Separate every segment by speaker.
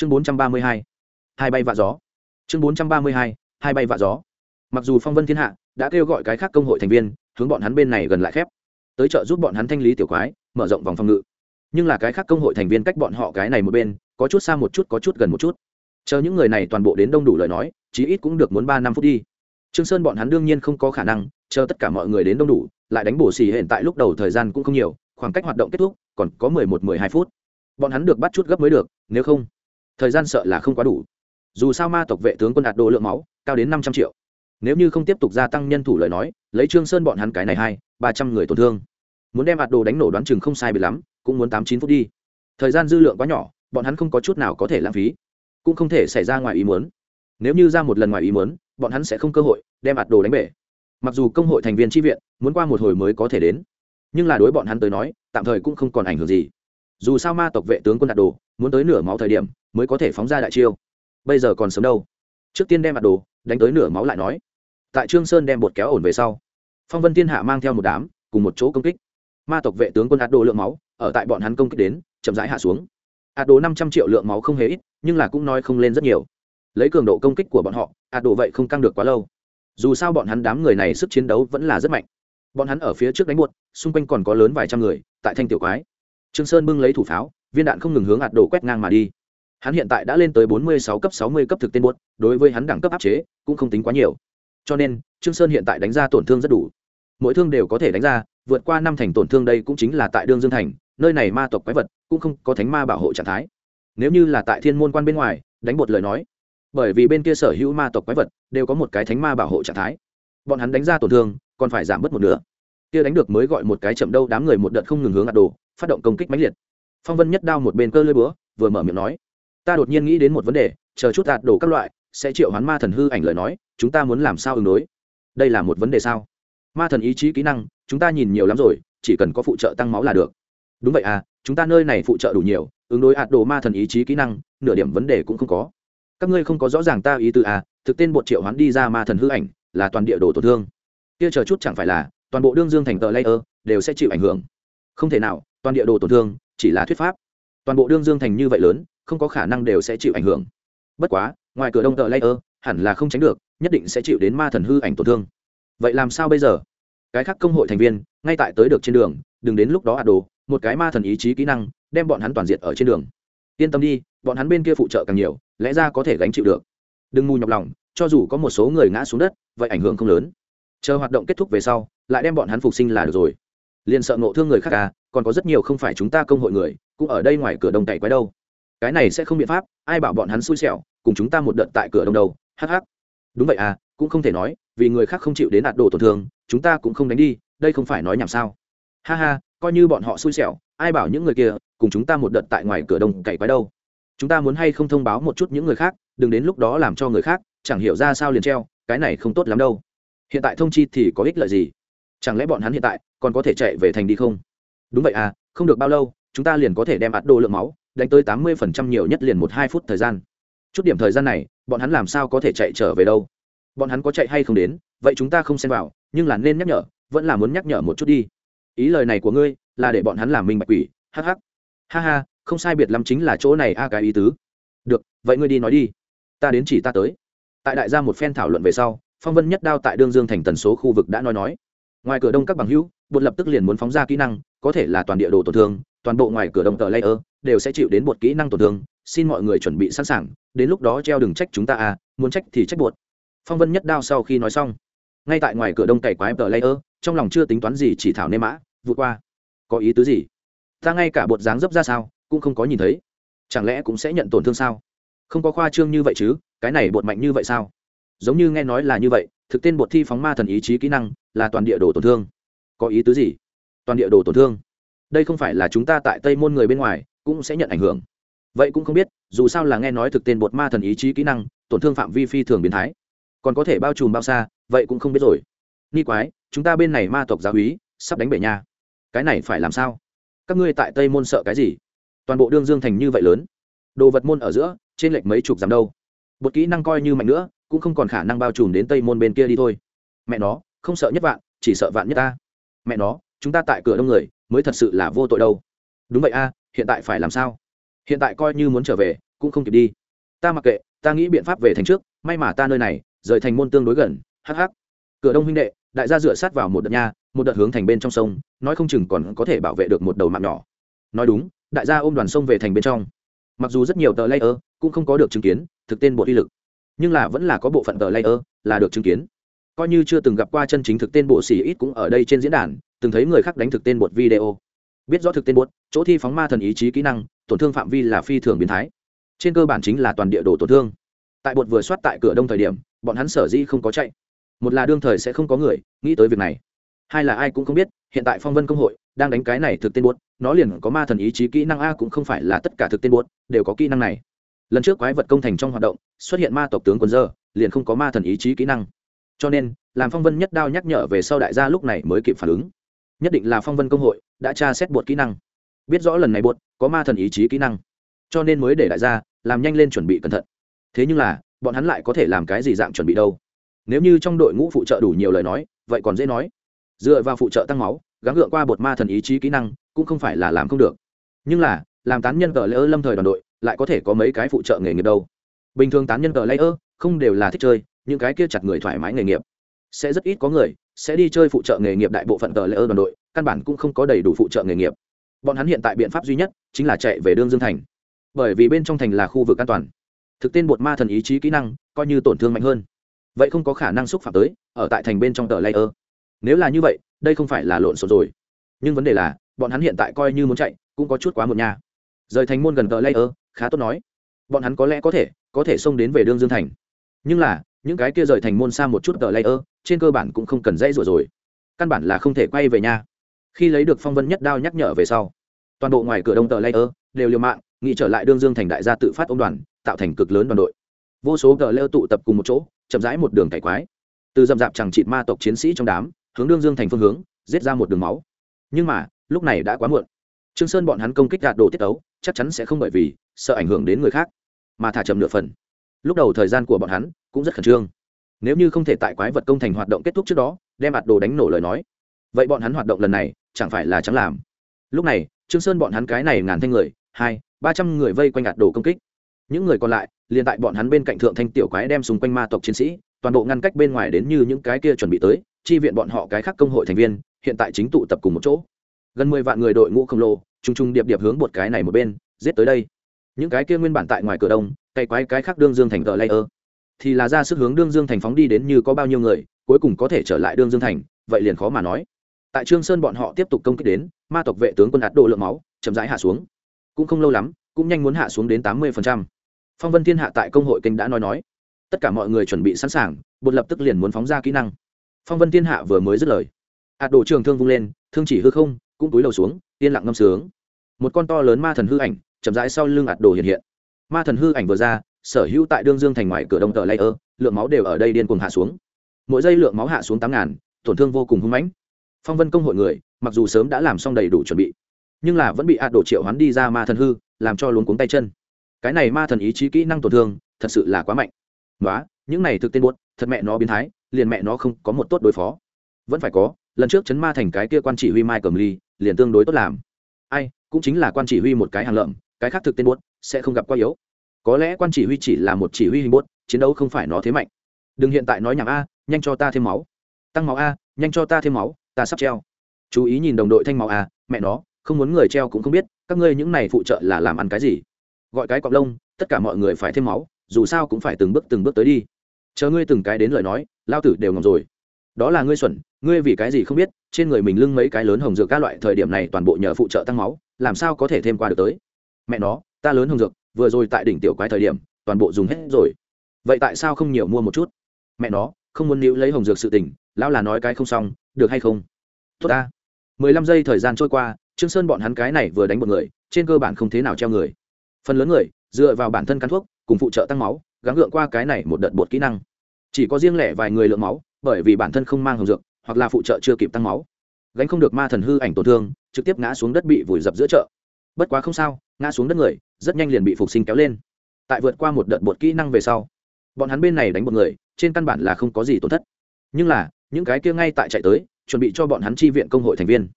Speaker 1: chương bốn trăm ba mươi hai hai bay vạ gió. Chương bốn trăm ba mươi hai hai bay vạ gió. Mặc dù phong vân thiên hạ đã kêu gọi cái khác công hội thành viên, hướng bọn hắn bên này gần lại khép, tới chợ giúp bọn hắn thanh lý tiểu quái, mở rộng vòng phòng ngự. Nhưng là cái khác công hội thành viên cách bọn họ cái này một bên, có chút xa một chút, có chút gần một chút. Chờ những người này toàn bộ đến đông đủ lời nói, chí ít cũng được muốn ba năm phút đi. Trương sơn bọn hắn đương nhiên không có khả năng, chờ tất cả mọi người đến đông đủ, lại đánh bổ xì hiện tại lúc đầu thời gian cũng không nhiều, khoảng cách hoạt động kết thúc, còn có mười một, mười hai phút. Bọn hắn được bắt chút gấp mới được, nếu không thời gian sợ là không quá đủ. Dù sao ma tộc vệ tướng quân đạt độ lượng máu, cao đến năm trăm triệu. Nếu như không tiếp tục gia tăng nhân thủ lời nói, lấy trương sơn bọn hắn cái này hai, ba trăm người tổn thương. Muốn đem ạt đồ đánh nổ đoán chừng không sai bị lắm, cũng muốn tám chín phút đi. Thời gian dư lượng quá nhỏ, bọn hắn không có chút nào có thể lãng phí. Cũng không thể xảy ra ngoài ý muốn. Nếu như ra một lần ngoài ý muốn, bọn hắn sẽ không cơ hội đem ạt đồ đánh bể. Mặc dù công hội thành viên tri viện, muốn qua một hồi mới có thể đến. Nhưng là đối bọn hắn tới nói, tạm thời cũng không còn ảnh hưởng gì dù sao ma tộc vệ tướng quân đạt đồ, muốn tới nửa máu thời điểm mới có thể phóng ra đại chiêu. Bây giờ còn sớm đâu. Trước tiên đem đạt đồ, đánh tới nửa máu lại nói. Tại trương sơn đem bột kéo ổn về sau, phong vân thiên hạ mang theo một đám, cùng một chỗ công kích. Ma tộc vệ tướng quân đạt đồ lượng máu, ở tại bọn hắn công kích đến, chậm rãi hạ xuống. Ạt đồ năm trăm triệu lượng máu không hề ít, nhưng là cũng nói không lên rất nhiều. Lấy cường độ công kích của bọn họ ạt đồ vậy không căng được quá lâu. Dù sao bọn hắn đám người này sức chiến đấu vẫn là rất mạnh. Bọn hắn ở phía trước đánh buột xung quanh còn có lớn vài trăm người, tại thanh tiểu quái trương sơn bưng lấy thủ pháo, viên đạn không ngừng hướng ạt đồ quét ngang mà đi. Hắn hiện tại đã lên tới bốn mươi sáu cấp, sáu mươi cấp thực tên buốt, đối với hắn đẳng cấp áp chế cũng không tính quá nhiều. Cho nên, trương sơn hiện tại đánh ra tổn thương rất đủ. Mỗi thương đều có thể đánh ra, vượt qua năm thành tổn thương đây cũng chính là tại đương dương thành, nơi này ma tộc quái vật cũng không có thánh ma bảo hộ trạng thái. Nếu như là tại thiên môn quan bên ngoài, đánh một lời nói, bởi vì bên kia sở hữu ma tộc quái vật đều có một cái thánh ma bảo hộ trạng thái. Bọn hắn đánh ra tổn thương còn phải giảm bớt một nửa. Kia đánh được mới gọi một cái chậm đâu, đám người một đợt không ngừng hướng ạt đồ phát động công kích mãnh liệt. Phong vân nhất đao một bên cơ lưỡi búa, vừa mở miệng nói, ta đột nhiên nghĩ đến một vấn đề, chờ chút đạt đồ các loại, sẽ triệu hoán ma thần hư ảnh lời nói, chúng ta muốn làm sao ứng đối? Đây là một vấn đề sao? Ma thần ý chí kỹ năng, chúng ta nhìn nhiều lắm rồi, chỉ cần có phụ trợ tăng máu là được. Đúng vậy à chúng ta nơi này phụ trợ đủ nhiều, ứng đối ạt đồ ma thần ý chí kỹ năng, nửa điểm vấn đề cũng không có. Các ngươi không có rõ ràng ta ý tư à thực tên bột triệu hoán đi ra ma thần hư ảnh, là toàn địa đồ tổn thương. Kia chờ chút chẳng phải là toàn bộ đương dương thành tờ layer, đều sẽ chịu ảnh hưởng. Không thể nào toàn địa đồ tổn thương, chỉ là thuyết pháp. Toàn bộ đương dương thành như vậy lớn, không có khả năng đều sẽ chịu ảnh hưởng. Bất quá, ngoài cửa đông tờ layer, hẳn là không tránh được, nhất định sẽ chịu đến ma thần hư ảnh tổn thương. Vậy làm sao bây giờ? Cái khác công hội thành viên, ngay tại tới được trên đường, đừng đến lúc đó ạt đồ, một cái ma thần ý chí kỹ năng, đem bọn hắn toàn diện ở trên đường. Yên tâm đi, bọn hắn bên kia phụ trợ càng nhiều, lẽ ra có thể gánh chịu được. Đừng mù nhọc lòng, cho dù có một số người ngã xuống đất, vậy ảnh hưởng không lớn. Chờ hoạt động kết thúc về sau, lại đem bọn hắn phục sinh là được rồi. Liền sợ ngộ thương người khác à còn có rất nhiều không phải chúng ta công hội người, cũng ở đây ngoài cửa đông tẩy quái đâu. Cái này sẽ không biện pháp, ai bảo bọn hắn xui xẻo, cùng chúng ta một đợt tại cửa đông đầu hh đúng vậy à cũng không thể nói, vì người khác không chịu đến đạt đồ tổn thương, chúng ta cũng không đánh đi, đây không phải nói nhảm sao. Ha ha, coi như bọn họ xui xẻo, ai bảo những người kia, cùng chúng ta một đợt tại ngoài cửa đông cậy quái đâu. Chúng ta muốn hay không thông báo một chút những người khác, đừng đến lúc đó làm cho người khác, chẳng hiểu ra sao liền treo, cái này không tốt lắm đâu. Hiện tại thông chi thì có ích lợi gì? Chẳng lẽ bọn hắn hiện tại còn có thể chạy về thành đi không? Đúng vậy à không được bao lâu, chúng ta liền có thể đem ạt đồ lượng máu đánh tới tám mươi phần trăm nhiều nhất liền một hai phút thời gian. Chút điểm thời gian này, bọn hắn làm sao có thể chạy trở về đâu? Bọn hắn có chạy hay không đến, vậy chúng ta không xem vào, nhưng là nên nhắc nhở, vẫn là muốn nhắc nhở một chút đi. Ý lời này của ngươi, là để bọn hắn làm minh bạch quỷ hh ha ha, không sai biệt lắm chính là chỗ này a, cái ý tứ. Được, vậy ngươi đi nói đi. Ta đến chỉ ta tới. Tại đại gia một phen thảo luận về sau, phong vân nhất đao tại đương dương thành tần số khu vực đã nói nói. Ngoài cửa đông các bằng hữu, bột lập tức liền muốn phóng ra kỹ năng có thể là toàn địa đồ tổn thương, toàn bộ ngoài cửa đồng tờ layer đều sẽ chịu đến một kỹ năng tổn thương. Xin mọi người chuẩn bị sẵn sàng, đến lúc đó treo đừng trách chúng ta à muốn trách thì trách buộc. phong vân nhất đao sau khi nói xong, ngay tại ngoài cửa đông cày quái tờ layer, trong lòng chưa tính toán gì chỉ thảo nê mã vượt qua. Có ý tứ gì? Ta ngay cả bột dáng dấp ra sao, cũng không có nhìn thấy. Chẳng lẽ cũng sẽ nhận tổn thương sao? Không có khoa trương như vậy chứ, cái này bột mạnh như vậy sao? Giống như nghe nói là như vậy, thực tên bột thi phóng ma thần ý chí kỹ năng là toàn địa đồ tổn thương. Có ý tứ gì? Toàn địa đồ tổn thương. Đây không phải là chúng ta tại tây môn người bên ngoài cũng sẽ nhận ảnh hưởng. Vậy cũng không biết, dù sao là nghe nói thực tên bột ma thần ý chí kỹ năng, tổn thương phạm vi phi thường biến thái. Còn có thể bao trùm bao xa, vậy cũng không biết rồi. Ni quái, chúng ta bên này ma tộc giáo úy sắp đánh bể nha cái này phải làm sao? Các ngươi tại tây môn sợ cái gì? Toàn bộ đương dương thành như vậy lớn. Đồ vật môn ở giữa, trên lệch mấy chục dặm đâu. Bột kỹ năng coi như mạnh nữa, cũng không còn khả năng bao trùm đến tây môn bên kia đi thôi. Mẹ nó, không sợ nhất vạn, chỉ sợ vạn nhất ta. Mẹ nó chúng ta tại cửa đông người, mới thật sự là vô tội đâu. Đúng vậy a, hiện tại phải làm sao? Hiện tại coi như muốn trở về, cũng không kịp đi. Ta mặc kệ, ta nghĩ biện pháp về thành trước, may mà ta nơi này, rời thành môn tương đối gần hh cửa đông huynh đệ, đại gia dựa sát vào một đợt nha, một đợt hướng thành bên trong sông, nói không chừng còn có thể bảo vệ được một đầu mạng nhỏ. Nói đúng, đại gia ôm đoàn sông về thành bên trong. Mặc dù rất nhiều tờ layer, cũng không có được chứng kiến, thực tên bộ uy lực. Nhưng là vẫn là có bộ phận tờ layer là được chứng kiến. Coi như chưa từng gặp qua chân chính thực tên bộ xỉ ít cũng ở đây trên diễn đàn từng thấy người khác đánh thực tên bột video. Biết rõ thực tên bột, chỗ thi phóng ma thần ý chí kỹ năng, tổn thương phạm vi là phi thường biến thái. Trên cơ bản chính là toàn địa đồ tổn thương. Tại bột vừa soát tại cửa đông thời điểm, bọn hắn sở dĩ không có chạy. Một là đương thời sẽ không có người, nghĩ tới việc này. Hai là ai cũng không biết, hiện tại phong vân công hội đang đánh cái này thực tên bột, nó liền có ma thần ý chí kỹ năng a cũng không phải là tất cả thực tên bột, đều có kỹ năng này. Lần trước quái vật công thành trong hoạt động, xuất hiện ma tộc tướng quân dơ, liền không có ma thần ý chí kỹ năng. Cho nên, làm phong vân nhất đao nhắc nhở về sau đại gia lúc này mới kịp phản ứng nhất định là phong vân công hội đã tra xét bột kỹ năng. Biết rõ lần này bột có ma thần ý chí kỹ năng, cho nên mới để đại gia làm nhanh lên chuẩn bị cẩn thận. Thế nhưng là, bọn hắn lại có thể làm cái gì dạng chuẩn bị đâu? Nếu như trong đội ngũ phụ trợ đủ nhiều lời nói, vậy còn dễ nói. Dựa vào phụ trợ tăng máu, gắng gượng qua bột ma thần ý chí kỹ năng cũng không phải là làm không được. Nhưng là, làm tán nhân cờ lễ ơ lâm thời đoàn đội, lại có thể có mấy cái phụ trợ nghề nghiệp đâu? Bình thường tán nhân cờ lễ ơ không đều là thích chơi, những cái kia chặt người thoải mái nghề nghiệp. Sẽ rất ít có người sẽ đi chơi phụ trợ nghề nghiệp đại bộ phận tờ lễ ơ đoàn đội, căn bản cũng không có đầy đủ phụ trợ nghề nghiệp. Bọn hắn hiện tại biện pháp duy nhất chính là chạy về đương dương thành. Bởi vì bên trong thành là khu vực an toàn. Thực tên bột ma thần ý chí kỹ năng coi như tổn thương mạnh hơn. Vậy không có khả năng xúc phạm tới ở tại thành bên trong tờ layer nếu là như vậy, đây không phải là lộn xộn rồi. Nhưng vấn đề là, bọn hắn hiện tại coi như muốn chạy, cũng có chút quá một nhà rời thành môn gần tờ layer khá tốt nói. Bọn hắn có lẽ có thể có thể xông đến về đương dương thành. Nhưng là những cái kia rời thành môn xa một chút tờ layer, trên cơ bản cũng không cần dãy rủa rồi. Căn bản là không thể quay về nhà khi lấy được phong vân nhất đao nhắc nhở về sau, toàn bộ ngoài cửa đông tờ layer đều liều mạng, nghĩ trở lại đương dương thành đại gia tự phát ông đoàn, tạo thành cực lớn đoàn đội. Vô số tờ layer tụ tập cùng một chỗ, chậm rãi một đường cải quái. Từ dầm dạp chẳng chịt ma tộc chiến sĩ trong đám, hướng đương dương thành phương hướng, giết ra một đường máu. Nhưng mà, lúc này đã quá muộn. Trương sơn bọn hắn công kích gạt đồ tiết tấu, chắc chắn sẽ không bởi vì sợ ảnh hưởng đến người khác, mà thả chậm nửa phần lúc đầu thời gian của bọn hắn cũng rất khẩn trương. Nếu như không thể tại quái vật công thành hoạt động kết thúc trước đó, đem ạt đồ đánh nổ lời nói, vậy bọn hắn hoạt động lần này chẳng phải là chẳng làm. Lúc này, trương sơn bọn hắn cái này ngàn thanh người, hai, ba trăm người vây quanh ạt đồ công kích. Những người còn lại, liền tại bọn hắn bên cạnh thượng thanh tiểu quái đem xung quanh ma tộc chiến sĩ, toàn bộ ngăn cách bên ngoài đến như những cái kia chuẩn bị tới, chi viện bọn họ cái khác công hội thành viên, hiện tại chính tụ tập cùng một chỗ. Gần mười vạn người đội ngũ khổng lồ t r u n g t r u n g điệp điệp hướng một cái này một bên, giết tới đây. Những cái kia nguyên bản tại ngoài cửa đông cày quái cái khác đương dương thành tờ layer. Thì là ra sức hướng đương dương thành phóng đi đến như có bao nhiêu người, cuối cùng có thể trở lại đương dương thành, vậy liền khó mà nói. Tại trương sơn bọn họ tiếp tục công kích đến, ma tộc vệ tướng quân đạt độ lượng máu, chậm rãi hạ xuống. Cũng không lâu lắm, cũng nhanh muốn hạ xuống đến tám mươi phong vân thiên hạ tại công hội kênh đã nói nói. Tất cả mọi người chuẩn bị sẵn sàng, bột lập tức liền muốn phóng ra kỹ năng. Phong vân thiên hạ vừa mới dứt lời. Hạt đồ trường thương vung lên, thương chỉ hư không, cũng túi đầu xuống, yên lặng ngâm sướng. Một con to lớn ma thần hư ảnh, chậm rãi sau lưng hạt đồ hiện hiện ma thần hư ảnh vừa ra, sở hữu tại đương dương thành ngoài cửa đông tờ layer, lượng máu đều ở đây điên cuồng hạ xuống. Mỗi giây lượng máu hạ xuống tám ngàn, tổn thương vô cùng hung mãnh. Phong vân công hội người, mặc dù sớm đã làm xong đầy đủ chuẩn bị, nhưng là vẫn bị ạt đổ triệu hoán đi ra ma thần hư, làm cho luống cuống tay chân. Cái này ma thần ý chí kỹ năng tổn thương, thật sự là quá mạnh. Nói những này thực tên buốt thật mẹ nó biến thái, liền mẹ nó không có một tốt đối phó. Vẫn phải có, lần trước chấn ma thành cái kia quan chỉ huy mai cầm ly liền tương đối tốt làm. Ai, cũng chính là quan chỉ huy một cái hàng lợm, cái khác thực tên buốt sẽ không gặp quá yếu. Có lẽ quan chỉ huy chỉ là một chỉ huy hình buốt chiến đấu không phải nó thế mạnh. Đừng hiện tại nói nhảm a, nhanh cho ta thêm máu. Tăng máu a, nhanh cho ta thêm máu, ta sắp treo. Chú ý nhìn đồng đội thanh máu a, mẹ nó, không muốn người treo cũng không biết, các ngươi những này phụ trợ là làm ăn cái gì? Gọi cái cọc lông, tất cả mọi người phải thêm máu, dù sao cũng phải từng bước từng bước tới đi. Chờ ngươi từng cái đến lời nói, lao tử đều ngầm rồi. Đó là ngươi xuẩn, ngươi vì cái gì không biết, trên người mình lưng mấy cái lớn hồng dược các loại thời điểm này toàn bộ nhờ phụ trợ tăng máu, làm sao có thể thêm qua được tới? Mẹ nó ta lớn hồng dược vừa rồi tại đỉnh tiểu quái thời điểm toàn bộ dùng hết rồi. Vậy tại sao không nhiều mua một chút? Mẹ nó không muốn níu lấy hồng dược sự tỉnh, lão là nói cái không xong được hay không? Tốt ta. Mười lăm giây thời gian trôi qua trương sơn bọn hắn cái này vừa đánh một người trên cơ bản không thế nào treo người. Phần lớn người dựa vào bản thân cắn thuốc cùng phụ trợ tăng máu gắng gượng qua cái này một đợt bột kỹ năng. Chỉ có riêng lẻ vài người lượng máu bởi vì bản thân không mang hồng dược hoặc là phụ trợ chưa kịp tăng máu. Gánh không được ma thần hư ảnh tổn thương trực tiếp ngã xuống đất bị vùi dập giữa chợ. Bất quá không sao ngã xuống đất người, rất nhanh liền bị phục sinh kéo lên. Tại vượt qua một đợt bột kỹ năng về sau, bọn hắn bên này đánh một người, trên căn bản là không có gì tổn thất. Nhưng là, những cái kia ngay tại chạy tới, chuẩn bị cho bọn hắn chi viện công hội thành viên.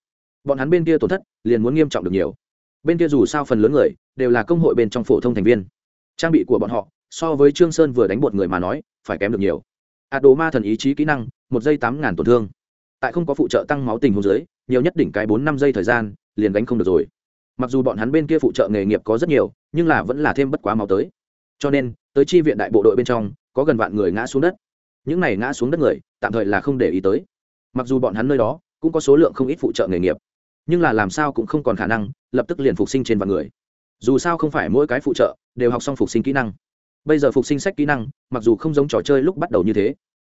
Speaker 1: Bọn hắn bên kia tổn thất, liền muốn nghiêm trọng được nhiều. Bên kia dù sao phần lớn người, đều là công hội bên trong phổ thông thành viên. Trang bị của bọn họ, so với trương sơn vừa đánh bột người mà nói, phải kém được nhiều. Ạt đồ ma thần ý chí kỹ năng, một giây tám ngàn tổn thương. Tại không có phụ trợ tăng máu tình hồ dưới, nhiều nhất đỉnh cái bốn năm giây thời gian, liền đánh không được rồi mặc dù bọn hắn bên kia phụ trợ nghề nghiệp có rất nhiều, nhưng là vẫn là thêm bất quá máu tới. Cho nên, tới chi viện đại bộ đội bên trong, có gần vạn người ngã xuống đất. Những này ngã xuống đất người, tạm thời là không để ý tới. Mặc dù bọn hắn nơi đó, cũng có số lượng không ít phụ trợ nghề nghiệp. Nhưng là làm sao cũng không còn khả năng, lập tức liền phục sinh trên vạn người. Dù sao không phải mỗi cái phụ trợ, đều học xong phục sinh kỹ năng. Bây giờ phục sinh sách kỹ năng, mặc dù không giống trò chơi lúc bắt đầu như thế.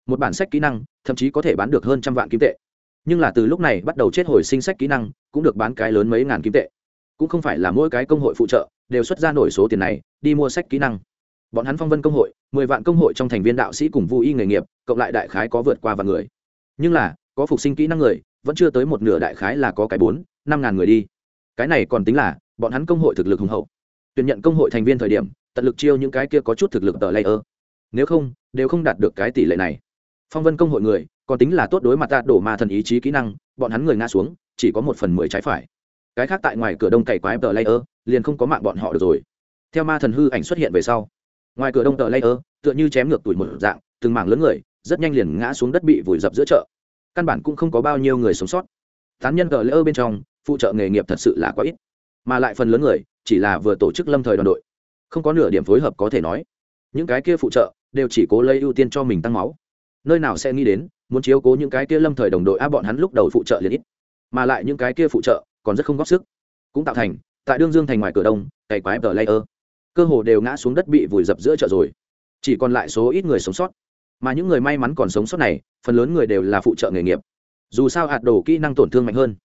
Speaker 1: Một bản sách kỹ năng, thậm chí có thể bán được hơn trăm vạn kim tệ. Nhưng là từ lúc này bắt đầu chết hồi sinh sách kỹ năng, cũng được bán cái lớn mấy ngàn kim tệ cũng không phải là mỗi cái công hội phụ trợ đều xuất ra nổi số tiền này, đi mua sách kỹ năng. Bọn hắn phong vân công hội, mười vạn công hội trong thành viên đạo sĩ cùng vô y nghề nghiệp, cộng lại đại khái có vượt qua vạn người. Nhưng là, có phục sinh kỹ năng người, vẫn chưa tới một nửa đại khái là có cái bốn, năm ngàn người đi. Cái này còn tính là, bọn hắn công hội thực lực hùng hậu. Tuyển nhận công hội thành viên thời điểm, tận lực chiêu những cái kia có chút thực lực tờ layer. Nếu không, đều không đạt được cái tỷ lệ này. Phong vân công hội người, còn tính là tốt đối mặt ta đổ ma thần ý chí kỹ năng, bọn hắn người ngã xuống, chỉ có một phần mười trái phải cái khác tại ngoài cửa đông cày quái tờ layer, liền không có mạng bọn họ được rồi. Theo ma thần hư ảnh xuất hiện về sau, ngoài cửa đông tờ layer, tựa như chém ngược tuổi một dạng, từng mảng lớn người, rất nhanh liền ngã xuống đất bị vùi dập giữa chợ. Căn bản cũng không có bao nhiêu người sống sót. Tán nhân tờ layer bên trong, phụ trợ nghề nghiệp thật sự là quá ít. Mà lại phần lớn người, chỉ là vừa tổ chức lâm thời đoàn đội. Không có nửa điểm phối hợp có thể nói. Những cái kia phụ trợ, đều chỉ cố lấy ưu tiên cho mình tăng máu. Nơi nào sẽ nghĩ đến, muốn chiếu cố những cái kia lâm thời đồng đội a bọn hắn lúc đầu phụ trợ liền ít mà lại những cái kia phụ trợ còn rất không góp sức. Cũng tạo thành, tại đương dương thành ngoài cửa đông, cày quái tờ layer, cơ hồ đều ngã xuống đất bị vùi dập giữa chợ rồi. Chỉ còn lại số ít người sống sót. Mà những người may mắn còn sống sót này, phần lớn người đều là phụ trợ nghề nghiệp. Dù sao hạt đồ kỹ năng tổn thương mạnh hơn.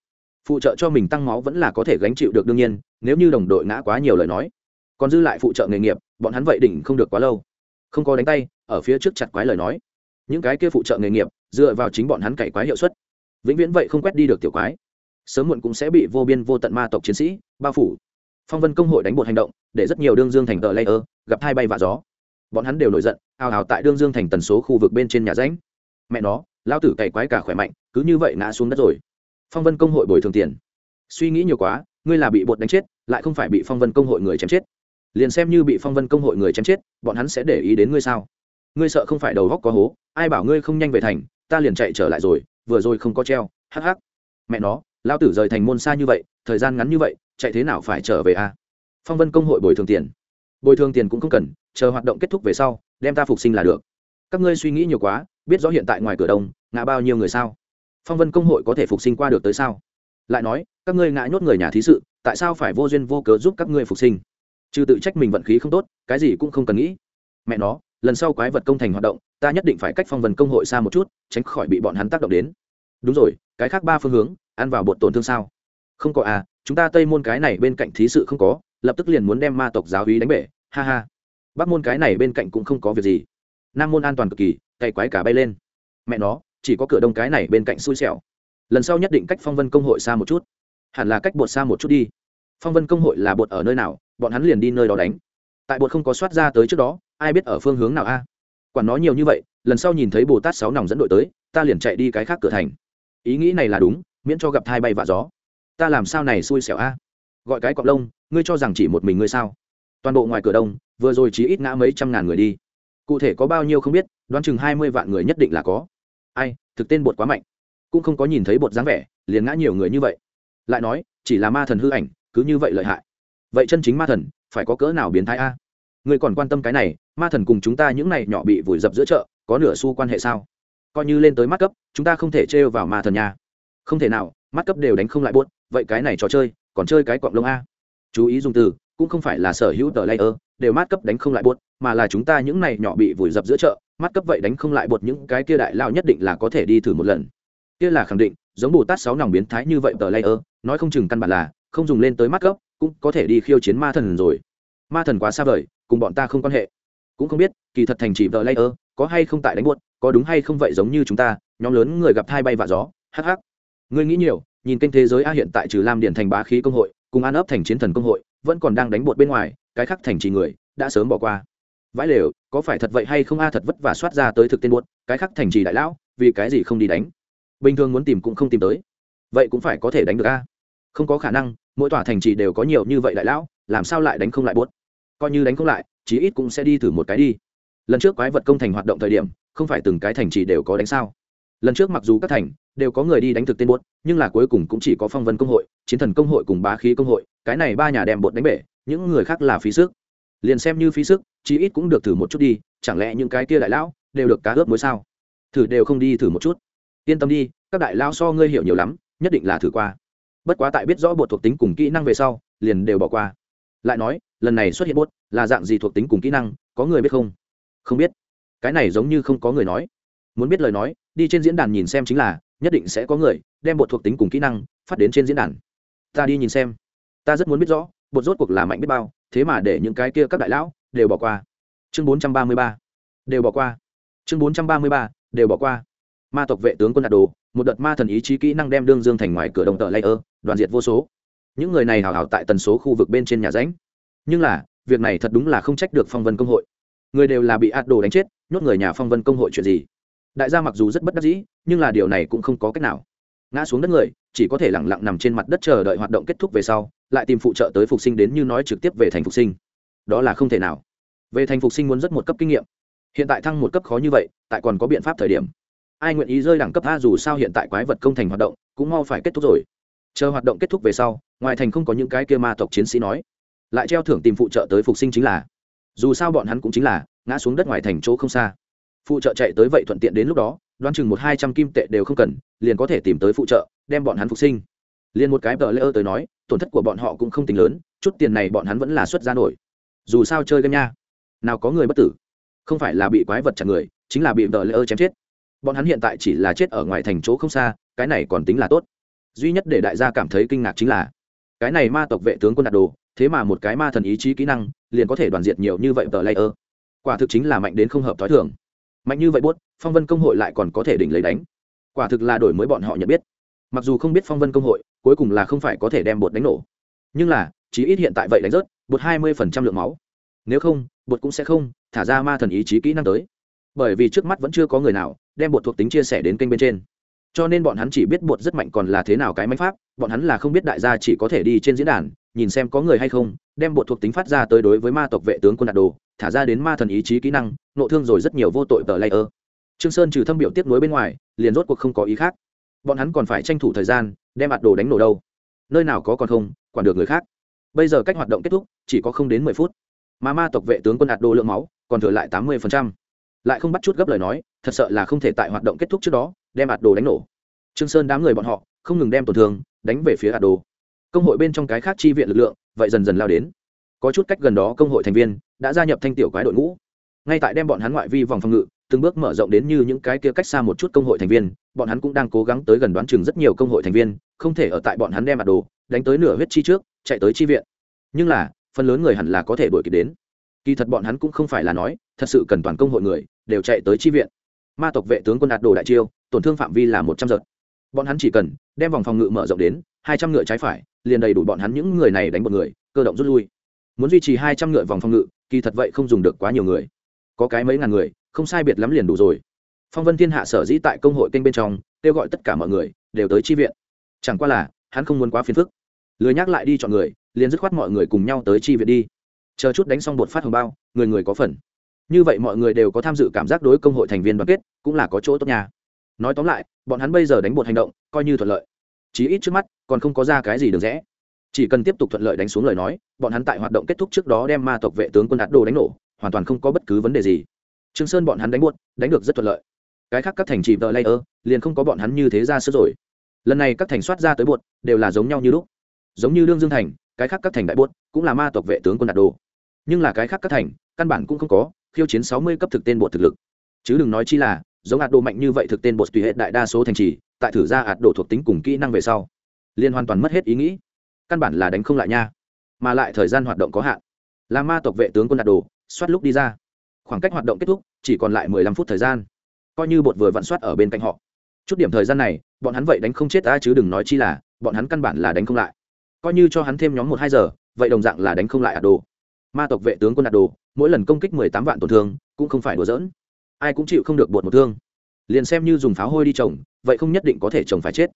Speaker 1: Phụ trợ cho mình tăng máu vẫn là có thể gánh chịu được đương nhiên, nếu như đồng đội ngã quá nhiều lời nói. Còn dư lại phụ trợ nghề nghiệp, bọn hắn vậy đỉnh không được quá lâu. Không có đánh tay, ở phía trước chặt quái lời nói. Những cái kia phụ trợ nghề nghiệp, dựa vào chính bọn hắn cày quái hiệu suất vĩnh viễn vậy không quét đi được tiểu quái. Sớm muộn cũng sẽ bị vô biên vô tận ma tộc chiến sĩ bao phủ. Phong vân công hội đánh bột hành động, để rất nhiều đương dương thành tờ layer gặp hai bay và gió. Bọn hắn đều nổi giận ào ào tại đương dương thành tần số khu vực bên trên nhà ránh mẹ nó lao tử cày quái cả khỏe mạnh, cứ như vậy ngã xuống đất rồi. Phong vân công hội bồi thường tiền. Suy nghĩ nhiều quá, ngươi là bị bột đánh chết, lại không phải bị phong vân công hội người chém chết. Liền xem như bị phong vân công hội người chém chết, bọn hắn sẽ để ý đến ngươi sao? Ngươi sợ không phải đầu góc có hố, ai bảo ngươi không nhanh về thành, ta liền chạy trở lại rồi vừa rồi không có treo, hắc hắc. Mẹ nó lao tử rời thành môn xa như vậy, thời gian ngắn như vậy, chạy thế nào phải trở về a à? phong vân công hội bồi thường tiền. Bồi thường tiền cũng không cần, chờ hoạt động kết thúc về sau, đem ta phục sinh là được. Các ngươi suy nghĩ nhiều quá, biết rõ hiện tại ngoài cửa đông, ngã bao nhiêu người sao? Phong vân công hội có thể phục sinh qua được tới sao? Lại nói, các ngươi ngã nhốt người nhà thí sự, tại sao phải vô duyên vô cớ giúp các ngươi phục sinh? Trừ tự trách mình vận khí không tốt, cái gì cũng không cần nghĩ. Mẹ nó lần sau quái vật công thành hoạt động, ta nhất định phải cách phong vân công hội xa một chút, tránh khỏi bị bọn hắn tác động đến. Đúng rồi, cái khác ba phương hướng, ăn vào bột tổn thương sao? Không có à chúng ta tây môn cái này bên cạnh thí sự không có, lập tức liền muốn đem ma tộc giáo hí đánh bể, ha ha. Bắc môn cái này bên cạnh cũng không có việc gì. Nam môn an toàn cực kỳ, cày quái cả bay lên. Mẹ nó, chỉ có cửa đông cái này bên cạnh xui xẻo. Lần sau nhất định cách phong vân công hội xa một chút. Hẳn là cách bột xa một chút đi. Phong vân công hội là bột ở nơi nào, bọn hắn liền đi nơi đó đánh. Tại bột không có soát ra tới trước đó ai biết ở phương hướng nào a? Quản nói nhiều như vậy, lần sau nhìn thấy bồ tát sáu nòng dẫn đội tới, ta liền chạy đi cái khác cửa thành. Ý nghĩ này là đúng, miễn cho gặp thai bay vạ gió. Ta làm sao này xui xẻo a? Gọi cái cọp lông, ngươi cho rằng chỉ một mình ngươi sao? Toàn bộ ngoài cửa đông, vừa rồi chỉ ít ngã mấy trăm ngàn người đi. Cụ thể có bao nhiêu không biết, đoán chừng hai mươi vạn người nhất định là có. Ai, thực tên bột quá mạnh. Cũng không có nhìn thấy bột dáng vẻ, liền ngã nhiều người như vậy. Lại nói, chỉ là ma thần hư ảnh, cứ như vậy lợi hại. Vậy chân chính ma thần, phải có cỡ nào biến thái a? Ngươi còn quan tâm cái này ma thần cùng chúng ta những này nhỏ bị vùi dập giữa chợ có nửa xu quan hệ sao? Coi như lên tới mắt cấp chúng ta không thể trêu vào ma thần nhà, không thể nào mắt cấp đều đánh không lại buốt vậy cái này trò chơi còn chơi cái quạng lông a. Chú ý dùng từ cũng không phải là sở hữu tờ layer đều mát cấp đánh không lại buốt mà là chúng ta những này nhỏ bị vùi dập giữa chợ mắt cấp vậy đánh không lại buột những cái kia đại lao nhất định là có thể đi thử một lần. Kia là khẳng định giống bồ tát sáu nòng biến thái như vậy tờ layer nói không chừng căn bản là không dùng lên tới mắt cấp cũng có thể đi khiêu chiến ma thần rồi. Ma thần quá xa vời cùng bọn ta không quan hệ. Cũng không biết kỳ thật thành chỉ lây ơ, có hay không tại đánh buốt có đúng hay không vậy giống như chúng ta nhóm lớn người gặp thai bay vạ gió hắc hắc. Ngươi nghĩ nhiều nhìn kênh thế giới a hiện tại trừ lam điện thành bá khí công hội cùng an ấp thành chiến thần công hội vẫn còn đang đánh bột bên ngoài cái khác thành trì người đã sớm bỏ qua. Vãi lều có phải thật vậy hay không a thật vất vả soát ra tới thực tên buốt cái khác thành trì đại lão vì cái gì không đi đánh? Bình thường muốn tìm cũng không tìm tới. Vậy cũng phải có thể đánh được a. Không có khả năng mỗi tòa thành trì đều có nhiều như vậy đại lão làm sao lại đánh không lại buốt? Coi như đánh không lại, chí ít cũng sẽ đi thử một cái đi. Lần trước quái vật công thành hoạt động thời điểm, không phải từng cái thành trì đều có đánh sao. Lần trước mặc dù các thành đều có người đi đánh thực tên bột nhưng là cuối cùng cũng chỉ có phong vân công hội, chiến thần công hội cùng bá khí công hội, cái này ba nhà đem bột đánh bể, những người khác là phí sức. Liền xem như phí sức, chí ít cũng được thử một chút đi, chẳng lẽ những cái kia đại lão đều được cá ướp mới sao? Thử đều không đi thử một chút. Yên tâm đi, các đại lao so ngươi hiểu nhiều lắm, nhất định là thử qua. Bất quá tại biết rõ bột thuộc tính cùng kỹ năng về sau, liền đều bỏ qua. Lại nói lần này xuất hiện bốt, là dạng gì thuộc tính cùng kỹ năng, có người biết không? Không biết. Cái này giống như không có người nói. Muốn biết lời nói, đi trên diễn đàn nhìn xem chính là, nhất định sẽ có người đem bột thuộc tính cùng kỹ năng phát đến trên diễn đàn. Ta đi nhìn xem. Ta rất muốn biết rõ, bột rốt cuộc là mạnh biết bao, thế mà để những cái kia các đại lão đều bỏ qua. Chương bốn trăm ba mươi ba. Đều bỏ qua. Chương bốn trăm ba mươi ba. Đều bỏ qua. Ma tộc vệ tướng quân đạt đồ, một đợt ma thần ý chí kỹ năng đem đương dương thành ngoài cửa đồng tờ layer đoàn diệt vô số. Những người này hào hào tại tần số khu vực bên trên nhà ránh nhưng là, việc này thật đúng là không trách được phong vân công hội. Người đều là bị ạt đồ đánh chết, nhốt người nhà phong vân công hội chuyện gì? Đại gia mặc dù rất bất đắc dĩ, nhưng là điều này cũng không có cách nào. Ngã xuống đất người, chỉ có thể lẳng lặng nằm trên mặt đất chờ đợi hoạt động kết thúc về sau, lại tìm phụ trợ tới phục sinh đến như nói trực tiếp về thành phục sinh. Đó là không thể nào. Về thành phục sinh muốn rất một cấp kinh nghiệm. Hiện tại thăng một cấp khó như vậy, tại còn có biện pháp thời điểm. Ai nguyện ý rơi đẳng cấp a dù sao hiện tại quái vật công thành hoạt động, cũng mau phải kết thúc rồi. Chờ hoạt động kết thúc về sau, ngoài thành không có những cái kia ma tộc chiến sĩ nói lại treo thưởng tìm phụ trợ tới phục sinh chính là. Dù sao bọn hắn cũng chính là ngã xuống đất ngoài thành chỗ không xa. Phụ trợ chạy tới vậy thuận tiện đến lúc đó, đoán chừng một hai trăm kim tệ đều không cần, liền có thể tìm tới phụ trợ, đem bọn hắn phục sinh. Liền một cái tờ lễ ơ tới nói, tổn thất của bọn họ cũng không tính lớn, chút tiền này bọn hắn vẫn là xuất ra nổi. Dù sao chơi game nha. Nào có người bất tử. Không phải là bị quái vật chặt người, chính là bị tờ lễ ơ chém chết. Bọn hắn hiện tại chỉ là chết ở ngoài thành chỗ không xa, cái này còn tính là tốt. Duy nhất để đại gia cảm thấy kinh ngạc chính là, cái này ma tộc vệ tướng quân đạt đồ thế mà một cái ma thần ý chí kỹ năng, liền có thể đoàn diệt nhiều như vậy tờ layer. Quả thực chính là mạnh đến không hợp t h ó i thường. Mạnh như vậy buốt, phong vân công hội lại còn có thể đỉnh lấy đánh. Quả thực là đổi mới bọn họ nhận biết. Mặc dù không biết phong vân công hội, cuối cùng là không phải có thể đem bột đánh nổ. Nhưng là, chí ít hiện tại vậy đánh rớt bột hai mươi phần trăm lượng máu. Nếu không bột cũng sẽ không thả ra ma thần ý chí kỹ năng tới. Bởi vì trước mắt vẫn chưa có người nào đem bột thuộc tính chia sẻ đến kênh bên trên. Cho nên bọn hắn chỉ biết bột rất mạnh còn là thế nào cái máy pháp, bọn hắn là không biết đại gia chỉ có thể đi trên diễn đàn nhìn xem có người hay không, đem bộ thuộc tính phát ra tới đối với ma tộc vệ tướng quân đạt đồ, thả ra đến ma thần ý chí kỹ năng, nộ thương rồi rất nhiều vô tội tờ layer. Trương sơn trừ thâm biểu tiếp nối bên ngoài, liền rốt cuộc không có ý khác. Bọn hắn còn phải tranh thủ thời gian, đem ạt đồ đánh nổ đâu. Nơi nào có còn không, quản được người khác. Bây giờ cách hoạt động kết thúc, chỉ có không đến mười phút. Mà ma tộc vệ tướng quân ạt đồ lượng máu, còn thừa lại tám mươi phần trăm. Lại không bắt chút gấp lời nói, thật sợ là không thể tại hoạt động kết thúc trước đó, đem ạt đồ đánh nổ. Trương sơn đám người bọn họ, không ngừng đem tổn thương, đánh về phía ạt đồ công hội bên trong cái khác chi viện lực lượng, vậy dần dần lao đến. Có chút cách gần đó công hội thành viên đã gia nhập thanh tiểu quái đội ngũ. Ngay tại đem bọn hắn ngoại vi vòng phòng ngự, từng bước mở rộng đến như những cái kia cách xa một chút công hội thành viên, bọn hắn cũng đang cố gắng tới gần đoán chừng rất nhiều công hội thành viên, không thể ở tại bọn hắn đem mặt đồ, đánh tới nửa huyết chi trước, chạy tới chi viện. Nhưng là, phần lớn người hẳn là có thể đuổi kịp đến. Kỳ thật bọn hắn cũng không phải là nói, thật sự cần toàn công hội người, đều chạy tới chi viện. Ma tộc vệ tướng quân đạt đồ đại chiêu, tổn thương phạm vi là một trăm giật. Bọn hắn chỉ cần đem vòng phòng ngự mở rộng đến hai trăm ngựa trái phải, liền đầy đủ bọn hắn những người này đánh một người, cơ động rút lui. Muốn duy trì hai trăm ngựa vòng phòng ngự, kỳ thật vậy không dùng được quá nhiều người. Có cái mấy ngàn người, không sai biệt lắm liền đủ rồi. Phong vân thiên hạ sở dĩ tại công hội kênh bên trong, kêu gọi tất cả mọi người, đều tới chi viện. Chẳng qua là, hắn không muốn quá phiền phức. Lười nhắc lại đi chọn người, liền dứt khoát mọi người cùng nhau tới chi viện đi. Chờ chút đánh xong bột phát hồng bao, người người có phần. Như vậy mọi người đều có tham dự cảm giác đối công hội thành viên đoàn kết, cũng là có chỗ tốt nhà nói tóm lại, bọn hắn bây giờ đánh bột hành động, coi như thuận lợi. Chí ít trước mắt còn không có ra cái gì được rẽ. Chỉ cần tiếp tục thuận lợi đánh xuống lời nói, bọn hắn tại hoạt động kết thúc trước đó đem ma tộc vệ tướng quân ạt đồ đánh nổ, hoàn toàn không có bất cứ vấn đề gì. Trương sơn bọn hắn đánh buốt, đánh được rất thuận lợi. Cái khác các thành trì đợi layer, liền không có bọn hắn như thế ra sức rồi. Lần này các thành soát ra tới buốt, đều là giống nhau như lúc. Giống như đương dương thành, cái khác các thành đại buốt, cũng là ma tộc vệ tướng quân đạt đồ. Nhưng là cái khác các thành, căn bản cũng không có, khiêu chiến sáu mươi cấp thực tên bộ thực lực. Chứ đừng nói chi là, giống ạt đồ mạnh như vậy thực tên bột tùy hệ đại đa số thành trì, tại thử ra ạt đồ thuộc tính cùng kỹ năng về sau liên hoàn toàn mất hết ý nghĩ. Căn bản là đánh không lại nha. Mà lại thời gian hoạt động có hạn. Là ma tộc vệ tướng quân đặt đồ soát lúc đi ra. Khoảng cách hoạt động kết thúc, chỉ còn lại mười lăm phút thời gian. Coi như bột vừa vặn soát ở bên cạnh họ. Chút điểm thời gian này, bọn hắn vậy đánh không chết ta chứ đừng nói chi là, bọn hắn căn bản là đánh không lại. Coi như cho hắn thêm nhóm một hai giờ, vậy đồng dạng là đánh không lại ạt đồ. Ma tộc vệ tướng quân đặt đồ, mỗi lần công kích mười tám vạn tổn thương, cũng không phải đùa giỡn. Ai cũng chịu không được bột một thương. Liền xem như dùng pháo hôi đi trồng vậy không nhất định có thể trồng phải chết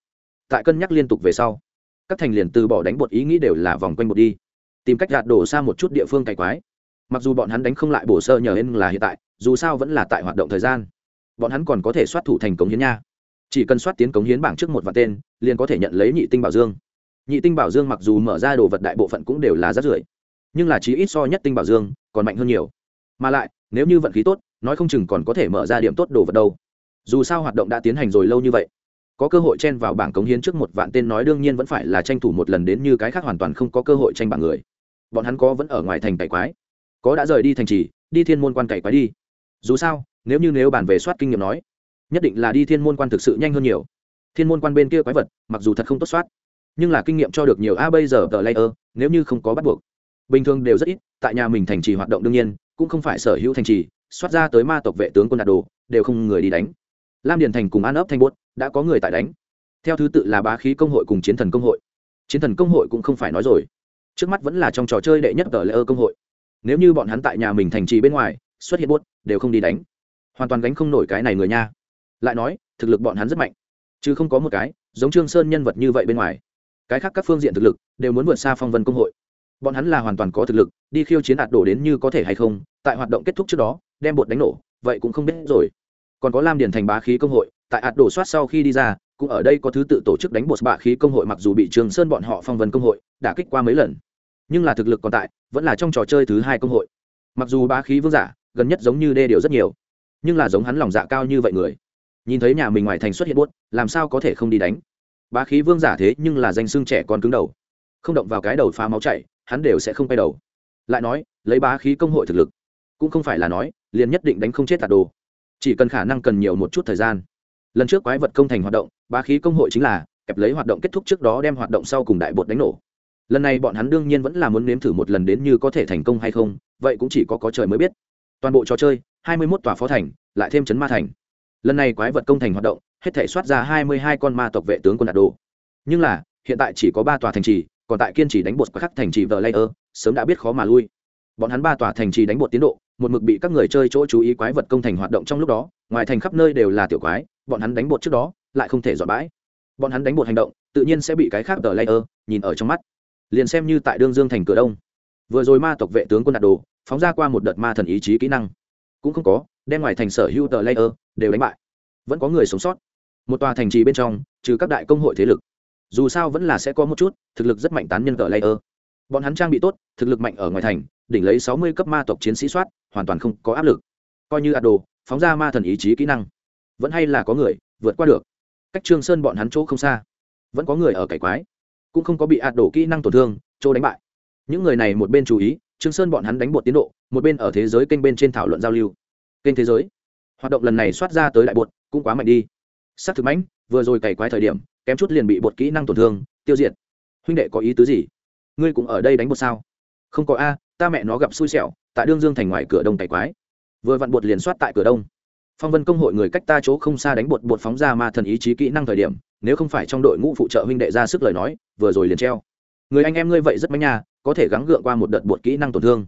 Speaker 1: tại cân nhắc liên tục về sau, các thành liền từ bỏ đánh bột ý nghĩ đều là vòng quanh bột đi. Tìm cách gạt đổ xa một chút địa phương cày quái. Mặc dù bọn hắn đánh không lại bổ sơ nhờ hên là hiện tại, dù sao vẫn là tại hoạt động thời gian. Bọn hắn còn có thể soát thủ thành cống hiến nha. Chỉ cần soát tiến cống hiến bảng trước một vạn tên, liền có thể nhận lấy nhị tinh bảo dương. Nhị tinh bảo dương mặc dù mở ra đồ vật đại bộ phận cũng đều là rát rưởi, nhưng là chí ít so nhất tinh bảo dương còn mạnh hơn nhiều. Mà lại, nếu như vận khí tốt, nói không chừng còn có thể mở ra điểm tốt đồ vật đâu. Dù sao hoạt động đã tiến hành rồi lâu như vậy có cơ hội chen vào bảng cống hiến trước một vạn tên nói đương nhiên vẫn phải là tranh thủ một lần đến như cái khác hoàn toàn không có cơ hội tranh bảng người. Bọn hắn có vẫn ở ngoài thành cải quái, có đã rời đi thành trì, đi thiên môn quan cải quái đi. Dù sao, nếu như nếu bàn về soát kinh nghiệm nói, nhất định là đi thiên môn quan thực sự nhanh hơn nhiều. Thiên môn quan bên kia quái vật, mặc dù thật không tốt soát, nhưng là kinh nghiệm cho được nhiều. A, bây giờ tờ layer, nếu như không có bắt buộc, bình thường đều rất ít, tại nhà mình thành trì hoạt động đương nhiên, cũng không phải sở hữu thành trì, soát ra tới ma tộc vệ tướng quân đạt đồ, đều không người đi đánh. Lam điền thành cùng an ấp thanh bốt đã có người tại đánh. Theo thứ tự là bá khí công hội cùng chiến thần công hội. Chiến thần công hội cũng không phải nói rồi. Trước mắt vẫn là trong trò chơi đệ nhất tờ lễ ơ công hội. Nếu như bọn hắn tại nhà mình thành trì bên ngoài, xuất hiện buốt, đều không đi đánh. Hoàn toàn gánh không nổi cái này người nha. Lại nói, thực lực bọn hắn rất mạnh. Chứ không có một cái, giống trương sơn nhân vật như vậy bên ngoài. Cái khác các phương diện thực lực, đều muốn vượt xa phong vân công hội. Bọn hắn là hoàn toàn có thực lực, đi khiêu chiến đạt đổ đến như có thể hay không, tại hoạt động kết thúc trước đó, đem bột đánh nổ, vậy cũng không biết rồi. Còn có lam Điền thành bá khí công hội tại ạt đổ soát sau khi đi ra, cũng ở đây có thứ tự tổ chức đánh bột bạ khí công hội mặc dù bị trường sơn bọn họ phong vân công hội đã kích qua mấy lần, nhưng là thực lực còn tại, vẫn là trong trò chơi thứ hai công hội. Mặc dù bá khí vương giả, gần nhất giống như đê điều rất nhiều, nhưng là giống hắn lòng dạ cao như vậy người. Nhìn thấy nhà mình ngoài thành xuất hiện buốt làm sao có thể không đi đánh? Bá khí vương giả thế nhưng là danh xương trẻ con cứng đầu. Không động vào cái đầu phá máu chảy, hắn đều sẽ không quay đầu. Lại nói, lấy bá khí công hội thực lực, cũng không phải là nói, liền nhất định đánh không chết tạt đồ. Chỉ cần khả năng cần nhiều một chút thời gian lần trước quái vật công thành hoạt động ba khí công hội chính là kẹp lấy hoạt động kết thúc trước đó đem hoạt động sau cùng đại bột đánh nổ. Lần này bọn hắn đương nhiên vẫn là muốn nếm thử một lần đến như có thể thành công hay không, vậy cũng chỉ có có trời mới biết. Toàn bộ trò chơi, hai mươi 21 tòa phó thành, lại thêm chấn ma thành. Lần này quái vật công thành hoạt động, hết thể soát ra hai mươi hai con ma tộc vệ tướng quân đạt đồ. Nhưng là, hiện tại chỉ có ba tòa thành trì, còn tại kiên trì đánh bột khắc thành trì vờ layer sớm đã biết khó mà lui. Bọn hắn ba tòa thành trì đánh bột tiến độ một mực bị các người chơi chỗ chú ý quái vật công thành hoạt động trong lúc đó, ngoài thành khắp nơi đều là tiểu quái, bọn hắn đánh bột trước đó, lại không thể dọn bãi. Bọn hắn đánh bột hành động, tự nhiên sẽ bị cái khác tờ layer nhìn ở trong mắt. Liền xem như tại đương dương thành cửa đông. Vừa rồi ma tộc vệ tướng quân đạt đồ, phóng ra qua một đợt ma thần ý chí kỹ năng. Cũng không có, đem ngoài thành sở hữu tờ layer đều đánh bại. Vẫn có người sống sót. Một tòa thành trì bên trong, trừ các đại công hội thế lực. Dù sao vẫn là sẽ có một chút, thực lực rất mạnh tán nhân tờ layer. Bọn hắn trang bị tốt, thực lực mạnh ở ngoài thành, đỉnh lấy sáu mươi cấp ma tộc chiến sĩ soát hoàn toàn không có áp lực. Coi như ạt đồ phóng ra ma thần ý chí kỹ năng, vẫn hay là có người vượt qua được. Cách trương sơn bọn hắn chỗ không xa, vẫn có người ở cải quái, cũng không có bị ạt đổ kỹ năng tổn thương, chỗ đánh bại. Những người này một bên chú ý, trương sơn bọn hắn đánh bột tiến độ, một bên ở thế giới kênh bên trên thảo luận giao lưu. Kênh thế giới, hoạt động lần này soát ra tới đại bột, cũng quá mạnh đi. Sắc thực mãnh, vừa rồi cày quái thời điểm, kém chút liền bị bột kỹ năng tổn thương, tiêu diệt. Huynh đệ có ý tứ gì? Ngươi cũng ở đây đánh bột sao? Không có a, ta mẹ nó gặp xui xẻo tại đương dương thành ngoài cửa đông cày quái. Vừa vặn bột liền soát tại cửa đông. Phong vân công hội người cách ta chỗ không xa đánh bột bột phóng ra ma thần ý chí kỹ năng thời điểm, nếu không phải trong đội ngũ phụ trợ huynh đệ ra sức lời nói, vừa rồi liền treo. Người anh em ngươi vậy rất mánh nha, có thể gắng gượng qua một đợt bột kỹ năng tổn thương.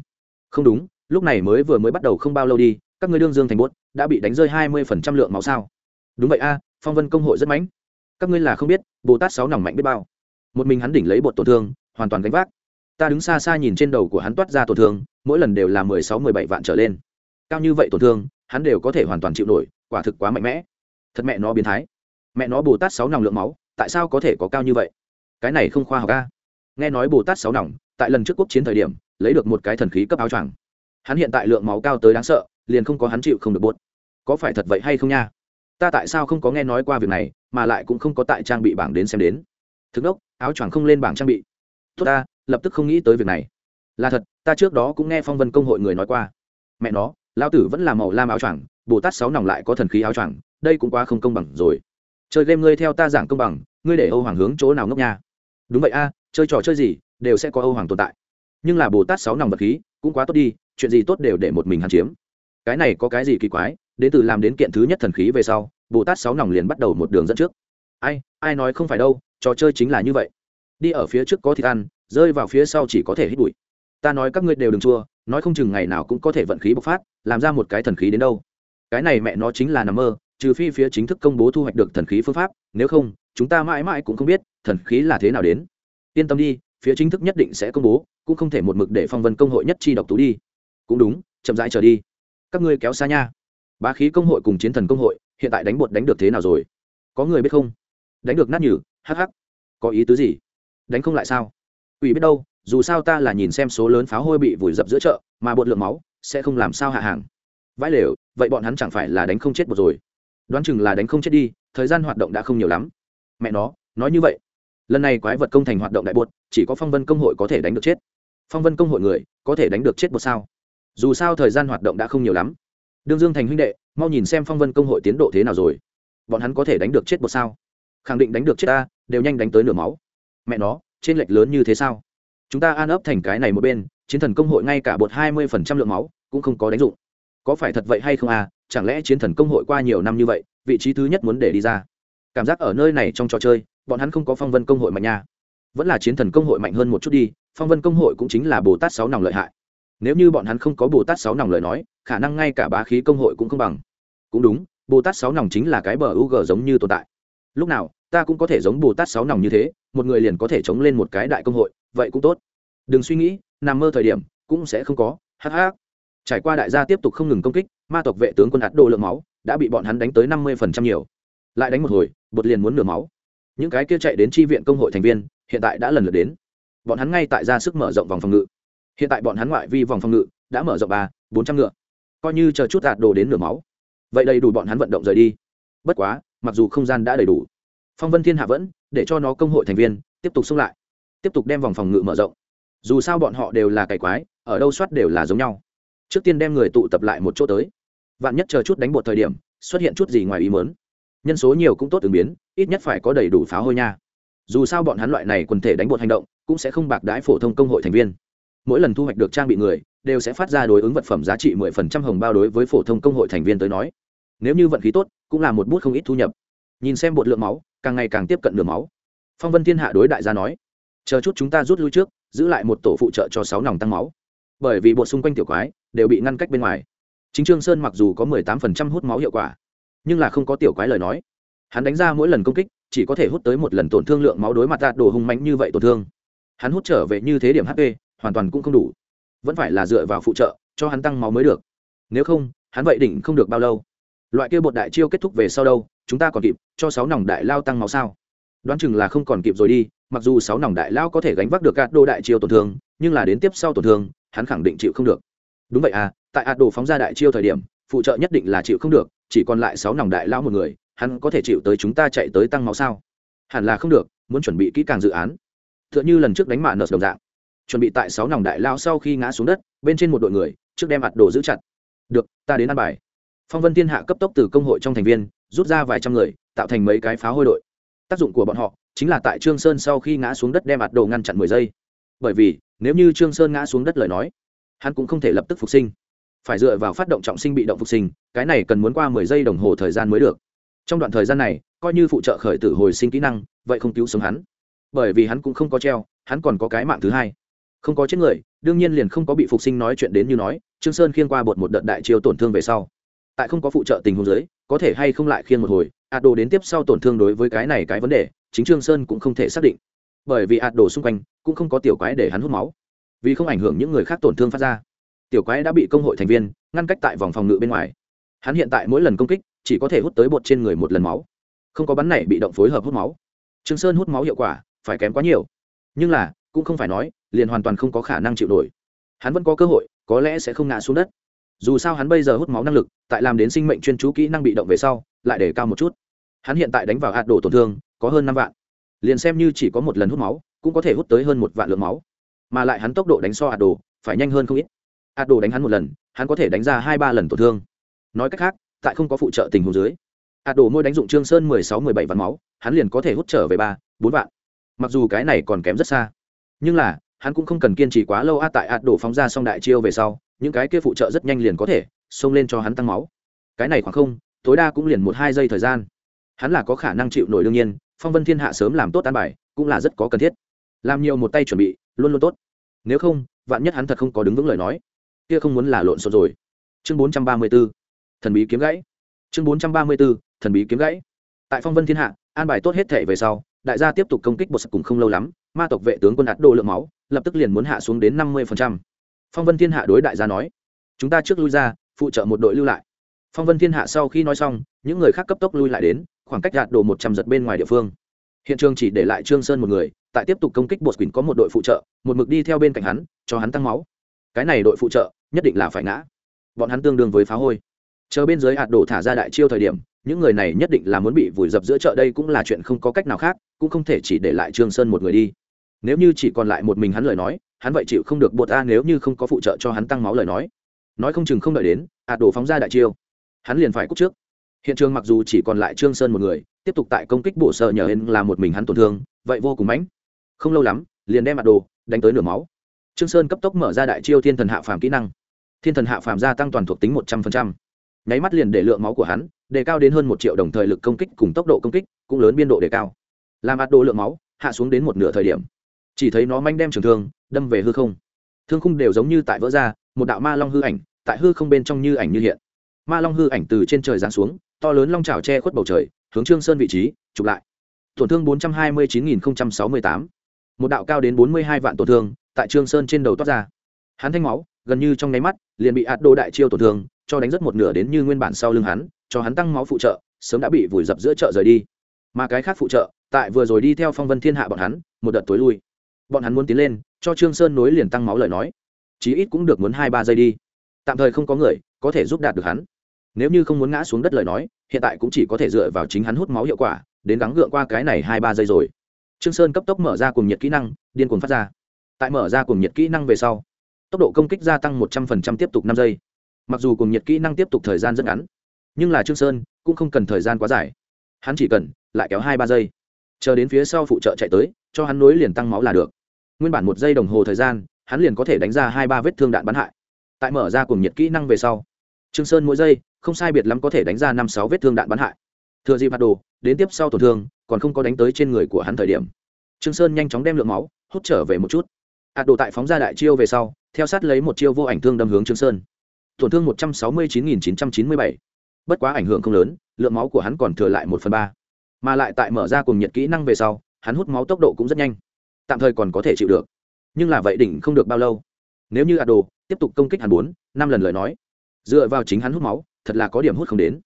Speaker 1: Không đúng, lúc này mới vừa mới bắt đầu không bao lâu đi, các ngươi đương dương thành bột đã bị đánh rơi hai mươi phần trăm lượng máu sao? Đúng vậy a, phong vân công hội rất mánh các ngươi là không biết, bồ tát sáu nòng mạnh biết bao. Một mình hắn đỉnh lấy bột tổn thương, hoàn toàn gánh vác. Ta đứng xa xa nhìn trên đầu của hắn toát ra tổn thương mỗi lần đều là mười sáu, mười bảy vạn trở lên. Cao như vậy tổn thương, hắn đều có thể hoàn toàn chịu nổi, quả thực quá mạnh mẽ. Thật mẹ nó biến thái. Mẹ nó bồ tát sáu nòng lượng máu, tại sao có thể có cao như vậy? Cái này không khoa học ca nghe nói bồ tát sáu nòng, tại lần trước quốc chiến thời điểm, lấy được một cái thần khí cấp áo choàng. Hắn hiện tại lượng máu cao tới đáng sợ, liền không có hắn chịu không được bốt có phải thật vậy hay không nha? Ta tại sao không có nghe nói qua việc này, mà lại cũng không có tại trang bị bảng đến xem đến. Thực đốc, áo choàng không lên bảng trang bị. Tốt ta, lập tức không nghĩ tới việc này là thật, ta trước đó cũng nghe phong vân công hội người nói qua. Mẹ nó lao tử vẫn là màu lam áo choàng, bồ tát sáu nòng lại có thần khí áo choàng, đây cũng quá không công bằng rồi. Chơi game ngươi theo ta giảng công bằng, ngươi để âu hoàng hướng chỗ nào ngốc nha? Đúng vậy a, chơi trò chơi gì, đều sẽ có âu hoàng tồn tại. Nhưng là bồ tát sáu nòng vật khí, cũng quá tốt đi, chuyện gì tốt đều để một mình hắn chiếm. Cái này có cái gì kỳ quái, đến từ làm đến kiện thứ nhất thần khí về sau, bồ tát sáu nòng liền bắt đầu một đường dẫn trước. Ai ai nói không phải đâu, trò chơi chính là như vậy. Đi ở phía trước có thịt ăn, rơi vào phía sau chỉ có thể hít bụi ta nói các ngươi đều đừng chua, nói không chừng ngày nào cũng có thể vận khí bộc phát, làm ra một cái thần khí đến đâu. Cái này mẹ nó chính là nằm mơ, trừ phi phía chính thức công bố thu hoạch được thần khí phương pháp, nếu không, chúng ta mãi mãi cũng không biết, thần khí là thế nào đến. Yên tâm đi, phía chính thức nhất định sẽ công bố, cũng không thể một mực để phong vân công hội nhất chi độc tú đi. Cũng đúng, chậm rãi trở đi. Các ngươi kéo xa nha. Bá khí công hội cùng chiến thần công hội, hiện tại đánh bột đánh được thế nào rồi? Có người biết không? Đánh được nát nhử hh có ý tứ gì? Đánh không lại sao? Ủy biết đâu dù sao ta là nhìn xem số lớn pháo hôi bị vùi dập giữa chợ, mà bột lượng máu sẽ không làm sao hạ hàng. Vãi lều, vậy bọn hắn chẳng phải là đánh không chết một rồi. Đoán chừng là đánh không chết đi, thời gian hoạt động đã không nhiều lắm. Mẹ nó, nói như vậy. Lần này quái vật công thành hoạt động đại bột, chỉ có phong vân công hội có thể đánh được chết. Phong vân công hội người, có thể đánh được chết một sao? Dù sao thời gian hoạt động đã không nhiều lắm. Đương dương thành huynh đệ, mau nhìn xem phong vân công hội tiến độ thế nào rồi. Bọn hắn có thể đánh được chết một sao? Khẳng định đánh được chết ta, đều nhanh đánh tới nửa máu. Mẹ nó, trên lệch lớn như thế sao? Chúng ta an ấp thành cái này một bên, chiến thần công hội ngay cả bột hai mươi phần trăm lượng máu cũng không có đánh dụng. Có phải thật vậy hay không à? Chẳng lẽ chiến thần công hội qua nhiều năm như vậy, vị trí thứ nhất muốn để đi ra? Cảm giác ở nơi này trong trò chơi, bọn hắn không có phong vân công hội mạnh nha. Vẫn là chiến thần công hội mạnh hơn một chút đi, phong vân công hội cũng chính là bồ tát sáu nòng lợi hại. Nếu như bọn hắn không có bồ tát sáu nòng lời nói, khả năng ngay cả bá khí công hội cũng không bằng. Cũng đúng, bồ tát sáu nòng chính là cái bờ u g giống như tồn tại. Lúc nào, ta cũng có thể giống bồ tát sáu nòng như thế, một người liền có thể chống lên một cái đại công hội vậy cũng tốt. Đừng suy nghĩ, nằm mơ thời điểm, cũng sẽ không có. Hh trải qua đại gia tiếp tục không ngừng công kích, ma tộc vệ tướng quân ạt đồ lượng máu, đã bị bọn hắn đánh tới năm mươi phần trăm nhiều. Lại đánh một hồi, bột liền muốn nửa máu. Những cái kia chạy đến tri viện công hội thành viên, hiện tại đã lần lượt đến. Bọn hắn ngay tại ra sức mở rộng vòng phòng ngự. Hiện tại bọn hắn ngoại vi vòng phòng ngự đã mở rộng ba, bốn trăm ngựa. Coi như chờ chút ạt đồ đến nửa máu. Vậy đầy đủ bọn hắn vận động rời đi. Bất quá, mặc dù không gian đã đầy đủ, phong vân thiên hạ vẫn để cho nó công hội thành viên tiếp tục xung lại tiếp tục đem vòng phòng ngự mở rộng. Dù sao bọn họ đều là cày quái, ở đâu soát đều là giống nhau. Trước tiên đem người tụ tập lại một chỗ tới. Vạn nhất chờ chút đánh bột thời điểm, xuất hiện chút gì ngoài ý mớn nhân số nhiều cũng tốt ứng biến, ít nhất phải có đầy đủ pháo hôi nha. Dù sao bọn hắn loại này quần thể đánh bột hành động, cũng sẽ không bạc đái phổ thông công hội thành viên. Mỗi lần thu hoạch được trang bị người, đều sẽ phát ra đối ứng vật phẩm giá trị mười phần trăm hồng bao đối với phổ thông công hội thành viên tới nói. Nếu như vận khí tốt, cũng là một bút không ít thu nhập. Nhìn xem bột lượng máu, càng ngày càng tiếp cận đường máu. Phong vân thiên hạ đối đại gia nói chờ chút chúng ta rút lui trước, giữ lại một tổ phụ trợ cho sáu nòng tăng máu. Bởi vì bột xung quanh tiểu quái đều bị ngăn cách bên ngoài. Chính trương sơn mặc dù có mười tám phần trăm hút máu hiệu quả, nhưng là không có tiểu quái lời nói. Hắn đánh ra mỗi lần công kích, chỉ có thể hút tới một lần tổn thương lượng máu đối mặt đạt đồ hung mạnh như vậy tổn thương. Hắn hút trở về như thế điểm hp hoàn toàn cũng không đủ. Vẫn phải là dựa vào phụ trợ, cho hắn tăng máu mới được. Nếu không, hắn vậy đỉnh không được bao lâu. Loại kia bột đại chiêu kết thúc về sau đâu, chúng ta còn kịp cho sáu nòng đại lao tăng máu sao? Đoán chừng là không còn kịp rồi đi mặc dù sáu nòng đại lao có thể gánh vác được gạt đồ đại chiêu tổn thương, nhưng là đến tiếp sau tổn thương, hắn khẳng định chịu không được. Đúng vậy à tại ạt đồ phóng ra đại chiêu thời điểm, phụ trợ nhất định là chịu không được, chỉ còn lại sáu nòng đại lao một người, hắn có thể chịu tới chúng ta chạy tới tăng máu sao? Hẳn là không được, muốn chuẩn bị kỹ càng dự án. T h ư ợ n h ư lần trước đánh mạ nợ đồng dạng. Chuẩn bị tại sáu nòng đại lao sau khi ngã xuống đất, bên trên một đội người, trước đem ạt đồ giữ chặt. Được, ta đến ăn bài. Phong vân thiên hạ cấp tốc từ công hội trong thành viên, rút ra vài trăm người, tạo thành mấy cái phá hôi đội. Tác dụng của bọn họ chính là tại trương sơn sau khi ngã xuống đất đem ạt đồ ngăn chặn mười giây. Bởi vì, nếu như trương sơn ngã xuống đất lời nói, hắn cũng không thể lập tức phục sinh. Phải dựa vào phát động trọng sinh bị động phục sinh, cái này cần muốn qua mười giây đồng hồ thời gian mới được. Trong đoạn thời gian này, coi như phụ trợ khởi tử hồi sinh kỹ năng, vậy không cứu sống hắn. Bởi vì hắn cũng không có treo, hắn còn có cái mạng thứ hai. Không có chết người, đương nhiên liền không có bị phục sinh nói chuyện đến như nói, trương sơn khiêng qua bột một đợt đại chiêu tổn thương về sau. Tại không có phụ trợ tình huống giới có thể hay không lại khiêng một hồi, ạt đồ đến tiếp sau tổn thương đối với cái này cái vấn đề chính trương sơn cũng không thể xác định bởi vì ạt đồ xung quanh cũng không có tiểu quái để hắn hút máu vì không ảnh hưởng những người khác tổn thương phát ra tiểu quái đã bị công hội thành viên ngăn cách tại vòng phòng ngự bên ngoài hắn hiện tại mỗi lần công kích chỉ có thể hút tới bột trên người một lần máu không có bắn này bị động phối hợp hút máu trương sơn hút máu hiệu quả phải kém quá nhiều nhưng là cũng không phải nói liền hoàn toàn không có khả năng chịu nổi hắn vẫn có cơ hội có lẽ sẽ không ngã xuống đất dù sao hắn bây giờ hút máu năng lực tại làm đến sinh mệnh chuyên chú kỹ năng bị động về sau lại để cao một chút hắn hiện tại đánh vào hạt đổ tổn thương có hơn năm vạn. Liền xem như chỉ có một lần hút máu, cũng có thể hút tới hơn một vạn lượng máu. Mà lại hắn tốc độ đánh so hạt đồ phải nhanh hơn không ít. Hạt đồ đánh hắn một lần, hắn có thể đánh ra hai ba lần tổn thương. Nói cách khác, tại không có phụ trợ tình huống dưới, hạt đồ môi đánh dụng trương sơn mười sáu, mười bảy vạn máu, hắn liền có thể hút trở về ba, bốn vạn. Mặc dù cái này còn kém rất xa, nhưng là, hắn cũng không cần kiên trì quá lâu a, tại hạt đồ phóng ra xong đại chiêu về sau, những cái kia phụ trợ rất nhanh liền có thể xông lên cho hắn tăng máu. Cái này khoảng không, tối đa cũng liền một hai giây thời gian. Hắn là có khả năng chịu nổi đương nhiên phong vân thiên hạ sớm làm tốt an bài, cũng là rất có cần thiết. Làm nhiều một tay chuẩn bị, luôn luôn tốt. Nếu không, vạn nhất hắn thật không có đứng vững lời nói, kia không muốn là lộn xộn rồi. Chương bốn trăm ba mươi b ố thần bí kiếm gãy. Chương bốn trăm ba mươi b ố thần bí kiếm gãy. Tại phong vân thiên hạ, an bài tốt hết thể về sau, đại gia tiếp tục công kích bột sập cùng không lâu lắm, ma tộc vệ tướng quân ạt đồ lượng máu, lập tức liền muốn hạ xuống đến năm mươi phong vân thiên hạ đối đại gia nói, chúng ta trước lui ra, phụ trợ một đội lưu lại. Phong vân thiên hạ sau khi nói xong, những người khác cấp tốc lui lại đến khoảng cách đạt đồ một trăm giật bên ngoài địa phương. Hiện trường chỉ để lại trương sơn một người, tại tiếp tục công kích bột quỳnh có một đội phụ trợ, một mực đi theo bên cạnh hắn, cho hắn tăng máu. Cái này đội phụ trợ, nhất định là phải ngã. Bọn hắn tương đương với phá hôi. Chờ bên dưới hạt đổ thả ra đại chiêu thời điểm, những người này nhất định là muốn bị vùi dập giữa chợ, đây cũng là chuyện không có cách nào khác, cũng không thể chỉ để lại trương sơn một người đi. Nếu như chỉ còn lại một mình hắn lời nói, hắn vậy chịu không được bột a nếu như không có phụ trợ cho hắn tăng máu lời nói. Nói không chừng không đợi đến, hạt đổ phóng ra đại chiêu, hắn liền phải cút trước hiện trường mặc dù chỉ còn lại trương sơn một người, tiếp tục tại công kích bộ sợ nhờ hên là một mình hắn tổn thương, vậy vô cùng mãnh. Không lâu lắm, liền đem mặt đồ đánh tới nửa máu. Trương sơn cấp tốc mở ra đại chiêu thiên thần hạ phàm kỹ năng. Thiên thần hạ phàm gia tăng toàn thuộc tính một trăm linh nháy mắt liền để lượng máu của hắn đề cao đến hơn một triệu đồng thời lực công kích cùng tốc độ công kích cũng lớn biên độ đề cao. Làm mặt đồ lượng máu, hạ xuống đến một nửa thời điểm. Chỉ thấy nó manh đem trường thương, đâm về hư không. Thương khung đều giống như tại vỡ ra, một đạo ma long hư ảnh, tại hư không bên trong như ảnh như hiện. Ma long hư ảnh từ trên trời giáng xuống to lớn long trào che khuất bầu trời, hướng trương sơn vị trí, chụp lại. Tổn thương bốn trăm hai mươi chín nghìn sáu mươi tám. Một đạo cao đến bốn mươi hai vạn tổn thương tại trương sơn trên đầu toát ra. Hắn thanh máu, gần như trong nháy mắt, liền bị ạt đồ đại chiêu tổn thương, cho đánh rất một nửa đến như nguyên bản sau lưng hắn, cho hắn tăng máu phụ trợ, sớm đã bị vùi dập giữa chợ rời đi. Mà cái khác phụ trợ, tại vừa rồi đi theo phong vân thiên hạ bọn hắn, một đợt tối lui. Bọn hắn muốn tiến lên, cho trương sơn nối liền tăng máu lời nói. Chí ít cũng được muốn hai ba giây đi. Tạm thời không có người có thể giúp đạt được hắn. Nếu như không muốn ngã xuống đất lời nói hiện tại cũng chỉ có thể dựa vào chính hắn hút máu hiệu quả, đến gắng gượng qua cái này hai ba giây rồi. Trương sơn cấp tốc mở ra cùng nhiệt kỹ năng, điên cuồng phát ra. Tại mở ra cùng nhiệt kỹ năng về sau, tốc độ công kích gia tăng một trăm phần trăm tiếp tục năm giây. Mặc dù cùng nhiệt kỹ năng tiếp tục thời gian rất ngắn, nhưng là trương sơn cũng không cần thời gian quá dài. Hắn chỉ cần lại kéo hai ba giây, chờ đến phía sau phụ trợ chạy tới, cho hắn nối liền tăng máu là được. Nguyên bản một giây đồng hồ thời gian, hắn liền có thể đánh ra hai ba vết thương đạn bắn hại. Tại mở ra cùng nhiệt kỹ năng về sau trương sơn mỗi giây, không sai biệt lắm có thể đánh ra năm sáu vết thương đạn bắn hại. Thừa dịp hạt đồ, đến tiếp sau tổn thương, còn không có đánh tới trên người của hắn thời điểm. Trương sơn nhanh chóng đem lượng máu, hút trở về một chút. Hạt đồ tại phóng ra đại chiêu về sau, theo sát lấy một chiêu vô ảnh thương đâm hướng trương sơn. Tổn thương một trăm sáu mươi chín nghìn chín trăm chín mươi bảy. Bất quá ảnh hưởng không lớn, lượng máu của hắn còn thừa lại một phần ba. Mà lại tại mở ra cùng nhiệt kỹ năng về sau, hắn hút máu tốc độ cũng rất nhanh. Tạm thời còn có thể chịu được. Nhưng là vậy đỉnh không được bao lâu. Nếu như ado tiếp tục công kích hắn bốn, năm lần lời nói dựa vào chính hắn hút máu, thật là có điểm hút không đến.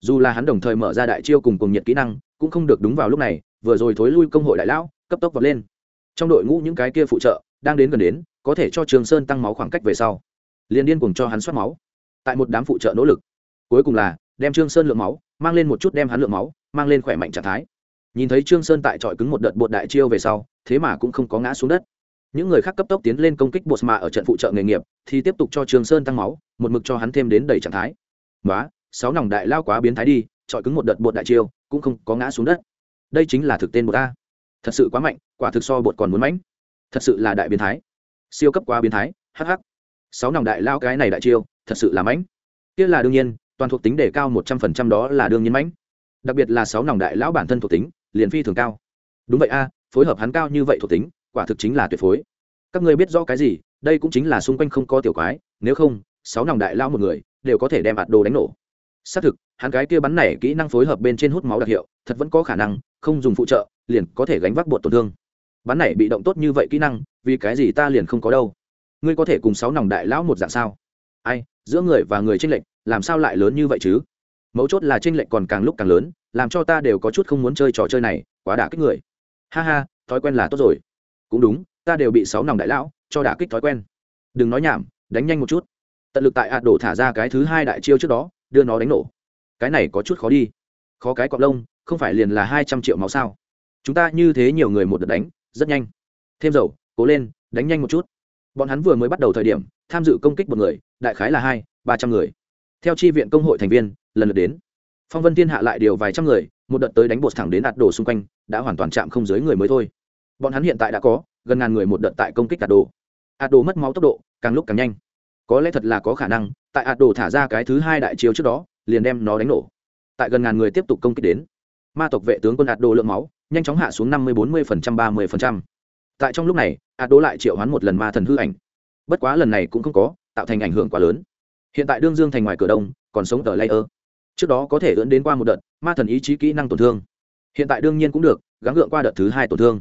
Speaker 1: Dù là hắn đồng thời mở ra đại chiêu cùng cùng nhiệt kỹ năng, cũng không được đúng vào lúc này, vừa rồi thối lui công hội đại lão, cấp tốc vọt lên. Trong đội ngũ những cái kia phụ trợ, đang đến gần đến, có thể cho trường sơn tăng máu khoảng cách về sau. Liền điên cùng cho hắn soát máu. Tại một đám phụ trợ nỗ lực, cuối cùng là đem trương sơn lượng máu, mang lên một chút đem hắn lượng máu, mang lên khỏe mạnh trạng thái. Nhìn thấy trương sơn tại trọi cứng một đợt bột đại chiêu về sau, thế mà cũng không có ngã xuống đất những người khác cấp tốc tiến lên công kích bột mà ở trận phụ trợ nghề nghiệp, thì tiếp tục cho Trường sơn tăng máu, một mực cho hắn thêm đến đầy trạng thái. Quá sáu nòng đại lao quá biến thái đi, chọi cứng một đợt bột đại chiêu, cũng không có ngã xuống đất. Đây chính là thực tên bột a. Thật sự quá mạnh, quả thực so bột còn muốn mãnh. Thật sự là đại biến thái. Siêu cấp quá biến thái hh sáu nòng đại lao cái này đại chiêu, thật sự là mãnh. Kia là đương nhiên, toàn thuộc tính đề cao một trăm phần trăm đó là đương nhiên mãnh. Đặc biệt là sáu nòng đại lão bản thân thuộc tính, liền phi thường cao. Đúng vậy a, phối hợp hắn cao như vậy thuộc tính quả thực chính là tuyệt phối. Các ngươi biết rõ cái gì, đây cũng chính là xung quanh không có tiểu quái, nếu không, sáu nòng đại lão một người, đều có thể đem ạt đồ đánh nổ. Xác thực, hắn cái kia bắn này kỹ năng phối hợp bên trên hút máu đặc hiệu, thật vẫn có khả năng, không dùng phụ trợ, liền có thể gánh vác bột tổn thương. Bắn này bị động tốt như vậy kỹ năng, vì cái gì ta liền không có đâu? Ngươi có thể cùng sáu nòng đại lão một dạng sao? Ai, giữa người và người tranh lệch, làm sao lại lớn như vậy chứ? Mấu chốt là tranh lệch còn càng lúc càng lớn, làm cho ta đều có chút không muốn chơi trò chơi này, quá đả kích người. Ha ha, thói quen là tốt rồi cũng đúng, ta đều bị sáu nòng đại lão cho đả kích thói quen. Đừng nói nhảm, đánh nhanh một chút. Tận lực tại ạt đổ thả ra cái thứ hai đại chiêu trước đó, đưa nó đánh nổ. Cái này có chút khó đi. Khó cái cọc lông, không phải liền là hai trăm triệu máu sao? Chúng ta như thế nhiều người một đợt đánh, rất nhanh. Thêm dầu, cố lên, đánh nhanh một chút. Bọn hắn vừa mới bắt đầu thời điểm, tham dự công kích một người, đại khái là hai, ba trăm người. Theo chi viện công hội thành viên, lần lượt đến. Phong vân thiên hạ lại điều vài trăm người, một đợt tới đánh bột thẳng đến đạt đồ xung quanh, đã hoàn toàn chạm không dưới người mới thôi bọn hắn hiện tại đã có gần ngàn người một đợt tại công kích ạt đồ. Ạt đồ mất máu tốc độ càng lúc càng nhanh. Có lẽ thật là có khả năng, tại ạt đồ thả ra cái thứ hai đại chiếu trước đó, liền đem nó đánh nổ. Tại gần ngàn người tiếp tục công kích đến, ma tộc vệ tướng quân ạt đồ lượng máu, nhanh chóng hạ xuống năm mươi bốn mươi ba mươi tại trong lúc này, ạt đồ lại triệu hoán một lần ma thần hư ảnh. Bất quá lần này cũng không có, tạo thành ảnh hưởng quá lớn. Hiện tại đương dương thành ngoài cửa đông, còn sống ở layer. Trước đó có thể ưỡn đến qua một đợt, ma thần ý chí kỹ năng tổn thương. Hiện tại đương nhiên cũng được, gắng gượng qua đợt thứ hai tổn thương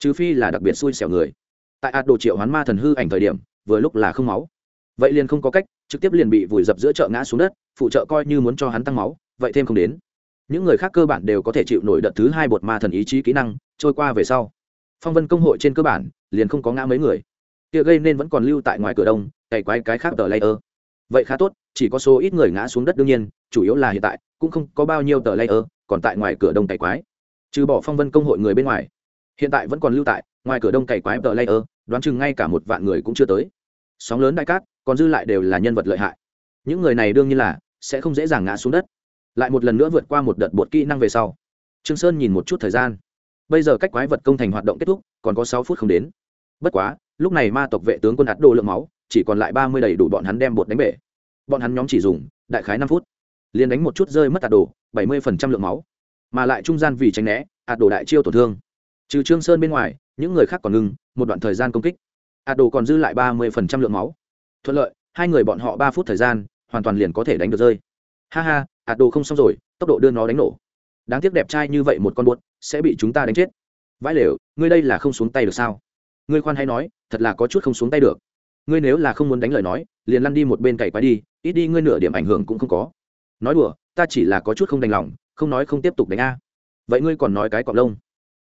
Speaker 1: trừ phi là đặc biệt xui xẻo người. Tại ạt đồ triệu hoán ma thần hư ảnh thời điểm, vừa lúc là không máu. Vậy liền không có cách, trực tiếp liền bị vùi dập giữa chợ ngã xuống đất, phụ trợ coi như muốn cho hắn tăng máu, vậy thêm không đến. Những người khác cơ bản đều có thể chịu nổi đợt thứ hai bột ma thần ý chí kỹ năng, trôi qua về sau. Phong vân công hội trên cơ bản, liền không có ngã mấy người. Kia gây nên vẫn còn lưu tại ngoài cửa đông, cày quái cái khác tờ layer. Vậy khá tốt, chỉ có số ít người ngã xuống đất đương nhiên, chủ yếu là hiện tại, cũng không có bao nhiêu tờ layer, còn tại ngoài cửa đông cày quái. Trừ bỏ phong vân công hội người bên ngoài hiện tại vẫn còn lưu tại, ngoài cửa đông cày quái tờ layer, đoán chừng ngay cả một vạn người cũng chưa tới. Sóng lớn đại cát, còn dư lại đều là nhân vật lợi hại. Những người này đương nhiên là sẽ không dễ dàng ngã xuống đất. Lại một lần nữa vượt qua một đợt bột kỹ năng về sau, trương sơn nhìn một chút thời gian. Bây giờ cách quái vật công thành hoạt động kết thúc, còn có sáu phút không đến. Bất quá, lúc này ma tộc vệ tướng quân đặt đồ lượng máu, chỉ còn lại ba mươi đầy đủ bọn hắn đem bột đánh bể. Bọn hắn nhóm chỉ dùng, đại khái năm phút. Liền đánh một chút rơi mất ạt đồ, bảy mươi phần trăm lượng máu. Mà lại trung gian vì tránh né ạt đồ đại chiêu tổn thương trừ trương sơn bên ngoài, những người khác còn ngừng một đoạn thời gian công kích. Ạt đồ còn dư lại ba mươi phần trăm lượng máu. Thuận lợi, hai người bọn họ ba phút thời gian, hoàn toàn liền có thể đánh được rơi. Ha ha ạt đồ không xong rồi, tốc độ đưa nó đánh nổ. Đáng tiếc đẹp trai như vậy một con buốt, sẽ bị chúng ta đánh chết. Vãi lều, ngươi đây là không xuống tay được sao? Ngươi khoan hay nói, thật là có chút không xuống tay được. Ngươi nếu là không muốn đánh lời nói, liền lăn đi một bên cày quái đi, ít đi ngươi nửa điểm ảnh hưởng cũng không có. Nói đùa, ta chỉ là có chút không đành lòng, không nói không tiếp tục đánh a. Vậy ngươi còn nói cái cọp lông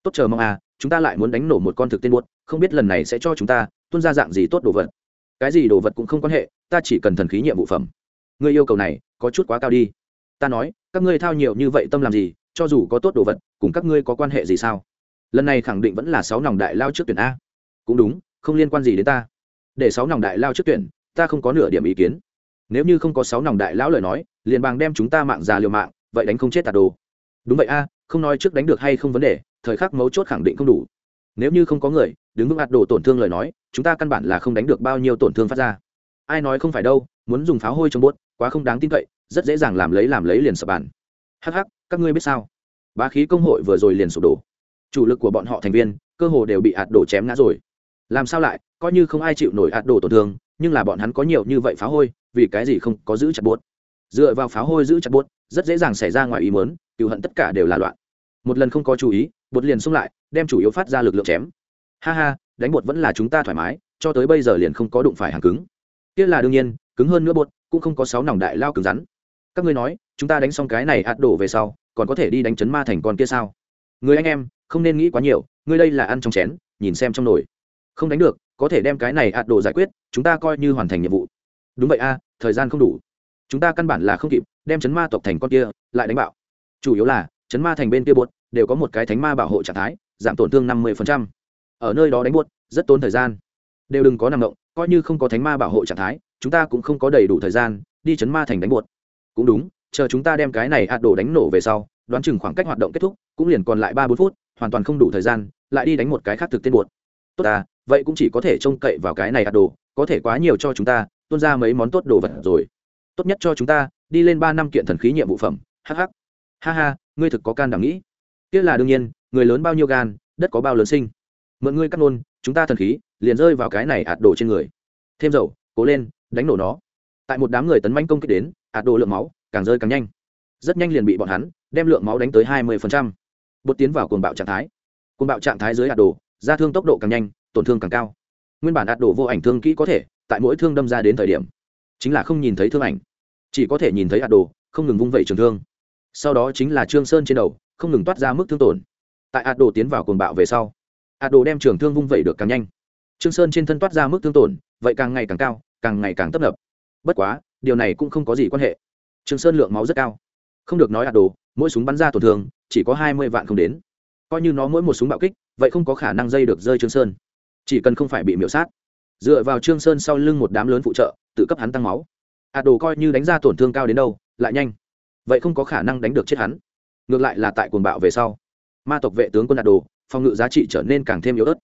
Speaker 1: tốt chờ mong a chúng ta lại muốn đánh nổ một con thực tên buốt, không biết lần này sẽ cho chúng ta tuân ra dạng gì tốt đồ vật. Cái gì đồ vật cũng không quan hệ, ta chỉ cần thần khí nhiệm vụ phẩm. Ngươi yêu cầu này, có chút quá cao đi. Ta nói, các ngươi thao nhiều như vậy tâm làm gì, cho dù có tốt đồ vật, cùng các ngươi có quan hệ gì sao? Lần này khẳng định vẫn là sáu nòng đại lao trước tuyển a. Cũng đúng, không liên quan gì đến ta. Để sáu nòng đại lao trước tuyển, ta không có nửa điểm ý kiến. Nếu như không có sáu nòng đại lão lời nói, liền bàng đem chúng ta mạng già liều mạng, vậy đánh không chết tạt đồ. Đúng vậy a, không nói trước đánh được hay không vấn đề thời khắc mấu chốt khẳng định không đủ. Nếu như không có người, đứng vững ạt đồ tổn thương lời nói, chúng ta căn bản là không đánh được bao nhiêu tổn thương phát ra. Ai nói không phải đâu, muốn dùng pháo hôi trong bốt quá không đáng tin cậy, rất dễ dàng làm lấy làm lấy liền sập bàn. Hắc hắc, các ngươi biết sao? Bá khí công hội vừa rồi liền sụp đổ. Chủ lực của bọn họ thành viên, cơ hồ đều bị ạt đổ chém ngã rồi. Làm sao lại, coi như không ai chịu nổi ạt đổ tổn thương, nhưng là bọn hắn có nhiều như vậy phá hôi, vì cái gì không có giữ chặt buốt? Dựa vào phá hôi giữ chặt buốt, rất dễ dàng xảy ra ngoài ý mớn cựu hận tất cả đều là loạn. Một lần không có chú ý bột liền xông lại, đem chủ yếu phát ra lực lượng chém. Ha ha, đánh bột vẫn là chúng ta thoải mái, cho tới bây giờ liền không có đụng phải hàng cứng. Kia là đương nhiên, cứng hơn nữa bột, cũng không có sáu nòng đại lao cứng rắn. Các ngươi nói, chúng ta đánh xong cái này ạt đổ về sau, còn có thể đi đánh chấn ma thành con kia sao? Người anh em, không nên nghĩ quá nhiều, ngươi đây là ăn trong chén, nhìn xem trong nồi. Không đánh được, có thể đem cái này ạt đổ giải quyết, chúng ta coi như hoàn thành nhiệm vụ. Đúng vậy a, thời gian không đủ. Chúng ta căn bản là không kịp, đem chấn ma tộc thành con kia, lại đánh bạo. Chủ yếu là, chấn ma thành bên kia bột đều có một cái thánh ma bảo hộ trạng thái, giảm tổn thương năm mươi ở nơi đó đánh buốt, rất tốn thời gian. Đều đừng có nằm động, coi như không có thánh ma bảo hộ trạng thái, chúng ta cũng không có đầy đủ thời gian đi chấn ma thành đánh buốt. Cũng đúng, chờ chúng ta đem cái này hạt đổ đánh nổ về sau, đoán chừng khoảng cách hoạt động kết thúc, cũng liền còn lại ba bốn phút, hoàn toàn không đủ thời gian, lại đi đánh một cái khác thực tên buột tốt ta, vậy cũng chỉ có thể trông cậy vào cái này hạt đồ có thể quá nhiều cho chúng ta, tuôn ra mấy món tốt đồ vật rồi. Tốt nhất cho chúng ta, đi lên ba năm kiện thần khí nhiệm vụ phẩm hh ha ha, ngươi thực có can đảm nghĩ kia là đương nhiên người lớn bao nhiêu gan đất có bao lớn sinh. Mượn ngươi cắt nôn chúng ta thần khí liền rơi vào cái này ạt đổ trên người. Thêm dầu cố lên đánh nổ nó. Tại một đám người tấn manh công kích đến ạt đổ lượng máu càng rơi càng nhanh. Rất nhanh liền bị bọn hắn đem lượng máu đánh tới hai mươi bột tiến vào cuồng bạo trạng thái. Cuồng bạo trạng thái dưới ạt đổ, ra thương tốc độ càng nhanh tổn thương càng cao. Nguyên bản ạt đổ vô ảnh thương kỹ có thể tại mỗi thương đâm ra đến thời điểm chính là không nhìn thấy thương ảnh. Chỉ có thể nhìn thấy ạt đồ không ngừng vung vẩy trường thương. Sau đó chính là trương sơn trên đầu không ngừng toát ra mức thương tổn. Tại ạt đồ tiến vào cuồng bạo về sau, ạt đồ đem trường thương vung vẩy được càng nhanh. Trương sơn trên thân toát ra mức thương tổn, vậy càng ngày càng cao, càng ngày càng tấp nập. Bất quá, điều này cũng không có gì quan hệ. Trương sơn lượng máu rất cao. Không được nói ạt đồ, mỗi súng bắn ra tổn thương, chỉ có hai mươi vạn không đến. Coi như nó mỗi một súng bạo kích, vậy không có khả năng dây được rơi trương sơn. Chỉ cần không phải bị miễu sát. Dựa vào trương sơn sau lưng một đám lớn phụ trợ, tự cấp hắn tăng máu. Ạt đồ coi như đánh ra tổn thương cao đến đâu, lại nhanh. Vậy không có khả năng đánh được chết hắn ngược lại là tại cuồng bạo về sau. Ma tộc vệ tướng quân đạt đồ, phòng ngự giá trị trở nên càng thêm yếu ớt.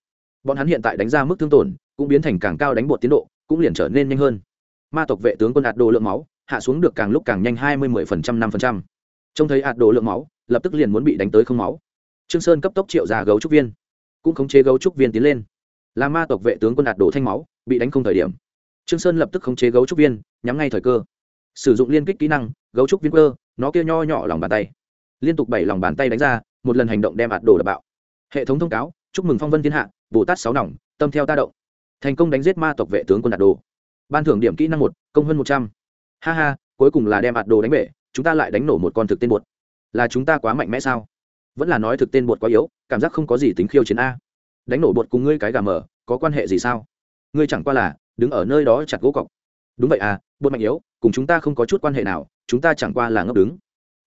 Speaker 1: Bọn hắn hiện tại đánh ra mức thương tổn cũng biến thành càng cao đánh bột tiến độ, cũng liền trở nên nhanh hơn. Ma tộc vệ tướng quân đạt đồ lượng máu hạ xuống được càng lúc càng nhanh hai mươi mười phần trăm, năm phần trăm. Trông thấy ạt đồ lượng máu, lập tức liền muốn bị đánh tới không máu. Trương sơn cấp tốc triệu ra gấu trúc viên, cũng khống chế gấu trúc viên tiến lên. Là ma tộc vệ tướng quân đạt đồ thanh máu, bị đánh không thời điểm. Trương sơn lập tức khống chế gấu trúc viên, nhắm ngay thời cơ. Sử dụng liên kích kỹ năng, gấu trúc viên cơ, nó kêu nho nhỏ lòng bàn tay liên tục bảy lòng bàn tay đánh ra, một lần hành động đem ạt đồ đập bạo. Hệ thống thông cáo, chúc mừng phong vân thiên hạ, bồ tát sáu nòng, tâm theo ta động. Thành công đánh giết ma tộc vệ tướng quân ạt đồ. Ban thưởng điểm kỹ năng một, công hơn một trăm. Ha ha, cuối cùng là đem ạt đồ đánh bể, chúng ta lại đánh nổ một con thực tên bột. Là chúng ta quá mạnh mẽ sao? Vẫn là nói thực tên bột quá yếu, cảm giác không có gì tính khiêu chiến a. Đánh nổ bột cùng ngươi cái gà mờ, có quan hệ gì sao? Ngươi chẳng qua là, đứng ở nơi đó chặt gỗ cọc. Đúng vậy à bột mạnh yếu, cùng chúng ta không có chút quan hệ nào, chúng ta chẳng qua là ngốc đứng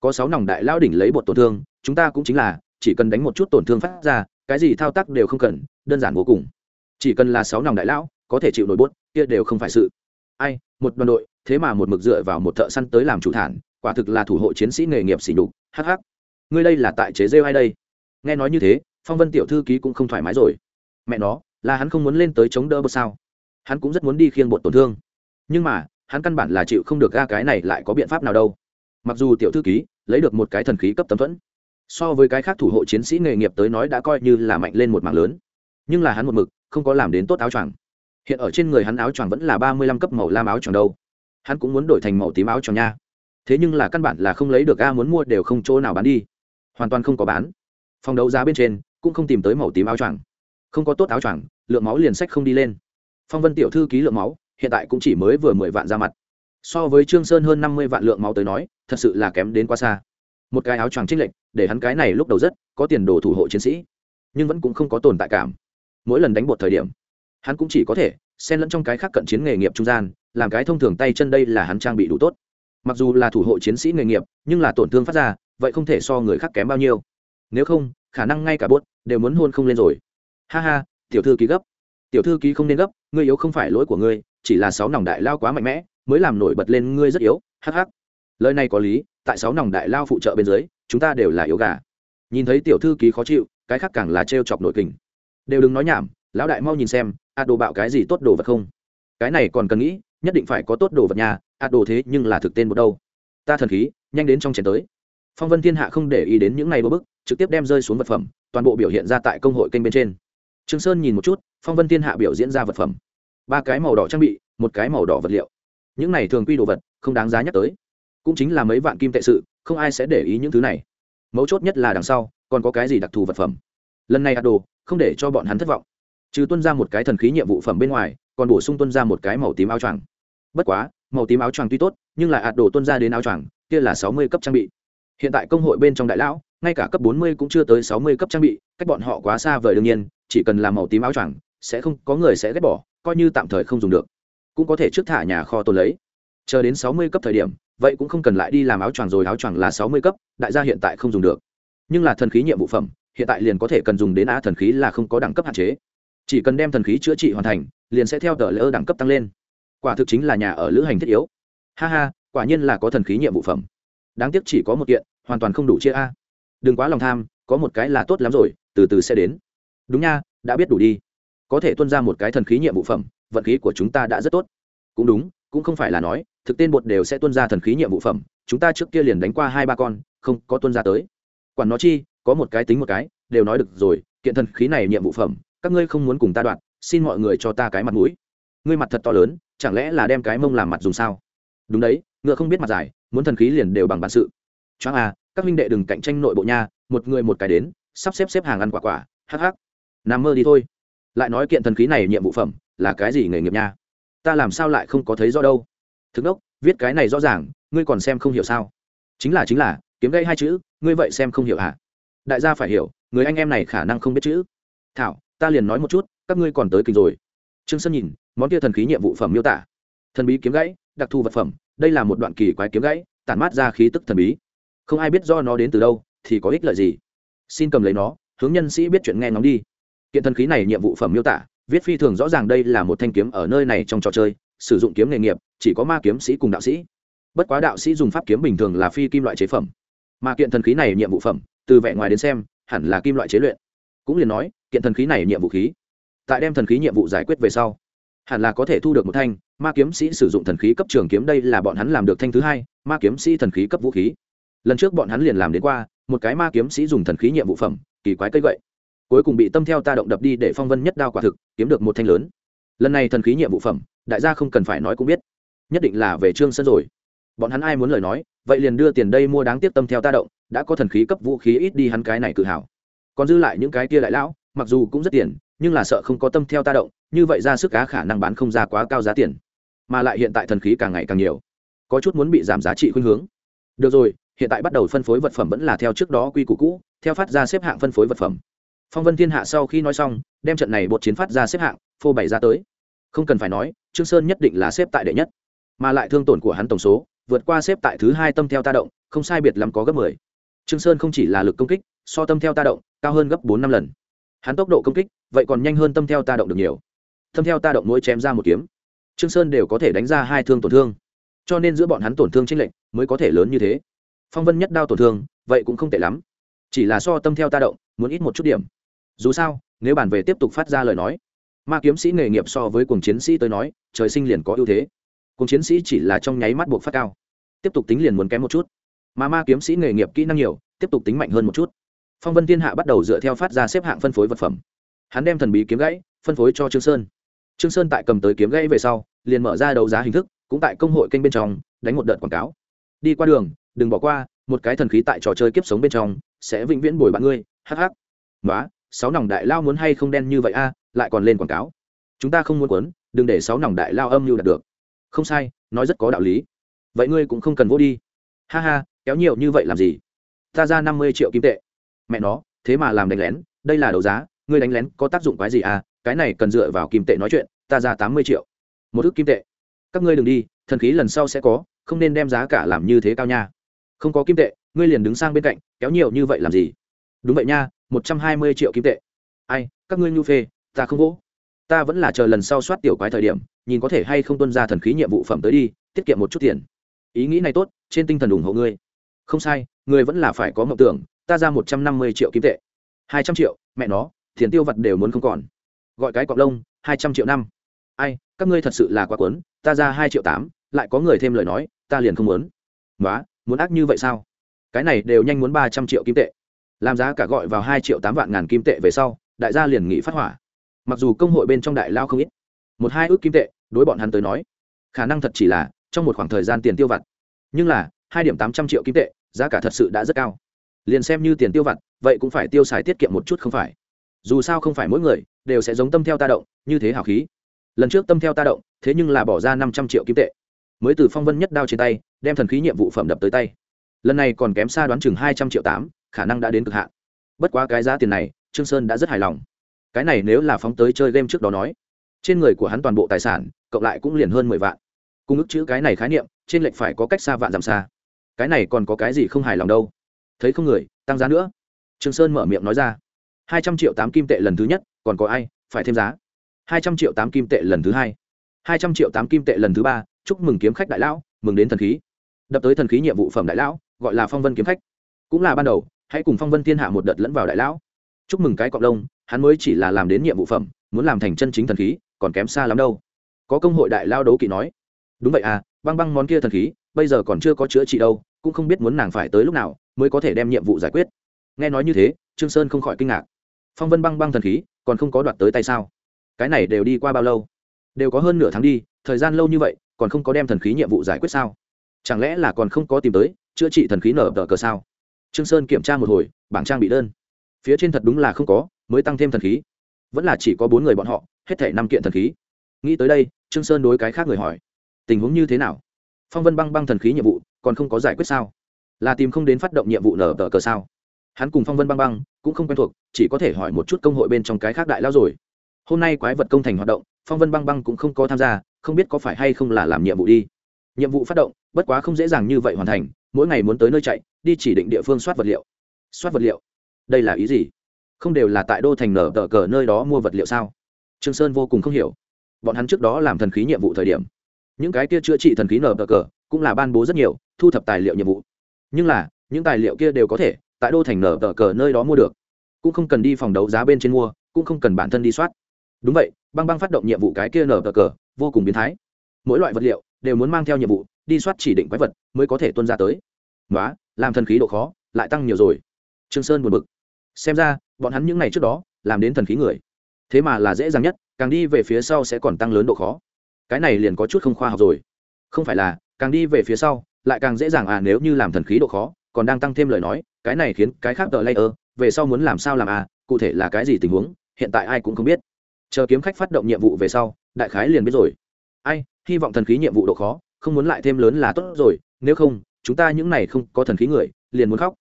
Speaker 1: có sáu nòng đại lao đỉnh lấy bột tổn thương, chúng ta cũng chính là, chỉ cần đánh một chút tổn thương phát ra, cái gì thao tác đều không cần, đơn giản vô cùng. Chỉ cần là sáu nòng đại lão, có thể chịu nổi bốt kia đều không phải sự. Ai, một đoàn đội, thế mà một mực dựa vào một thợ săn tới làm chủ thản, quả thực là thủ hộ chiến sĩ nghề nghiệp xỉ nhục hh ngươi đây là tại chế rêu ai đây? Nghe nói như thế, phong vân tiểu thư ký cũng không thoải mái rồi. Mẹ nó, là hắn không muốn lên tới chống đỡ bớt sao? Hắn cũng rất muốn đi khiêng bột tổn thương. Nhưng mà, hắn căn bản là chịu không được ga cái này lại có biện pháp nào đâu. Mặc dù tiểu thư ký lấy được một cái thần khí cấp tấm thuẫn. So với cái khác thủ hộ chiến sĩ nghề nghiệp tới nói đã coi như là mạnh lên một mạng lớn. Nhưng là hắn một mực, không có làm đến tốt áo choàng. Hiện ở trên người hắn áo choàng vẫn là ba mươi lăm cấp màu lam áo choàng đâu. Hắn cũng muốn đổi thành màu tím áo choàng nha. Thế nhưng là căn bản là không lấy được, a muốn mua đều không chỗ nào bán đi. Hoàn toàn không có bán. Phòng đấu giá bên trên, cũng không tìm tới màu tím áo choàng. Không có tốt áo choàng, lượng máu liền sách không đi lên. Phong vân tiểu thư ký lượng máu, hiện tại cũng chỉ mới vừa mười vạn ra mặt so với trương sơn hơn năm mươi vạn lượng máu tới nói, thật sự là kém đến quá xa. Một cái áo choàng trinh lệnh để hắn cái này lúc đầu rất có tiền đồ thủ hộ chiến sĩ, nhưng vẫn cũng không có tồn tại cảm. Mỗi lần đánh bột thời điểm, hắn cũng chỉ có thể xen lẫn trong cái khác cận chiến nghề nghiệp trung gian, làm cái thông thường tay chân đây là hắn trang bị đủ tốt. Mặc dù là thủ hộ chiến sĩ nghề nghiệp, nhưng là tổn thương phát ra, vậy không thể so người khác kém bao nhiêu. Nếu không, khả năng ngay cả bốt đều muốn hôn không lên rồi. Ha ha, tiểu thư ký gấp. Tiểu thư ký không nên gấp, ngươi yếu không phải lỗi của ngươi chỉ là sáu nòng đại lao quá mạnh mẽ, mới làm nổi bật lên ngươi rất yếu hh lời này có lý, tại sáu nòng đại lao phụ trợ bên dưới, chúng ta đều là yếu gà. Nhìn thấy tiểu thư ký khó chịu, cái khác càng là trêu chọc nội kình. Đều đừng nói nhảm, lão đại mau nhìn xem, a đồ bạo cái gì tốt đồ vật không? Cái này còn cần nghĩ, nhất định phải có tốt đồ vật nhà a đồ thế nhưng là thực tên một đâu. Ta thần khí, nhanh đến trong chén tới. Phong vân thiên hạ không để ý đến những ngày đô bức, trực tiếp đem rơi xuống vật phẩm, toàn bộ biểu hiện ra tại công hội kênh bên trên. Trương sơn nhìn một chút, phong vân thiên hạ biểu diễn ra vật phẩm ba cái màu đỏ trang bị, một cái màu đỏ vật liệu. Những này thường quy đồ vật, không đáng giá nhắc tới. Cũng chính là mấy vạn kim tệ sự, không ai sẽ để ý những thứ này. Mấu chốt nhất là đằng sau, còn có cái gì đặc thù vật phẩm? Lần này ạt đồ không để cho bọn hắn thất vọng. Trừ tuân ra một cái thần khí nhiệm vụ phẩm bên ngoài, còn bổ sung tuân ra một cái màu tím áo choàng. Bất quá, màu tím áo choàng tuy tốt, nhưng lại ạt đồ tuân ra đến áo choàng, kia là sáu mươi cấp trang bị. Hiện tại công hội bên trong đại lão, ngay cả cấp bốn mươi cũng chưa tới sáu mươi cấp trang bị, cách bọn họ quá xa vời đương nhiên, chỉ cần làm màu tím áo choàng, sẽ không có người sẽ ghét bỏ coi như tạm thời không dùng được. Cũng có thể trước thả nhà kho tồn lấy. Chờ đến sáu mươi cấp thời điểm, vậy cũng không cần lại đi làm áo choàng rồi, áo choàng là sáu mươi cấp, đại gia hiện tại không dùng được. Nhưng là thần khí nhiệm vụ phẩm, hiện tại liền có thể cần dùng đến a thần khí là không có đẳng cấp hạn chế. Chỉ cần đem thần khí chữa trị hoàn thành, liền sẽ theo tờ lỡ đẳng cấp tăng lên. Quả thực chính là nhà ở lữ hành thiết yếu. Ha ha, quả nhiên là có thần khí nhiệm vụ phẩm. Đáng tiếc chỉ có một kiện, hoàn toàn không đủ chia a. Đừng quá lòng tham, có một cái là tốt lắm rồi, từ từ sẽ đến. Đúng nha, đã biết đủ đi có thể tuân ra một cái thần khí nhiệm vụ phẩm, vận khí của chúng ta đã rất tốt. Cũng đúng, cũng không phải là nói, thực tên bột đều sẽ tuân ra thần khí nhiệm vụ phẩm, chúng ta trước kia liền đánh qua hai ba con, không có tuân ra tới. Quản nó chi, có một cái tính một cái, đều nói được rồi, kiện thần khí này nhiệm vụ phẩm, các ngươi không muốn cùng ta đoạn, xin mọi người cho ta cái mặt mũi. Ngươi mặt thật to lớn, chẳng lẽ là đem cái mông làm mặt dùng sao? Đúng đấy, ngựa không biết mặt dài, muốn thần khí liền đều bằng bản sự. Choáng à các minh đệ đừng cạnh tranh nội bộ nha, một người một cái đến, sắp xếp xếp hàng ăn quả quả, hắc hắc. Nằm mơ đi thôi lại nói kiện thần khí này nhiệm vụ phẩm là cái gì nghề nghiệp nha? Ta làm sao lại không có thấy rõ đâu? Thực đốc, viết cái này rõ ràng, ngươi còn xem không hiểu sao? Chính là chính là, kiếm gây hai chữ, ngươi vậy xem không hiểu hả? Đại gia phải hiểu, người anh em này khả năng không biết chữ. Thảo, ta liền nói một chút, các ngươi còn tới kinh rồi. Trương sơn nhìn, món kia thần khí nhiệm vụ phẩm miêu tả. Thần bí kiếm gãy, đặc thù vật phẩm, đây là một đoạn kỳ quái kiếm gãy, tản mát ra khí tức thần bí. Không ai biết do nó đến từ đâu, thì có ích lợi gì. Xin cầm lấy nó, hướng nhân sĩ biết chuyện nghe ngóng đi kiện thần khí này nhiệm vụ phẩm miêu tả, viết phi thường rõ ràng đây là một thanh kiếm ở nơi này trong trò chơi, sử dụng kiếm nghề nghiệp, chỉ có ma kiếm sĩ cùng đạo sĩ. Bất quá đạo sĩ dùng pháp kiếm bình thường là phi kim loại chế phẩm. Mà kiện thần khí này nhiệm vụ phẩm, từ vẻ ngoài đến xem, hẳn là kim loại chế luyện. Cũng liền nói, kiện thần khí này nhiệm vụ khí. Tại đem thần khí nhiệm vụ giải quyết về sau, hẳn là có thể thu được một thanh, ma kiếm sĩ sử dụng thần khí cấp trường kiếm đây là bọn hắn làm được thanh thứ hai, ma kiếm sĩ thần khí cấp vũ khí. Lần trước bọn hắn liền làm đến qua, một cái ma kiếm sĩ dùng thần khí nhiệm vụ phẩm, kỳ quái cây gậy cuối cùng bị tâm theo ta động đập đi để phong vân nhất đao quả thực, kiếm được một thanh lớn. Lần này thần khí nhiệm vụ phẩm, đại gia không cần phải nói cũng biết. Nhất định là về trương sân rồi. Bọn hắn ai muốn lời nói, vậy liền đưa tiền đây mua đáng tiếc tâm theo ta động, đã có thần khí cấp vũ khí ít đi hắn cái này tự hào còn dư lại những cái kia đại lão, mặc dù cũng rất tiền, nhưng là sợ không có tâm theo ta động, như vậy ra sức cá khả năng bán không ra quá cao giá tiền. Mà lại hiện tại thần khí càng ngày càng nhiều, có chút muốn bị giảm giá trị khuynh hướng. Được rồi, hiện tại bắt đầu phân phối vật phẩm vẫn là theo trước đó quy củ cũ, theo phát ra xếp hạng phân phối vật phẩm phong vân thiên hạ sau khi nói xong, đem trận này bột chiến phát ra xếp hạng, phô bày ra tới. Không cần phải nói, trương sơn nhất định là xếp tại đệ nhất, mà lại thương tổn của hắn tổng số vượt qua xếp tại thứ hai tâm theo ta động, không sai biệt lắm có gấp mười. Trương sơn không chỉ là lực công kích, so tâm theo ta động cao hơn gấp bốn năm lần. Hắn tốc độ công kích, vậy còn nhanh hơn tâm theo ta động được nhiều. Tâm theo ta động mỗi chém ra một kiếm, trương sơn đều có thể đánh ra hai thương tổn thương. Cho nên giữa bọn hắn tổn thương chênh lệch mới có thể lớn như thế. Phong vân nhất đao tổn thương, vậy cũng không tệ lắm. Chỉ là so tâm theo ta động, muốn ít một chút điểm dù sao, nếu bàn về tiếp tục phát ra lời nói, ma kiếm sĩ nghề nghiệp so với cùng chiến sĩ tới nói, trời sinh liền có ưu thế. Cùng chiến sĩ chỉ là trong nháy mắt buộc phát cao. Tiếp tục tính liền muốn kém một chút. Mà ma kiếm sĩ nghề nghiệp kỹ năng nhiều, tiếp tục tính mạnh hơn một chút. Phong vân thiên hạ bắt đầu dựa theo phát ra xếp hạng phân phối vật phẩm. Hắn đem thần bí kiếm gãy, phân phối cho trương sơn. Trương sơn tại cầm tới kiếm gãy về sau, liền mở ra đấu giá hình thức, cũng tại công hội kênh bên trong, đánh một đợt quảng cáo. Đi qua đường, đừng bỏ qua, một cái thần khí tại trò chơi kiếp sống bên trong, sẽ vĩnh viễn bồi bạn ngươi hh nói sáu nòng đại lao muốn hay không đen như vậy a, lại còn lên quảng cáo. Chúng ta không muốn quấn đừng để sáu nòng đại lao âm mưu đạt được. Không sai, nói rất có đạo lý. Vậy ngươi cũng không cần vô đi. Ha ha, kéo nhiều như vậy làm gì? Ta ra năm mươi triệu kim tệ. Mẹ nó, thế mà làm đánh lén, đây là đấu giá, ngươi đánh lén có tác dụng cái gì à? Cái này cần dựa vào kim tệ nói chuyện, ta ra tám mươi triệu. Một ước kim tệ. Các ngươi đừng đi, thần khí lần sau sẽ có, không nên đem giá cả làm như thế cao nha. Không có kim tệ, ngươi liền đứng sang bên cạnh, kéo nhiều như vậy làm gì? Đúng vậy nha một trăm hai mươi triệu kim tệ. Ai, các ngươi nhu phê, ta không vỗ. Ta vẫn là chờ lần sau soát tiểu quái thời điểm, nhìn có thể hay không tuân ra thần khí nhiệm vụ phẩm tới đi, tiết kiệm một chút tiền. Ý nghĩ này tốt, trên tinh thần ủng hộ ngươi. Không sai, ngươi vẫn là phải có mộng tưởng, ta ra một trăm năm mươi triệu kim tệ. hai trăm triệu, mẹ nó, tiền tiêu vặt đều muốn không còn. Gọi cái cọc lông, hai trăm triệu năm. Ai, các ngươi thật sự là quá quấn ta ra hai triệu tám, lại có người thêm lời nói, ta liền không muốn. Nói muốn ác như vậy sao? Cái này đều nhanh muốn ba trăm triệu kim tệ làm giá cả gọi vào hai triệu tám vạn ngàn kim tệ về sau, đại gia liền nghị phát hỏa. Mặc dù công hội bên trong đại lao không ít, một hai ước kim tệ, đối bọn hắn tới nói, khả năng thật chỉ là trong một khoảng thời gian tiền tiêu vặt. Nhưng là, hai điểm tám trăm triệu kim tệ, giá cả thật sự đã rất cao. Liền xem như tiền tiêu vặt, vậy cũng phải tiêu xài tiết kiệm một chút không phải. Dù sao không phải mỗi người đều sẽ giống tâm theo ta động, như thế hào khí. Lần trước tâm theo ta động, thế nhưng là bỏ ra năm trăm triệu kim tệ. Mới từ phong vân nhất đao trên tay, đem thần khí nhiệm vụ phẩm đập tới tay. Lần này còn kém xa đoán chừng hai trăm triệu tám khả năng đã đến cực hạn. Bất quá cái giá tiền này, trương sơn đã rất hài lòng. Cái này nếu là phóng tới chơi game trước đó nói, trên người của hắn toàn bộ tài sản, cộng lại cũng liền hơn mười vạn. Cung ức chữ cái này khái niệm, trên lệnh phải có cách xa vạn dặm xa. Cái này còn có cái gì không hài lòng đâu? Thấy không người, tăng giá nữa. Trương sơn mở miệng nói ra. Hai trăm triệu tám kim tệ lần thứ nhất, còn có ai, phải thêm giá. Hai trăm triệu tám kim tệ lần thứ hai. Hai trăm triệu tám kim tệ lần thứ ba, chúc mừng kiếm khách đại lão, mừng đến thần khí. Đập tới thần khí nhiệm vụ phẩm đại lão, gọi là phong vân kiếm khách. Cũng là ban đầu hãy cùng phong vân thiên hạ một đợt lẫn vào đại lão. Chúc mừng cái cọc đông, hắn mới chỉ là làm đến nhiệm vụ phẩm muốn làm thành chân chính thần khí còn kém xa lắm đâu. Có công hội đại lao đấu kỵ nói. Đúng vậy à băng băng món kia thần khí bây giờ còn chưa có chữa trị đâu cũng không biết muốn nàng phải tới lúc nào mới có thể đem nhiệm vụ giải quyết. Nghe nói như thế trương sơn không khỏi kinh ngạc. Phong vân băng băng thần khí còn không có đoạt tới tay sao? Cái này đều đi qua bao lâu? Đều có hơn nửa tháng đi thời gian lâu như vậy còn không có đem thần khí nhiệm vụ giải quyết sao? Chẳng lẽ là còn không có tìm tới chữa trị thần khí nở tờ cờ sao? Trương sơn kiểm tra một hồi, bảng trang bị đơn. Phía trên thật đúng là không có, mới tăng thêm thần khí. Vẫn là chỉ có bốn người bọn họ, hết thể năm kiện thần khí. Nghĩ tới đây, trương sơn đối cái khác người hỏi, tình huống như thế nào? Phong vân băng băng thần khí nhiệm vụ, còn không có giải quyết sao? Là tìm không đến phát động nhiệm vụ nở tờ cờ sao? Hắn cùng phong vân băng băng cũng không quen thuộc, chỉ có thể hỏi một chút công hội bên trong cái khác đại lao rồi. Hôm nay quái vật công thành hoạt động, phong vân băng băng cũng không có tham gia, không biết có phải hay không là làm nhiệm vụ đi. Nhiệm vụ phát động, bất quá không dễ dàng như vậy hoàn thành, mỗi ngày muốn tới nơi chạy đi chỉ định địa phương soát vật liệu. Soát vật liệu? Đây là ý gì? Không đều là tại đô thành nở tờ cờ nơi đó mua vật liệu sao? Trương sơn vô cùng không hiểu. Bọn hắn trước đó làm thần khí nhiệm vụ thời điểm, những cái kia chữa trị thần khí nở tờ cờ cũng là ban bố rất nhiều, thu thập tài liệu nhiệm vụ. Nhưng là, những tài liệu kia đều có thể tại đô thành nở tờ cờ nơi đó mua được. Cũng không cần đi phòng đấu giá bên trên mua, cũng không cần bản thân đi soát. Đúng vậy, băng băng phát động nhiệm vụ cái kia nở tờ cờ, vô cùng biến thái. Mỗi loại vật liệu đều muốn mang theo nhiệm vụ, đi soát chỉ định quái vật mới có thể tuân ra tới. Nói làm thần khí độ khó, lại tăng nhiều rồi. Trương sơn buồn bực. Xem ra, bọn hắn những ngày trước đó, làm đến thần khí người. Thế mà là dễ dàng nhất, càng đi về phía sau sẽ còn tăng lớn độ khó. Cái này liền có chút không khoa học rồi. Không phải là, càng đi về phía sau, lại càng dễ dàng à nếu như làm thần khí độ khó, còn đang tăng thêm lời nói, cái này khiến cái khác tờ layer, về sau muốn làm sao làm à cụ thể là cái gì tình huống, hiện tại ai cũng không biết. Chờ kiếm khách phát động nhiệm vụ về sau, đại khái liền biết rồi. Ai, hy vọng thần khí nhiệm vụ độ khó, không muốn lại thêm lớn là tốt rồi, nếu không chúng ta những này không có thần khí người, liền muốn khóc.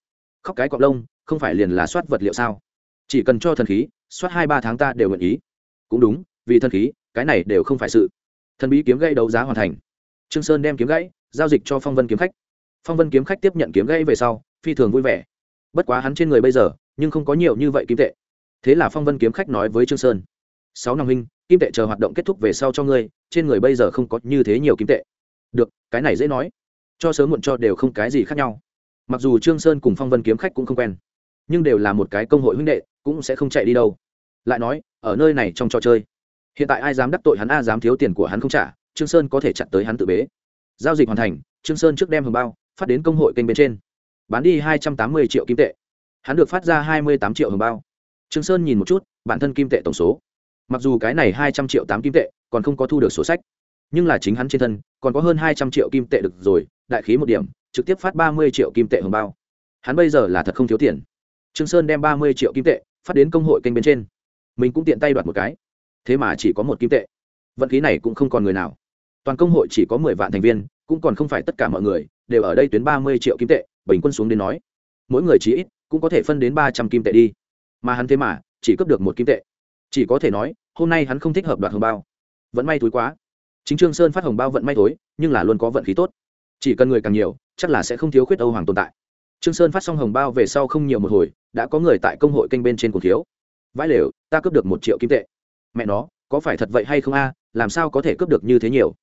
Speaker 1: Khóc cái cọp lông, không phải liền là soát vật liệu sao? Chỉ cần cho thần khí, soát hai ba tháng ta đều nguyện ý. Cũng đúng, vì thần khí, cái này đều không phải sự. Thần bí kiếm gây đấu giá hoàn thành. Trương sơn đem kiếm gãy, giao dịch cho phong vân kiếm khách. Phong vân kiếm khách tiếp nhận kiếm gãy về sau, phi thường vui vẻ. Bất quá hắn trên người bây giờ, nhưng không có nhiều như vậy kim tệ. Thế là phong vân kiếm khách nói với trương sơn, sáu năm huynh, kim tệ chờ hoạt động kết thúc về sau cho ngươi, trên người bây giờ không có như thế nhiều kim tệ. Được, cái này dễ nói cho sớm muộn cho đều không cái gì khác nhau. Mặc dù trương sơn cùng phong vân kiếm khách cũng không quen, nhưng đều là một cái công hội huynh đệ, cũng sẽ không chạy đi đâu. Lại nói, ở nơi này trong trò chơi, hiện tại ai dám đắc tội hắn a dám thiếu tiền của hắn không trả, trương sơn có thể chặn tới hắn tự bế. Giao dịch hoàn thành, trương sơn trước đem hồng bao, phát đến công hội kênh bên trên. Bán đi hai trăm tám mươi triệu kim tệ. Hắn được phát ra hai mươi tám triệu hồng bao. Trương sơn nhìn một chút, bản thân kim tệ tổng số. Mặc dù cái này hai trăm triệu tám kim tệ, còn không có thu được sổ sách nhưng là chính hắn trên thân, còn có hơn hai trăm triệu kim tệ được rồi, đại khí một điểm, trực tiếp phát ba mươi triệu kim tệ hồng bao. Hắn bây giờ là thật không thiếu tiền. Trương sơn đem ba mươi triệu kim tệ phát đến công hội kênh bên trên. Mình cũng tiện tay đoạt một cái. Thế mà chỉ có một kim tệ. Vận khí này cũng không còn người nào. Toàn công hội chỉ có mười vạn thành viên, cũng còn không phải tất cả mọi người, đều ở đây tuyến ba mươi triệu kim tệ, bình quân xuống đến nói. Mỗi người chỉ ít cũng có thể phân đến ba trăm kim tệ đi. Mà hắn thế mà chỉ cấp được một kim tệ. Chỉ có thể nói, hôm nay hắn không thích hợp đoạt hồng bao. Vẫn may túi quá chính trương sơn phát hồng bao vận may thối, nhưng là luôn có vận khí tốt. Chỉ cần người càng nhiều chắc là sẽ không thiếu khuyết âu hoàng tồn tại. Trương sơn phát xong hồng bao về sau không nhiều một hồi đã có người tại công hội kênh bên trên cổ thiếu vãi lều ta cướp được một triệu kim tệ. Mẹ nó có phải thật vậy hay không a? Làm sao có thể cướp được như thế nhiều?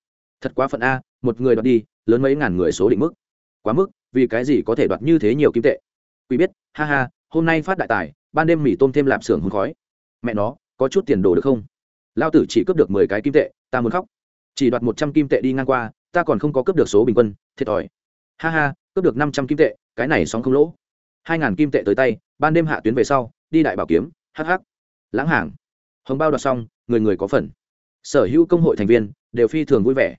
Speaker 1: Thật quá phận a một người đoạt đi lớn mấy ngàn người số định mức. Quá mức vì cái gì có thể đoạt như thế nhiều kim tệ? Quý biết ha ha hôm nay phát đại tài ban đêm mì tôm thêm lạp xưởng hôn khói. Mẹ nó có chút tiền đồ được không? Lao tử chỉ cướp được mười cái kim tệ ta muốn khóc chỉ đoạt một trăm kim tệ đi ngang qua, ta còn không có cướp được số bình quân, thiệt thòi. Ha ha, cướp được năm trăm kim tệ, cái này sóng không lỗ. Hai ngàn kim tệ tới tay, ban đêm hạ tuyến về sau, đi đại bảo kiếm hh lãng hàng. Hồng bao đoạt xong, người người có phần. Sở hữu công hội thành viên, đều phi thường vui vẻ.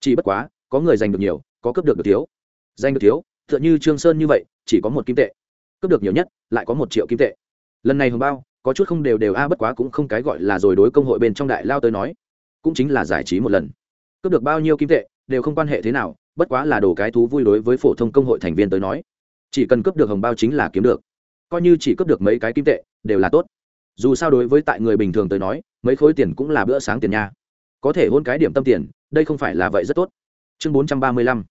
Speaker 1: Chỉ bất quá, có người giành được nhiều, có cướp được được thiếu. Giành được thiếu t h ư ợ n h ư trương sơn như vậy, chỉ có một kim tệ. Cướp được nhiều nhất, lại có một triệu kim tệ. Lần này hồng bao, có chút không đều đều, a, bất quá cũng không cái gọi là rồi đối công hội bên trong đại lao tới nói cũng chính là giải trí một lần. Cướp được bao nhiêu kim tệ, đều không quan hệ thế nào, bất quá là đồ cái thú vui đối với phổ thông công hội thành viên tới nói. Chỉ cần cướp được hồng bao chính là kiếm được. Coi như chỉ cướp được mấy cái kim tệ, đều là tốt. Dù sao đối với tại người bình thường tới nói, mấy khối tiền cũng là bữa sáng tiền nha. Có thể hôn cái điểm tâm tiền, đây không phải là vậy rất tốt. Chương bốn trăm ba mươi lăm.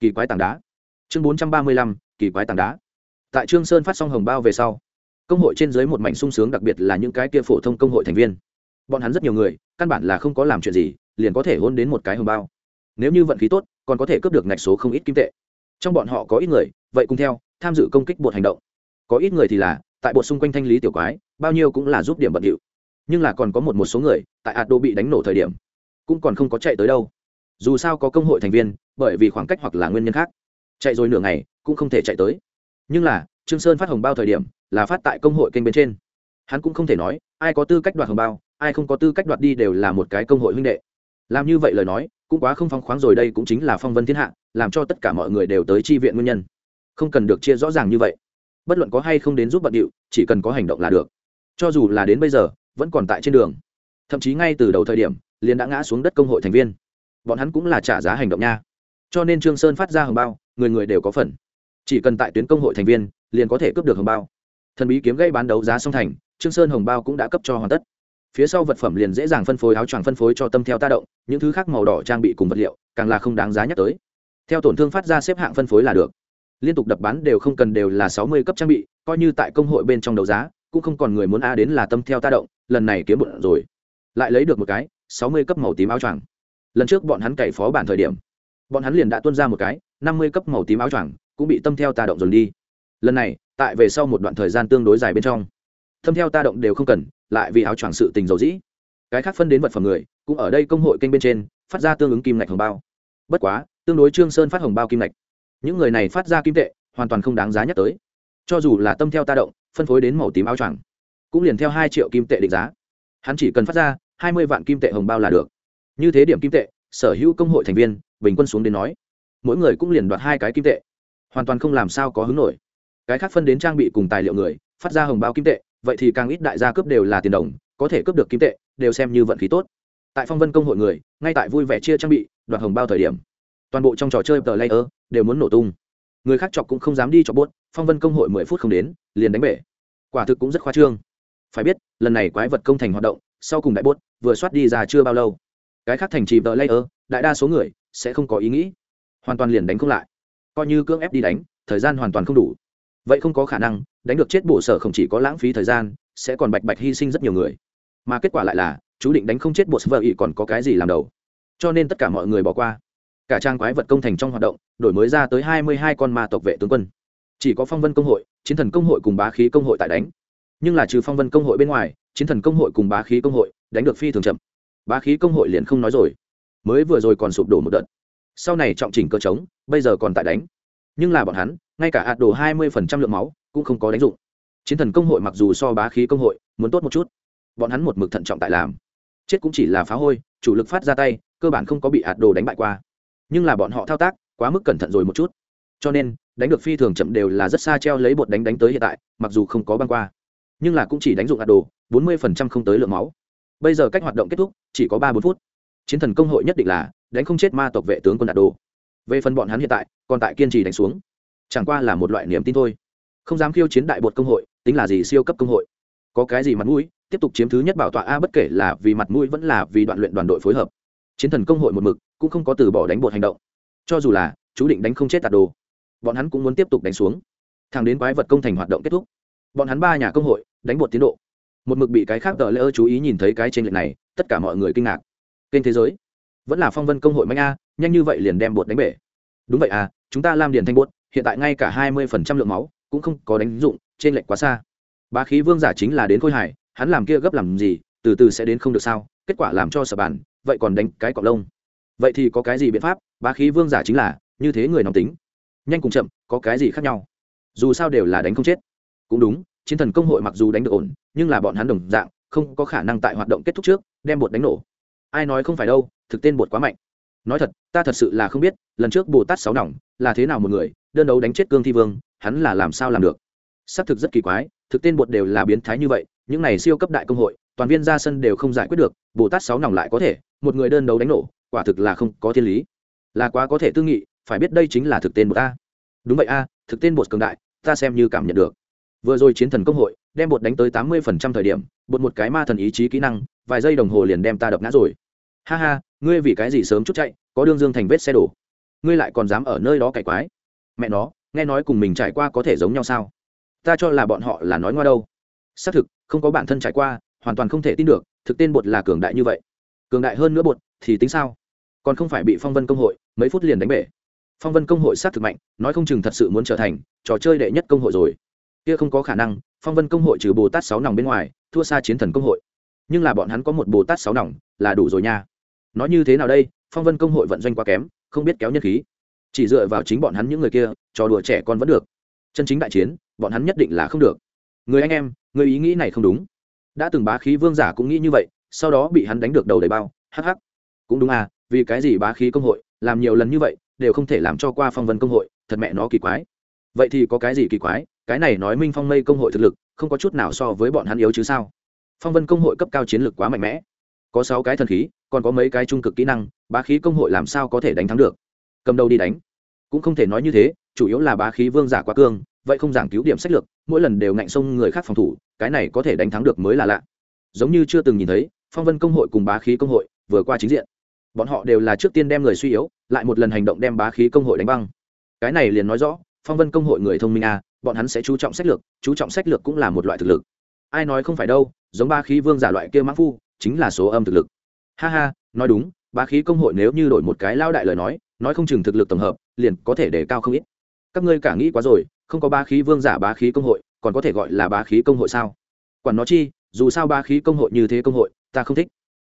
Speaker 1: Kỳ quái tảng đá. Chương bốn trăm ba mươi lăm. Kỳ quái tảng đá. Tại trương sơn phát xong hồng bao về sau, công hội trên dưới một mảnh sung sướng đặc biệt là những cái kia phổ thông công hội thành viên bọn hắn rất nhiều người, căn bản là không có làm chuyện gì, liền có thể hôn đến một cái hồng bao. Nếu như vận khí tốt, còn có thể cướp được ngạch số không ít kim tệ. Trong bọn họ có ít người, vậy cùng theo, tham dự công kích bột hành động. Có ít người thì là, tại bột xung quanh thanh lý tiểu quái, bao nhiêu cũng là giúp điểm bận điệu. Nhưng là còn có một một số người, tại ạt đô bị đánh nổ thời điểm, cũng còn không có chạy tới đâu. Dù sao có công hội thành viên, bởi vì khoảng cách hoặc là nguyên nhân khác. Chạy rồi nửa ngày, cũng không thể chạy tới. Nhưng là, trương sơn phát hồng bao thời điểm, là phát tại công hội kênh bên trên. Hắn cũng không thể nói, ai có tư cách đoạt hồng bao ai không có tư cách đoạt đi đều là một cái công hội huynh đệ. Làm như vậy lời nói, cũng quá không phóng khoáng rồi, đây cũng chính là phong vân thiên hạ, làm cho tất cả mọi người đều tới chi viện nguyên nhân. Không cần được chia rõ ràng như vậy. Bất luận có hay không đến giúp bận điệu, chỉ cần có hành động là được. Cho dù là đến bây giờ, vẫn còn tại trên đường. Thậm chí ngay từ đầu thời điểm, liền đã ngã xuống đất công hội thành viên. Bọn hắn cũng là trả giá hành động nha. Cho nên trương sơn phát ra hồng bao, người người đều có phần. Chỉ cần tại tuyến công hội thành viên, liền có thể cướp được hồng bao. Thần bí kiếm gây bán đấu giá song thành, trương sơn hồng bao cũng đã cấp cho hoàn tất phía sau vật phẩm liền dễ dàng phân phối, áo choàng phân phối cho tâm theo ta động, những thứ khác màu đỏ trang bị cùng vật liệu, càng là không đáng giá nhắc tới. Theo tổn thương phát ra xếp hạng phân phối là được. Liên tục đập bán đều không cần đều là sáu mươi cấp trang bị, coi như tại công hội bên trong đấu giá, cũng không còn người muốn a đến là tâm theo ta động, lần này kiếm bụng rồi. Lại lấy được một cái, sáu mươi cấp màu tím áo choàng. Lần trước bọn hắn cày phó bản thời điểm, bọn hắn liền đã tuân ra một cái, năm mươi cấp màu tím áo choàng, cũng bị tâm theo ta động dồn đi. Lần này, tại về sau một đoạn thời gian tương đối dài bên trong, tâm theo ta động đều không cần lại vì áo choàng sự tình dầu dĩ. Cái khác phân đến vật phẩm người, cũng ở đây công hội kênh bên trên, phát ra tương ứng kim ngạch hồng bao. Bất quá, tương đối trương sơn phát hồng bao kim ngạch. Những người này phát ra kim tệ, hoàn toàn không đáng giá nhắc tới. Cho dù là tâm theo ta động, phân phối đến màu tím áo choàng, cũng liền theo hai triệu kim tệ định giá. Hắn chỉ cần phát ra hai mươi vạn kim tệ hồng bao là được. Như thế điểm kim tệ, sở hữu công hội thành viên, bình quân xuống đến nói, mỗi người cũng liền đoạt hai cái kim tệ. Hoàn toàn không làm sao có hứng nổi. Cái khác phân đến trang bị cùng tài liệu người, phát ra hồng bao kim tệ vậy thì càng ít đại gia cướp đều là tiền đồng, có thể cướp được kim tệ, đều xem như vận khí tốt. Tại phong vân công hội người, ngay tại vui vẻ chia trang bị, đoạt hồng bao thời điểm, toàn bộ trong trò chơi tờ layer đều muốn nổ tung. Người khác chọc cũng không dám đi chọc bốt phong vân công hội mười phút không đến, liền đánh bể. Quả thực cũng rất khoa trương. Phải biết, lần này quái vật công thành hoạt động, sau cùng đại bốt vừa soát đi ra chưa bao lâu. Cái khác thành trì tờ layer, đại đa số người sẽ không có ý nghĩ. Hoàn toàn liền đánh không lại. Coi như cưỡng ép đi đánh, thời gian hoàn toàn không đủ. Vậy không có khả năng đánh được chết bổ sở không chỉ có lãng phí thời gian, sẽ còn bạch bạch hy sinh rất nhiều người. Mà kết quả lại là, chú định đánh không chết bộ sở ý còn có cái gì làm đầu. Cho nên tất cả mọi người bỏ qua. Cả trang quái vật công thành trong hoạt động, đổi mới ra tới hai mươi hai con ma tộc vệ tướng quân. Chỉ có phong vân công hội, chiến thần công hội cùng bá khí công hội tại đánh. Nhưng là trừ phong vân công hội bên ngoài, chiến thần công hội cùng bá khí công hội đánh được phi thường chậm. Bá khí công hội liền không nói rồi. Mới vừa rồi còn sụp đổ một đợt. Sau này trọng chỉnh cơ trống bây giờ còn tại đánh. Nhưng là bọn hắn ngay cả hạt đồ hai mươi phần trăm lượng máu cũng không có đánh dụng. Chiến thần công hội mặc dù so bá khí công hội, muốn tốt một chút, bọn hắn một mực thận trọng tại làm. Chết cũng chỉ là phá hôi, chủ lực phát ra tay, cơ bản không có bị hạt đồ đánh bại qua. Nhưng là bọn họ thao tác, quá mức cẩn thận rồi một chút. Cho nên, đánh được phi thường chậm đều là rất xa treo lấy bột đánh đánh tới hiện tại, mặc dù không có băng qua. Nhưng là cũng chỉ đánh dụng hạt đồ, bốn mươi phần trăm không tới lượng máu. Bây giờ cách hoạt động kết thúc, chỉ có ba bốn phút. Chiến thần công hội nhất định là đánh không chết ma tộc vệ tướng quân hạt đồ. Về phần bọn hắn hiện tại, còn tại kiên trì đánh xuống chẳng qua là một loại niềm tin thôi. Không dám khiêu chiến đại bột công hội, tính là gì siêu cấp công hội. Có cái gì mặt mũi, tiếp tục chiếm thứ nhất bảo tọa a bất kể là vì mặt mũi vẫn là vì đoạn luyện đoàn đội phối hợp. Chiến thần công hội một mực, cũng không có từ bỏ đánh bột hành động. Cho dù là, chú định đánh không chết tạt đồ. Bọn hắn cũng muốn tiếp tục đánh xuống. Thẳng đến quái vật công thành hoạt động kết thúc. Bọn hắn ba nhà công hội, đánh bột tiến độ. Một mực bị cái khác tờ lễ ơ chú ý nhìn thấy cái trên lệnh này, tất cả mọi người kinh ngạc. Kênh thế giới, vẫn là phong vân công hội mạnh a, nhanh như vậy liền đem bột đánh bể. Đúng vậy à chúng ta làm điền thanh bột hiện tại ngay cả hai mươi phần trăm lượng máu cũng không có đánh dụng trên lệnh quá xa. Bá khí vương giả chính là đến khôi hải hắn làm kia gấp làm gì, từ từ sẽ đến không được sao, kết quả làm cho sở bản, vậy còn đánh cái cọc lông. Vậy thì có cái gì biện pháp? Bá khí vương giả chính là, như thế người nóng tính. Nhanh cùng chậm, có cái gì khác nhau? Dù sao đều là đánh không chết. Cũng đúng, chiến thần công hội mặc dù đánh được ổn, nhưng là bọn hắn đồng dạng, không có khả năng tại hoạt động kết thúc trước, đem bột đánh nổ. Ai nói không phải đâu, thực tên bột quá mạnh. Nói thật, ta thật sự là không biết, lần trước bồ tát sáu nòng, là thế nào một người đơn đấu đánh chết cương thi vương, hắn là làm sao làm được? Xác thực rất kỳ quái, thực tên bột đều là biến thái như vậy, những này siêu cấp đại công hội, toàn viên ra sân đều không giải quyết được, bồ tát sáu nòng lại có thể, một người đơn đấu đánh nổ, quả thực là không có thiên lý. Là quá có thể tư nghị, phải biết đây chính là thực tên bột a. Đúng vậy a, thực tên bột cường đại, ta xem như cảm nhận được. Vừa rồi chiến thần công hội, đem bột đánh tới tám mươi phần trăm thời điểm, bột một cái ma thần ý chí kỹ năng, vài giây đồng hồ liền đem ta đập ngã rồi. Ha ha, ngươi vì cái gì sớm chút chạy, có đương dương thành vết xe đổ. Ngươi lại còn dám ở nơi đó cải quái mẹ nó, nghe nói cùng mình trải qua có thể giống nhau sao? Ta cho là bọn họ là nói ngoa đâu. Xác thực, không có bản thân trải qua, hoàn toàn không thể tin được, thực tên bột là cường đại như vậy. Cường đại hơn nữa bột thì tính sao? Còn không phải bị phong vân công hội mấy phút liền đánh bể. Phong vân công hội xác thực mạnh, nói không chừng thật sự muốn trở thành trò chơi đệ nhất công hội rồi. Kia không có khả năng, phong vân công hội trừ bồ tát sáu nòng bên ngoài, thua xa chiến thần công hội. Nhưng là bọn hắn có một bồ tát sáu nòng là đủ rồi nha. Nói như thế nào đây? Phong vân công hội vận doanh quá kém, không biết kéo nhân khí chỉ dựa vào chính bọn hắn những người kia, trò đùa trẻ con vẫn được. Chân chính đại chiến, bọn hắn nhất định là không được. Người anh em, người ý nghĩ này không đúng. Đã từng bá khí vương giả cũng nghĩ như vậy, sau đó bị hắn đánh được đầu đầy bao, hắc hắc. Cũng đúng à vì cái gì bá khí công hội, làm nhiều lần như vậy, đều không thể làm cho qua phong vân công hội, thật mẹ nó kỳ quái. Vậy thì có cái gì kỳ quái? Cái này nói minh phong mây công hội thực lực, không có chút nào so với bọn hắn yếu chứ sao? Phong vân công hội cấp cao chiến lược quá mạnh mẽ. Có sáu cái thần khí, còn có mấy cái trung cực kỹ năng, bá khí công hội làm sao có thể đánh thắng được? Cầm đầu đi đánh. Cũng không thể nói như thế, chủ yếu là bá khí vương giả quá cương, vậy không giảng cứu điểm sách lược, mỗi lần đều ngạnh sông người khác phòng thủ, cái này có thể đánh thắng được mới là lạ. Giống như chưa từng nhìn thấy, phong vân công hội cùng bá khí công hội vừa qua chính diện. Bọn họ đều là trước tiên đem người suy yếu, lại một lần hành động đem bá khí công hội đánh băng. Cái này liền nói rõ, phong vân công hội người thông minh à bọn hắn sẽ chú trọng sách lược, chú trọng sách lược cũng là một loại thực lực. Ai nói không phải đâu, giống ba khí vương giả loại kia mã phu, chính là số âm thực lực. Ha ha, nói đúng ba khí công hội nếu như đổi một cái lao đại lời nói nói không chừng thực lực tổng hợp, liền có thể để cao không ít. Các ngươi cả nghĩ quá rồi, không có ba khí vương giả ba khí công hội, còn có thể gọi là ba khí công hội sao? Quản nó chi, dù sao ba khí công hội như thế công hội, ta không thích.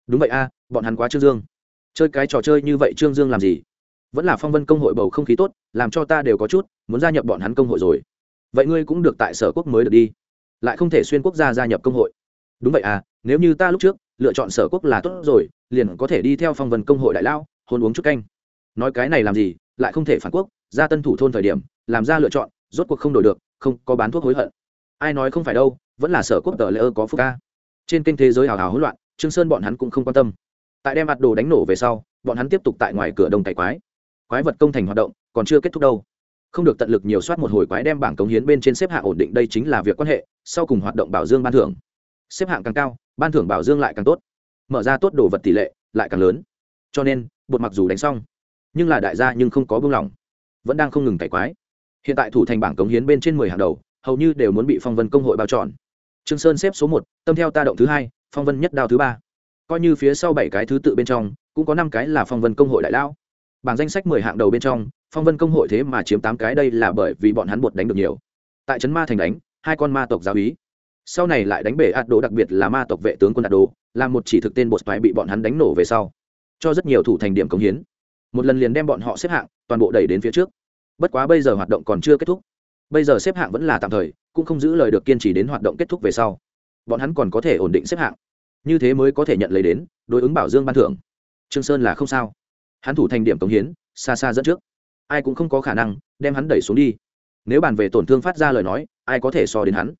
Speaker 1: Đúng vậy a, bọn hắn quá trương dương. Chơi cái trò chơi như vậy trương dương làm gì? Vẫn là phong vân công hội bầu không khí tốt, làm cho ta đều có chút, muốn gia nhập bọn hắn công hội rồi. Vậy ngươi cũng được tại sở quốc mới được đi. Lại không thể xuyên quốc gia gia nhập công hội. Đúng vậy à nếu như ta lúc trước lựa chọn sở quốc là tốt rồi, liền có thể đi theo phong vân công hội đại lao, hôn uống chút canh nói cái này làm gì, lại không thể phản quốc, ra tân thủ thôn thời điểm, làm ra lựa chọn, rốt cuộc không đổi được, không có bán thuốc hối hận. Ai nói không phải đâu, vẫn là sở quốc tờ lễ ơ có phúc ca. Trên kênh thế giới hào hào hỗn loạn, trương sơn bọn hắn cũng không quan tâm. Tại đem mặt đồ đánh nổ về sau, bọn hắn tiếp tục tại ngoài cửa đông cày quái. Quái vật công thành hoạt động, còn chưa kết thúc đâu. Không được tận lực nhiều soát một hồi quái đem bảng cống hiến bên trên xếp hạng ổn định, đây chính là việc quan hệ, sau cùng hoạt động bảo dương ban thưởng. Xếp hạng càng cao, ban thưởng bảo dương lại càng tốt. Mở ra tốt đồ vật tỷ lệ, lại càng lớn. Cho nên, bột mặc dù đánh xong nhưng là đại gia nhưng không có buông lỏng, vẫn đang không ngừng cải quái. Hiện tại thủ thành bảng cống hiến bên trên mười hàng đầu, hầu như đều muốn bị phong vân công hội bao trọn. Trương sơn xếp số một, tâm theo ta động thứ hai, phong vân nhất đao thứ ba. Coi như phía sau bảy cái thứ tự bên trong, cũng có năm cái là phong vân công hội đại lao bảng danh sách mười hạng đầu bên trong, phong vân công hội thế mà chiếm tám cái đây là bởi vì bọn hắn bột đánh được nhiều. Tại trấn ma thành đánh, hai con ma tộc giáo ý sau này lại đánh bể ạt đồ đặc biệt là ma tộc vệ tướng quân ạt đồ, là một chỉ thực tên bột toái bị bọn hắn đánh nổ về sau. Cho rất nhiều thủ thành điểm cống hiến một lần liền đem bọn họ xếp hạng toàn bộ đẩy đến phía trước. Bất quá bây giờ hoạt động còn chưa kết thúc. Bây giờ xếp hạng vẫn là tạm thời, cũng không giữ lời được kiên trì đến hoạt động kết thúc về sau. Bọn hắn còn có thể ổn định xếp hạng. Như thế mới có thể nhận lấy đến, đối ứng bảo dương ban thưởng. Trương sơn là không sao. Hắn thủ thành điểm cống hiến, xa xa dẫn trước. Ai cũng không có khả năng đem hắn đẩy xuống đi. Nếu bàn về tổn thương phát ra lời nói, ai có thể so đến hắn?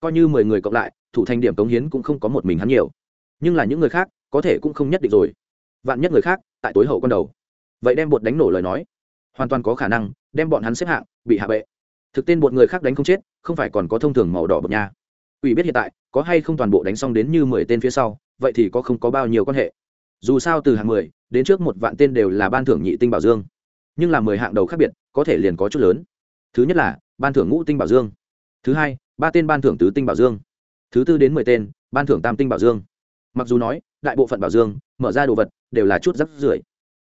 Speaker 1: Coi như mười người cộng lại, thủ thành điểm cống hiến cũng không có một mình hắn nhiều. Nhưng là những người khác, có thể cũng không nhất định rồi. Vạn nhất người khác, tại tối hậu con đầu vậy đem bột đánh nổ lời nói. Hoàn toàn có khả năng, đem bọn hắn xếp hạng, bị hạ bệ. Thực tên bột người khác đánh không chết, không phải còn có thông thường màu đỏ bột nha. Ủy biết hiện tại, có hay không toàn bộ đánh xong đến như mười tên phía sau, vậy thì có không có bao nhiêu quan hệ. Dù sao từ hạng mười, đến trước một vạn tên đều là ban thưởng nhị tinh bảo dương. Nhưng là mười hạng đầu khác biệt, có thể liền có chút lớn. Thứ nhất là, ban thưởng ngũ tinh bảo dương. Thứ hai, ba tên ban thưởng tứ tinh bảo dương. Thứ tư đến mười tên, ban thưởng tam tinh bảo dương. Mặc dù nói, đại bộ phận bảo dương, mở ra đồ vật, đều là chút rắc rưởi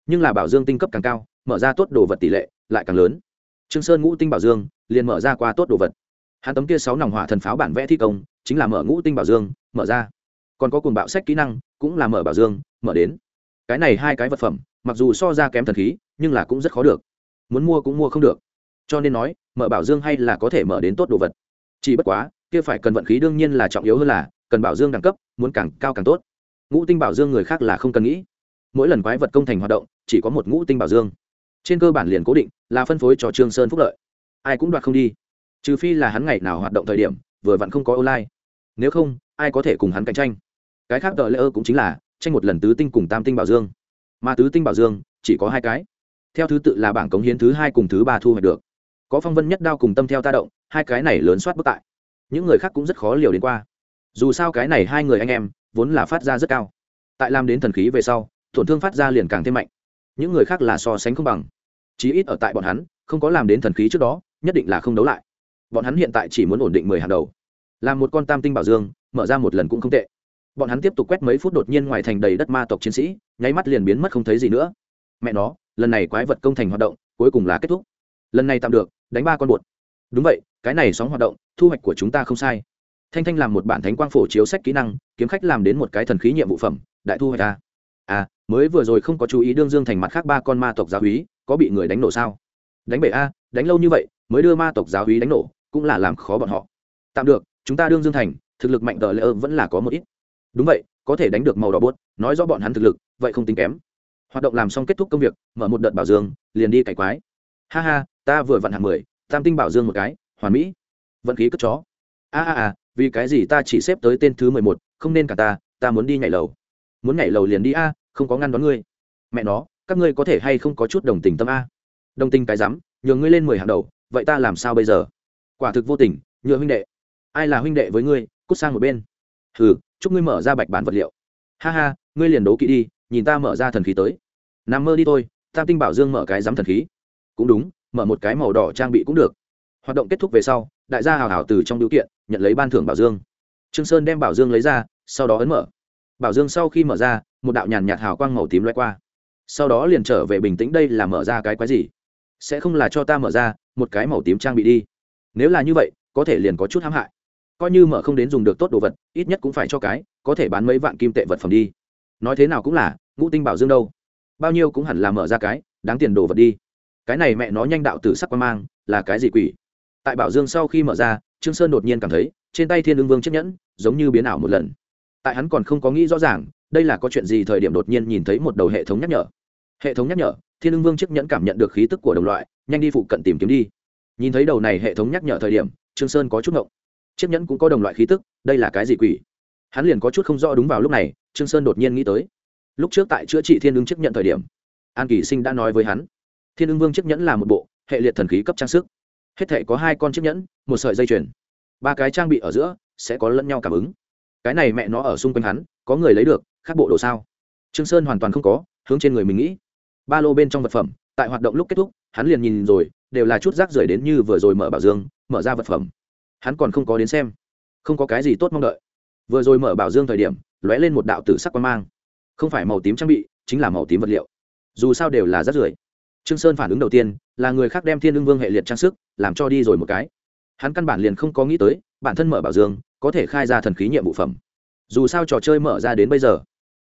Speaker 1: nhưng là bảo dương tinh cấp càng cao, mở ra tốt đồ vật tỷ lệ lại càng lớn. Trương sơn ngũ tinh bảo dương liền mở ra qua tốt đồ vật. Hắn tấm kia sáu nòng hỏa thần pháo bản vẽ thi công, chính là mở ngũ tinh bảo dương, mở ra. Còn có cuồng bạo sách kỹ năng, cũng là mở bảo dương, mở đến. Cái này hai cái vật phẩm, mặc dù so ra kém thần khí, nhưng là cũng rất khó được. Muốn mua cũng mua không được. Cho nên nói, mở bảo dương hay là có thể mở đến tốt đồ vật. Chỉ bất quá, kia phải cần vận khí đương nhiên là trọng yếu hơn là, cần bảo dương đẳng cấp, muốn càng cao càng tốt. Ngũ tinh bảo dương người khác là không cần nghĩ. Mỗi lần quái vật công thành hoạt động chỉ có một ngũ tinh bảo dương. Trên cơ bản liền cố định, là phân phối cho trương sơn phúc lợi. Ai cũng đoạt không đi. Trừ phi là hắn ngày nào hoạt động thời điểm, vừa vặn không có online. Nếu không, ai có thể cùng hắn cạnh tranh? Cái khác tờ lễ ơ cũng chính là, tranh một lần tứ tinh cùng tam tinh bảo dương. Mà tứ tinh bảo dương, chỉ có hai cái. Theo thứ tự là bảng cống hiến thứ hai cùng thứ ba thu hoạch được. Có phong vân nhất đao cùng tâm theo ta động, hai cái này lớn soát bức tại. Những người khác cũng rất khó liều đến qua. Dù sao cái này hai người anh em, vốn là phát ra rất cao. Tại làm đến thần khí về sau, tổn thương phát ra liền càng thêm mạnh những người khác là so sánh không bằng. Chí ít ở tại bọn hắn, không có làm đến thần khí trước đó, nhất định là không đấu lại. Bọn hắn hiện tại chỉ muốn ổn định mười hàng đầu. Làm một con tam tinh bảo dương, mở ra một lần cũng không tệ. Bọn hắn tiếp tục quét mấy phút đột nhiên ngoài thành đầy đất ma tộc chiến sĩ, nháy mắt liền biến mất không thấy gì nữa. Mẹ nó, lần này quái vật công thành hoạt động, cuối cùng là kết thúc. Lần này tạm được, đánh ba con bột đúng vậy, cái này sóng hoạt động, thu hoạch của chúng ta không sai. Thanh thanh làm một bản thánh quang phổ chiếu sách kỹ năng, kiếm khách làm đến một cái thần khí nhiệm vụ phẩm, đại thu hoạch ta à mới vừa rồi không có chú ý đương dương thành mặt khác ba con ma tộc giáo húy có bị người đánh nổ sao? Đánh bể a, đánh lâu như vậy, mới đưa ma tộc giáo húy đánh nổ, cũng là làm khó bọn họ. Tạm được, chúng ta đương dương thành, thực lực mạnh tờ lỡ vẫn là có một ít. Đúng vậy, có thể đánh được màu đỏ buốt, nói rõ bọn hắn thực lực, vậy không tính kém. Hoạt động làm xong kết thúc công việc, mở một đợt bảo dương, liền đi cải quái. Ha ha, ta vừa vặn hạng mười, tam tinh bảo dương một cái, hoàn mỹ. Vận khí cất chó. A a a, vì cái gì ta chỉ xếp tới tên thứ mười một, không nên cả ta ta muốn đi nhảy lầu. Muốn nhảy lầu liền đi a không có ngăn đón ngươi. Mẹ nó, các ngươi có thể hay không có chút đồng tình tâm a? Đồng tình cái rắm nhường ngươi lên mười hàng đầu, vậy ta làm sao bây giờ? Quả thực vô tình nhựa huynh đệ. Ai là huynh đệ với ngươi, cút sang một bên. Hừ, chúc ngươi mở ra bạch bản vật liệu. Ha ha, ngươi liền đố kỵ đi, nhìn ta mở ra thần khí tới. Nằm mơ đi thôi, tam tinh bảo dương mở cái dám thần khí. Cũng đúng, mở một cái màu đỏ trang bị cũng được. Hoạt động kết thúc về sau, đại gia hào hào từ trong điều kiện, nhận lấy ban thưởng bảo dương. Trương sơn đem bảo dương lấy ra, sau đó ấn mở. Bảo dương sau khi mở ra một đạo nhàn nhạt hào quang màu tím loay qua. Sau đó liền trở về bình tĩnh, đây là mở ra cái quái gì? Sẽ không là cho ta mở ra một cái màu tím trang bị đi. Nếu là như vậy, có thể liền có chút hãm hại. Coi như mở không đến dùng được tốt đồ vật, ít nhất cũng phải cho cái, có thể bán mấy vạn kim tệ vật phẩm đi. Nói thế nào cũng là, ngũ tinh bảo dương đâu. Bao nhiêu cũng hẳn là mở ra cái, đáng tiền đồ vật đi. Cái này mẹ nó nhanh đạo tử sắc quan mang, là cái gì quỷ? Tại bảo dương sau khi mở ra, trương sơn đột nhiên cảm thấy, trên tay thiên ương vương chiếc nhẫn giống như biến ảo một lần. Tại hắn còn không có nghĩ rõ ràng đây là có chuyện gì thời điểm đột nhiên nhìn thấy một đầu hệ thống nhắc nhở. Hệ thống nhắc nhở, thiên ưng vương chiếc nhẫn cảm nhận được khí tức của đồng loại, nhanh đi phụ cận tìm kiếm đi. Nhìn thấy đầu này hệ thống nhắc nhở thời điểm, trương sơn có chút ngộng. Chiếc nhẫn cũng có đồng loại khí tức, đây là cái gì quỷ? Hắn liền có chút không rõ đúng vào lúc này, trương sơn đột nhiên nghĩ tới. Lúc trước tại chữa trị thiên ưng chiếc nhận thời điểm, an kỳ sinh đã nói với hắn, thiên ưng vương chiếc nhẫn là một bộ hệ liệt thần khí cấp trang sức. Hết thể có hai con chiếc nhẫn, một sợi dây chuyền. Ba cái trang bị ở giữa sẽ có lẫn nhau cảm ứng. Cái này mẹ nó ở xung quanh hắn, có người lấy được khác bộ đồ sao? Trương sơn hoàn toàn không có, hướng trên người mình nghĩ. Ba lô bên trong vật phẩm, tại hoạt động lúc kết thúc, hắn liền nhìn rồi, đều là chút rác rưởi đến như vừa rồi mở bảo dương, mở ra vật phẩm. Hắn còn không có đến xem. Không có cái gì tốt mong đợi. Vừa rồi mở bảo dương thời điểm, lóe lên một đạo tử sắc quan mang. Không phải màu tím trang bị, chính là màu tím vật liệu. Dù sao đều là rác rưởi. Trương sơn phản ứng đầu tiên, là người khác đem thiên lương vương hệ liệt trang sức, làm cho đi rồi một cái. Hắn căn bản liền không có nghĩ tới, bản thân mở bảo dương, có thể khai ra thần khí nhiệm vụ phẩm. Dù sao trò chơi mở ra đến bây giờ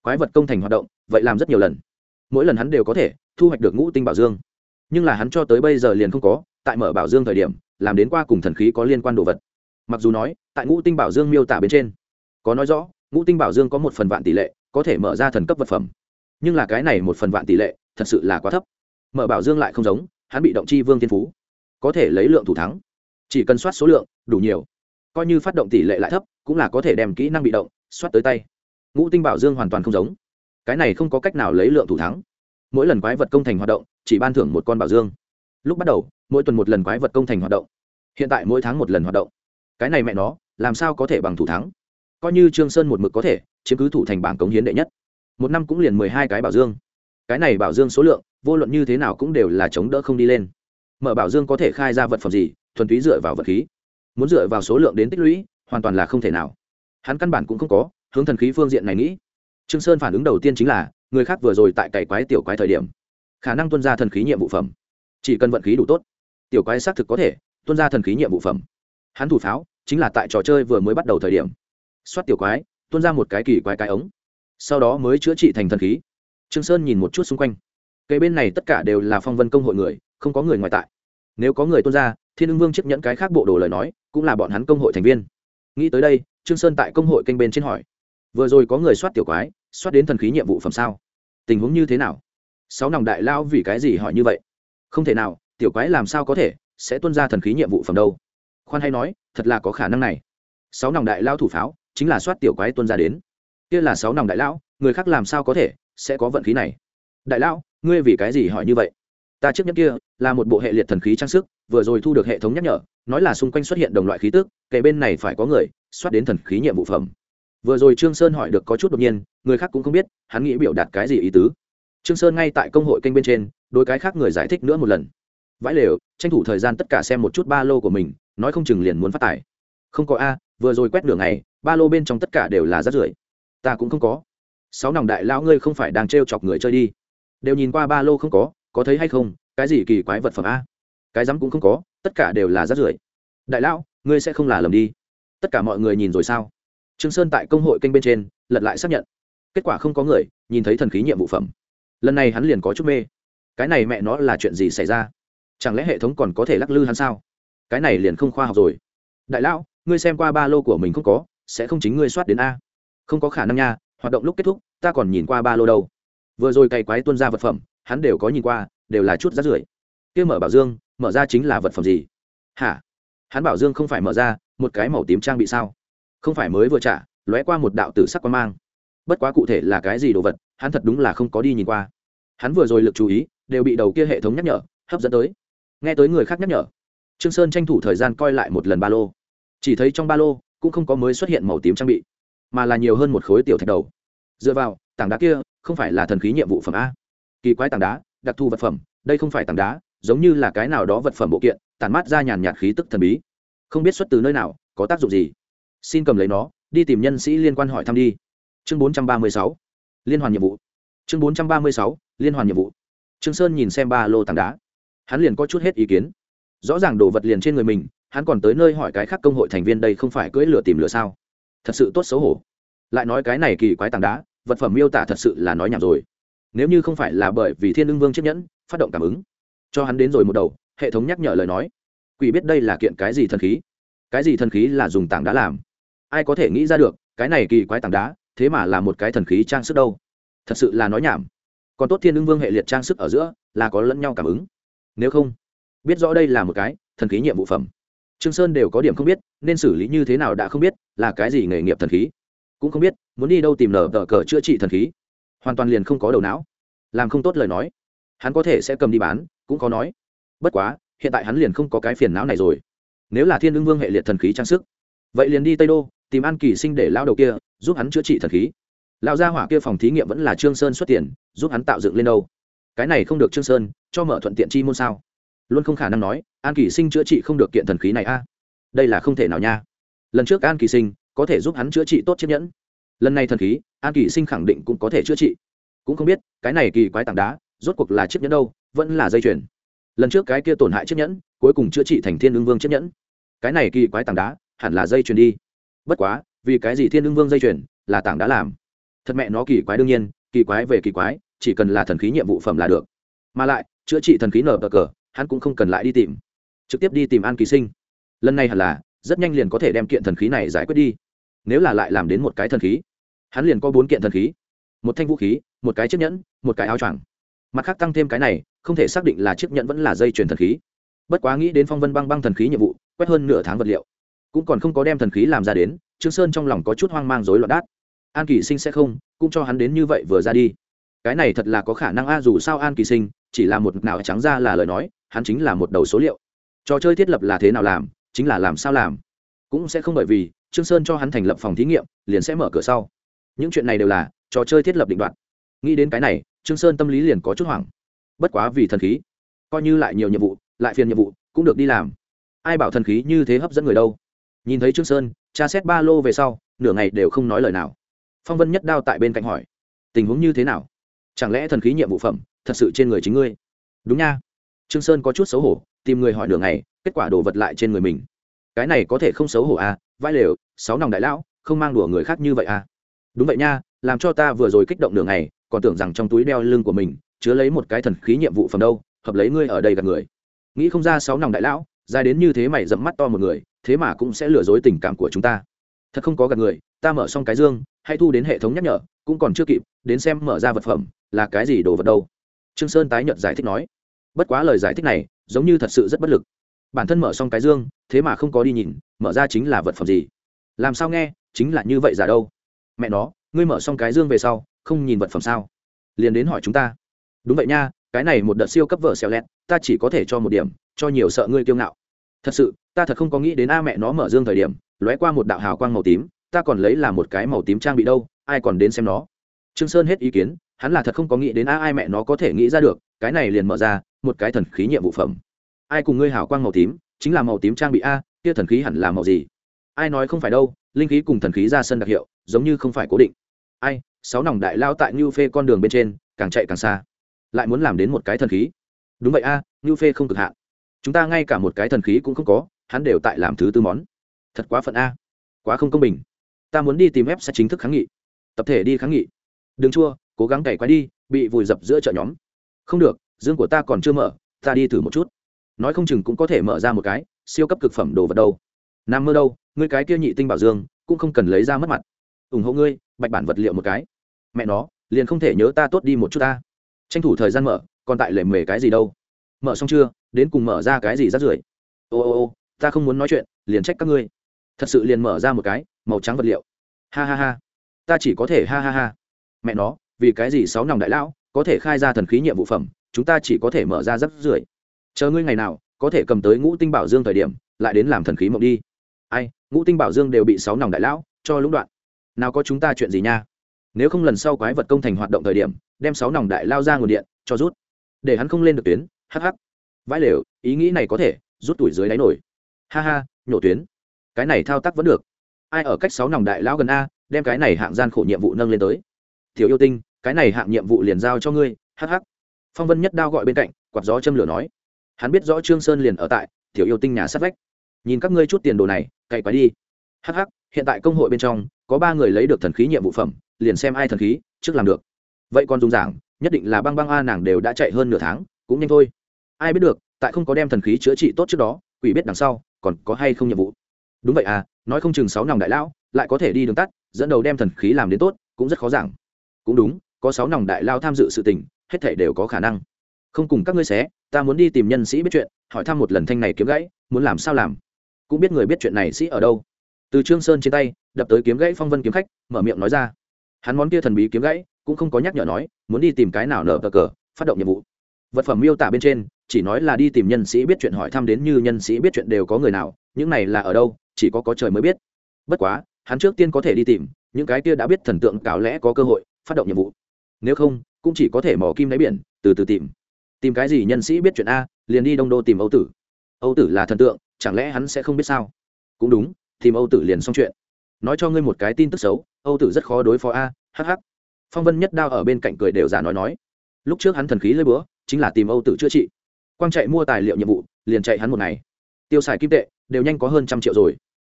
Speaker 1: quái vật công thành hoạt động, vậy làm rất nhiều lần. Mỗi lần hắn đều có thể thu hoạch được ngũ tinh bảo dương. Nhưng là hắn cho tới bây giờ liền không có, tại mở bảo dương thời điểm, làm đến qua cùng thần khí có liên quan đồ vật. Mặc dù nói, tại ngũ tinh bảo dương miêu tả bên trên, có nói rõ, ngũ tinh bảo dương có một phần vạn tỷ lệ có thể mở ra thần cấp vật phẩm. Nhưng là cái này một phần vạn tỷ lệ thật sự là quá thấp. Mở bảo dương lại không giống, hắn bị động chi vương thiên phú, có thể lấy lượng thủ thắng. Chỉ cần soát số lượng, đủ nhiều. Coi như phát động tỷ lệ lại thấp, cũng là có thể đem kỹ năng bị động, soát tới tay ngũ tinh bảo dương hoàn toàn không giống. Cái này không có cách nào lấy lượng thủ thắng. Mỗi lần quái vật công thành hoạt động, chỉ ban thưởng một con bảo dương. Lúc bắt đầu, mỗi tuần một lần quái vật công thành hoạt động. Hiện tại mỗi tháng một lần hoạt động. Cái này mẹ nó, làm sao có thể bằng thủ thắng? Coi như trương sơn một mực có thể, chiếm cứ thủ thành bảng cống hiến đệ nhất. Một năm cũng liền mười hai cái bảo dương. Cái này bảo dương số lượng, vô luận như thế nào cũng đều là chống đỡ không đi lên. Mở bảo dương có thể khai ra vật phẩm gì, thuần túy dựa vào vật khí. Muốn dựa vào số lượng đến tích lũy, hoàn toàn là không thể nào. Hắn căn bản cũng không có hướng thần khí phương diện này nghĩ. Trương sơn phản ứng đầu tiên chính là, người khác vừa rồi tại cày quái tiểu quái thời điểm, khả năng tuân ra thần khí nhiệm vụ phẩm. Chỉ cần vận khí đủ tốt, tiểu quái xác thực có thể tuân ra thần khí nhiệm vụ phẩm. Hắn thủ pháo chính là tại trò chơi vừa mới bắt đầu thời điểm. Xoát tiểu quái, tuân ra một cái kỳ quái cái ống. Sau đó mới chữa trị thành thần khí. Trương sơn nhìn một chút xung quanh. Cây bên này tất cả đều là phong vân công hội người, không có người ngoài tại. Nếu có người tuân ra, thiên ưng vương chấp nhận cái khác bộ đồ lời nói, cũng là bọn hắn công hội thành viên. Nghĩ tới đây, trương sơn tại công hội kênh bên trên hỏi vừa rồi có người soát tiểu quái, soát đến thần khí nhiệm vụ phẩm sao? Tình huống như thế nào? Sáu nòng đại lao vì cái gì hỏi như vậy? Không thể nào, tiểu quái làm sao có thể sẽ tuân ra thần khí nhiệm vụ phẩm đâu? Khoan hay nói, thật là có khả năng này. Sáu nòng đại lao thủ pháo, chính là soát tiểu quái tuân ra đến. Kia là sáu nòng đại lão, người khác làm sao có thể sẽ có vận khí này? Đại lão, ngươi vì cái gì hỏi như vậy? Ta trước nhất kia là một bộ hệ liệt thần khí trang sức, vừa rồi thu được hệ thống nhắc nhở, nói là xung quanh xuất hiện đồng loại khí tức kể bên này phải có người soát đến thần khí nhiệm vụ phẩm vừa rồi trương sơn hỏi được có chút đột nhiên, người khác cũng không biết, hắn nghĩ biểu đạt cái gì ý tứ. Trương sơn ngay tại công hội kênh bên trên, đối cái khác người giải thích nữa một lần. Vãi lều, tranh thủ thời gian tất cả xem một chút ba lô của mình, nói không chừng liền muốn phát tải. Không có a, vừa rồi quét nửa ngày, ba lô bên trong tất cả đều là rác rưởi. Ta cũng không có. Sáu nòng đại lão ngươi không phải đang trêu chọc người chơi đi. Đều nhìn qua ba lô không có có thấy hay không, cái gì kỳ quái vật phẩm a? Cái rắm cũng không có, tất cả đều là rác rưởi. Đại lão, ngươi sẽ không là lầm đi. Tất cả mọi người nhìn rồi sao? Trương sơn tại công hội kênh bên trên, lật lại xác nhận. Kết quả không có người, nhìn thấy thần khí nhiệm vụ phẩm. Lần này hắn liền có chút mê. Cái này mẹ nó là chuyện gì xảy ra? Chẳng lẽ hệ thống còn có thể lắc lư hắn sao? Cái này liền không khoa học rồi. Đại lão, ngươi xem qua ba lô của mình không có, sẽ không chính ngươi soát đến a. Không có khả năng nha, hoạt động lúc kết thúc, ta còn nhìn qua ba lô đâu. Vừa rồi cày quái tuân ra vật phẩm, hắn đều có nhìn qua, đều là chút rát rưởi. Kia mở bảo dương, mở ra chính là vật phẩm gì? Hả? Hắn bảo dương không phải mở ra, một cái màu tím trang bị sao? Không phải mới vừa trả, lóe qua một đạo tử sắc quan mang. Bất quá cụ thể là cái gì đồ vật, hắn thật đúng là không có đi nhìn qua. Hắn vừa rồi lực chú ý, đều bị đầu kia hệ thống nhắc nhở, hấp dẫn tới. Nghe tới người khác nhắc nhở, trương sơn tranh thủ thời gian coi lại một lần ba lô. Chỉ thấy trong ba lô, cũng không có mới xuất hiện màu tím trang bị, mà là nhiều hơn một khối tiểu thạch đầu. Dựa vào, tảng đá kia, không phải là thần khí nhiệm vụ phẩm a. Kỳ quái tảng đá, đặc thù vật phẩm, đây không phải tảng đá, giống như là cái nào đó vật phẩm bộ kiện, tản mát ra nhàn nhạt khí tức thần bí. Không biết xuất từ nơi nào, có tác dụng gì xin cầm lấy nó, đi tìm nhân sĩ liên quan hỏi thăm đi. Chương bốn trăm ba mươi sáu, liên hoàn nhiệm vụ. Chương bốn trăm ba mươi sáu, liên hoàn nhiệm vụ. Trương sơn nhìn xem ba lô tảng đá. Hắn liền có chút hết ý kiến. Rõ ràng đồ vật liền trên người mình, hắn còn tới nơi hỏi cái khác công hội thành viên đây không phải cưỡi lửa tìm lửa sao? Thật sự tốt xấu hổ. Lại nói cái này kỳ quái tảng đá, vật phẩm miêu tả thật sự là nói nhảm rồi. Nếu như không phải là bởi vì thiên ưng vương chiếc nhẫn, phát động cảm ứng, cho hắn đến rồi một đầu, hệ thống nhắc nhở lời nói. Quỷ biết đây là kiện cái gì thần khí? Cái gì thần khí là dùng tảng đá làm? Ai có thể nghĩ ra được, cái này kỳ quái tảng đá, thế mà là một cái thần khí trang sức đâu. Thật sự là nói nhảm. Còn tốt thiên ưng vương hệ liệt trang sức ở giữa, là có lẫn nhau cảm ứng. Nếu không, biết rõ đây là một cái thần khí nhiệm vụ phẩm. Trương sơn đều có điểm không biết, nên xử lý như thế nào đã không biết, là cái gì nghề nghiệp thần khí. Cũng không biết, muốn đi đâu tìm nở tờ cờ chữa trị thần khí. Hoàn toàn liền không có đầu não. Làm không tốt lời nói. Hắn có thể sẽ cầm đi bán, cũng có nói. Bất quá, hiện tại hắn liền không có cái phiền não này rồi. Nếu là thiên ưng vương hệ liệt thần khí trang sức, vậy liền đi tây đô tìm an kỳ sinh để lao đầu kia, giúp hắn chữa trị thần khí. Lão gia hỏa kia phòng thí nghiệm vẫn là trương sơn xuất tiền, giúp hắn tạo dựng lên đâu. Cái này không được trương sơn, cho mở thuận tiện chi môn sao? Luôn không khả năng nói, an kỳ sinh chữa trị không được kiện thần khí này a. Đây là không thể nào nha. Lần trước an kỳ sinh, có thể giúp hắn chữa trị tốt chiếc nhẫn. Lần này thần khí, an kỳ sinh khẳng định cũng có thể chữa trị. Cũng không biết, cái này kỳ quái tảng đá, rốt cuộc là chiếc nhẫn đâu, vẫn là dây chuyền. Lần trước cái kia tổn hại chiếc nhẫn, cuối cùng chữa trị thành thiên ương vương chiếc nhẫn. Cái này kỳ quái tảng đá, hẳn là dây chuyền đi bất quá, vì cái gì thiên Đương vương dây chuyền là tảng đã làm? Thật mẹ nó kỳ quái đương nhiên, kỳ quái về kỳ quái, chỉ cần là thần khí nhiệm vụ phẩm là được. Mà lại, chữa trị thần khí nở bờ cờ, hắn cũng không cần lại đi tìm. Trực tiếp đi tìm an kỳ sinh. Lần này hẳn là, rất nhanh liền có thể đem kiện thần khí này giải quyết đi. Nếu là lại làm đến một cái thần khí, hắn liền có bốn kiện thần khí. Một thanh vũ khí, một cái chiếc nhẫn, một cái áo choàng. Mặt khác tăng thêm cái này, không thể xác định là chiếc nhẫn vẫn là dây chuyền thần khí. Bất quá nghĩ đến phong vân băng băng thần khí nhiệm vụ, quét hơn nửa tháng vật liệu cũng còn không có đem thần khí làm ra đến, trương sơn trong lòng có chút hoang mang rối loạn đát. An kỳ sinh sẽ không, cũng cho hắn đến như vậy vừa ra đi. Cái này thật là có khả năng a, dù sao an kỳ sinh chỉ là một nào trắng ra là lời nói, hắn chính là một đầu số liệu. Trò chơi thiết lập là thế nào làm, chính là làm sao làm. Cũng sẽ không bởi vì trương sơn cho hắn thành lập phòng thí nghiệm, liền sẽ mở cửa sau. Những chuyện này đều là trò chơi thiết lập định đoạn. Nghĩ đến cái này, trương sơn tâm lý liền có chút hoảng. Bất quá vì thần khí, coi như lại nhiều nhiệm vụ, lại phiền nhiệm vụ, cũng được đi làm. Ai bảo thần khí như thế hấp dẫn người đâu? Nhìn thấy trương sơn, tra xét ba lô về sau, nửa ngày đều không nói lời nào. Phong vân nhất đao tại bên cạnh hỏi, tình huống như thế nào? Chẳng lẽ thần khí nhiệm vụ phẩm thật sự trên người chính ngươi? Đúng nha. Trương sơn có chút xấu hổ, tìm người hỏi nửa ngày, kết quả đổ vật lại trên người mình. Cái này có thể không xấu hổ à vai lều, sáu nòng đại lão, không mang đùa người khác như vậy à. Đúng vậy nha, làm cho ta vừa rồi kích động nửa ngày, còn tưởng rằng trong túi đeo lưng của mình chứa lấy một cái thần khí nhiệm vụ phẩm đâu, hợp lấy ngươi ở đây gặp người. Nghĩ không ra sáu nòng đại lão, dài đến như thế mày dẫm mắt to một người thế mà cũng sẽ lừa dối tình cảm của chúng ta. Thật không có gặp người, ta mở xong cái dương hay thu đến hệ thống nhắc nhở, cũng còn chưa kịp, đến xem mở ra vật phẩm, là cái gì đồ vật đâu. Trương sơn tái nhợt giải thích nói. Bất quá lời giải thích này, giống như thật sự rất bất lực. Bản thân mở xong cái dương, thế mà không có đi nhìn, mở ra chính là vật phẩm gì? Làm sao nghe, chính là như vậy giả đâu. Mẹ nó, ngươi mở xong cái dương về sau, không nhìn vật phẩm sao? Liền đến hỏi chúng ta. Đúng vậy nha, cái này một đợt siêu cấp vở xèo lẹt, ta chỉ có thể cho một điểm, cho nhiều sợ ngươi kiêu ngạo. Thật sự ta thật không có nghĩ đến a mẹ nó mở dương thời điểm lóe qua một đạo hào quang màu tím ta còn lấy là một cái màu tím trang bị đâu ai còn đến xem nó? Trương sơn hết ý kiến hắn là thật không có nghĩ đến a ai mẹ nó có thể nghĩ ra được cái này liền mở ra một cái thần khí nhiệm vụ phẩm. Ai cùng ngươi hào quang màu tím chính là màu tím trang bị a kia thần khí hẳn là màu gì? Ai nói không phải đâu linh khí cùng thần khí ra sân đặc hiệu giống như không phải cố định. Ai sáu nòng đại lao tại như phê con đường bên trên càng chạy càng xa. Lại muốn làm đến một cái thần khí. Đúng vậy a à, như phê không cực hạn. Chúng ta ngay cả một cái thần khí cũng không có hắn đều tại làm thứ tư món. Thật quá phận a. Quá không công bình. Ta muốn đi tìm ép sẽ chính thức kháng nghị. Tập thể đi kháng nghị. Đừng chua, cố gắng cày quái đi, bị vùi dập giữa chợ nhóm. Không được, dương của ta còn chưa mở, ta đi thử một chút. Nói không chừng cũng có thể mở ra một cái, siêu cấp cực phẩm đồ vật đâu. Nam mơ đâu, ngươi cái kia nhị tinh bảo dương, cũng không cần lấy ra mất mặt. Ủng hộ ngươi, bạch bản vật liệu một cái. Mẹ nó, liền không thể nhớ ta tốt đi một chút ta. Tranh thủ thời gian mở, còn tại lề mề cái gì đâu. Mở xong chưa, đến cùng mở ra cái gì rát rưởi. Ô ô ô ta không muốn nói chuyện, liền trách các ngươi. Thật sự liền mở ra một cái, màu trắng vật liệu. Ha ha ha. Ta chỉ có thể ha ha ha. Mẹ nó, vì cái gì sáu nòng đại lão có thể khai ra thần khí nhiệm vụ phẩm, chúng ta chỉ có thể mở ra rất rưởi. Chờ ngươi ngày nào, có thể cầm tới ngũ tinh bảo dương thời điểm, lại đến làm thần khí mộng đi. Ai, ngũ tinh bảo dương đều bị sáu nòng đại lão cho lũng đoạn. Nào có chúng ta chuyện gì nha? Nếu không lần sau quái vật công thành hoạt động thời điểm, đem sáu nòng đại lao ra nguồn điện, cho rút. Để hắn không lên được tuyến hh vãi lều, ý nghĩ này có thể, rút tuổi dưới đáy nổi ha ha, nhổ tuyến. Cái này thao tác vẫn được. Ai ở cách sáu nòng đại lão gần a, đem cái này hạng gian khổ nhiệm vụ nâng lên tới. Tiểu yêu tinh, cái này hạng nhiệm vụ liền giao cho ngươi hh phong vân nhất đao gọi bên cạnh, quạt gió châm lửa nói. Hắn biết rõ trương sơn liền ở tại, tiểu yêu tinh nhà sát vách. Nhìn các ngươi chút tiền đồ này cậy quái đi. Hh hiện tại công hội bên trong, có ba người lấy được thần khí nhiệm vụ phẩm, liền xem ai thần khí, trước làm được. Vậy còn dùng giảng, nhất định là băng băng a nàng đều đã chạy hơn nửa tháng, cũng nhanh thôi. Ai biết được, tại không có đem thần khí chữa trị tốt trước đó, quỷ biết đằng sau còn có hay không nhiệm vụ? Đúng vậy à nói không chừng sáu nòng đại lão lại có thể đi đường tắt, dẫn đầu đem thần khí làm đến tốt, cũng rất khó giảng. Cũng đúng, có sáu nòng đại lao tham dự sự tình, hết thể đều có khả năng. Không cùng các ngươi xé, ta muốn đi tìm nhân sĩ biết chuyện, hỏi thăm một lần thanh này kiếm gãy, muốn làm sao làm? Cũng biết người biết chuyện này sĩ ở đâu. Từ trương sơn trên tay, đập tới kiếm gãy phong vân kiếm khách, mở miệng nói ra. Hắn món kia thần bí kiếm gãy, cũng không có nhắc nhở nói, muốn đi tìm cái nào nở cờ cờ, phát động nhiệm vụ. Vật phẩm miêu tả bên trên chỉ nói là đi tìm nhân sĩ biết chuyện hỏi thăm đến như nhân sĩ biết chuyện đều có người nào, những này là ở đâu, chỉ có có trời mới biết. Bất quá, hắn trước tiên có thể đi tìm, những cái kia đã biết thần tượng cáo lẽ có cơ hội, phát động nhiệm vụ. Nếu không, cũng chỉ có thể mò kim đáy biển, từ từ tìm. Tìm cái gì nhân sĩ biết chuyện a, liền đi đông đô tìm âu tử. Âu tử là thần tượng, chẳng lẽ hắn sẽ không biết sao? Cũng đúng, tìm âu tử liền xong chuyện. Nói cho ngươi một cái tin tức xấu, âu tử rất khó đối phó a hh phong vân nhất đao ở bên cạnh cười đều giả nói nói. Lúc trước hắn thần khí lấy bữa chính là tìm âu tử chữa trị quang chạy mua tài liệu nhiệm vụ, liền chạy hắn một ngày. Tiêu xài kim tệ, đều nhanh có hơn trăm triệu rồi.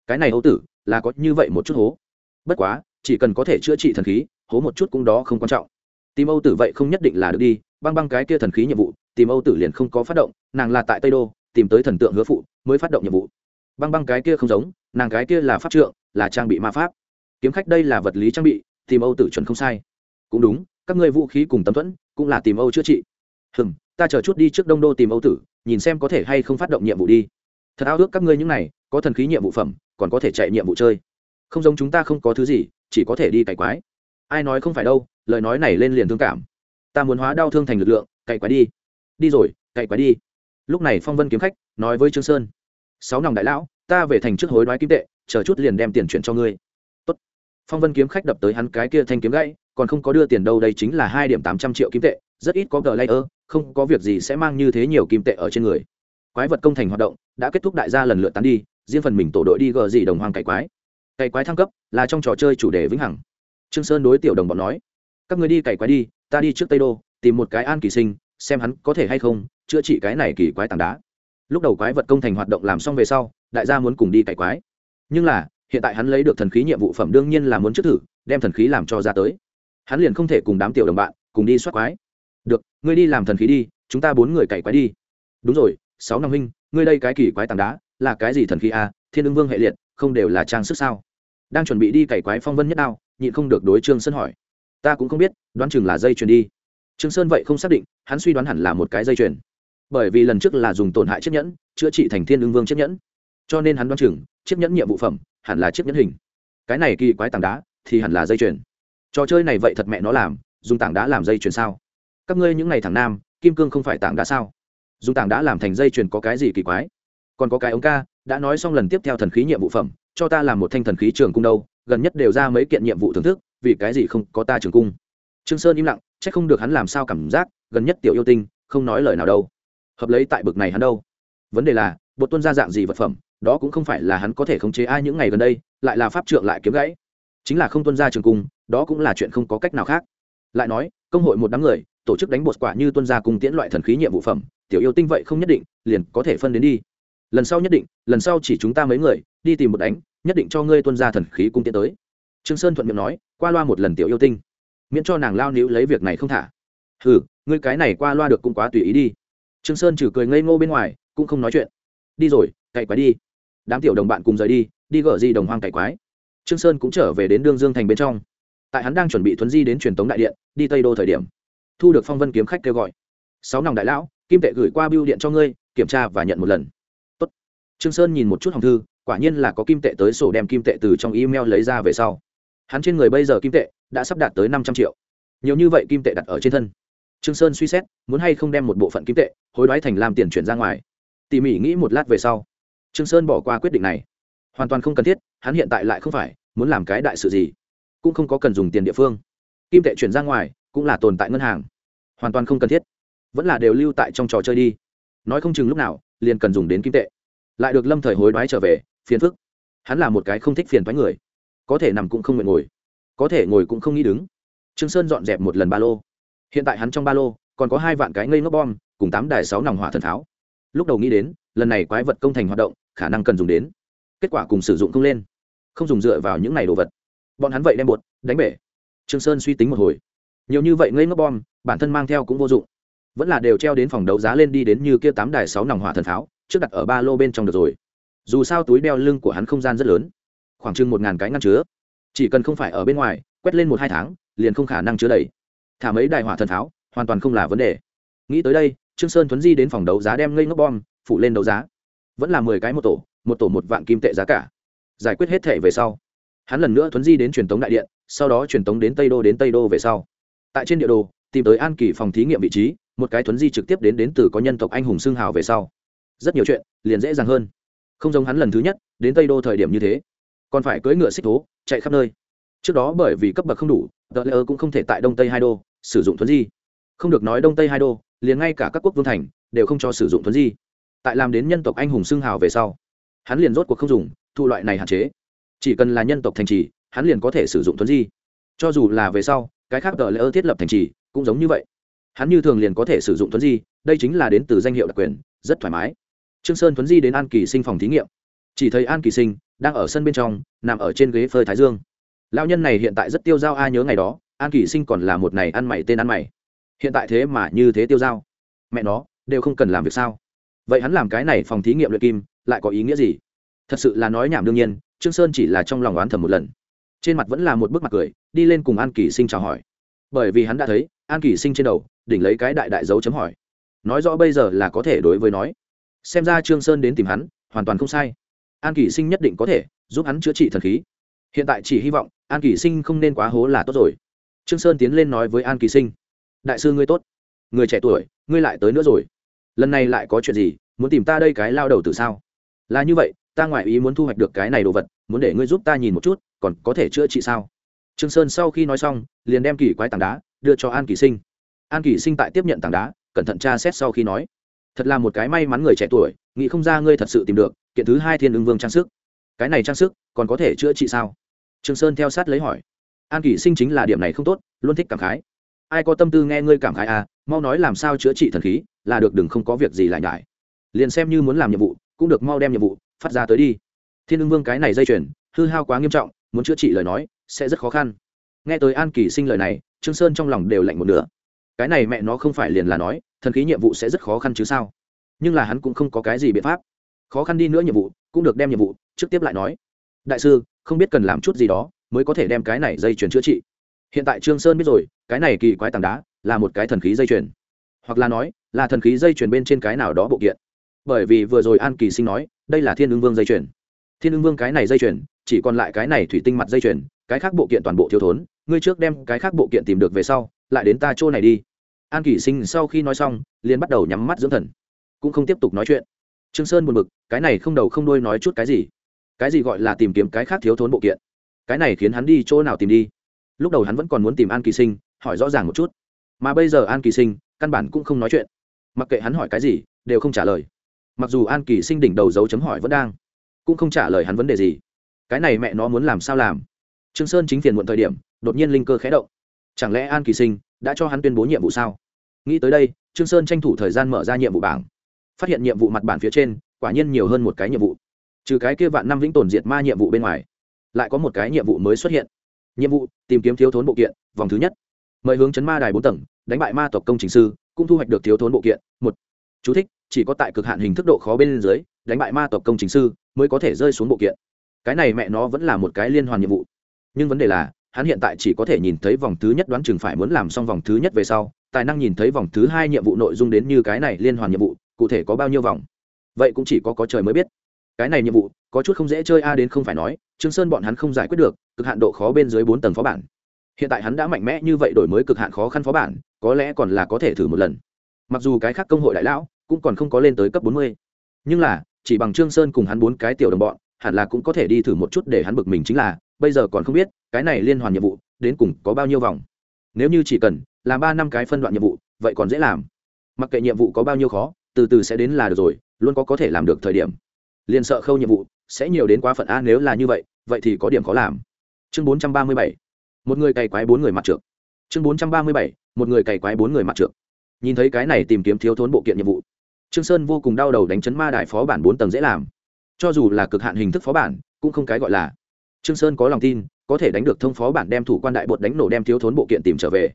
Speaker 1: Cái này âu tử, là có như vậy một chút hố. Bất quá, chỉ cần có thể chữa trị thần khí, hố một chút cũng đó không quan trọng. Tìm âu tử vậy không nhất định là được đi, băng băng cái kia thần khí nhiệm vụ, tìm âu tử liền không có phát động, nàng là tại tây đô, tìm tới thần tượng hứa phụ, mới phát động nhiệm vụ. Băng băng cái kia không giống, nàng cái kia là pháp trượng, là trang bị ma pháp. Kiếm khách đây là vật lý trang bị, tìm âu tử chuẩn không sai. Cũng đúng, các ngươi vũ khí cùng tấm thuẫn, cũng là tìm âu chữa trị. Hừm ta chờ chút đi trước đông đô tìm âu tử, nhìn xem có thể hay không phát động nhiệm vụ đi. Thật ao ước các ngươi những này, có thần khí nhiệm vụ phẩm, còn có thể chạy nhiệm vụ chơi. Không giống chúng ta không có thứ gì, chỉ có thể đi cày quái. Ai nói không phải đâu, lời nói này lên liền thương cảm. Ta muốn hóa đau thương thành lực lượng, cày quái đi. Đi rồi, cày quái đi. Lúc này phong vân kiếm khách, nói với trương sơn. Sáu nòng đại lão, ta về thành trước hối đoái kim tệ, chờ chút liền đem tiền chuyển cho ngươi. Tốt. phong vân kiếm khách đập tới hắn cái kia thanh kiếm gãy, còn không có đưa tiền đâu, đây chính là hai điểm tám trăm triệu kim tệ rất ít có gờ layer, không có việc gì sẽ mang như thế nhiều kim tệ ở trên người. Quái vật công thành hoạt động đã kết thúc đại gia lần lượt tán đi, riêng phần mình tổ đội đi gờ gì đồng hoàng cày quái. Cày quái thăng cấp là trong trò chơi chủ đề vĩnh hằng. Trương sơn đối tiểu đồng bọn nói, các người đi cày quái đi, ta đi trước tây đô, tìm một cái an kỳ sinh, xem hắn có thể hay không chữa trị cái này kỳ quái tảng đá. Lúc đầu quái vật công thành hoạt động làm xong về sau, đại gia muốn cùng đi cày quái. Nhưng là, hiện tại hắn lấy được thần khí nhiệm vụ phẩm đương nhiên là muốn trước thử, đem thần khí làm cho ra tới. Hắn liền không thể cùng đám tiểu đồng bạn cùng đi soát quái được, ngươi đi làm thần khí đi, chúng ta bốn người cày quái đi. Đúng rồi, sáu năm huynh, ngươi đây cái kỳ quái tảng đá, là cái gì thần khí a thiên ưng vương hệ liệt, không đều là trang sức sao? Đang chuẩn bị đi cày quái phong vân nhất đao, nhịn không được đối trương sơn hỏi. Ta cũng không biết, đoán chừng là dây chuyền đi. Trương sơn vậy không xác định, hắn suy đoán hẳn là một cái dây chuyền. Bởi vì lần trước là dùng tổn hại chiếc nhẫn, chữa trị thành thiên ưng vương chiếc nhẫn. Cho nên hắn đoán chừng, chiếc nhẫn nhiệm vụ phẩm, hẳn là chiếc nhẫn hình. Cái này kỳ quái tảng đá, thì hẳn là dây chuyền. Trò chơi này vậy thật mẹ nó làm, dùng tảng đá làm dây chuyền sao? Các ngươi những ngày thằng nam, kim cương không phải tảng đá sao? Dùng tảng đá làm thành dây chuyền có cái gì kỳ quái? Còn có cái ống ca, đã nói xong lần tiếp theo thần khí nhiệm vụ phẩm, cho ta làm một thanh thần khí trường cung đâu, gần nhất đều ra mấy kiện nhiệm vụ thưởng thức, vì cái gì không có ta trường cung? Trương sơn im lặng c h ắ c không được hắn làm sao cảm giác, gần nhất tiểu yêu tinh, không nói lời nào đâu. Hợp lấy tại bực này hắn đâu? Vấn đề là, bột tuân ra dạng gì vật phẩm, đó cũng không phải là hắn có thể khống chế ai những ngày gần đây, lại là pháp trượng lại kiếm gãy. Chính là không tuân ra trường cung, đó cũng là chuyện không có cách nào khác. Lại nói, công hội một đám người tổ chức đánh bột quả như tuân gia cùng tiễn loại thần khí nhiệm vụ phẩm, tiểu yêu tinh vậy không nhất định, liền có thể phân đến đi. Lần sau nhất định, lần sau chỉ chúng ta mấy người, đi tìm một đánh, nhất định cho ngươi tuân gia thần khí cung tiễn tới. Trương sơn thuận miệng nói, qua loa một lần tiểu yêu tinh, miễn cho nàng lao níu lấy việc này không thả. Hừ, ngươi cái này qua loa được cũng quá tùy ý đi. Trương sơn trừ cười ngây ngô bên ngoài, cũng không nói chuyện. Đi rồi, cày quái đi. Đám tiểu đồng bạn cùng rời đi đi gỡ gì đồng hoang cày quái. Trương sơn cũng trở về đến đương dương thành bên trong. Tại hắn đang chuẩn bị thuấn di đến truyền tống đại điện, đi tây đô thời điểm thu được phong vân kiếm khách kêu gọi. Sáu nòng đại lão, kim tệ gửi qua biêu điện cho ngươi, kiểm tra và nhận một lần. Tốt. trương sơn nhìn một chút hồng thư, quả nhiên là có kim tệ tới sổ đem kim tệ từ trong email lấy ra về sau. Hắn trên người bây giờ kim tệ đã sắp đạt tới năm trăm triệu. Nhiều như vậy kim tệ đặt ở trên thân. Trương sơn suy xét, muốn hay không đem một bộ phận kim tệ hối đoái thành làm tiền chuyển ra ngoài. Tỉ mỉ nghĩ một lát về sau, trương sơn bỏ qua quyết định này. Hoàn toàn không cần thiết, hắn hiện tại lại không phải muốn làm cái đại sự gì, cũng không có cần dùng tiền địa phương. Kim tệ chuyển ra ngoài cũng là tồn tại ngân hàng. Hoàn toàn không cần thiết. Vẫn là đều lưu tại trong trò chơi đi. Nói không chừng lúc nào, liền cần dùng đến kim tệ. Lại được lâm thời hối đoái trở về, phiền phức. Hắn là một cái không thích phiền thoái người. Có thể nằm cũng không nguyện ngồi. Có thể ngồi cũng không nghĩ đứng. Trương sơn dọn dẹp một lần ba lô. Hiện tại hắn trong ba lô, còn có hai vạn cái ngây ngốc bom, cùng tám đài sáu nòng hỏa thần tháo. Lúc đầu nghĩ đến, lần này quái vật công thành hoạt động, khả năng cần dùng đến. Kết quả cùng sử dụng không lên. Không dùng dựa vào những này đồ vật. Bọn hắn vậy đem bột, đánh bể. Trương sơn suy tính một hồi nhiều như vậy ngây ngốc bom, bản thân mang theo cũng vô dụng. Vẫn là đều treo đến phòng đấu giá lên đi đến như kia tám đài sáu nòng hỏa thần pháo, trước đặt ở ba lô bên trong được rồi. Dù sao túi đeo lưng của hắn không gian rất lớn. Khoảng chừng một ngàn cái ngăn chứa. Chỉ cần không phải ở bên ngoài, quét lên một hai tháng, liền không khả năng chứa đầy. Thả mấy đài hỏa thần pháo, hoàn toàn không là vấn đề. Nghĩ tới đây, trương sơn thuấn di đến phòng đấu giá đem ngây ngốc bom phụ lên đấu giá. Vẫn là mười cái một tổ một tổ một vạn kim tệ giá cả. Giải quyết hết thể về sau, hắn lần nữa thuấn di đến truyền tống đại điện, sau đó truyền tống đến tây đô đến tây đô về sau tại trên địa đồ, tìm tới an kỳ phòng thí nghiệm vị trí, một cái thuấn di trực tiếp đến đến từ có nhân tộc anh hùng xương hào về sau. Rất nhiều chuyện, liền dễ dàng hơn. Không giống hắn lần thứ nhất, đến tây đô thời điểm như thế. Còn phải cưỡi ngựa xích thố, chạy khắp nơi. Trước đó bởi vì cấp bậc không đủ tờ lễ cũng không thể tại đông tây hai đô sử dụng thuấn di. Không được nói đông tây hai đô, liền ngay cả các quốc vương thành đều không cho sử dụng thuấn di. Tại làm đến nhân tộc anh hùng xương hào về sau, hắn liền rốt cuộc không dùng, thu loại này hạn chế. Chỉ cần là nhân tộc thành trì, hắn liền có thể sử dụng thuấn di. Cho dù là về sau cái khác tờ lễ thiết lập thành trì, cũng giống như vậy. Hắn như thường liền có thể sử dụng thuấn di, đây chính là đến từ danh hiệu đặc quyền, rất thoải mái. Trương sơn thuấn di đến an kỳ sinh phòng thí nghiệm. Chỉ thấy an kỳ sinh đang ở sân bên trong, nằm ở trên ghế phơi thái dương. Lão nhân này hiện tại rất tiêu dao, ai nhớ ngày đó, an kỳ sinh còn là một này ăn mày tên ăn mày. Hiện tại thế mà như thế tiêu dao. Mẹ nó, đều không cần làm việc sao? Vậy hắn làm cái này phòng thí nghiệm luyện kim, lại có ý nghĩa gì? Thật sự là nói nhảm đương nhiên, trương sơn chỉ là trong lòng oán thầm một lần. Trên mặt vẫn là một bức mặt cười đi lên cùng an kỳ sinh chào hỏi. Bởi vì hắn đã thấy, an kỳ sinh trên đầu, đỉnh lấy cái đại đại dấu chấm hỏi. Nói rõ bây giờ là có thể đối với nói. Xem ra trương sơn đến tìm hắn, hoàn toàn không sai. An kỳ sinh nhất định có thể giúp hắn chữa trị thần khí. Hiện tại chỉ hy vọng, an kỳ sinh không nên quá hố là tốt rồi. Trương sơn tiến lên nói với an kỳ sinh. Đại sư ngươi tốt. Người trẻ tuổi, ngươi lại tới nữa rồi. Lần này lại có chuyện gì, muốn tìm ta đây cái lao đầu từ sao? Là như vậy, ta ngoại ý muốn thu hoạch được cái này đồ vật, muốn để ngươi giúp ta nhìn một chút, còn có thể chữa trị sao? Trương sơn sau khi nói xong, liền đem kỳ quái tảng đá đưa cho an kỳ sinh. An kỳ sinh tại tiếp nhận tảng đá, cẩn thận tra xét sau khi nói, thật là một cái may mắn người trẻ tuổi, nghĩ không ra ngươi thật sự tìm được kiện thứ hai thiên ưng vương trang sức. Cái này trang sức còn có thể chữa trị sao? Trương sơn theo sát lấy hỏi. An kỳ sinh chính là điểm này không tốt, luôn thích cảm khái. Ai có tâm tư nghe ngươi cảm khái à mau nói làm sao chữa trị thần khí, là được đừng không có việc gì lại nhải. Liền xem như muốn làm nhiệm vụ, cũng được mau đem nhiệm vụ phát ra tới đi. Thiên ưng vương cái này dây chuyền, hư hao quá nghiêm trọng, muốn chữa trị lời nói sẽ rất khó khăn. Nghe tới an kỳ sinh lời này, trương sơn trong lòng đều lạnh một nửa. Cái này mẹ nó không phải liền là nói, thần khí nhiệm vụ sẽ rất khó khăn chứ sao? Nhưng là hắn cũng không có cái gì biện pháp. Khó khăn đi nữa nhiệm vụ, cũng được đem nhiệm vụ, trước tiếp lại nói. Đại sư, không biết cần làm chút gì đó, mới có thể đem cái này dây chuyền chữa trị. Hiện tại trương sơn biết rồi, cái này kỳ quái tảng đá là một cái thần khí dây chuyền. Hoặc là nói, là thần khí dây chuyền bên trên cái nào đó bộ kiện. Bởi vì vừa rồi an kỳ sinh nói, đây là thiên ứng vương dây chuyền thiên ưng vương cái này dây chuyền, chỉ còn lại cái này thủy tinh mặt dây chuyền, cái khác bộ kiện toàn bộ thiếu thốn, ngươi trước đem cái khác bộ kiện tìm được về sau, lại đến ta chỗ này đi. An kỳ sinh sau khi nói xong, liền bắt đầu nhắm mắt dưỡng thần, cũng không tiếp tục nói chuyện. Trương sơn buồn bực, cái này không đầu không đuôi nói chút cái gì. Cái gì gọi là tìm kiếm cái khác thiếu thốn bộ kiện? Cái này khiến hắn đi chỗ nào tìm đi? Lúc đầu hắn vẫn còn muốn tìm an kỳ sinh, hỏi rõ ràng một chút. Mà bây giờ an kỳ sinh, căn bản cũng không nói chuyện. Mặc kệ hắn hỏi cái gì, đều không trả lời. Mặc dù an kỳ sinh đỉnh đầu dấu chấm hỏi vẫn đang cũng không trả lời hắn vấn đề gì. Cái này mẹ nó muốn làm sao làm? Trương sơn chính phiền muộn thời điểm, đột nhiên linh cơ khẽ động. Chẳng lẽ an kỳ sinh đã cho hắn tuyên bố nhiệm vụ sao? Nghĩ tới đây, trương sơn tranh thủ thời gian mở ra nhiệm vụ bảng. Phát hiện nhiệm vụ mặt bản phía trên, quả nhiên nhiều hơn một cái nhiệm vụ. Trừ cái kia vạn năm vĩnh tồn diệt ma nhiệm vụ bên ngoài, lại có một cái nhiệm vụ mới xuất hiện. Nhiệm vụ, tìm kiếm thiếu thốn bộ kiện, vòng thứ nhất. Mời hướng chấn ma đài bốn tầng, đánh bại ma tộc công trình sư, cũng thu hoạch được thiếu thốn bộ kiện, một. Chú thích, chỉ có tại cực hạn hình thức độ khó bên dưới đánh bại ma tộc công chính sư mới có thể rơi xuống bộ kiện. Cái này mẹ nó vẫn là một cái liên hoàn nhiệm vụ. Nhưng vấn đề là, hắn hiện tại chỉ có thể nhìn thấy vòng thứ nhất đoán chừng phải muốn làm xong vòng thứ nhất về sau, tài năng nhìn thấy vòng thứ hai nhiệm vụ nội dung đến như cái này liên hoàn nhiệm vụ, cụ thể có bao nhiêu vòng? Vậy cũng chỉ có có trời mới biết. Cái này nhiệm vụ, có chút không dễ chơi a à đến không phải nói, trương sơn bọn hắn không giải quyết được, cực hạn độ khó bên dưới bốn tầng phó bản. Hiện tại hắn đã mạnh mẽ như vậy đổi mới cực hạn khó khăn phó bản, có lẽ còn là có thể thử một lần. Mặc dù cái khác công hội đại lão cũng còn không có lên tới cấp bốn mươi. Nhưng là chỉ bằng trương sơn cùng hắn bốn cái tiểu đồng bọn, hẳn là cũng có thể đi thử một chút để hắn bực mình chính là, bây giờ còn không biết, cái này liên hoàn nhiệm vụ, đến cùng có bao nhiêu vòng. Nếu như chỉ cần làm ba năm cái phân đoạn nhiệm vụ, vậy còn dễ làm. Mặc kệ nhiệm vụ có bao nhiêu khó, từ từ sẽ đến là được rồi, luôn có có thể làm được thời điểm. Liền sợ khâu nhiệm vụ, sẽ nhiều đến quá phận a nếu là như vậy vậy thì có điểm khó làm. Chương bốn trăm ba mươi bảy. Một người cày quái bốn người mặt trượt chương bốn trăm ba mươi bảy. Một người cày quái bốn người mặt trượt nhìn thấy cái này tìm kiếm thiếu thốn bộ kiện nhiệm vụ trương sơn vô cùng đau đầu đánh chấn ma đại phó bản bốn tầng dễ làm. Cho dù là cực hạn hình thức phó bản, cũng không cái gọi là. Trương sơn có lòng tin, có thể đánh được thông phó bản đem thủ quan đại bột đánh nổ đem thiếu thốn bộ kiện tìm trở về.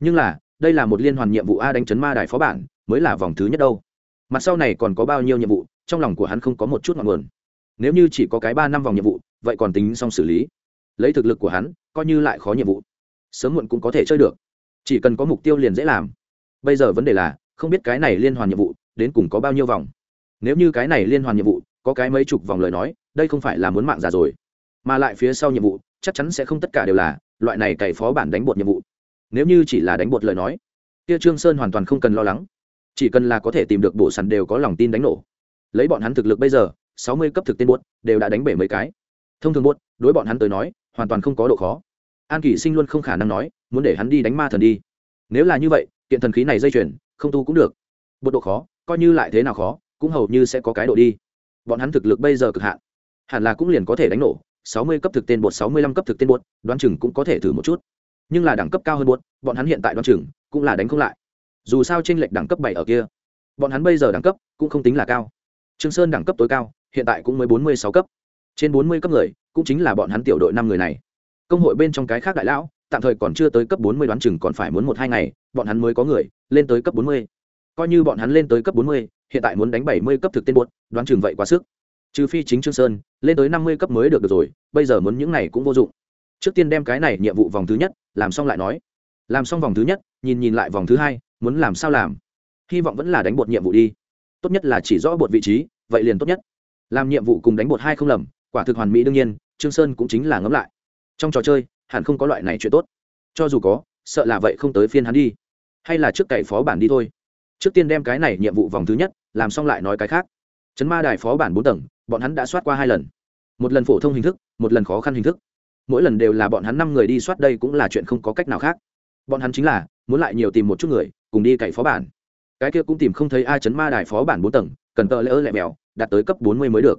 Speaker 1: Nhưng là, đây là một liên hoàn nhiệm vụ a đánh chấn ma đại phó bản, mới là vòng thứ nhất đâu. Mặt sau này còn có bao nhiêu nhiệm vụ, trong lòng của hắn không có một chút ngọn nguồn. Nếu như chỉ có cái ba năm vòng nhiệm vụ, vậy còn tính xong xử lý. Lấy thực lực của hắn, coi như lại khó nhiệm vụ. Sớm muộn cũng có thể chơi được. Chỉ cần có mục tiêu liền dễ làm. Bây giờ vấn đề là, không biết cái này liên hoàn nhiệm vụ đến cùng có bao nhiêu vòng. Nếu như cái này liên hoàn nhiệm vụ, có cái mấy chục vòng lời nói, đây không phải là muốn mạng già rồi. Mà lại phía sau nhiệm vụ, chắc chắn sẽ không tất cả đều là loại này cày phó bản đánh bột nhiệm vụ. Nếu như chỉ là đánh bột lời nói, kia trương sơn hoàn toàn không cần lo lắng. Chỉ cần là có thể tìm được bổ sắn đều có lòng tin đánh nổ. Lấy bọn hắn thực lực bây giờ, sáu mươi cấp thực tên bột đều đã đánh bể mấy cái. Thông thường bột, đối bọn hắn tới nói, hoàn toàn không có độ khó. An kỷ sinh luôn không khả năng nói, muốn để hắn đi đánh ma thần đi. Nếu là như vậy, kiện thần khí này dây chuyển không tu cũng được. Bột độ khó coi như lại thế nào khó, cũng hầu như sẽ có cái độ đi. Bọn hắn thực lực bây giờ cực hạn, hẳn là cũng liền có thể đánh nổ, sáu mươi cấp thực tên bột, sáu mươi lăm cấp thực tên bột, đoán chừng cũng có thể thử một chút. Nhưng là đẳng cấp cao hơn bột, bọn hắn hiện tại đoán chừng cũng là đánh không lại. Dù sao t r ê n lệch đẳng cấp bảy ở kia, bọn hắn bây giờ đẳng cấp cũng không tính là cao. Trương sơn đẳng cấp tối cao, hiện tại cũng mới bốn mươi sáu cấp. Trên bốn mươi cấp người, cũng chính là bọn hắn tiểu đội năm người này. Công hội bên trong cái khác đại lão, tạm thời còn chưa tới cấp bốn mươi đoán chừng còn phải muốn một hai ngày, bọn hắn mới có người, lên tới cấp bốn mươi coi như bọn hắn lên tới cấp bốn mươi hiện tại muốn đánh bảy mươi cấp thực tên buốt đoán chừng vậy quá sức. Trừ phi chính trương sơn lên tới năm mươi cấp mới được, được rồi bây giờ muốn những này cũng vô dụng. Trước tiên đem cái này nhiệm vụ vòng thứ nhất làm xong lại nói. Làm xong vòng thứ nhất nhìn nhìn lại vòng thứ hai muốn làm sao làm? Hy vọng vẫn là đánh bột nhiệm vụ đi. Tốt nhất là chỉ rõ bột vị trí vậy liền tốt nhất. Làm nhiệm vụ cùng đánh bột hai không lầm quả thực hoàn mỹ đương nhiên trương sơn cũng chính là ngẫm lại. Trong trò chơi hẳn không có loại này chuyện tốt. Cho dù có sợ là vậy không tới phiên hắn đi. Hay là trước cậy phó bản đi thôi trước tiên đem cái này nhiệm vụ vòng thứ nhất, làm xong lại nói cái khác. Chấn ma đài phó bản bốn tầng, bọn hắn đã soát qua hai lần. Một lần phổ thông hình thức, một lần khó khăn hình thức. Mỗi lần đều là bọn hắn năm người đi soát đây cũng là chuyện không có cách nào khác. Bọn hắn chính là, muốn lại nhiều tìm một chút người, cùng đi cậy phó bản. Cái kia cũng tìm không thấy ai chấn ma đài phó bản bốn tầng, cần tợ lỡ lẹ mèo đạt tới cấp bốn mươi mới được.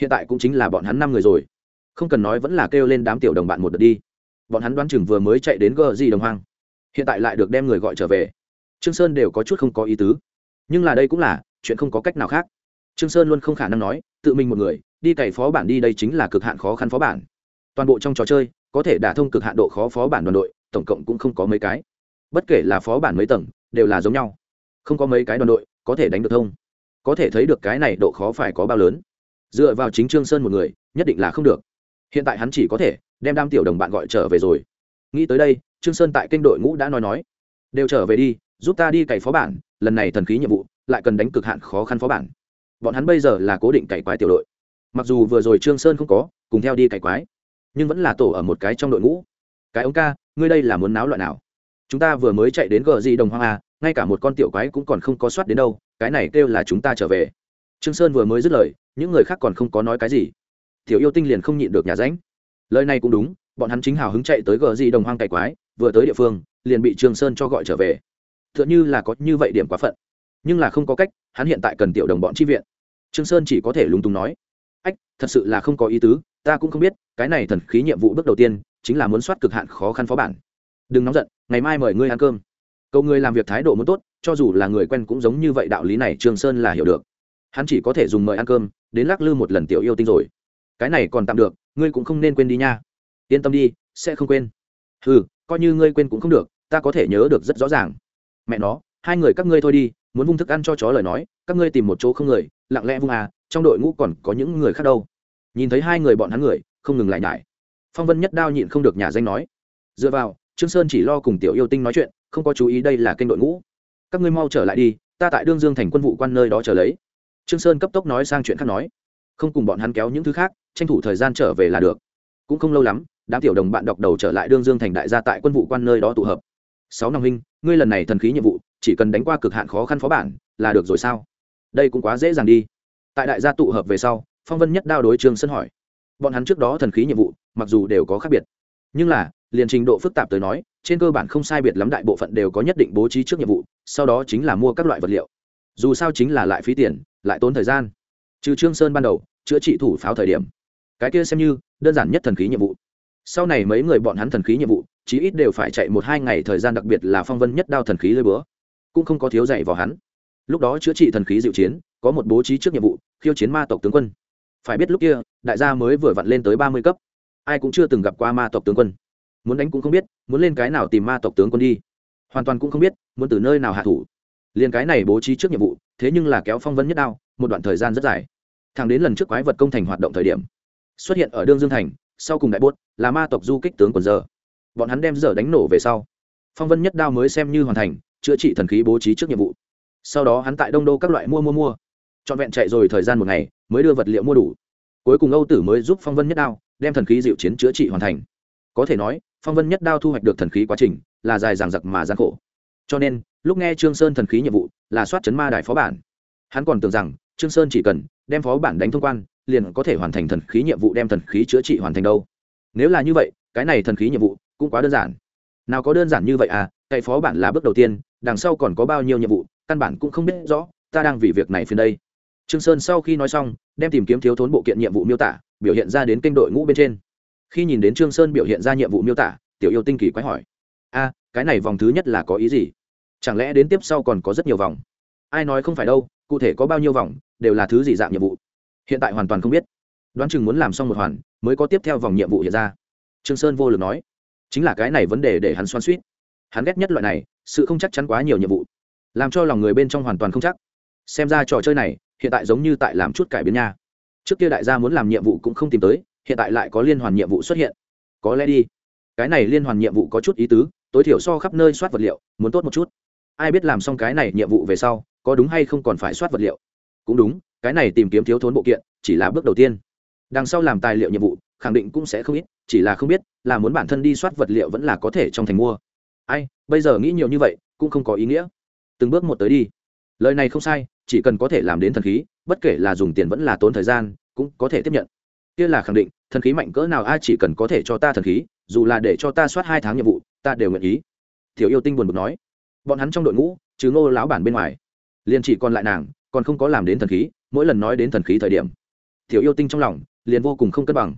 Speaker 1: Hiện tại cũng chính là bọn hắn năm người rồi. Không cần nói vẫn là kêu lên đám tiểu đồng bạn một đợt đi. Bọn hắn đoán chừng vừa mới chạy đến gờ gì đồng hoang. Hiện tại lại được đem người gọi trở về trương sơn đều có chút không có ý tứ. Nhưng là đây cũng là, chuyện không có cách nào khác. Trương sơn luôn không khả năng nói, tự mình một người, đi cày phó bản đi đây chính là cực hạn khó khăn phó bản. Toàn bộ trong trò chơi, có thể đả thông cực hạn độ khó phó bản đoàn đội, tổng cộng cũng không có mấy cái. Bất kể là phó bản mấy tầng, đều là giống nhau. Không có mấy cái đoàn đội, có thể đánh được thông. Có thể thấy được cái này độ khó phải có bao lớn. Dựa vào chính trương sơn một người, nhất định là không được. Hiện tại hắn chỉ có thể đem đam tiểu đồng bạn gọi trở về rồi. Nghĩ tới đây, trương sơn tại kênh đội ngũ đã nói nói. Đều trở về đi giúp ta đi cày phó bản, lần này thần khí nhiệm vụ lại cần đánh cực hạn khó khăn phó bản. Bọn hắn bây giờ là cố định cày quái tiểu đội. Mặc dù vừa rồi trương sơn không có, cùng theo đi cày quái, nhưng vẫn là tổ ở một cái trong đội ngũ. Cái ông ca, ngươi đây là muốn náo loạn nào? Chúng ta vừa mới chạy đến gờ gì đồng hoang à ngay cả một con tiểu quái cũng còn không có soát đến đâu, cái này kêu là chúng ta trở về. Trương sơn vừa mới dứt lời, những người khác còn không có nói cái gì. Tiểu yêu tinh liền không nhịn được nhà ránh. Lời này cũng đúng, bọn hắn chính hào hứng chạy tới gờ gì đồng hoang cày quái, vừa tới địa phương, liền bị trương sơn cho gọi trở về tựa như là có như vậy điểm quá phận. Nhưng là không có cách, hắn hiện tại cần tiểu đồng bọn chi viện. Trương sơn chỉ có thể lúng túng nói. Ách, thật sự là không có ý tứ, ta cũng không biết, cái này thần khí nhiệm vụ bước đầu tiên, chính là muốn soát cực hạn khó khăn phó bản. Đừng nóng giận, ngày mai mời ngươi ăn cơm. Cầu người làm việc thái độ muốn tốt, cho dù là người quen cũng giống như vậy đạo lý này trương sơn là hiểu được. Hắn chỉ có thể dùng mời ăn cơm, đến lắc lư một lần tiểu yêu tinh rồi. Cái này còn tạm được, ngươi cũng không nên quên đi nha. Yên tâm đi, sẽ không quên. Ừ coi như ngươi quên cũng không được, ta có thể nhớ được rất rõ ràng mẹ nó, hai người các ngươi thôi đi, muốn vung thức ăn cho chó lời nói, các ngươi tìm một chỗ không người, lặng lẽ vung à trong đội ngũ còn có những người khác đâu. Nhìn thấy hai người bọn hắn người, không ngừng lại nhải. Phong vân nhất đao nhịn không được nhà danh nói. Dựa vào, trương sơn chỉ lo cùng tiểu yêu tinh nói chuyện, không có chú ý đây là kênh đội ngũ. Các ngươi mau trở lại đi, ta tại đương dương thành quân vụ quan nơi đó chờ lấy. Trương sơn cấp tốc nói sang chuyện khác nói. Không cùng bọn hắn kéo những thứ khác, tranh thủ thời gian trở về là được. Cũng không lâu lắm, đám tiểu đồng bạn đọc đầu trở lại đương dương thành đại gia tại quân vụ quan nơi đó tụ hợp sáu năm huynh, ngươi lần này thần khí nhiệm vụ, chỉ cần đánh qua cực hạn khó khăn phó bản, là được rồi sao? Đây cũng quá dễ dàng đi. Tại đại gia tụ hợp về sau, phong vân nhất đao đối trương sơn hỏi. Bọn hắn trước đó thần khí nhiệm vụ, mặc dù đều có khác biệt, nhưng là, liền trình độ phức tạp tới nói, trên cơ bản không sai biệt lắm đại bộ phận đều có nhất định bố trí trước nhiệm vụ, sau đó chính là mua các loại vật liệu. Dù sao chính là lại phí tiền, lại tốn thời gian. Trừ trương sơn ban đầu, chữa trị thủ pháo thời điểm. Cái kia xem như, đơn giản nhất thần khí nhiệm vụ sau này mấy người bọn hắn thần khí nhiệm vụ, chí ít đều phải chạy một hai ngày thời gian đặc biệt là phong vân nhất đao thần khí lơi bữa cũng không có thiếu dạy vào hắn. Lúc đó chữa trị thần khí diệu chiến, có một bố trí trước nhiệm vụ, khiêu chiến ma tộc tướng quân. Phải biết lúc kia, đại gia mới vừa vặn lên tới ba mươi cấp. Ai cũng chưa từng gặp qua ma tộc tướng quân. Muốn đánh cũng không biết, muốn lên cái nào tìm ma tộc tướng quân đi. Hoàn toàn cũng không biết, muốn từ nơi nào hạ thủ. Liền cái này bố trí trước nhiệm vụ, thế nhưng là kéo phong vân nhất đao, một đoạn thời gian rất dài. Thẳng đến lần trước quái vật công thành hoạt động thời điểm, xuất hiện ở đương dương thành sau cùng đại bốt là ma tộc du kích tướng quần giờ bọn hắn đem giờ đánh nổ về sau, phong vân nhất đao mới xem như hoàn thành, chữa trị thần khí bố trí trước nhiệm vụ. Sau đó hắn tại đông đô các loại mua mua mua. Trọn vẹn chạy rồi thời gian một ngày, mới đưa vật liệu mua đủ. Cuối cùng âu tử mới giúp phong vân nhất đao đem thần khí dịu chiến chữa trị hoàn thành. Có thể nói, phong vân nhất đao thu hoạch được thần khí quá trình là dài dằng dặc mà gian khổ. Cho nên, lúc nghe trương sơn thần khí nhiệm vụ là soát chấn ma đài phó bản. Hắn còn tưởng rằng trương sơn chỉ cần đem phó bản đánh thông quan liền có thể hoàn thành thần khí nhiệm vụ đem thần khí chữa trị hoàn thành đâu. Nếu là như vậy, cái này thần khí nhiệm vụ cũng quá đơn giản. Nào có đơn giản như vậy à cái phó bản là bước đầu tiên, đằng sau còn có bao nhiêu nhiệm vụ, căn bản cũng không biết rõ, ta đang vì việc này phiền đây. Trương sơn sau khi nói xong, đem tìm kiếm thiếu thốn bộ kiện nhiệm vụ miêu tả, biểu hiện ra đến kênh đội ngũ bên trên. Khi nhìn đến trương sơn biểu hiện ra nhiệm vụ miêu tả, tiểu yêu tinh kỳ quái hỏi, a, cái này vòng thứ nhất là có ý gì? Chẳng lẽ đến tiếp sau còn có rất nhiều vòng? Ai nói không phải đâu, cụ thể có bao nhiêu vòng, đều là thứ gì dạng nhiệm vụ? Hiện tại hoàn toàn không biết. Đoán chừng muốn làm xong một hoàn, mới có tiếp theo vòng nhiệm vụ hiện ra. Trương sơn vô lực nói, chính là cái này vấn đề để hắn xoan suýt hắn ghét nhất loại này, sự không chắc chắn quá nhiều nhiệm vụ. Làm cho lòng người bên trong hoàn toàn không chắc. Xem ra trò chơi này, hiện tại giống như tại làm chút cải biến nha. Trước kia đại gia muốn làm nhiệm vụ cũng không tìm tới, hiện tại lại có liên hoàn nhiệm vụ xuất hiện. Có lẽ đi. Cái này liên hoàn nhiệm vụ có chút ý tứ, tối thiểu so khắp nơi soát vật liệu, muốn tốt một chút. Ai biết làm xong cái này nhiệm vụ về sau, có đúng hay không còn phải soát vật liệu? Cũng đúng cái này tìm kiếm thiếu thốn bộ kiện chỉ là bước đầu tiên. Đằng sau làm tài liệu nhiệm vụ, khẳng định cũng sẽ không ít, chỉ là không biết là muốn bản thân đi soát vật liệu vẫn là có thể trong thành mua. Ai, bây giờ nghĩ nhiều như vậy cũng không có ý nghĩa. Từng bước một tới đi. Lời này không sai, chỉ cần có thể làm đến thần khí, bất kể là dùng tiền vẫn là tốn thời gian, cũng có thể tiếp nhận. Kia là khẳng định, thần khí mạnh cỡ nào ai chỉ cần có thể cho ta thần khí, dù là để cho ta soát hai tháng nhiệm vụ, ta đều nguyện ý. Thiểu yêu tinh buồn bực nói. Bọn hắn trong đội ngũ chứ ngô lão bản bên ngoài, liền chỉ còn lại nàng, còn không có làm đến thần khí mỗi lần nói đến thần khí thời điểm, tiểu yêu tinh trong lòng liền vô cùng không cân bằng.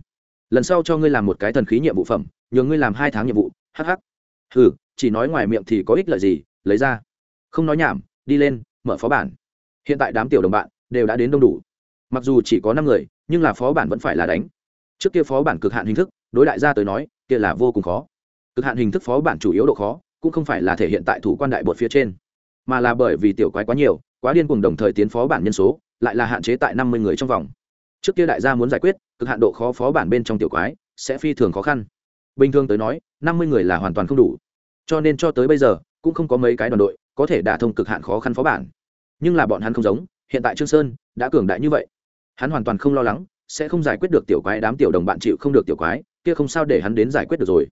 Speaker 1: Lần sau cho ngươi làm một cái thần khí nhiệm vụ phẩm nhờ ngươi làm hai tháng nhiệm vụ hh ừ chỉ nói ngoài miệng thì có ích lợi gì, lấy ra. Không nói nhảm, đi lên, mở phó bản. Hiện tại đám tiểu đồng bạn đều đã đến đông đủ. Mặc dù chỉ có năm người, nhưng là phó bản vẫn phải là đánh. Trước kia phó bản cực hạn hình thức, đối đại gia tới nói, kia là vô cùng khó. Cực hạn hình thức phó bản chủ yếu độ khó, cũng không phải là thể hiện tại thủ quan đại bột phía trên, mà là bởi vì tiểu quái quá nhiều, quá điên cùng đồng thời tiến phó bản nhân số lại là hạn chế tại năm mươi người trong vòng. Trước kia đại gia muốn giải quyết, cực hạn độ khó phó bản bên trong tiểu quái, sẽ phi thường khó khăn. Bình thường tới nói, năm mươi người là hoàn toàn không đủ. Cho nên cho tới bây giờ, cũng không có mấy cái đoàn đội có thể đả thông cực hạn khó khăn phó bản. Nhưng là bọn hắn không giống, hiện tại trương sơn đã cường đại như vậy. Hắn hoàn toàn không lo lắng, sẽ không giải quyết được tiểu quái đám tiểu đồng bạn chịu không được tiểu quái, kia không sao để hắn đến giải quyết được rồi.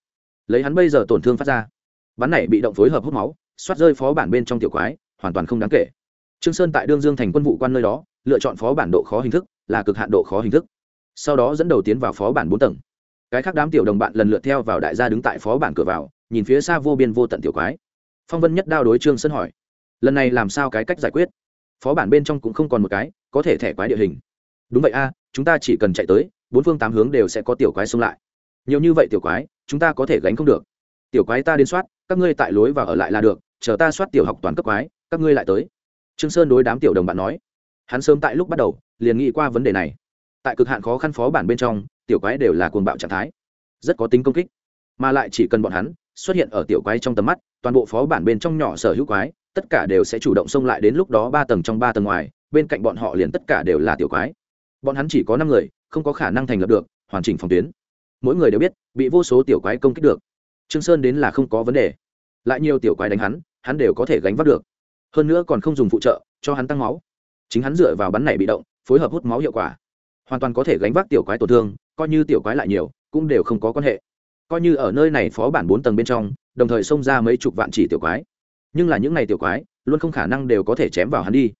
Speaker 1: Lấy hắn bây giờ tổn thương phát ra, bắn này bị động phối hợp hút máu, xoát rơi phó bản bên trong tiểu quái, hoàn toàn không đáng kể trương sơn tại đương dương thành quân vụ quan nơi đó, lựa chọn phó bản độ khó hình thức, là cực hạn độ khó hình thức. Sau đó dẫn đầu tiến vào phó bản bốn tầng. Cái khác đám tiểu đồng bạn lần lượt theo vào đại gia đứng tại phó bản cửa vào, nhìn phía xa vô biên vô tận tiểu quái. Phong vân nhất đao đối trương sơn hỏi, lần này làm sao cái cách giải quyết? Phó bản bên trong cũng không còn một cái, có thể thẻ quái địa hình. Đúng vậy a, chúng ta chỉ cần chạy tới, bốn phương tám hướng đều sẽ có tiểu quái xông lại. Nhiều như vậy tiểu quái, chúng ta có thể gánh không được. Tiểu quái ta đến soát, các ngươi tại lối và ở lại là được, chờ ta soát tiểu học toàn cấp quái, các ngươi lại tới trương sơn đối đám tiểu đồng bạn nói, hắn sớm tại lúc bắt đầu, liền nghĩ qua vấn đề này. Tại cực hạn khó khăn phó bản bên trong, tiểu quái đều là cuồng bạo trạng thái, rất có tính công kích. Mà lại chỉ cần bọn hắn xuất hiện ở tiểu quái trong tầm mắt, toàn bộ phó bản bên trong nhỏ sở hữu quái, tất cả đều sẽ chủ động xông lại đến lúc đó ba tầng trong ba tầng ngoài, bên cạnh bọn họ liền tất cả đều là tiểu quái. Bọn hắn chỉ có năm người, không có khả năng thành lập được, hoàn chỉnh phòng tuyến. Mỗi người đều biết, bị vô số tiểu quái công kích được. Trương sơn đến là không có vấn đề. Lại nhiều tiểu quái đánh hắn hắn đều có thể gánh vác được hơn nữa còn không dùng phụ trợ, cho hắn tăng máu. Chính hắn dựa vào bắn này bị động, phối hợp hút máu hiệu quả. Hoàn toàn có thể gánh vác tiểu quái tổn thương, coi như tiểu quái lại nhiều, cũng đều không có quan hệ. Coi như ở nơi này phó bản bốn tầng bên trong, đồng thời xông ra mấy chục vạn chỉ tiểu quái. Nhưng là những này tiểu quái, luôn không khả năng đều có thể chém vào hắn đi.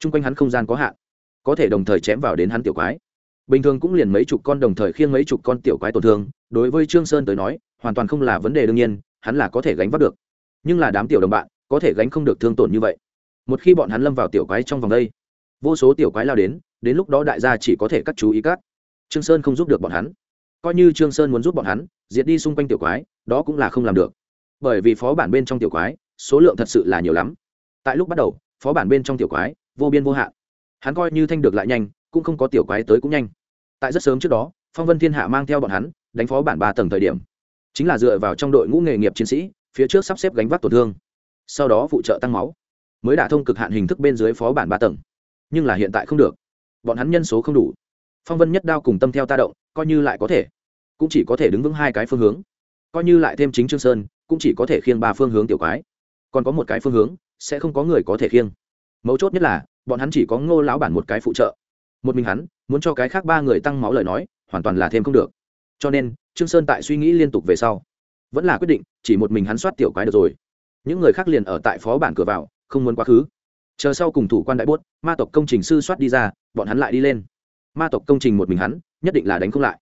Speaker 1: T r u n g quanh hắn không gian có hạn, có thể đồng thời chém vào đến hắn tiểu quái. Bình thường cũng liền mấy chục con đồng thời khiêng mấy chục con tiểu quái tổn thương, đối với trương sơn tới nói, hoàn toàn không là vấn đề đương nhiên, hắn là có thể gánh vác được nhưng là đám tiểu đồng bạn có thể gánh không được thương tổn như vậy. Một khi bọn hắn lâm vào tiểu quái trong vòng đây, vô số tiểu quái lao đến đến lúc đó đại gia chỉ có thể cắt chú ý cắt. Trương sơn không giúp được bọn hắn. Coi như trương sơn muốn giúp bọn hắn, diệt đi xung quanh tiểu quái, đó cũng là không làm được. Bởi vì phó bản bên trong tiểu quái, số lượng thật sự là nhiều lắm. Tại lúc bắt đầu, phó bản bên trong tiểu quái, vô biên vô hạn. Hắn coi như thanh được lại nhanh, cũng không có tiểu quái tới cũng nhanh. Tại rất sớm trước đó, phong vân thiên hạ mang theo bọn hắn, đánh phó bản ba tầng thời điểm. Chính là dựa vào trong đội ngũ nghề nghiệp chiến sĩ phía trước sắp xếp gánh vác tổn thương. Sau đó phụ trợ tăng máu. Mới đả thông cực hạn hình thức bên dưới phó bản ba tầng. Nhưng là hiện tại không được. Bọn hắn nhân số không đủ. Phong vân nhất đao cùng tâm theo ta động, coi như lại có thể. Cũng chỉ có thể đứng vững hai cái phương hướng. Coi như lại thêm chính trương sơn, cũng chỉ có thể khiêng ba phương hướng tiểu quái. Còn có một cái phương hướng, sẽ không có người có thể khiêng. Mấu chốt nhất là, bọn hắn chỉ có ngô lão bản một cái phụ trợ. Một mình hắn, muốn cho cái khác ba người tăng máu lời nói, hoàn toàn là thêm không được. Cho nên, trương sơn tại suy nghĩ liên tục về sau vẫn là quyết định, chỉ một mình hắn soát tiểu quái được rồi. Những người khác liền ở tại phó bản cửa vào, không muốn quá khứ. Chờ sau cùng thủ quan đại bốt, ma tộc công trình sư soát đi ra, bọn hắn lại đi lên. Ma tộc công trình một mình hắn, nhất định là đánh không lại.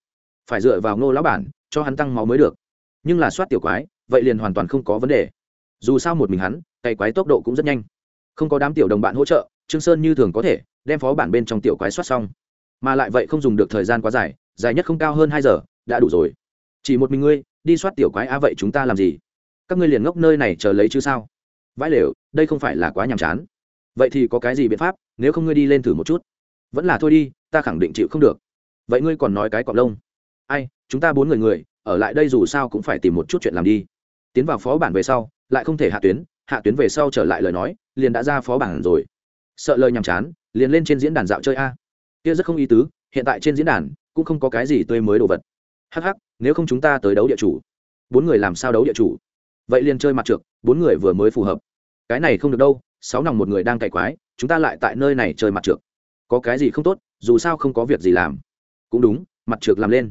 Speaker 1: Phải dựa vào ngô lão bản, cho hắn tăng máu mới được. Nhưng là soát tiểu quái, vậy liền hoàn toàn không có vấn đề. Dù sao một mình hắn cày quái tốc độ cũng rất nhanh. Không có đám tiểu đồng bạn hỗ trợ, trương sơn như thường có thể, đem phó bản bên trong tiểu quái soát xong. Mà lại vậy không dùng được thời gian quá dài dài nhất không cao hơn hai giờ, đã đủ rồi. Chỉ một mình ngươi đi soát tiểu quái à vậy chúng ta làm gì? Các ngươi liền ngốc nơi này chờ lấy chứ sao? Vãi lều, đây không phải là quá nhàm chán. Vậy thì có cái gì biện pháp, nếu không ngươi đi lên thử một chút? Vẫn là thôi đi, ta khẳng định chịu không được. Vậy ngươi còn nói cái cọp lông. Ai, chúng ta bốn người người, ở lại đây dù sao cũng phải tìm một chút chuyện làm đi. Tiến vào phó bản về sau, lại không thể hạ tuyến hạ tuyến về sau trở lại lời nói, liền đã ra phó bản rồi. Sợ lời nhàm chán, liền lên trên diễn đàn dạo chơi a. Kia rất không ý tứ, hiện tại trên diễn đàn, cũng không có cái gì tươi mới đồ vật. Hắc hắc, nếu không chúng ta tới đấu địa chủ. Bốn người làm sao đấu địa chủ? Vậy liền chơi mặt trượt bốn người vừa mới phù hợp. Cái này không được đâu sáu nòng một người đang cày quái chúng ta lại tại nơi này chơi mặt trượt có cái gì không tốt dù sao không có việc gì làm. Cũng đúng mặt trượt làm lên.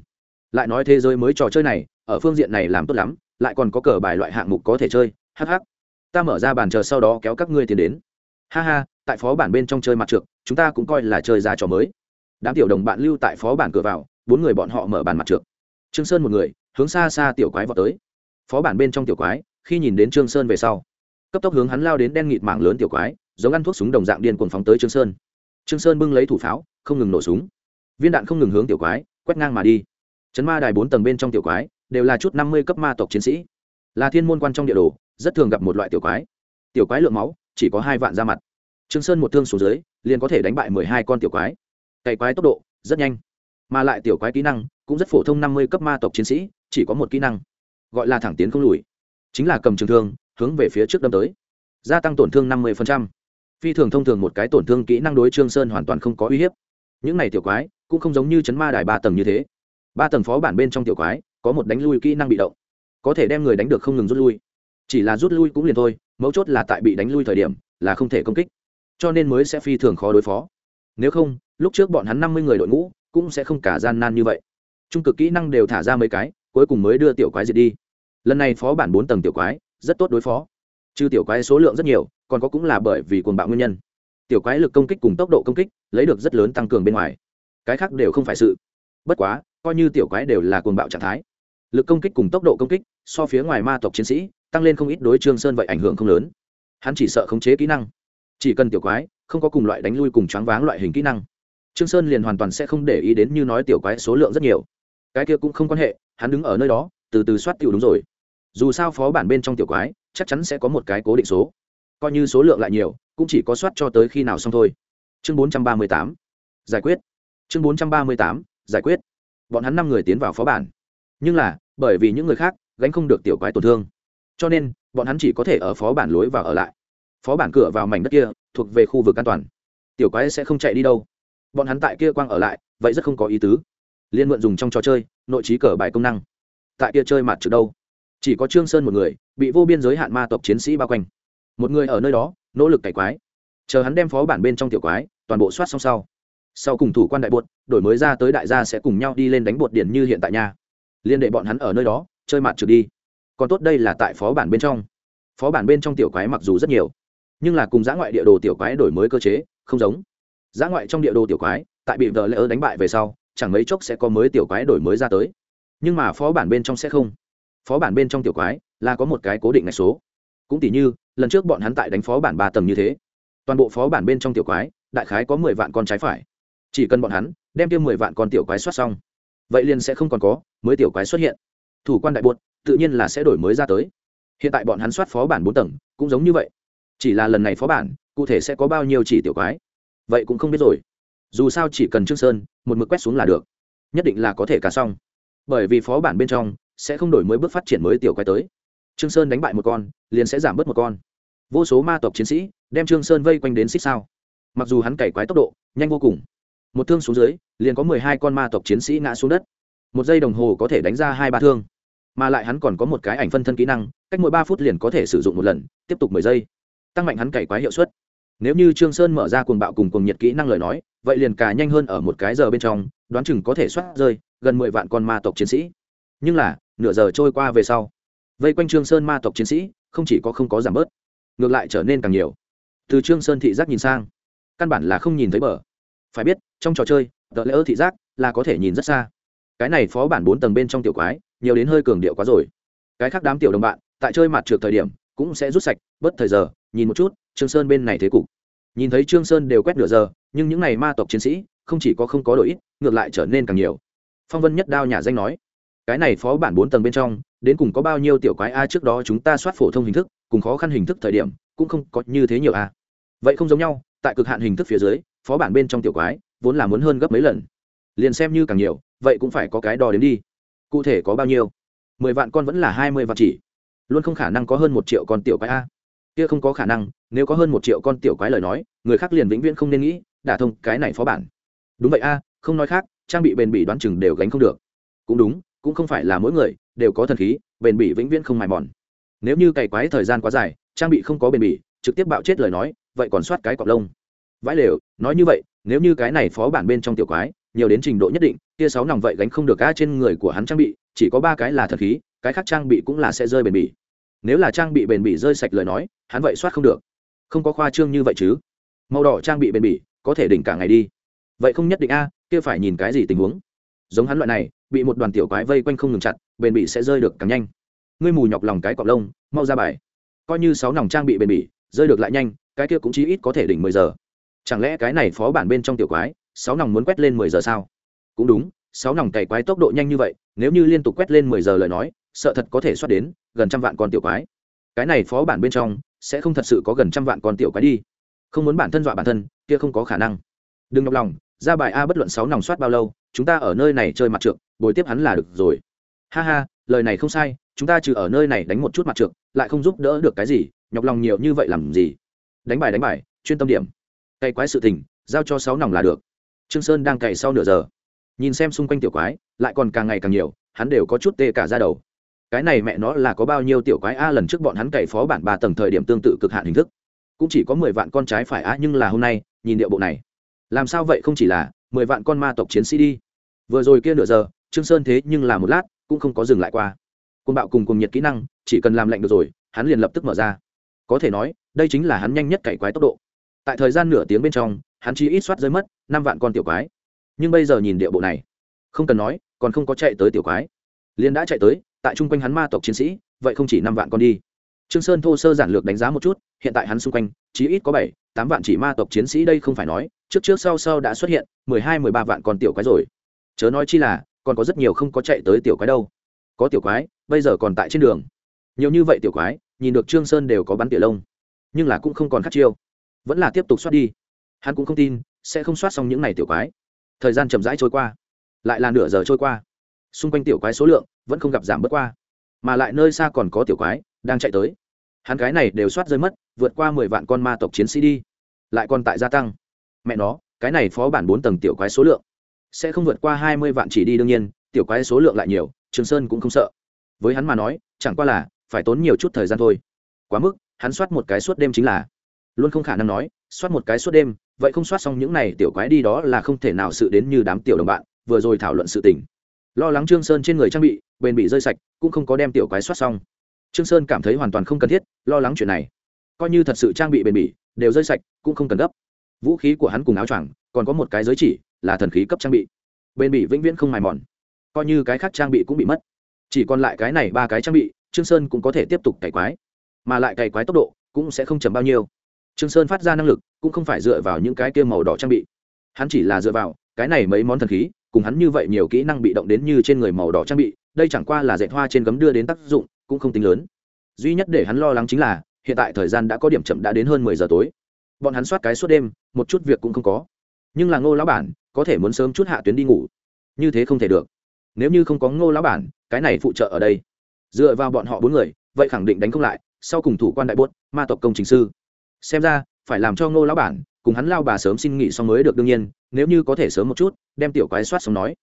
Speaker 1: Lại nói thế giới mới trò chơi này ở phương diện này làm tốt lắm lại còn có cờ bài loại hạng mục có thể chơi hh ta mở ra bàn chờ sau đó kéo các ngươi tiến đến. Ha ha tại phó bản bên trong chơi mặt trượt chúng ta cũng coi là chơi ra trò mới. Đám tiểu đồng bạn lưu tại phó bản cửa vào bốn người bọn họ mở bàn mặt trượt trương sơn một người, hướng xa xa tiểu quái vào tới. Phó bản bên trong tiểu quái, khi nhìn đến trương sơn về sau, cấp tốc hướng hắn lao đến đen nghịt mảng lớn tiểu quái, giống ăn thuốc súng đồng dạng điên cuồng phóng tới trương sơn. Trương sơn bưng lấy thủ pháo, không ngừng nổ súng. Viên đạn không ngừng hướng tiểu quái, quét ngang mà đi. Chấn ma đài bốn tầng bên trong tiểu quái, đều là chút năm mươi cấp ma tộc chiến sĩ. Là thiên môn quan trong địa đồ, rất thường gặp một loại tiểu quái. Tiểu quái lượng máu, chỉ có hai vạn ra mặt. Trương sơn một thương xuống dưới, liền có thể đánh bại mười hai con tiểu quái. Cày quái tốc độ, rất nhanh mà lại tiểu quái kỹ năng cũng rất phổ thông năm mươi cấp ma tộc chiến sĩ, chỉ có một kỹ năng, gọi là thẳng tiến không lùi. Chính là cầm trường thương, hướng về phía trước đâm tới. Gia tăng tổn thương năm mươi phi thường thông thường một cái tổn thương kỹ năng đối trương sơn hoàn toàn không có uy hiếp. Những này tiểu quái cũng không giống như chấn ma đài ba tầng như thế. Ba tầng phó bản bên trong tiểu quái có một đánh lui kỹ năng bị động, có thể đem người đánh được không ngừng rút lui. Chỉ là rút lui cũng liền thôi, mấu chốt là tại bị đánh lui thời điểm là không thể công kích, cho nên mới sẽ phi thường khó đối phó. Nếu không, lúc trước bọn hắn năm mươi người đội ngũ cũng sẽ không cả gian nan như vậy. Trung cực kỹ năng đều thả ra mấy cái, cuối cùng mới đưa tiểu quái diệt đi. Lần này phó bản bốn tầng tiểu quái, rất tốt đối phó. Trừ tiểu quái số lượng rất nhiều, còn có cũng là bởi vì cuồng bạo nguyên nhân. Tiểu quái lực công kích cùng tốc độ công kích, lấy được rất lớn tăng cường bên ngoài. Cái khác đều không phải sự. Bất quá, coi như tiểu quái đều là cuồng bạo trạng thái. Lực công kích cùng tốc độ công kích, so phía ngoài ma tộc chiến sĩ, tăng lên không ít đối trương sơn vậy ảnh hưởng không lớn. Hắn chỉ sợ khống chế kỹ năng. Chỉ cần tiểu quái, không có cùng loại đánh lui cùng choáng váng loại hình kỹ năng trương sơn liền hoàn toàn sẽ không để ý đến như nói tiểu quái số lượng rất nhiều. Cái kia cũng không quan hệ, hắn đứng ở nơi đó, từ từ soát tiểu đúng rồi. Dù sao phó bản bên trong tiểu quái, chắc chắn sẽ có một cái cố định số. Coi như số lượng lại nhiều, cũng chỉ có soát cho tới khi nào xong thôi. Chương 438 giải quyết. Chương 438 giải quyết. Bọn hắn năm người tiến vào phó bản. Nhưng là, bởi vì những người khác, gánh không được tiểu quái tổn thương. Cho nên, bọn hắn chỉ có thể ở phó bản lối vào ở lại. Phó bản cửa vào mảnh đất kia, thuộc về khu vực an toàn. Tiểu quái sẽ không chạy đi đâu bọn hắn tại kia quang ở lại, vậy rất không có ý tứ. Liên mượn dùng trong trò chơi, nội trí cờ bài công năng. Tại kia chơi mặt trực đâu? Chỉ có trương sơn một người, bị vô biên giới hạn ma tộc chiến sĩ bao quanh. Một người ở nơi đó, nỗ lực cải quái. Chờ hắn đem phó bản bên trong tiểu quái, toàn bộ soát xong sau. Sau cùng thủ quan đại bột, đổi mới ra tới đại gia sẽ cùng nhau đi lên đánh bột điển như hiện tại nhà liên đệ bọn hắn ở nơi đó, chơi mặt trực đi. Còn tốt đây là tại phó bản bên trong. Phó bản bên trong tiểu quái mặc dù rất nhiều, nhưng là cùng giã ngoại địa đồ tiểu quái đổi mới cơ chế, không giống giã ngoại trong địa đồ tiểu quái, tại bị vợ lỡ đánh bại về sau, chẳng mấy chốc sẽ có mới tiểu quái đổi mới ra tới. Nhưng mà phó bản bên trong sẽ không. Phó bản bên trong tiểu quái là có một cái cố định ngạch số. Cũng tỷ như, lần trước bọn hắn tại đánh phó bản ba tầng như thế. Toàn bộ phó bản bên trong tiểu quái, đại khái có mười vạn con trái phải. Chỉ cần bọn hắn đem tiêu mười vạn con tiểu quái soát xong, vậy liền sẽ không còn có mới tiểu quái xuất hiện. Thủ quan đại bột, tự nhiên là sẽ đổi mới ra tới. Hiện tại bọn hắn soát phó bản bốn tầng, cũng giống như vậy. Chỉ là lần này phó bản, cụ thể sẽ có bao nhiêu chỉ tiểu quái vậy cũng không biết rồi. Dù sao chỉ cần trương sơn, một mực quét xuống là được. Nhất định là có thể cả xong. Bởi vì phó bản bên trong sẽ không đổi mới bước phát triển mới tiểu quái tới. Trương sơn đánh bại một con, liền sẽ giảm bớt một con. Vô số ma tộc chiến sĩ đem trương sơn vây quanh đến xích sao. Mặc dù hắn cày quái tốc độ nhanh vô cùng, một thương xuống dưới, liền có mười hai con ma tộc chiến sĩ ngã xuống đất. Một giây đồng hồ có thể đánh ra hai ba thương, mà lại hắn còn có một cái ảnh phân thân kỹ năng, cách mỗi ba phút liền có thể sử dụng một lần, tiếp tục mười giây, tăng mạnh hắn cày quái hiệu suất nếu như trương sơn mở ra cuồng bạo cùng cuồng nhiệt kỹ năng lời nói, vậy liền cả nhanh hơn ở một cái giờ bên trong, đoán chừng có thể soát rơi gần mười vạn con ma tộc chiến sĩ. Nhưng là, nửa giờ trôi qua về sau, vây quanh trương sơn ma tộc chiến sĩ, không chỉ có không có giảm bớt, ngược lại trở nên càng nhiều. Từ trương sơn thị giác nhìn sang, căn bản là không nhìn thấy bờ. Phải biết, trong trò chơi tờ ơ thị giác là có thể nhìn rất xa. Cái này phó bản bốn tầng bên trong tiểu quái, nhiều đến hơi cường điệu quá rồi. Cái khác đám tiểu đồng bạn, tại chơi mặt trượt thời điểm, cũng sẽ rút sạch, bớt thời giờ, nhìn một chút trương sơn bên này thế cục. Nhìn thấy trương sơn đều quét nửa giờ, nhưng những này ma tộc chiến sĩ, không chỉ có không có đổi ít, ngược lại trở nên càng nhiều. Phong vân nhất đao nhà danh nói, cái này phó bản bốn tầng bên trong, đến cùng có bao nhiêu tiểu quái a trước đó chúng ta soát phổ thông hình thức, cùng khó khăn hình thức thời điểm, cũng không có như thế nhiều a. Vậy không giống nhau, tại cực hạn hình thức phía dưới, phó bản bên trong tiểu quái, vốn là muốn hơn gấp mấy lần. Liền xem như càng nhiều, vậy cũng phải có cái đo đến đi. Cụ thể có bao nhiêu? Mười vạn con vẫn là hai mươi vạn chỉ. Luôn không khả năng có hơn một triệu con tiểu quái a kia không có khả năng, nếu có hơn một triệu con tiểu quái lời nói, người khác liền vĩnh viễn không nên nghĩ, đả thông cái này phó bản. Đúng vậy a, không nói khác, trang bị bền bỉ đoán chừng đều gánh không được. Cũng đúng, cũng không phải là mỗi người đều có thần khí, bền bỉ vĩnh viễn không mài mòn. Nếu như cày quái thời gian quá dài, trang bị không có bền bỉ, trực tiếp bạo chết lời nói, vậy còn soát cái cọc lông. Vãi lều, nói như vậy, nếu như cái này phó bản bên trong tiểu quái, nhiều đến trình độ nhất định, kia sáu nòng vậy gánh không được a trên người của hắn trang bị, chỉ có ba cái là thần khí, cái khác trang bị cũng là sẽ rơi bền bỉ nếu là trang bị bền bỉ rơi sạch lời nói, hắn vậy soát không được. Không có khoa trương như vậy chứ? Màu đỏ trang bị bền bỉ, có thể đỉnh cả ngày đi. Vậy không nhất định a, kia phải nhìn cái gì tình huống? Giống hắn loại này, bị một đoàn tiểu quái vây quanh không ngừng chặt, bền bỉ sẽ rơi được càng nhanh. Ngươi mù nhọc lòng cái cọc lông, mau ra bài. Coi như sáu nòng trang bị bền bỉ, rơi được lại nhanh, cái kia cũng chí ít có thể đỉnh mười giờ. Chẳng lẽ cái này phó bản bên trong tiểu quái, sáu nòng muốn quét lên mười giờ sao? Cũng đúng, sáu nòng cày quái tốc độ nhanh như vậy, nếu như liên tục quét lên mười giờ lời nói sợ thật có thể soát đến gần trăm vạn con tiểu quái. Cái này phó bản bên trong sẽ không thật sự có gần trăm vạn con tiểu quái đi. Không muốn bản thân dọa bản thân, kia không có khả năng. Đừng nhọc lòng, ra bài a bất luận sáu nòng soát bao lâu, chúng ta ở nơi này chơi mặt trượt bồi tiếp hắn là được rồi. Ha ha, lời này không sai, chúng ta trừ ở nơi này đánh một chút mặt trượt lại không giúp đỡ được cái gì, nhọc lòng nhiều như vậy làm gì? Đánh bài đánh bài, chuyên tâm điểm. Cày quái sự tình, giao cho sáu nòng là được. Trương sơn đang cày sau nửa giờ. Nhìn xem xung quanh tiểu quái, lại còn càng ngày càng nhiều, hắn đều có chút tê cả ra đầu cái này mẹ nó là có bao nhiêu tiểu quái a, lần trước bọn hắn cày phó bản ba tầng thời điểm tương tự cực hạn hình thức. Cũng chỉ có mười vạn con trái phải a, nhưng là hôm nay, nhìn điệu bộ này. Làm sao vậy không chỉ là mười vạn con ma tộc chiến sĩ đi. Vừa rồi kia nửa giờ, trương sơn thế nhưng là một lát, cũng không có dừng lại qua. Côn bạo cùng cùng nhiệt kỹ năng, chỉ cần làm lạnh được rồi, hắn liền lập tức mở ra. Có thể nói, đây chính là hắn nhanh nhất cày quái tốc độ. Tại thời gian nửa tiếng bên trong, hắn chỉ ít soát rơi mất năm vạn con tiểu quái. Nhưng bây giờ nhìn địa bộ này, không cần nói, còn không có chạy tới tiểu quái. Liền đã chạy tới tại chung quanh hắn ma tộc chiến sĩ, vậy không chỉ năm vạn con đi. Trương sơn thô sơ giản lược đánh giá một chút, hiện tại hắn xung quanh chỉ ít có bảy, tám vạn chỉ ma tộc chiến sĩ đây không phải nói, trước trước sau sau đã xuất hiện, mười hai, mười ba vạn con tiểu quái rồi. Chớ nói chi là, còn có rất nhiều không có chạy tới tiểu quái đâu. Có tiểu quái, bây giờ còn tại trên đường. Nhiều như vậy tiểu quái, nhìn được trương sơn đều có bắn tiểu lông. Nhưng là cũng không còn khắc chiêu. Vẫn là tiếp tục soát đi. Hắn cũng không tin, sẽ không soát xong những này tiểu quái. Thời gian chậm rãi trôi qua. Lại là nửa giờ trôi qua xung quanh tiểu quái số lượng vẫn không gặp giảm bớt qua, mà lại nơi xa còn có tiểu quái đang chạy tới. Hắn cái này đều soát rơi mất, vượt qua mười vạn con ma tộc chiến sĩ đi, lại còn tại gia tăng. Mẹ nó, cái này phó bản bốn tầng tiểu quái số lượng sẽ không vượt qua hai mươi vạn chỉ đi đương nhiên, tiểu quái số lượng lại nhiều, trường sơn cũng không sợ. Với hắn mà nói, chẳng qua là phải tốn nhiều chút thời gian thôi. Quá mức, hắn soát một cái suốt đêm chính là luôn không khả năng nói, soát một cái suốt đêm, vậy không soát xong những này tiểu quái đi đó là không thể nào sự đến như đám tiểu đồng bạn vừa rồi thảo luận sự tình lo lắng trương sơn trên người trang bị, bền bị rơi sạch, cũng không có đem tiểu quái soát xong. Trương sơn cảm thấy hoàn toàn không cần thiết, lo lắng chuyện này. Coi như thật sự trang bị bền bỉ, đều rơi sạch, cũng không cần gấp. Vũ khí của hắn cùng áo choàng, còn có một cái giới chỉ, là thần khí cấp trang bị. Bền bỉ vĩnh viễn không mài mòn. Coi như cái khác trang bị cũng bị mất. Chỉ còn lại cái này ba cái trang bị, trương sơn cũng có thể tiếp tục cày quái. Mà lại cày quái tốc độ, cũng sẽ không chậm bao nhiêu. Trương sơn phát ra năng lực, cũng không phải dựa vào những cái kia màu đỏ trang bị. Hắn chỉ là dựa vào cái này mấy món thần khí cùng hắn như vậy nhiều kỹ năng bị động đến như trên người màu đỏ trang bị, đây chẳng qua là dạy hoa trên gấm đưa đến tác dụng, cũng không tính lớn. Duy nhất để hắn lo lắng chính là, hiện tại thời gian đã có điểm chậm đã đến hơn mười giờ tối. Bọn hắn soát cái suốt đêm, một chút việc cũng không có. Nhưng là ngô lão bản, có thể muốn sớm chút hạ tuyến đi ngủ. Như thế không thể được. Nếu như không có ngô lão bản, cái này phụ trợ ở đây. Dựa vào bọn họ bốn người, vậy khẳng định đánh không lại, sau cùng thủ quan đại bốt, ma tộc công trình sư. Xem ra, phải làm cho ngô lão bản cùng hắn lao bà sớm xin nghỉ xong mới được đương nhiên nếu như có thể sớm một chút đem tiểu quái soát xong nói.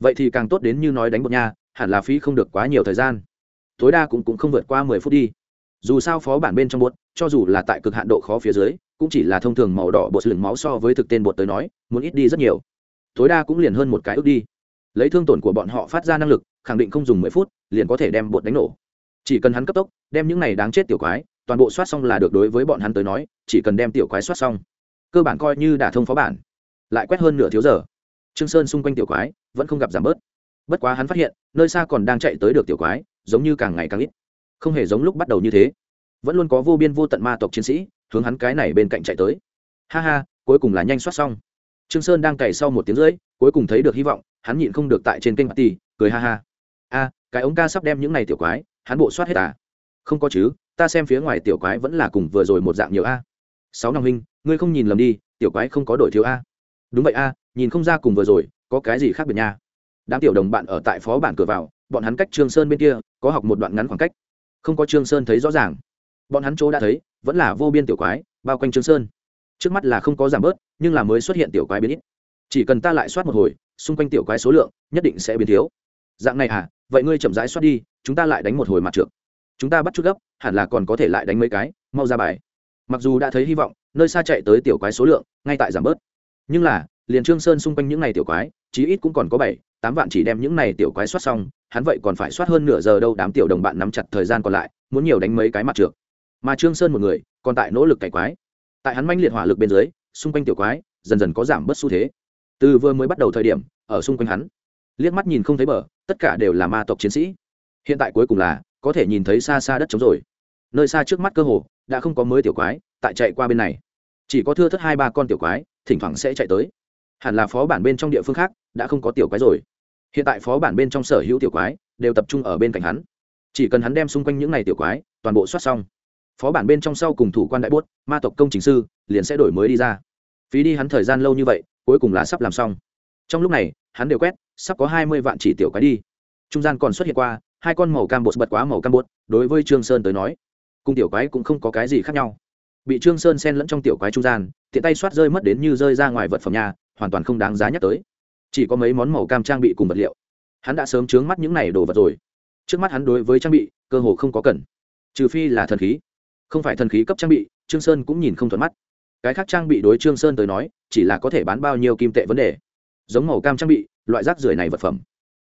Speaker 1: Vậy thì càng tốt đến như nói đánh bột nha hẳn là phí không được quá nhiều thời gian. Tối đa cũng, cũng không vượt qua mười phút đi. Dù sao phó bản bên trong bột cho dù là tại cực hạn độ khó phía dưới cũng chỉ là thông thường màu đỏ bột lửng máu so với thực tên bột tới nói muốn ít đi rất nhiều. Tối đa cũng liền hơn một cái ước đi. Lấy thương tổn của bọn họ phát ra năng lực khẳng định không dùng mười phút liền có thể đem bột đánh nổ. Chỉ cần hắn cấp tốc đem những này đáng chết tiểu quái toàn bộ soát xong là được đối với bọn hắn tới nói chỉ cần đem tiểu quái soát xong cơ bản coi như đã thông phó bản. Lại quét hơn nửa thiếu giờ. Trương sơn xung quanh tiểu quái, vẫn không gặp giảm bớt. Bất quá hắn phát hiện, nơi xa còn đang chạy tới được tiểu quái, giống như càng ngày càng ít. Không hề giống lúc bắt đầu như thế. Vẫn luôn có vô biên vô tận ma tộc chiến sĩ, hướng hắn cái này bên cạnh chạy tới. Ha ha, cuối cùng là nhanh soát xong. Trương sơn đang cày sau một tiếng rưỡi, cuối cùng thấy được hy vọng, hắn nhịn không được tại trên kênh tì cười ha ha. A, cái ống ca sắp đem những này tiểu quái, hắn bộ soát hết à? Không có chứ, ta xem phía ngoài tiểu quái vẫn là cùng vừa rồi một dạng nhiều a sáu năm huynh, ngươi không nhìn lầm đi, tiểu quái không có đổi thiếu a. Đúng vậy a, nhìn không ra cùng vừa rồi, có cái gì khác biệt nha. Đám tiểu đồng bạn ở tại phó bản cửa vào, bọn hắn cách trương sơn bên kia, có học một đoạn ngắn khoảng cách. Không có trương sơn thấy rõ ràng. Bọn hắn chỗ đã thấy, vẫn là vô biên tiểu quái, bao quanh trương sơn. Trước mắt là không có giảm bớt, nhưng là mới xuất hiện tiểu quái biến ít. Chỉ cần ta lại soát một hồi, xung quanh tiểu quái số lượng, nhất định sẽ biến thiếu. Dạng này à vậy ngươi chậm rãi soát đi, chúng ta lại đánh một hồi mặt trượt. Chúng ta bắt chút gấp, hẳn là còn có thể lại đánh mấy cái, mau ra bài mặc dù đã thấy hy vọng, nơi xa chạy tới tiểu quái số lượng, ngay tại giảm bớt. Nhưng là, liền trương sơn xung quanh những này tiểu quái, chí ít cũng còn có bảy, tám vạn chỉ đem những này tiểu quái soát xong, hắn vậy còn phải soát hơn nửa giờ đâu đám tiểu đồng bạn nắm chặt thời gian còn lại, muốn nhiều đánh mấy cái mặt trượt mà trương sơn một người, còn tại nỗ lực cải quái. Tại hắn manh liệt hỏa lực bên dưới, xung quanh tiểu quái, dần dần có giảm bớt xu thế. Từ vừa mới bắt đầu thời điểm, ở xung quanh hắn, liếc mắt nhìn không thấy bờ, tất cả đều là ma tộc chiến sĩ. Hiện tại cuối cùng là, có thể nhìn thấy xa xa đất trống rồi. Nơi xa trước mắt cơ hồ đã không có mới tiểu quái, tại chạy qua bên này. Chỉ có thưa thất hai ba con tiểu quái, thỉnh thoảng sẽ chạy tới. Hẳn là phó bản bên trong địa phương khác, đã không có tiểu quái rồi. Hiện tại phó bản bên trong sở hữu tiểu quái, đều tập trung ở bên cạnh hắn. Chỉ cần hắn đem xung quanh những n à y tiểu quái, toàn bộ soát xong, phó bản bên trong sau cùng thủ quan đại bốt, ma tộc công chính sư, liền sẽ đổi mới đi ra. Phí đi hắn thời gian lâu như vậy, cuối cùng là sắp làm xong. Trong lúc này, hắn đều quét, sắp có hai mươi vạn chỉ tiểu quái đi. Trung gian còn xuất hiện qua, hai con màu cam bột bật quá màu cam bột, đối với trương sơn tới nói cung tiểu quái cũng không có cái gì khác nhau. Bị trương sơn xen lẫn trong tiểu quái trung gian, tiện tay soát rơi mất đến như rơi ra ngoài vật phẩm nhà, hoàn toàn không đáng giá nhắc tới. Chỉ có mấy món màu cam trang bị cùng vật liệu. Hắn đã sớm trướng mắt những này đồ vật rồi. Trước mắt hắn đối với trang bị, cơ hồ không có cần. Trừ phi là thần khí. Không phải thần khí cấp trang bị, trương sơn cũng nhìn không thuận mắt. Cái khác trang bị đối trương sơn tới nói, chỉ là có thể bán bao nhiêu kim tệ vấn đề. Giống màu cam trang bị, loại rác rưởi này vật phẩm.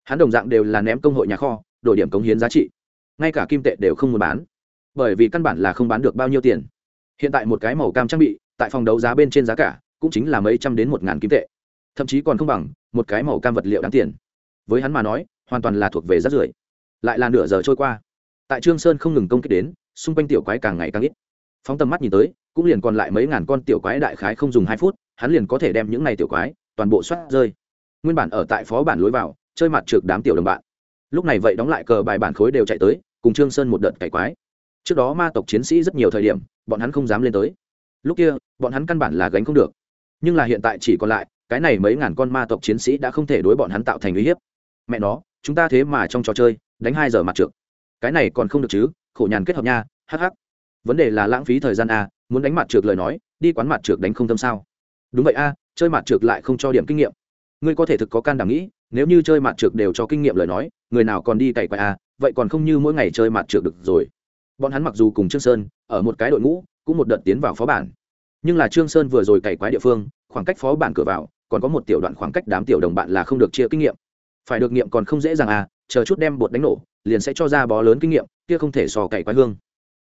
Speaker 1: Hắn đồng dạng đều là ném công hội nhà kho, đổi điểm cống hiến giá trị. Ngay cả kim tệ đều không muốn bán bởi vì căn bản là không bán được bao nhiêu tiền. Hiện tại một cái màu cam trang bị, tại phòng đấu giá bên trên giá cả, cũng chính là mấy trăm đến một ngàn kim tệ. Thậm chí còn không bằng, một cái màu cam vật liệu đáng tiền. Với hắn mà nói, hoàn toàn là thuộc về rác rưởi. Lại là nửa giờ trôi qua. Tại trương sơn không ngừng công kích đến, xung quanh tiểu quái càng ngày càng ít. Phóng tầm mắt nhìn tới, cũng liền còn lại mấy ngàn con tiểu quái đại khái không dùng hai phút, hắn liền có thể đem những này tiểu quái, toàn bộ xoát rơi. Nguyên bản ở tại phó bản lối vào, chơi mặt trượt đám tiểu đồng bạn. Lúc này vậy đóng lại cờ bài bản khối đều chạy tới, cùng trương sơn một đợt cày quái trước đó ma tộc chiến sĩ rất nhiều thời điểm, bọn hắn không dám lên tới. Lúc kia, bọn hắn căn bản là gánh không được. Nhưng là hiện tại chỉ còn lại, cái này mấy ngàn con ma tộc chiến sĩ đã không thể đối bọn hắn tạo thành uy hiếp. Mẹ nó, chúng ta thế mà trong trò chơi, đánh hai giờ mặt trượt. Cái này còn không được chứ, khổ nhàn kết hợp nha hh vấn đề là lãng phí thời gian a muốn đánh mặt trượt lời nói, đi quán mặt trượt đánh không tâm sao? Đúng vậy a chơi mặt trượt lại không cho điểm kinh nghiệm. Ngươi có thể thực có can đảm nghĩ, nếu như chơi mặt trượt đều cho kinh nghiệm lời nói, người nào còn đi cày quay a à, vậy còn không như mỗi ngày chơi mặt trượt được rồi bọn hắn mặc dù cùng trương sơn ở một cái đội ngũ, cũng một đợt tiến vào phó bản. Nhưng là trương sơn vừa rồi cày quái địa phương, khoảng cách phó bản cửa vào, còn có một tiểu đoạn khoảng cách đám tiểu đồng bạn là không được chia kinh nghiệm. Phải được nghiệm còn không dễ dàng à chờ chút đem bột đánh nổ, liền sẽ cho ra bó lớn kinh nghiệm, kia không thể so cày quái hương.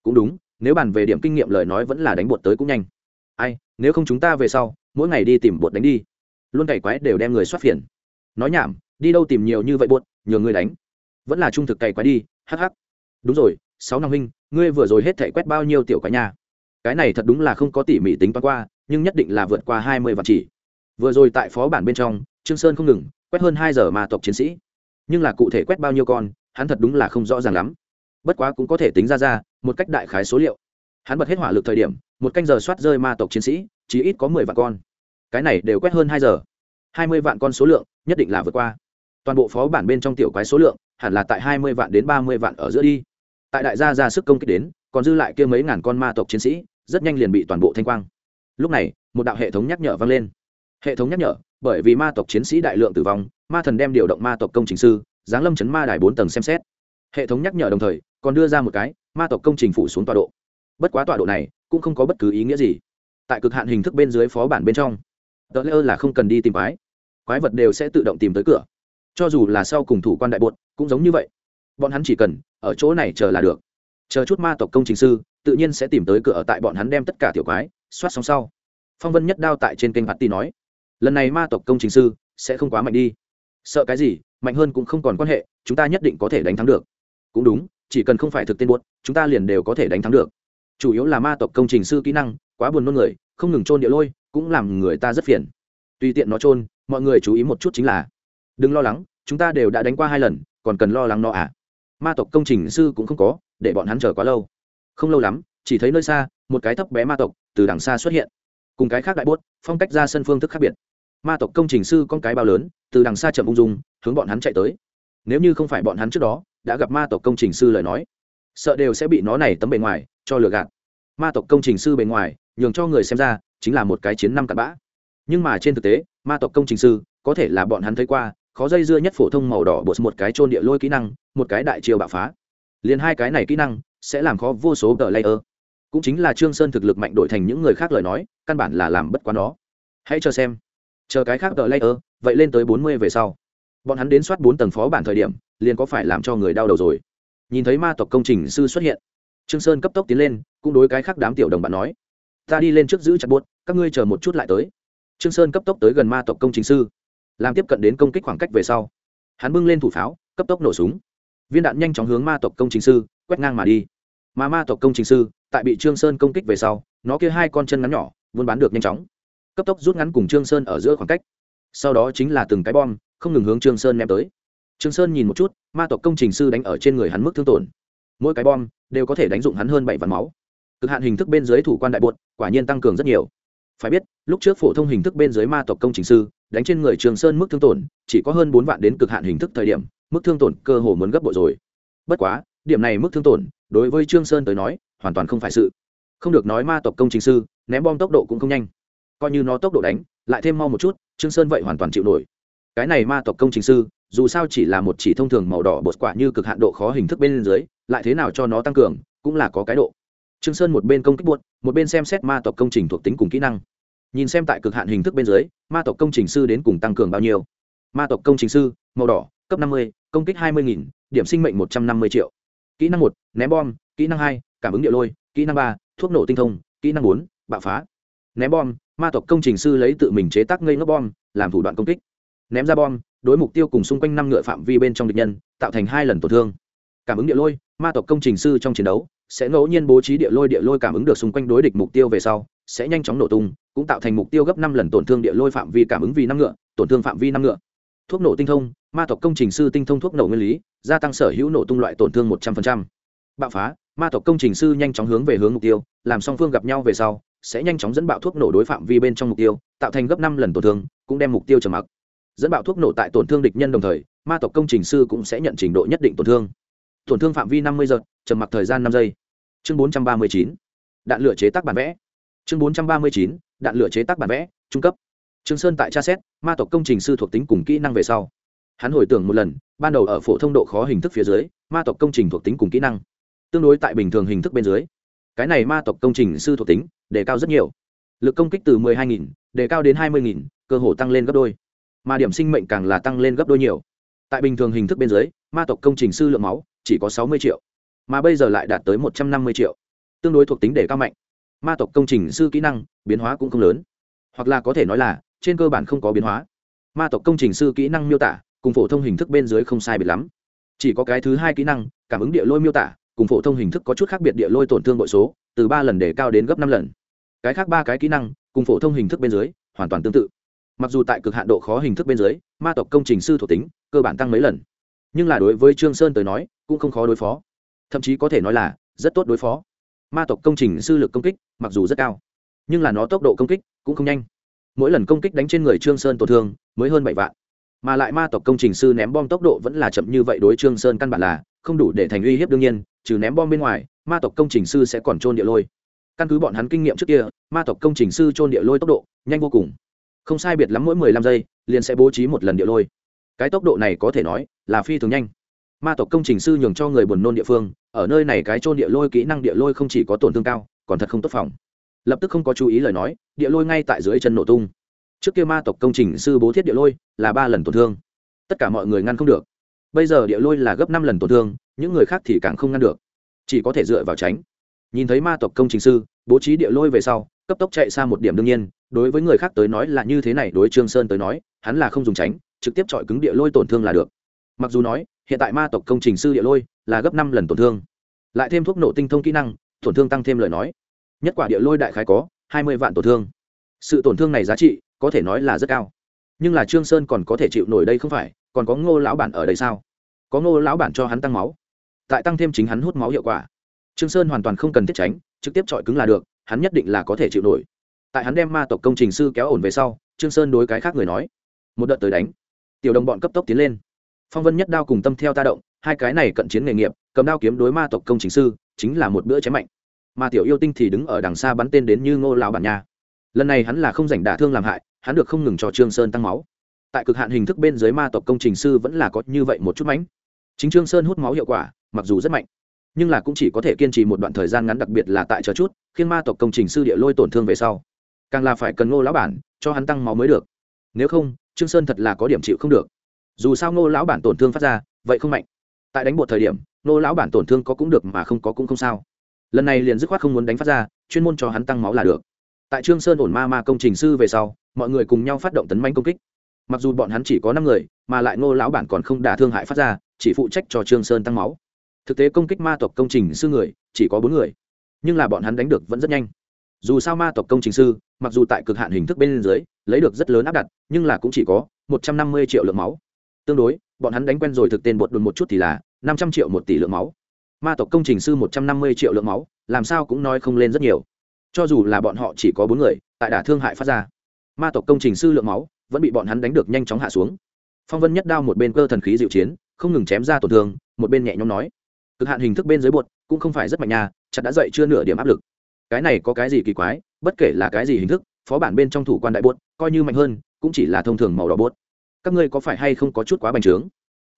Speaker 1: Cũng đúng, nếu bàn về điểm kinh nghiệm lời nói vẫn là đánh bột tới cũng nhanh. Ai, nếu không chúng ta về sau, mỗi ngày đi tìm bột đánh đi. Luôn cày quái đều đem người soát phiền. Nói nhảm, đi đâu tìm nhiều như vậy bột, nhờ người đánh. Vẫn là trung thực cày quái đi, hắc hắc. Đúng rồi sáu năm huynh, ngươi vừa rồi hết thể quét bao nhiêu tiểu quái nhà cái này thật đúng là không có tỉ mỉ tính toán qua, nhưng nhất định là vượt qua hai mươi vạn chỉ. Vừa rồi tại phó bản bên trong, trương sơn không ngừng quét hơn hai giờ mà tộc chiến sĩ. Nhưng là cụ thể quét bao nhiêu con, hắn thật đúng là không rõ ràng lắm. Bất quá cũng có thể tính ra ra, một cách đại khái số liệu. Hắn bật hết hỏa lực thời điểm, một canh giờ soát rơi ma tộc chiến sĩ chỉ ít có mười vạn con. Cái này đều quét hơn hai giờ. hai mươi vạn con số lượng, nhất định là vượt qua. Toàn bộ phó bản bên trong tiểu quái số lượng, hẳn là tại hai mươi vạn đến ba mươi vạn ở giữa đi tại đại gia ra sức công kích đến, còn dư lại kia mấy ngàn con ma tộc chiến sĩ, rất nhanh liền bị toàn bộ thanh quang. Lúc này, một đạo hệ thống nhắc nhở vang lên. Hệ thống nhắc nhở, bởi vì ma tộc chiến sĩ đại lượng tử vong, ma thần đem điều động ma tộc công trình sư, giáng lâm chấn ma đài bốn tầng xem xét. Hệ thống nhắc nhở đồng thời, còn đưa ra một cái, ma tộc công trình phủ xuống tọa độ. Bất quá tọa độ này, cũng không có bất cứ ý nghĩa gì. Tại cực hạn hình thức bên dưới phó bản bên trong, tờ lễ là không cần đi tìm quái. Quái vật đều sẽ tự động tìm tới cửa. Cho dù là sau cùng thủ quan đại bột, cũng giống như vậy bọn hắn chỉ cần ở chỗ này chờ là được. Chờ chút ma tộc công trình sư, tự nhiên sẽ tìm tới cửa ở tại bọn hắn đem tất cả tiểu quái, soát xong sau. Phong vân nhất đao tại trên kênh bạt ti nói, lần này ma tộc công trình sư sẽ không quá mạnh đi. Sợ cái gì, mạnh hơn cũng không còn quan hệ, chúng ta nhất định có thể đánh thắng được. Cũng đúng, chỉ cần không phải thực tên buốt, chúng ta liền đều có thể đánh thắng được. Chủ yếu là ma tộc công trình sư kỹ năng quá buồn nôn người, không ngừng trôn địa lôi, cũng làm người ta rất phiền. Tùy tiện nó trôn mọi người chú ý một chút chính là, đừng lo lắng, chúng ta đều đã đánh qua hai lần, còn cần lo lắng nó à? Ma tộc công trình sư cũng không có, để bọn hắn chờ quá lâu. Không lâu lắm, chỉ thấy nơi xa, một cái thấp bé ma tộc từ đằng xa xuất hiện. Cùng cái khác đại bốt, phong cách ra sân phương thức khác biệt. Ma tộc công trình sư con cái bao lớn, từ đằng xa chậm ung dung, hướng bọn hắn chạy tới. Nếu như không phải bọn hắn trước đó, đã gặp ma tộc công trình sư lời nói, sợ đều sẽ bị nó này tấm bề ngoài, cho lừa gạt. Ma tộc công trình sư bề ngoài, nhường cho người xem ra, chính là một cái chiến năm cặn bã. Nhưng mà trên thực tế, ma tộc công trình sư, có thể là bọn hắn thấy qua khó dây dưa nhất phổ thông màu đỏ bột một cái trôn địa lôi kỹ năng, một cái đại chiều bạo phá. Liền hai cái này kỹ năng sẽ làm khó vô số tờ layer. Cũng chính là trương sơn thực lực mạnh đổi thành những người khác lời nói, căn bản là làm bất quá nó. Hãy chờ xem. Chờ cái khác tờ layer, vậy lên tới bốn mươi về sau. Bọn hắn đến soát bốn tầng phó bản thời điểm, liền có phải làm cho người đau đầu rồi. Nhìn thấy ma tộc công trình sư xuất hiện, trương sơn cấp tốc tiến lên, cũng đối cái khác đám tiểu đồng bạn nói, ta đi lên trước giữ chặt buốt các ngươi chờ một chút lại tới. Trương sơn cấp tốc tới gần ma tộc công trình sư làm tiếp cận đến công kích khoảng cách về sau. Hắn bưng lên thủ pháo, cấp tốc nổ súng. Viên đạn nhanh chóng hướng ma tộc công trình sư, quét ngang mà đi. Mà ma tộc công trình sư, tại bị trương sơn công kích về sau, nó kia hai con chân ngắn nhỏ, vươn bán được nhanh chóng. Cấp tốc rút ngắn cùng trương sơn ở giữa khoảng cách. Sau đó chính là từng cái bom, không ngừng hướng trương sơn ném tới. Trương sơn nhìn một chút, ma tộc công trình sư đánh ở trên người hắn mức thương tổn. Mỗi cái bom đều có thể đánh dụng hắn hơn bảy vạn máu. Cực hạn hình thức bên dưới thủ quan đại bột, quả nhiên tăng cường rất nhiều. Phải biết, lúc trước phổ thông hình thức bên dưới ma tộc công trình sư đánh trên người trường sơn mức thương tổn, chỉ có hơn bốn vạn đến cực hạn hình thức thời điểm, mức thương tổn cơ hồ muốn gấp bội rồi. Bất quá, điểm này mức thương tổn, đối với trương sơn tới nói, hoàn toàn không phải sự. Không được nói ma tộc công trình sư, ném bom tốc độ cũng không nhanh. Coi như nó tốc độ đánh, lại thêm mau một chút, trương sơn vậy hoàn toàn chịu nổi. Cái này ma tộc công trình sư, dù sao chỉ là một chỉ thông thường màu đỏ bột quả như cực hạn độ khó hình thức bên dưới, lại thế nào cho nó tăng cường, cũng là có cái độ. Trương sơn một bên công kích buốt một bên xem xét ma tộc công trình thuộc tính cùng kỹ năng nhìn xem tại cực hạn hình thức bên dưới, ma tộc công trình sư đến cùng tăng cường bao nhiêu? Ma tộc công trình sư, màu đỏ, cấp năm mươi, công kích hai mươi nghìn, điểm sinh mệnh một trăm năm mươi triệu. Kỹ năng một, ném bom, kỹ năng hai, cảm ứng địa lôi, kỹ năng ba, thuốc nổ tinh thông, kỹ năng bốn, bạo phá. Ném bom, ma tộc công trình sư lấy tự mình chế tác ngây ngốc bom, làm thủ đoạn công kích. Ném ra bom, đối mục tiêu cùng xung quanh năm ngựa phạm vi bên trong địch nhân, tạo thành hai lần tổn thương. Cảm ứng địa lôi, ma tộc công trình sư trong chiến đấu sẽ ngẫu nhiên bố trí địa lôi địa lôi cảm ứng được xung quanh đối địch mục tiêu về sau, sẽ nhanh chóng nổ tung, cũng tạo thành mục tiêu gấp năm lần tổn thương địa lôi phạm vi cảm ứng vì năm ngựa, tổn thương phạm vi năm ngựa. Thuốc nổ tinh thông, ma tộc công trình sư tinh thông thuốc nổ nguyên lý, gia tăng sở hữu nổ tung loại tổn thương một trăm linh bạo phá, ma tộc công trình sư nhanh chóng hướng về hướng mục tiêu, làm song phương gặp nhau về sau, sẽ nhanh chóng dẫn bạo thuốc nổ đối phạm vi bên trong mục tiêu, tạo thành gấp năm lần tổn thương, cũng đem mục tiêu trầm mặc. Dẫn bạo thuốc nổ tại tổn thương địch nhân đồng thời, ma tộc công trình sư cũng sẽ nhận trình độ nhất định tổn thương. Tổn thương phạm vi năm mươi giật, trầm mặc thời gian năm giây chương bốn trăm ba mươi chín đạn lửa chế tác bản vẽ. Chương bốn trăm ba mươi chín đạn lửa chế tác bản vẽ trung cấp. Trương sơn tại tra xét ma tộc công trình sư thuộc tính cùng kỹ năng về sau. Hắn hồi tưởng một lần ban đầu ở phổ thông độ khó hình thức phía dưới ma tộc công trình thuộc tính cùng kỹ năng. Tương đối tại bình thường hình thức bên dưới cái này ma tộc công trình sư thuộc tính đề cao rất nhiều. Lực công kích từ 12.000 đề cao đến 20.000, cơ hồ tăng lên gấp đôi. Mà điểm sinh mệnh càng là tăng lên gấp đôi nhiều. Tại bình thường hình thức bên dưới ma tộc công trình sư lượng máu chỉ có 60 triệu mà bây giờ lại đạt tới 150 triệu, tương đối thuộc tính để cao mạnh. Ma tộc công trình sư kỹ năng, biến hóa cũng không lớn. Hoặc là có thể nói là, trên cơ bản không có biến hóa. Ma tộc công trình sư kỹ năng miêu tả, cùng phổ thông hình thức bên dưới không sai biệt lắm. Chỉ có cái thứ hai kỹ năng, cảm ứng địa lôi miêu tả, cùng phổ thông hình thức có chút khác biệt địa lôi tổn thương bội số, từ ba lần để cao đến gấp năm lần. Cái khác ba cái kỹ năng, cùng phổ thông hình thức bên dưới, hoàn toàn tương tự. Mặc dù tại cực hạn độ khó hình thức bên dưới, ma tộc công trình sư thuộc tính, cơ bản tăng mấy lần. Nhưng là đối với trương sơn tới nói, cũng không khó đối phó thậm chí có thể nói là rất tốt đối phó. Ma tộc công trình sư lực công kích mặc dù rất cao, nhưng là nó tốc độ công kích cũng không nhanh. Mỗi lần công kích đánh trên người trương sơn tổn thương mới hơn bảy vạn. Mà lại ma tộc công trình sư ném bom tốc độ vẫn là chậm như vậy đối trương sơn căn bản là không đủ để thành uy hiếp đương nhiên, trừ ném bom bên ngoài, ma tộc công trình sư sẽ còn trôn địa lôi. Căn cứ bọn hắn kinh nghiệm trước kia, ma tộc công trình sư trôn địa lôi tốc độ nhanh vô cùng. Không sai biệt lắm mỗi mười lăm giây liền sẽ bố trí một lần địa lôi. Cái tốc độ này có thể nói là phi thường nhanh ma tộc công trình sư nhường cho người buồn nôn địa phương, ở nơi này cái trôn địa lôi kỹ năng địa lôi không chỉ có tổn thương cao, còn thật không tốt phòng. Lập tức không có chú ý lời nói, địa lôi ngay tại dưới chân nổ tung. Trước kia ma tộc công trình sư bố thiết địa lôi là ba lần tổn thương. Tất cả mọi người ngăn không được. Bây giờ địa lôi là gấp năm lần tổn thương, những người khác thì càng không ngăn được. Chỉ có thể dựa vào tránh. Nhìn thấy ma tộc công trình sư bố trí địa lôi về sau, cấp tốc chạy xa một điểm đương nhiên, đối với người khác tới nói là như thế này, đối trương sơn tới nói, hắn là không dùng tránh, trực tiếp chọi cứng địa lôi tổn thương là được mặc dù nói, hiện tại ma tộc công trình sư địa lôi là gấp năm lần tổn thương. Lại thêm thuốc nổ tinh thông kỹ năng, tổn thương tăng thêm lời nói. Nhất quả địa lôi đại khái có hai mươi vạn tổn thương. Sự tổn thương này giá trị có thể nói là rất cao. Nhưng là trương sơn còn có thể chịu nổi đây không phải, còn có ngô lão bản ở đây sao? Có ngô lão bản cho hắn tăng máu, tại tăng thêm chính hắn hút máu hiệu quả. Trương sơn hoàn toàn không cần thiết tránh, trực tiếp chọi cứng là được, hắn nhất định là có thể chịu nổi. Tại hắn đem ma tộc công trình sư kéo ổn về sau, trương sơn đối cái khác người nói, một đợt tới đánh. Tiểu đồng bọn cấp tốc tiến lên phong vân nhất đao cùng tâm theo ta động, hai cái này cận chiến nghề nghiệp, cầm đao kiếm đối ma tộc công trình sư, chính là một bữa chém mạnh. Mà tiểu yêu tinh thì đứng ở đằng xa bắn tên đến như ngô lão bản nha. Lần này hắn là không giành đả thương làm hại, hắn được không ngừng cho trương sơn tăng máu. Tại cực hạn hình thức bên dưới ma tộc công trình sư vẫn là có như vậy một chút mánh. Chính trương sơn hút máu hiệu quả, mặc dù rất mạnh, nhưng là cũng chỉ có thể kiên trì một đoạn thời gian ngắn, đặc biệt là tại chờ chút, khiến ma tộc công trình sư địa lôi tổn thương về sau. Càng là phải cần ngô lão bản, cho hắn tăng máu mới được. Nếu không, trương sơn thật là có điểm chịu không được dù sao ngô lão bản tổn thương phát ra, vậy không mạnh. Tại đánh bột thời điểm, ngô lão bản tổn thương có cũng được mà không có cũng không sao. Lần này liền dứt khoát không muốn đánh phát ra, chuyên môn cho hắn tăng máu là được. Tại trương sơn ổn ma ma công trình sư về sau, mọi người cùng nhau phát động tấn manh công kích. Mặc dù bọn hắn chỉ có năm người, mà lại ngô lão bản còn không đả thương hại phát ra, chỉ phụ trách cho trương sơn tăng máu. Thực tế công kích ma tộc công trình sư người, chỉ có bốn người. Nhưng là bọn hắn đánh được vẫn rất nhanh. Dù sao ma tộc công trình sư, mặc dù tại cực hạn hình thức bên dưới, lấy được rất lớn áp đặt, nhưng là cũng chỉ có một trăm năm mươi triệu lượng máu tương đối, bọn hắn đánh quen rồi thực tên bột đồn một chút thì là năm trăm triệu một tỷ lượng máu. Ma tộc công trình sư một trăm năm mươi triệu lượng máu, làm sao cũng nói không lên rất nhiều. Cho dù là bọn họ chỉ có bốn người, tại đả thương hại phát ra, ma tộc công trình sư lượng máu vẫn bị bọn hắn đánh được nhanh chóng hạ xuống. Phong vân nhất đao một bên cơ thần khí dịu chiến, không ngừng chém ra tổn thương, một bên nhẹ nhõm nói, cực hạn hình thức bên dưới bột cũng không phải rất mạnh nhà chặt đã dậy chưa nửa điểm áp lực. Cái này có cái gì kỳ quái, bất kể là cái gì hình thức, phó bản bên trong thủ quan đại bột coi như mạnh hơn, cũng chỉ là thông thường màu đỏ bột các ngươi có phải hay không có chút quá bành trướng?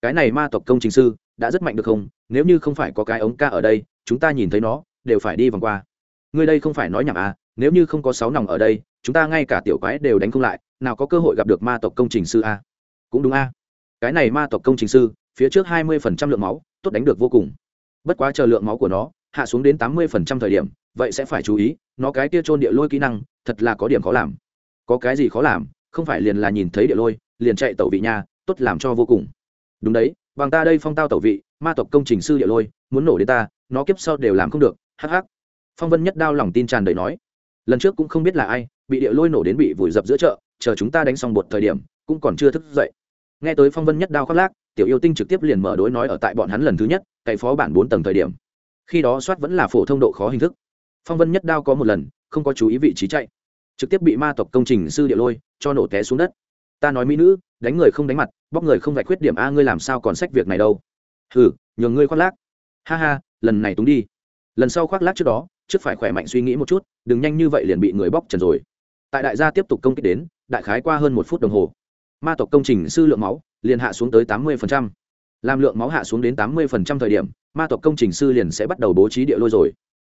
Speaker 1: Cái này ma tộc công trình sư, đã rất mạnh được không? Nếu như không phải có cái ống ca ở đây, chúng ta nhìn thấy nó, đều phải đi vòng qua. Ngươi đây không phải nói nhảm à nếu như không có sáu nòng ở đây, chúng ta ngay cả tiểu quái đều đánh không lại, nào có cơ hội gặp được ma tộc công trình sư a cũng đúng a cái này ma tộc công trình sư, phía trước hai mươi phần trăm lượng máu, tốt đánh được vô cùng. Bất quá chờ lượng máu của nó hạ xuống đến tám mươi phần trăm thời điểm, vậy sẽ phải chú ý, nó cái kia trôn địa lôi kỹ năng, thật là có điểm khó làm. Có cái gì khó làm, không phải liền là nhìn thấy địa lôi liền chạy tẩu vị nha, tốt làm cho vô cùng. Đúng đấy, bằng ta đây phong tao tẩu vị, ma tộc công trình sư địa lôi, muốn nổ đến ta, nó kiếp sau đều làm không được, hắc hắc. Phong vân nhất đao lòng tin tràn đầy nói. Lần trước cũng không biết là ai, bị địa lôi nổ đến bị vùi dập giữa chợ, chờ chúng ta đánh xong một thời điểm, cũng còn chưa thức dậy. Nghe tới phong vân nhất đao khoác lác, tiểu yêu tinh trực tiếp liền mở đối nói ở tại bọn hắn lần thứ nhất, cậy phó bản bốn tầng thời điểm. Khi đó soát vẫn là phổ thông độ khó hình thức. Phong vân nhất đao có một lần, không có chú ý vị trí chạy. Trực tiếp bị ma tộc công trình sư địa lôi cho nổ té xuống đất ta nói mỹ nữ, đánh người không đánh mặt, bóc người không vạch khuyết điểm a, ngươi làm sao còn sách việc này đâu? Hừ, nhường ngươi khoác lác. Ha ha, lần này túng đi. Lần sau khoác lác trước đó, trước phải khỏe mạnh suy nghĩ một chút, đừng nhanh như vậy liền bị người bóc trần rồi. Tại đại gia tiếp tục công kích đến, đại khái qua hơn một phút đồng hồ, ma tộc công trình sư lượng máu liền hạ xuống tới tám mươi làm lượng máu hạ xuống đến tám mươi thời điểm, ma tộc công trình sư liền sẽ bắt đầu bố trí địa lôi rồi.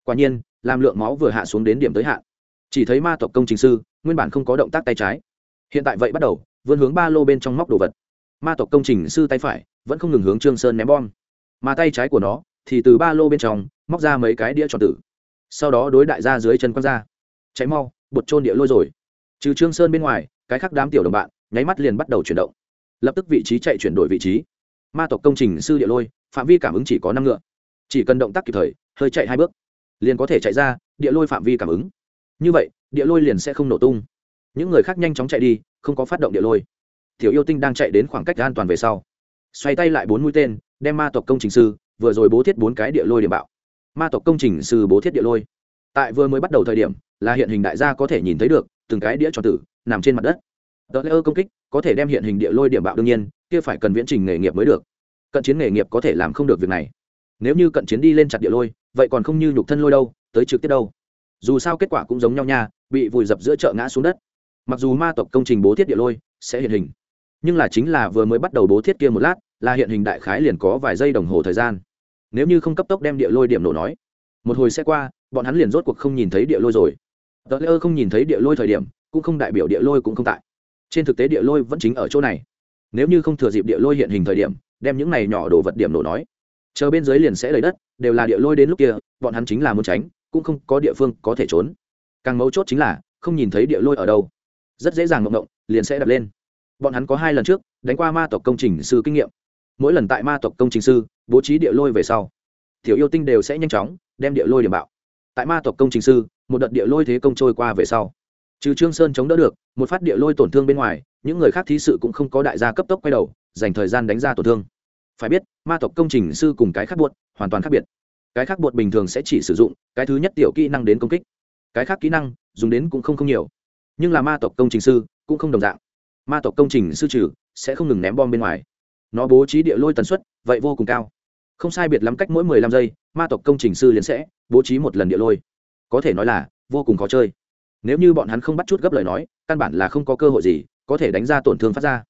Speaker 1: Quả nhiên, làm lượng máu vừa hạ xuống đến điểm tới hạn. Chỉ thấy ma tộc công trình sư, nguyên bản không có động tác tay trái. Hiện tại vậy bắt đầu vươn hướng ba lô bên trong móc đồ vật. Ma tộc công trình sư tay phải vẫn không ngừng hướng trương sơn ném bom. Mà tay trái của nó thì từ ba lô bên trong móc ra mấy cái đĩa tròn tử. Sau đó đối đại ra dưới chân quăng ra. Cháy mau, bột trôn địa lôi rồi. Trừ trương sơn bên ngoài, cái khác đám tiểu đồng bạn nháy mắt liền bắt đầu chuyển động. Lập tức vị trí chạy chuyển đổi vị trí. Ma tộc công trình sư địa lôi, phạm vi cảm ứng chỉ có năm ngựa. Chỉ cần động tác kịp thời, hơi chạy hai bước, liền có thể chạy ra, địa lôi phạm vi cảm ứng. Như vậy, địa lôi liền sẽ không nổ tung. Những người khác nhanh chóng chạy đi không có phát động địa lôi. Tiểu yêu tinh đang chạy đến khoảng cách an toàn về sau. Xoay tay lại bốn mũi tên, đem ma tộc công trình sư, vừa rồi bố thiết bốn cái địa lôi điểm bạo. Ma tộc công trình sư bố thiết địa lôi. Tại vừa mới bắt đầu thời điểm, là hiện hình đại gia có thể nhìn thấy được, từng cái đĩa tròn tử, nằm trên mặt đất. Tờ lễ ơ công kích, có thể đem hiện hình địa lôi điểm bạo đương nhiên, kia phải cần viễn trình nghề nghiệp mới được. Cận chiến nghề nghiệp có thể làm không được việc này. Nếu như cận chiến đi lên chặt địa lôi, vậy còn không như nhục thân lôi đâu, tới trực tiếp đâu. Dù sao kết quả cũng giống nhau nha, bị vùi dập giữa chợ ngã xuống đất mặc dù ma tộc công trình bố thiết địa lôi sẽ hiện hình, nhưng là chính là vừa mới bắt đầu bố thiết kia một lát, là hiện hình đại khái liền có vài giây đồng hồ thời gian. Nếu như không cấp tốc đem địa lôi điểm nổ nói, một hồi sẽ qua, bọn hắn liền rốt cuộc không nhìn thấy địa lôi rồi. Tờ lơ không nhìn thấy địa lôi thời điểm, cũng không đại biểu địa lôi cũng không tại. Trên thực tế địa lôi vẫn chính ở chỗ này. Nếu như không thừa dịp địa lôi hiện hình thời điểm, đem những này nhỏ đồ vật điểm nổ nói, chờ bên dưới liền sẽ lấy đất, đều là địa lôi đến lúc kia, bọn hắn chính là muốn tránh, cũng không có địa phương có thể trốn. Càng mấu chốt chính là, không nhìn thấy địa lôi ở đâu rất dễ dàng mộng động, liền sẽ đập lên. Bọn hắn có hai lần trước, đánh qua ma tộc công trình sư kinh nghiệm. Mỗi lần tại ma tộc công trình sư, bố trí địa lôi về sau, tiểu yêu tinh đều sẽ nhanh chóng đem địa lôi điểm bạo. Tại ma tộc công trình sư, một đợt địa lôi thế công trôi qua về sau, trừ trương sơn chống đỡ được, một phát địa lôi tổn thương bên ngoài, những người khác thí sự cũng không có đại gia cấp tốc quay đầu, dành thời gian đánh ra tổn thương. Phải biết, ma tộc công trình sư cùng cái khác buột hoàn toàn khác biệt. Cái khác buột bình thường sẽ chỉ sử dụng, cái thứ nhất tiểu kỹ năng đến công kích. Cái khác kỹ năng, dùng đến cũng không không nhiều nhưng là ma tộc công trình sư cũng không đồng dạng. Ma tộc công trình sư trừ sẽ không ngừng ném bom bên ngoài. Nó bố trí địa lôi tần suất vậy vô cùng cao. Không sai biệt lắm cách mỗi mười lăm giây, ma tộc công trình sư liền sẽ bố trí một lần địa lôi. Có thể nói là vô cùng khó chơi. Nếu như bọn hắn không bắt chút gấp lời nói, căn bản là không có cơ hội gì có thể đánh ra tổn thương phát ra.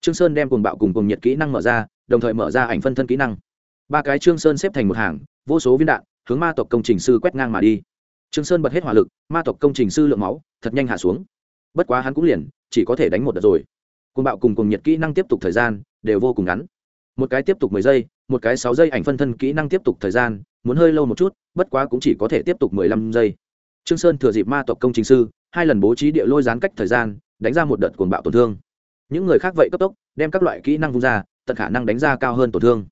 Speaker 1: Trương sơn đem cùng bạo cùng cùng nhiệt kỹ năng mở ra, đồng thời mở ra ảnh phân thân kỹ năng. Ba cái trương sơn xếp thành một hàng, vô số viên đạn hướng ma tộc công trình sư quét ngang mà đi. Trương sơn bật hết hỏa lực, ma tộc công trình sư lượng máu thật nhanh hạ xuống bất quá hắn cũng liền, chỉ có thể đánh một đợt rồi. Cùng bạo cùng cùng nhiệt kỹ năng tiếp tục thời gian đều vô cùng ngắn. Một cái tiếp tục mười giây, một cái sáu giây ảnh phân thân kỹ năng tiếp tục thời gian, muốn hơi lâu một chút, bất quá cũng chỉ có thể tiếp tục mười lăm giây. Trương sơn thừa dịp ma tộc công trình sư, hai lần bố trí địa lôi gián cách thời gian, đánh ra một đợt cuồng bạo tổn thương. Những người khác vậy cấp tốc, đem các loại kỹ năng vung ra, tận khả năng đánh ra cao hơn tổn thương.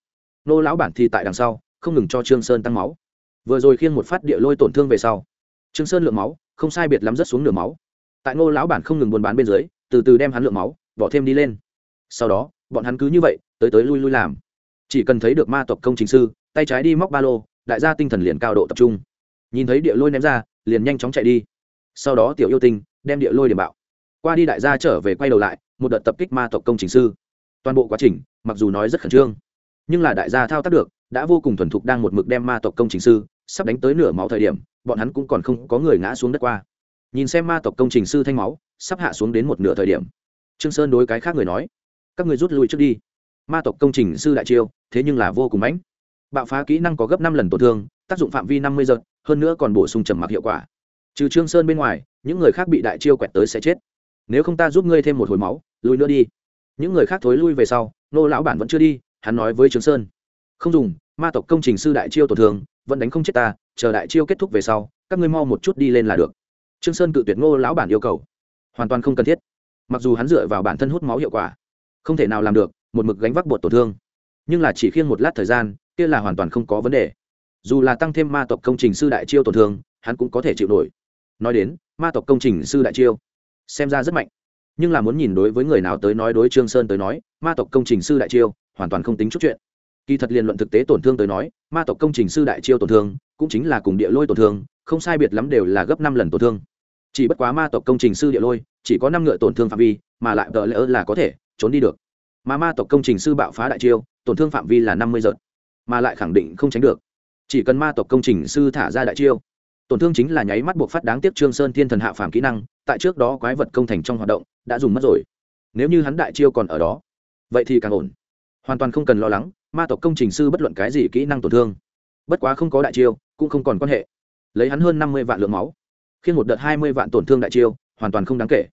Speaker 1: Nô lão bản thì tại đằng sau, không ngừng cho trương sơn tăng máu. Vừa rồi khiêng một phát địa lôi tổn thương về sau, trương sơn lượng máu, không sai biệt lắm rất xuống nửa máu tại ngô lão bản không ngừng buôn bán bên dưới, từ từ đem hắn lượng máu, bỏ thêm đi lên. Sau đó, bọn hắn cứ như vậy, tới tới lui lui làm. Chỉ cần thấy được ma tộc công trình sư, tay trái đi móc ba lô, đại gia tinh thần liền cao độ tập trung. Nhìn thấy địa lôi ném ra, liền nhanh chóng chạy đi. Sau đó tiểu yêu tinh đem địa lôi điểm bạo. Qua đi đại gia trở về quay đầu lại, một đợt tập kích ma tộc công trình sư. Toàn bộ quá trình, mặc dù nói rất khẩn trương, nhưng là đại gia thao tác được, đã vô cùng thuần thục đang một mực đem ma tộc công trình sư sắp đánh tới nửa máu thời điểm, bọn hắn cũng còn không có người ngã xuống đất qua nhìn xem ma tộc công trình sư thanh máu, sắp hạ xuống đến một nửa thời điểm. Trương sơn đối cái khác người nói, các người rút lui trước đi. Ma tộc công trình sư đại chiêu, thế nhưng là vô cùng mãnh. Bạo phá kỹ năng có gấp năm lần tổn thương, tác dụng phạm vi năm mươi giật, hơn nữa còn bổ sung trầm mặc hiệu quả. Trừ trương sơn bên ngoài, những người khác bị đại chiêu quẹt tới sẽ chết. Nếu không ta giúp ngươi thêm một hồi máu, lùi nữa đi. Những người khác thối lui về sau, nô lão bản vẫn chưa đi, hắn nói với trương sơn. Không dùng, ma tộc công trình sư đại chiêu tổn thương, vẫn đánh không chết ta, chờ đại chiêu kết thúc về sau, các ngươi mau một chút đi lên là được trương sơn cự tuyệt ngô lão bản yêu cầu. Hoàn toàn không cần thiết. Mặc dù hắn dựa vào bản thân hút máu hiệu quả, không thể nào làm được một mực gánh vác bột tổn thương. Nhưng là chỉ khiêng một lát thời gian, kia là hoàn toàn không có vấn đề. Dù là tăng thêm ma tộc công trình sư đại chiêu tổn thương, hắn cũng có thể chịu nổi. Nói đến, ma tộc công trình sư đại chiêu, xem ra rất mạnh. Nhưng là muốn nhìn đối với người nào tới nói đối trương sơn tới nói, ma tộc công trình sư đại chiêu, hoàn toàn không tính chút chuyện. Kỳ thật liền luận thực tế tổn thương tới nói, ma tộc công trình sư đại chiêu tổn thương, cũng chính là cùng địa lôi tổn thương, không sai biệt lắm đều là gấp năm lần tổn thương chỉ bất quá ma tộc công trình sư địa lôi, chỉ có năm ngựa tổn thương phạm vi, mà lại đỡ lỡ là có thể, trốn đi được. Mà ma tộc công trình sư bạo phá đại chiêu, tổn thương phạm vi là năm mươi giật, mà lại khẳng định không tránh được. Chỉ cần ma tộc công trình sư thả ra đại chiêu, tổn thương chính là nháy mắt buộc phát đáng tiếc trương sơn thiên thần hạ phàm kỹ năng, tại trước đó quái vật công thành trong hoạt động, đã dùng mất rồi. Nếu như hắn đại chiêu còn ở đó, vậy thì càng ổn. Hoàn toàn không cần lo lắng, ma tộc công trình sư bất luận cái gì kỹ năng tổn thương. Bất quá không có đại chiêu, cũng không còn quan hệ. Lấy hắn hơn năm mươi vạn lượng máu khiến một đợt hai mươi vạn tổn thương đại chiêu, hoàn toàn không đáng kể.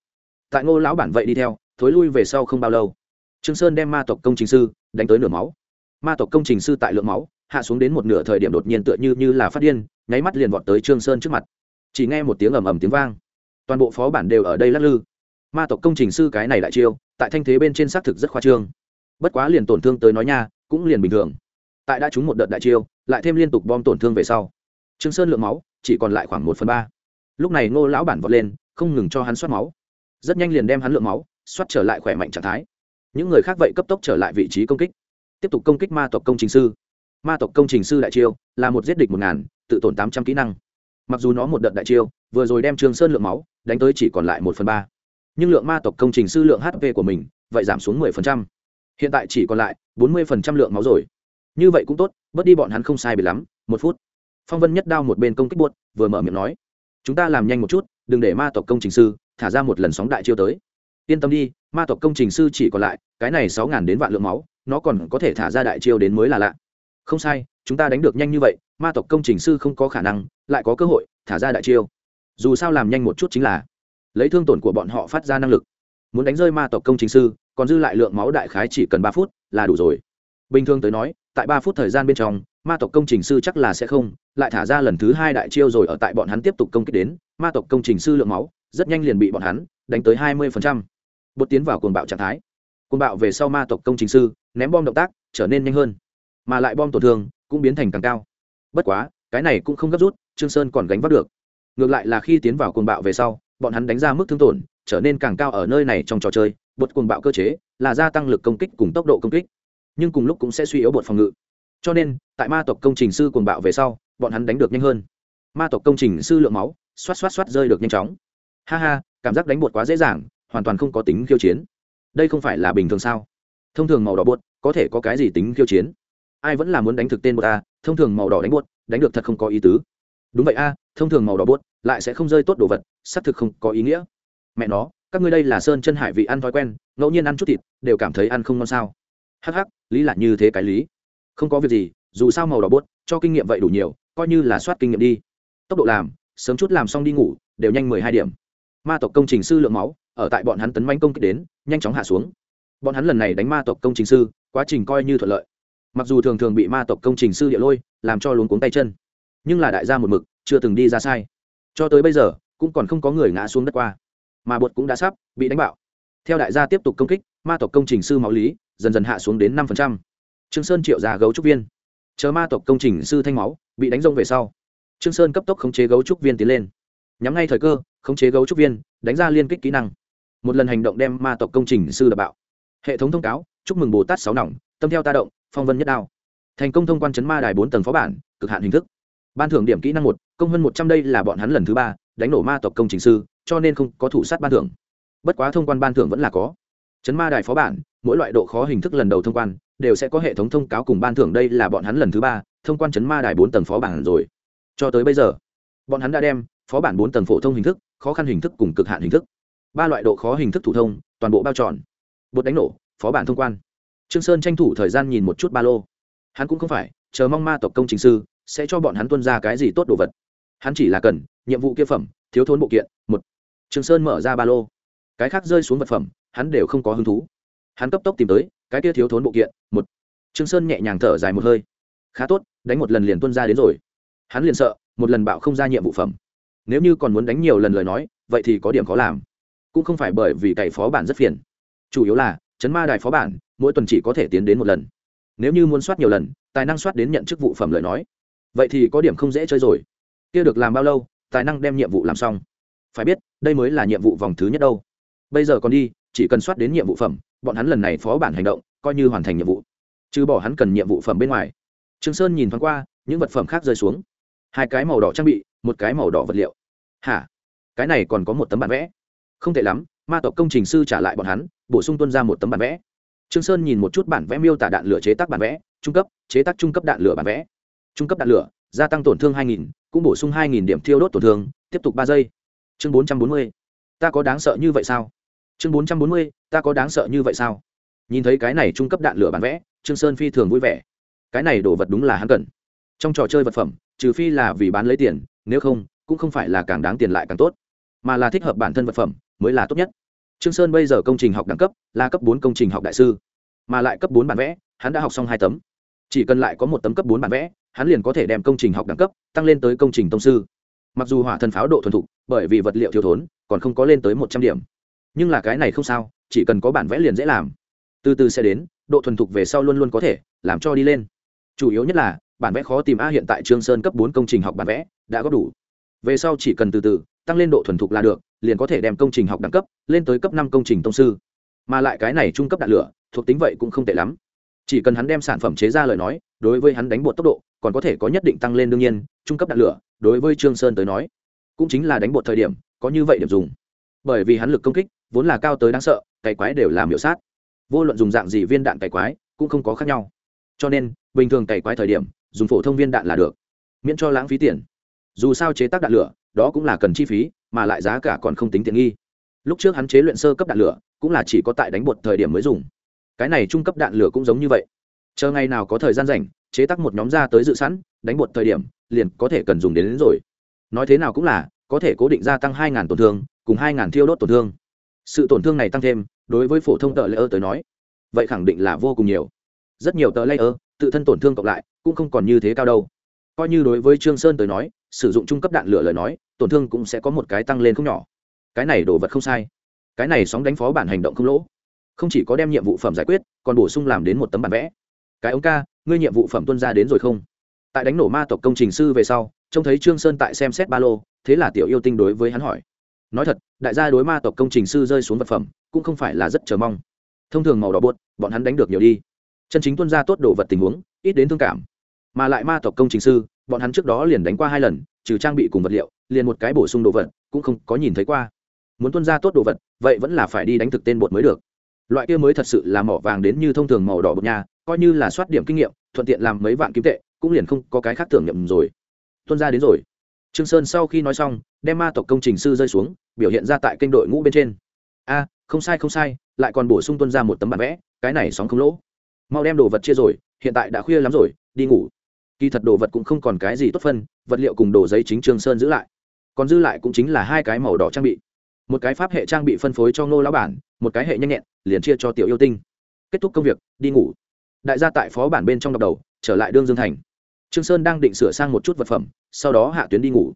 Speaker 1: Tại ngô lão bản vậy đi theo, thối lui về sau không bao lâu, trương sơn đem ma tộc công trình sư đánh tới nửa máu. Ma tộc công trình sư tại lượng máu, hạ xuống đến một nửa thời điểm đột nhiên tựa như như là phát điên, nháy mắt liền vọt tới trương sơn trước mặt. Chỉ nghe một tiếng ầm ầm tiếng vang. Toàn bộ phó bản đều ở đây lắc lư. Ma tộc công trình sư cái này đại chiêu, tại thanh thế bên trên xác thực rất khoa trương. Bất quá liền tổn thương tới nói nha, cũng liền bình thường. Tại đã trúng một đợt đại chiêu, lại thêm liên tục bom tổn thương về sau, trương sơn lượng máu chỉ còn lại khoảng một phần ba lúc này ngô lão bản vọt lên, không ngừng cho hắn soát máu. Rất nhanh liền đem hắn lượng máu soát trở lại khỏe mạnh trạng thái. Những người khác vậy cấp tốc trở lại vị trí công kích. Tiếp tục công kích ma tộc công trình sư. Ma tộc công trình sư đại chiêu là một giết địch một ngàn, tự tổn tám trăm kỹ năng. Mặc dù nó một đợt đại chiêu, vừa rồi đem Trường sơn lượng máu, đánh tới chỉ còn lại một phần ba. Nhưng lượng ma tộc công trình sư lượng hp của mình, vậy giảm xuống mười phần trăm. Hiện tại chỉ còn lại bốn mươi phần trăm lượng máu rồi. Như vậy cũng tốt, bớt đi bọn hắn không sai bị lắm, một phút. Phong vân nhất đao một bên công kích buốt, vừa mở miệng nói chúng ta làm nhanh một chút, đừng để ma tộc công trình sư thả ra một lần sóng đại chiêu tới. Yên tâm đi, ma tộc công trình sư chỉ còn lại, cái này sáu ngàn đến vạn lượng máu, nó còn có thể thả ra đại chiêu đến mới là lạ. Không sai, chúng ta đánh được nhanh như vậy, ma tộc công trình sư không có khả năng, lại có cơ hội thả ra đại chiêu. Dù sao làm nhanh một chút chính là lấy thương tổn của bọn họ phát ra năng lực. Muốn đánh rơi ma tộc công trình sư, còn dư lại lượng máu đại khái chỉ cần ba phút là đủ rồi. Bình thường tới nói, tại ba phút thời gian bên trong ma tộc công trình sư chắc là sẽ không, lại thả ra lần thứ hai đại chiêu rồi ở tại bọn hắn tiếp tục công kích đến, ma tộc công trình sư lượng máu, rất nhanh liền bị bọn hắn đánh tới hai mươi bột tiến vào cuồng bạo trạng thái. Cuồng bạo về sau ma tộc công trình sư, ném bom động tác, trở nên nhanh hơn. Mà lại bom tổn thương cũng biến thành càng cao. Bất quá, cái này cũng không gấp rút, trương sơn còn gánh vác được. Ngược lại là khi tiến vào cuồng bạo về sau, bọn hắn đánh ra mức thương tổn, trở nên càng cao ở nơi này trong trò chơi. Bột cuồng bạo cơ chế là gia tăng lực công kích cùng tốc độ công kích. Nhưng cùng lúc cũng sẽ suy yếu bột phòng ngự cho nên, tại ma tộc công trình sư cuồng bạo về sau, bọn hắn đánh được nhanh hơn. Ma tộc công trình sư lượng máu, xoát xoát xoát rơi được nhanh chóng. Ha ha, cảm giác đánh bột quá dễ dàng, hoàn toàn không có tính khiêu chiến. Đây không phải là bình thường sao? Thông thường màu đỏ bột, có thể có cái gì tính khiêu chiến? Ai vẫn là muốn đánh thực tên bột a thông thường màu đỏ đánh bột, đánh được thật không có ý tứ. Đúng vậy a thông thường màu đỏ bột lại sẽ không rơi tốt đồ vật, xác thực không có ý nghĩa. Mẹ nó, các ngươi đây là sơn chân hải vị ăn thói quen, ngẫu nhiên ăn chút thịt, đều cảm thấy ăn không ngon sao? Hắc hắc, lý là như thế cái lý không có việc gì, dù sao màu đỏ bốt, cho kinh nghiệm vậy đủ nhiều, coi như là soát kinh nghiệm đi. Tốc độ làm, sớm chút làm xong đi ngủ, đều nhanh mười hai điểm. Ma tộc công trình sư lượng máu, ở tại bọn hắn tấn manh công kích đến, nhanh chóng hạ xuống. Bọn hắn lần này đánh ma tộc công trình sư, quá trình coi như thuận lợi. Mặc dù thường thường bị ma tộc công trình sư địa lôi, làm cho luống cuống tay chân, nhưng là đại gia một mực, chưa từng đi ra sai. Cho tới bây giờ, cũng còn không có người ngã xuống đất qua. Mà bột cũng đã sắp bị đánh bạo. Theo đại gia tiếp tục công kích, ma tộc công trình sư máu lý, dần dần hạ xuống đến năm phần trăm trương sơn triệu ra gấu trúc viên. Chờ ma tộc công trình sư thanh máu, bị đánh rông về sau. Trương sơn cấp tốc khống chế gấu trúc viên tiến lên. Nhắm ngay thời cơ, khống chế gấu trúc viên, đánh ra liên kích kỹ năng. Một lần hành động đem ma tộc công trình sư đập bạo. Hệ thống thông cáo, chúc mừng bồ tát sáu nòng, tâm theo ta động, phong vân nhất đao. Thành công thông quan chấn ma đài bốn tầng phó bản, cực hạn hình thức. Ban thưởng điểm kỹ năng một, công hơn một trăm đây là bọn hắn lần thứ ba, đánh nổ ma tộc công trình sư, cho nên không có thủ sát ban thưởng. Bất quá thông quan ban thưởng vẫn là có. Chấn ma đài phó bản, mỗi loại độ khó hình thức lần đầu thông quan đều sẽ có hệ thống thông cáo cùng ban thưởng. Đây là bọn hắn lần thứ ba thông quan chấn ma đài bốn tầng phó bản rồi. Cho tới bây giờ, bọn hắn đã đem phó bản bốn tầng phổ thông hình thức, khó khăn hình thức cùng cực hạn hình thức, ba loại độ khó hình thức thủ thông, toàn bộ bao tròn bột đánh nổ, phó bản thông quan. Trương sơn tranh thủ thời gian nhìn một chút ba lô. Hắn cũng không phải, chờ mong ma tộc công trình sư sẽ cho bọn hắn tuân ra cái gì tốt đồ vật. Hắn chỉ là cần, nhiệm vụ kia phẩm, thiếu thốn bộ kiện, một. Trương sơn mở ra ba lô. Cái khác rơi xuống vật phẩm, hắn đều không có hứng thú hắn cấp tốc tìm tới, cái kia thiếu thốn bộ kiện, một. Trương sơn nhẹ nhàng thở dài một hơi. Khá tốt, đánh một lần liền tuân ra đến rồi. Hắn liền sợ, một lần bạo không ra nhiệm vụ phẩm. Nếu như còn muốn đánh nhiều lần lời nói, vậy thì có điểm khó làm. Cũng không phải bởi vì cày phó bản rất phiền. Chủ yếu là, chấn ma đài phó bản, mỗi tuần chỉ có thể tiến đến một lần. Nếu như muốn soát nhiều lần, tài năng soát đến nhận chức vụ phẩm lời nói, vậy thì có điểm không dễ chơi rồi. Kia được làm bao lâu, tài năng đem nhiệm vụ làm xong. Phải biết, đây mới là nhiệm vụ vòng thứ nhất đâu. Bây giờ còn đi, chỉ cần soát đến nhiệm vụ phẩm bọn hắn lần này phó bản hành động coi như hoàn thành nhiệm vụ. Chứ bỏ hắn cần nhiệm vụ phẩm bên ngoài. Trương sơn nhìn thoáng qua những vật phẩm khác rơi xuống. Hai cái màu đỏ trang bị một cái màu đỏ vật liệu. Hả? Cái này còn có một tấm bản vẽ. Không tệ lắm ma tộc công trình sư trả lại bọn hắn bổ sung tuân ra một tấm bản vẽ. Trương sơn nhìn một chút bản vẽ miêu tả đạn lửa chế tác bản vẽ trung cấp chế tác trung cấp đạn lửa bản vẽ. Trung cấp đạn lửa gia tăng tổn thương 2.000, cũng bổ sung 2.000 điểm thiêu đốt tổn thương tiếp tục ba giây. Chương 440. ta có đáng sợ như vậy sao? Chương 440, ta có đáng sợ như vậy sao? Nhìn thấy cái này trung cấp đạn lửa bản vẽ trương sơn phi thường vui vẻ. Cái này đồ vật đúng là hắn cần. Trong trò chơi vật phẩm trừ phi là vì bán lấy tiền nếu không cũng không phải là càng đáng tiền lại càng tốt. Mà là thích hợp bản thân vật phẩm mới là tốt nhất. Trương sơn bây giờ công trình học đẳng cấp là cấp bốn công trình học đại sư. Mà lại cấp bốn bản vẽ hắn đã học xong hai tấm. Chỉ cần lại có một tấm cấp bốn bản vẽ hắn liền có thể đem công trình học đẳng cấp tăng lên tới công trình tông sư. Mặc dù hỏa thần pháo độ thuần thục bởi vì vật liệu thiếu thốn còn không có lên tới một trăm điểm nhưng là cái này không sao, chỉ cần có bản vẽ liền dễ làm. Từ từ sẽ đến, độ thuần thục về sau luôn luôn có thể, làm cho đi lên. Chủ yếu nhất là, bản vẽ khó tìm a hiện tại trương sơn cấp bốn công trình học bản vẽ, đã có đủ. Về sau chỉ cần từ từ, tăng lên độ thuần thục là được, liền có thể đem công trình học đẳng cấp, lên tới cấp năm công trình tông sư. Mà lại cái này trung cấp đạn lửa, thuộc tính vậy cũng không tệ lắm. Chỉ cần hắn đem sản phẩm chế ra lời nói, đối với hắn đánh bột tốc độ, còn có thể có nhất định tăng lên đương nhiên, trung cấp đạn lửa, đối với trương sơn tới nói, cũng chính là đánh bột thời điểm, có như vậy điểm dùng. Bởi vì hắn lực công kích vốn là cao tới đáng sợ cày quái đều làm hiệu sát. Vô luận dùng dạng gì viên đạn cày quái cũng không có khác nhau. Cho nên bình thường cày quái thời điểm dùng phổ thông viên đạn là được miễn cho lãng phí tiền. Dù sao chế tác đạn lửa đó cũng là cần chi phí mà lại giá cả còn không tính tiện nghi. Lúc trước hắn chế luyện sơ cấp đạn lửa cũng là chỉ có tại đánh bột thời điểm mới dùng. Cái này trung cấp đạn lửa cũng giống như vậy. Chờ ngày nào có thời gian rảnh chế tác một nhóm ra tới dự sẵn đánh bột thời điểm liền có thể cần dùng đến, đến rồi. Nói thế nào cũng là có thể cố định gia tăng hai tổn thương cùng hai thiêu đốt tổn thương sự tổn thương này tăng thêm, đối với phổ thông tờ layer tới nói, vậy khẳng định là vô cùng nhiều. Rất nhiều tờ layer, tự thân tổn thương cộng lại, cũng không còn như thế cao đâu. Coi như đối với trương sơn tới nói, sử dụng trung cấp đạn lửa lời nói, tổn thương cũng sẽ có một cái tăng lên không nhỏ. Cái này đồ vật không sai. Cái này sóng đánh phó bản hành động không lỗ. Không chỉ có đem nhiệm vụ phẩm giải quyết, còn bổ sung làm đến một tấm bản vẽ. Cái ống ca, ngươi nhiệm vụ phẩm tuân ra đến rồi không? Tại đánh nổ ma tộc công trình sư về sau, trông thấy trương sơn tại xem xét ba lô, thế là tiểu yêu tinh đối với hắn hỏi nói thật, đại gia đối ma tộc công trình sư rơi xuống vật phẩm, cũng không phải là rất chờ mong. Thông thường màu đỏ buốt bọn hắn đánh được nhiều đi. Chân chính tuân ra tốt đồ vật tình huống, ít đến thương cảm. Mà lại ma tộc công trình sư, bọn hắn trước đó liền đánh qua hai lần, trừ trang bị cùng vật liệu, liền một cái bổ sung đồ vật, cũng không có nhìn thấy qua. Muốn tuân ra tốt đồ vật, vậy vẫn là phải đi đánh thực tên bột mới được. Loại kia mới thật sự là mỏ vàng đến như thông thường màu đỏ bột nhà coi như là soát điểm kinh nghiệm, thuận tiện làm mấy vạn kim tệ, cũng liền không có cái khác tưởng nhậm rồi. Tuân ra đến rồi. Trương sơn sau khi nói xong đem ma tộc công trình sư rơi xuống, biểu hiện ra tại kênh đội ngũ bên trên. A, không sai không sai, lại còn bổ sung tuân ra một tấm bản vẽ, cái này sóng không lỗ. Mau đem đồ vật chia rồi, hiện tại đã khuya lắm rồi, đi ngủ. Kỳ thật đồ vật cũng không còn cái gì tốt phân, vật liệu cùng đồ giấy chính trương sơn giữ lại. Còn dư lại cũng chính là hai cái màu đỏ trang bị. Một cái pháp hệ trang bị phân phối cho ngô lão bản, một cái hệ nhanh nhẹn, liền chia cho tiểu yêu tinh. Kết thúc công việc, đi ngủ. Đại gia tại phó bản bên trong đọc đầu, trở lại đương dương thành. Trương sơn đang định sửa sang một chút vật phẩm, sau đó hạ tuyến đi ngủ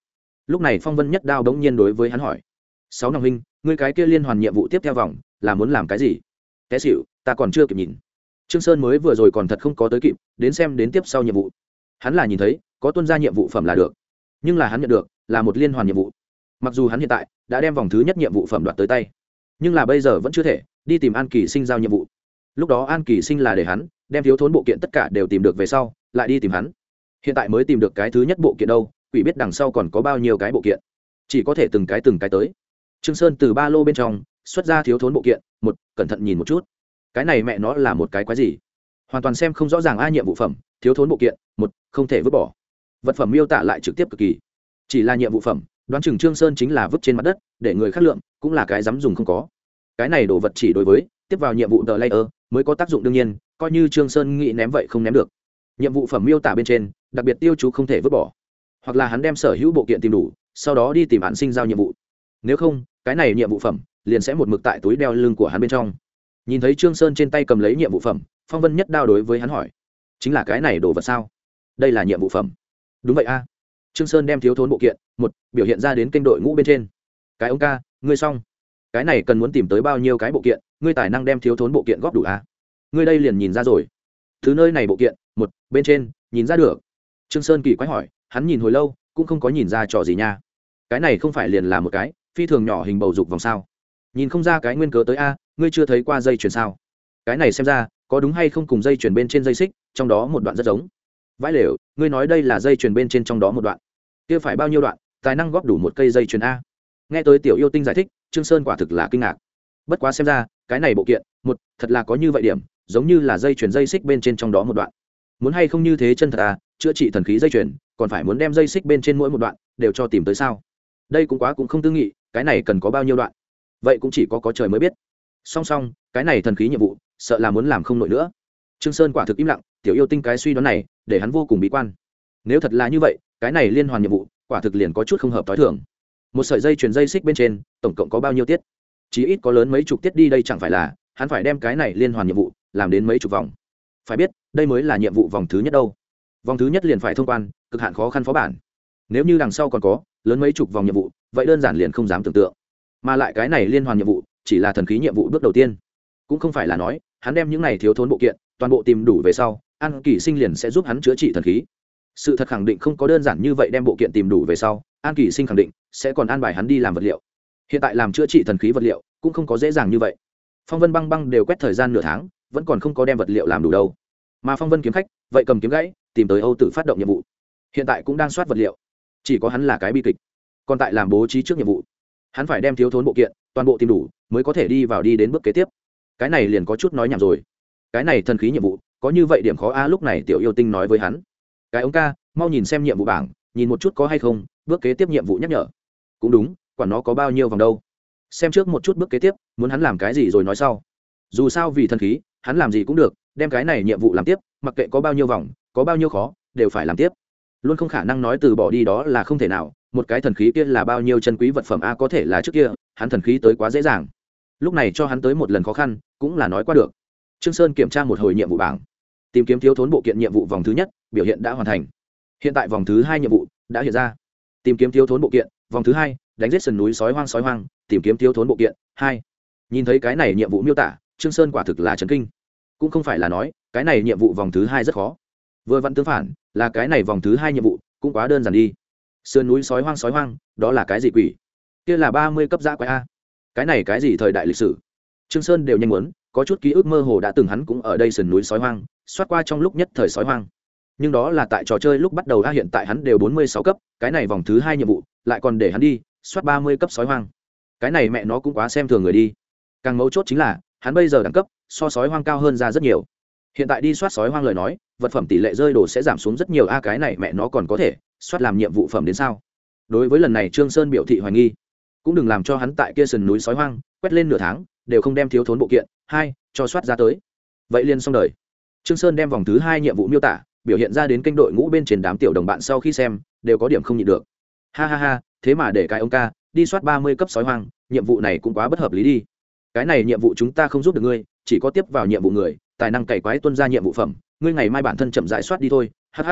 Speaker 1: lúc này phong vân nhất đao đống nhiên đối với hắn hỏi, sáu năm huynh, ngươi cái kia liên hoàn nhiệm vụ tiếp theo vòng, là muốn làm cái gì? Té xịu ta còn chưa kịp nhìn. Trương sơn mới vừa rồi còn thật không có tới kịp, đến xem đến tiếp sau nhiệm vụ. Hắn là nhìn thấy, có tuân ra nhiệm vụ phẩm là được, nhưng là hắn nhận được, là một liên hoàn nhiệm vụ. Mặc dù hắn hiện tại đã đem vòng thứ nhất nhiệm vụ phẩm đoạt tới tay, nhưng là bây giờ vẫn chưa thể đi tìm an kỳ sinh giao nhiệm vụ. Lúc đó an kỳ sinh là để hắn đem thiếu thốn bộ kiện tất cả đều tìm được về sau, lại đi tìm hắn. Hiện tại mới tìm được cái thứ nhất bộ kiện đâu quỷ biết đằng sau còn có bao nhiêu cái bộ kiện. Chỉ có thể từng cái từng cái tới. Trương sơn từ ba lô bên trong, xuất ra thiếu thốn bộ kiện, một, cẩn thận nhìn một chút. Cái này mẹ nó là một cái quái gì? Hoàn toàn xem không rõ ràng ai nhiệm vụ phẩm, thiếu thốn bộ kiện, một, không thể vứt bỏ. Vật phẩm miêu tả lại trực tiếp cực kỳ. Chỉ là nhiệm vụ phẩm, đoán chừng trương sơn chính là vứt trên mặt đất, để người khác lượng, cũng là cái dám dùng không có. Cái này đồ vật chỉ đối với, tiếp vào nhiệm vụ tờ layer, mới có tác dụng đương nhiên, coi như trương sơn nghĩ ném vậy không ném được. Nhiệm vụ phẩm miêu tả bên trên, đặc biệt tiêu chú không thể vứt bỏ hoặc là hắn đem sở hữu bộ kiện tìm đủ, sau đó đi tìm hạn sinh giao nhiệm vụ. Nếu không, cái này nhiệm vụ phẩm liền sẽ một mực tại túi đeo lưng của hắn bên trong. Nhìn thấy trương sơn trên tay cầm lấy nhiệm vụ phẩm, phong vân nhất đao đối với hắn hỏi, chính là cái này đồ vật sao? Đây là nhiệm vụ phẩm. Đúng vậy a. Trương sơn đem thiếu thốn bộ kiện, một, biểu hiện ra đến kênh đội ngũ bên trên. Cái ông ca, ngươi xong. Cái này cần muốn tìm tới bao nhiêu cái bộ kiện, ngươi tài năng đem thiếu thốn bộ kiện góp đủ a? Ngươi đây liền nhìn ra rồi. Thứ nơi này bộ kiện, một, bên trên, nhìn ra được. Trương sơn kỳ quái hỏi hắn nhìn hồi lâu, cũng không có nhìn ra trò gì nha. Cái này không phải liền là một cái, phi thường nhỏ hình bầu dục vòng sao? Nhìn không ra cái nguyên cớ tới a, ngươi chưa thấy qua dây chuyền sao? Cái này xem ra, có đúng hay không cùng dây chuyền bên trên dây xích, trong đó một đoạn rất giống. Vãi lều, ngươi nói đây là dây chuyền bên trên trong đó một đoạn. Kia phải bao nhiêu đoạn, tài năng góp đủ một cây dây chuyền a? Nghe tới tiểu yêu tinh giải thích, trương sơn quả thực là kinh ngạc. Bất quá xem ra, cái này bộ kiện, một, thật là có như vậy điểm, giống như là dây chuyền dây xích bên trên trong đó một đoạn. Muốn hay không như thế chân thật à chữa trị thần khí dây chuyền còn phải muốn đem dây xích bên trên mỗi một đoạn đều cho tìm tới sao? Đây cũng quá cũng không tư nghị, cái này cần có bao nhiêu đoạn? Vậy cũng chỉ có có trời mới biết. Song song, cái này thần khí nhiệm vụ, sợ là muốn làm không nổi nữa. Trương sơn quả thực im lặng, tiểu yêu tinh cái suy đoán này, để hắn vô cùng bí quan. Nếu thật là như vậy, cái này liên hoàn nhiệm vụ, quả thực liền có chút không hợp t h o i thường. Một sợi dây chuyền dây xích bên trên, tổng cộng có bao nhiêu tiết? Chí ít có lớn mấy chục tiết đi đây chẳng phải là, hắn phải đem cái này liên hoàn nhiệm vụ, làm đến mấy chục vòng. Phải biết, đây mới là nhiệm vụ vòng thứ nhất đâu vòng thứ nhất liền phải thông quan, cực hạn khó khăn phó bản. Nếu như đằng sau còn có, lớn mấy chục vòng nhiệm vụ, vậy đơn giản liền không dám tưởng tượng. Mà lại cái này liên hoàn nhiệm vụ, chỉ là thần khí nhiệm vụ bước đầu tiên. Cũng không phải là nói, hắn đem những này thiếu thốn bộ kiện, toàn bộ tìm đủ về sau an kỳ sinh liền sẽ giúp hắn chữa trị thần khí. Sự thật khẳng định không có đơn giản như vậy đem bộ kiện tìm đủ về sau an kỳ sinh khẳng định sẽ còn an bài hắn đi làm vật liệu. Hiện tại làm chữa trị thần khí vật liệu cũng không có dễ dàng như vậy. Phong vân băng băng đều quét thời gian nửa tháng, vẫn còn không có đem vật liệu làm đủ đâu. Mà phong vân kiếm khách, vậy cầm kiếm gãy tìm tới âu Tử phát động nhiệm vụ. Hiện tại cũng đang soát vật liệu. Chỉ có hắn là cái bi kịch. Còn tại làm bố trí trước nhiệm vụ. Hắn phải đem thiếu thốn bộ kiện, toàn bộ tìm đủ, mới có thể đi vào đi đến bước kế tiếp. Cái này liền có chút nói nhảm rồi. Cái này thần khí nhiệm vụ, có như vậy điểm khó a, lúc này tiểu yêu tinh nói với hắn. Cái ống ca, mau nhìn xem nhiệm vụ bảng, nhìn một chút có hay không, bước kế tiếp nhiệm vụ nhắc nhở. Cũng đúng, quản nó có bao nhiêu vòng đâu. Xem trước một chút bước kế tiếp, muốn hắn làm cái gì rồi nói sau. Dù sao vì thần khí, hắn làm gì cũng được đem cái này nhiệm vụ làm tiếp, mặc kệ có bao nhiêu vòng, có bao nhiêu khó, đều phải làm tiếp. Luôn không khả năng nói từ bỏ đi đó là không thể nào, một cái thần khí kia là bao nhiêu chân quý vật phẩm a có thể là trước kia, hắn thần khí tới quá dễ dàng. Lúc này cho hắn tới một lần khó khăn, cũng là nói qua được. Trương sơn kiểm tra một hồi nhiệm vụ bảng. Tìm kiếm thiếu thốn bộ kiện nhiệm vụ vòng thứ nhất, biểu hiện đã hoàn thành. Hiện tại vòng thứ hai nhiệm vụ đã hiện ra. Tìm kiếm thiếu thốn bộ kiện, vòng thứ hai, đánh giết sườn núi sói hoang sói hoang, tìm kiếm thiếu thốn bộ kiện, hai. Nhìn thấy cái này nhiệm vụ miêu tả, trương sơn quả thực là chấn kinh cũng không phải là nói, cái này nhiệm vụ vòng thứ hai rất khó. Vừa vặn tương phản, là cái này vòng thứ hai nhiệm vụ cũng quá đơn giản đi. Sườn núi sói hoang sói hoang, đó là cái gì quỷ? Kia là ba mươi cấp giã quái a. Cái này cái gì thời đại lịch sử? Trương sơn đều nhanh muốn, có chút ký ức mơ hồ đã từng hắn cũng ở đây sườn núi sói hoang, xoát qua trong lúc nhất thời sói hoang. Nhưng đó là tại trò chơi lúc bắt đầu a, hiện tại hắn đều bốn mươi sáu cấp, cái này vòng thứ hai nhiệm vụ, lại còn để hắn đi, xoát ba mươi cấp sói hoang. Cái này mẹ nó cũng quá xem thường người đi. Càng mấu chốt chính là, hắn bây giờ đẳng cấp so sói hoang cao hơn ra rất nhiều. Hiện tại đi soát sói hoang lời nói, vật phẩm tỷ lệ rơi đồ sẽ giảm xuống rất nhiều. A, cái này mẹ nó còn có thể soát làm nhiệm vụ phẩm đến sao? Đối với lần này trương sơn biểu thị hoài nghi, cũng đừng làm cho hắn tại kia sườn núi sói hoang quét lên nửa tháng, đều không đem thiếu thốn bộ kiện, hai, cho soát ra tới. Vậy liền xong đời. Trương sơn đem vòng thứ hai nhiệm vụ miêu tả, biểu hiện ra đến kênh đội ngũ bên trên đám tiểu đồng bạn sau khi xem, đều có điểm không nhịn được. Ha ha ha, thế mà để cái ông ca đi soát ba mươi cấp sói hoang, nhiệm vụ này cũng quá bất hợp lý đi. Cái này nhiệm vụ chúng ta không giúp được ngươi chỉ có tiếp vào nhiệm vụ người, tài năng cày quái tuân ra nhiệm vụ phẩm, ngươi ngày mai bản thân chậm rãi soát đi thôi hh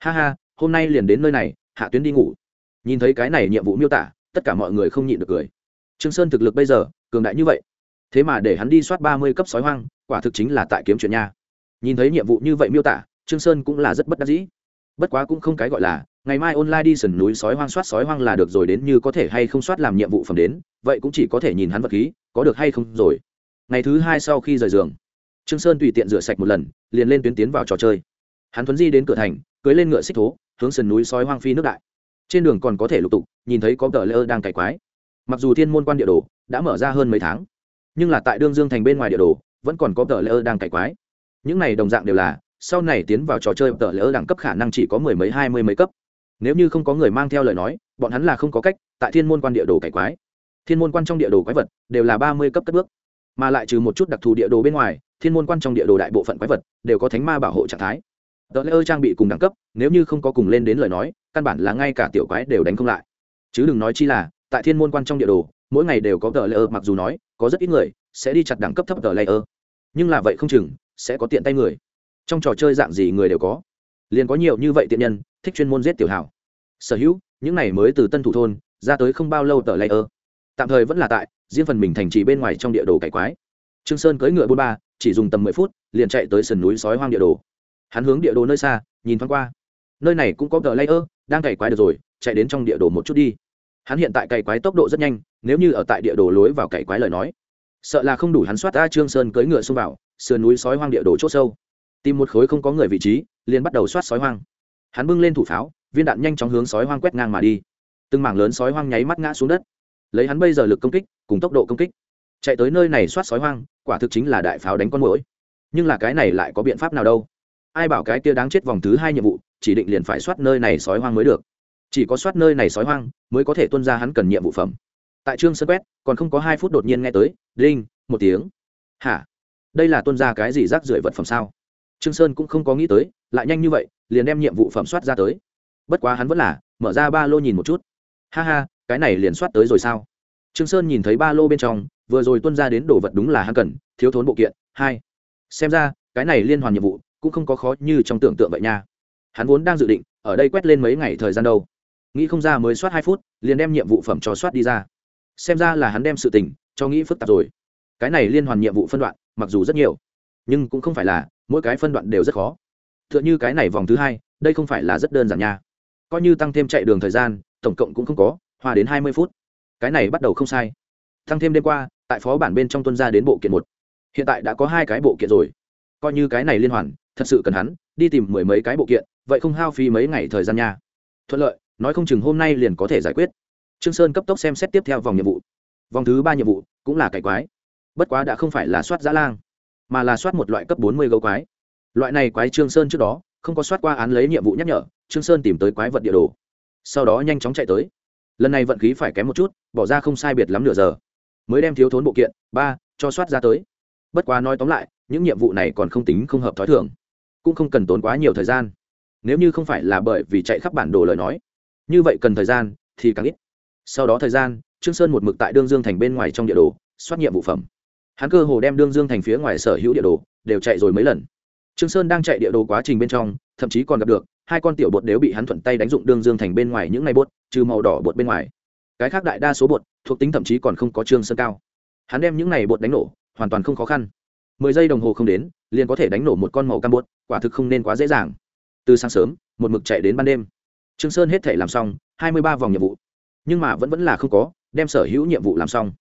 Speaker 1: ha ha, hôm nay liền đến nơi này, hạ tuyến đi ngủ. Nhìn thấy cái này nhiệm vụ miêu tả, tất cả mọi người không nhịn được cười. Trương sơn thực lực bây giờ, cường đại như vậy. Thế mà để hắn đi soát ba mươi cấp sói hoang, quả thực chính là tại kiếm chuyện nha. Nhìn thấy nhiệm vụ như vậy miêu tả, trương sơn cũng là rất bất đắc dĩ. Bất quá cũng không cái gọi là, ngày mai online đi sườn núi sói hoang soát sói hoang là được rồi đến như có thể hay không soát làm nhiệm vụ phẩm đến, vậy cũng chỉ có thể nhìn hắn vật khí, có được hay không rồi ngày thứ hai sau khi rời giường, trương sơn tùy tiện rửa sạch một lần, liền lên tuyến tiến vào trò chơi. Hắn thuấn di đến cửa thành, cưới lên ngựa xích thố, hướng sườn núi sói hoang phi nước đại. Trên đường còn có thể lục tục, nhìn thấy có tờ lơ đang cày quái. Mặc dù thiên môn quan địa đồ đã mở ra hơn mấy tháng, nhưng là tại đương dương thành bên ngoài địa đồ, vẫn còn có tờ lơ đang cày quái. Những này đồng dạng đều là, sau này tiến vào trò chơi, tờ lỡ đẳng cấp khả năng chỉ có mười mấy, hai mươi mấy cấp. Nếu như không có người mang theo lời nói, bọn hắn là không có cách tại thiên môn quan địa đồ cải quái. Thiên môn quan trong địa đồ quái vật đều là ba mươi cấp cất bước mà lại trừ một chút đặc thù địa đồ bên ngoài, thiên môn quan trong địa đồ đại bộ phận quái vật đều có thánh ma bảo hộ trạng thái. Tờ lỡ trang bị cùng đẳng cấp, nếu như không có cùng lên đến lời nói, căn bản là ngay cả tiểu quái đều đánh không lại. Chứ đừng nói chi là, tại thiên môn quan trong địa đồ, mỗi ngày đều có tờ lỡ mặc dù nói, có rất ít người sẽ đi chặt đẳng cấp thấp tờ lỡ nhưng là vậy không chừng, sẽ có tiện tay người. Trong trò chơi dạng gì người đều có. Liền có nhiều như vậy tiện nhân, thích chuyên môn giết tiểu hảo. Sở hữu, những này mới từ tân thủ thôn, ra tới không bao lâu tờ lễ ơ tạm thời vẫn là tại, riêng phần mình thành trì bên ngoài trong địa đồ cải quái. Trương sơn cưỡi ngựa bốn ba, chỉ dùng tầm mười phút, liền chạy tới sườn núi sói hoang địa đồ. Hắn hướng địa đồ nơi xa, nhìn thoáng qua. Nơi này cũng có tờ layer, đang cày quái được rồi, chạy đến trong địa đồ một chút đi. Hắn hiện tại cày quái tốc độ rất nhanh, nếu như ở tại địa đồ lối vào cày quái lời nói, sợ là không đủ hắn soát ra trương sơn cưỡi ngựa xông vào, sườn núi sói hoang địa đồ chỗ sâu. Tìm một khối không có người vị trí, liền bắt đầu soát sói hoang. Hắn bưng lên thủ pháo, viên đạn nhanh chóng hướng sói hoang quét ngang mà đi. Từng mảng lớn sói hoang nháy mắt ngã xuống đất lấy hắn bây giờ lực công kích, cùng tốc độ công kích. Chạy tới nơi này soát sói hoang, quả thực chính là đại pháo đánh con mũi nhưng là cái này lại có biện pháp nào đâu? Ai bảo cái kia đáng chết vòng thứ hai nhiệm vụ, chỉ định liền phải soát nơi này sói hoang mới được. Chỉ có soát nơi này sói hoang, mới có thể tuân ra hắn cần nhiệm vụ phẩm. Tại trương sơ quét, còn không có hai phút đột nhiên nghe tới đinh một tiếng. Hả? Đây là tuân ra cái gì rác rưởi vật phẩm sao? Trương sơn cũng không có nghĩ tới, lại nhanh như vậy, liền đem nhiệm vụ phẩm soát ra tới. Bất quá hắn vẫn là mở ra ba lô nhìn một chút. Ha ha cái này liền soát tới rồi sao? Trương sơn nhìn thấy ba lô bên trong, vừa rồi tuân ra đến đồ vật đúng là hắn cần, thiếu thốn bộ kiện, hai. Xem ra, cái này liên hoàn nhiệm vụ, cũng không có khó như trong tưởng tượng vậy nha. Hắn vốn đang dự định, ở đây quét lên mấy ngày thời gian đâu. Nghĩ không ra mới soát hai phút, liền đem nhiệm vụ phẩm cho soát đi ra. Xem ra là hắn đem sự tình, cho nghĩ phức tạp rồi. Cái này liên hoàn nhiệm vụ phân đoạn, mặc dù rất nhiều, nhưng cũng không phải là, mỗi cái phân đoạn đều rất khó. T h ư ợ n h ư cái này vòng thứ hai, đây không phải là rất đơn giản nha. Coi như tăng thêm chạy đường thời gian, tổng cộng cũng không có hòa đến hai mươi phút. Cái này bắt đầu không sai. Thăng thêm đêm qua, tại phó bản bên trong tuân ra đến bộ kiện một. Hiện tại đã có hai cái bộ kiện rồi. Coi như cái này liên hoàn, thật sự cần hắn, đi tìm mười mấy cái bộ kiện, vậy không hao phí mấy ngày thời gian nha. Thuận lợi, nói không chừng hôm nay liền có thể giải quyết. Trương sơn cấp tốc xem xét tiếp theo vòng nhiệm vụ. Vòng thứ ba nhiệm vụ cũng là cải quái. Bất quá đã không phải là soát giã lang, mà là soát một loại cấp bốn mươi gấu quái. Loại này quái trương sơn trước đó không có soát qua án lấy nhiệm vụ nhắc nhở, trương sơn tìm tới quái vật địa đồ. Sau đó nhanh chóng chạy tới lần này vận khí phải kém một chút, bỏ ra không sai biệt lắm nửa giờ. Mới đem thiếu thốn bộ kiện, ba, cho soát ra tới. Bất quá nói tóm lại, những nhiệm vụ này còn không tính không hợp thói thường. Cũng không cần tốn quá nhiều thời gian. Nếu như không phải là bởi vì chạy khắp bản đồ lời nói, như vậy cần thời gian thì càng ít. Sau đó thời gian, trương sơn một mực tại đương dương thành bên ngoài trong địa đồ, soát nhiệm vụ phẩm. Hắn cơ hồ đem đương dương thành phía ngoài sở hữu địa đồ đều chạy rồi mấy lần. Trương sơn đang chạy địa đồ quá trình bên trong, thậm chí còn gặp được hai con tiểu bột đều bị hắn thuận tay đánh dụng đương dương thành bên ngoài những ngày bột, trừ màu đỏ bột bên ngoài. Cái khác đại đa số bột, thuộc tính thậm chí còn không có trương sơn cao. Hắn đem những này bột đánh nổ, hoàn toàn không khó khăn. Mười giây đồng hồ không đến, liền có thể đánh nổ một con màu cam bột, quả thực không nên quá dễ dàng. Từ sáng sớm, một mực chạy đến ban đêm. Trương sơn hết thể làm xong, hai mươi ba vòng nhiệm vụ. Nhưng mà vẫn vẫn là không có, đem sở hữu nhiệm vụ làm xong.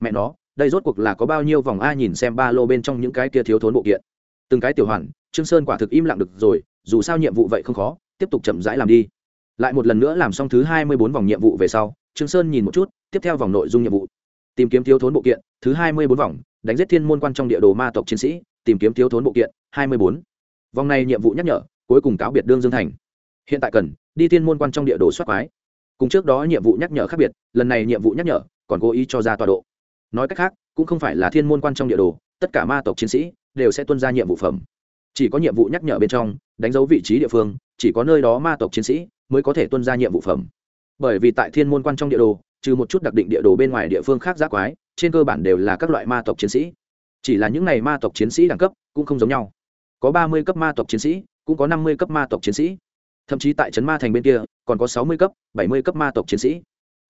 Speaker 1: Mẹ nó, đây rốt cuộc là có bao nhiêu vòng a nhìn xem ba lô bên trong những cái kia thiếu thốn bộ kiện. Từng cái tiểu hoàn trương sơn quả thực im lặng được rồi, dù sao nhiệm vụ vậy không khó, tiếp tục chậm rãi làm đi. Lại một lần nữa làm xong thứ hai mươi bốn vòng nhiệm vụ về sau, trương sơn nhìn một chút, tiếp theo vòng nội dung nhiệm vụ. Tìm kiếm thiếu thốn bộ kiện, thứ hai mươi bốn vòng, đánh giết thiên môn quan trong địa đồ ma tộc chiến sĩ, tìm kiếm thiếu thốn bộ kiện, hai mươi bốn. Vòng này nhiệm vụ nhắc nhở, cuối cùng cáo biệt đương dương thành. Hiện tại cần, đi thiên môn quan trong địa đồ soát quái. Cùng trước đó nhiệm vụ nhắc nhở khác biệt, lần này nhiệm vụ nhắc nhở, còn cố ý cho ra tọa độ. Nói cách khác, cũng không phải là thiên môn quan trong địa đồ, tất cả ma tộc chiến sĩ đều sẽ tuân ra nhiệm vụ phẩm chỉ có nhiệm vụ nhắc nhở bên trong, đánh dấu vị trí địa phương, chỉ có nơi đó ma tộc chiến sĩ mới có thể tuân ra nhiệm vụ phẩm. Bởi vì tại thiên môn quan trong địa đồ, trừ một chút đặc định địa đồ bên ngoài địa phương khác giác quái, trên cơ bản đều là các loại ma tộc chiến sĩ. Chỉ là những n à y ma tộc chiến sĩ đẳng cấp cũng không giống nhau. Có ba mươi cấp ma tộc chiến sĩ, cũng có năm mươi cấp ma tộc chiến sĩ. Thậm chí tại trấn ma thành bên kia, còn có sáu mươi cấp, bảy mươi cấp ma tộc chiến sĩ.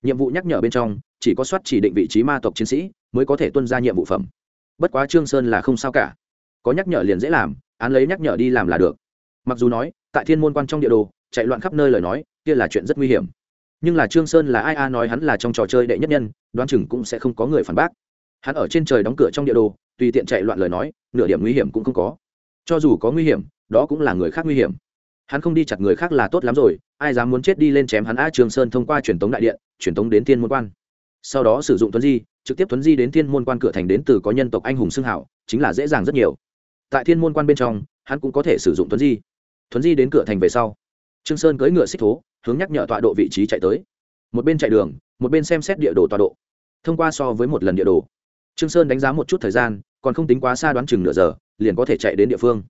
Speaker 1: Nhiệm vụ nhắc nhở bên trong, chỉ có soát chỉ định vị trí ma tộc chiến sĩ mới có thể tuân ra nhiệm vụ phẩm. Bất quá trương sơn là không sao cả. Có nhắc nhở liền dễ làm án lấy nhắc nhở đi làm là được. Mặc dù nói, tại thiên môn quan trong địa đồ, chạy loạn khắp nơi lời nói, kia là chuyện rất nguy hiểm. Nhưng là trương sơn là ai a nói hắn là trong trò chơi đệ nhất nhân, đoán chừng cũng sẽ không có người phản bác. Hắn ở trên trời đóng cửa trong địa đồ, tùy tiện chạy loạn lời nói, nửa điểm nguy hiểm cũng không có. Cho dù có nguy hiểm, đó cũng là người khác nguy hiểm. Hắn không đi chặt người khác là tốt lắm rồi, ai dám muốn chết đi lên chém hắn a Trương sơn thông qua truyền tống đại điện, truyền tống đến thiên môn quan. Sau đó sử dụng tuấn di, trực tiếp tuấn di đến thiên môn quan cửa thành đến từ có nhân tộc anh hùng xưng hảo, chính là dễ dàng rất nhiều tại thiên môn quan bên trong, hắn cũng có thể sử dụng Thuấn di. Thuấn di đến cửa thành về sau, trương sơn cưỡi ngựa xích thố, hướng nhắc nhở tọa độ vị trí chạy tới. Một bên chạy đường, một bên xem xét địa đồ tọa độ. Thông qua so với một lần địa đồ, trương sơn đánh giá một chút thời gian, còn không tính quá xa đoán chừng nửa giờ, liền có thể chạy đến địa phương.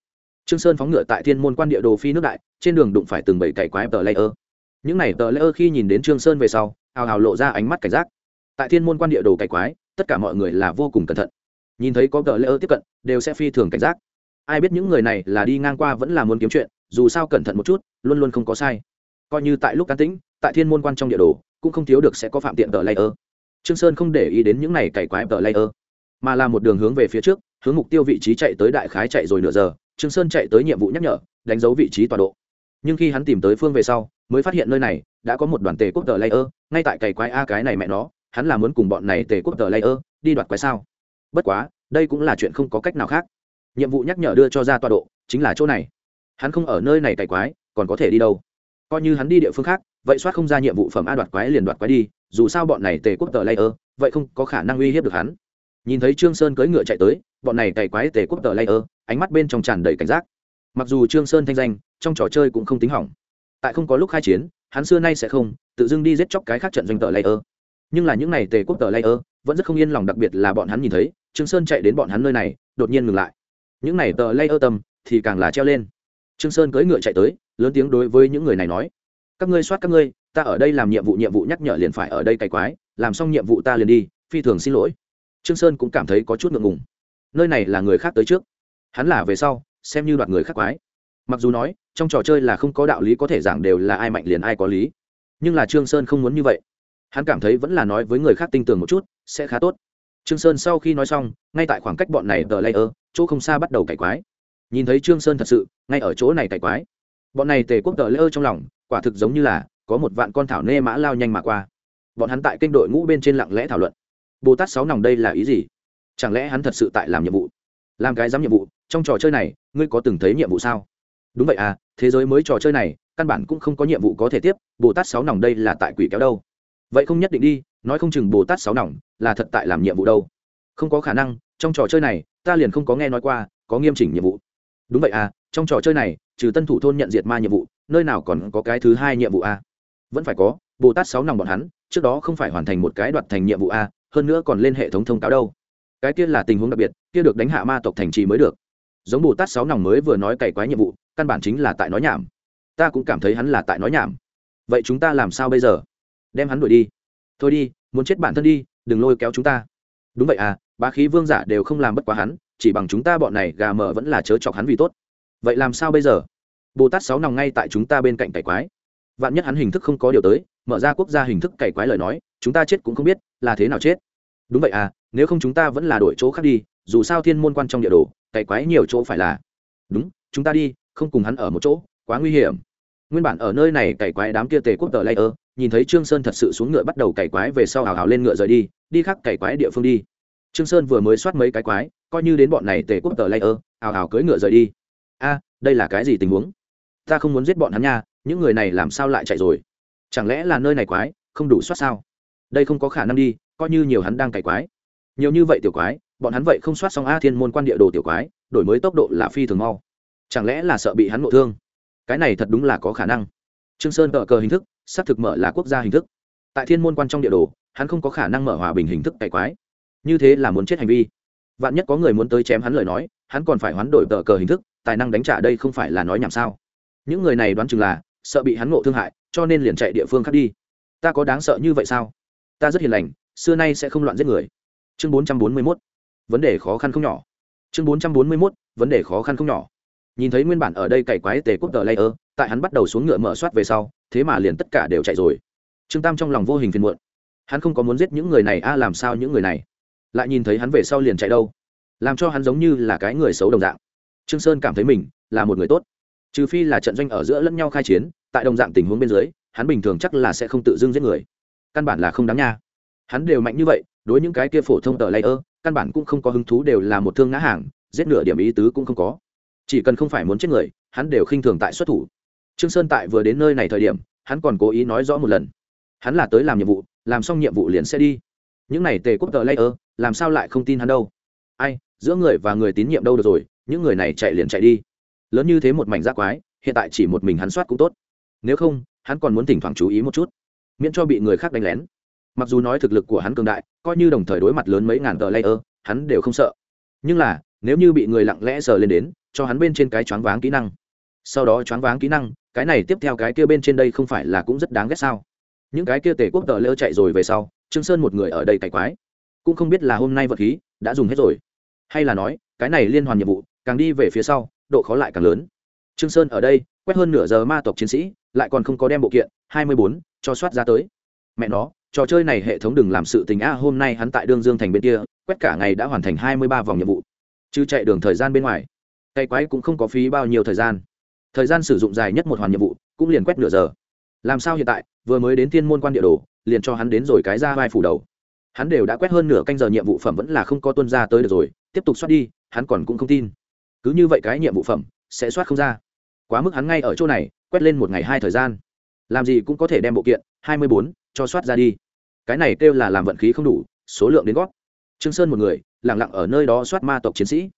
Speaker 1: Trương sơn phóng ngựa tại thiên môn quan địa đồ phi nước đại, trên đường đụng phải từng bảy cày quái tờ layer. Những này tờ layer khi nhìn đến trương sơn về sau hào hào lộ ra ánh mắt cảnh giác. Tại thiên môn quan địa đồ cày quái, tất cả mọi người là vô cùng cẩn thận. Nhìn thấy có tờ layer tiếp cận, đều sẽ phi thường cảnh giác ai biết những người này là đi ngang qua vẫn là muốn kiếm chuyện, dù sao cẩn thận một chút, luôn luôn không có sai. Coi như tại lúc can tĩnh, tại thiên môn quan trong địa đồ, cũng không thiếu được sẽ có phạm tiện tờ layer. Trương sơn không để ý đến những này cày quái tờ layer, mà là một đường hướng về phía trước, hướng mục tiêu vị trí chạy tới đại khái chạy rồi nửa giờ, trương sơn chạy tới nhiệm vụ nhắc nhở, đánh dấu vị trí tọa độ. Nhưng khi hắn tìm tới phương về sau, mới phát hiện nơi này đã có một đoàn tề quốc tờ layer, ngay tại cày quái a cái này mẹ nó, hắn là muốn cùng bọn này tề quốc tờ layer đi đoạt quái sao? Bất quá, đây cũng là chuyện không có cách nào khác nhiệm vụ nhắc nhở đưa cho ra tọa độ chính là chỗ này. Hắn không ở nơi này cày quái, còn có thể đi đâu? Coi như hắn đi địa phương khác, vậy soát không ra nhiệm vụ phẩm a đoạt quái liền đoạt quái đi, dù sao bọn này tề quốc tờ layer, vậy không có khả năng uy hiếp được hắn. Nhìn thấy trương sơn cưỡi ngựa chạy tới, bọn này cày quái tề quốc tờ layer, ánh mắt bên trong tràn đầy cảnh giác. Mặc dù trương sơn thanh danh, trong trò chơi cũng không tính hỏng. Tại không có lúc khai chiến, hắn xưa nay sẽ không, tự dưng đi giết chóc cái khác trận doanh tờ layer. Nhưng là những này tề quốc tờ layer vẫn rất không yên lòng, đặc biệt là bọn hắn nhìn thấy, trương sơn chạy đến bọn hắn nơi này, đột nhiên ngừng lại những này tờ layer tâm thì càng là treo lên. Trương sơn cưỡi ngựa chạy tới, lớn tiếng đối với những người này nói, các ngươi soát các ngươi, ta ở đây làm nhiệm vụ nhiệm vụ nhắc nhở liền phải ở đây cày quái, làm xong nhiệm vụ ta liền đi, phi thường xin lỗi. Trương sơn cũng cảm thấy có chút ngượng ngùng. Nơi này là người khác tới trước. Hắn là về sau, xem như đoạt người khác quái. Mặc dù nói, trong trò chơi là không có đạo lý có thể giảng đều là ai mạnh liền ai có lý. Nhưng là trương sơn không muốn như vậy. Hắn cảm thấy vẫn là nói với người khác tin tưởng một chút, sẽ khá tốt. Trương sơn sau khi nói xong, ngay tại khoảng cách bọn này tờ layer chỗ không xa bắt đầu cày quái. Nhìn thấy trương sơn thật sự, ngay ở chỗ này cày quái. Bọn này tề quốc tờ layer trong lòng, quả thực giống như là có một vạn con thảo nê mã lao nhanh mà qua. Bọn hắn tại kênh đội ngũ bên trên lặng lẽ thảo luận. Bồ tát sáu nòng đây là ý gì? Chẳng lẽ hắn thật sự tại làm nhiệm vụ? Làm cái giám nhiệm vụ, trong trò chơi này, ngươi có từng thấy nhiệm vụ sao? Đúng vậy à thế giới mới trò chơi này, căn bản cũng không có nhiệm vụ có thể tiếp, bồ tát sáu nòng đây là tại quỷ kéo đâu? Vậy không nhất định đi, nói không chừng bồ tát sáu nòng là thật tại làm nhiệm vụ đâu? Không có khả năng, trong trò chơi này ta liền không có nghe nói qua, có nghiêm chỉnh nhiệm vụ. Đúng vậy à trong trò chơi này, trừ tân thủ thôn nhận diệt ma nhiệm vụ, nơi nào còn có cái thứ hai nhiệm vụ a vẫn phải có, bồ tát sáu nòng bọn hắn, trước đó không phải hoàn thành một cái đoạt thành nhiệm vụ a hơn nữa còn lên hệ thống thông cáo đâu. Cái kia là tình huống đặc biệt, kia được đánh hạ ma tộc thành trì mới được. Giống bồ tát sáu nòng mới vừa nói cày quái nhiệm vụ, căn bản chính là tại nói nhảm. Ta cũng cảm thấy hắn là tại nói nhảm. Vậy chúng ta làm sao bây giờ? Đem hắn đuổi đi. Thôi đi, muốn chết bản thân đi, đừng lôi kéo chúng ta. Đúng vậy à bá khí vương giả đều không làm bất quá hắn, chỉ bằng chúng ta bọn này gà mờ vẫn là chớ chọc hắn vì tốt. Vậy làm sao bây giờ? Bồ tát sáu nòng ngay tại chúng ta bên cạnh cải quái. Vạn nhất hắn hình thức không có điều tới, mở ra quốc gia hình thức cày quái lời nói, chúng ta chết cũng không biết, là thế nào chết. Đúng vậy à nếu không chúng ta vẫn là đổi chỗ khác đi, dù sao thiên môn quan trong địa đồ cày quái nhiều chỗ phải là. Đúng, chúng ta đi, không cùng hắn ở một chỗ, quá nguy hiểm. Nguyên bản ở nơi này cày quái đám kia tề quốc tờ lây ơ, nhìn thấy trương sơn thật sự xuống ngựa bắt đầu cày quái về sau hào hào lên ngựa rời đi đi khắc cày quái địa phương đi trương sơn vừa mới soát mấy cái quái, coi như đến bọn này tề quốc tờ lây ơ, ào cưỡi ngựa rời đi. A, đây là cái gì tình huống? Ta không muốn giết bọn hắn nha, những người này làm sao lại chạy rồi? Chẳng lẽ là nơi này quái, không đủ soát sao? Đây không có khả năng đi, coi như nhiều hắn đang cày quái. Nhiều như vậy tiểu quái, bọn hắn vậy không soát xong a thiên môn quan địa đồ tiểu quái, đổi mới tốc độ là phi thường mau. Chẳng lẽ là sợ bị hắn ngộ thương? Cái này thật đúng là có khả năng. Trương sơn tờ cờ hình thức, xác thực mở là quốc gia hình thức. Tại thiên môn quan trong địa đồ, hắn không có khả năng mở hòa bình hình thức cày quái như thế là muốn chết hành vi. Vạn nhất có người muốn tới chém hắn lời nói, hắn còn phải hoán đổi tờ cờ hình thức, tài năng đánh trả đây không phải là nói nhảm sao? Những người này đoán chừng là sợ bị hắn ngộ thương hại, cho nên liền chạy địa phương khác đi. Ta có đáng sợ như vậy sao? Ta rất hiền lành, xưa nay sẽ không loạn giết người. Chương bốn trăm bốn mươi mốt, vấn đề khó khăn không nhỏ. Chương bốn trăm bốn mươi mốt, vấn đề khó khăn không nhỏ. Nhìn thấy nguyên bản ở đây cày quái tề quốc tờ layer, tại hắn bắt đầu xuống ngựa mở soát về sau, thế mà liền tất cả đều chạy rồi. Trương tam trong lòng vô hình phiền muộn. Hắn không có muốn giết những người này, a, làm sao những người này? Lại nhìn thấy hắn về sau liền chạy đâu. Làm cho hắn giống như là cái người xấu đồng dạng. Trương sơn cảm thấy mình là một người tốt. Trừ phi là trận doanh ở giữa lẫn nhau khai chiến, tại đồng dạng tình huống bên dưới, hắn bình thường chắc là sẽ không tự dưng giết người. Căn bản là không đáng nha. Hắn đều mạnh như vậy, đối những cái kia phổ thông tờ layer, căn bản cũng không có hứng thú đều là một thương ngã hàng, giết nửa điểm ý tứ cũng không có. Chỉ cần không phải muốn chết người, hắn đều khinh thường tại xuất thủ. Trương sơn tại vừa đến nơi này thời điểm, hắn còn cố ý nói rõ một lần. Hắn là tới làm nhiệm vụ, làm xong nhiệm vụ liền sẽ đi. Những này tề quốc tờ layer làm sao lại không tin hắn đâu? Ai, giữa người và người tín nhiệm đâu được rồi, những người này chạy liền chạy đi. Lớn như thế một mảnh giác quái, hiện tại chỉ một mình hắn soát cũng tốt. Nếu không, hắn còn muốn thỉnh thoảng chú ý một chút, miễn cho bị người khác đánh lén. Mặc dù nói thực lực của hắn cường đại, coi như đồng thời đối mặt lớn mấy ngàn tờ layer, hắn đều không sợ. Nhưng là, nếu như bị người lặng lẽ sờ lên đến, cho hắn bên trên cái choáng váng kỹ năng. Sau đó choáng váng kỹ năng, cái này tiếp theo cái kia bên trên đây không phải là cũng rất đáng ghét sao? Những cái kia tề quốc tờ lơ chạy rồi về sau, trương sơn một người ở đây cày quái cũng không biết là hôm nay vật khí đã dùng hết rồi. Hay là nói, cái này liên hoàn nhiệm vụ, càng đi về phía sau, độ khó lại càng lớn. Trương sơn ở đây, quét hơn nửa giờ ma tộc chiến sĩ, lại còn không có đem bộ kiện hai mươi bốn cho soát ra tới. Mẹ nó, trò chơi này hệ thống đừng làm sự tình a, hôm nay hắn tại đương dương thành bên kia, quét cả ngày đã hoàn thành hai mươi ba vòng nhiệm vụ. Chứ chạy đường thời gian bên ngoài, cây quái cũng không có phí bao nhiêu thời gian. Thời gian sử dụng dài nhất một hoàn nhiệm vụ, cũng liền quét nửa giờ. Làm sao hiện tại, vừa mới đến thiên môn quan địa đồ, liền cho hắn đến rồi cái ra vai phủ đầu hắn đều đã quét hơn nửa canh giờ nhiệm vụ phẩm vẫn là không có tuân ra tới được rồi tiếp tục soát đi hắn còn cũng không tin. Cứ như vậy cái nhiệm vụ phẩm sẽ soát không ra. Quá mức hắn ngay ở chỗ này quét lên một ngày hai thời gian. Làm gì cũng có thể đem bộ kiện hai mươi bốn cho soát ra đi. Cái này kêu là làm vận khí không đủ số lượng đến gót. Trương sơn một người lẳng lặng ở nơi đó soát ma tộc chiến sĩ.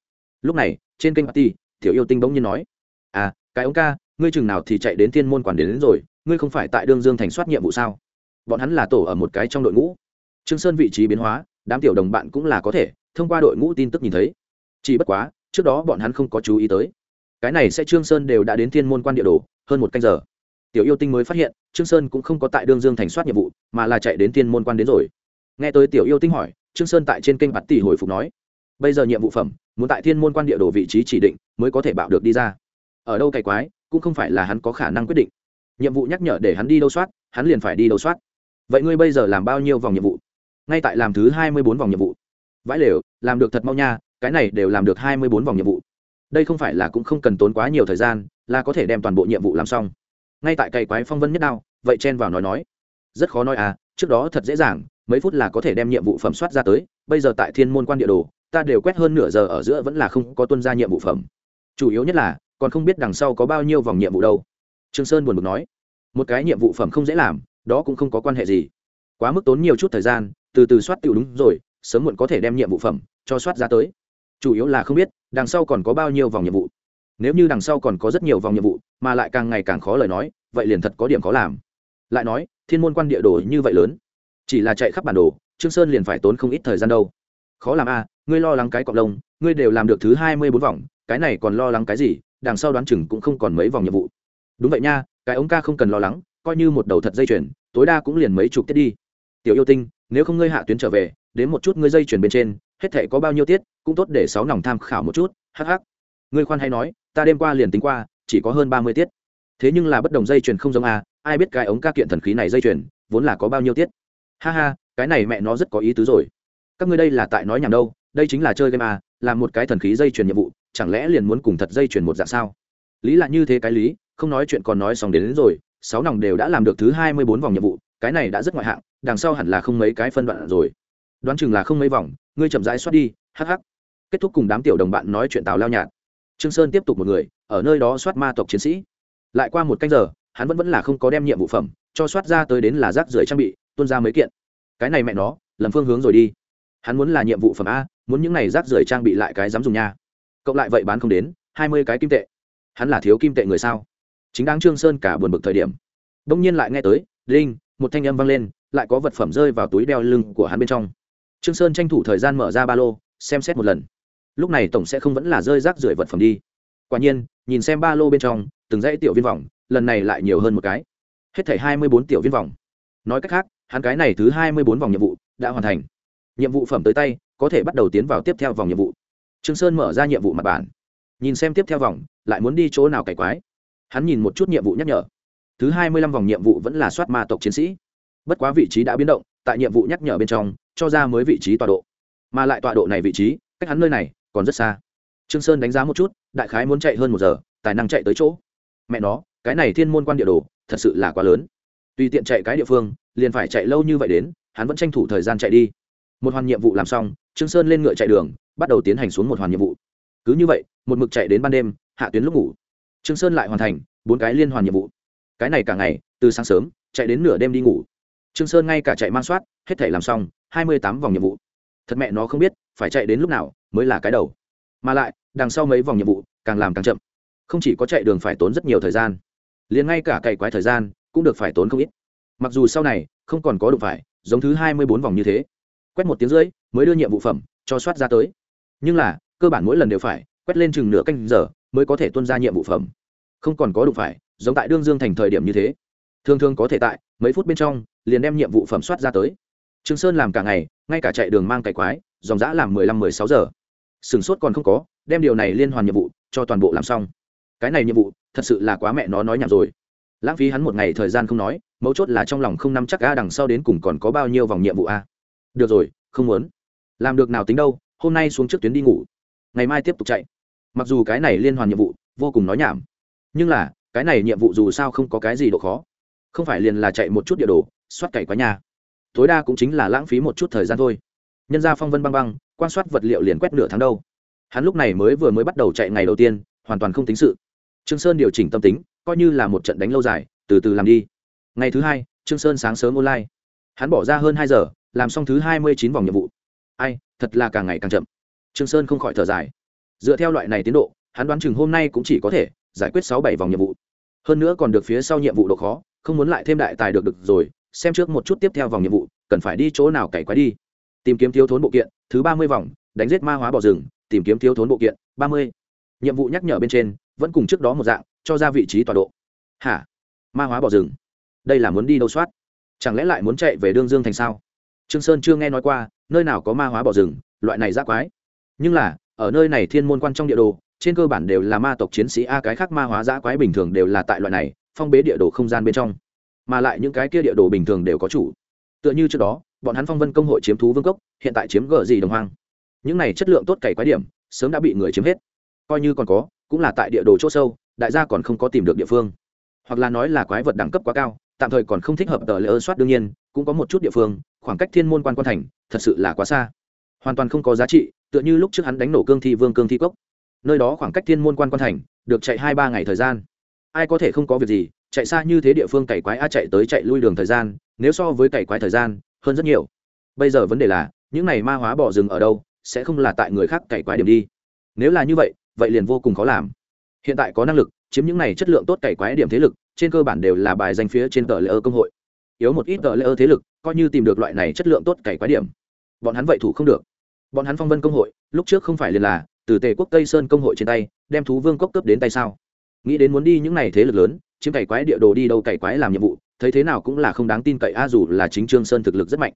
Speaker 1: Lúc này trên kênh party tiểu yêu tinh bỗng nhiên nói à cái ông ca ngươi chừng nào thì chạy đến thiên môn quản đến, đến rồi ngươi không phải tại đương dương thành soát nhiệm vụ sao? Bọn hắn là tổ ở một cái trong đội ngũ trương sơn vị trí biến hóa, đám tiểu đồng bạn cũng là có thể, thông qua đội ngũ tin tức nhìn thấy. Chỉ bất quá, trước đó bọn hắn không có chú ý tới. Cái này sẽ trương sơn đều đã đến thiên môn quan địa đồ, hơn một canh giờ. Tiểu yêu tinh mới phát hiện, trương sơn cũng không có tại đương dương thành soát nhiệm vụ, mà là chạy đến thiên môn quan đến rồi. Nghe tới tiểu yêu tinh hỏi, trương sơn tại trên kênh bạt tỷ hồi phục nói, bây giờ nhiệm vụ phẩm, muốn tại thiên môn quan địa đồ vị trí chỉ định, mới có thể bạo được đi ra. Ở đâu cày quái, cũng không phải là hắn có khả năng quyết định. Nhiệm vụ nhắc nhở để hắn đi đâu soát, hắn liền phải đi đâu soát. Vậy ngươi bây giờ làm bao nhiêu vòng nhiệm vụ? Ngay tại làm thứ hai mươi bốn vòng nhiệm vụ. Vãi lều, làm được thật mau nha, cái này đều làm được hai mươi bốn vòng nhiệm vụ. Đây không phải là cũng không cần tốn quá nhiều thời gian, là có thể đem toàn bộ nhiệm vụ làm xong. Ngay tại cày quái phong vân nhất đao, vậy chen vào nói nói. Rất khó nói à trước đó thật dễ dàng, mấy phút là có thể đem nhiệm vụ phẩm soát ra tới, bây giờ tại thiên môn quan địa đồ, ta đều quét hơn nửa giờ ở giữa vẫn là không có tuân ra nhiệm vụ phẩm. Chủ yếu nhất là, còn không biết đằng sau có bao nhiêu vòng nhiệm vụ đâu. Trương sơn buồn bực nói, một cái nhiệm vụ phẩm không dễ làm, đó cũng không có quan hệ gì. Quá mức tốn nhiều chút thời gian từ từ soát tiểu đúng rồi sớm muộn có thể đem nhiệm vụ phẩm cho soát ra tới. Chủ yếu là không biết đằng sau còn có bao nhiêu vòng nhiệm vụ. Nếu như đằng sau còn có rất nhiều vòng nhiệm vụ mà lại càng ngày càng khó lời nói vậy liền thật có điểm khó làm. Lại nói thiên môn quan địa đồ như vậy lớn chỉ là chạy khắp bản đồ trương sơn liền phải tốn không ít thời gian đâu. Khó làm a à, ngươi lo lắng cái cọp lông ngươi đều làm được thứ hai mươi bốn vòng cái này còn lo lắng cái gì đằng sau đoán chừng cũng không còn mấy vòng nhiệm vụ. Đúng vậy nha cái ống ca không cần lo lắng coi như một đầu thật dây chuyền tối đa cũng liền mấy chục tiết đi. Tiểu yêu tinh nếu không ngươi hạ tuyến trở về đến một chút ngươi dây chuyển bên trên hết thể có bao nhiêu tiết cũng tốt để sáu nòng tham khảo một chút Hắc hắc, ngươi khoan hay nói ta đêm qua liền tính qua chỉ có hơn ba mươi tiết. Thế nhưng là bất đồng dây chuyền không giống a ai biết cái ống ca kiện thần khí này dây chuyền vốn là có bao nhiêu tiết. Ha ha cái này mẹ nó rất có ý tứ rồi. Các ngươi đây là tại nói nhảm đâu đây chính là chơi game à? làm một cái thần khí dây chuyền nhiệm vụ chẳng lẽ liền muốn cùng thật dây chuyền một dạng sao? Lý là như thế cái lý không nói chuyện còn nói xong đến, đến rồi sáu nòng đều đã làm được thứ hai mươi bốn vòng nhiệm vụ cái này đã rất ngoại hạng đằng sau hẳn là không mấy cái phân đoạn rồi. Đoán chừng là không mấy vòng, ngươi chậm rãi xoát đi, hắc hắc. Kết thúc cùng đám tiểu đồng bạn nói chuyện tào lao nhạt. Trương sơn tiếp tục một người, ở nơi đó soát ma tộc chiến sĩ. Lại qua một canh giờ, hắn vẫn vẫn là không có đem nhiệm vụ phẩm, cho soát ra tới đến là rác rưởi trang bị, tuôn ra mấy kiện. Cái này mẹ nó, lầm phương hướng rồi đi. Hắn muốn là nhiệm vụ phẩm a, muốn những này rác rưởi trang bị lại cái dám dùng nha. Cộng lại vậy bán không đến, hai mươi cái kim tệ. Hắn là thiếu kim tệ người sao? Chính đáng trương sơn cả buồn bực thời điểm. Đông nhiên lại nghe tới linh một thanh âm vang lên lại có vật phẩm rơi vào túi đeo lưng của hắn bên trong. Trương sơn tranh thủ thời gian mở ra ba lô, xem xét một lần. Lúc này tổng sẽ không vẫn là rơi rác rưởi vật phẩm đi. Quả nhiên, nhìn xem ba lô bên trong, từng dãy tiểu viên vòng, lần này lại nhiều hơn một cái. Hết thảy hai mươi bốn tiểu viên vòng. Nói cách khác, hắn cái này thứ hai mươi bốn vòng nhiệm vụ đã hoàn thành. Nhiệm vụ phẩm tới tay, có thể bắt đầu tiến vào tiếp theo vòng nhiệm vụ. Trương sơn mở ra nhiệm vụ mặt bản nhìn xem tiếp theo vòng, lại muốn đi chỗ nào cày quái. Hắn nhìn một chút nhiệm vụ nhắc nhở. Thứ hai mươi lăm vòng nhiệm vụ vẫn là soát ma tộc chiến sĩ bất quá vị trí đã biến động, tại nhiệm vụ nhắc nhở bên trong, cho ra mới vị trí tọa độ. Mà lại tọa độ này vị trí, cách hắn nơi này, còn rất xa. Trương sơn đánh giá một chút, đại khái muốn chạy hơn một giờ, tài năng chạy tới chỗ. Mẹ nó, cái này thiên môn quan địa đồ, thật sự là quá lớn. Tùy tiện chạy cái địa phương, liền phải chạy lâu như vậy đến, hắn vẫn tranh thủ thời gian chạy đi. Một hoàn nhiệm vụ làm xong, trương sơn lên ngựa chạy đường, bắt đầu tiến hành xuống một hoàn nhiệm vụ. Cứ như vậy, một mực chạy đến ban đêm, hạ tuyến lúc ngủ. Trương sơn lại hoàn thành bốn cái liên hoàn nhiệm vụ. Cái này cả ngày, từ sáng sớm, chạy đến nửa đêm đi ngủ trương sơn ngay cả chạy mang soát, hết thể làm xong, hai mươi tám vòng nhiệm vụ. Thật mẹ nó không biết, phải chạy đến lúc nào mới là cái đầu. Mà lại, đằng sau mấy vòng nhiệm vụ, càng làm càng chậm. Không chỉ có chạy đường phải tốn rất nhiều thời gian, liền ngay cả cày quái thời gian cũng được phải tốn không ít. Mặc dù sau này, không còn có đụng phải, giống thứ hai mươi bốn vòng như thế. Quét một tiếng rưỡi, mới đưa nhiệm vụ phẩm cho soát ra tới. Nhưng là, cơ bản mỗi lần đều phải quét lên chừng nửa canh giờ mới có thể tuân ra nhiệm vụ phẩm. Không còn có đụng phải, giống tại đương dương thành thời điểm như thế. Thường thường có thể tại mấy phút bên trong liền đem nhiệm vụ phẩm soát ra tới. Trương sơn làm cả ngày, ngay cả chạy đường mang cày quái, dòng dã làm mười lăm, mười sáu giờ. Sửng sốt còn không có, đem điều này liên hoàn nhiệm vụ, cho toàn bộ làm xong. Cái này nhiệm vụ, thật sự là quá mẹ nó nói nhảm rồi. Lãng phí hắn một ngày thời gian không nói, mấu chốt là trong lòng không nắm chắc a đằng sau đến cùng còn có bao nhiêu vòng nhiệm vụ a được rồi, không muốn. Làm được nào tính đâu, hôm nay xuống trước tuyến đi ngủ. Ngày mai tiếp tục chạy. Mặc dù cái này liên hoàn nhiệm vụ, vô cùng nói nhảm. Nhưng là, cái này nhiệm vụ dù sao không có cái gì độ khó. Không phải liền là chạy một chút địa đồ soát cày quá nhà tối đa cũng chính là lãng phí một chút thời gian thôi. Nhân ra phong vân băng băng, quan soát vật liệu liền quét nửa tháng đâu. Hắn lúc này mới vừa mới bắt đầu chạy ngày đầu tiên, hoàn toàn không tính sự. Trương sơn điều chỉnh tâm tính, coi như là một trận đánh lâu dài, từ từ làm đi. Ngày thứ hai, trương sơn sáng sớm online. Hắn bỏ ra hơn hai giờ, làm xong thứ hai mươi chín vòng nhiệm vụ. Ai, thật là càng ngày càng chậm. Trương sơn không khỏi thở dài. Dựa theo loại này tiến độ, hắn đoán chừng hôm nay cũng chỉ có thể giải quyết sáu bảy vòng nhiệm vụ. Hơn nữa còn được phía sau nhiệm vụ độ khó, không muốn lại thêm đại tài được được rồi xem trước một chút tiếp theo vòng nhiệm vụ, cần phải đi chỗ nào cày quái đi. Tìm kiếm thiếu thốn bộ kiện, thứ ba mươi vòng, đánh giết ma hóa bỏ rừng, tìm kiếm thiếu thốn bộ kiện, ba mươi. Nhiệm vụ nhắc nhở bên trên, vẫn cùng trước đó một dạng, cho ra vị trí tọa độ. Hả? Ma hóa bỏ rừng? Đây là muốn đi đâu soát? Chẳng lẽ lại muốn chạy về đương dương thành sao? Trương sơn chưa nghe nói qua, nơi nào có ma hóa bỏ rừng, loại này giác quái. Nhưng là, ở nơi này thiên môn quan trong địa đồ, trên cơ bản đều là ma tộc chiến sĩ a cái khác ma hóa giã quái bình thường đều là tại loại này, phong bế địa đồ không gian bên trong mà lại những cái kia địa đồ bình thường đều có chủ. Tựa như trước đó, bọn hắn phong vân công hội chiếm thú vương cốc, hiện tại chiếm gờ gì đồng hoang. Những này chất lượng tốt cày quái điểm, sớm đã bị người chiếm hết. Coi như còn có, cũng là tại địa đồ chỗ sâu, đại gia còn không có tìm được địa phương. Hoặc là nói là quái vật đẳng cấp quá cao, tạm thời còn không thích hợp tờ lỡ soát đương nhiên, cũng có một chút địa phương, khoảng cách thiên môn quan quan thành, thật sự là quá xa. Hoàn toàn không có giá trị, tựa như lúc trước hắn đánh nổ cương thi vương cương thi cốc. Nơi đó khoảng cách thiên môn quan quan thành, được chạy hai ba ngày thời gian. Ai có thể không có việc gì chạy xa như thế địa phương cày quái a chạy tới chạy lui đường thời gian, nếu so với cày quái thời gian, hơn rất nhiều. Bây giờ vấn đề là, những này ma hóa bỏ rừng ở đâu, sẽ không là tại người khác cày quái điểm đi. Nếu là như vậy vậy liền vô cùng khó làm. Hiện tại có năng lực, chiếm những này chất lượng tốt cày quái điểm thế lực, trên cơ bản đều là bài danh phía trên tờ lễ ơ công hội. Yếu một ít tờ lễ ơ thế lực, coi như tìm được loại này chất lượng tốt cày quái điểm. Bọn hắn vậy thủ không được. Bọn hắn phong vân công hội, lúc trước không phải liền là, từ tề quốc tây sơn công hội trên tay, đem thú vương cốc cấp đến tay sao? Nghĩ đến muốn đi những này thế lực lớn chiếm cày quái địa đồ đi đâu cày quái làm nhiệm vụ, thấy thế nào cũng là không đáng tin cậy, a dù là chính trương sơn thực lực rất mạnh.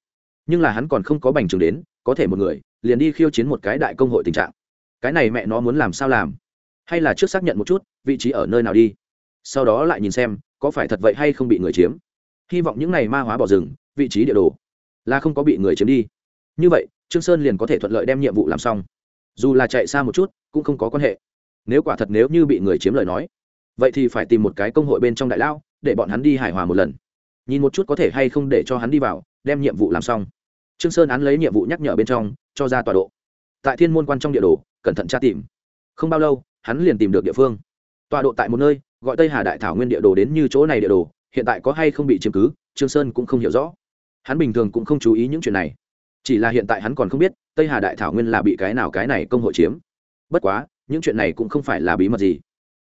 Speaker 1: Nhưng là hắn còn không có bành trường đến, có thể một người, liền đi khiêu chiến một cái đại công hội tình trạng. Cái này mẹ nó muốn làm sao làm? Hay là trước xác nhận một chút, vị trí ở nơi nào đi? Sau đó lại nhìn xem, có phải thật vậy hay không bị người chiếm? Hy vọng những này ma hóa bỏ rừng, vị trí địa đồ, là không có bị người chiếm đi. Như vậy, trương sơn liền có thể thuận lợi đem nhiệm vụ làm xong. Dù là chạy xa một chút, cũng không có quan hệ. Nếu quả thật nếu như bị người chiếm lời nói vậy thì phải tìm một cái công hội bên trong đại lao để bọn hắn đi hài hòa một lần. Nhìn một chút có thể hay không để cho hắn đi vào, đem nhiệm vụ làm xong. Trương sơn án lấy nhiệm vụ nhắc nhở bên trong, cho ra tọa độ. Tại thiên môn quan trong địa đồ, cẩn thận tra tìm. Không bao lâu, hắn liền tìm được địa phương. Tọa độ tại một nơi, gọi tây hà đại thảo nguyên địa đồ đến như chỗ này địa đồ, hiện tại có hay không bị chiếm cứ, trương sơn cũng không hiểu rõ. Hắn bình thường cũng không chú ý những chuyện này. Chỉ là hiện tại hắn còn không biết, tây hà đại thảo nguyên là bị cái nào cái này công hội chiếm. Bất quá, những chuyện này cũng không phải là bí mật gì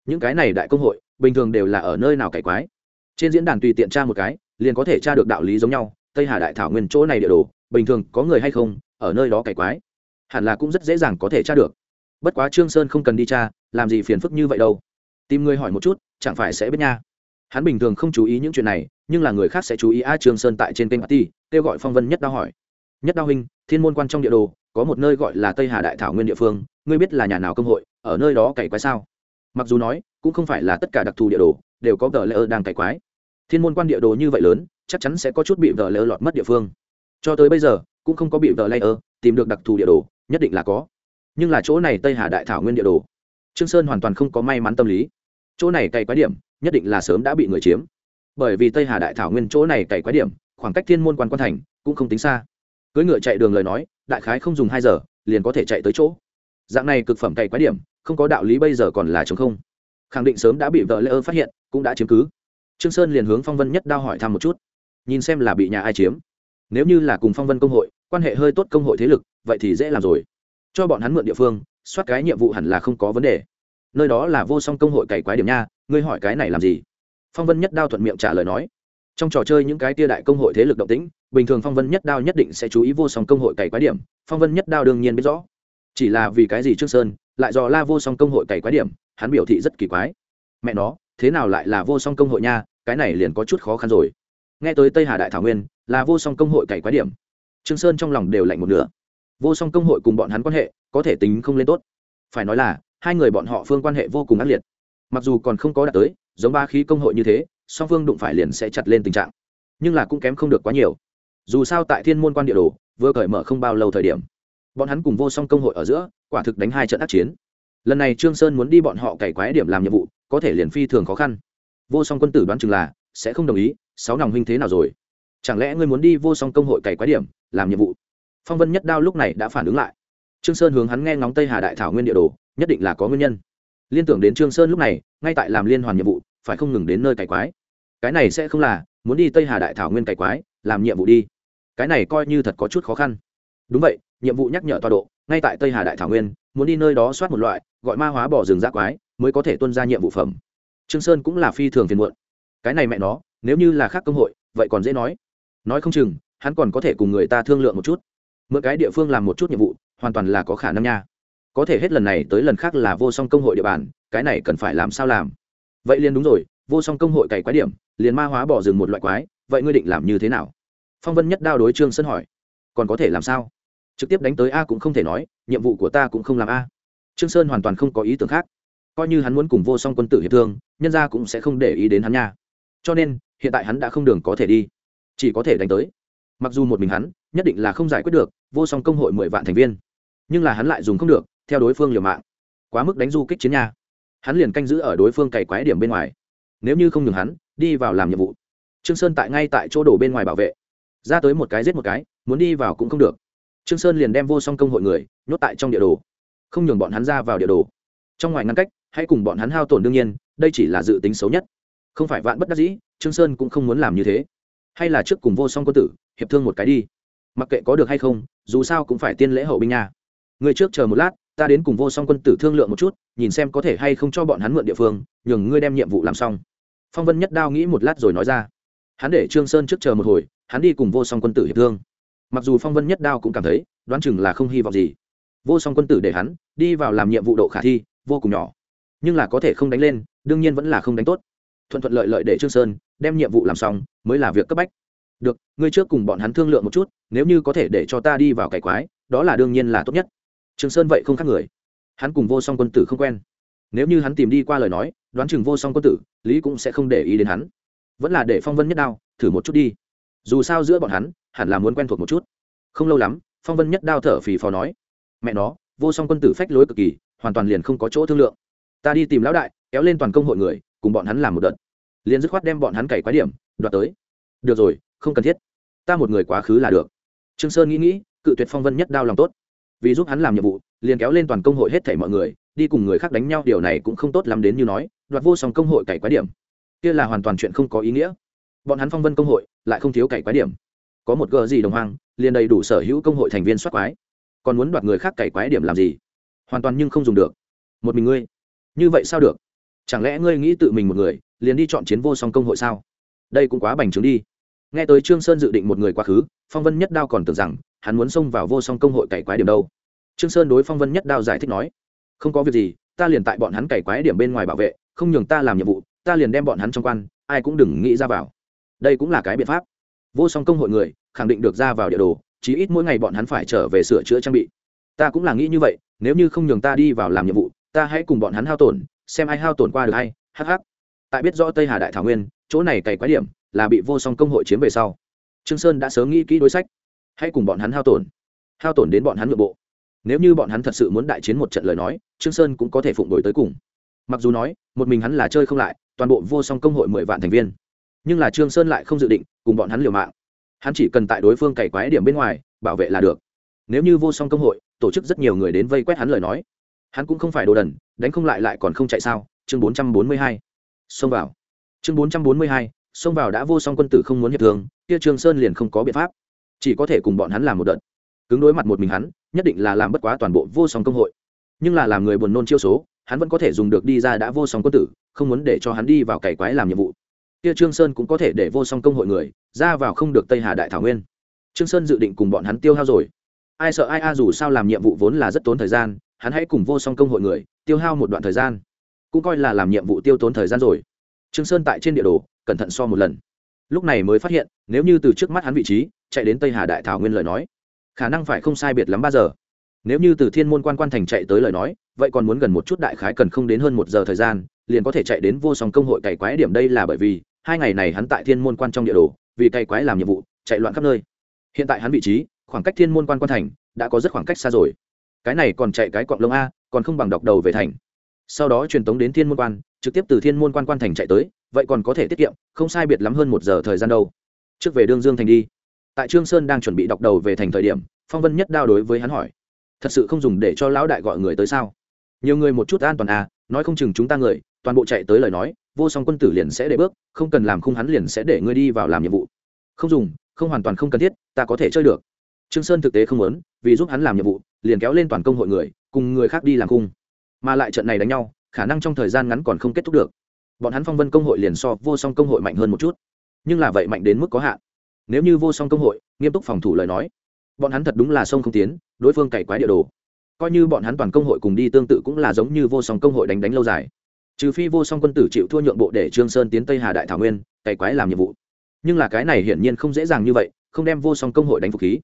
Speaker 1: những cái này đại công hội, bình thường đều là ở nơi nào cải quái. Trên diễn đàn tùy tiện tra một cái, liền có thể tra được đạo lý giống nhau, tây hà đại thảo nguyên chỗ này địa đồ, bình thường có người hay không, ở nơi đó cải quái. Hẳn là cũng rất dễ dàng có thể tra được. Bất quá trương sơn không cần đi tra, làm gì phiền phức như vậy đâu. Tìm người hỏi một chút, chẳng phải sẽ biết nha. Hắn bình thường không chú ý những chuyện này, nhưng là người khác sẽ chú ý a trương sơn tại trên kênh ti kêu gọi phong vân nhất đao hỏi. Nhất đao huynh, thiên môn quan trong địa đồ, có một nơi gọi là tây hà đại thảo nguyên địa phương, ngươi biết là nhà nào công hội, ở nơi đó cày quái sao? Mặc dù nói, cũng không phải là tất cả đặc thù địa đồ đều có tờ ơ đang cày quái. Thiên môn quan địa đồ như vậy lớn, chắc chắn sẽ có chút bị tờ ơ lọt mất địa phương. Cho tới bây giờ, cũng không có bị tờ ơ tìm được đặc thù địa đồ, nhất định là có. Nhưng là chỗ này tây hà đại thảo nguyên địa đồ, trương sơn hoàn toàn không có may mắn tâm lý. Chỗ này cày quái điểm, nhất định là sớm đã bị người chiếm. Bởi vì tây hà đại thảo nguyên chỗ này cày quái điểm, khoảng cách thiên môn quan quan thành cũng không tính xa. Cưỡi ngựa chạy đường lời nói, đại khái không dùng hai giờ, liền có thể chạy tới chỗ dạng này cực phẩm cày quái điểm, không có đạo lý bây giờ còn là chống không. Khẳng định sớm đã bị vợ lê ơ phát hiện, cũng đã chiếm cứ. Trương sơn liền hướng phong vân nhất đao hỏi thăm một chút. Nhìn xem là bị nhà ai chiếm. Nếu như là cùng phong vân công hội, quan hệ hơi tốt công hội thế lực, vậy thì dễ làm rồi. Cho bọn hắn mượn địa phương, soát cái nhiệm vụ hẳn là không có vấn đề. Nơi đó là vô song công hội cày quái điểm nha, ngươi hỏi cái này làm gì? Phong vân nhất đao thuận miệng trả lời nói. Trong trò chơi những cái tia đại công hội thế lực động tĩnh, bình thường phong vân nhất đao nhất định sẽ chú ý vô song công hội cày quái điểm, phong vân nhất đao đương nhiên biết rõ chỉ là vì cái gì trương sơn lại dò la vô song công hội cày quái điểm, hắn biểu thị rất kỳ quái. Mẹ nó, thế nào lại là vô song công hội nha, cái này liền có chút khó khăn rồi. Nghe tới tây hà đại thảo nguyên, là vô song công hội cày quái điểm. Trương sơn trong lòng đều lạnh một nửa. Vô song công hội cùng bọn hắn quan hệ, có thể tính không lên tốt. Phải nói là, hai người bọn họ phương quan hệ vô cùng ác liệt. Mặc dù còn không có đạt tới, giống ba khí công hội như thế, song phương đụng phải liền sẽ chặt lên tình trạng. Nhưng là cũng kém không được quá nhiều. Dù sao tại thiên môn quan địa đồ, vừa cởi mở không bao lâu thời điểm bọn hắn cùng vô song công hội ở giữa, quả thực đánh hai trận ác chiến. Lần này trương sơn muốn đi bọn họ cày quái điểm làm nhiệm vụ, có thể liền phi thường khó khăn. Vô song quân tử đoán chừng là, sẽ không đồng ý, sáu nòng huynh thế nào rồi? Chẳng lẽ ngươi muốn đi vô song công hội cày quái điểm, làm nhiệm vụ? Phong vân nhất đao lúc này đã phản ứng lại. Trương sơn hướng hắn nghe ngóng tây hà đại thảo nguyên địa đồ, nhất định là có nguyên nhân. Liên tưởng đến trương sơn lúc này, ngay tại làm liên hoàn nhiệm vụ, phải không ngừng đến nơi cày quái? Cái này sẽ không là, muốn đi tây hà đại thảo nguyên cày quái, làm nhiệm vụ đi. Cái này coi như thật có chút khó khăn. Đúng vậy nhiệm vụ nhắc nhở tọa độ, ngay tại tây hà đại thảo nguyên, muốn đi nơi đó soát một loại, gọi ma hóa bỏ rừng rác quái, mới có thể tuân ra nhiệm vụ phẩm. Trương sơn cũng là phi thường phiền muộn. Cái này mẹ nó, nếu như là khác công hội, vậy còn dễ nói. Nói không chừng, hắn còn có thể cùng người ta thương lượng một chút. Mượn cái địa phương làm một chút nhiệm vụ, hoàn toàn là có khả năng nha. Có thể hết lần này tới lần khác là vô song công hội địa bàn, cái này cần phải làm sao làm? Vậy liền đúng rồi, vô song công hội cày quái điểm, liền ma hóa bỏ rừng một loại quái, vậy ngươi định làm như thế nào? Phong vân nhất đao đối trương sơn hỏi. Còn có thể làm sao? Trực tiếp đánh tới a cũng không thể nói, nhiệm vụ của ta cũng không làm a. Trương sơn hoàn toàn không có ý tưởng khác. Coi như hắn muốn cùng vô song quân tử hiệp thương, nhân gia cũng sẽ không để ý đến hắn nha. Cho nên, hiện tại hắn đã không đường có thể đi, chỉ có thể đánh tới. Mặc dù một mình hắn, nhất định là không giải quyết được, vô song công hội mười vạn thành viên. Nhưng là hắn lại dùng không được, theo đối phương liều mạng. Quá mức đánh du kích chiến nha. Hắn liền canh giữ ở đối phương cày quái điểm bên ngoài. Nếu như không nhường hắn, đi vào làm nhiệm vụ. Trương sơn tại ngay tại chỗ đổ bên ngoài bảo vệ. Ra tới một cái giết một cái, muốn đi vào cũng không được trương sơn liền đem vô song công hội người nhốt tại trong địa đồ. Không nhường bọn hắn ra vào địa đồ. Trong ngoài ngăn cách, hãy cùng bọn hắn hao tổn đương nhiên, đây chỉ là dự tính xấu nhất. Không phải vạn bất đắc dĩ, trương sơn cũng không muốn làm như thế. Hay là trước cùng vô song quân tử hiệp thương một cái đi. Mặc kệ có được hay không, dù sao cũng phải tiên lễ hậu binh nha. Người trước chờ một lát, ta đến cùng vô song quân tử thương lượng một chút, nhìn xem có thể hay không cho bọn hắn mượn địa phương, nhường ngươi đem nhiệm vụ làm xong. Phong vân nhất đao nghĩ một lát rồi nói ra. Hắn để trương sơn trước chờ một hồi, hắn đi cùng vô song quân tử hiệp thương mặc dù phong vân nhất đao cũng cảm thấy, đoán chừng là không hy vọng gì. Vô song quân tử để hắn đi vào làm nhiệm vụ độ khả thi, vô cùng nhỏ. Nhưng là có thể không đánh lên, đương nhiên vẫn là không đánh tốt. Thuận thuận lợi lợi để trương sơn đem nhiệm vụ làm xong, mới là việc cấp bách. Được, ngươi trước cùng bọn hắn thương lượng một chút, nếu như có thể để cho ta đi vào cải quái, đó là đương nhiên là tốt nhất. Trương sơn vậy không khác người. Hắn cùng vô song quân tử không quen. Nếu như hắn tìm đi qua lời nói, đoán chừng vô song quân tử, lý cũng sẽ không để ý đến hắn. Vẫn là để phong vân nhất đao thử một chút đi dù sao giữa bọn hắn, hẳn là muốn quen thuộc một chút. Không lâu lắm, phong vân nhất đao thở phì phò nói, mẹ nó, vô song quân tử phách lối cực kỳ, hoàn toàn liền không có chỗ thương lượng. Ta đi tìm lão đại, kéo lên toàn công hội người, cùng bọn hắn làm một đợt. Liền dứt khoát đem bọn hắn cày quái điểm, đoạt tới. Được rồi, không cần thiết. Ta một người quá khứ là được. Trương sơn nghĩ nghĩ, cự tuyệt phong vân nhất đao lòng tốt. Vì giúp hắn làm nhiệm vụ, liền kéo lên toàn công hội hết thảy mọi người, đi cùng người khác đánh nhau, điều này cũng không tốt lắm đến như nói, đoạt vô song công hội cày quái điểm. Kia là hoàn toàn chuyện không có ý nghĩa bọn hắn phong vân công hội lại không thiếu cày quái điểm. Có một gờ gì đồng hoang, liền đầy đủ sở hữu công hội thành viên soát quái. Còn muốn đoạt người khác cày quái điểm làm gì? Hoàn toàn nhưng không dùng được. Một mình ngươi, như vậy sao được? Chẳng lẽ ngươi nghĩ tự mình một người, liền đi chọn chiến vô song công hội sao? Đây cũng quá bành trướng đi. Nghe tới trương sơn dự định một người quá khứ, phong vân nhất đao còn tưởng rằng hắn muốn xông vào vô song công hội cày quái điểm đâu. Trương sơn đối phong vân nhất đao giải thích nói, không có việc gì, ta liền tại bọn hắn cày quái điểm bên ngoài bảo vệ, không nhường ta làm nhiệm vụ, ta liền đem bọn hắn trong quan, ai cũng đừng nghĩ ra vào đây cũng là cái biện pháp. Vô song công hội người, khẳng định được ra vào địa đồ, chí ít mỗi ngày bọn hắn phải trở về sửa chữa trang bị. Ta cũng là nghĩ như vậy, nếu như không nhường ta đi vào làm nhiệm vụ, ta hãy cùng bọn hắn hao tổn, xem ai hao tổn qua được hay hh tại biết rõ tây hà đại thảo nguyên, chỗ này cày quái điểm, là bị vô song công hội chiếm về sau. Trương sơn đã sớm nghĩ kỹ đối sách. Hãy cùng bọn hắn hao tổn. Hao tổn đến bọn hắn nội bộ. Nếu như bọn hắn thật sự muốn đại chiến một trận lời nói, trương sơn cũng có thể phụng đổi tới cùng. Mặc dù nói, một mình hắn là chơi không lại, toàn bộ vô song công hội mười vạn thành viên nhưng là trương sơn lại không dự định cùng bọn hắn liều mạng. Hắn chỉ cần tại đối phương cày quái điểm bên ngoài, bảo vệ là được. Nếu như vô song công hội, tổ chức rất nhiều người đến vây quét hắn lời nói. Hắn cũng không phải đồ đần, đánh không lại lại còn không chạy sao? Chương bốn trăm bốn mươi hai. Xông vào. Chương bốn trăm bốn mươi hai, xông vào đã vô song quân tử không muốn hiệp thương, kia trương sơn liền không có biện pháp. Chỉ có thể cùng bọn hắn làm một đợt. Cứng đối mặt một mình hắn, nhất định là làm bất quá toàn bộ vô song công hội. Nhưng là làm người buồn nôn chiêu số, hắn vẫn có thể dùng được đi ra đã vô song quân tử, không muốn để cho hắn đi vào cày quái làm nhiệm vụ kia trương sơn cũng có thể để vô song công hội người, ra vào không được tây hà đại thảo nguyên. Trương sơn dự định cùng bọn hắn tiêu hao rồi. Ai sợ ai a, dù sao làm nhiệm vụ vốn là rất tốn thời gian, hắn hãy cùng vô song công hội người tiêu hao một đoạn thời gian. Cũng coi là làm nhiệm vụ tiêu tốn thời gian rồi. Trương sơn tại trên địa đồ, cẩn thận so một lần. Lúc này mới phát hiện, nếu như từ trước mắt hắn vị trí, chạy đến tây hà đại thảo nguyên lời nói, khả năng phải không sai biệt lắm ba giờ. Nếu như từ thiên môn quan quan thành chạy tới lời nói, vậy còn muốn gần một chút đại khái cần không đến hơn một giờ thời gian, liền có thể chạy đến vô song công hội cày quái điểm đây là bởi vì hai ngày này hắn tại thiên môn quan trong địa đồ, vì cày quái làm nhiệm vụ, chạy loạn khắp nơi. Hiện tại hắn vị trí, khoảng cách thiên môn quan quan thành, đã có rất khoảng cách xa rồi. Cái này còn chạy cái cọng lông a, còn không bằng đọc đầu về thành. Sau đó truyền tống đến thiên môn quan, trực tiếp từ thiên môn quan quan thành chạy tới, vậy còn có thể tiết kiệm, không sai biệt lắm hơn một giờ thời gian đâu. Trước về đương dương thành đi. Tại trương sơn đang chuẩn bị đọc đầu về thành thời điểm, phong vân nhất đao đối với hắn hỏi, thật sự không dùng để cho lão đại gọi người tới sao? Nhiều người một chút an toàn à nói không chừng chúng ta người, toàn bộ chạy tới lời nói vô song quân tử liền sẽ để bước, không cần làm khung hắn liền sẽ để ngươi đi vào làm nhiệm vụ. Không dùng, không hoàn toàn không cần thiết, ta có thể chơi được. Trương sơn thực tế không muốn, vì giúp hắn làm nhiệm vụ, liền kéo lên toàn công hội người, cùng người khác đi làm khung. Mà lại trận này đánh nhau, khả năng trong thời gian ngắn còn không kết thúc được. Bọn hắn phong vân công hội liền so vô song công hội mạnh hơn một chút. Nhưng là vậy mạnh đến mức có hạn. Nếu như vô song công hội, nghiêm túc phòng thủ lời nói, bọn hắn thật đúng là sông không tiến, đối phương cày quái địa đồ. Coi như bọn hắn toàn công hội cùng đi tương tự cũng là giống như vô song công hội đánh đánh lâu dài trừ phi vô song quân tử chịu thua nhượng bộ để trương sơn tiến tây hà đại thảo nguyên, cày quái làm nhiệm vụ. Nhưng là cái này hiển nhiên không dễ dàng như vậy, không đem vô song công hội đánh phục khí.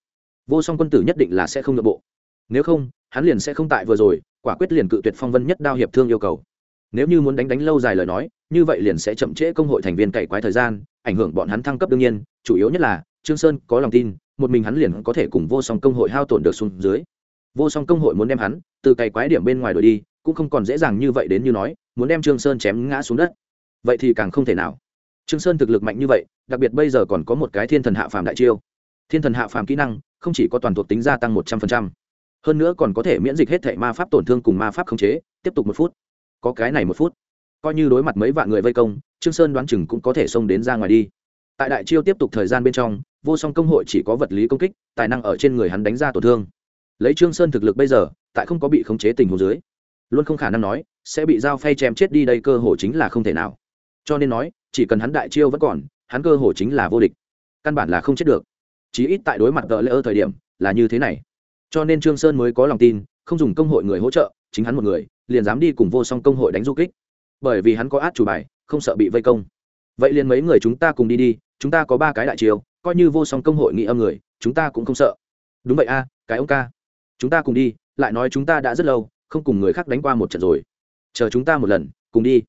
Speaker 1: Vô song quân tử nhất định là sẽ không nhượng bộ. Nếu không, hắn liền sẽ không tại vừa rồi, quả quyết liền cự tuyệt phong vân nhất đao hiệp thương yêu cầu. Nếu như muốn đánh đánh lâu dài lời nói, như vậy liền sẽ chậm trễ công hội thành viên cày quái thời gian, ảnh hưởng bọn hắn thăng cấp đương nhiên, chủ yếu nhất là, trương sơn có lòng tin, một mình hắn liền có thể cùng vô song công hội hao tổn được xuống dưới. Vô song công hội muốn đem hắn từ cày quái điểm bên ngoài đổi đi, cũng không còn dễ dàng như vậy đến như nói muốn đem trương sơn chém ngã xuống đất. Vậy thì càng không thể nào. Trương sơn thực lực mạnh như vậy, đặc biệt bây giờ còn có một cái thiên thần hạ phàm đại chiêu. Thiên thần hạ phàm kỹ năng, không chỉ có toàn thuộc tính gia tăng một trăm phần trăm, hơn nữa còn có thể miễn dịch hết thể ma pháp tổn thương cùng ma pháp khống chế, tiếp tục một phút. Có cái này một phút, coi như đối mặt mấy vạn người vây công, trương sơn đoán chừng cũng có thể xông đến ra ngoài đi. Tại đại chiêu tiếp tục thời gian bên trong, vô song công hội chỉ có vật lý công kích, tài năng ở trên người hắn đánh ra tổn thương. Lấy trương sơn thực lực bây giờ, tại không có bị khống chế tình huống dưới luôn không khả năng nói, sẽ bị dao phay chém chết đi đây cơ hội chính là không thể nào. Cho nên nói, chỉ cần hắn đại chiêu vẫn còn, hắn cơ hội chính là vô địch. Căn bản là không chết được. Chí ít tại đối mặt gỡ lỡ thời điểm, là như thế này. Cho nên trương sơn mới có lòng tin, không dùng công hội người hỗ trợ, chính hắn một người, liền dám đi cùng vô song công hội đánh du kích. Bởi vì hắn có át chủ bài, không sợ bị vây công. Vậy liền mấy người chúng ta cùng đi đi, chúng ta có ba cái đại chiêu, coi như vô song công hội nghị âm người, chúng ta cũng không sợ. Đúng vậy a, cái ông ca. Chúng ta cùng đi, lại nói chúng ta đã rất lâu không cùng người khác đánh qua một trận rồi. Chờ chúng ta một lần, cùng đi.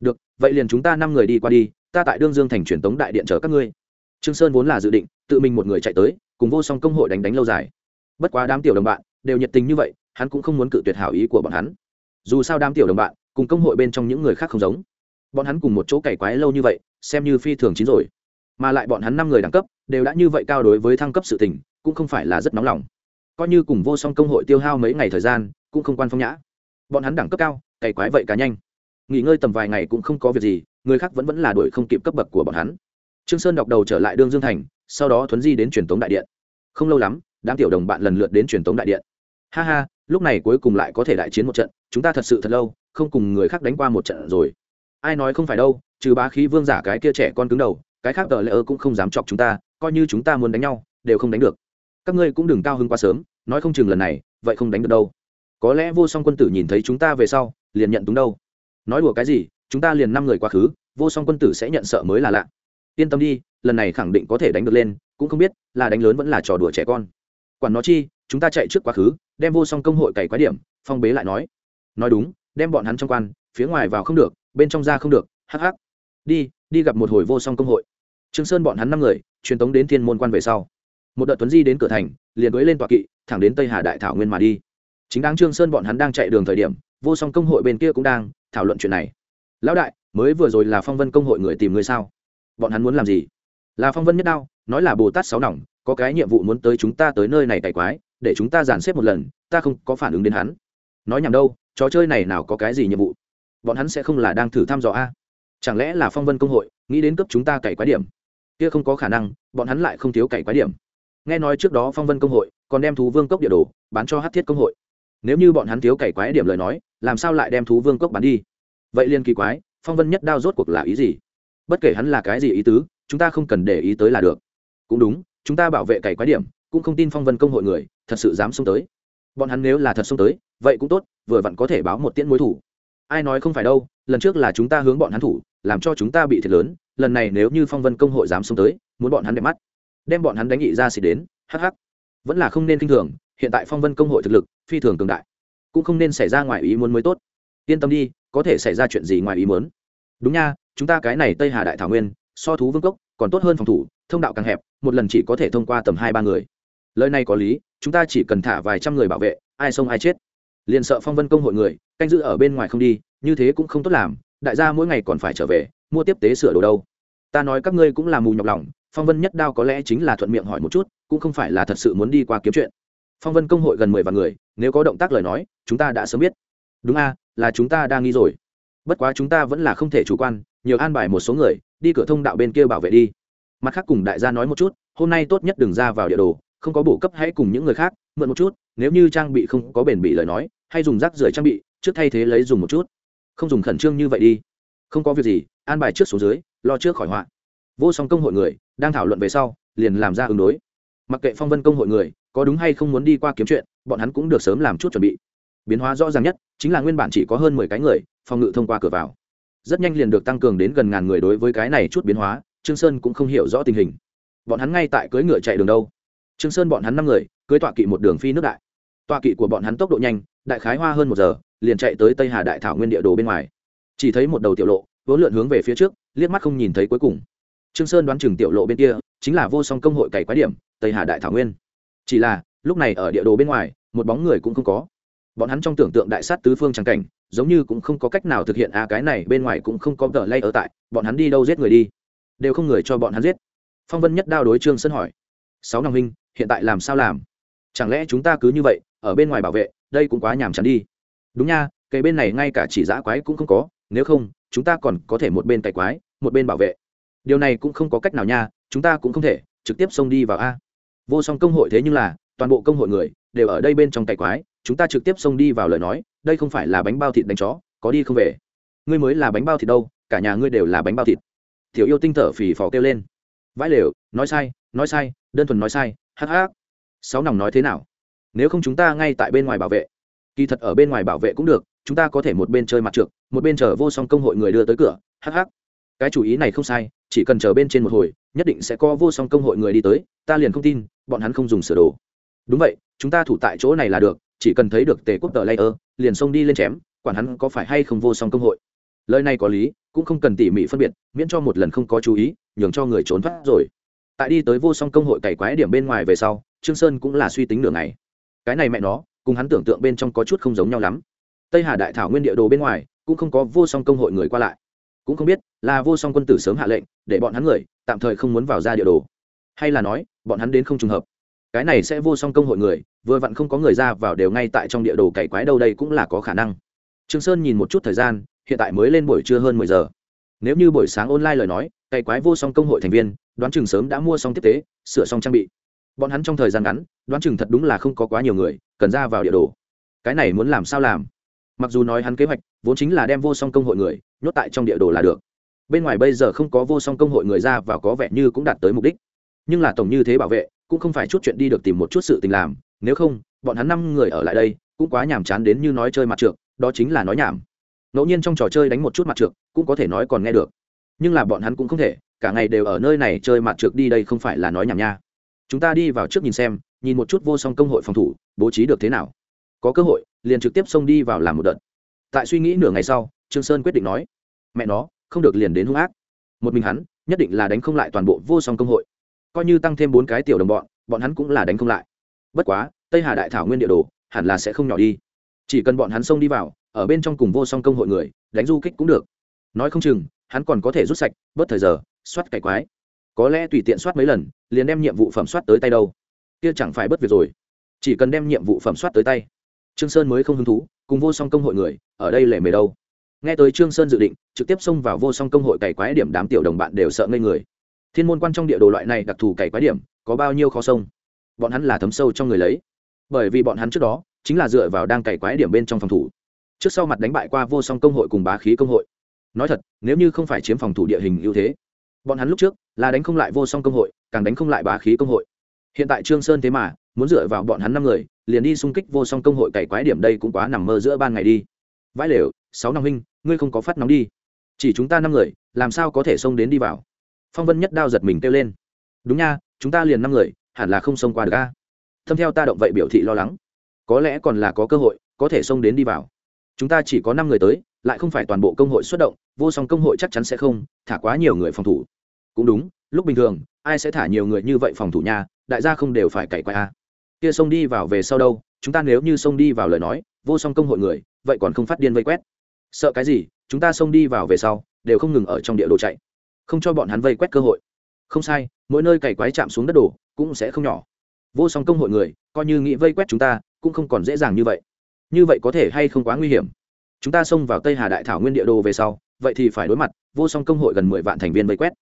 Speaker 1: Được, vậy liền chúng ta năm người đi qua đi, ta tại đương dương thành truyền tống đại điện chờ các ngươi. Trương sơn vốn là dự định, tự mình một người chạy tới, cùng vô song công hội đánh đánh lâu dài. Bất quá đám tiểu đồng bạn đều nhiệt tình như vậy, hắn cũng không muốn cự tuyệt hảo ý của bọn hắn. Dù sao đám tiểu đồng bạn cùng công hội bên trong những người khác không giống. Bọn hắn cùng một chỗ cày quái lâu như vậy, xem như phi thường chín rồi. Mà lại bọn hắn năm người đẳng cấp đều đã như vậy cao đối với thăng cấp sự tình, cũng không phải là rất nóng lòng coi như cùng vô song công hội tiêu hao mấy ngày thời gian, cũng không quan phong nhã. Bọn hắn đẳng cấp cao, cày quái vậy cá nhanh. Nghỉ ngơi tầm vài ngày cũng không có việc gì, người khác vẫn vẫn là đuổi không kịp cấp bậc của bọn hắn. Trương sơn đọc đầu trở lại đương dương thành, sau đó thuấn di đến truyền tống đại điện. Không lâu lắm, đám tiểu đồng bạn lần lượt đến truyền tống đại điện. Ha ha, lúc này cuối cùng lại có thể đại chiến một trận, chúng ta thật sự thật lâu, không cùng người khác đánh qua một trận rồi. Ai nói không phải đâu, trừ bá khí vương giả cái kia trẻ con cứng đầu, cái khác tờ lỡ cũng không dám chọc chúng ta, coi như chúng ta muốn đánh nhau, đều không đánh được các ngươi cũng đừng cao hứng quá sớm, nói không chừng lần này, vậy không đánh được đâu. Có lẽ vô song quân tử nhìn thấy chúng ta về sau, liền nhận túng đâu. Nói đùa cái gì, chúng ta liền năm người quá khứ, vô song quân tử sẽ nhận sợ mới là lạ. Yên tâm đi, lần này khẳng định có thể đánh được lên, cũng không biết là đánh lớn vẫn là trò đùa trẻ con. Quản nó chi, chúng ta chạy trước quá khứ, đem vô song công hội cày quái điểm, phong bế lại nói. Nói đúng, đem bọn hắn trong quan, phía ngoài vào không được, bên trong ra không được, hắc hắc. Đi đi gặp một hồi vô song công hội. Trương sơn bọn hắn năm người, truyền tống đến thiên môn quan về sau một đợt tuấn di đến cửa thành, liền cưới lên tọa kỵ, thẳng đến tây hà đại thảo nguyên mà đi. Chính đáng trương sơn bọn hắn đang chạy đường thời điểm, vô song công hội bên kia cũng đang thảo luận chuyện này. Lão đại, mới vừa rồi là phong vân công hội người tìm người sao? Bọn hắn muốn làm gì? Là phong vân nhất đao, nói là bồ tát sáu nòng, có cái nhiệm vụ muốn tới chúng ta tới nơi này cày quái, để chúng ta dàn xếp một lần, ta không có phản ứng đến hắn. Nói nhầm đâu, trò chơi này nào có cái gì nhiệm vụ? Bọn hắn sẽ không là đang thử thăm dò a? Chẳng lẽ là phong vân công hội, nghĩ đến cấp chúng ta cày quái điểm? Kia không có khả năng, bọn hắn lại không thiếu cày quái điểm nghe nói trước đó phong vân công hội còn đem thú vương cốc địa đồ bán cho hát thiết công hội. Nếu như bọn hắn thiếu cày quái điểm lời nói, làm sao lại đem thú vương cốc bán đi? Vậy liên kỳ quái, phong vân nhất đao rốt cuộc là ý gì? Bất kể hắn là cái gì ý tứ, chúng ta không cần để ý tới là được. Cũng đúng, chúng ta bảo vệ cày quái điểm, cũng không tin phong vân công hội người thật sự dám xông tới. Bọn hắn nếu là thật xông tới, vậy cũng tốt, vừa vặn có thể báo một tiễn mối thủ. Ai nói không phải đâu, lần trước là chúng ta hướng bọn hắn thủ, làm cho chúng ta bị thiệt lớn, lần này nếu như phong vân công hội dám xông tới, muốn bọn hắn đẹp mắt đem bọn hắn đánh nghị ra xịt đến hh vẫn là không nên k i n h thường, hiện tại phong vân công hội thực lực phi thường cường đại, cũng không nên xảy ra ngoài ý muốn mới tốt. Yên tâm đi, có thể xảy ra chuyện gì ngoài ý muốn. Đúng nha, chúng ta cái này tây hà đại thảo nguyên, so thú vương cốc, còn tốt hơn phòng thủ, thông đạo càng hẹp, một lần chỉ có thể thông qua tầm hai ba người. Lời này có lý, chúng ta chỉ cần thả vài trăm người bảo vệ, ai xông ai chết. Liền sợ phong vân công hội người, canh giữ ở bên ngoài không đi, như thế cũng không tốt làm, đại gia mỗi ngày còn phải trở về, mua tiếp tế sửa đồ đâu ta nói các ngươi cũng là mù nhọc lòng, phong vân nhất đao có lẽ chính là thuận miệng hỏi một chút, cũng không phải là thật sự muốn đi qua kiếm chuyện. Phong vân công hội gần mười vạn người, nếu có động tác lời nói, chúng ta đã sớm biết. Đúng a, là chúng ta đang nghi rồi. Bất quá chúng ta vẫn là không thể chủ quan, nhiều an bài một số người, đi cửa thông đạo bên kia bảo vệ đi. Mặt khác cùng đại gia nói một chút, hôm nay tốt nhất đừng ra vào địa đồ, không có bổ cấp hãy cùng những người khác, mượn một chút, nếu như trang bị không có bền bị lời nói, hay dùng rác rưởi trang bị, trước thay thế lấy dùng một chút. Không dùng khẩn trương như vậy đi. Không có việc gì, an bài trước số dưới lo trước khỏi họa. Vô song công hội người, đang thảo luận về sau, liền làm ra ứng đối. Mặc kệ phong vân công hội người, có đúng hay không muốn đi qua kiếm chuyện, bọn hắn cũng được sớm làm chút chuẩn bị. Biến hóa rõ ràng nhất, chính là nguyên bản chỉ có hơn mười cái người, phòng ngự thông qua cửa vào. Rất nhanh liền được tăng cường đến gần ngàn người đối với cái này chút biến hóa, trương sơn cũng không hiểu rõ tình hình. Bọn hắn ngay tại cưỡi ngựa chạy đường đâu. Trương sơn bọn hắn năm người, cưỡi tọa kỵ một đường phi nước đại. Tọa kỵ của bọn hắn tốc độ nhanh, đại khái hoa hơn một giờ, liền chạy tới tây hà đại thảo nguyên địa đồ bên ngoài. Chỉ thấy một đầu tiểu lộ vốn lượn hướng về phía trước, liếc mắt không nhìn thấy cuối cùng. Trương sơn đoán chừng tiểu lộ bên kia, chính là vô song công hội cày quái điểm, tây hà đại thảo nguyên. Chỉ là, lúc này ở địa đồ bên ngoài, một bóng người cũng không có. Bọn hắn trong tưởng tượng đại sát tứ phương chẳng cảnh, giống như cũng không có cách nào thực hiện a cái này bên ngoài cũng không có tờ lay ở tại, bọn hắn đi đâu giết người đi? Đều không người cho bọn hắn giết. Phong vân nhất đao đối trương sơn hỏi. Sáu năm huynh, hiện tại làm sao làm? Chẳng lẽ chúng ta cứ như vậy, ở bên ngoài bảo vệ, đây cũng quá nhàm chán đi. Đúng nha cây bên này ngay cả chỉ giã quái cũng không có, nếu không chúng ta còn có thể một bên cày quái, một bên bảo vệ. Điều này cũng không có cách nào nha, chúng ta cũng không thể trực tiếp xông đi vào a. Vô song công hội thế nhưng là, toàn bộ công hội người đều ở đây bên trong cày quái, chúng ta trực tiếp xông đi vào lời nói, đây không phải là bánh bao thịt đánh chó, có đi không về. Ngươi mới là bánh bao thịt đâu, cả nhà ngươi đều là bánh bao thịt. Tiểu yêu tinh thở phì phò kêu lên. Vãi lều, nói sai nói sai, đơn thuần nói sai, hắc hắc. Sáu nòng nói thế nào? Nếu không chúng ta ngay tại bên ngoài bảo vệ, kỳ thật ở bên ngoài bảo vệ cũng được chúng ta có thể một bên chơi mặt trượt, một bên chờ vô song công hội người đưa tới cửa hh cái chủ ý này không sai, chỉ cần chờ bên trên một hồi, nhất định sẽ có vô song công hội người đi tới, ta liền không tin, bọn hắn không dùng sửa đồ. Đúng vậy, chúng ta thủ tại chỗ này là được, chỉ cần thấy được tề quốc tờ layer, liền xông đi lên chém, quản hắn có phải hay không vô song công hội. Lời này có lý, cũng không cần tỉ mỉ phân biệt, miễn cho một lần không có chú ý, nhường cho người trốn thoát rồi. Tại đi tới vô song công hội cày quái điểm bên ngoài về sau, trương sơn cũng là suy tính nửa ngày. Cái này mẹ nó, cùng hắn tưởng tượng bên trong có chút không giống nhau lắm tây hà đại thảo nguyên địa đồ bên ngoài, cũng không có vô song công hội người qua lại. Cũng không biết là vô song quân tử sớm hạ lệnh, để bọn hắn người, tạm thời không muốn vào ra địa đồ. Hay là nói, bọn hắn đến không trùng hợp. Cái này sẽ vô song công hội người, vừa vặn không có người ra vào đều ngay tại trong địa đồ cày quái đâu đây cũng là có khả năng. Trương sơn nhìn một chút thời gian, hiện tại mới lên buổi trưa hơn mười giờ. Nếu như buổi sáng online lời nói, cày quái vô song công hội thành viên, đoán chừng sớm đã mua xong tiếp tế, sửa xong trang bị. Bọn hắn trong thời gian ngắn, đoán chừng thật đúng là không có quá nhiều người, cần ra vào địa đồ. Cái này muốn làm sao làm? Mặc dù nói hắn kế hoạch vốn chính là đem vô song công hội người nhốt tại trong địa đồ là được. Bên ngoài bây giờ không có vô song công hội người ra và có vẻ như cũng đạt tới mục đích. Nhưng là tổng như thế bảo vệ, cũng không phải chút chuyện đi được tìm một chút sự tình làm. Nếu không, bọn hắn năm người ở lại đây cũng quá nhàm chán đến như nói chơi mặt trượt đó chính là nói nhảm. Ngẫu nhiên trong trò chơi đánh một chút mặt trượt cũng có thể nói còn nghe được. Nhưng là bọn hắn cũng không thể, cả ngày đều ở nơi này chơi mặt trượt đi đây không phải là nói nhảm nha. Chúng ta đi vào trước nhìn xem, nhìn một chút vô song công hội phòng thủ, bố trí được thế nào. Có cơ hội liền trực tiếp xông đi vào làm một đợt. Tại suy nghĩ nửa ngày sau, trương sơn quyết định nói, mẹ nó, không được liền đến hung ác. Một mình hắn, nhất định là đánh không lại toàn bộ vô song công hội. Coi như tăng thêm bốn cái tiểu đồng bọn bọn hắn cũng là đánh không lại. Bất quá, tây hà đại thảo nguyên địa đồ, hẳn là sẽ không nhỏ đi. Chỉ cần bọn hắn xông đi vào, ở bên trong cùng vô song công hội người, đánh du kích cũng được. Nói không chừng, hắn còn có thể rút sạch, bớt thời giờ, soát cải quái. Có lẽ tùy tiện soát mấy lần, liền đem nhiệm vụ phẩm soát tới tay đâu. Kia chẳng phải bất việc rồi. Chỉ cần đem nhiệm vụ phẩm soát tới tay trương sơn mới không hứng thú, cùng vô song công hội người, ở đây lẻ mề đâu. Nghe tới trương sơn dự định, trực tiếp xông vào vô song công hội cày quái điểm đám tiểu đồng bạn đều sợ ngây người. Thiên môn quan trong địa đồ loại này đặc thù cày quái điểm, có bao nhiêu khó sông bọn hắn là thấm sâu trong người lấy. Bởi vì bọn hắn trước đó, chính là dựa vào đang cày quái điểm bên trong phòng thủ. Trước sau mặt đánh bại qua vô song công hội cùng bá khí công hội. Nói thật, nếu như không phải chiếm phòng thủ địa hình ưu thế, bọn hắn lúc trước là đánh không lại vô song công hội, càng đánh không lại bá khí công hội. Hiện tại trương sơn thế mà, muốn dựa vào bọn hắn năm người liền đi xung kích vô song công hội cày quái điểm đây cũng quá nằm mơ giữa ban ngày đi. Vãi lều, sáu năm huynh, ngươi không có phát nóng đi. Chỉ chúng ta năm người, làm sao có thể xông đến đi vào? Phong vân nhất đao giật mình kêu lên. Đúng nha, chúng ta liền năm người, hẳn là không xông qua được a. Thâm theo ta động vậy biểu thị lo lắng. Có lẽ còn là có cơ hội, có thể xông đến đi vào. Chúng ta chỉ có năm người tới, lại không phải toàn bộ công hội xuất động, vô song công hội chắc chắn sẽ không, thả quá nhiều người phòng thủ. Cũng đúng, lúc bình thường, ai sẽ thả nhiều người như vậy phòng thủ nha, đại gia không đều phải cày quay a kia sông đi vào về sau đâu, chúng ta nếu như sông đi vào lời nói, vô song công hội người, vậy còn không phát điên vây quét. Sợ cái gì, chúng ta xông đi vào về sau, đều không ngừng ở trong địa đồ chạy. Không cho bọn hắn vây quét cơ hội. Không sai, mỗi nơi cày quái chạm xuống đất đổ cũng sẽ không nhỏ. Vô song công hội người, coi như nghĩ vây quét chúng ta, cũng không còn dễ dàng như vậy. Như vậy có thể hay không quá nguy hiểm. Chúng ta xông vào tây hà đại thảo nguyên địa đồ về sau, vậy thì phải đối mặt, vô song công hội gần mười vạn thành viên vây quét.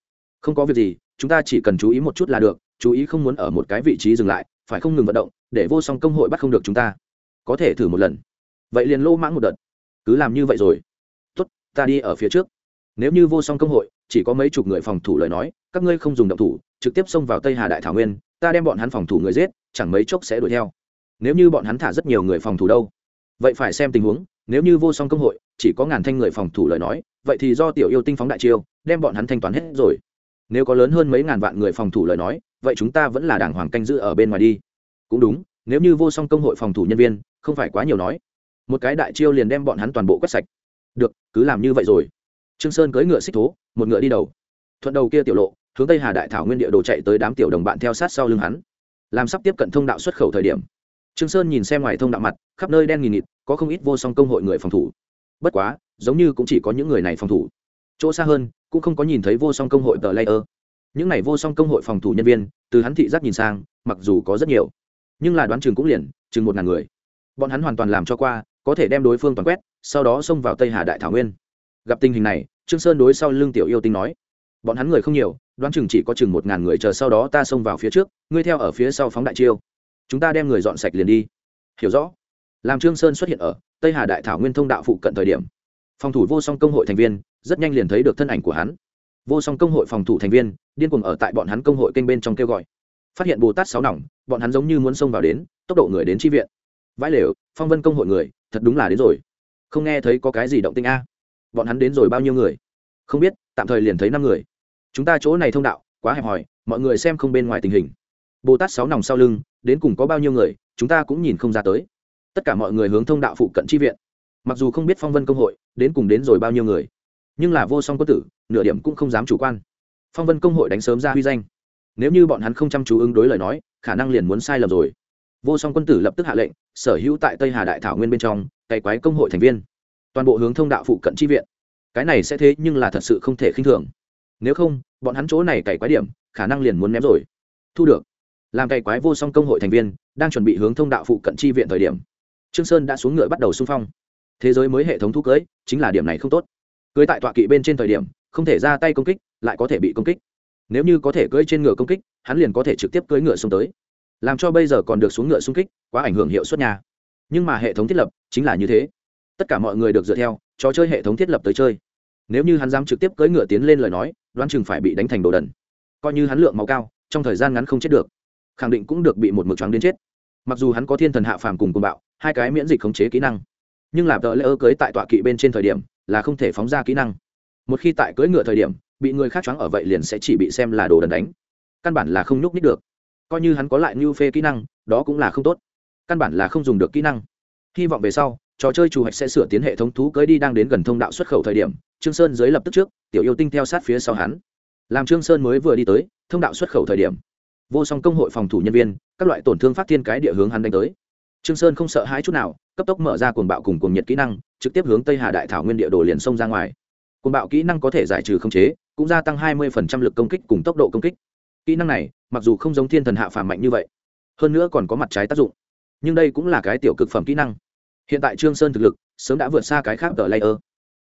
Speaker 1: Không có việc gì, chúng ta chỉ cần chú ý một chút là được, chú ý không muốn ở một cái vị trí dừng lại phải không ngừng vận động, để vô song công hội bắt không được chúng ta. Có thể thử một lần. Vậy liền lô mãng một đợt. Cứ làm như vậy rồi. Tốt, ta đi ở phía trước. Nếu như vô song công hội, chỉ có mấy chục người phòng thủ lời nói, các ngươi không dùng động thủ, trực tiếp xông vào tây hà đại thảo nguyên, ta đem bọn hắn phòng thủ người giết, chẳng mấy chốc sẽ đuổi theo. Nếu như bọn hắn thả rất nhiều người phòng thủ đâu? Vậy phải xem tình huống, nếu như vô song công hội, chỉ có ngàn thanh người phòng thủ lời nói, vậy thì do tiểu yêu tinh phóng đại chiêu, đem bọn hắn thanh toán hết rồi. Nếu có lớn hơn mấy ngàn vạn người phòng thủ lời nói vậy chúng ta vẫn là đảng hoàng canh giữ ở bên ngoài đi. Cũng đúng, nếu như vô song công hội phòng thủ nhân viên, không phải quá nhiều nói. Một cái đại chiêu liền đem bọn hắn toàn bộ quét sạch. Được, cứ làm như vậy rồi. Trương sơn cưỡi ngựa xích thố, một ngựa đi đầu. Thuận đầu kia tiểu lộ, hướng tây hà đại thảo nguyên địa đồ chạy tới đám tiểu đồng bạn theo sát sau lưng hắn. Làm sắp tiếp cận thông đạo xuất khẩu thời điểm, trương sơn nhìn xem ngoài thông đạo mặt, khắp nơi đen nghìn nghịt, có không ít vô song công hội người phòng thủ. Bất quá, giống như cũng chỉ có những người này phòng thủ. Chỗ xa hơn, cũng không có nhìn thấy vô song công hội tờ layer những này vô song công hội phòng thủ nhân viên, từ hắn thị giác nhìn sang, mặc dù có rất nhiều, nhưng là đoán chừng cũng liền chừng một ngàn người. Bọn hắn hoàn toàn làm cho qua, có thể đem đối phương toàn quét, sau đó xông vào tây hà đại thảo nguyên. Gặp tình hình này, trương sơn đối sau lưng tiểu yêu tinh nói, bọn hắn người không nhiều, đoán chừng chỉ có chừng một ngàn người chờ sau đó ta xông vào phía trước, ngươi theo ở phía sau phóng đại chiêu. Chúng ta đem người dọn sạch liền đi. Hiểu rõ. Làm trương sơn xuất hiện ở tây hà đại thảo nguyên thông đạo phụ cận thời điểm, phòng thủ vô song công hội thành viên rất nhanh liền thấy được thân ảnh của hắn vô song công hội phòng thủ thành viên, điên cuồng ở tại bọn hắn công hội kênh bên trong kêu gọi. Phát hiện bồ tát sáu nòng, bọn hắn giống như muốn xông vào đến, tốc độ người đến tri viện. Vãi lều, phong vân công hội người, thật đúng là đến rồi. Không nghe thấy có cái gì động tinh a? Bọn hắn đến rồi bao nhiêu người? Không biết, tạm thời liền thấy năm người. Chúng ta chỗ này thông đạo, quá hẹp hòi, mọi người xem không bên ngoài tình hình. Bồ tát sáu nòng sau lưng, đến cùng có bao nhiêu người, chúng ta cũng nhìn không ra tới. Tất cả mọi người hướng thông đạo phụ cận tri viện. Mặc dù không biết phong vân công hội, đến cùng đến rồi bao nhiêu người nhưng là vô song quân tử, nửa điểm cũng không dám chủ quan. Phong vân công hội đánh sớm ra huy danh. Nếu như bọn hắn không chăm chú ứng đối lời nói, khả năng liền muốn sai lầm rồi. Vô song quân tử lập tức hạ lệnh, sở hữu tại tây hà đại thảo nguyên bên trong, cày quái công hội thành viên. Toàn bộ hướng thông đạo phụ cận tri viện. Cái này sẽ thế nhưng là thật sự không thể khinh thường. Nếu không, bọn hắn chỗ này cày quái điểm, khả năng liền muốn ném rồi. Thu được. Làm cày quái vô song công hội thành viên, đang chuẩn bị hướng thông đạo phụ cận tri viện thời điểm. Trương sơn đã xuống ngựa bắt đầu xung phong. Thế giới mới hệ thống thu cưới, chính là điểm này không tốt cưới tại tọa kỵ bên trên thời điểm, không thể ra tay công kích, lại có thể bị công kích. Nếu như có thể cưỡi trên ngựa công kích, hắn liền có thể trực tiếp cưỡi ngựa xuống tới. Làm cho bây giờ còn được xuống ngựa xung kích, quá ảnh hưởng hiệu suất nhà nhưng mà hệ thống thiết lập chính là như thế. Tất cả mọi người được dựa theo, trò chơi hệ thống thiết lập tới chơi. Nếu như hắn dám trực tiếp cưỡi ngựa tiến lên lời nói, đoán chừng phải bị đánh thành đồ đần. Coi như hắn lượng máu cao, trong thời gian ngắn không chết được, khẳng định cũng được bị một mực choáng đến chết. Mặc dù hắn có thiên thần hạ phàm cùng cùng bạo, hai cái miễn dịch khống chế kỹ năng, nhưng là vợ lễ ơ cưới tại tọa kỵ bên trên thời điểm là không thể phóng ra kỹ năng. Một khi tại cưỡi ngựa thời điểm, bị người khác choáng ở vậy liền sẽ chỉ bị xem là đồ đần đánh. Căn bản là không nhúc nít được. Coi như hắn có lại như phê kỹ năng, đó cũng là không tốt. Căn bản là không dùng được kỹ năng. Hy vọng về sau, trò chơi chủ hạch sẽ sửa tiến hệ thống thú cưới đi đang đến gần thông đạo xuất khẩu thời điểm, trương sơn dưới lập tức trước, tiểu yêu tinh theo sát phía sau hắn. Làm trương sơn mới vừa đi tới, thông đạo xuất khẩu thời điểm, vô song công hội phòng thủ nhân viên, các loại tổn thương phát thiên cái địa hướng hắn đánh tới. Trương sơn không sợ hãi chút nào, cấp tốc mở ra cuồng bạo cùng cuồng nhiệt kỹ năng trực tiếp hướng tây hà đại thảo nguyên địa đồ liền xông ra ngoài. Côn bạo kỹ năng có thể giải trừ không chế, cũng gia tăng 20% lực công kích cùng tốc độ công kích. Kỹ năng này, mặc dù không giống thiên thần hạ phàm mạnh như vậy, hơn nữa còn có mặt trái tác dụng. Nhưng đây cũng là cái tiểu cực phẩm kỹ năng. Hiện tại trương sơn thực lực, sớm đã vượt xa cái khác ở layer.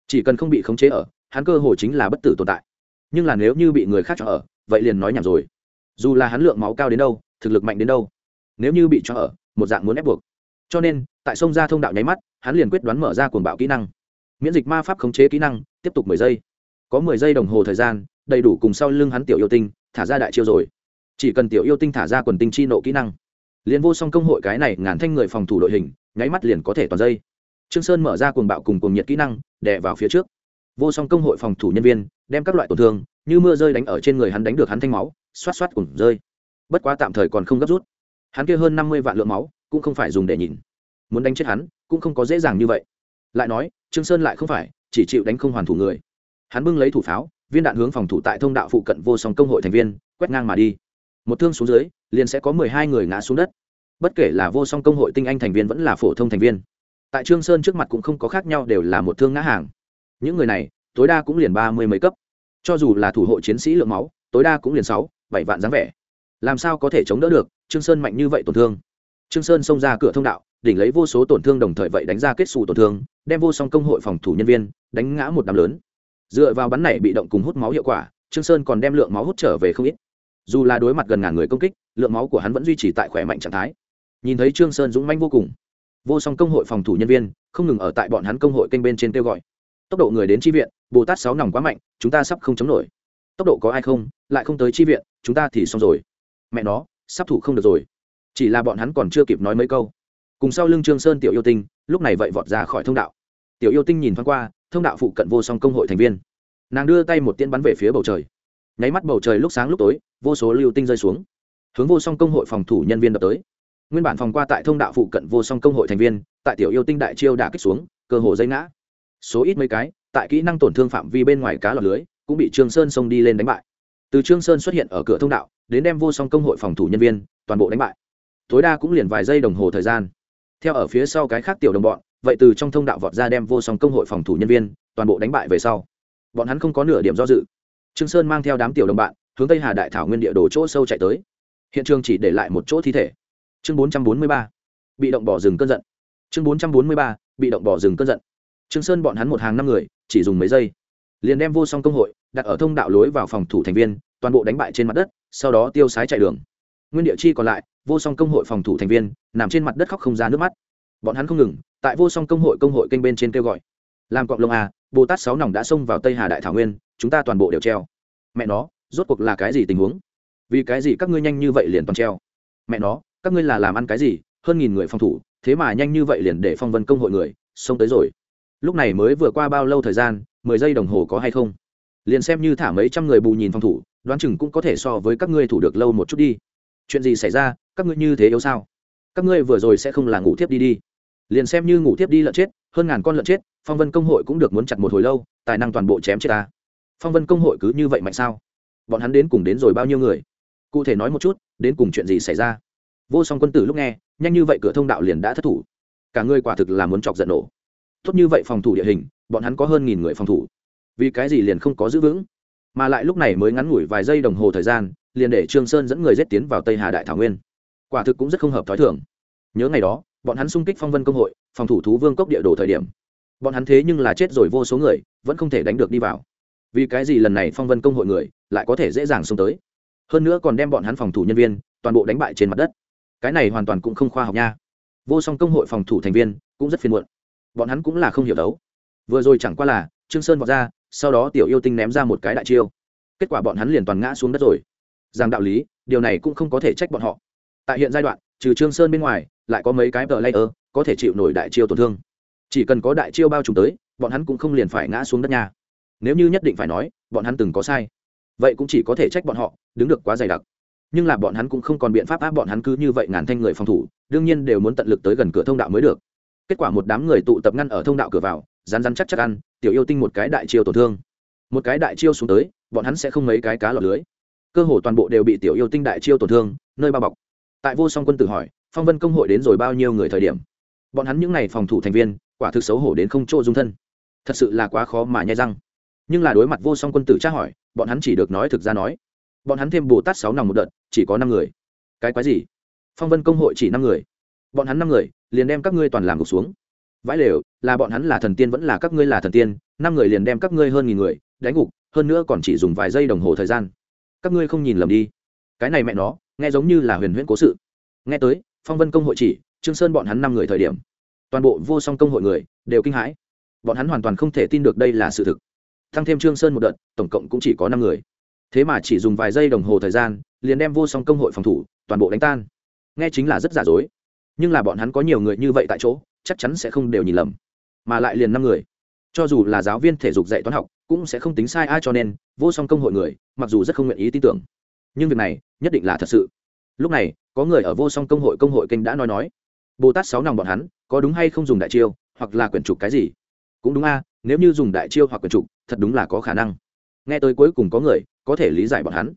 Speaker 1: Chỉ cần không bị khống chế ở, hắn cơ hồ chính là bất tử tồn tại. Nhưng là nếu như bị người khác cho ở, vậy liền nói nhảm rồi. Dù là hắn lượng máu cao đến đâu, thực lực mạnh đến đâu, nếu như bị cho ở, một dạng muốn ép buộc. Cho nên tại sông ra thông đạo nháy mắt, hắn liền quyết đoán mở ra cuồng bạo kỹ năng. Miễn dịch ma pháp khống chế kỹ năng, tiếp tục mười giây. Có mười giây đồng hồ thời gian, đầy đủ cùng sau lưng hắn tiểu yêu tinh, thả ra đại chiêu rồi. Chỉ cần tiểu yêu tinh thả ra quần tinh chi nộ kỹ năng, liền vô song công hội cái này ngàn thanh người phòng thủ đội hình, nháy mắt liền có thể toàn dây trương sơn mở ra cuồng bạo cùng cuồng nhiệt kỹ năng, đè vào phía trước. Vô song công hội phòng thủ nhân viên, đem các loại tổn thương, như mưa rơi đánh ở trên người hắn đánh được hắn thanh máu, xoát xoát cùng rơi. Bất quá tạm thời còn không gấp rút. Hắn kia hơn năm mươi vạn lượng máu, cũng không phải dùng để nhìn muốn đánh chết hắn, cũng không có dễ dàng như vậy. Lại nói, trương sơn lại không phải, chỉ chịu đánh không hoàn thủ người. Hắn bưng lấy thủ pháo, viên đạn hướng phòng thủ tại thông đạo phụ cận vô song công hội thành viên, quét ngang mà đi. Một thương xuống dưới, liền sẽ có mười hai người ngã xuống đất. Bất kể là vô song công hội tinh anh thành viên vẫn là phổ thông thành viên. Tại trương sơn trước mặt cũng không có khác nhau, đều là một thương ngã hàng. Những người này, tối đa cũng liền ba mươi mấy cấp. Cho dù là thủ hộ chiến sĩ lượng máu, tối đa cũng liền sáu, bảy vạn dáng vẻ. Làm sao có thể chống đỡ được trương sơn mạnh như vậy tổn thương? Trương sơn xông ra cửa thông đạo đỉnh lấy vô số tổn thương đồng thời vậy đánh ra kết xù tổn thương, đem vô song công hội phòng thủ nhân viên đánh ngã một đám lớn. Dựa vào bắn này bị động cùng hút máu hiệu quả, trương sơn còn đem lượng máu hút trở về không ít. Dù là đối mặt gần ngàn người công kích, lượng máu của hắn vẫn duy trì tại khỏe mạnh trạng thái. Nhìn thấy trương sơn dũng manh vô cùng, vô song công hội phòng thủ nhân viên không ngừng ở tại bọn hắn công hội kênh bên trên kêu gọi. Tốc độ người đến chi viện, bồ tát sáu nòng quá mạnh, chúng ta sắp không chống nổi. Tốc độ có ai không, lại không tới chi viện, chúng ta thì xong rồi. Mẹ nó, sắp thủ không được rồi. Chỉ là bọn hắn còn chưa kịp nói mấy câu cùng sau lưng trương sơn tiểu yêu tinh, lúc này vậy vọt ra khỏi thông đạo. Tiểu yêu tinh nhìn thoáng qua, thông đạo phụ cận vô song công hội thành viên. Nàng đưa tay một tiên bắn về phía bầu trời. Nháy mắt bầu trời lúc sáng lúc tối, vô số lưu tinh rơi xuống. Hướng vô song công hội phòng thủ nhân viên đập tới. Nguyên bản phòng qua tại thông đạo phụ cận vô song công hội thành viên, tại tiểu yêu tinh đại chiêu đã kích xuống, cơ hồ dây ngã. Số ít mấy cái, tại kỹ năng tổn thương phạm vi bên ngoài cá lọc lưới, cũng bị trương sơn xông đi lên đánh bại. Từ trương sơn xuất hiện ở cửa thông đạo, đến đem vô song công hội phòng thủ nhân viên toàn bộ đánh bại. Tối đa cũng liền vài giây đồng hồ thời gian theo ở phía sau cái khác tiểu đồng bọn, vậy từ trong thông đạo vọt ra đem vô song công hội phòng thủ nhân viên, toàn bộ đánh bại về sau. Bọn hắn không có nửa điểm do dự. Trương sơn mang theo đám tiểu đồng bạn, hướng tây hà đại thảo nguyên địa đồ chỗ sâu chạy tới. Hiện trường chỉ để lại một chỗ thi thể. Chương 443 bị động bỏ rừng cơn giận. Chương 443 bị động bỏ rừng cơn giận. Trương sơn bọn hắn một hàng năm người, chỉ dùng mấy giây. Liền đem vô song công hội đặt ở thông đạo lối vào phòng thủ thành viên, toàn bộ đánh bại trên mặt đất, sau đó tiêu sái chạy đường. Nguyên địa chi còn lại vô song công hội phòng thủ thành viên, nằm trên mặt đất khóc không ra nước mắt. Bọn hắn không ngừng, tại vô song công hội công hội kênh bên trên kêu gọi. Làm cọng lông à bồ tát sáu nòng đã xông vào tây hà đại thảo nguyên, chúng ta toàn bộ đều treo. Mẹ nó, rốt cuộc là cái gì tình huống? Vì cái gì các ngươi nhanh như vậy liền toàn treo? Mẹ nó, các ngươi là làm ăn cái gì? Hơn nghìn người phòng thủ, thế mà nhanh như vậy liền để phong vân công hội người, xông tới rồi. Lúc này mới vừa qua bao lâu thời gian, mười giây đồng hồ có hay không? Liền xem như thả mấy trăm người bù nhìn phòng thủ, đoán chừng cũng có thể so với các ngươi thủ được lâu một chút đi chuyện gì xảy ra, các ngươi như thế yếu sao? Các ngươi vừa rồi sẽ không là ngủ tiếp đi đi. Liền xem như ngủ tiếp đi lợn chết, hơn ngàn con lợn chết, phong vân công hội cũng được muốn chặt một hồi lâu, tài năng toàn bộ chém chết ta. Phong vân công hội cứ như vậy mạnh sao? Bọn hắn đến cùng đến rồi bao nhiêu người? Cụ thể nói một chút, đến cùng chuyện gì xảy ra? Vô song quân tử lúc nghe, nhanh như vậy cửa thông đạo liền đã thất thủ. Cả ngươi quả thực là muốn chọc giận nổ. Tốt như vậy phòng thủ địa hình, bọn hắn có hơn nghìn người phòng thủ. Vì cái gì liền không có giữ vững? Mà lại lúc này mới ngắn ngủi vài giây đồng hồ thời gian liền để trương sơn dẫn người giết tiến vào tây hà đại thảo nguyên. Quả thực cũng rất không hợp thói thường. Nhớ ngày đó, bọn hắn xung kích phong vân công hội, phòng thủ thú vương cốc địa đồ thời điểm. Bọn hắn thế nhưng là chết rồi vô số người, vẫn không thể đánh được đi vào. Vì cái gì lần này phong vân công hội người lại có thể dễ dàng xông tới? Hơn nữa còn đem bọn hắn phòng thủ nhân viên toàn bộ đánh bại trên mặt đất. Cái này hoàn toàn cũng không khoa học nha. Vô song công hội phòng thủ thành viên cũng rất phiền muộn. Bọn hắn cũng là không hiểu đấu. Vừa rồi chẳng qua là trương sơn vọt ra, sau đó tiểu yêu tinh ném ra một cái đại chiêu. Kết quả bọn hắn liền toàn ngã xuống đất rồi rằng đạo lý, điều này cũng không có thể trách bọn họ. Tại hiện giai đoạn, trừ trương sơn bên ngoài, lại có mấy cái tờ layer, có thể chịu nổi đại chiêu tổn thương. Chỉ cần có đại chiêu bao trùm tới, bọn hắn cũng không liền phải ngã xuống đất nha. Nếu như nhất định phải nói, bọn hắn từng có sai, vậy cũng chỉ có thể trách bọn họ, đứng được quá dày đặc. Nhưng là bọn hắn cũng không còn biện pháp áp bọn hắn cứ như vậy ngàn thanh người phòng thủ, đương nhiên đều muốn tận lực tới gần cửa thông đạo mới được. Kết quả một đám người tụ tập ngăn ở thông đạo cửa vào rán rán chắc chắc ăn, tiểu yêu tinh một cái đại chiêu tổn thương. Một cái đại chiêu xuống tới, bọn hắn sẽ không mấy cái cá lọt lưới cơ hồ toàn bộ đều bị tiểu yêu tinh đại chiêu tổn thương, nơi bao bọc. Tại vô song quân tử hỏi, phong vân công hội đến rồi bao nhiêu người thời điểm? Bọn hắn những n à y phòng thủ thành viên, quả thực xấu hổ đến không chỗ dung thân. Thật sự là quá khó mà nhai răng. Nhưng là đối mặt vô song quân tử tra hỏi, bọn hắn chỉ được nói thực ra nói. Bọn hắn thêm bồ tát sáu nòng một đợt, chỉ có năm người. Cái quái gì? Phong vân công hội chỉ năm người. Bọn hắn năm người, liền đem các ngươi toàn làm gục xuống. Vãi lều, là bọn hắn là thần tiên vẫn là các ngươi là thần tiên, năm người liền đem các ngươi hơn nghìn người đánh gục, hơn nữa còn chỉ dùng vài giây đồng hồ thời gian các ngươi không nhìn lầm đi. Cái này mẹ nó, nghe giống như là huyền huyễn cố sự. Nghe tới, phong vân công hội chỉ, trương sơn bọn hắn năm người thời điểm. Toàn bộ vô song công hội người, đều kinh hãi. Bọn hắn hoàn toàn không thể tin được đây là sự thực. Tăng thêm trương sơn một đợt, tổng cộng cũng chỉ có năm người. Thế mà chỉ dùng vài giây đồng hồ thời gian, liền đem vô song công hội phòng thủ, toàn bộ đánh tan. Nghe chính là rất giả dối. Nhưng là bọn hắn có nhiều người như vậy tại chỗ, chắc chắn sẽ không đều nhìn lầm. Mà lại liền năm người cho dù là giáo viên thể dục dạy toán học, cũng sẽ không tính sai ai cho nên, vô song công hội người, mặc dù rất không nguyện ý tin tưởng. Nhưng việc này, nhất định là thật sự. Lúc này, có người ở vô song công hội công hội kênh đã nói nói. Bồ tát sáu nòng bọn hắn, có đúng hay không dùng đại chiêu, hoặc là quyển trục cái gì? Cũng đúng a, nếu như dùng đại chiêu hoặc quyển trục, thật đúng là có khả năng. Nghe tới cuối cùng có người, có thể lý giải bọn hắn.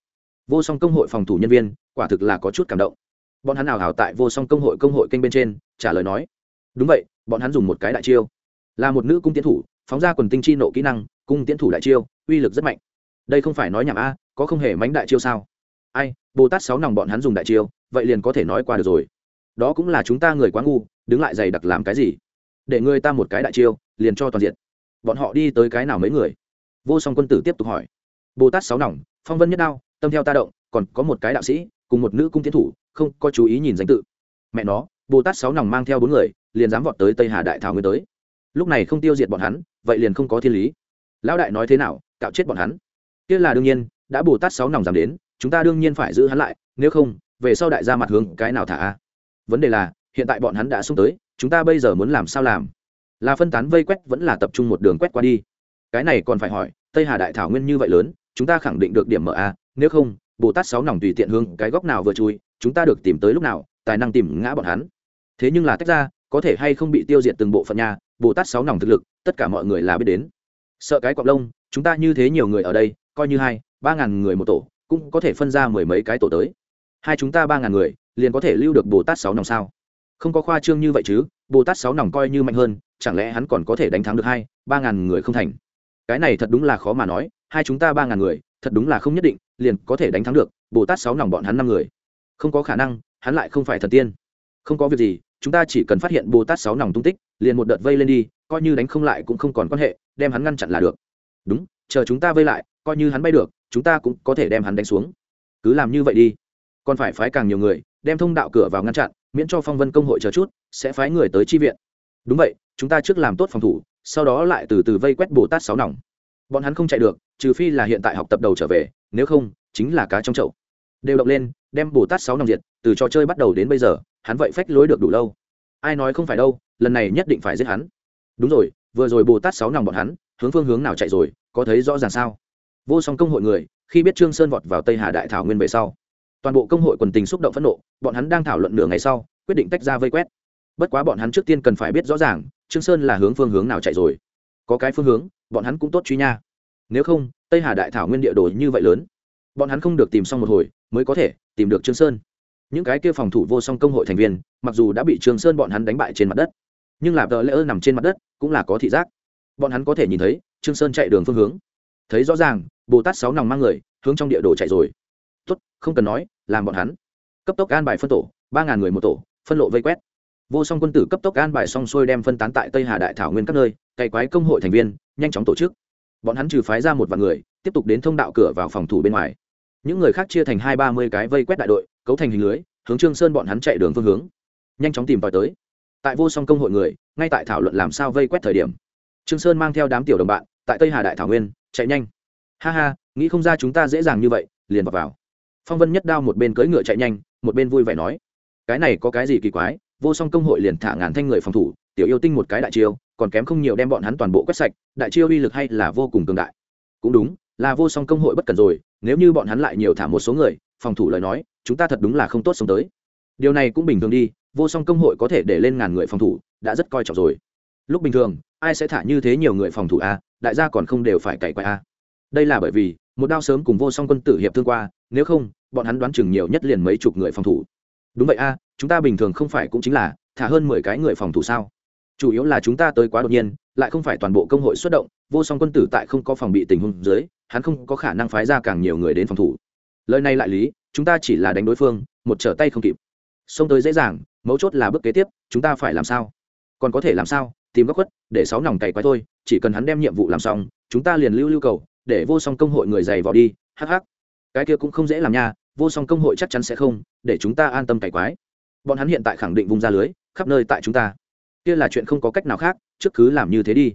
Speaker 1: Vô song công hội phòng thủ nhân viên, quả thực là có chút cảm động. Bọn hắn nào hào tại vô song công hội công hội kênh bên trên, trả lời nói. Đúng vậy, bọn hắn dùng một cái đại chiêu. Là một nữ cung tiến thủ phóng ra quần tinh chi nộ kỹ năng, cung tiến thủ đại chiêu, uy lực rất mạnh. Đây không phải nói nhảm a, có không hề mánh đại chiêu sao? Ai, bồ tát sáu nòng bọn hắn dùng đại chiêu, vậy liền có thể nói qua được rồi. Đó cũng là chúng ta người quá ngu, đứng lại dày đặc làm cái gì? Để người ta một cái đại chiêu, liền cho toàn diện. Bọn họ đi tới cái nào mấy người? Vô song quân tử tiếp tục hỏi. Bồ tát sáu nòng, phong vân nhất đao, tâm theo ta động, còn có một cái đạo sĩ, cùng một nữ cung tiến thủ, không có chú ý nhìn danh tự. Mẹ nó, bồ tát sáu nòng mang theo bốn người, liền dám vọt tới tây hà đại thảo nguyên tới lúc này không tiêu diệt bọn hắn, vậy liền không có thiên lý. Lão đại nói thế nào, cạo chết bọn hắn. Kia là đương nhiên, đã bồ tát sáu nòng dám đến, chúng ta đương nhiên phải giữ hắn lại, nếu không, về sau đại gia mặt hướng cái nào thả a? Vấn đề là, hiện tại bọn hắn đã xung tới, chúng ta bây giờ muốn làm sao làm? Là phân tán vây quét vẫn là tập trung một đường quét qua đi? Cái này còn phải hỏi, tây hà đại thảo nguyên như vậy lớn, chúng ta khẳng định được điểm mở a, nếu không, bồ tát sáu nòng tùy tiện hương cái góc nào vừa chui, chúng ta được tìm tới lúc nào, tài năng tìm ngã bọn hắn. Thế nhưng là tách ra có thể hay không bị tiêu diệt từng bộ phận nhà, bồ tát sáu nòng thực lực, tất cả mọi người là biết đến. Sợ cái cọc lông, chúng ta như thế nhiều người ở đây, coi như hai, ba ngàn người một tổ, cũng có thể phân ra mười mấy cái tổ tới. Hai chúng ta ba ngàn người, liền có thể lưu được bồ tát sáu nòng sao? Không có khoa trương như vậy chứ, bồ tát sáu nòng coi như mạnh hơn, chẳng lẽ hắn còn có thể đánh thắng được hai, ba ngàn người không thành? Cái này thật đúng là khó mà nói, hai chúng ta ba ngàn người, thật đúng là không nhất định, liền có thể đánh thắng được bồ tát sáu nòng bọn hắn năm người. Không có khả năng, hắn lại không phải thần tiên. Không có việc gì chúng ta chỉ cần phát hiện bồ tát sáu nòng tung tích, liền một đợt vây lên đi, coi như đánh không lại cũng không còn quan hệ, đem hắn ngăn chặn là được. Đúng, chờ chúng ta vây lại, coi như hắn bay được, chúng ta cũng có thể đem hắn đánh xuống. Cứ làm như vậy đi. Còn phải phái càng nhiều người, đem thông đạo cửa vào ngăn chặn, miễn cho phong vân công hội chờ chút, sẽ phái người tới chi viện. Đúng vậy, chúng ta trước làm tốt phòng thủ, sau đó lại từ từ vây quét bồ tát sáu nòng. Bọn hắn không chạy được, trừ phi là hiện tại học tập đầu trở về, nếu không, chính là cá trong chậu. Đều động lên, đem bồ tát sáu nòng diệt, từ trò chơi bắt đầu đến bây giờ hắn vậy phách lối được đủ lâu. Ai nói không phải đâu, lần này nhất định phải giết hắn. Đúng rồi, vừa rồi bồ tát sáu nòng bọn hắn, hướng phương hướng nào chạy rồi, có thấy rõ ràng sao? Vô song công hội người, khi biết trương sơn vọt vào tây hà đại thảo nguyên về sau, toàn bộ công hội quần tình xúc động phẫn nộ, bọn hắn đang thảo luận nửa ngày sau, quyết định tách ra vây quét. Bất quá bọn hắn trước tiên cần phải biết rõ ràng, trương sơn là hướng phương hướng nào chạy rồi. Có cái phương hướng, bọn hắn cũng tốt truy nha. Nếu không, tây hà đại thảo nguyên địa đồ như vậy lớn. Bọn hắn không được tìm xong một hồi, mới có thể tìm được trương sơn những cái kia phòng thủ vô song công hội thành viên, mặc dù đã bị trương sơn bọn hắn đánh bại trên mặt đất, nhưng là tờ lễ ơ nằm trên mặt đất cũng là có thị giác. Bọn hắn có thể nhìn thấy trương sơn chạy đường phương hướng. Thấy rõ ràng, bồ tát sáu nòng mang người, hướng trong địa đồ chạy rồi. Tốt, không cần nói, làm bọn hắn. Cấp tốc an bài phân tổ, ba ngàn người một tổ, phân lộ vây quét. Vô song quân tử cấp tốc an bài xong xuôi đem phân tán tại tây hà đại thảo nguyên các nơi, cày quái công hội thành viên, nhanh chóng tổ chức. Bọn hắn trừ phái ra một vạn người, tiếp tục đến thông đạo cửa vào phòng thủ bên ngoài. Những người khác chia thành hai ba mươi cái vây quét đại đội cấu thành hình lưới, hướng trương sơn bọn hắn chạy đường phương hướng. Nhanh chóng tìm tòi tới. Tại vô song công hội người, ngay tại thảo luận làm sao vây quét thời điểm. Trương sơn mang theo đám tiểu đồng bạn, tại tây hà đại thảo nguyên, chạy nhanh. Ha ha, nghĩ không ra chúng ta dễ dàng như vậy, liền vào vào. Phong vân nhất đao một bên cưỡi ngựa chạy nhanh, một bên vui vẻ nói. Cái này có cái gì kỳ quái, vô song công hội liền thả ngàn thanh người phòng thủ, tiểu yêu tinh một cái đại chiêu, còn kém không nhiều đem bọn hắn toàn bộ quét sạch, đại chiêu uy lực hay là vô cùng cường đại. Cũng đúng, là vô song công hội bất cần rồi, nếu như bọn hắn lại nhiều thả một số người, phòng thủ lời nói chúng ta thật đúng là không tốt sống tới. Điều này cũng bình thường đi, vô song công hội có thể để lên ngàn người phòng thủ, đã rất coi trọng rồi. Lúc bình thường, ai sẽ thả như thế nhiều người phòng thủ a đại gia còn không đều phải cày quay a à? đây là bởi vì, một đao sớm cùng vô song quân tử hiệp thương qua, nếu không, bọn hắn đoán chừng nhiều nhất liền mấy chục người phòng thủ. Đúng vậy a chúng ta bình thường không phải cũng chính là, thả hơn mười cái người phòng thủ sao? Chủ yếu là chúng ta tới quá đột nhiên, lại không phải toàn bộ công hội xuất động, vô song quân tử tại không có phòng bị tình huống dưới, hắn không có khả năng phái ra càng nhiều người đến phòng thủ. Lời này lại lý chúng ta chỉ là đánh đối phương, một trở tay không kịp. Xông tới dễ dàng, mấu chốt là bước kế tiếp, chúng ta phải làm sao? Còn có thể làm sao? Tìm góc khuất, để sáu nòng cày quái thôi, chỉ cần hắn đem nhiệm vụ làm xong, chúng ta liền lưu lưu cầu, để vô song công hội người dày vào đi, hắc hắc. Cái kia cũng không dễ làm nha, vô song công hội chắc chắn sẽ không, để chúng ta an tâm cày quái. Bọn hắn hiện tại khẳng định vùng ra lưới, khắp nơi tại chúng ta. Kia là chuyện không có cách nào khác, trước cứ làm như thế đi.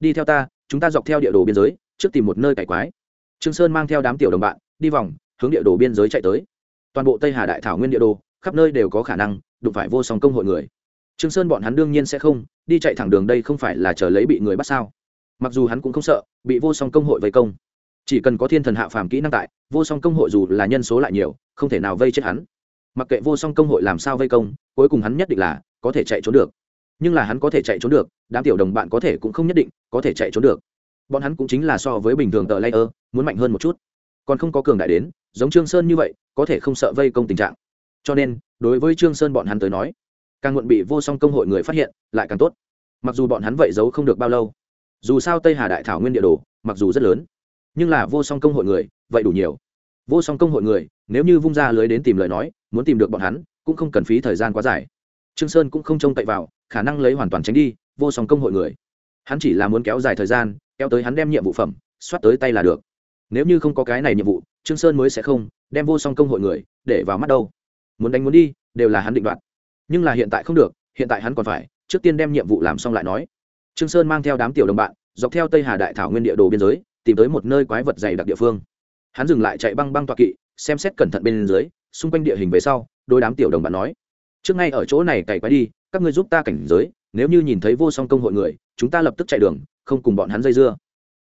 Speaker 1: Đi theo ta, chúng ta dọc theo địa đồ biên giới, trước tìm một nơi cày quái. Trương sơn mang theo đám tiểu đồng bạn, đi vòng hướng địa đồ biên giới chạy tới. Toàn bộ tây hà đại thảo nguyên địa đồ, khắp nơi đều có khả năng đụng phải vô song công hội người. Trương sơn bọn hắn đương nhiên sẽ không, đi chạy thẳng đường đây không phải là chờ lấy bị người bắt sao? Mặc dù hắn cũng không sợ, bị vô song công hội vây công. Chỉ cần có thiên thần hạ phàm kỹ năng tại, vô song công hội dù là nhân số lại nhiều, không thể nào vây chết hắn. Mặc kệ vô song công hội làm sao vây công, cuối cùng hắn nhất định là có thể chạy trốn được. Nhưng là hắn có thể chạy trốn được, đám tiểu đồng bạn có thể cũng không nhất định có thể chạy trốn được. Bọn hắn cũng chính là so với bình thường tờ layer, muốn mạnh hơn một chút còn không có cường đại đến, giống trương sơn như vậy, có thể không sợ vây công tình trạng. Cho nên, đối với trương sơn bọn hắn tới nói, càng muộn bị vô song công hội người phát hiện, lại càng tốt. Mặc dù bọn hắn vậy giấu không được bao lâu, dù sao tây hà đại thảo nguyên địa đồ, mặc dù rất lớn, nhưng là vô song công hội người, vậy đủ nhiều. Vô song công hội người, nếu như vung ra lưới đến tìm lời nói, muốn tìm được bọn hắn, cũng không cần phí thời gian quá dài. Trương sơn cũng không trông cậy vào, khả năng lấy hoàn toàn tránh đi, vô song công hội người. Hắn chỉ là muốn kéo dài thời gian, kéo tới hắn đem nhiệm vụ phẩm soát tới tay là được nếu như không có cái này nhiệm vụ, trương sơn mới sẽ không đem vô song công hội người để vào mắt đâu. Muốn đánh muốn đi, đều là hắn định đoạt. Nhưng là hiện tại không được, hiện tại hắn còn phải, trước tiên đem nhiệm vụ làm xong lại nói. Trương sơn mang theo đám tiểu đồng bạn, dọc theo tây hà đại thảo nguyên địa đồ biên giới, tìm tới một nơi quái vật dày đặc địa phương. Hắn dừng lại chạy băng băng toa kỵ, xem xét cẩn thận bên dưới, xung quanh địa hình về sau, đôi đám tiểu đồng bạn nói, trước ngay ở chỗ này cày quái đi, các ngươi giúp ta cảnh giới, nếu như nhìn thấy vô song công hội người, chúng ta lập tức chạy đường, không cùng bọn hắn dây dưa.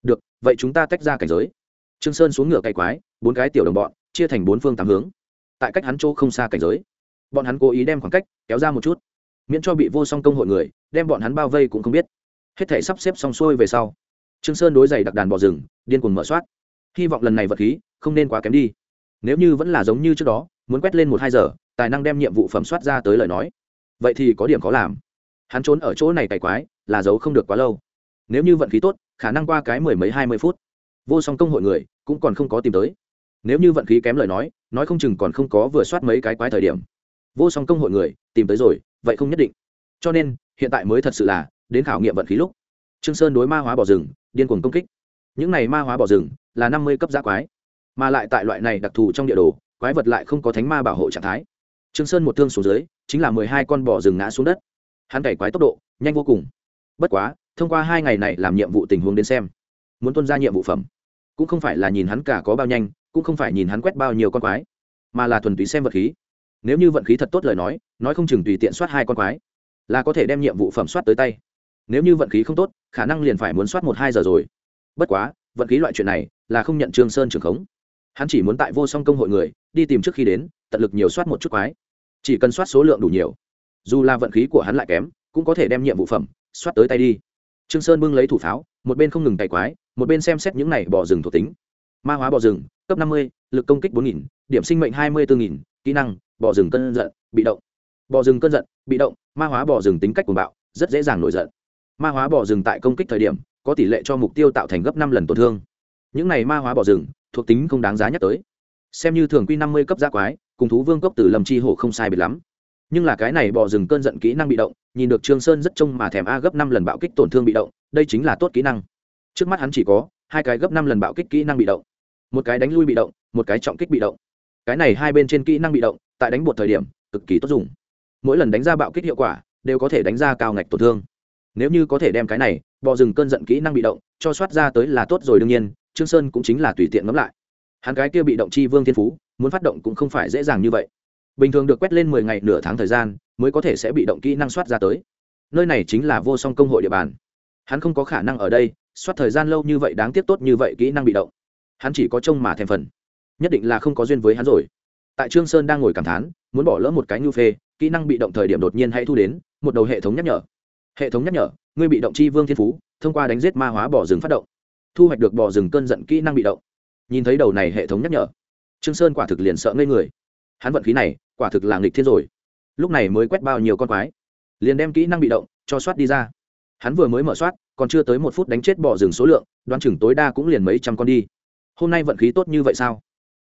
Speaker 1: Được, vậy chúng ta tách ra cảnh giới trương sơn xuống ngựa cày quái, bốn cái tiểu đồng bọn, chia thành bốn phương tám hướng. Tại cách hắn chỗ không xa cảnh giới, bọn hắn cố ý đem khoảng cách kéo ra một chút, miễn cho bị vô song công hội người, đem bọn hắn bao vây cũng không biết. Hết thể sắp xếp xong xuôi về sau, trương sơn đối giày đặc đàn bò rừng, điên cuồng mở soát. Hy vọng lần này vật khí không nên quá kém đi. Nếu như vẫn là giống như trước đó, muốn quét lên một hai giờ, tài năng đem nhiệm vụ phẩm soát ra tới lời nói, vậy thì có điểm khó làm. Hắn trốn ở chỗ này cày quái là giấu không được quá lâu. Nếu như vận khí tốt, khả năng qua cái mười mấy hai mươi phút vô song công hội người cũng còn không có tìm tới. Nếu như vận khí kém lời nói nói không chừng còn không có vừa soát mấy cái quái thời điểm. Vô song công hội người, tìm tới rồi, vậy không nhất định. Cho nên, hiện tại mới thật sự là, đến khảo nghiệm vận khí lúc. Trương sơn đối ma hóa bỏ rừng, điên cuồng công kích. Những này ma hóa bỏ rừng, là năm mươi cấp giá quái. Mà lại tại loại này đặc thù trong địa đồ, quái vật lại không có thánh ma bảo hộ trạng thái. Trương sơn một thương xuống dưới, chính là mười hai con bò rừng ngã xuống đất. Hắn cày quái tốc độ, nhanh vô cùng. Bất quá, thông qua hai ngày này làm nhiệm vụ tình huống đến xem, muốn tuân ra nhiệm vụ phẩm cũng không phải là nhìn hắn cả có bao nhanh, cũng không phải nhìn hắn quét bao nhiêu con quái, mà là thuần túy xem vật khí. Nếu như vận khí thật tốt lời nói nói không chừng tùy tiện soát hai con quái, là có thể đem nhiệm vụ phẩm soát tới tay. Nếu như vận khí không tốt, khả năng liền phải muốn soát một hai giờ rồi. Bất quá, vận khí loại chuyện này là không nhận trương sơn trường khống. Hắn chỉ muốn tại vô song công hội người, đi tìm trước khi đến, tận lực nhiều soát một chút quái. Chỉ cần soát số lượng đủ nhiều, dù là vận khí của hắn lại kém, cũng có thể đem nhiệm vụ phẩm soát tới tay đi trương sơn bưng lấy thủ pháo, một bên không ngừng cày quái, một bên xem xét những này bò rừng thuộc tính. Ma hóa bò rừng, cấp năm mươi, lực công kích bốn nghìn, điểm sinh mệnh hai mươi bốn nghìn, kỹ năng, bò rừng cân giận, bị động. Bò rừng cân giận, bị động, ma hóa bò rừng tính cách cuồng bạo, rất dễ dàng nổi giận. Ma hóa bò rừng tại công kích thời điểm, có tỷ lệ cho mục tiêu tạo thành gấp năm lần tổn thương. Những này ma hóa bò rừng, thuộc tính không đáng giá nhắc tới. Xem như thường quy năm mươi cấp gia quái, cùng thú vương cốc từ lâm chi hổ không sai biệt lắm. Nhưng là cái này bò rừng cơn giận kỹ năng bị động nhìn được trương sơn rất trông mà thèm a gấp năm lần bạo kích tổn thương bị động, đây chính là tốt kỹ năng. Trước mắt hắn chỉ có hai cái gấp năm lần bạo kích kỹ năng bị động. Một cái đánh lui bị động, một cái trọng kích bị động. Cái này hai bên trên kỹ năng bị động, tại đánh bột thời điểm, cực kỳ tốt dùng. Mỗi lần đánh ra bạo kích hiệu quả, đều có thể đánh ra cao ngạch tổn thương. Nếu như có thể đem cái này, bò rừng cơn giận kỹ năng bị động, cho soát ra tới là tốt rồi đương nhiên, trương sơn cũng chính là tùy tiện ngẫm lại. Hắn cái kia bị động chi vương thiên phú, muốn phát động cũng không phải dễ dàng như vậy. Bình thường được quét lên mười ngày nửa tháng thời gian mới có thể sẽ bị động kỹ năng soát ra tới. Nơi này chính là vô song công hội địa bàn. Hắn không có khả năng ở đây, soát thời gian lâu như vậy đáng tiếc tốt như vậy kỹ năng bị động. Hắn chỉ có trông mà thèm phần. Nhất định là không có duyên với hắn rồi. Tại trương sơn đang ngồi cảm thán, muốn bỏ lỡ một cái nhu phê, kỹ năng bị động thời điểm đột nhiên hãy thu đến, một đầu hệ thống nhắc nhở. Hệ thống nhắc nhở, ngươi bị động chi vương thiên phú, thông qua đánh giết ma hóa bỏ rừng phát động. Thu hoạch được bỏ rừng cơn giận kỹ năng bị động. Nhìn thấy đầu này hệ thống nhắc nhở, trương sơn quả thực liền sợ ngây người. Hắn vận khí này, quả thực là nghịch thiên rồi lúc này mới quét bao nhiêu con quái. Liền đem kỹ năng bị động, cho soát đi ra. Hắn vừa mới mở soát, còn chưa tới một phút đánh chết bỏ rừng số lượng, đoán chừng tối đa cũng liền mấy trăm con đi. Hôm nay vận khí tốt như vậy sao?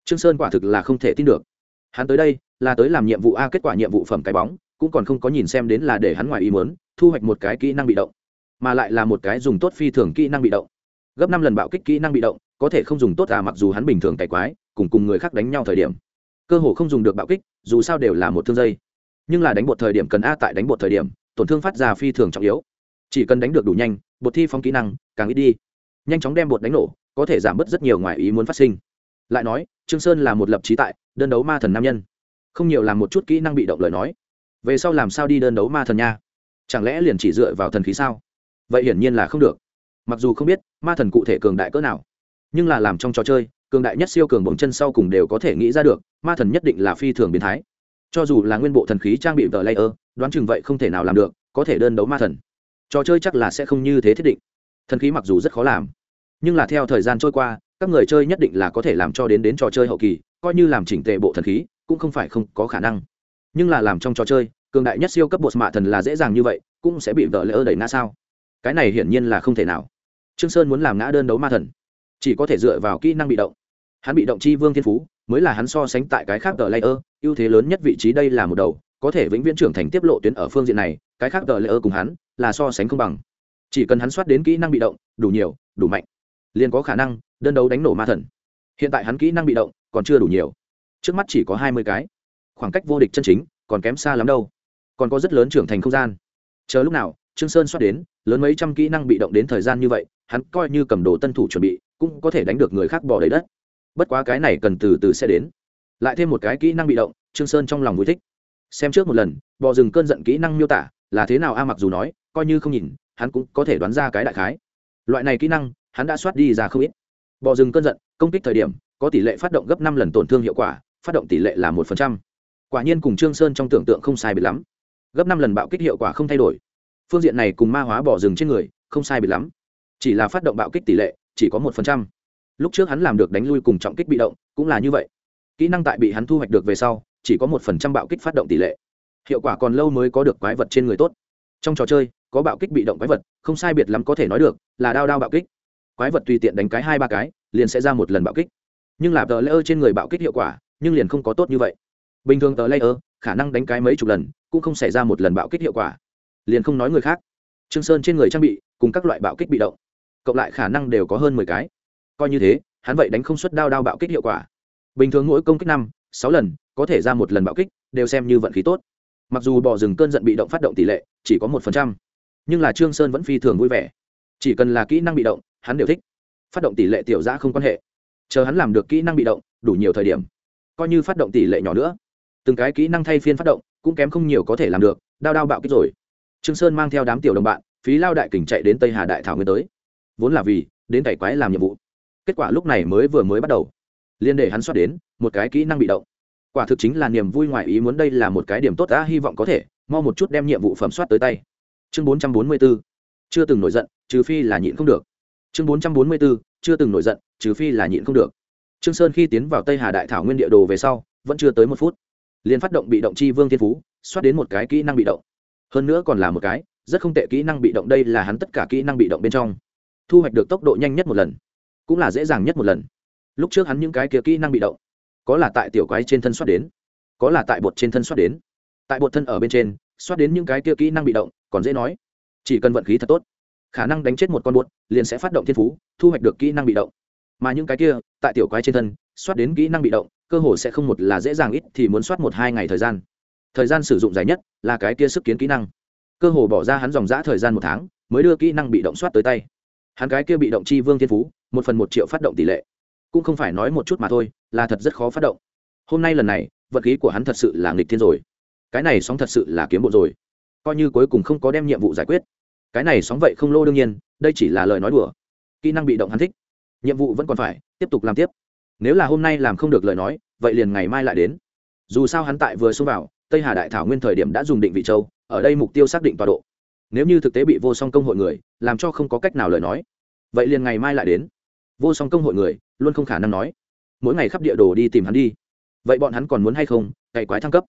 Speaker 1: Trương sơn quả thực là không thể tin được. Hắn tới đây, là tới làm nhiệm vụ a, kết quả nhiệm vụ phẩm cái bóng, cũng còn không có nhìn xem đến là để hắn ngoài ý muốn, thu hoạch một cái kỹ năng bị động. Mà lại là một cái dùng tốt phi thường kỹ năng bị động. Gấp năm lần bạo kích kỹ năng bị động, có thể không dùng tốt à mặc dù hắn bình thường cày quái, cùng cùng người khác đánh nhau thời điểm. Cơ hồ không dùng được bạo kích, dù sao đều là một thương dây nhưng là đánh bột thời điểm cần a tại đánh bột thời điểm, tổn thương phát ra phi thường trọng yếu. Chỉ cần đánh được đủ nhanh, bột thi phong kỹ năng, càng ít đi. Nhanh chóng đem bột đánh nổ, có thể giảm bớt rất nhiều ngoài ý muốn phát sinh. Lại nói, trương sơn là một lập trí tại, đơn đấu ma thần nam nhân. Không nhiều làm một chút kỹ năng bị động lời nói. Về sau làm sao đi đơn đấu ma thần nha? Chẳng lẽ liền chỉ dựa vào thần khí sao? Vậy hiển nhiên là không được. Mặc dù không biết, ma thần cụ thể cường đại cỡ nào, nhưng là làm trong trò chơi, cường đại nhất siêu cường bổng chân sau cùng đều có thể nghĩ ra được, ma thần nhất định là phi thường biến thái cho dù là nguyên bộ thần khí trang bị tờ layer, đoán chừng vậy không thể nào làm được, có thể đơn đấu ma thần. Trò chơi chắc là sẽ không như thế thiết định. Thần khí mặc dù rất khó làm, nhưng là theo thời gian trôi qua, các người chơi nhất định là có thể làm cho đến đến trò chơi hậu kỳ, coi như làm chỉnh tề bộ thần khí, cũng không phải không có khả năng. Nhưng là làm trong trò chơi, cường đại nhất siêu cấp bột mạ thần là dễ dàng như vậy, cũng sẽ bị vợ lỡ đẩy ngã sao? Cái này hiển nhiên là không thể nào. Trương sơn muốn làm ngã đơn đấu ma thần, chỉ có thể dựa vào kỹ năng bị động. Hắn bị động chi vương thiên phú, mới là hắn so sánh tại cái khác tờ layer ưu thế lớn nhất vị trí đây là một đầu, có thể vĩnh viễn trưởng thành tiếp lộ tuyến ở phương diện này, cái khác tờ layer cùng hắn, là so sánh không bằng. Chỉ cần hắn soát đến kỹ năng bị động, đủ nhiều, đủ mạnh, liền có khả năng đơn đấu đánh nổ ma thần. Hiện tại hắn kỹ năng bị động, còn chưa đủ nhiều. Trước mắt chỉ có hai mươi cái. Khoảng cách vô địch chân chính, còn kém xa lắm đâu. Còn có rất lớn trưởng thành không gian. Chờ lúc nào, trương sơn soát đến, lớn mấy trăm kỹ năng bị động đến thời gian như vậy, hắn coi như cầm đồ tân thủ chuẩn bị, cũng có thể đánh được người khác bỏ đầy đất. Bất quá cái này cần từ từ sẽ đến lại thêm một cái kỹ năng bị động, trương sơn trong lòng vui thích. Xem trước một lần, bò rừng cơn giận kỹ năng miêu tả, là thế nào a, mặc dù nói, coi như không nhìn, hắn cũng có thể đoán ra cái đại khái. Loại này kỹ năng, hắn đã soát đi ra không ít. Bò rừng cơn giận, công kích thời điểm, có tỷ lệ phát động gấp năm lần tổn thương hiệu quả, phát động tỷ lệ là một phần trăm. Quả nhiên cùng trương sơn trong tưởng tượng không sai biệt lắm. Gấp năm lần bạo kích hiệu quả không thay đổi. Phương diện này cùng ma hóa bỏ rừng trên người, không sai biệt lắm. Chỉ là phát động bạo kích tỷ lệ, chỉ có một phần trăm. Lúc trước hắn làm được đánh lui cùng trọng kích bị động, cũng là như vậy kỹ năng tại bị hắn thu hoạch được về sau, chỉ có một phần trăm bạo kích phát động tỷ lệ. Hiệu quả còn lâu mới có được quái vật trên người tốt. Trong trò chơi, có bạo kích bị động quái vật, không sai biệt lắm có thể nói được là đao đao bạo kích. Quái vật tùy tiện đánh cái hai ba cái, liền sẽ ra một lần bạo kích. Nhưng là tờ layer trên người bạo kích hiệu quả, nhưng liền không có tốt như vậy. Bình thường tờ layer, khả năng đánh cái mấy chục lần, cũng không xảy ra một lần bạo kích hiệu quả. Liền không nói người khác. Trương sơn trên người trang bị, cùng các loại bạo kích bị động. Cộng lại khả năng đều có hơn mười cái. Coi như thế, hắn vậy đánh không xuất đao đao bạo kích hiệu quả bình thường mỗi công kích năm, sáu lần, có thể ra một lần bạo kích, đều xem như vận khí tốt. Mặc dù bỏ rừng cơn giận bị động phát động tỷ lệ chỉ có một phần trăm, nhưng là trương sơn vẫn phi thường vui vẻ. Chỉ cần là kỹ năng bị động, hắn đều thích. Phát động tỷ lệ tiểu giã không quan hệ. Chờ hắn làm được kỹ năng bị động, đủ nhiều thời điểm. Coi như phát động tỷ lệ nhỏ nữa. Từng cái kỹ năng thay phiên phát động, cũng kém không nhiều có thể làm được, đao đao bạo kích rồi. Trương sơn mang theo đám tiểu đồng bạn, phí lao đại kình chạy đến tây hà đại thảo nguyên tới. Vốn là vì đến cày quái làm nhiệm vụ. Kết quả lúc này mới vừa mới bắt đầu liên để hắn soát đến, một cái kỹ năng bị động. Quả thực chính là niềm vui ngoài ý muốn đây là một cái điểm tốt đã hy vọng có thể, mau một chút đem nhiệm vụ phẩm soát tới tay. Chương bốn trăm bốn mươi 444 chưa từng nổi giận, trừ phi là nhịn không được. Chương bốn trăm bốn mươi bốn chưa từng nổi giận, trừ phi là nhịn không được. Trương sơn khi tiến vào tây hà đại thảo nguyên địa đồ về sau, vẫn chưa tới một phút. Liền phát động bị động chi vương thiên phú xoát đến một cái kỹ năng bị động. Hơn nữa còn là một cái, rất không tệ kỹ năng bị động đây là hắn tất cả kỹ năng bị động bên trong. Thu hoạch được tốc độ nhanh nhất một lần, cũng là dễ dàng nhất một lần lúc trước hắn những cái kia kỹ năng bị động, có là tại tiểu quái trên thân xoát đến, có là tại bột trên thân xoát đến. Tại bột thân ở bên trên, xoát đến những cái kia kỹ năng bị động, còn dễ nói. Chỉ cần vận khí thật tốt, khả năng đánh chết một con bột, liền sẽ phát động thiên phú, thu hoạch được kỹ năng bị động. Mà những cái kia, tại tiểu quái trên thân, xoát đến kỹ năng bị động, cơ hồ sẽ không một là dễ dàng ít thì muốn xoát một hai ngày thời gian. Thời gian sử dụng dài nhất là cái kia sức kiến kỹ năng. Cơ hồ bỏ ra hắn dòng g thời gian một tháng, mới đưa kỹ năng bị động soát tới tay. Hắn cái kia bị động chi vương thiên phú, một phần một triệu phát động tỷ lệ cũng không phải nói một chút mà thôi, là thật rất khó phát động. Hôm nay lần này, vật khí của hắn thật sự là nghịch thiên rồi. Cái này sóng thật sự là kiếm bộ rồi. Coi như cuối cùng không có đem nhiệm vụ giải quyết. Cái này sóng vậy không lô đương nhiên, đây chỉ là lời nói đùa. Kỹ năng bị động hắn thích. Nhiệm vụ vẫn còn phải, tiếp tục làm tiếp. Nếu là hôm nay làm không được lời nói, vậy liền ngày mai lại đến. Dù sao hắn tại vừa xông vào, tây hà đại thảo nguyên thời điểm đã dùng định vị châu, ở đây mục tiêu xác định tọa độ. Nếu như thực tế bị vô song công hội người, làm cho không có cách nào lời nói. Vậy liền ngày mai lại đến. Vô song công hội người luôn không khả năng nói, mỗi ngày khắp địa đồ đi tìm hắn đi. Vậy bọn hắn còn muốn hay không? Cày quái thăng cấp.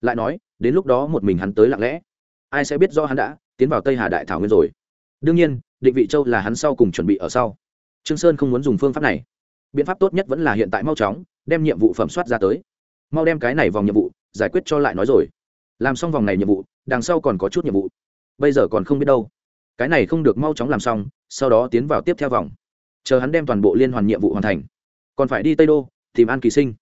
Speaker 1: Lại nói, đến lúc đó một mình hắn tới lặng lẽ. Ai sẽ biết do hắn đã tiến vào tây hà đại thảo nguyên rồi? Đương nhiên, định vị châu là hắn sau cùng chuẩn bị ở sau. Trương sơn không muốn dùng phương pháp này. Biện pháp tốt nhất vẫn là hiện tại mau chóng đem nhiệm vụ phẩm soát ra tới. Mau đem cái này vòng nhiệm vụ giải quyết cho lại nói rồi. Làm xong vòng này nhiệm vụ, đằng sau còn có chút nhiệm vụ. Bây giờ còn không biết đâu. Cái này không được mau chóng làm xong, sau đó tiến vào tiếp theo vòng chờ hắn đem toàn bộ liên hoàn nhiệm vụ hoàn thành. Còn phải đi tây đô, tìm an kỳ sinh.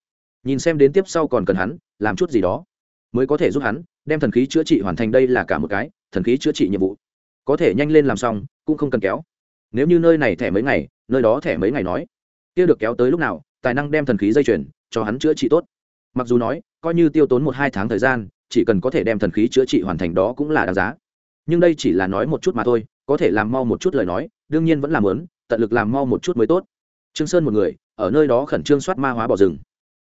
Speaker 1: Nhìn xem đến tiếp sau còn cần hắn, làm chút gì đó. Mới có thể giúp hắn, đem thần khí chữa trị hoàn thành đây là cả một cái, thần khí chữa trị nhiệm vụ. Có thể nhanh lên làm xong, cũng không cần kéo. Nếu như nơi này thẻ mấy ngày, nơi đó thẻ mấy ngày nói, kia được kéo tới lúc nào, tài năng đem thần khí dây chuyền, cho hắn chữa trị tốt. Mặc dù nói, coi như tiêu tốn một hai tháng thời gian, chỉ cần có thể đem thần khí chữa trị hoàn thành đó cũng là đáng giá. Nhưng đây chỉ là nói một chút mà thôi, có thể làm mau một chút lời nói, đương nhiên vẫn làm lớn tận lực làm mau một chút mới tốt. Trương sơn một người ở nơi đó khẩn trương soát ma hóa bỏ rừng.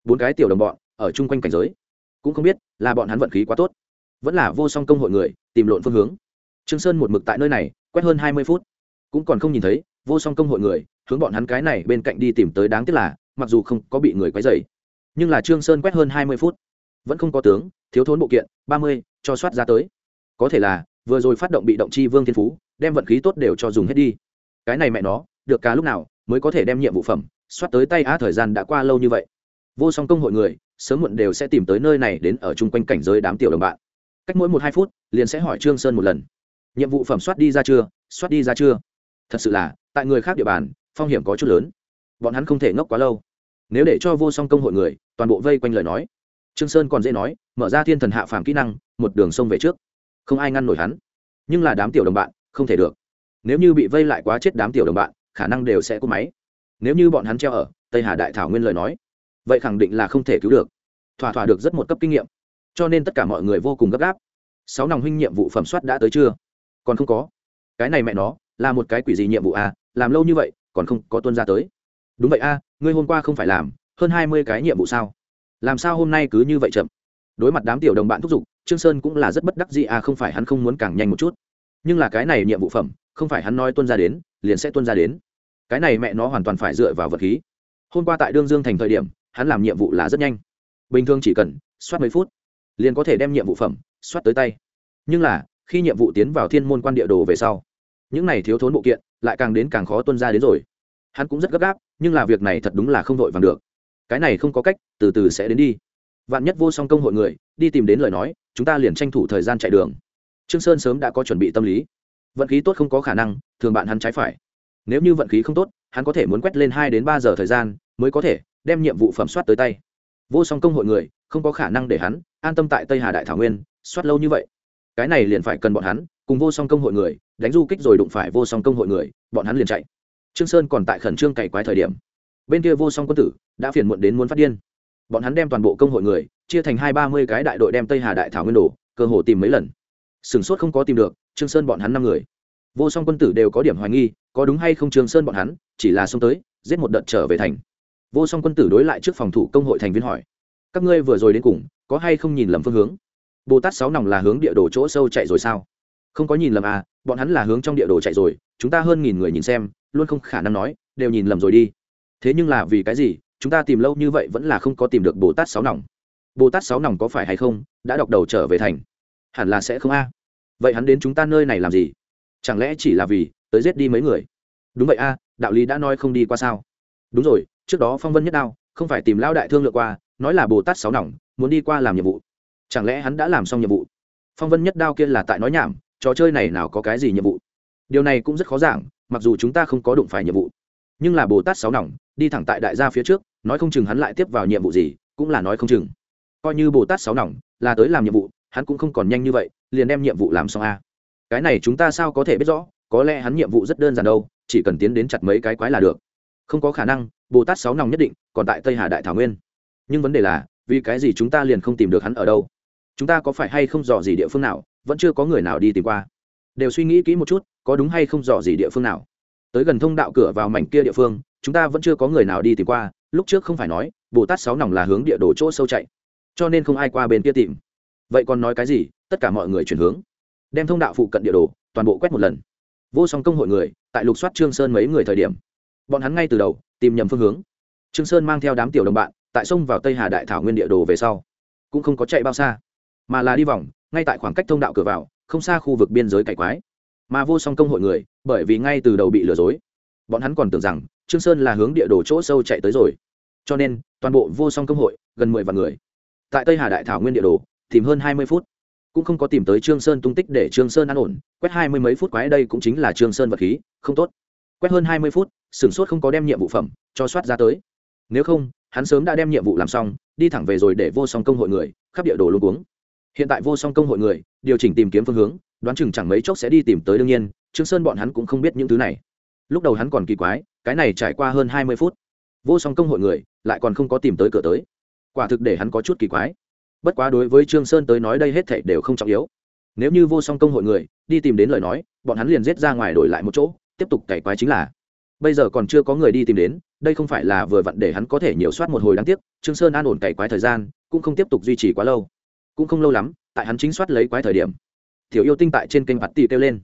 Speaker 1: Bốn cái tiểu đồng bọn ở chung quanh cảnh giới. Cũng không biết là bọn hắn vận khí quá tốt vẫn là vô song công hội người tìm lộn phương hướng. Trương sơn một mực tại nơi này quét hơn hai mươi phút. Cũng còn không nhìn thấy vô song công hội người hướng bọn hắn cái này bên cạnh đi tìm tới đáng tiếc là mặc dù không có bị người quấy rầy, nhưng là trương sơn quét hơn hai mươi phút. Vẫn không có tướng thiếu thốn bộ kiện ba mươi cho soát ra tới. Có thể là vừa rồi phát động bị động chi vương thiên phú đem vận khí tốt đều cho dùng hết đi cái này mẹ nó, được cả lúc nào mới có thể đem nhiệm vụ phẩm soát tới tay á, thời gian đã qua lâu như vậy. Vô song công hội người, sớm muộn đều sẽ tìm tới nơi này đến ở chung quanh cảnh giới đám tiểu đồng bạn. Cách mỗi một hai phút, liền sẽ hỏi trương sơn một lần. Nhiệm vụ phẩm soát đi ra chưa? Soát đi ra chưa? Thật sự là, tại người khác địa bàn, phong hiểm có chút lớn. Bọn hắn không thể ngốc quá lâu. Nếu để cho vô song công hội người, toàn bộ vây quanh lời nói, trương sơn còn dễ nói, mở ra thiên thần hạ phàm kỹ năng, một đường sông về trước. Không ai ngăn nổi hắn. Nhưng là đám tiểu đồng bạn, không thể được nếu như bị vây lại quá chết đám tiểu đồng bạn khả năng đều sẽ cúp máy. Nếu như bọn hắn treo ở tây hà đại thảo nguyên lời nói vậy khẳng định là không thể cứu được. Thỏa thỏa được rất một cấp kinh nghiệm. Cho nên tất cả mọi người vô cùng gấp gáp. Sáu nòng huynh nhiệm vụ phẩm soát đã tới chưa? Còn không có. Cái này mẹ nó là một cái quỷ gì nhiệm vụ à? Làm lâu như vậy còn không có tuân ra tới. Đúng vậy a à, ngươi hôm qua không phải làm hơn hai mươi cái nhiệm vụ sao? Làm sao hôm nay cứ như vậy chậm? Đối mặt đám tiểu đồng bạn thúc giục trương sơn cũng là rất bất đắc dĩ à không phải hắn không muốn càng nhanh một chút. Nhưng là cái này nhiệm vụ phẩm không phải hắn nói tuân ra đến, liền sẽ tuân ra đến. Cái này mẹ nó hoàn toàn phải dựa vào vật khí. Hôm qua tại đương dương thành thời điểm, hắn làm nhiệm vụ là rất nhanh. Bình thường chỉ cần soát mấy phút, liền có thể đem nhiệm vụ phẩm soát tới tay. Nhưng là, khi nhiệm vụ tiến vào thiên môn quan địa đồ về sau, những này thiếu thốn bộ kiện lại càng đến càng khó tuân ra đến rồi. Hắn cũng rất gấp gáp, nhưng là việc này thật đúng là không vội vàng được. Cái này không có cách, từ từ sẽ đến đi. Vạn nhất vô song công hội người, đi tìm đến lời nói, chúng ta liền tranh thủ thời gian chạy đường. Trương sơn sớm đã có chuẩn bị tâm lý vận khí tốt không có khả năng, thường bạn hắn trái phải. Nếu như vận khí không tốt, hắn có thể muốn quét lên hai đến ba giờ thời gian mới có thể đem nhiệm vụ phẩm soát tới tay. Vô song công hội người, không có khả năng để hắn an tâm tại tây hà đại thảo nguyên, soát lâu như vậy. Cái này liền phải cần bọn hắn cùng vô song công hội người, đánh du kích rồi đụng phải vô song công hội người, bọn hắn liền chạy. Trương sơn còn tại khẩn trương cày quái thời điểm. Bên kia vô song quân tử đã phiền muộn đến muốn phát điên. Bọn hắn đem toàn bộ công hội người, chia thành hai ba mươi cái đại đội đem tây hà đại thảo nguyên đồ cơ hồ tìm mấy lần. Sửng sốt không có tìm được trương sơn bọn hắn năm người. Vô song quân tử đều có điểm hoài nghi, có đúng hay không trương sơn bọn hắn, chỉ là xông tới, giết một đợt trở về thành. Vô song quân tử đối lại trước phòng thủ công hội thành viên hỏi, các ngươi vừa rồi đến cùng, có hay không nhìn lầm phương hướng? Bồ tát sáu nòng là hướng địa đồ chỗ sâu chạy rồi sao? Không có nhìn lầm à bọn hắn là hướng trong địa đồ chạy rồi, chúng ta hơn nghìn người nhìn xem, luôn không khả năng nói, đều nhìn lầm rồi đi. Thế nhưng là vì cái gì, chúng ta tìm lâu như vậy vẫn là không có tìm được bồ tát sáu nòng? Bồ tát sáu nòng có phải hay không, đã đọc đầu trở về thành? Hẳn là sẽ không a vậy hắn đến chúng ta nơi này làm gì? Chẳng lẽ chỉ là vì tới giết đi mấy người? Đúng vậy a, đạo lý đã nói không đi qua sao? Đúng rồi, trước đó phong vân nhất đao, không phải tìm lao đại thương lựa qua, nói là bồ tát sáu nòng, muốn đi qua làm nhiệm vụ. Chẳng lẽ hắn đã làm xong nhiệm vụ? Phong vân nhất đao kia là tại nói nhảm, trò chơi này nào có cái gì nhiệm vụ? Điều này cũng rất khó giảng, mặc dù chúng ta không có đụng phải nhiệm vụ. Nhưng là bồ tát sáu nòng, đi thẳng tại đại gia phía trước, nói không chừng hắn lại tiếp vào nhiệm vụ gì, cũng là nói không chừng. Coi như bồ tát sáu nòng là tới làm nhiệm vụ hắn cũng không còn nhanh như vậy, liền đem nhiệm vụ làm xong a. Cái này chúng ta sao có thể biết rõ, có lẽ hắn nhiệm vụ rất đơn giản đâu, chỉ cần tiến đến chặt mấy cái quái là được. Không có khả năng, bồ tát sáu nòng nhất định, còn tại tây hà đại thảo nguyên. Nhưng vấn đề là, vì cái gì chúng ta liền không tìm được hắn ở đâu? Chúng ta có phải hay không dò gì địa phương nào, vẫn chưa có người nào đi tìm qua? Đều suy nghĩ kỹ một chút, có đúng hay không dò gì địa phương nào? Tới gần thông đạo cửa vào mảnh kia địa phương, chúng ta vẫn chưa có người nào đi tìm qua, lúc trước không phải nói, bồ tát sáu nòng là hướng địa đồ chỗ sâu chạy. Cho nên không ai qua bên kia tìm vậy còn nói cái gì? Tất cả mọi người chuyển hướng. Đem thông đạo phụ cận địa đồ, toàn bộ quét một lần. Vô song công hội người, tại lục soát trương sơn mấy người thời điểm. Bọn hắn ngay từ đầu, tìm nhầm phương hướng. Trương sơn mang theo đám tiểu đồng bạn, tại sông vào tây hà đại thảo nguyên địa đồ về sau. Cũng không có chạy bao xa, mà là đi vòng, ngay tại khoảng cách thông đạo cửa vào, không xa khu vực biên giới cải quái. Mà vô song công hội người, bởi vì ngay từ đầu bị lừa dối. Bọn hắn còn tưởng rằng, trương sơn là hướng địa đồ chỗ sâu chạy tới rồi. Cho nên, toàn bộ vô song công hội, gần mười vạn người. Tại tây hà đại thảo nguyên địa đồ tìm hơn hai mươi phút. Cũng không có tìm tới trương sơn tung tích để trương sơn an ổn, quét hai mươi mấy phút quái đây cũng chính là trương sơn vật khí, không tốt. Quét hơn hai mươi phút, sửng sốt không có đem nhiệm vụ phẩm cho soát ra tới. Nếu không, hắn sớm đã đem nhiệm vụ làm xong, đi thẳng về rồi để vô song công hội người, khắp địa đồ luôn uống hiện tại vô song công hội người, điều chỉnh tìm kiếm phương hướng, đoán chừng chẳng mấy chốc sẽ đi tìm tới đương nhiên, trương sơn bọn hắn cũng không biết những thứ này. Lúc đầu hắn còn kỳ quái, cái này trải qua hơn hai mươi phút. Vô song công hội người, lại còn không có tìm tới cửa tới. Quả thực để hắn có chút kỳ quái bất quá đối với trương sơn tới nói đây hết thảy đều không trọng yếu. Nếu như vô song công hội người, đi tìm đến lời nói, bọn hắn liền giết ra ngoài đổi lại một chỗ, tiếp tục cày quái chính là. Bây giờ còn chưa có người đi tìm đến, đây không phải là vừa vặn để hắn có thể nhiều soát một hồi đáng tiếc, trương sơn an ổn cày quái thời gian, cũng không tiếp tục duy trì quá lâu. Cũng không lâu lắm, tại hắn chính soát lấy quái thời điểm, tiểu yêu tinh tại trên kênh bạt tì kêu lên.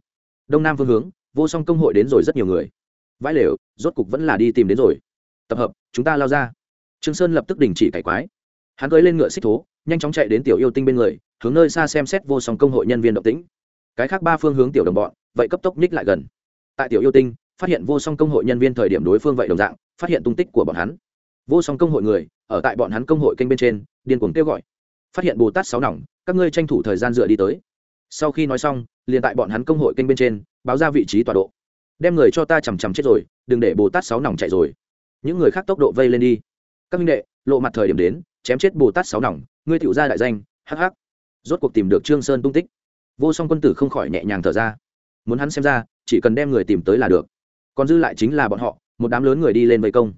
Speaker 1: Đông nam phương hướng, vô song công hội đến rồi rất nhiều người. Vãi lều, rốt cục vẫn là đi tìm đến rồi. Tập hợp, chúng ta lao ra. Trương sơn lập tức đình chỉ cày quái. Hắn cưỡi lên ngựa xích thố nhanh chóng chạy đến tiểu yêu tinh bên người, hướng nơi xa xem xét vô song công hội nhân viên động tĩnh. Cái khác ba phương hướng tiểu đồng bọn, vậy cấp tốc nhích lại gần. Tại tiểu yêu tinh, phát hiện vô song công hội nhân viên thời điểm đối phương vậy đồng dạng, phát hiện tung tích của bọn hắn. Vô song công hội người, ở tại bọn hắn công hội kênh bên trên, điên cuồng kêu gọi. Phát hiện bồ tát sáu nòng, các ngươi tranh thủ thời gian dựa đi tới. Sau khi nói xong, liền tại bọn hắn công hội kênh bên trên, báo ra vị trí tọa độ. Đem người cho ta chằm chằm chết rồi, đừng để bồ tát sáu nòng chạy rồi. Những người khác tốc độ vây lên đi. Các minh đệ, lộ mặt thời điểm đến chém chết bồ tát sáu nòng ngươi tựu ra đại danh hắc hắc, rốt cuộc tìm được trương sơn tung tích. Vô song quân tử không khỏi nhẹ nhàng thở ra. Muốn hắn xem ra chỉ cần đem người tìm tới là được. Còn dư lại chính là bọn họ một đám lớn người đi lên vây công.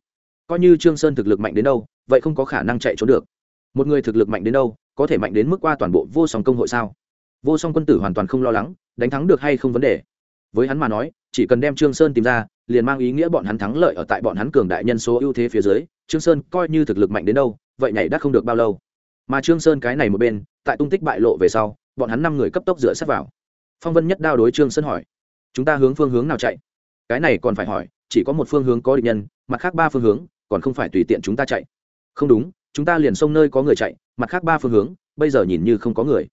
Speaker 1: Coi như trương sơn thực lực mạnh đến đâu vậy không có khả năng chạy trốn được. Một người thực lực mạnh đến đâu có thể mạnh đến mức qua toàn bộ vô song công hội sao? Vô song quân tử hoàn toàn không lo lắng đánh thắng được hay không vấn đề. Với hắn mà nói chỉ cần đem trương sơn tìm ra liền mang ý nghĩa bọn hắn thắng lợi ở tại bọn hắn cường đại nhân số ưu thế phía dưới trương sơn coi như thực lực mạnh đến đâu vậy nhảy đắt không được bao lâu. Mà trương sơn cái này một bên, tại tung tích bại lộ về sau, bọn hắn năm người cấp tốc dựa sát vào. Phong vân nhất đao đối trương sơn hỏi, chúng ta hướng phương hướng nào chạy? Cái này còn phải hỏi, chỉ có một phương hướng có địch nhân, mặt khác ba phương hướng, còn không phải tùy tiện chúng ta chạy. Không đúng, chúng ta liền sông nơi có người chạy, mặt khác ba phương hướng, bây giờ nhìn như không có người.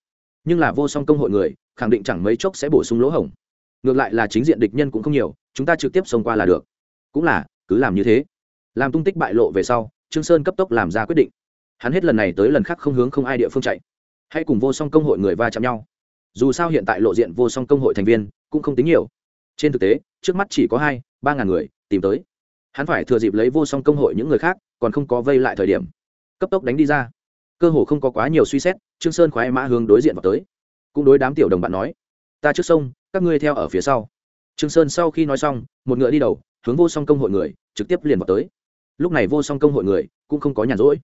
Speaker 1: Nhưng là vô song công hội người, khẳng định chẳng mấy chốc sẽ bổ sung lỗ hổng. Ngược lại là chính diện địch nhân cũng không nhiều, chúng ta trực tiếp xông qua là được. Cũng là, cứ làm như thế. Làm tung tích bại lộ về sau trương sơn cấp tốc làm ra quyết định. Hắn hết lần này tới lần khác không hướng không ai địa phương chạy. Hãy cùng vô song công hội người va chạm nhau. Dù sao hiện tại lộ diện vô song công hội thành viên cũng không tính nhiều. Trên thực tế, trước mắt chỉ có hai, ba ngàn người tìm tới. Hắn phải thừa dịp lấy vô song công hội những người khác, còn không có vây lại thời điểm. Cấp tốc đánh đi ra. Cơ hồ không có quá nhiều suy xét, trương sơn khoái mã hướng đối diện vào tới. Cũng đối đám tiểu đồng bạn nói, ta trước sông, các ngươi theo ở phía sau. Trương sơn sau khi nói xong, một ngựa đi đầu, hướng vô song công hội người, trực tiếp liền vào tới lúc này vô song công hội người cũng không có nhàn rỗi.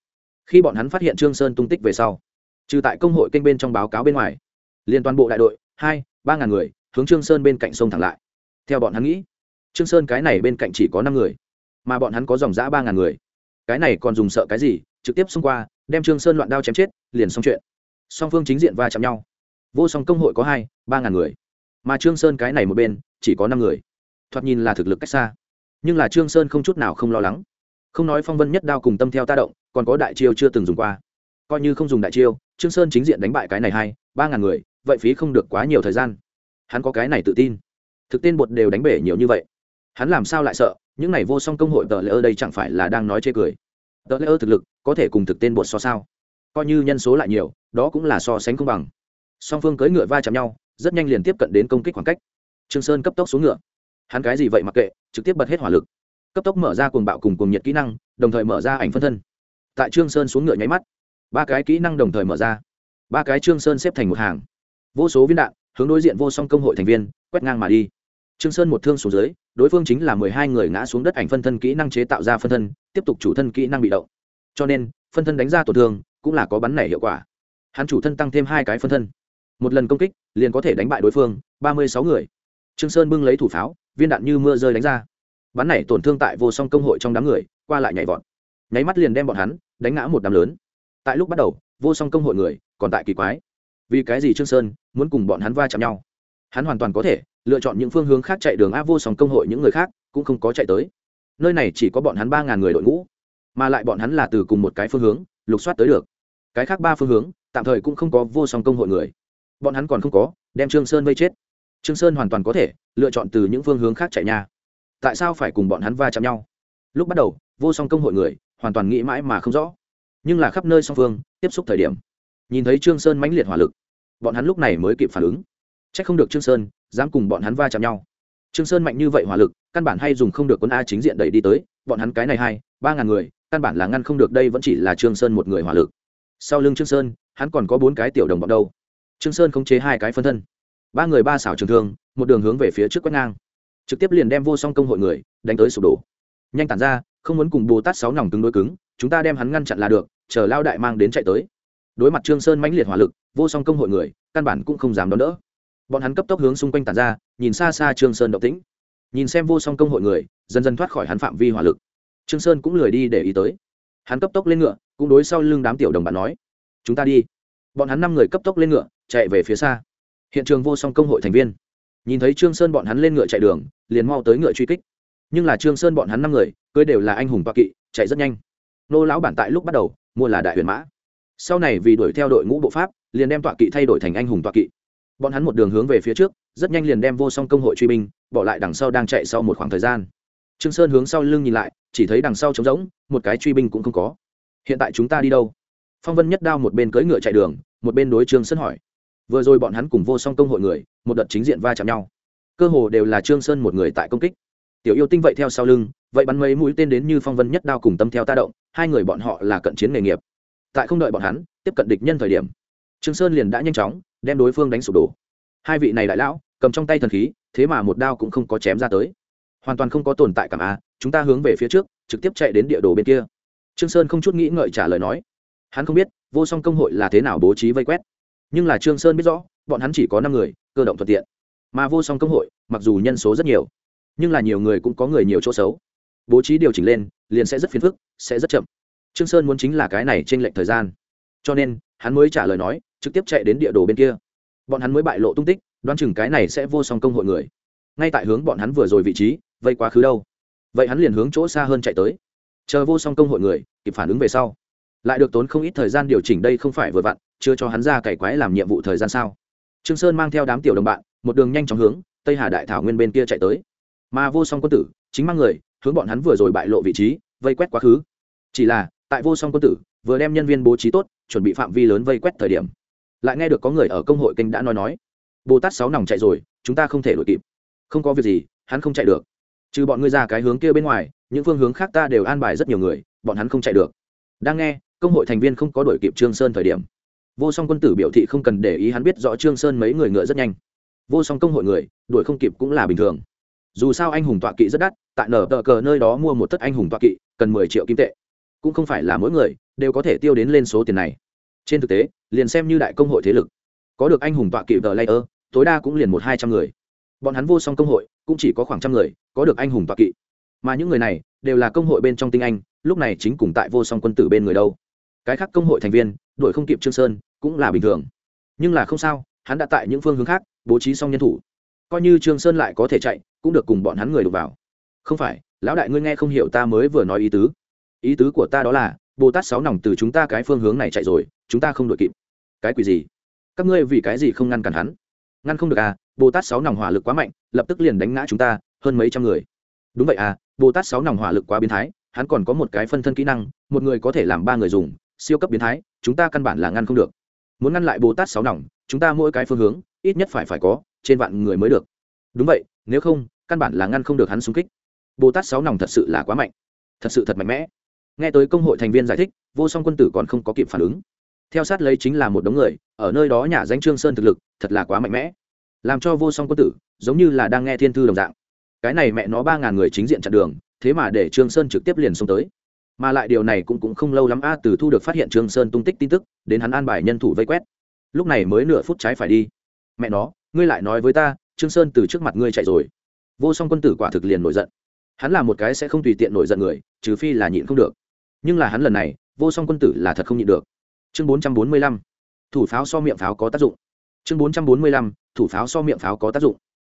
Speaker 1: Khi bọn hắn phát hiện trương sơn tung tích về sau, trừ tại công hội kênh bên trong báo cáo bên ngoài liên toàn bộ đại đội, hai, ba ngàn người, hướng trương sơn bên cạnh sông thẳng lại. Theo bọn hắn nghĩ, trương sơn cái này bên cạnh chỉ có năm người, mà bọn hắn có dòng giã ba ngàn người. Cái này còn dùng sợ cái gì, trực tiếp xông qua, đem trương sơn loạn đao chém chết, liền xong chuyện. Song phương chính diện va chạm nhau. Vô song công hội có hai, ba ngàn người, mà trương sơn cái này một bên, chỉ có năm người. Thoạt nhìn là thực lực cách xa, nhưng là trương sơn không chút nào không lo lắng không nói phong vân nhất đao cùng tâm theo ta động, còn có đại chiêu chưa từng dùng qua. Coi như không dùng đại chiêu, trương sơn chính diện đánh bại cái này hai, ba ngàn người, vậy phí không được quá nhiều thời gian. Hắn có cái này tự tin. Thực tên bột đều đánh bể nhiều như vậy. Hắn làm sao lại sợ, những này vô song công hội tờ lễ ơ đây chẳng phải là đang nói chê cười. Tờ lễ ơ thực lực, có thể cùng thực tên bột so sao? Coi như nhân số lại nhiều, đó cũng là so sánh công bằng. Song phương cưỡi ngựa va chạm nhau, rất nhanh liền tiếp cận đến công kích khoảng cách. Trương sơn cấp tốc xuống ngựa. Hắn cái gì vậy mặc kệ, trực tiếp bật hết hỏa lực cấp tốc mở ra cuồng bạo cùng cuồng nhiệt kỹ năng, đồng thời mở ra ảnh phân thân. Tại trương sơn xuống ngựa nháy mắt, ba cái kỹ năng đồng thời mở ra. Ba cái trương sơn xếp thành một hàng. Vô số viên đạn, hướng đối diện vô song công hội thành viên, quét ngang mà đi. Trương sơn một thương xuống dưới, đối phương chính là mười hai người ngã xuống đất ảnh phân thân kỹ năng chế tạo ra phân thân, tiếp tục chủ thân kỹ năng bị động. Cho nên, phân thân đánh ra tổn thương, cũng là có bắn nảy hiệu quả. Hắn chủ thân tăng thêm hai cái phân thân. Một lần công kích, liền có thể đánh bại đối phương, ba mươi sáu người. Trương sơn bưng lấy thủ pháo, viên đạn như mưa rơi đánh ra bắn này tổn thương tại vô song công hội trong đám người, qua lại nhảy vọt. Nháy mắt liền đem bọn hắn đánh ngã một đám lớn. Tại lúc bắt đầu, vô song công hội người còn tại kỳ quái. Vì cái gì trương sơn muốn cùng bọn hắn va chạm nhau? Hắn hoàn toàn có thể lựa chọn những phương hướng khác chạy đường a vô song công hội những người khác cũng không có chạy tới. Nơi này chỉ có bọn hắn ba ngàn người đội ngũ, mà lại bọn hắn là từ cùng một cái phương hướng lục soát tới được. Cái khác ba phương hướng tạm thời cũng không có vô song công hội người. Bọn hắn còn không có đem trương sơn vây chết. Trương sơn hoàn toàn có thể lựa chọn từ những phương hướng khác chạy nhà tại sao phải cùng bọn hắn va chạm nhau? Lúc bắt đầu, vô song công hội người, hoàn toàn nghĩ mãi mà không rõ. Nhưng là khắp nơi song phương, tiếp xúc thời điểm, nhìn thấy trương sơn mãnh liệt hỏa lực. Bọn hắn lúc này mới kịp phản ứng. Chắc không được trương sơn, dám cùng bọn hắn va chạm nhau. Trương sơn mạnh như vậy hỏa lực, căn bản hay dùng không được quân a chính diện đẩy đi tới, bọn hắn cái này hai, ba ngàn người, căn bản là ngăn không được đây vẫn chỉ là trương sơn một người hỏa lực. Sau lưng trương sơn, hắn còn có bốn cái tiểu đồng bọn đâu. Trương sơn khống chế hai cái phân thân. Ba người ba xảo trường thương, một đường hướng về phía trước quét ngang trực tiếp liền đem vô song công hội người đánh tới sụp đổ. Nhanh tản ra, không muốn cùng bồ tát sáu nòng cứng đối cứng, chúng ta đem hắn ngăn chặn là được, chờ lao đại mang đến chạy tới. Đối mặt trương sơn mãnh liệt hỏa lực, vô song công hội người, căn bản cũng không dám đón đỡ. Bọn hắn cấp tốc hướng xung quanh tản ra, nhìn xa xa trương sơn động tĩnh. Nhìn xem vô song công hội người, dần dần thoát khỏi hắn phạm vi hỏa lực. Trương sơn cũng lười đi để ý tới. Hắn cấp tốc lên ngựa, cũng đối sau lưng đám tiểu đồng bạn nói, chúng ta đi. Bọn hắn năm người cấp tốc lên ngựa, chạy về phía xa. Hiện trường vô song công hội thành viên nhìn thấy trương sơn bọn hắn lên ngựa chạy đường, liền mau tới ngựa truy kích. Nhưng là trương sơn bọn hắn năm người, cưới đều là anh hùng toa kỵ, chạy rất nhanh. Nô lão bản tại lúc bắt đầu, mua là đại huyền mã. Sau này vì đuổi theo đội ngũ bộ pháp, liền đem tọa kỵ thay đổi thành anh hùng tọa kỵ. Bọn hắn một đường hướng về phía trước, rất nhanh liền đem vô song công hội truy binh, bỏ lại đằng sau đang chạy sau một khoảng thời gian. Trương sơn hướng sau lưng nhìn lại, chỉ thấy đằng sau trống rỗng, một cái truy binh cũng không có. Hiện tại chúng ta đi đâu? Phong vân nhất đao một bên cưỡi ngựa chạy đường, một bên đối trương sơn hỏi. Vừa rồi bọn hắn cùng vô song công hội người một đợt chính diện va chạm nhau. Cơ hồ đều là trương sơn một người tại công kích. Tiểu yêu tinh vậy theo sau lưng, vậy bắn mấy mũi tên đến như phong vân nhất đao cùng tâm theo ta động, hai người bọn họ là cận chiến nghề nghiệp. Tại không đợi bọn hắn, tiếp cận địch nhân thời điểm, trương sơn liền đã nhanh chóng đem đối phương đánh sụp đổ. Hai vị này đại lão, cầm trong tay thần khí, thế mà một đao cũng không có chém ra tới. Hoàn toàn không có tồn tại cảm a chúng ta hướng về phía trước, trực tiếp chạy đến địa đồ bên kia. Trương sơn không chút nghĩ ngợi trả lời nói. Hắn không biết, vô song công hội là thế nào bố trí vây quét. Nhưng là trương sơn biết rõ, bọn hắn chỉ có năm người cơ động thuận tiện. Mà vô song công hội, mặc dù nhân số rất nhiều, nhưng là nhiều người cũng có người nhiều chỗ xấu. Bố trí điều chỉnh lên, liền sẽ rất phiền phức, sẽ rất chậm. Trương sơn muốn chính là cái này trên lệnh thời gian. Cho nên, hắn mới trả lời nói, trực tiếp chạy đến địa đồ bên kia. Bọn hắn mới bại lộ tung tích, đoán chừng cái này sẽ vô song công hội người. Ngay tại hướng bọn hắn vừa rồi vị trí, vây quá khứ đâu. Vậy hắn liền hướng chỗ xa hơn chạy tới. Chờ vô song công hội người, kịp phản ứng về sau. Lại được tốn không ít thời gian điều chỉnh đây không phải vừa vặn, chưa cho hắn ra cày quái làm nhiệm vụ thời gian sao? Trương sơn mang theo đám tiểu đồng bạn, một đường nhanh chóng hướng tây hà đại thảo nguyên bên kia chạy tới. Mà vô song quân tử chính mang người, hướng bọn hắn vừa rồi bại lộ vị trí, vây quét quá khứ. Chỉ là, tại vô song quân tử vừa đem nhân viên bố trí tốt, chuẩn bị phạm vi lớn vây quét thời điểm, lại nghe được có người ở công hội kênh đã nói nói, bồ tát sáu nòng chạy rồi, chúng ta không thể đuổi kịp. Không có việc gì, hắn không chạy được. Trừ bọn ngươi ra cái hướng kia bên ngoài, những phương hướng khác ta đều an bài rất nhiều người, bọn hắn không chạy được. Đang nghe, công hội thành viên không có đuổi kịp trương sơn thời điểm vô song quân tử biểu thị không cần để ý hắn biết rõ trương sơn mấy người ngựa rất nhanh. Vô song công hội người, đuổi không kịp cũng là bình thường. Dù sao anh hùng tọa kỵ rất đắt, tại nở tờ cờ nơi đó mua một thất anh hùng tọa kỵ, cần mười triệu kim tệ. Cũng không phải là mỗi người đều có thể tiêu đến lên số tiền này. Trên thực tế, liền xem như đại công hội thế lực, có được anh hùng tọa kỵ tờ layer, tối đa cũng liền một hai trăm người. Bọn hắn vô song công hội cũng chỉ có khoảng trăm người, có được anh hùng tọa kỵ. Mà những người này đều là công hội bên trong tinh anh, lúc này chính cùng tại vô song quân tử bên người đâu cái khác công hội thành viên, đuổi không kịp trương sơn, cũng là bình thường. Nhưng là không sao, hắn đã tại những phương hướng khác, bố trí xong nhân thủ. Coi như trương sơn lại có thể chạy, cũng được cùng bọn hắn người đụng vào. Không phải, lão đại ngươi nghe không hiểu ta mới vừa nói ý tứ. Ý tứ của ta đó là, bồ tát sáu nòng từ chúng ta cái phương hướng này chạy rồi, chúng ta không đội kịp. Cái quỷ gì? Các ngươi vì cái gì không ngăn cản hắn? Ngăn không được à bồ tát sáu nòng hỏa lực quá mạnh, lập tức liền đánh ngã chúng ta, hơn mấy trăm người. Đúng vậy à bồ tát sáu nòng hỏa lực quá biến thái, hắn còn có một cái phân thân kỹ năng, một người có thể làm ba người dùng siêu cấp biến thái, chúng ta căn bản là ngăn không được. Muốn ngăn lại bồ tát sáu nòng, chúng ta mỗi cái phương hướng, ít nhất phải phải có, trên vạn người mới được. Đúng vậy, nếu không, căn bản là ngăn không được hắn xung kích. Bồ tát sáu nòng thật sự là quá mạnh. Thật sự thật mạnh mẽ. Nghe tới công hội thành viên giải thích, vô song quân tử còn không có kịp phản ứng. Theo sát lấy chính là một đống người, ở nơi đó nhà danh trương sơn thực lực, thật là quá mạnh mẽ. Làm cho vô song quân tử, giống như là đang nghe thiên thư đồng dạng. Cái này mẹ nó ba ngàn người chính diện chặn đường, thế mà để trương sơn trực tiếp liền xông tới mà lại điều này cũng cũng không lâu lắm, a từ thu được phát hiện trương sơn tung tích tin tức, đến hắn an bài nhân thủ vây quét. Lúc này mới nửa phút trái phải đi. Mẹ nó, ngươi lại nói với ta, trương sơn từ trước mặt ngươi chạy rồi. Vô song quân tử quả thực liền nổi giận. Hắn là một cái sẽ không tùy tiện nổi giận người, trừ phi là nhịn không được. Nhưng là hắn lần này, vô song quân tử là thật không nhịn được. Chương bốn trăm bốn mươi lăm. Thủ pháo so miệng pháo có tác dụng. Chương bốn trăm bốn mươi lăm. Thủ pháo so miệng pháo có tác dụng.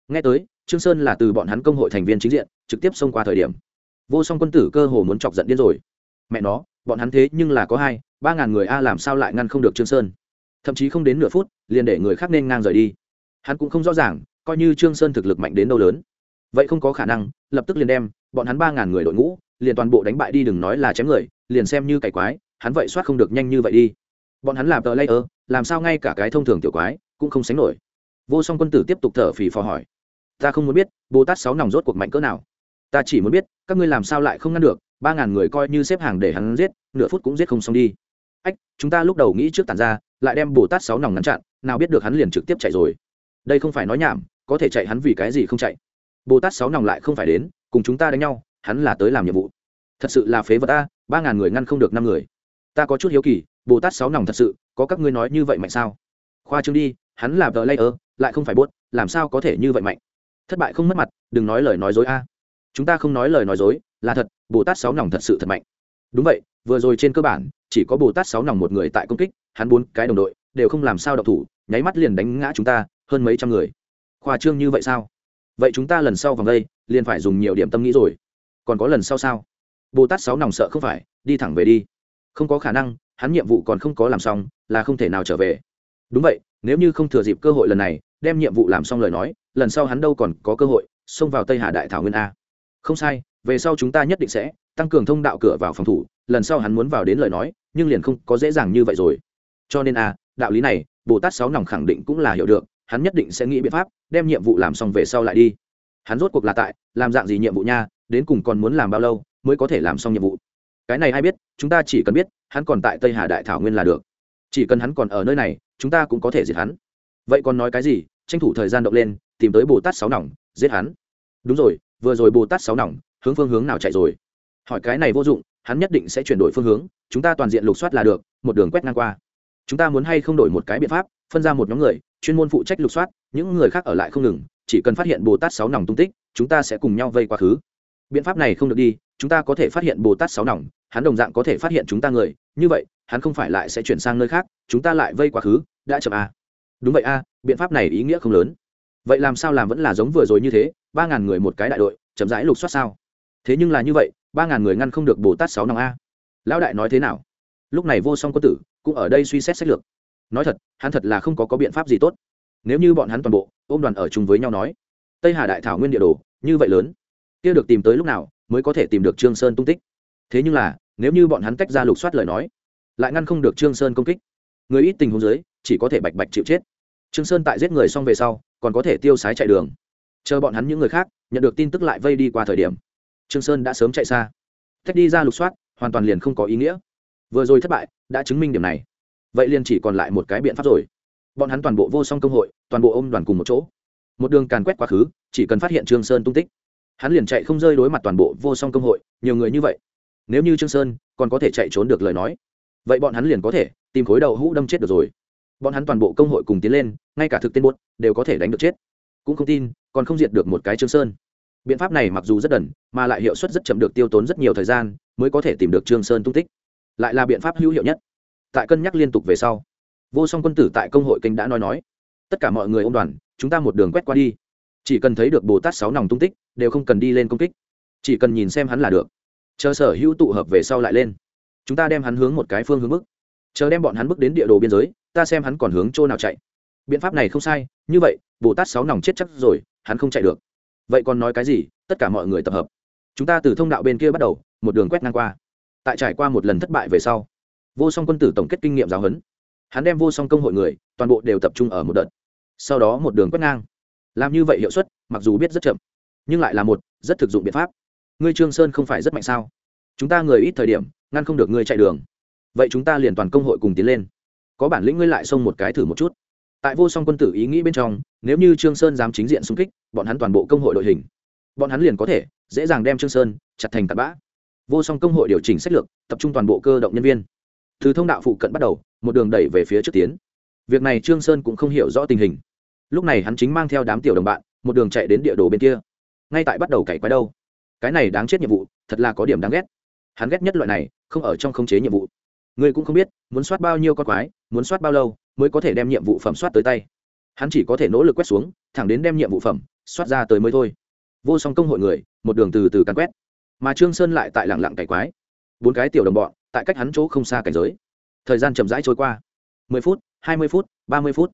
Speaker 1: Nghe tới, trương sơn là từ bọn hắn công hội thành viên chính diện, trực tiếp xông qua thời điểm vô song quân tử cơ hồ muốn chọc giận điên rồi. Mẹ nó, bọn hắn thế nhưng là có hai, ba ngàn người a, làm sao lại ngăn không được trương sơn? Thậm chí không đến nửa phút, liền để người khác nên ngang rời đi. Hắn cũng không rõ ràng, coi như trương sơn thực lực mạnh đến đâu lớn. Vậy không có khả năng, lập tức liền đem, bọn hắn ba ngàn người đội ngũ, liền toàn bộ đánh bại đi, đừng nói là chém người, liền xem như cày quái, hắn vậy soát không được nhanh như vậy đi. Bọn hắn làm tờ layer, làm sao ngay cả cái thông thường tiểu quái, cũng không sánh nổi. Vô song quân tử tiếp tục thở phì phò hỏi. Ta không muốn biết, bồ tát sáu nòng rốt cuộc mạnh cỡ nào ta chỉ muốn biết, các ngươi làm sao lại không ngăn được, ba ngàn người coi như xếp hàng để hắn giết, nửa phút cũng giết không xong đi. Ách, chúng ta lúc đầu nghĩ trước tàn ra, lại đem bồ tát sáu nòng ngăn chặn, nào biết được hắn liền trực tiếp chạy rồi. Đây không phải nói nhảm, có thể chạy hắn vì cái gì không chạy? Bồ tát sáu nòng lại không phải đến, cùng chúng ta đánh nhau, hắn là tới làm nhiệm vụ. Thật sự là phế vật ta, ba ngàn người ngăn không được năm người. Ta có chút hiếu kỳ, bồ tát sáu nòng thật sự, có các ngươi nói như vậy mạnh sao? Khoa trương đi, hắn là vợ lay ơ lại không phải buốt làm sao có thể như vậy mạnh? Thất bại không mất mặt, đừng nói lời nói dối a chúng ta không nói lời nói dối, là thật, bồ tát sáu nòng thật sự thật mạnh. Đúng vậy, vừa rồi trên cơ bản, chỉ có bồ tát sáu nòng một người tại công kích, hắn bốn cái đồng đội, đều không làm sao độc thủ, nháy mắt liền đánh ngã chúng ta, hơn mấy trăm người. Khoa trương như vậy sao? Vậy chúng ta lần sau vòng đây, liền phải dùng nhiều điểm tâm nghĩ rồi. Còn có lần sau sao? Bồ tát sáu nòng sợ không phải, đi thẳng về đi. Không có khả năng, hắn nhiệm vụ còn không có làm xong, là không thể nào trở về. Đúng vậy, nếu như không thừa dịp cơ hội lần này, đem nhiệm vụ làm xong lời nói, lần sau hắn đâu còn có cơ hội, xông vào tây hà đại thảo nguyên a không sai, về sau chúng ta nhất định sẽ tăng cường thông đạo cửa vào phòng thủ, lần sau hắn muốn vào đến lời nói, nhưng liền không có dễ dàng như vậy rồi. Cho nên a đạo lý này, bồ tát sáu nòng khẳng định cũng là hiểu được, hắn nhất định sẽ nghĩ biện pháp đem nhiệm vụ làm xong về sau lại đi. Hắn rốt cuộc là tại, làm dạng gì nhiệm vụ nha, đến cùng còn muốn làm bao lâu mới có thể làm xong nhiệm vụ. Cái này ai biết, chúng ta chỉ cần biết, hắn còn tại tây hà đại thảo nguyên là được. Chỉ cần hắn còn ở nơi này, chúng ta cũng có thể diệt hắn. Vậy còn nói cái gì? Tranh thủ thời gian động lên, tìm tới bồ tát sáu nòng, giết hắn. Đúng rồi vừa rồi bồ tát sáu nòng hướng phương hướng nào chạy rồi? Hỏi cái này vô dụng hắn nhất định sẽ chuyển đổi phương hướng chúng ta toàn diện lục soát là được một đường quét ngang qua. Chúng ta muốn hay không đổi một cái biện pháp phân ra một nhóm người chuyên môn phụ trách lục soát những người khác ở lại không ngừng chỉ cần phát hiện bồ tát sáu nòng tung tích chúng ta sẽ cùng nhau vây quá khứ. Biện pháp này không được đi chúng ta có thể phát hiện bồ tát sáu nòng hắn đồng dạng có thể phát hiện chúng ta người như vậy hắn không phải lại sẽ chuyển sang nơi khác chúng ta lại vây quá khứ đã chậm à. đúng vậy a à, biện pháp này ý nghĩa không lớn vậy làm sao làm vẫn là giống vừa rồi như thế, ba ngàn người một cái đại đội, chậm rãi lục soát sao? Thế nhưng là như vậy, ba ngàn người ngăn không được bồ tát sáu nòng a. Lão đại nói thế nào? Lúc này vô song quân tử cũng ở đây suy xét sách lược. Nói thật, hắn thật là không có có biện pháp gì tốt. Nếu như bọn hắn toàn bộ, ôm đoàn ở chung với nhau nói, tây hà đại thảo nguyên địa đồ, như vậy lớn, kia được tìm tới lúc nào mới có thể tìm được trương sơn tung tích? Thế nhưng là, nếu như bọn hắn tách ra lục soát lời nói, lại ngăn không được trương sơn công kích, người ít tình huống dưới chỉ có thể bạch bạch chịu chết trương sơn tại giết người xong về sau, còn có thể tiêu sái chạy đường. Chờ bọn hắn những người khác, nhận được tin tức lại vây đi qua thời điểm. Trương sơn đã sớm chạy xa. Tách đi ra lục soát, hoàn toàn liền không có ý nghĩa. Vừa rồi thất bại, đã chứng minh điểm này. Vậy liền chỉ còn lại một cái biện pháp rồi. Bọn hắn toàn bộ vô song công hội, toàn bộ ôm đoàn cùng một chỗ. Một đường càn quét quá khứ, chỉ cần phát hiện trương sơn tung tích, hắn liền chạy không rơi đối mặt toàn bộ vô song công hội, nhiều người như vậy. Nếu như trương sơn còn có thể chạy trốn được lời nói, vậy bọn hắn liền có thể tìm khối đầu hũ đâm chết được rồi bọn hắn toàn bộ công hội cùng tiến lên, ngay cả thực tên buốt đều có thể đánh được chết. Cũng không tin, còn không diệt được một cái trương sơn. Biện pháp này mặc dù rất đần, mà lại hiệu suất rất chậm được tiêu tốn rất nhiều thời gian mới có thể tìm được trương sơn tung tích. Lại là biện pháp hữu hiệu nhất. Tại cân nhắc liên tục về sau, vô song quân tử tại công hội kinh đã nói nói, tất cả mọi người ô đoàn, chúng ta một đường quét qua đi. Chỉ cần thấy được bồ tát sáu nòng tung tích, đều không cần đi lên công kích. Chỉ cần nhìn xem hắn là được. Chờ sở hữu tụ hợp về sau lại lên. Chúng ta đem hắn hướng một cái phương hướng bước. Chờ đem bọn hắn bước đến địa đồ biên giới ta xem hắn còn hướng chỗ nào chạy. Biện pháp này không sai, như vậy, bồ tát sáu nòng chết chắc rồi, hắn không chạy được. Vậy còn nói cái gì? Tất cả mọi người tập hợp. Chúng ta từ thông đạo bên kia bắt đầu, một đường quét ngang qua. Tại trải qua một lần thất bại về sau, vô song quân tử tổng kết kinh nghiệm giáo huấn. Hắn đem vô song công hội người, toàn bộ đều tập trung ở một đợt. Sau đó một đường quét ngang. Làm như vậy hiệu suất, mặc dù biết rất chậm, nhưng lại là một, rất thực dụng biện pháp. Ngươi trương sơn không phải rất mạnh sao? Chúng ta người ít thời điểm, ngăn không được ngươi chạy đường. Vậy chúng ta liền toàn công hội cùng tiến lên có bản lĩnh ngươi lại xông một cái thử một chút. Tại vô song quân tử ý nghĩ bên trong, nếu như trương sơn dám chính diện xung kích, bọn hắn toàn bộ công hội đội hình, bọn hắn liền có thể dễ dàng đem trương sơn chặt thành tạt bã. Vô song công hội điều chỉnh sách lược, tập trung toàn bộ cơ động nhân viên. Từ thông đạo phụ cận bắt đầu, một đường đẩy về phía trước tiến. Việc này trương sơn cũng không hiểu rõ tình hình. Lúc này hắn chính mang theo đám tiểu đồng bạn, một đường chạy đến địa đồ bên kia. Ngay tại bắt đầu cày quái đâu. Cái này đáng chết nhiệm vụ, thật là có điểm đáng ghét. Hắn ghét nhất loại này, không ở trong khống chế nhiệm vụ người cũng không biết, muốn soát bao nhiêu con quái, muốn soát bao lâu, mới có thể đem nhiệm vụ phẩm soát tới tay. Hắn chỉ có thể nỗ lực quét xuống, thẳng đến đem nhiệm vụ phẩm soát ra tới mới thôi. Vô song công hội người, một đường từ từ càn quét. Mà trương sơn lại tại lặng lặng cày quái. Bốn cái tiểu đồng bọn, tại cách hắn chỗ không xa cảnh giới. Thời gian chậm rãi trôi qua. Mười phút, hai mươi phút, ba mươi phút.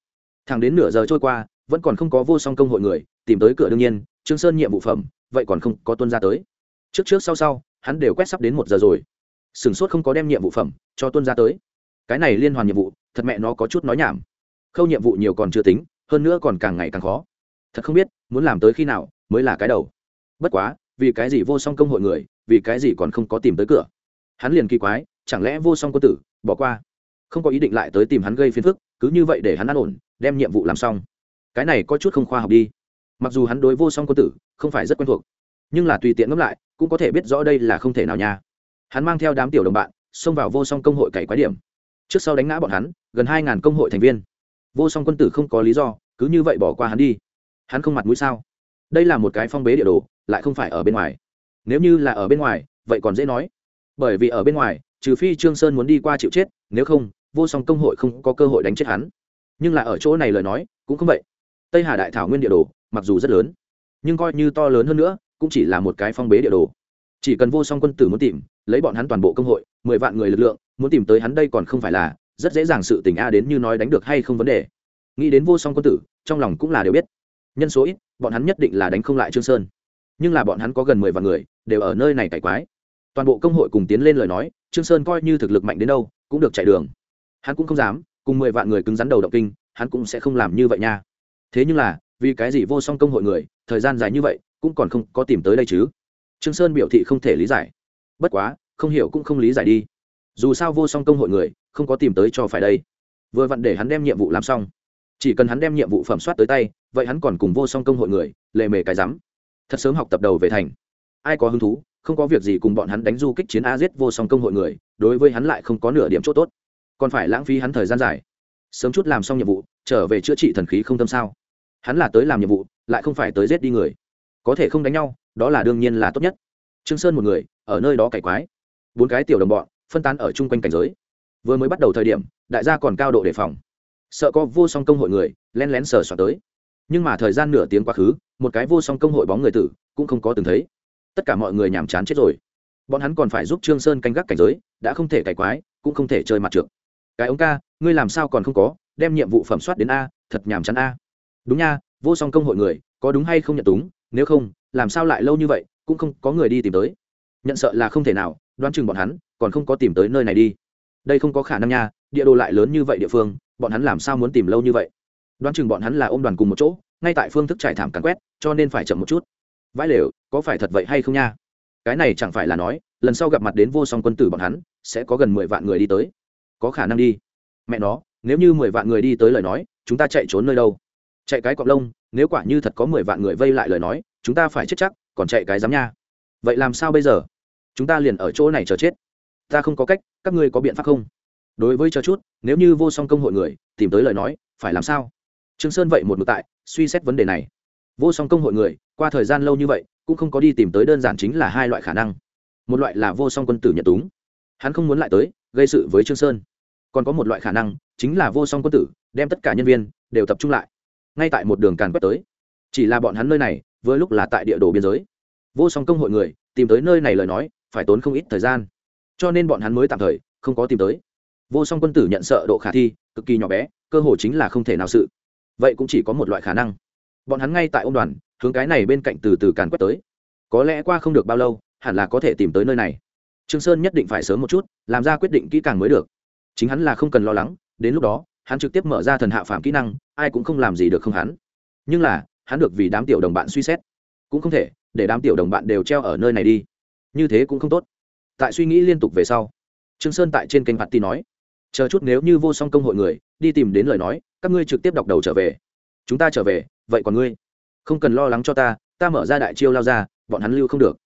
Speaker 1: Thẳng đến nửa giờ trôi qua, vẫn còn không có vô song công hội người, tìm tới cửa đương nhiên, trương sơn nhiệm vụ phẩm, vậy còn không có tuân ra tới. Trước trước sau sau, hắn đều quét sắp đến một giờ rồi sửng sốt không có đem nhiệm vụ phẩm cho tuân ra tới. Cái này liên hoàn nhiệm vụ, thật mẹ nó có chút nói nhảm. Khâu nhiệm vụ nhiều còn chưa tính, hơn nữa còn càng ngày càng khó. Thật không biết, muốn làm tới khi nào mới là cái đầu. Bất quá, vì cái gì vô song công hội người, vì cái gì còn không có tìm tới cửa? Hắn liền kỳ quái, chẳng lẽ vô song quân tử bỏ qua? Không có ý định lại tới tìm hắn gây phiền phức, cứ như vậy để hắn an ổn, đem nhiệm vụ làm xong. Cái này có chút không khoa học đi. Mặc dù hắn đối vô song quân tử không phải rất quen thuộc, nhưng là tùy tiện ngẫm lại, cũng có thể biết rõ đây là không thể nào nha hắn mang theo đám tiểu đồng bạn, xông vào vô song công hội cày quái điểm. Trước sau đánh ngã bọn hắn, gần hai ngàn công hội thành viên. Vô song quân tử không có lý do, cứ như vậy bỏ qua hắn đi. Hắn không mặt mũi sao? Đây là một cái phong bế địa đồ, lại không phải ở bên ngoài. Nếu như là ở bên ngoài, vậy còn dễ nói. Bởi vì ở bên ngoài, trừ phi trương sơn muốn đi qua chịu chết, nếu không, vô song công hội không có cơ hội đánh chết hắn. Nhưng là ở chỗ này lời nói, cũng không vậy. Tây hà đại thảo nguyên địa đồ, mặc dù rất lớn, nhưng coi như to lớn hơn nữa, cũng chỉ là một cái phong bế địa đồ. Chỉ cần vô song quân tử muốn tìm lấy bọn hắn toàn bộ công hội, mười vạn người lực lượng, muốn tìm tới hắn đây còn không phải là rất dễ dàng sự tình a đến như nói đánh được hay không vấn đề. Nghĩ đến vô song quân tử, trong lòng cũng là đều biết. Nhân số ít, bọn hắn nhất định là đánh không lại trương sơn. Nhưng là bọn hắn có gần mười vạn người, đều ở nơi này cải quái. Toàn bộ công hội cùng tiến lên lời nói, trương sơn coi như thực lực mạnh đến đâu, cũng được chạy đường. Hắn cũng không dám, cùng mười vạn người cứng rắn đầu động kinh, hắn cũng sẽ không làm như vậy nha. Thế nhưng là, vì cái gì vô song công hội người, thời gian dài như vậy, cũng còn không có tìm tới đây chứ? Trương sơn biểu thị không thể lý giải bất quá, không hiểu cũng không lý giải đi. Dù sao vô song công hội người, không có tìm tới cho phải đây. Vừa vặn để hắn đem nhiệm vụ làm xong. Chỉ cần hắn đem nhiệm vụ phẩm soát tới tay, vậy hắn còn cùng vô song công hội người, lề mề cái rắm. Thật sớm học tập đầu về thành. Ai có hứng thú, không có việc gì cùng bọn hắn đánh du kích chiến a giết vô song công hội người, đối với hắn lại không có nửa điểm chỗ tốt. Còn phải lãng phí hắn thời gian dài. Sớm chút làm xong nhiệm vụ, trở về chữa trị thần khí không tâm sao. Hắn là tới làm nhiệm vụ, lại không phải tới giết đi người. Có thể không đánh nhau, đó là đương nhiên là tốt nhất. Trương sơn một người ở nơi đó cày quái. Bốn cái tiểu đồng bọn phân tán ở chung quanh cảnh giới. Vừa mới bắt đầu thời điểm, đại gia còn cao độ đề phòng. Sợ có vô song công hội người len lén sờ soạt tới. Nhưng mà thời gian nửa tiếng quá khứ, một cái vô song công hội bóng người tử cũng không có từng thấy. Tất cả mọi người nhàm chán chết rồi. Bọn hắn còn phải giúp trương sơn canh gác cảnh giới, đã không thể cày quái, cũng không thể chơi mặt trượt. Cái ống ca, ngươi làm sao còn không có, đem nhiệm vụ phẩm soát đến a, thật nhàm chán a. Đúng nha, vô song công hội người, có đúng hay không nhận túng, nếu không, làm sao lại lâu như vậy, cũng không có người đi tìm tới nhận sợ là không thể nào, đoán chừng bọn hắn còn không có tìm tới nơi này đi. Đây không có khả năng nha, địa đồ lại lớn như vậy địa phương, bọn hắn làm sao muốn tìm lâu như vậy? Đoán chừng bọn hắn là ôm đoàn cùng một chỗ, ngay tại phương thức trải thảm càn quét, cho nên phải chậm một chút. Vãi lều, có phải thật vậy hay không nha? Cái này chẳng phải là nói, lần sau gặp mặt đến vô song quân tử bọn hắn, sẽ có gần mười vạn người đi tới. Có khả năng đi. Mẹ nó, nếu như mười vạn người đi tới lời nói, chúng ta chạy trốn nơi đâu? Chạy cái cọp lông, nếu quả như thật có mười vạn người vây lại lời nói, chúng ta phải chết chắc, còn chạy cái dám nha vậy làm sao bây giờ? Chúng ta liền ở chỗ này chờ chết. Ta không có cách, các ngươi có biện pháp không? Đối với cho chút, nếu như vô song công hội người, tìm tới lời nói, phải làm sao? Trương sơn vậy một mực tại, suy xét vấn đề này. Vô song công hội người, qua thời gian lâu như vậy, cũng không có đi tìm tới đơn giản chính là hai loại khả năng. Một loại là vô song quân tử nhật túng. Hắn không muốn lại tới, gây sự với trương sơn. Còn có một loại khả năng, chính là vô song quân tử, đem tất cả nhân viên, đều tập trung lại. Ngay tại một đường càn quét tới. Chỉ là bọn hắn nơi này, vừa lúc là tại địa đồ biên giới vô song công hội người, tìm tới nơi này lời nói, phải tốn không ít thời gian. Cho nên bọn hắn mới tạm thời, không có tìm tới. Vô song quân tử nhận sợ độ khả thi, cực kỳ nhỏ bé, cơ hội chính là không thể nào sự. Vậy cũng chỉ có một loại khả năng. Bọn hắn ngay tại ông đoàn, hướng cái này bên cạnh từ từ càn quét tới. Có lẽ qua không được bao lâu, hẳn là có thể tìm tới nơi này. Trương sơn nhất định phải sớm một chút, làm ra quyết định kỹ càng mới được. Chính hắn là không cần lo lắng, đến lúc đó, hắn trực tiếp mở ra thần hạ phạm kỹ năng, ai cũng không làm gì được không hắn. Nhưng là, hắn được vì đám tiểu đồng bạn suy xét. Cũng không thể để đám tiểu đồng bạn đều treo ở nơi này đi. Như thế cũng không tốt. Tại suy nghĩ liên tục về sau, trương sơn tại trên kênh phạt ti nói, chờ chút nếu như vô song công hội người, đi tìm đến lời nói, các ngươi trực tiếp đọc đầu trở về. Chúng ta trở về, vậy còn ngươi? Không cần lo lắng cho ta ta mở ra đại chiêu lao ra, bọn hắn lưu không được.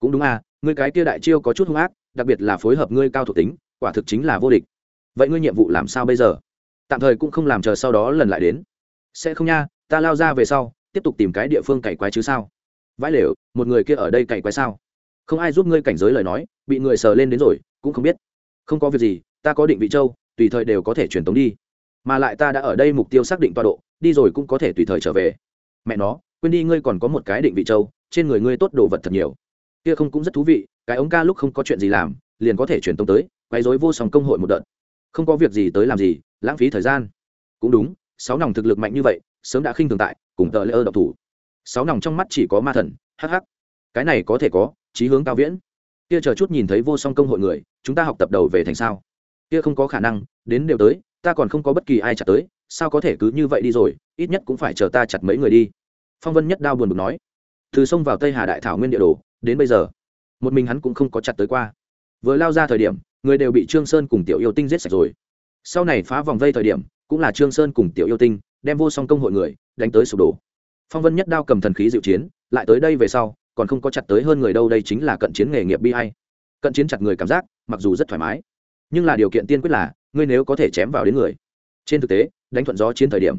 Speaker 1: Cũng đúng à ngươi cái kia đại chiêu có chút hung ác, đặc biệt là phối hợp ngươi cao thuộc tính, quả thực chính là vô địch. Vậy ngươi nhiệm vụ làm sao bây giờ? Tạm thời cũng không làm chờ sau đó lần lại đến. Sẽ không nha, ta lao ra về sau, tiếp tục tìm cái địa phương cày quái chứ sao? Vãi lều, một người kia ở đây cày quái sao? Không ai giúp ngươi cảnh giới lời nói, bị người sờ lên đến rồi, cũng không biết. Không có việc gì, ta có định vị châu, tùy thời đều có thể truyền tống đi. Mà lại ta đã ở đây mục tiêu xác định tọa độ, đi rồi cũng có thể tùy thời trở về. Mẹ nó, quên đi ngươi còn có một cái định vị châu, trên người ngươi tốt đồ vật thật nhiều. Kia không cũng rất thú vị, cái ống ca lúc không có chuyện gì làm, liền có thể truyền tống tới quay dối vô song công hội một đợt. Không có việc gì tới làm gì, lãng phí thời gian. Cũng đúng, sáu nòng thực lực mạnh như vậy, sớm đã khinh thường tại, cùng tờ lễ ơ độc thủ sáu nòng trong mắt chỉ có ma thần hh cái này có thể có, chí hướng cao viễn. Kia chờ chút nhìn thấy vô song công hội người, chúng ta học tập đầu về thành sao? Kia không có khả năng, đến đều tới, ta còn không có bất kỳ ai chặt tới, sao có thể cứ như vậy đi rồi, ít nhất cũng phải chờ ta chặt mấy người đi. Phong vân nhất đao buồn bực nói. Từ sông vào tây hà đại thảo nguyên địa đồ, đến bây giờ, một mình hắn cũng không có chặt tới qua. Vừa lao ra thời điểm, người đều bị trương sơn cùng tiểu yêu tinh giết sạch rồi. Sau này phá vòng vây thời điểm, cũng là trương sơn cùng tiểu yêu tinh, đem vô song công hội người, đánh tới sụp đổ phong vân nhất đao cầm thần khí diệu chiến, lại tới đây về sau, còn không có chặt tới hơn người đâu, đây chính là cận chiến nghề nghiệp bi hay cận chiến chặt người cảm giác, mặc dù rất thoải mái, nhưng là điều kiện tiên quyết là, ngươi nếu có thể chém vào đến người. Trên thực tế, đánh thuận gió chiến thời điểm,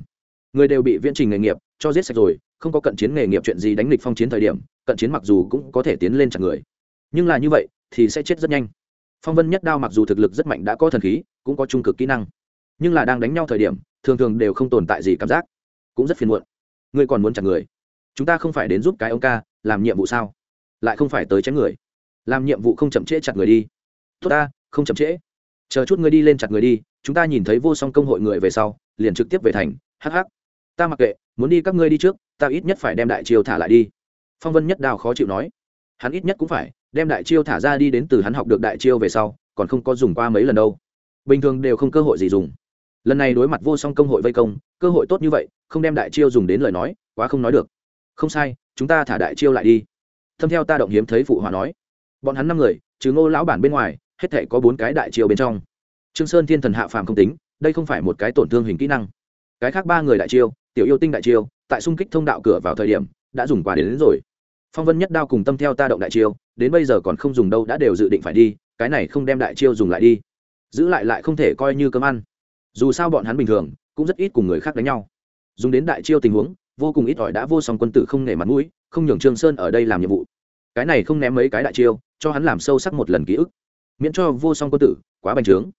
Speaker 1: người đều bị viễn trình nghề nghiệp cho giết sạch rồi, không có cận chiến nghề nghiệp chuyện gì đánh địch phong chiến thời điểm, cận chiến mặc dù cũng có thể tiến lên chặt người. Nhưng là như vậy, thì sẽ chết rất nhanh. Phong vân nhất đao mặc dù thực lực rất mạnh đã có thần khí, cũng có trung cực kỹ năng, nhưng là đang đánh nhau thời điểm, thường thường đều không tồn tại gì cảm giác, cũng rất phiền muộn ngươi còn muốn chặt người? Chúng ta không phải đến giúp cái ông ca làm nhiệm vụ sao? Lại không phải tới chém người. Làm nhiệm vụ không chậm trễ chặt người đi. Tốt ta, không chậm trễ. Chờ chút ngươi đi lên chặt người đi, chúng ta nhìn thấy vô song công hội người về sau, liền trực tiếp về thành. Hh ta mặc kệ, muốn đi các ngươi đi trước, ta ít nhất phải đem đại chiêu thả lại đi. Phong vân nhất đào khó chịu nói. Hắn ít nhất cũng phải đem đại chiêu thả ra đi đến từ hắn học được đại chiêu về sau, còn không có dùng qua mấy lần đâu. Bình thường đều không cơ hội gì dùng lần này đối mặt vô song công hội vây công cơ hội tốt như vậy không đem đại chiêu dùng đến lời nói quá không nói được. Không sai chúng ta thả đại chiêu lại đi. Thâm theo ta động hiếm thấy phụ hòa nói. Bọn hắn năm người trừ ngô lão bản bên ngoài hết thể có bốn cái đại chiêu bên trong. Trương sơn thiên thần hạ phàm không tính đây không phải một cái tổn thương hình kỹ năng. Cái khác ba người đại chiêu tiểu yêu tinh đại chiêu tại xung kích thông đạo cửa vào thời điểm đã dùng quà đến, đến rồi. Phong vân nhất đao cùng tâm theo ta động đại chiêu đến bây giờ còn không dùng đâu đã đều dự định phải đi cái này không đem đại chiêu dùng lại đi. Giữ lại lại không thể coi như cơm ăn dù sao bọn hắn bình thường cũng rất ít cùng người khác đánh nhau. Dùng đến đại chiêu tình huống, vô cùng ít ỏi đã vô song quân tử không nể mặt mũi, không nhường trương sơn ở đây làm nhiệm vụ. Cái này không ném mấy cái đại chiêu, cho hắn làm sâu sắc một lần ký ức. Miễn cho vô song quân tử quá bành trướng.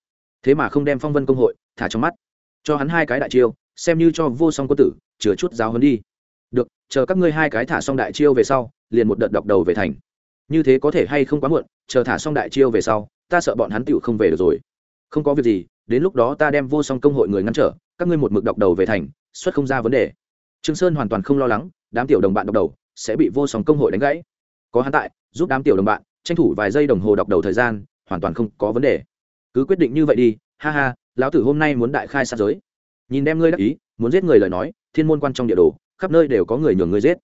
Speaker 1: Thế mà không đem phong vân công hội thả trong mắt. Cho hắn hai cái đại chiêu, xem như cho vô song quân tử chứa chút giáo hơn đi. Được, chờ các ngươi hai cái thả xong đại chiêu về sau, liền một đợt đọc đầu về thành. Như thế có thể hay không quá muộn, chờ thả xong đại chiêu về sau, ta sợ bọn hắn tựu không về được rồi. Không có việc gì đến lúc đó ta đem vô song công hội người ngăn trở, các ngươi một mực đọc đầu về thành, xuất không ra vấn đề. Trương sơn hoàn toàn không lo lắng, đám tiểu đồng bạn đọc đầu sẽ bị vô song công hội đánh gãy. Có hắn tại, giúp đám tiểu đồng bạn tranh thủ vài giây đồng hồ đọc đầu thời gian, hoàn toàn không có vấn đề. Cứ quyết định như vậy đi, ha ha, lão tử hôm nay muốn đại khai sát giới. Nhìn đem ngươi đắc ý, muốn giết người lời nói, thiên môn quan trong địa đồ, khắp nơi đều có người nhường ngươi giết.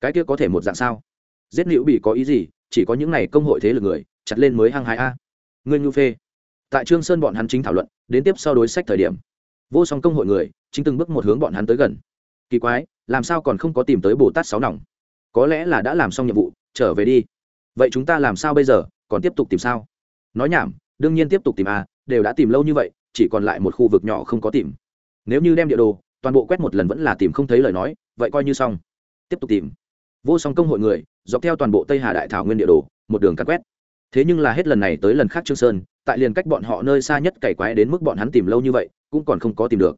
Speaker 1: Cái kia có thể một dạng sao? Giết liễu bị có ý gì? Chỉ có những này công hội thế lực người, chặt lên mới hăng hái a. Ngươi nhu phê tại trương sơn bọn hắn chính thảo luận, đến tiếp sau đối sách thời điểm. Vô song công hội người, chính từng bước một hướng bọn hắn tới gần. Kỳ quái, làm sao còn không có tìm tới bồ tát sáu nòng? Có lẽ là đã làm xong nhiệm vụ, trở về đi. Vậy chúng ta làm sao bây giờ, còn tiếp tục tìm sao? Nói nhảm, đương nhiên tiếp tục tìm à đều đã tìm lâu như vậy, chỉ còn lại một khu vực nhỏ không có tìm. Nếu như đem địa đồ, toàn bộ quét một lần vẫn là tìm không thấy lời nói, vậy coi như xong. Tiếp tục tìm. Vô song công hội người, dọc theo toàn bộ tây hà đại thảo nguyên địa đồ, một đường cắt quét. Thế nhưng là hết lần này tới lần khác trương sơn tại liền cách bọn họ nơi xa nhất cày quái đến mức bọn hắn tìm lâu như vậy, cũng còn không có tìm được.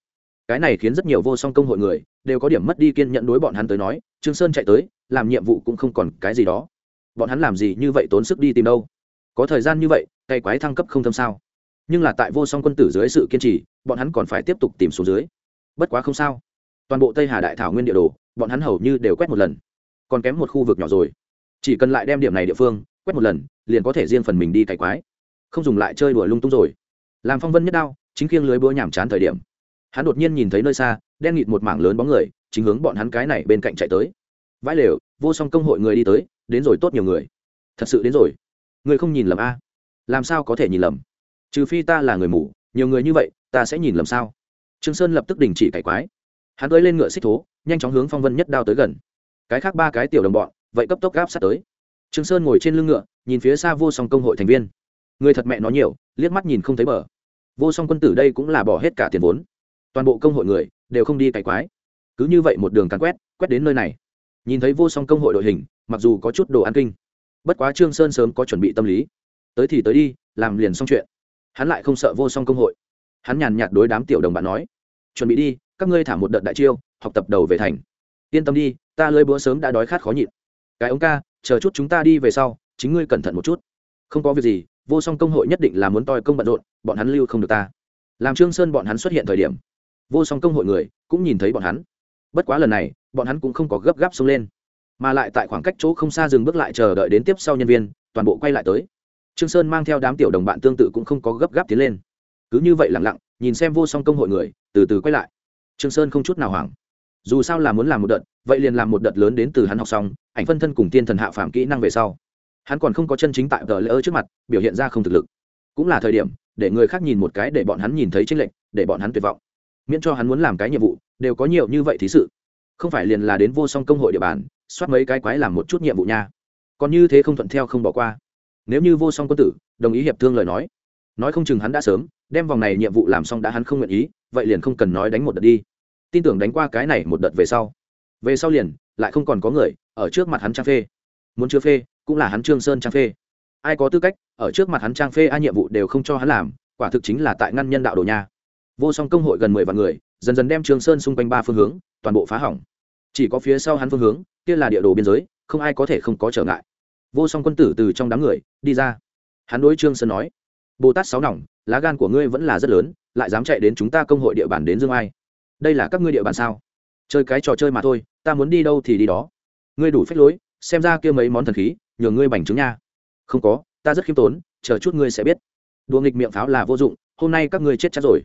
Speaker 1: Cái này khiến rất nhiều vô song công hội người đều có điểm mất đi kiên nhận đối bọn hắn tới nói, trương sơn chạy tới, làm nhiệm vụ cũng không còn cái gì đó. Bọn hắn làm gì như vậy tốn sức đi tìm đâu? Có thời gian như vậy, cày quái thăng cấp không thâm sao? Nhưng là tại vô song quân tử dưới sự kiên trì, bọn hắn còn phải tiếp tục tìm xuống dưới. Bất quá không sao. Toàn bộ tây hà đại thảo nguyên địa đồ, bọn hắn hầu như đều quét một lần. Còn kém một khu vực nhỏ rồi. Chỉ cần lại đem điểm này địa phương quét một lần, liền có thể riêng phần mình đi cày quái không dùng lại chơi đùa lung tung rồi. Làm phong vân nhất đao, chính khiêng lưới búa nhảm chán thời điểm. Hắn đột nhiên nhìn thấy nơi xa, đen nghịt một mảng lớn bóng người, chính hướng bọn hắn cái này bên cạnh chạy tới. Vãi lều, vô song công hội người đi tới, đến rồi tốt nhiều người. Thật sự đến rồi. Người không nhìn lầm a. Làm sao có thể nhìn lầm? Trừ phi ta là người mù, nhiều người như vậy, ta sẽ nhìn lầm sao? Trương sơn lập tức đình chỉ cải quái. Hắn tới lên ngựa xích thố, nhanh chóng hướng phong vân nhất đao tới gần. Cái khác ba cái tiểu đồng bọn, vậy cấp tốc gáp sát tới. Trương sơn ngồi trên lưng ngựa, nhìn phía xa vô song công hội thành viên người thật mẹ nó nhiều, liếc mắt nhìn không thấy bờ. Vô song quân tử đây cũng là bỏ hết cả tiền vốn. Toàn bộ công hội người đều không đi cày quái. Cứ như vậy một đường càn quét quét đến nơi này. Nhìn thấy vô song công hội đội hình, mặc dù có chút đồ ăn kinh, bất quá trương sơn sớm có chuẩn bị tâm lý. Tới thì tới đi, làm liền xong chuyện. Hắn lại không sợ vô song công hội. Hắn nhàn nhạt đối đám tiểu đồng bạn nói, chuẩn bị đi, các ngươi thả một đợt đại chiêu, học tập đầu về thành. Yên tâm đi, ta lơi bữa sớm đã đói khát khó nhịn. Cái ống ca, chờ chút chúng ta đi về sau, chính ngươi cẩn thận một chút. Không có việc gì vô song công hội nhất định là muốn toi công bận rộn, bọn hắn lưu không được ta. Làm trương sơn bọn hắn xuất hiện thời điểm, vô song công hội người cũng nhìn thấy bọn hắn. Bất quá lần này, bọn hắn cũng không có gấp gáp xông lên, mà lại tại khoảng cách chỗ không xa dừng bước lại chờ đợi đến tiếp sau nhân viên, toàn bộ quay lại tới. Trương sơn mang theo đám tiểu đồng bạn tương tự cũng không có gấp gáp tiến lên. Cứ như vậy lặng lặng, nhìn xem vô song công hội người, từ từ quay lại. Trương sơn không chút nào hoảng. Dù sao là muốn làm một đợt, vậy liền làm một đợt lớn đến từ hắn học xong, ảnh phân thân cùng tiên thần hạ phàm kỹ năng về sau hắn còn không có chân chính tại tờ lễ ơ trước mặt, biểu hiện ra không thực lực. Cũng là thời điểm, để người khác nhìn một cái để bọn hắn nhìn thấy tranh lệch, để bọn hắn tuyệt vọng. Miễn cho hắn muốn làm cái nhiệm vụ, đều có nhiều như vậy thí sự. Không phải liền là đến vô song công hội địa bàn, soát mấy cái quái làm một chút nhiệm vụ nha. Còn như thế không thuận theo không bỏ qua. Nếu như vô song quân tử, đồng ý hiệp thương lời nói nói không chừng hắn đã sớm, đem vòng này nhiệm vụ làm xong đã hắn không nguyện ý, vậy liền không cần nói đánh một đợt đi. Tin tưởng đánh qua cái này một đợt về sau. Về sau liền, lại không còn có người, ở trước mặt hắn trang phê. Muốn chưa phê cũng là hắn trương sơn trang phê. Ai có tư cách, ở trước mặt hắn trang phê ai nhiệm vụ đều không cho hắn làm, quả thực chính là tại ngăn nhân đạo đồ nha. Vô song công hội gần mười vạn người, dần dần đem trương sơn xung quanh ba phương hướng, toàn bộ phá hỏng. Chỉ có phía sau hắn phương hướng, kia là địa đồ biên giới, không ai có thể không có trở ngại. Vô song quân tử từ trong đám người, đi ra. Hắn đối trương sơn nói, bồ tát sáu nòng, lá gan của ngươi vẫn là rất lớn, lại dám chạy đến chúng ta công hội địa bàn đến dương ai? Đây là các ngươi địa bàn sao? Chơi cái trò chơi mà thôi, ta muốn đi đâu thì đi đó. Ngươi đủ phép lối, xem ra kia mấy món thần khí nhờ ngươi bành trướng nha. Không có, ta rất khiêm tốn, chờ chút ngươi sẽ biết. Đùa nghịch miệng pháo là vô dụng, hôm nay các ngươi chết chắc rồi.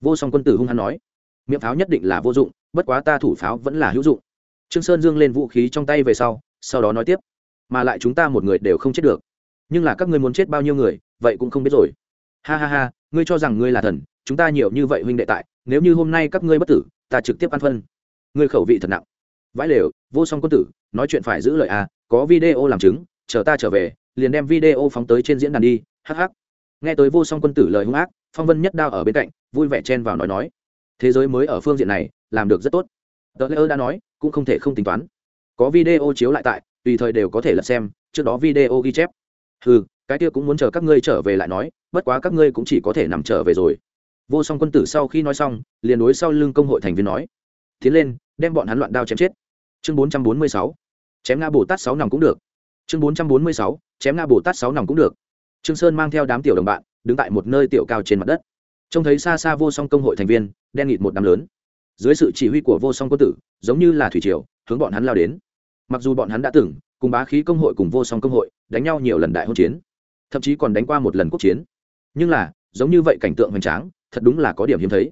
Speaker 1: Vô song quân tử hung hăng nói. Miệng pháo nhất định là vô dụng, bất quá ta thủ pháo vẫn là hữu dụng. Trương sơn dương lên vũ khí trong tay về sau sau đó nói tiếp. Mà lại chúng ta một người đều không chết được. Nhưng là các ngươi muốn chết bao nhiêu người, vậy cũng không biết rồi. Ha ha ha, ngươi cho rằng ngươi là thần, chúng ta nhiều như vậy huynh đệ tại, nếu như hôm nay các ngươi bất tử, ta trực tiếp ăn phân. Ngươi khẩu vị thật nặng. Vãi lều, vô song quân tử, nói chuyện phải giữ lời à có video làm chứng chờ ta trở về, liền đem video phóng tới trên diễn đàn đi hh nghe tới vô song quân tử lời hung ác, phong vân nhất đao ở bên cạnh, vui vẻ chen vào nói nói, thế giới mới ở phương diện này, làm được rất tốt. Tờ lễ ơ đã nói, cũng không thể không tính toán. Có video chiếu lại tại, tùy thời đều có thể lật xem, trước đó video ghi chép. Ừ cái kia cũng muốn chờ các ngươi trở về lại nói, bất quá các ngươi cũng chỉ có thể nằm trở về rồi. Vô song quân tử sau khi nói xong, liền đối sau lưng công hội thành viên nói, tiến lên, đem bọn hắn loạn đao chém chết. Chương bốn trăm bốn mươi sáu, chém nga bồ tát sáu nòng cũng được chương bốn trăm bốn mươi sáu, chém nga bồ tát sáu nòng cũng được. Trương sơn mang theo đám tiểu đồng bạn, đứng tại một nơi tiểu cao trên mặt đất. Trông thấy xa xa vô song công hội thành viên, đen nghịt một đám lớn. Dưới sự chỉ huy của vô song quân tử, giống như là thủy triều, hướng bọn hắn lao đến. Mặc dù bọn hắn đã từng cùng bá khí công hội cùng vô song công hội đánh nhau nhiều lần đại hôn chiến, thậm chí còn đánh qua một lần quốc chiến. Nhưng là, giống như vậy cảnh tượng hoành tráng, thật đúng là có điểm hiếm thấy.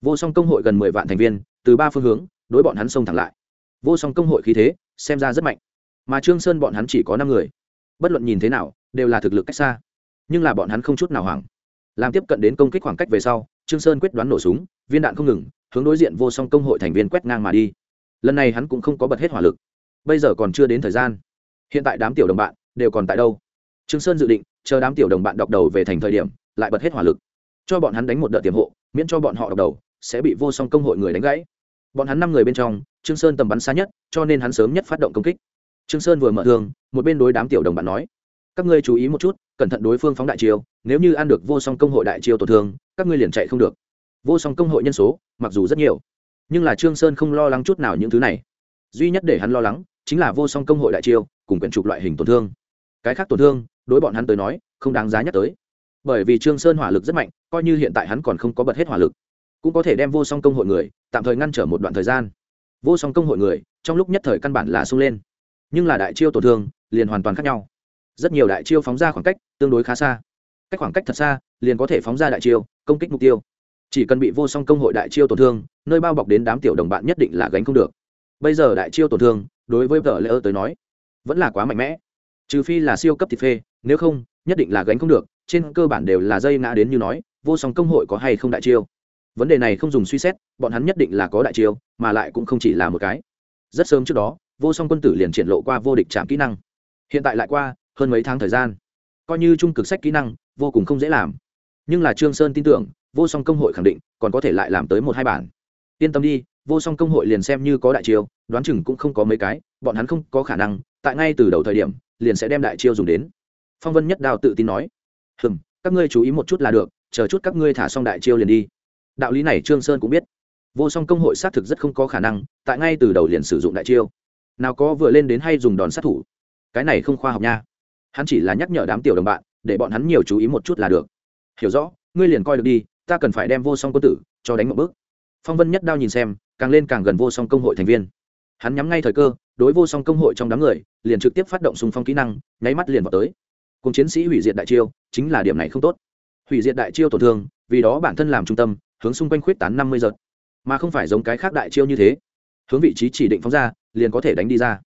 Speaker 1: Vô song công hội gần mười vạn thành viên, từ ba phương hướng, đối bọn hắn xông thẳng lại. Vô song công hội khí thế, xem ra rất mạnh mà trương sơn bọn hắn chỉ có năm người. Bất luận nhìn thế nào, đều là thực lực cách xa. Nhưng là bọn hắn không chút nào hoảng. Làm tiếp cận đến công kích khoảng cách về sau, trương sơn quyết đoán nổ súng, viên đạn không ngừng, hướng đối diện vô song công hội thành viên quét ngang mà đi. Lần này hắn cũng không có bật hết hỏa lực. Bây giờ còn chưa đến thời gian. Hiện tại đám tiểu đồng bạn đều còn tại đâu? Trương sơn dự định, chờ đám tiểu đồng bạn đọc đầu về thành thời điểm, lại bật hết hỏa lực. Cho bọn hắn đánh một đợt tiềm hộ, miễn cho bọn họ đọc đầu, sẽ bị vô song công hội người đánh gãy. Bọn hắn năm người bên trong, trương sơn tầm bắn xa nhất, cho nên hắn sớm nhất phát động công kích trương sơn vừa mở thương, một bên đối đám tiểu đồng bạn nói, các ngươi chú ý một chút, cẩn thận đối phương phóng đại chiêu, nếu như ăn được vô song công hội đại chiêu tổn thương, các ngươi liền chạy không được. Vô song công hội nhân số, mặc dù rất nhiều, nhưng là trương sơn không lo lắng chút nào những thứ này. Duy nhất để hắn lo lắng, chính là vô song công hội đại chiêu, cùng quyển trục loại hình tổn thương. Cái khác tổn thương, đối bọn hắn tới nói, không đáng giá nhắc tới. Bởi vì trương sơn hỏa lực rất mạnh, coi như hiện tại hắn còn không có bật hết hỏa lực, cũng có thể đem vô song công hội người, tạm thời ngăn trở một đoạn thời gian. Vô song công hội người, trong lúc nhất thời căn bản là sung lên nhưng là đại chiêu tổn thương, liền hoàn toàn khác nhau. Rất nhiều đại chiêu phóng ra khoảng cách tương đối khá xa. Cách khoảng cách thật xa, liền có thể phóng ra đại chiêu, công kích mục tiêu. Chỉ cần bị vô song công hội đại chiêu tổn thương, nơi bao bọc đến đám tiểu đồng bạn nhất định là gánh không được. Bây giờ đại chiêu tổn thương, đối với vợ lễ ơ tới nói, vẫn là quá mạnh mẽ. Trừ phi là siêu cấp thịt phê, nếu không, nhất định là gánh không được, trên cơ bản đều là dây ngã đến như nói, vô song công hội có hay không đại chiêu. Vấn đề này không dùng suy xét, bọn hắn nhất định là có đại chiêu, mà lại cũng không chỉ là một cái. Rất sớm trước đó vô song quân tử liền triển lộ qua vô địch chạm kỹ năng. Hiện tại lại qua hơn mấy tháng thời gian, coi như trung cực sách kỹ năng, vô cùng không dễ làm. Nhưng là trương sơn tin tưởng, vô song công hội khẳng định còn có thể lại làm tới một hai bản. Yên tâm đi, vô song công hội liền xem như có đại chiêu, đoán chừng cũng không có mấy cái, bọn hắn không có khả năng, tại ngay từ đầu thời điểm, liền sẽ đem đại chiêu dùng đến. Phong vân nhất đào tự tin nói, hừm, các ngươi chú ý một chút là được, chờ chút các ngươi thả xong đại chiêu liền đi. Đạo lý này trương sơn cũng biết. Vô song công hội xác thực rất không có khả năng, tại ngay từ đầu liền sử dụng đại chiêu nào có vừa lên đến hay dùng đòn sát thủ. Cái này không khoa học nha. Hắn chỉ là nhắc nhở đám tiểu đồng bạn, để bọn hắn nhiều chú ý một chút là được. Hiểu rõ, ngươi liền coi được đi, ta cần phải đem vô song quân tử cho đánh một bước. Phong vân nhất đao nhìn xem, càng lên càng gần vô song công hội thành viên. Hắn nhắm ngay thời cơ, đối vô song công hội trong đám người, liền trực tiếp phát động xung phong kỹ năng, nháy mắt liền vào tới. Cùng chiến sĩ hủy diệt đại chiêu, chính là điểm này không tốt. Hủy diệt đại chiêu tổn thương, vì đó bản thân làm trung tâm, hướng xung quanh khuyết tán năm mươi giật. Mà không phải giống cái khác đại chiêu như thế. Hướng vị trí chỉ định phóng ra liền có thể đánh đi ra.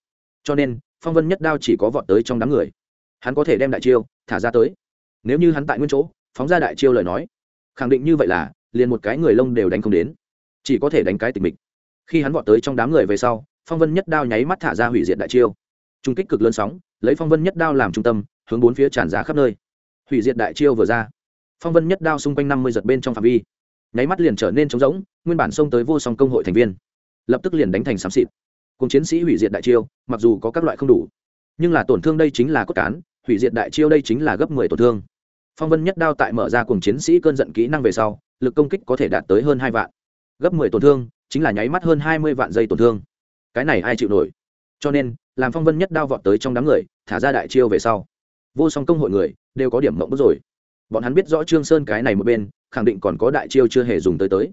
Speaker 1: Cho nên, phong vân nhất đao chỉ có vọt tới trong đám người. Hắn có thể đem đại chiêu thả ra tới. Nếu như hắn tại nguyên chỗ, phóng ra đại chiêu lời nói, khẳng định như vậy là, liền một cái người lông đều đánh không đến. Chỉ có thể đánh cái tình mình. khi hắn vọt tới trong đám người về sau, phong vân nhất đao nháy mắt thả ra hủy diệt đại chiêu. Trung kích cực lớn sóng, lấy phong vân nhất đao làm trung tâm, hướng bốn phía tràn ra khắp nơi. Hủy diệt đại chiêu vừa ra, phong vân nhất đao xung quanh năm mươi giật bên trong phạm vi, nháy mắt liền trở nên trống rỗng, nguyên bản xông tới vô song công hội thành viên, lập tức liền đánh thành xám xịt cùng chiến sĩ hủy diệt đại chiêu, mặc dù có các loại không đủ, nhưng là tổn thương đây chính là cốt cán, hủy diệt đại chiêu đây chính là gấp mười tổn thương. Phong vân nhất đao tại mở ra cùng chiến sĩ cơn giận kỹ năng về sau, lực công kích có thể đạt tới hơn hai vạn. Gấp mười tổn thương, chính là nháy mắt hơn hai mươi vạn giây tổn thương. Cái này ai chịu nổi? Cho nên, làm phong vân nhất đao vọt tới trong đám người, thả ra đại chiêu về sau. Vô song công hội người, đều có điểm mộng bức rồi. Bọn hắn biết rõ trương sơn cái này một bên, khẳng định còn có đại chiêu chưa hề dùng tới tới.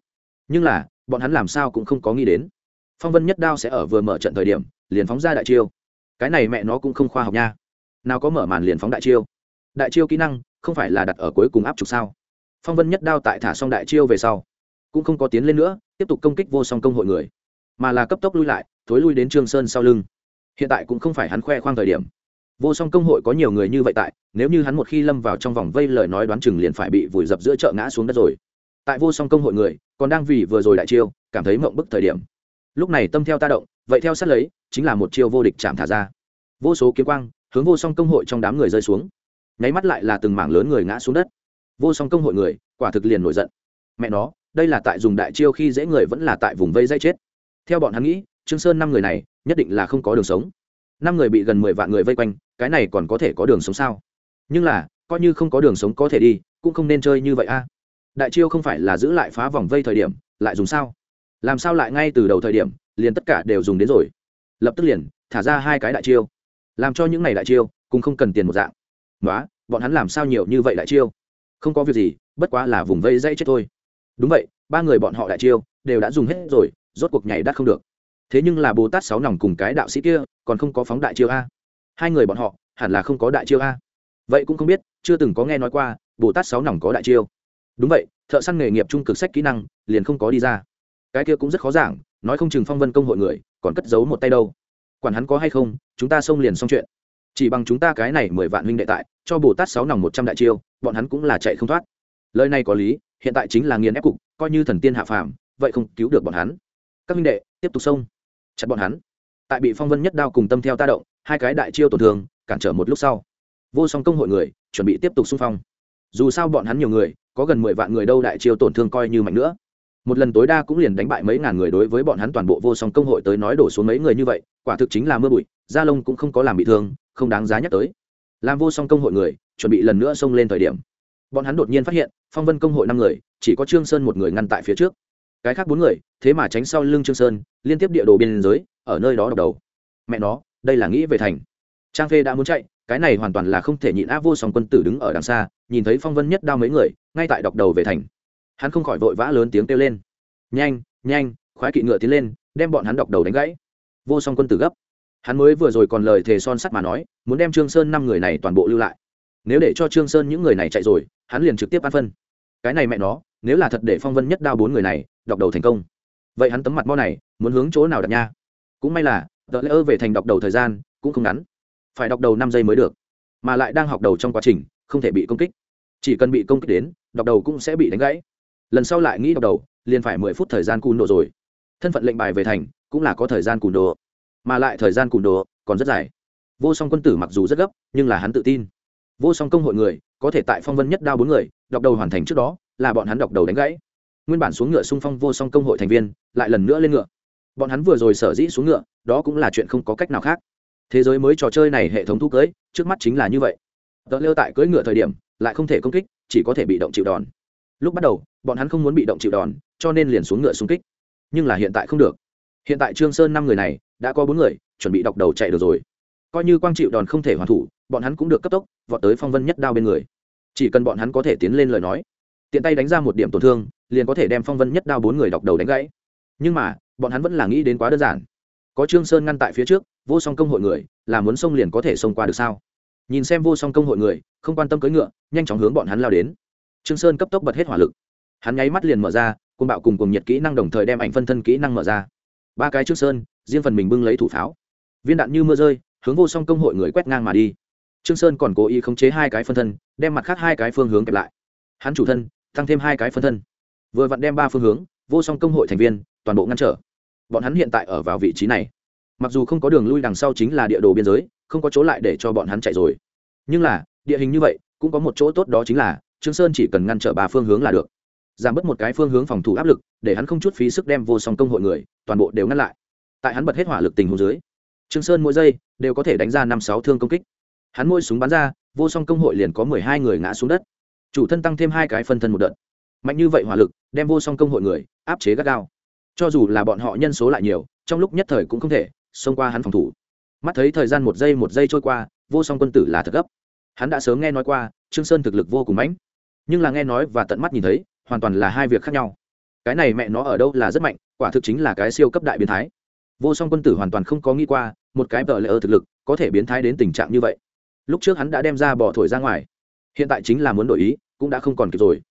Speaker 1: Nhưng là, bọn hắn làm sao cũng không có nghĩ đến phong vân nhất đao sẽ ở vừa mở trận thời điểm, liền phóng ra đại chiêu. Cái này mẹ nó cũng không khoa học nha. Nào có mở màn liền phóng đại chiêu. Đại chiêu kỹ năng, không phải là đặt ở cuối cùng áp trục sao? Phong vân nhất đao tại thả xong đại chiêu về sau, cũng không có tiến lên nữa, tiếp tục công kích vô song công hội người, mà là cấp tốc lui lại, thối lui đến trương sơn sau lưng. Hiện tại cũng không phải hắn khoe khoang thời điểm. Vô song công hội có nhiều người như vậy tại, nếu như hắn một khi lâm vào trong vòng vây lời nói đoán chừng liền phải bị vùi dập giữa chợ ngã xuống đất rồi. Tại vô song công hội người, còn đang vì vừa rồi đại chiêu, cảm thấy mộng bức thời điểm lúc này tâm theo ta động, vậy theo sát lấy, chính là một chiêu vô địch chạm thả ra. Vô số kiếm quang, hướng vô song công hội trong đám người rơi xuống. Nháy mắt lại là từng mảng lớn người ngã xuống đất. Vô song công hội người, quả thực liền nổi giận. Mẹ nó, đây là tại dùng đại chiêu khi dễ người vẫn là tại vùng vây dây chết. Theo bọn hắn nghĩ, trương sơn năm người này, nhất định là không có đường sống. Năm người bị gần mười vạn người vây quanh, cái này còn có thể có đường sống sao? Nhưng là, coi như không có đường sống có thể đi, cũng không nên chơi như vậy a. Đại chiêu không phải là giữ lại phá vòng vây thời điểm, lại dùng sao? Làm sao lại ngay từ đầu thời điểm, liền tất cả đều dùng đến rồi? Lập tức liền, thả ra hai cái đại chiêu. Làm cho những này đại chiêu cũng không cần tiền một dạng. Nói bọn hắn làm sao nhiều như vậy đại chiêu? Không có việc gì, bất quá là vùng vây dây chết thôi. Đúng vậy, ba người bọn họ đại chiêu, đều đã dùng hết rồi, rốt cuộc nhảy đắt không được. Thế nhưng là bồ tát sáu nòng cùng cái đạo sĩ kia, còn không có phóng đại chiêu a. Hai người bọn họ, hẳn là không có đại chiêu a. Vậy cũng không biết, chưa từng có nghe nói qua, bồ tát sáu nòng có đại chiêu. Đúng vậy, thợ săn nghề nghiệp trung cực sách kỹ năng, liền không có đi ra cái kia cũng rất khó giảng, nói không chừng phong vân công hội người, còn cất giấu một tay đâu. Quản hắn có hay không, chúng ta xông liền xong chuyện. Chỉ bằng chúng ta cái này mười vạn huynh đệ tại, cho bồ tát sáu nòng một trăm đại chiêu, bọn hắn cũng là chạy không thoát. Lời này có lý, hiện tại chính là nghiền ép cục, coi như thần tiên hạ phàm, vậy không cứu được bọn hắn. Các huynh đệ, tiếp tục xông. Chặt bọn hắn. Tại bị phong vân nhất đao cùng tâm theo ta động, hai cái đại chiêu tổn thương, cản trở một lúc sau. Vô song công hội người, chuẩn bị tiếp tục xung phong. Dù sao bọn hắn nhiều người, có gần mười vạn người đâu đại chiêu tổn thương coi như mạnh nữa một lần tối đa cũng liền đánh bại mấy ngàn người đối với bọn hắn toàn bộ vô song công hội tới nói đổ xuống mấy người như vậy, quả thực chính là mưa bụi gia lông cũng không có làm bị thương, không đáng giá nhắc tới. Làm vô song công hội người, chuẩn bị lần nữa xông lên thời điểm. Bọn hắn đột nhiên phát hiện, phong vân công hội năm người, chỉ có trương sơn một người ngăn tại phía trước. Cái khác bốn người, thế mà tránh sau lưng trương sơn, liên tiếp địa đồ biên giới, ở nơi đó đọc đầu. Mẹ nó, đây là nghĩ về thành. Trang phê đã muốn chạy, cái này hoàn toàn là không thể nhịn áp vô song quân tử đứng ở đằng xa, nhìn thấy phong vân nhất đao mấy người, ngay tại đọc đầu về thành hắn không khỏi vội vã lớn tiếng kêu lên. Nhanh nhanh, khoái kỵ ngựa tiến lên, đem bọn hắn đọc đầu đánh gãy. Vô song quân tử gấp. Hắn mới vừa rồi còn lời thề son sắt mà nói, muốn đem trương sơn năm người này toàn bộ lưu lại. Nếu để cho trương sơn những người này chạy rồi, hắn liền trực tiếp ăn phân. Cái này mẹ nó, nếu là thật để phong vân nhất đao bốn người này đọc đầu thành công. Vậy hắn tấm mặt mo này, muốn hướng chỗ nào đặt nha? Cũng may là đợt lễ ơ về thành đọc đầu thời gian cũng không ngắn. Phải đọc đầu năm giây mới được. Mà lại đang học đầu trong quá trình, không thể bị công kích. Chỉ cần bị công kích đến đọc đầu cũng sẽ bị đánh gãy lần sau lại nghĩ đọc đầu, liền phải mười phút thời gian cùn đồ rồi. Thân phận lệnh bài về thành, cũng là có thời gian cùn đồ. Mà lại thời gian cùn đồ còn rất dài. Vô song quân tử mặc dù rất gấp, nhưng là hắn tự tin. Vô song công hội người, có thể tại phong vân nhất đao bốn người, đọc đầu hoàn thành trước đó, là bọn hắn đọc đầu đánh gãy. Nguyên bản xuống ngựa xung phong vô song công hội thành viên, lại lần nữa lên ngựa. Bọn hắn vừa rồi sở dĩ xuống ngựa, đó cũng là chuyện không có cách nào khác. Thế giới mới trò chơi này hệ thống thu cưới, trước mắt chính là như vậy. Tớ lêu tại cưỡi ngựa thời điểm, lại không thể công kích, chỉ có thể bị động chịu đòn lúc bắt đầu, bọn hắn không muốn bị động chịu đòn, cho nên liền xuống ngựa xung kích. Nhưng là hiện tại không được. Hiện tại trương sơn năm người này, đã có bốn người, chuẩn bị đọc đầu chạy được rồi. Coi như quang chịu đòn không thể hoàn thủ, bọn hắn cũng được cấp tốc, vọt tới phong vân nhất đao bên người. Chỉ cần bọn hắn có thể tiến lên lời nói, tiện tay đánh ra một điểm tổn thương, liền có thể đem phong vân nhất đao bốn người đọc đầu đánh gãy. Nhưng mà, bọn hắn vẫn là nghĩ đến quá đơn giản. Có trương sơn ngăn tại phía trước, vô song công hội người, là muốn xông liền có thể xông qua được sao? Nhìn xem vô song công hội người, không quan tâm cưỡi ngựa, nhanh chóng hướng bọn hắn lao đến trương sơn cấp tốc bật hết hỏa lực. Hắn nháy mắt liền mở ra cùng bạo cùng cùng nhiệt kỹ năng đồng thời đem ảnh phân thân kỹ năng mở ra. Ba cái trương sơn, riêng phần mình bưng lấy thủ pháo. Viên đạn như mưa rơi, hướng vô song công hội người quét ngang mà đi. Trương sơn còn cố ý khống chế hai cái phân thân, đem mặt khác hai cái phương hướng kẹp lại. Hắn chủ thân, tăng thêm hai cái phân thân. Vừa vặn đem ba phương hướng, vô song công hội thành viên, toàn bộ ngăn trở. Bọn hắn hiện tại ở vào vị trí này. Mặc dù không có đường lui đằng sau chính là địa đồ biên giới, không có chỗ lại để cho bọn hắn chạy rồi. Nhưng là, địa hình như vậy, cũng có một chỗ tốt đó chính là trương sơn chỉ cần ngăn trở ba phương hướng là được. Giảm bớt một cái phương hướng phòng thủ áp lực, để hắn không chút phí sức đem vô song công hội người, toàn bộ đều ngăn lại. Tại hắn bật hết hỏa lực tình huống dưới, trương sơn mỗi giây đều có thể đánh ra năm sáu thương công kích. Hắn mỗi súng bắn ra, vô song công hội liền có mười hai người ngã xuống đất. Chủ thân tăng thêm hai cái phân thân một đợt. Mạnh như vậy hỏa lực, đem vô song công hội người áp chế gắt gao. Cho dù là bọn họ nhân số lại nhiều, trong lúc nhất thời cũng không thể xông qua hắn phòng thủ. Mắt thấy thời gian một giây một giây trôi qua, vô song quân tử là thật gấp. Hắn đã sớm nghe nói qua, trương sơn thực lực vô cùng mãnh nhưng là nghe nói và tận mắt nhìn thấy, hoàn toàn là hai việc khác nhau. Cái này mẹ nó ở đâu là rất mạnh, quả thực chính là cái siêu cấp đại biến thái. Vô song quân tử hoàn toàn không có nghĩ qua, một cái vợ lẽ ở thực lực, có thể biến thái đến tình trạng như vậy. Lúc trước hắn đã đem ra bỏ thổi ra ngoài. Hiện tại chính là muốn đổi ý, cũng đã không còn kịp rồi.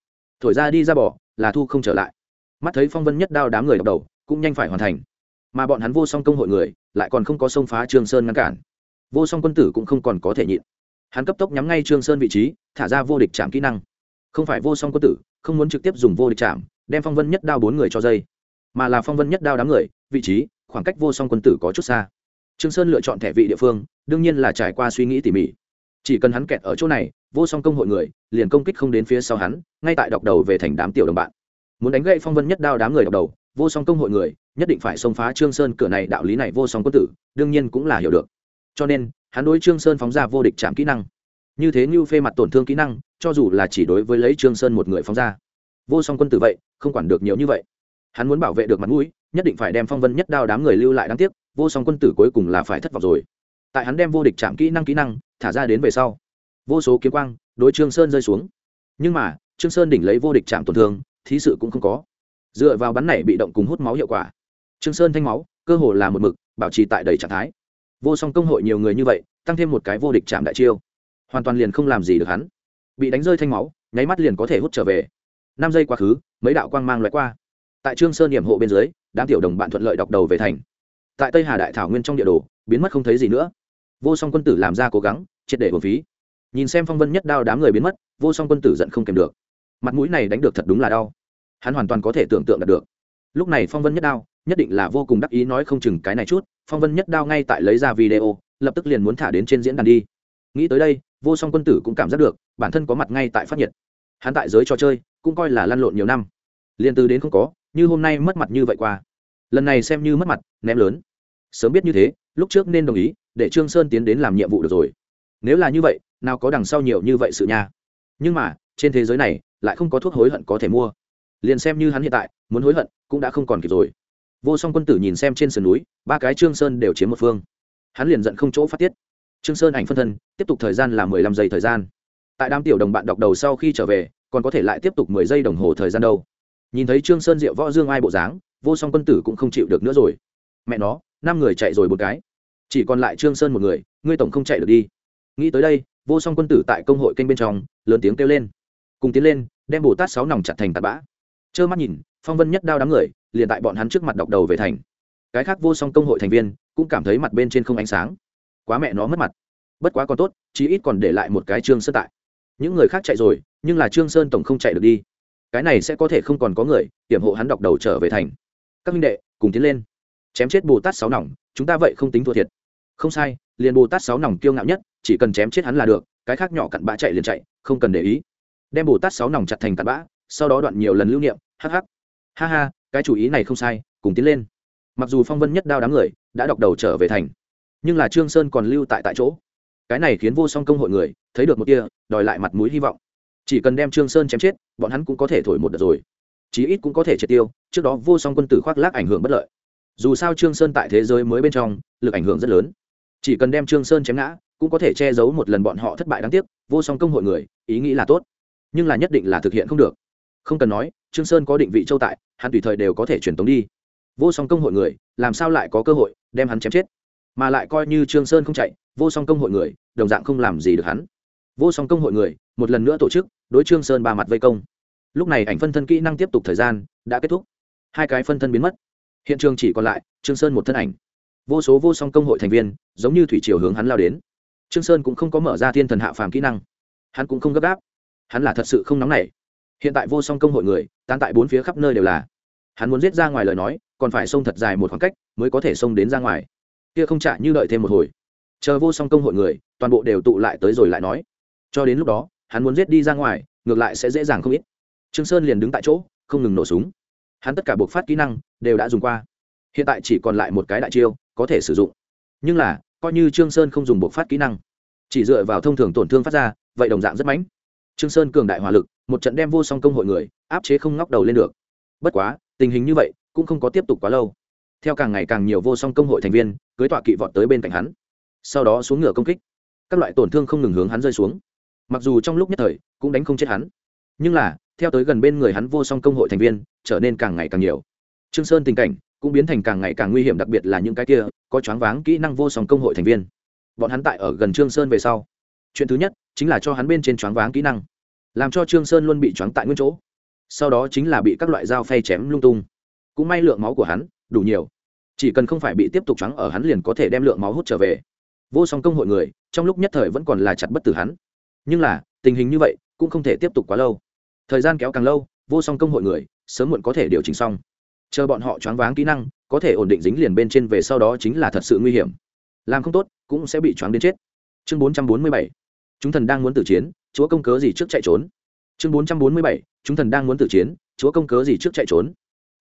Speaker 1: Thổi ra đi ra bỏ, là thu không trở lại. Mắt thấy phong vân nhất đao đám người đọc đầu, cũng nhanh phải hoàn thành. Mà bọn hắn vô song công hội người, lại còn không có sông phá trương sơn ngăn cản. Vô song quân tử cũng không còn có thể nhịn. Hắn cấp tốc nhắm ngay trương sơn vị trí, thả ra vô địch chạm kỹ năng không phải vô song quân tử, không muốn trực tiếp dùng vô địch chạm, đem phong vân nhất đao bốn người cho dây, mà là phong vân nhất đao đám người, vị trí, khoảng cách vô song quân tử có chút xa. Trương sơn lựa chọn thẻ vị địa phương, đương nhiên là trải qua suy nghĩ tỉ mỉ. Chỉ cần hắn kẹt ở chỗ này, vô song công hội người, liền công kích không đến phía sau hắn, ngay tại đọc đầu về thành đám tiểu đồng bạn. Muốn đánh gậy phong vân nhất đao đám người đọc đầu, vô song công hội người, nhất định phải xông phá trương sơn cửa này đạo lý này vô song quân tử, đương nhiên cũng là hiểu được. Cho nên, hắn đối trương sơn phóng ra vô địch chạm kỹ năng như thế như phê mặt tổn thương kỹ năng, cho dù là chỉ đối với lấy trương sơn một người phóng ra. Vô song quân tử vậy, không quản được nhiều như vậy. Hắn muốn bảo vệ được mặt mũi, nhất định phải đem phong vân nhất đao đám người lưu lại đáng tiếc, vô song quân tử cuối cùng là phải thất vọng rồi. Tại hắn đem vô địch chạm kỹ năng kỹ năng, thả ra đến về sau, vô số kiếm quang đối trương sơn rơi xuống. Nhưng mà, trương sơn đỉnh lấy vô địch chạm tổn thương, thí sự cũng không có. Dựa vào bắn này bị động cùng hút máu hiệu quả. Trương sơn thanh máu, cơ hồ là một mực, bảo trì tại đầy trạng thái. Vô song công hội nhiều người như vậy, tăng thêm một cái vô địch chạm đại chiêu hoàn toàn liền không làm gì được hắn. Bị đánh rơi thanh máu, nháy mắt liền có thể hút trở về. Năm giây quá khứ, mấy đạo quang mang loại qua. Tại trương sơn điểm hộ bên dưới, đám tiểu đồng bạn thuận lợi đọc đầu về thành. Tại tây hà đại thảo nguyên trong địa đồ, biến mất không thấy gì nữa. Vô song quân tử làm ra cố gắng, triệt để hồn phí. Nhìn xem phong vân nhất đao đám người biến mất, vô song quân tử giận không kèm được. Mặt mũi này đánh được thật đúng là đau. Hắn hoàn toàn có thể tưởng tượng được. Lúc này phong vân nhất đao, nhất định là vô cùng đắc ý nói không chừng cái này chút, phong vân nhất đao ngay tại lấy ra video, lập tức liền muốn thả đến trên diễn đàn đi nghĩ tới đây, vô song quân tử cũng cảm giác được, bản thân có mặt ngay tại phát nhiệt. Hắn tại giới trò chơi, cũng coi là lăn lộn nhiều năm. Liền từ đến không có, như hôm nay mất mặt như vậy qua. Lần này xem như mất mặt, ném lớn. Sớm biết như thế, lúc trước nên đồng ý, để trương sơn tiến đến làm nhiệm vụ được rồi. Nếu là như vậy, nào có đằng sau nhiều như vậy sự nha. Nhưng mà, trên thế giới này, lại không có thuốc hối hận có thể mua. Liền xem như hắn hiện tại, muốn hối hận, cũng đã không còn kịp rồi. Vô song quân tử nhìn xem trên sườn núi, ba cái trương sơn đều chiếm một phương. Hắn liền giận không chỗ phát tiết trương sơn ảnh phân thân, tiếp tục thời gian là mười lăm giây thời gian. Tại đám tiểu đồng bạn đọc đầu sau khi trở về, còn có thể lại tiếp tục mười giây đồng hồ thời gian đâu. Nhìn thấy trương sơn diệu võ dương ai bộ dáng, vô song quân tử cũng không chịu được nữa rồi. Mẹ nó, năm người chạy rồi một cái. Chỉ còn lại trương sơn một người, ngươi tổng không chạy được đi. Nghĩ tới đây, vô song quân tử tại công hội kênh bên trong, lớn tiếng kêu lên. Cùng tiến lên, đem bồ tát sáu nòng chặt thành tạt bã. Trơ mắt nhìn, phong vân nhất đao đám người, liền tại bọn hắn trước mặt đọc đầu về thành. Cái khác vô song công hội thành viên, cũng cảm thấy mặt bên trên không ánh sáng quá mẹ nó mất mặt. Bất quá còn tốt, chí ít còn để lại một cái trương sơn tại. Những người khác chạy rồi, nhưng là trương sơn tổng không chạy được đi. Cái này sẽ có thể không còn có người, hiểm hộ hắn đọc đầu trở về thành. Các minh đệ, cùng tiến lên. Chém chết bồ tát sáu nòng, chúng ta vậy không tính thua thiệt. Không sai, liền bồ tát sáu nòng kiêu ngạo nhất, chỉ cần chém chết hắn là được, cái khác nhỏ cặn bã chạy liền chạy, không cần để ý. Đem bồ tát sáu nòng chặt thành cặn bã, sau đó đoạn nhiều lần lưu niệm, hắc hắc. Ha ha, cái chủ ý này không sai, cùng tiến lên. Mặc dù phong vân nhất đao đám người, đã đọc đầu trở về thành nhưng là trương sơn còn lưu tại tại chỗ. Cái này khiến vô song công hội người thấy được một kia đòi lại mặt mũi hy vọng. Chỉ cần đem trương sơn chém chết, bọn hắn cũng có thể thổi một đợt rồi. Chí ít cũng có thể triệt tiêu, trước đó vô song quân tử khoác lác ảnh hưởng bất lợi. Dù sao trương sơn tại thế giới mới bên trong, lực ảnh hưởng rất lớn. Chỉ cần đem trương sơn chém ngã, cũng có thể che giấu một lần bọn họ thất bại đáng tiếc, vô song công hội người, ý nghĩ là tốt. Nhưng là nhất định là thực hiện không được. Không cần nói, trương sơn có định vị châu tại, hắn tùy thời đều có thể truyền tống đi. Vô song công hội người, làm sao lại có cơ hội đem hắn chém chết? Mà lại coi như trương sơn không chạy, vô song công hội người, đồng dạng không làm gì được hắn. Vô song công hội người, một lần nữa tổ chức, đối trương sơn ba mặt vây công. Lúc này ảnh phân thân kỹ năng tiếp tục thời gian, đã kết thúc. Hai cái phân thân biến mất. Hiện trường chỉ còn lại, trương sơn một thân ảnh. Vô số vô song công hội thành viên, giống như thủy triều hướng hắn lao đến. Trương sơn cũng không có mở ra thiên thần hạ phàm kỹ năng. Hắn cũng không gấp gáp. Hắn là thật sự không nóng nảy. Hiện tại vô song công hội người tan tại bốn phía khắp nơi đều là. Hắn muốn giết ra ngoài lời nói, còn phải xông thật dài một khoảng cách, mới có thể xông đến ra ngoài kia không trả như đợi thêm một hồi. Chờ vô song công hội người, toàn bộ đều tụ lại tới rồi lại nói. Cho đến lúc đó, hắn muốn giết đi ra ngoài, ngược lại sẽ dễ dàng không ít. Trương sơn liền đứng tại chỗ, không ngừng nổ súng. Hắn tất cả buộc phát kỹ năng, đều đã dùng qua. Hiện tại chỉ còn lại một cái đại chiêu, có thể sử dụng. Nhưng là, coi như trương sơn không dùng buộc phát kỹ năng, chỉ dựa vào thông thường tổn thương phát ra, vậy đồng dạng rất mãnh. Trương sơn cường đại hỏa lực, một trận đem vô song công hội người, áp chế không ngóc đầu lên được. Bất quá, tình hình như vậy, cũng không có tiếp tục quá lâu theo càng ngày càng nhiều vô song công hội thành viên, cưới tọa kỵ vọt tới bên cạnh hắn. Sau đó xuống ngựa công kích, các loại tổn thương không ngừng hướng hắn rơi xuống. Mặc dù trong lúc nhất thời, cũng đánh không chết hắn. Nhưng là, theo tới gần bên người hắn vô song công hội thành viên, trở nên càng ngày càng nhiều. Trương sơn tình cảnh cũng biến thành càng ngày càng nguy hiểm, đặc biệt là những cái kia có choáng váng kỹ năng vô song công hội thành viên. Bọn hắn tại ở gần trương sơn về sau, chuyện thứ nhất chính là cho hắn bên trên choáng váng kỹ năng, làm cho trương sơn luôn bị choáng tại nguyên chỗ. Sau đó chính là bị các loại dao phay chém lung tung. Cũng may lượng máu của hắn đủ nhiều. Chỉ cần không phải bị tiếp tục trắng ở hắn liền có thể đem lượng máu hút trở về. Vô song công hội người, trong lúc nhất thời vẫn còn là chặt bất tử hắn. Nhưng là, tình hình như vậy, cũng không thể tiếp tục quá lâu. Thời gian kéo càng lâu, vô song công hội người, sớm muộn có thể điều chỉnh xong. Chờ bọn họ choáng váng kỹ năng, có thể ổn định dính liền bên trên về sau đó chính là thật sự nguy hiểm. Làm không tốt, cũng sẽ bị choáng đến chết. Chương bốn trăm bốn mươi bảy. Chúng thần đang muốn tử chiến, chúa công cớ gì trước chạy trốn? Chương bốn trăm bốn mươi bảy. Chúng thần đang muốn tử chiến, chúa công cớ gì trước chạy trốn?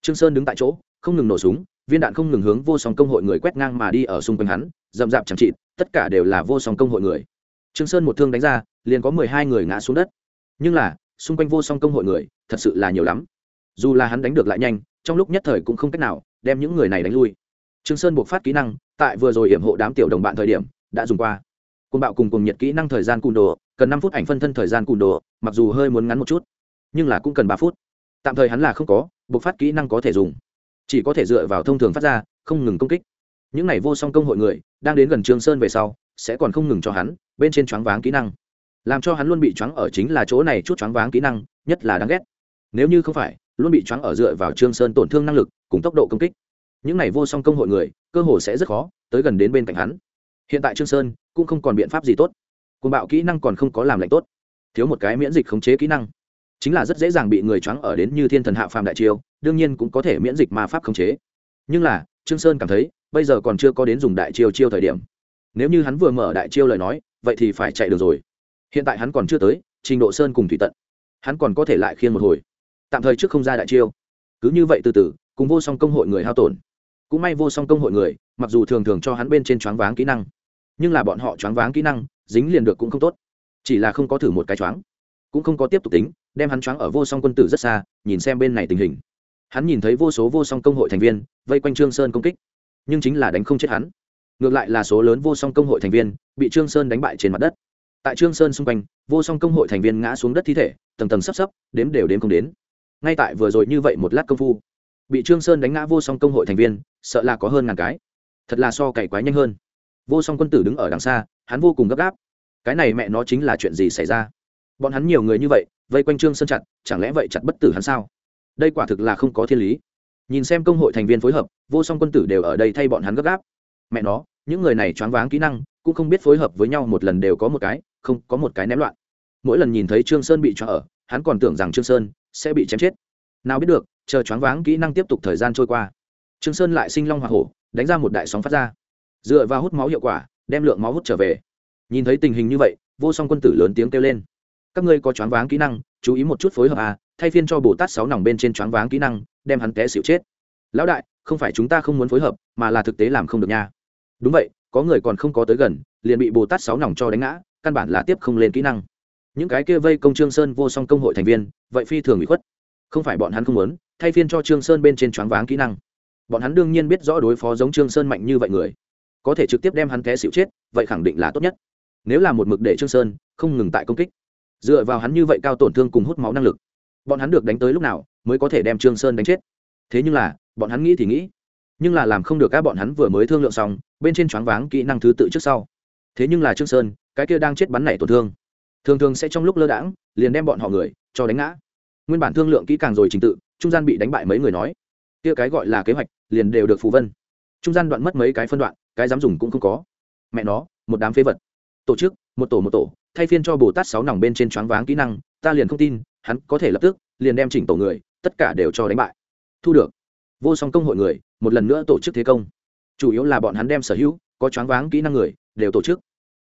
Speaker 1: Trương sơn đứng tại chỗ không ngừng nổ súng, viên đạn không ngừng hướng vô song công hội người quét ngang mà đi ở xung quanh hắn, rậm rạp chẳng trị tất cả đều là vô song công hội người. Trương sơn một thương đánh ra, liền có mười hai người ngã xuống đất. Nhưng là, xung quanh vô song công hội người, thật sự là nhiều lắm. Dù là hắn đánh được lại nhanh, trong lúc nhất thời cũng không cách nào đem những người này đánh lui. Trương sơn buộc phát kỹ năng, tại vừa rồi hiểm hộ đám tiểu đồng bạn thời điểm, đã dùng qua. Côn bạo cùng cùng nhiệt kỹ năng thời gian cùn đồ, cần năm phút ảnh phân thân thời gian cùn đồ, mặc dù hơi muốn ngắn một chút, nhưng là cũng cần ba phút. Tạm thời hắn là không có, buộc phát kỹ năng có thể dùng chỉ có thể dựa vào thông thường phát ra, không ngừng công kích. Những này vô song công hội người, đang đến gần trương sơn về sau, sẽ còn không ngừng cho hắn, bên trên choáng váng kỹ năng. Làm cho hắn luôn bị choáng ở chính là chỗ này chút choáng váng kỹ năng, nhất là đáng ghét. Nếu như không phải, luôn bị choáng ở dựa vào trương sơn tổn thương năng lực, cùng tốc độ công kích. Những này vô song công hội người, cơ hồ sẽ rất khó, tới gần đến bên cạnh hắn. Hiện tại trương sơn cũng không còn biện pháp gì tốt. Côn bạo kỹ năng còn không có làm lạnh tốt. Thiếu một cái miễn dịch khống chế kỹ năng chính là rất dễ dàng bị người choáng ở đến như thiên thần hạ phàm đại chiêu, đương nhiên cũng có thể miễn dịch ma pháp khống chế. Nhưng là, trương sơn cảm thấy, bây giờ còn chưa có đến dùng đại chiêu chiêu thời điểm. Nếu như hắn vừa mở đại chiêu lời nói, vậy thì phải chạy được rồi. Hiện tại hắn còn chưa tới, trình độ sơn cùng thủy tận. Hắn còn có thể lại khiên một hồi. Tạm thời trước không ra đại chiêu. Cứ như vậy từ từ, cùng vô song công hội người hao tổn. Cũng may vô song công hội người, mặc dù thường thường cho hắn bên trên choáng váng kỹ năng, nhưng là bọn họ choáng váng kỹ năng, dính liền được cũng không tốt. Chỉ là không có thử một cái choáng, cũng không có tiếp tục tính đem hắn choáng ở vô song quân tử rất xa, nhìn xem bên này tình hình. Hắn nhìn thấy vô số vô song công hội thành viên, vây quanh trương sơn công kích. Nhưng chính là đánh không chết hắn. Ngược lại là số lớn vô song công hội thành viên, bị trương sơn đánh bại trên mặt đất. Tại trương sơn xung quanh, vô song công hội thành viên ngã xuống đất thi thể, tầng tầng sắp sắp đếm đều đếm không đến. Ngay tại vừa rồi như vậy một lát công phu, bị trương sơn đánh ngã vô song công hội thành viên, sợ là có hơn ngàn cái. Thật là so cày quái nhanh hơn. Vô song quân tử đứng ở đằng xa, hắn vô cùng gấp gáp. Cái này mẹ nó chính là chuyện gì xảy ra? Bọn hắn nhiều người như vậy vây quanh trương sơn chặt, chẳng lẽ vậy chặt bất tử hắn sao? Đây quả thực là không có thiên lý. Nhìn xem công hội thành viên phối hợp, vô song quân tử đều ở đây thay bọn hắn gấp gáp. Mẹ nó, những người này choáng váng kỹ năng, cũng không biết phối hợp với nhau một lần đều có một cái, không, có một cái ném loạn. Mỗi lần nhìn thấy trương sơn bị cho ở, hắn còn tưởng rằng trương sơn sẽ bị chém chết. Nào biết được, chờ choáng váng kỹ năng tiếp tục thời gian trôi qua, trương sơn lại sinh long hoa hổ, đánh ra một đại sóng phát ra. Dựa vào hút máu hiệu quả, đem lượng máu hút trở về. Nhìn thấy tình hình như vậy, vô song quân tử lớn tiếng kêu lên các ngươi có choáng váng kỹ năng, chú ý một chút phối hợp à thay phiên cho bồ tát sáu nòng bên trên choáng váng kỹ năng, đem hắn té xỉu chết. Lão đại, không phải chúng ta không muốn phối hợp, mà là thực tế làm không được nha. Đúng vậy, có người còn không có tới gần, liền bị bồ tát sáu nòng cho đánh ngã, căn bản là tiếp không lên kỹ năng. Những cái kia vây công trương sơn vô song công hội thành viên, vậy phi thường bị khuất. Không phải bọn hắn không muốn, thay phiên cho trương sơn bên trên choáng váng kỹ năng. Bọn hắn đương nhiên biết rõ đối phó giống trương sơn mạnh như vậy người. Có thể trực tiếp đem hắn té xịu chết, vậy khẳng định là tốt nhất. Nếu là một mực để trương sơn không ngừng tại công kích dựa vào hắn như vậy cao tổn thương cùng hút máu năng lực, bọn hắn được đánh tới lúc nào mới có thể đem trương sơn đánh chết? Thế nhưng là, bọn hắn nghĩ thì nghĩ, nhưng là làm không được các bọn hắn vừa mới thương lượng xong, bên trên choáng váng kỹ năng thứ tự trước sau. Thế nhưng là trương sơn, cái kia đang chết bắn nảy tổn thương, thường thường sẽ trong lúc lơ đãng, liền đem bọn họ người cho đánh ngã. Nguyên bản thương lượng kỹ càng rồi trình tự, trung gian bị đánh bại mấy người nói, kia cái gọi là kế hoạch liền đều được phù vân. Trung gian đoạn mất mấy cái phân đoạn, cái dám dùng cũng không có. Mẹ nó, một đám phế vật. Tổ chức, một tổ một tổ thay phiên cho bồ tát sáu nòng bên trên choáng váng kỹ năng, ta liền không tin, hắn có thể lập tức, liền đem chỉnh tổ người, tất cả đều cho đánh bại. Thu được. Vô song công hội người, một lần nữa tổ chức thế công. Chủ yếu là bọn hắn đem sở hữu, có choáng váng kỹ năng người, đều tổ chức.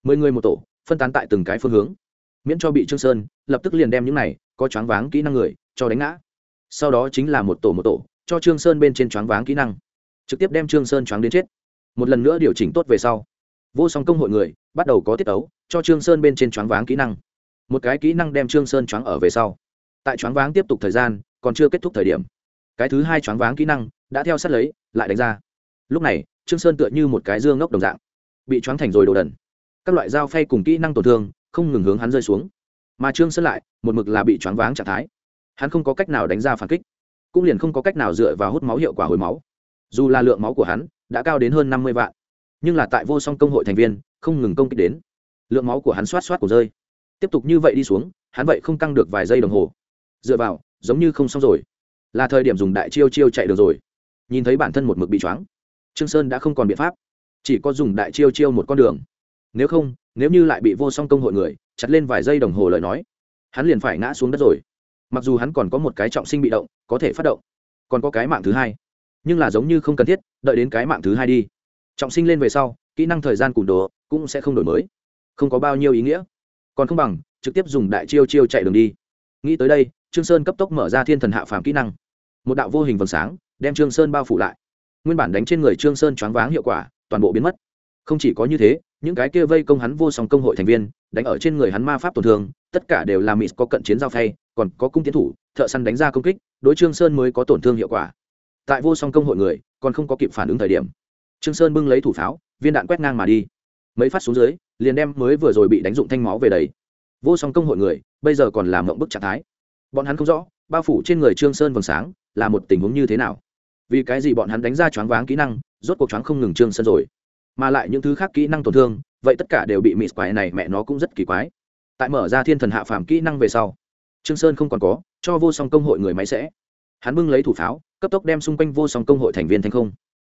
Speaker 1: Mười người một tổ, phân tán tại từng cái phương hướng. Miễn cho bị trương sơn, lập tức liền đem những này, có choáng váng kỹ năng người, cho đánh ngã. Sau đó chính là một tổ một tổ, cho trương sơn bên trên choáng váng kỹ năng. Trực tiếp đem trương sơn choáng đến chết. Một lần nữa điều chỉnh tốt về sau vô song công hội người, bắt đầu có tiết ấu, cho trương sơn bên trên choáng váng kỹ năng. Một cái kỹ năng đem trương sơn choáng ở về sau. Tại choáng váng tiếp tục thời gian, còn chưa kết thúc thời điểm. Cái thứ hai choáng váng kỹ năng đã theo sát lấy, lại đánh ra. Lúc này, trương sơn tựa như một cái dương ngốc đồng dạng, bị choáng thành rồi đồ đần. Các loại dao phay cùng kỹ năng tổn thương, không ngừng hướng hắn rơi xuống. Mà trương sơn lại, một mực là bị choáng váng trạng thái. Hắn không có cách nào đánh ra phản kích, cũng liền không có cách nào dựa vào hút máu hiệu quả hồi máu. Dù là lượng máu của hắn đã cao đến hơn năm mươi vạn nhưng là tại vô song công hội thành viên, không ngừng công kích đến. Lượng máu của hắn xoát xoát của rơi. Tiếp tục như vậy đi xuống, hắn vậy không căng được vài giây đồng hồ. Dựa vào, giống như không xong rồi. Là thời điểm dùng đại chiêu chiêu chạy được rồi. Nhìn thấy bản thân một mực bị choáng, trương sơn đã không còn biện pháp. Chỉ có dùng đại chiêu chiêu một con đường. Nếu không, nếu như lại bị vô song công hội người, chặt lên vài giây đồng hồ lời nói, hắn liền phải ngã xuống đất rồi. Mặc dù hắn còn có một cái trọng sinh bị động, có thể phát động. Còn có cái mạng thứ hai. Nhưng là giống như không cần thiết, đợi đến cái mạng thứ hai đi trọng sinh lên về sau, kỹ năng thời gian cùn đồ cũng sẽ không đổi mới. Không có bao nhiêu ý nghĩa. Còn không bằng, trực tiếp dùng đại chiêu chiêu chạy đường đi. Nghĩ tới đây, trương sơn cấp tốc mở ra thiên thần hạ phàm kỹ năng. Một đạo vô hình vầng sáng đem trương sơn bao phủ lại. Nguyên bản đánh trên người trương sơn choáng váng hiệu quả, toàn bộ biến mất. Không chỉ có như thế, những cái kia vây công hắn vô song công hội thành viên, đánh ở trên người hắn ma pháp tổn thương, tất cả đều là mịt có cận chiến giao phay, còn có cung tiến thủ, thợ săn đánh ra công kích, đối trương sơn mới có tổn thương hiệu quả. Tại vô song công hội người, còn không có kịp phản ứng thời điểm trương sơn bưng lấy thủ pháo, viên đạn quét ngang mà đi. Mấy phát xuống dưới, liền đem mới vừa rồi bị đánh dụng thanh máu về đấy vô song công hội người, bây giờ còn làm mộng bức trạng thái. Bọn hắn không rõ, bao phủ trên người trương sơn vầng sáng là một tình huống như thế nào. Vì cái gì bọn hắn đánh ra choáng váng kỹ năng, rốt cuộc choáng không ngừng trương sơn rồi. Mà lại những thứ khác kỹ năng tổn thương, vậy tất cả đều bị mịt quái này mẹ nó cũng rất kỳ quái. Tại mở ra thiên thần hạ phàm kỹ năng về sau, trương sơn không còn có, cho vô song công hội người máy sẽ. Hắn bưng lấy thủ pháo, cấp tốc đem xung quanh vô song công hội thành viên thành không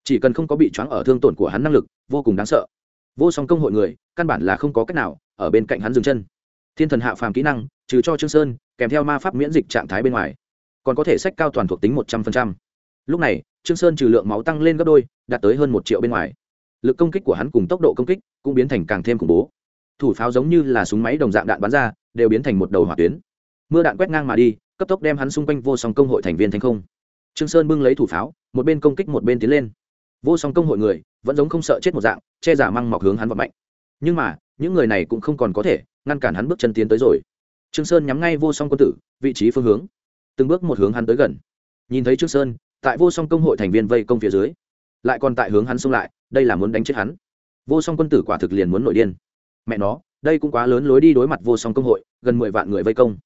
Speaker 1: chỉ cần không có bị choáng ở thương tổn của hắn năng lực, vô cùng đáng sợ. Vô song công hội người, căn bản là không có cách nào ở bên cạnh hắn dừng chân. Thiên thần hạ phàm kỹ năng, trừ cho trương sơn, kèm theo ma pháp miễn dịch trạng thái bên ngoài, còn có thể sách cao toàn thuộc tính một trăm phần trăm. Lúc này, trương sơn trừ lượng máu tăng lên gấp đôi, đạt tới hơn một triệu bên ngoài. Lực công kích của hắn cùng tốc độ công kích cũng biến thành càng thêm khủng bố. Thủ pháo giống như là súng máy đồng dạng đạn bắn ra, đều biến thành một đầu hỏa tuyến. Mưa đạn quét ngang mà đi, cấp tốc đem hắn xung quanh vô song công hội thành viên thành không. Trương sơn bưng lấy thủ pháo, một bên công kích một bên tiến lên vô song công hội người, vẫn giống không sợ chết một dạng, che giả măng mọc hướng hắn vận mạnh nhưng mà, những người này cũng không còn có thể ngăn cản hắn bước chân tiến tới rồi. Trương sơn nhắm ngay vô song quân tử, vị trí phương hướng. Từng bước một hướng hắn tới gần. Nhìn thấy trương sơn, tại vô song công hội thành viên vây công phía dưới, lại còn tại hướng hắn xông lại, đây là muốn đánh chết hắn. Vô song quân tử quả thực liền muốn nổi điên. Mẹ nó, đây cũng quá lớn lối đi đối mặt vô song công hội, gần mười vạn người vây công.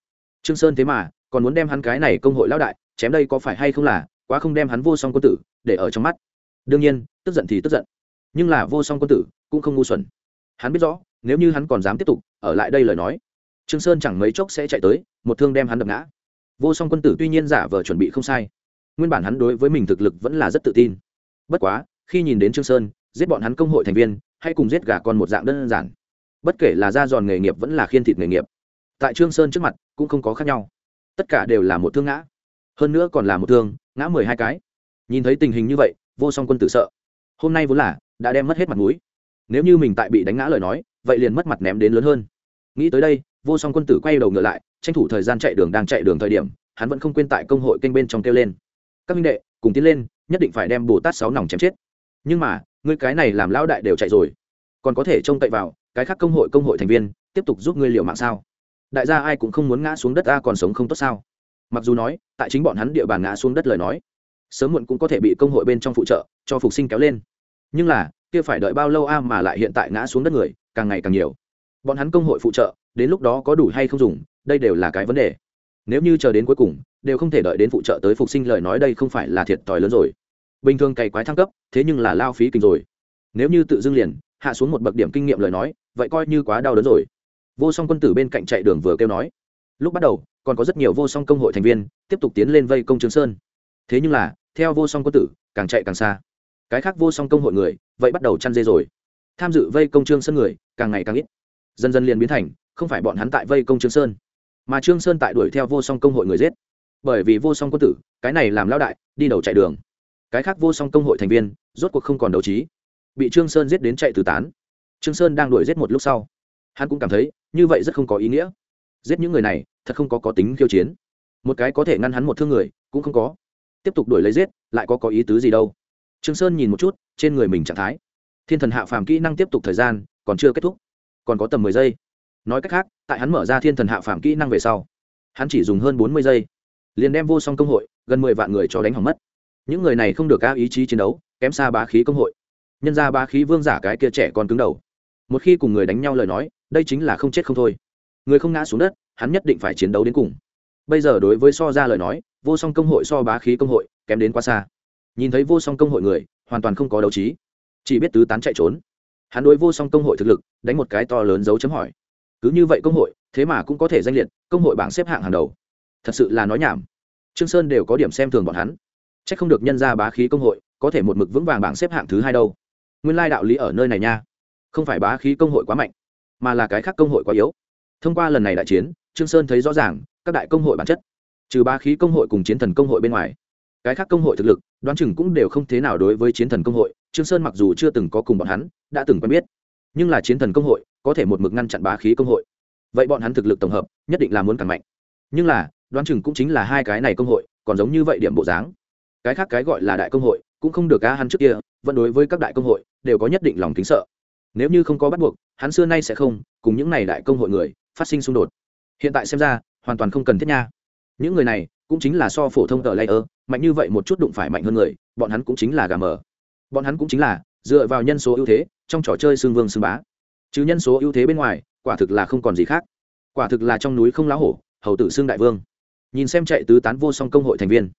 Speaker 1: Trương sơn thế mà, còn muốn đem hắn cái này công hội lão đại, chém đây có phải hay không là, quá không đem hắn vô song quân tử, để ở trong mắt đương nhiên, tức giận thì tức giận. Nhưng là vô song quân tử cũng không ngu xuẩn. Hắn biết rõ, nếu như hắn còn dám tiếp tục ở lại đây lời nói, trương sơn chẳng mấy chốc sẽ chạy tới, một thương đem hắn đập ngã. Vô song quân tử tuy nhiên giả vờ chuẩn bị không sai, nguyên bản hắn đối với mình thực lực vẫn là rất tự tin. Bất quá, khi nhìn đến trương sơn, giết bọn hắn công hội thành viên, hay cùng giết gà con một dạng đơn giản. Bất kể là da giòn nghề nghiệp vẫn là khiên thịt nghề nghiệp, tại trương sơn trước mặt cũng không có khác nhau. Tất cả đều là một thương ngã. Hơn nữa còn là một thương, ngã mười hai cái. Nhìn thấy tình hình như vậy vô song quân tử sợ. Hôm nay vốn là, đã đem mất hết mặt mũi. Nếu như mình tại bị đánh ngã lời nói, vậy liền mất mặt ném đến lớn hơn. Nghĩ tới đây, vô song quân tử quay đầu ngựa lại, tranh thủ thời gian chạy đường đang chạy đường thời điểm, hắn vẫn không quên tại công hội kênh bên trong kêu lên. Các minh đệ, cùng tiến lên, nhất định phải đem bồ tát sáu nòng chém chết. Nhưng mà, ngươi cái này làm lão đại đều chạy rồi. Còn có thể trông cậy vào, cái khác công hội công hội thành viên, tiếp tục giúp ngươi liệu mạng sao? Đại gia ai cũng không muốn ngã xuống đất, a còn sống không tốt sao? Mặc dù nói, tại chính bọn hắn địa bàn ngã xuống đất lời nói sớm muộn cũng có thể bị công hội bên trong phụ trợ, cho phục sinh kéo lên. Nhưng là, kia phải đợi bao lâu a mà lại hiện tại ngã xuống đất người, càng ngày càng nhiều. Bọn hắn công hội phụ trợ, đến lúc đó có đủ hay không dùng, đây đều là cái vấn đề. Nếu như chờ đến cuối cùng, đều không thể đợi đến phụ trợ tới phục sinh lời nói đây không phải là thiệt thòi lớn rồi. Bình thường cày quái thăng cấp, thế nhưng là lao phí kinh rồi. Nếu như tự dưng liền, hạ xuống một bậc điểm kinh nghiệm lời nói, vậy coi như quá đau đớn rồi. Vô song quân tử bên cạnh chạy đường vừa kêu nói. Lúc bắt đầu, còn có rất nhiều vô song công hội thành viên, tiếp tục tiến lên vây công trường sơn. Thế nhưng là theo vô song quân tử, càng chạy càng xa. Cái khác vô song công hội người, vậy bắt đầu chăn dê rồi. Tham dự vây công trương sơn người, càng ngày càng ít. Dần dần liền biến thành, không phải bọn hắn tại vây công trương sơn, mà trương sơn tại đuổi theo vô song công hội người giết. Bởi vì vô song quân tử, cái này làm lao đại, đi đầu chạy đường. Cái khác vô song công hội thành viên, rốt cuộc không còn đấu trí. Bị trương sơn giết đến chạy từ tán. Trương sơn đang đuổi giết một lúc sau, hắn cũng cảm thấy, như vậy rất không có ý nghĩa. Giết những người này, thật không có có tính khiêu chiến. Một cái có thể ngăn hắn một thương người, cũng không có tiếp tục đuổi lấy giết, lại có có ý tứ gì đâu. Trương sơn nhìn một chút, trên người mình trạng thái. Thiên thần hạ phàm kỹ năng tiếp tục thời gian, còn chưa kết thúc. Còn có tầm mười giây. Nói cách khác, tại hắn mở ra thiên thần hạ phàm kỹ năng về sau, hắn chỉ dùng hơn bốn mươi giây, liền đem vô song công hội, gần mười vạn người cho đánh hỏng mất. Những người này không được cao ý chí chiến đấu, kém xa bá khí công hội. Nhân ra bá khí vương giả cái kia trẻ còn cứng đầu. Một khi cùng người đánh nhau lời nói, đây chính là không chết không thôi. Người không ngã xuống đất, hắn nhất định phải chiến đấu đến cùng. Bây giờ đối với so ra lời nói vô song công hội so bá khí công hội, kém đến quá xa. Nhìn thấy vô song công hội người, hoàn toàn không có đấu trí. Chỉ biết tứ tán chạy trốn. Hắn đối vô song công hội thực lực, đánh một cái to lớn dấu chấm hỏi. Cứ như vậy công hội, thế mà cũng có thể danh liệt, công hội bảng xếp hạng hàng đầu. Thật sự là nói nhảm. Trương sơn đều có điểm xem thường bọn hắn. Chắc không được nhân ra bá khí công hội, có thể một mực vững vàng bảng xếp hạng thứ hai đâu. Nguyên lai đạo lý ở nơi này nha. Không phải bá khí công hội quá mạnh, mà là cái khác công hội quá yếu. Thông qua lần này đại chiến, trương sơn thấy rõ ràng, các đại công hội bản chất trừ ba khí công hội cùng chiến thần công hội bên ngoài. Cái khác công hội thực lực, đoán chừng cũng đều không thế nào đối với chiến thần công hội, trương sơn mặc dù chưa từng có cùng bọn hắn, đã từng quen biết, nhưng là chiến thần công hội, có thể một mực ngăn chặn bá khí công hội. Vậy bọn hắn thực lực tổng hợp, nhất định là muốn càng mạnh. Nhưng là, đoán chừng cũng chính là hai cái này công hội, còn giống như vậy điểm bộ dáng. Cái khác cái gọi là đại công hội, cũng không được ca hắn trước kia, vẫn đối với các đại công hội, đều có nhất định lòng kính sợ. Nếu như không có bắt buộc, hắn xưa nay sẽ không, cùng những này đại công hội người, phát sinh xung đột. Hiện tại xem ra, hoàn toàn không cần thiết nha những người này cũng chính là so phổ thông tờ layer, mạnh như vậy một chút đụng phải mạnh hơn người, bọn hắn cũng chính là gà mờ. Bọn hắn cũng chính là dựa vào nhân số ưu thế trong trò chơi xương vương xương bá. Chứ nhân số ưu thế bên ngoài, quả thực là không còn gì khác. Quả thực là trong núi không lá hổ, hầu tử xương đại vương. Nhìn xem chạy tứ tán vô song công hội thành viên,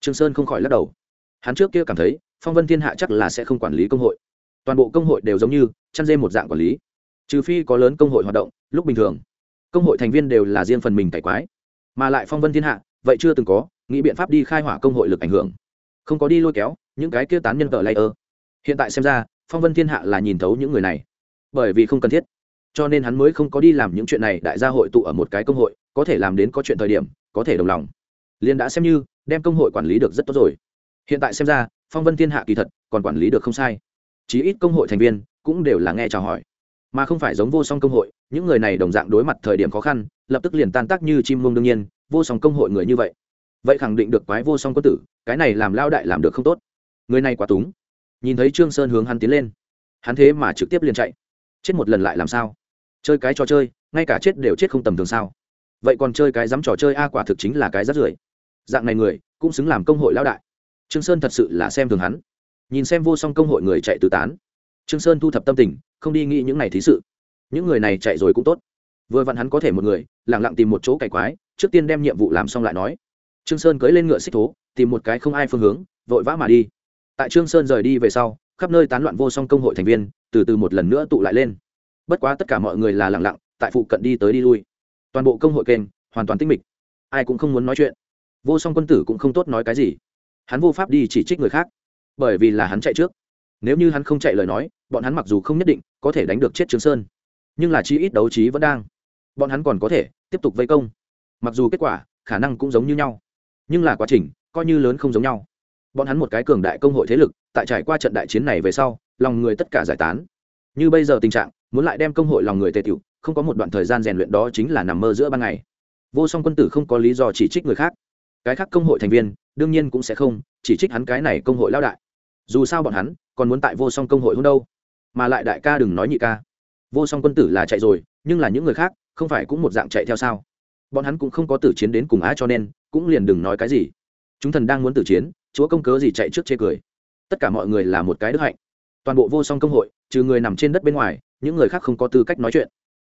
Speaker 1: trương sơn không khỏi lắc đầu. Hắn trước kia cảm thấy, phong vân thiên hạ chắc là sẽ không quản lý công hội. Toàn bộ công hội đều giống như chăn dê một dạng quản lý. Trừ phi có lớn công hội hoạt động, lúc bình thường, công hội thành viên đều là riêng phần mình cải quái mà lại phong vân thiên hạ, vậy chưa từng có, nghĩ biện pháp đi khai hỏa công hội lực ảnh hưởng. Không có đi lôi kéo, những cái kia tán nhân tờ layer hiện tại xem ra, phong vân thiên hạ là nhìn thấu những người này. Bởi vì không cần thiết. Cho nên hắn mới không có đi làm những chuyện này, đại gia hội tụ ở một cái công hội, có thể làm đến có chuyện thời điểm, có thể đồng lòng. Liền đã xem như, đem công hội quản lý được rất tốt rồi. Hiện tại xem ra, phong vân thiên hạ kỳ thật, còn quản lý được không sai. Chí ít công hội thành viên, cũng đều là nghe chào hỏi. Mà không phải giống vô song công hội, những người này đồng dạng đối mặt thời điểm khó khăn lập tức liền tan tác như chim mông đương nhiên, vô song công hội người như vậy. Vậy khẳng định được quái vô song quân tử, cái này làm lao đại làm được không tốt. Người này quá túng. Nhìn thấy trương sơn hướng hắn tiến lên, hắn thế mà trực tiếp liền chạy. Chết một lần lại làm sao? Chơi cái trò chơi, ngay cả chết đều chết không tầm thường sao? Vậy còn chơi cái dám trò chơi a, quả thực chính là cái rắt rưởi. Dạng này người, cũng xứng làm công hội lão đại. Trương sơn thật sự là xem thường hắn. Nhìn xem vô song công hội người chạy tứ tán, trương sơn thu thập tâm tình, không đi nghĩ những này thí sự. Những người này chạy rồi cũng tốt. Vừa vặn hắn có thể một người lặng lặng tìm một chỗ cày quái, trước tiên đem nhiệm vụ làm xong lại nói. Trương sơn cưỡi lên ngựa xích thố, tìm một cái không ai phương hướng, vội vã mà đi. Tại trương sơn rời đi về sau, khắp nơi tán loạn vô song công hội thành viên, từ từ một lần nữa tụ lại lên. Bất quá tất cả mọi người là lặng lặng, tại phụ cận đi tới đi lui. Toàn bộ công hội kênh, hoàn toàn tinh mịch. Ai cũng không muốn nói chuyện. Vô song quân tử cũng không tốt nói cái gì. Hắn vô pháp đi chỉ trích người khác, bởi vì là hắn chạy trước. Nếu như hắn không chạy lời nói, bọn hắn mặc dù không nhất định có thể đánh được chết Trương sơn. Nhưng là chi ít đấu trí vẫn đang bọn hắn còn có thể tiếp tục vây công. Mặc dù kết quả, khả năng cũng giống như nhau, nhưng là quá trình coi như lớn không giống nhau. Bọn hắn một cái cường đại công hội thế lực, tại trải qua trận đại chiến này về sau, lòng người tất cả giải tán. Như bây giờ tình trạng, muốn lại đem công hội lòng người tề tiểu không có một đoạn thời gian rèn luyện đó chính là nằm mơ giữa ban ngày. Vô song quân tử không có lý do chỉ trích người khác. Cái khác công hội thành viên, đương nhiên cũng sẽ không chỉ trích hắn cái này công hội lao đại. Dù sao bọn hắn còn muốn tại vô song công hội hôn đâu. Mà lại đại ca đừng nói nhị ca. Vô song quân tử là chạy rồi, nhưng là những người khác không phải cũng một dạng chạy theo sao? Bọn hắn cũng không có tử chiến đến cùng á cho nên, cũng liền đừng nói cái gì. Chúng thần đang muốn tử chiến, chúa công cớ gì chạy trước chê cười. Tất cả mọi người là một cái đức hạnh. Toàn bộ vô song công hội, trừ người nằm trên đất bên ngoài, những người khác không có tư cách nói chuyện.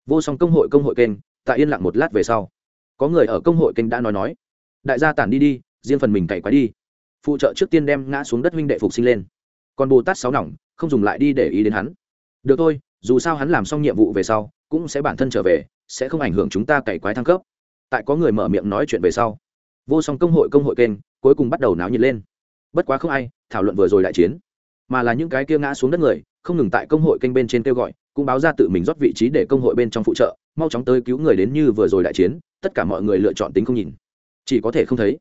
Speaker 1: Vô song công hội công hội kênh, tại yên lặng một lát về sau, có người ở công hội kênh đã nói nói, đại gia tản đi đi, riêng phần mình cày quái đi. Phụ trợ trước tiên đem ngã xuống đất huynh đệ phục sinh lên. Còn bồ tát sáu nòng, không dùng lại đi để ý đến hắn. Được thôi, dù sao hắn làm xong nhiệm vụ về sau, cũng sẽ bản thân trở về sẽ không ảnh hưởng chúng ta cày quái thăng cấp. Tại có người mở miệng nói chuyện về sau, vô song công hội công hội kênh cuối cùng bắt đầu náo nhiệt lên. Bất quá không ai thảo luận vừa rồi đại chiến, mà là những cái kia ngã xuống đất người, không ngừng tại công hội kênh bên trên kêu gọi, cũng báo ra tự mình rót vị trí để công hội bên trong phụ trợ, mau chóng tới cứu người đến như vừa rồi đại chiến, tất cả mọi người lựa chọn tính không nhìn. Chỉ có thể không thấy.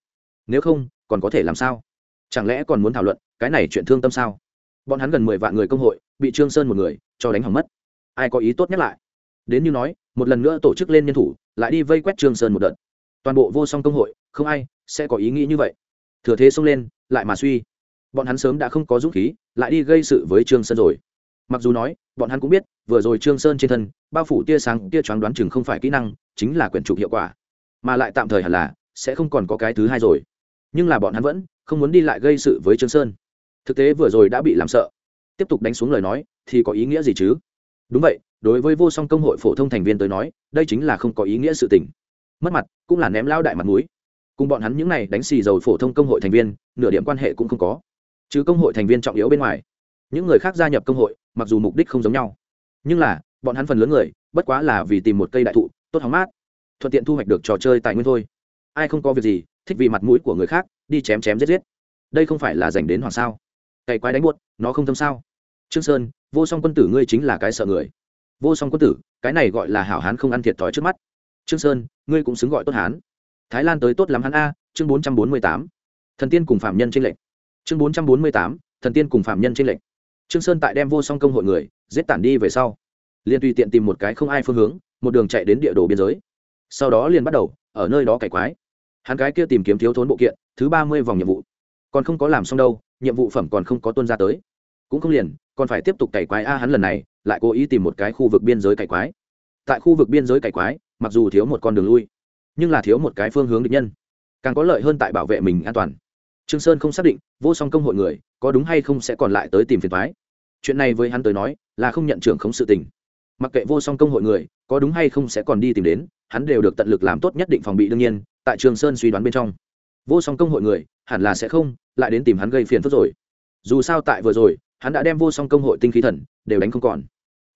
Speaker 1: Nếu không, còn có thể làm sao? Chẳng lẽ còn muốn thảo luận, cái này chuyện thương tâm sao? Bọn hắn gần mười vạn người công hội, bị trương sơn một người cho đánh hỏng mất. Ai có ý tốt nhắc lại? Đến như nói, một lần nữa tổ chức lên nhân thủ, lại đi vây quét trương sơn một đợt. Toàn bộ vô song công hội, không ai sẽ có ý nghĩ như vậy. Thừa thế xông lên, lại mà suy. Bọn hắn sớm đã không có dũng khí, lại đi gây sự với trương sơn rồi. Mặc dù nói, bọn hắn cũng biết, vừa rồi trương sơn trên thân, bao phủ tia sáng, tia choáng đoán chừng không phải kỹ năng, chính là quyển trục hiệu quả. Mà lại tạm thời hẳn là sẽ không còn có cái thứ hai rồi. Nhưng là bọn hắn vẫn không muốn đi lại gây sự với trương sơn. Thực tế vừa rồi đã bị làm sợ. Tiếp tục đánh xuống lời nói, thì có ý nghĩa gì chứ? Đúng vậy đối với vô song công hội phổ thông thành viên tới nói, đây chính là không có ý nghĩa sự tình. Mất mặt, cũng là ném lao đại mặt mũi. Cùng bọn hắn những này đánh xì dầu phổ thông công hội thành viên, nửa điểm quan hệ cũng không có. Chứ công hội thành viên trọng yếu bên ngoài. Những người khác gia nhập công hội, mặc dù mục đích không giống nhau. Nhưng là, bọn hắn phần lớn người, bất quá là vì tìm một cây đại thụ, tốt hóng mát. Thuận tiện thu hoạch được trò chơi tài nguyên thôi. Ai không có việc gì, thích vì mặt mũi của người khác, đi chém chém giết giết. Đây không phải là dành đến hoàng sao. Cày quái đánh buốt, nó không thâm sao. Trương sơn, vô song quân tử ngươi chính là cái sợ người vô song quân tử, cái này gọi là hảo hán không ăn thiệt thòi trước mắt. Trương sơn, ngươi cũng xứng gọi tốt hán. Thái lan tới tốt lắm hắn a, chương bốn trăm bốn mươi tám. Thần tiên cùng phạm nhân trên lệnh chương bốn trăm bốn mươi tám, thần tiên cùng phạm nhân trên lệnh trương sơn tại đem vô song công hội người, giết tản đi về sau. Liền tùy tiện tìm một cái không ai phương hướng, một đường chạy đến địa đồ biên giới. Sau đó liền bắt đầu, ở nơi đó cải quái. Hắn cái kia tìm kiếm thiếu thốn bộ kiện, thứ ba mươi vòng nhiệm vụ. Còn không có làm xong đâu, nhiệm vụ phẩm còn không có tuân ra tới. Cũng không liền, còn phải tiếp tục cày quái a hắn lần này lại cố ý tìm một cái khu vực biên giới cày quái. Tại khu vực biên giới cày quái, mặc dù thiếu một con đường lui, nhưng là thiếu một cái phương hướng định nhân. Càng có lợi hơn tại bảo vệ mình an toàn. Trương sơn không xác định, vô song công hội người, có đúng hay không sẽ còn lại tới tìm phiền toái. chuyện này với hắn tới nói, là không nhận trưởng không sự tình. Mặc kệ vô song công hội người, có đúng hay không sẽ còn đi tìm đến, hắn đều được tận lực làm tốt nhất định phòng bị đương nhiên, tại trường sơn suy đoán bên trong. Vô song công hội người, hẳn là sẽ không, lại đến tìm hắn gây phiền phức rồi. Dù sao tại vừa rồi, hắn đã đem vô song công hội tinh khí thần, đều đánh không còn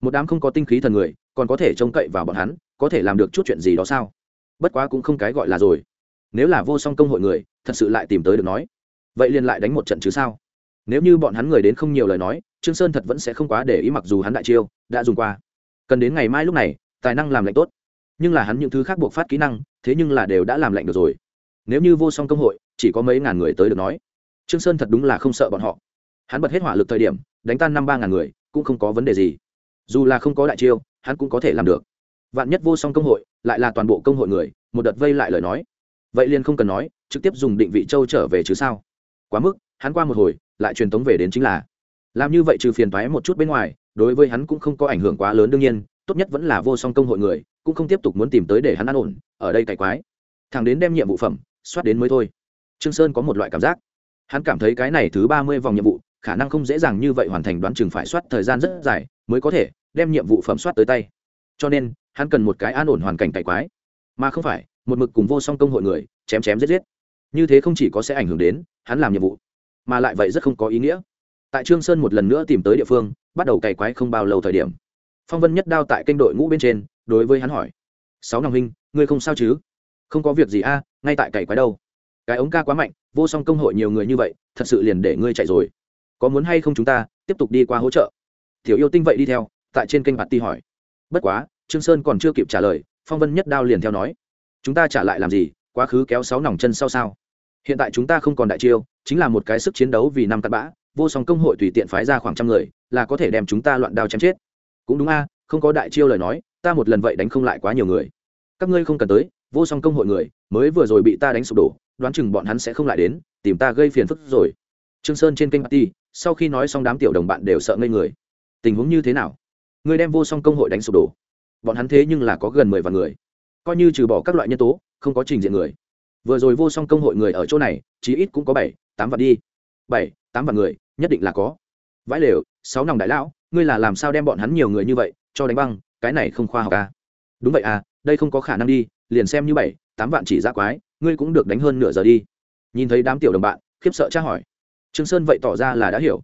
Speaker 1: một đám không có tinh khí thần người, còn có thể trông cậy vào bọn hắn, có thể làm được chút chuyện gì đó sao? Bất quá cũng không cái gọi là rồi. Nếu là vô song công hội người, thật sự lại tìm tới được nói. Vậy liền lại đánh một trận chứ sao? Nếu như bọn hắn người đến không nhiều lời nói, trương sơn thật vẫn sẽ không quá để ý mặc dù hắn đại chiêu, đã dùng qua. Cần đến ngày mai lúc này, tài năng làm lạnh tốt. Nhưng là hắn những thứ khác buộc phát kỹ năng, thế nhưng là đều đã làm lạnh được rồi. Nếu như vô song công hội, chỉ có mấy ngàn người tới được nói, trương sơn thật đúng là không sợ bọn họ. Hắn bật hết hỏa lực thời điểm, đánh tan năm ba ngàn người, cũng không có vấn đề gì dù là không có đại chiêu, hắn cũng có thể làm được. Vạn nhất vô song công hội, lại là toàn bộ công hội người, một đợt vây lại lời nói. Vậy liền không cần nói, trực tiếp dùng định vị châu trở về chứ sao? Quá mức, hắn qua một hồi, lại truyền tống về đến chính là. Làm như vậy trừ phiền thoái một chút bên ngoài, đối với hắn cũng không có ảnh hưởng quá lớn đương nhiên, tốt nhất vẫn là vô song công hội người, cũng không tiếp tục muốn tìm tới để hắn an ổn, ở đây cày quái. Thằng đến đem nhiệm vụ phẩm, soát đến mới thôi. Trương sơn có một loại cảm giác. Hắn cảm thấy cái này thứ ba mươi vòng nhiệm vụ khả năng không dễ dàng như vậy hoàn thành đoán chừng phải soát thời gian rất dài mới có thể đem nhiệm vụ phẩm soát tới tay. Cho nên, hắn cần một cái an ổn hoàn cảnh cày quái. Mà không phải, một mực cùng vô song công hội người, chém chém giết giết. Như thế không chỉ có sẽ ảnh hưởng đến hắn làm nhiệm vụ, mà lại vậy rất không có ý nghĩa. Tại trương sơn một lần nữa tìm tới địa phương, bắt đầu cày quái không bao lâu thời điểm. Phong vân nhất đao tại kênh đội ngũ bên trên, đối với hắn hỏi, sáu năm huynh, ngươi không sao chứ? Không có việc gì a, ngay tại cày quái đâu. Cái ống ca quá mạnh, vô song công hội nhiều người như vậy, thật sự liền để ngươi chạy rồi có muốn hay không chúng ta, tiếp tục đi qua hỗ trợ. Tiểu yêu tinh vậy đi theo, tại trên kênh bạt ti hỏi. Bất quá, trương sơn còn chưa kịp trả lời, phong vân nhất đao liền theo nói. Chúng ta trả lại làm gì, quá khứ kéo sáu nòng chân sau sao? Hiện tại chúng ta không còn đại chiêu, chính là một cái sức chiến đấu vì năm cặn bã, vô song công hội tùy tiện phái ra khoảng trăm người, là có thể đem chúng ta loạn đao chém chết. Cũng đúng a, không có đại chiêu lời nói, ta một lần vậy đánh không lại quá nhiều người. Các ngươi không cần tới, vô song công hội người, mới vừa rồi bị ta đánh sụp đổ, đoán chừng bọn hắn sẽ không lại đến, tìm ta gây phiền phức rồi trương sơn trên kênh party sau khi nói xong đám tiểu đồng bạn đều sợ ngây người. Tình huống như thế nào? Ngươi đem vô song công hội đánh sụp đổ. Bọn hắn thế nhưng là có gần mười vạn người. Coi như trừ bỏ các loại nhân tố, không có trình diện người. Vừa rồi vô song công hội người ở chỗ này, chí ít cũng có bảy, tám vạn đi. Bảy, tám vạn người, nhất định là có. Vãi lều, sáu nòng đại lão, ngươi là làm sao đem bọn hắn nhiều người như vậy, cho đánh băng, cái này không khoa học à? Đúng vậy à đây không có khả năng đi, liền xem như bảy, tám vạn chỉ ra quái, ngươi cũng được đánh hơn nửa giờ đi. Nhìn thấy đám tiểu đồng bạn, khiếp sợ tra hỏi trương sơn vậy tỏ ra là đã hiểu.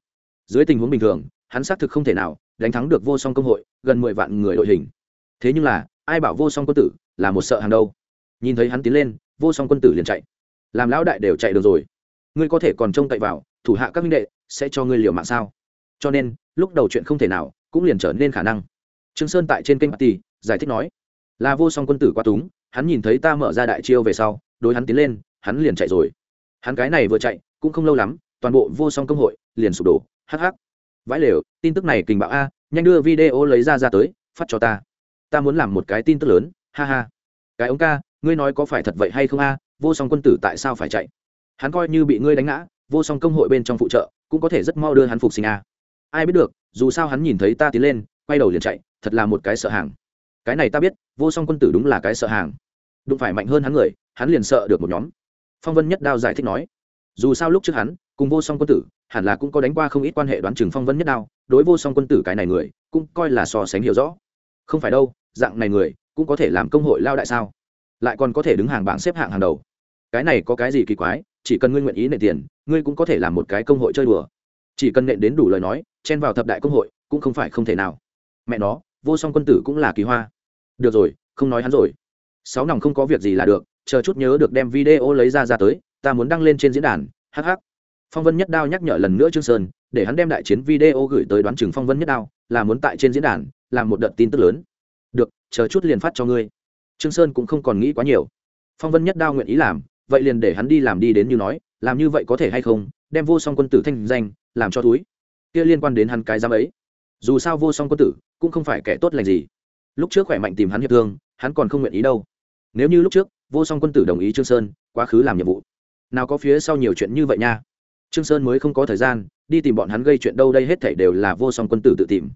Speaker 1: Dưới tình huống bình thường, hắn xác thực không thể nào đánh thắng được vô song công hội, gần mười vạn người đội hình. Thế nhưng là, ai bảo vô song quân tử là một sợ hàng đâu nhìn thấy hắn tiến lên, vô song quân tử liền chạy. Làm lão đại đều chạy được rồi. Ngươi có thể còn trông cậy vào, thủ hạ các minh đệ sẽ cho ngươi liều mạng sao? Cho nên, lúc đầu chuyện không thể nào cũng liền trở nên khả năng. Trương sơn tại trên kênh party giải thích nói, là vô song quân tử quá túng, hắn nhìn thấy ta mở ra đại chiêu về sau, đối hắn tiến lên, hắn liền chạy rồi. Hắn cái này vừa chạy, cũng không lâu lắm toàn bộ vô song công hội, liền sụp đổ, hắc hắc. Vãi lều, tin tức này kình bạo a, nhanh đưa video lấy ra ra tới, phát cho ta. Ta muốn làm một cái tin tức lớn, ha ha. Cái ống ca, ngươi nói có phải thật vậy hay không a, vô song quân tử tại sao phải chạy? Hắn coi như bị ngươi đánh ngã, vô song công hội bên trong phụ trợ, cũng có thể rất mau đưa hắn phục sinh a. Ai biết được, dù sao hắn nhìn thấy ta tiến lên, quay đầu liền chạy, thật là một cái sợ hàng. Cái này ta biết, vô song quân tử đúng là cái sợ hàng. Đụng phải mạnh hơn hắn người, hắn liền sợ được một nhóm. Phong vân nhất đao giải thích nói, dù sao lúc trước hắn cùng vô song quân tử, hẳn là cũng có đánh qua không ít quan hệ đoán chừng phong vân nhất đao, đối vô song quân tử cái này người, cũng coi là so sánh hiểu rõ. Không phải đâu, dạng này người, cũng có thể làm công hội lao đại sao? Lại còn có thể đứng hàng bảng xếp hạng hàng đầu. Cái này có cái gì kỳ quái, chỉ cần ngươi nguyện ý nệ tiền, ngươi cũng có thể làm một cái công hội chơi đùa. Chỉ cần nện đến đủ lời nói, chen vào thập đại công hội, cũng không phải không thể nào. Mẹ nó, vô song quân tử cũng là kỳ hoa. Được rồi, không nói hắn rồi. Sáu nòng không có việc gì là được, chờ chút nhớ được đem video lấy ra ra tới, ta muốn đăng lên trên diễn đàn hh phong vân nhất đao nhắc nhở lần nữa trương sơn, để hắn đem đại chiến video gửi tới đoán chừng phong vân nhất đao, là muốn tại trên diễn đàn, làm một đợt tin tức lớn. Được, chờ chút liền phát cho ngươi. Trương sơn cũng không còn nghĩ quá nhiều. Phong vân nhất đao nguyện ý làm, vậy liền để hắn đi làm đi đến như nói, làm như vậy có thể hay không, đem vô song quân tử thanh danh, làm cho túi. Kia liên quan đến hắn cái giám ấy. Dù sao vô song quân tử, cũng không phải kẻ tốt lành gì. Lúc trước khỏe mạnh tìm hắn hiệp thương, hắn còn không nguyện ý đâu. Nếu như lúc trước, vô song quân tử đồng ý trương sơn, quá khứ làm nhiệm vụ. Nào có phía sau nhiều chuyện như vậy nha trương sơn mới không có thời gian, đi tìm bọn hắn gây chuyện đâu, đây hết thảy đều là vô song quân tử tự tìm.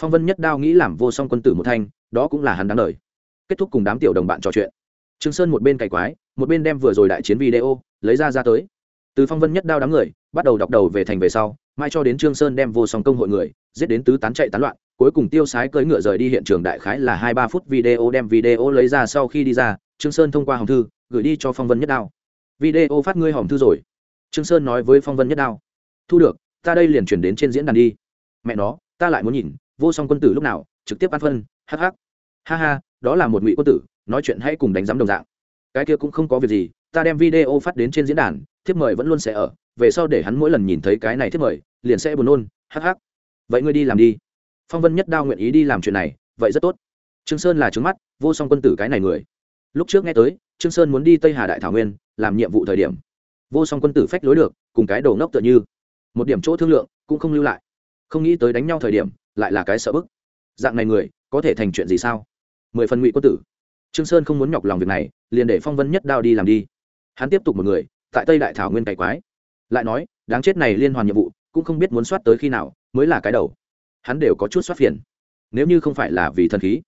Speaker 1: Phong vân nhất đao nghĩ làm vô song quân tử một thanh, đó cũng là hắn đáng đời. Kết thúc cùng đám tiểu đồng bạn trò chuyện. Trương sơn một bên cày quái, một bên đem vừa rồi đại chiến video lấy ra ra tới. Từ phong vân nhất đao đám người, bắt đầu đọc đầu về thành về sau, mai cho đến trương sơn đem vô song công hội người, giết đến tứ tán chạy tán loạn, cuối cùng tiêu sái cưỡi ngựa rời đi hiện trường đại khái là hai ba phút video đem video lấy ra sau khi đi ra, trương sơn thông qua hòm thư, gửi đi cho phong vân nhất đao. Video phát ngươi hòm thư rồi trương sơn nói với phong vân nhất đao, thu được, ta đây liền chuyển đến trên diễn đàn đi. Mẹ nó, ta lại muốn nhìn, vô song quân tử lúc nào, trực tiếp ăn phân hh ha ha, đó là một ngụy quân tử, nói chuyện hãy cùng đánh giám đồng dạng. Cái kia cũng không có việc gì, ta đem video phát đến trên diễn đàn, thiếp mời vẫn luôn sẽ ở, về sau để hắn mỗi lần nhìn thấy cái này thiếp mời, liền sẽ buồn nôn hh vậy ngươi đi làm đi. Phong vân nhất đao nguyện ý đi làm chuyện này, vậy rất tốt. Trương sơn là trướng mắt, vô song quân tử cái này người. Lúc trước nghe tới, trương sơn muốn đi tây hà đại thảo nguyên, làm nhiệm vụ thời điểm vô song quân tử phách lối được, cùng cái đầu nốc tựa như. Một điểm chỗ thương lượng cũng không lưu lại. Không nghĩ tới đánh nhau thời điểm, lại là cái sợ bức. Dạng này người, có thể thành chuyện gì sao? Mười phần ngụy quân tử. Trương sơn không muốn nhọc lòng việc này, liền để phong vân nhất đao đi làm đi. Hắn tiếp tục một người, tại tây đại thảo nguyên cày quái. Lại nói, đáng chết này liên hoàn nhiệm vụ, cũng không biết muốn soát tới khi nào, mới là cái đầu. Hắn đều có chút soát phiền. Nếu như không phải là vì thần khí,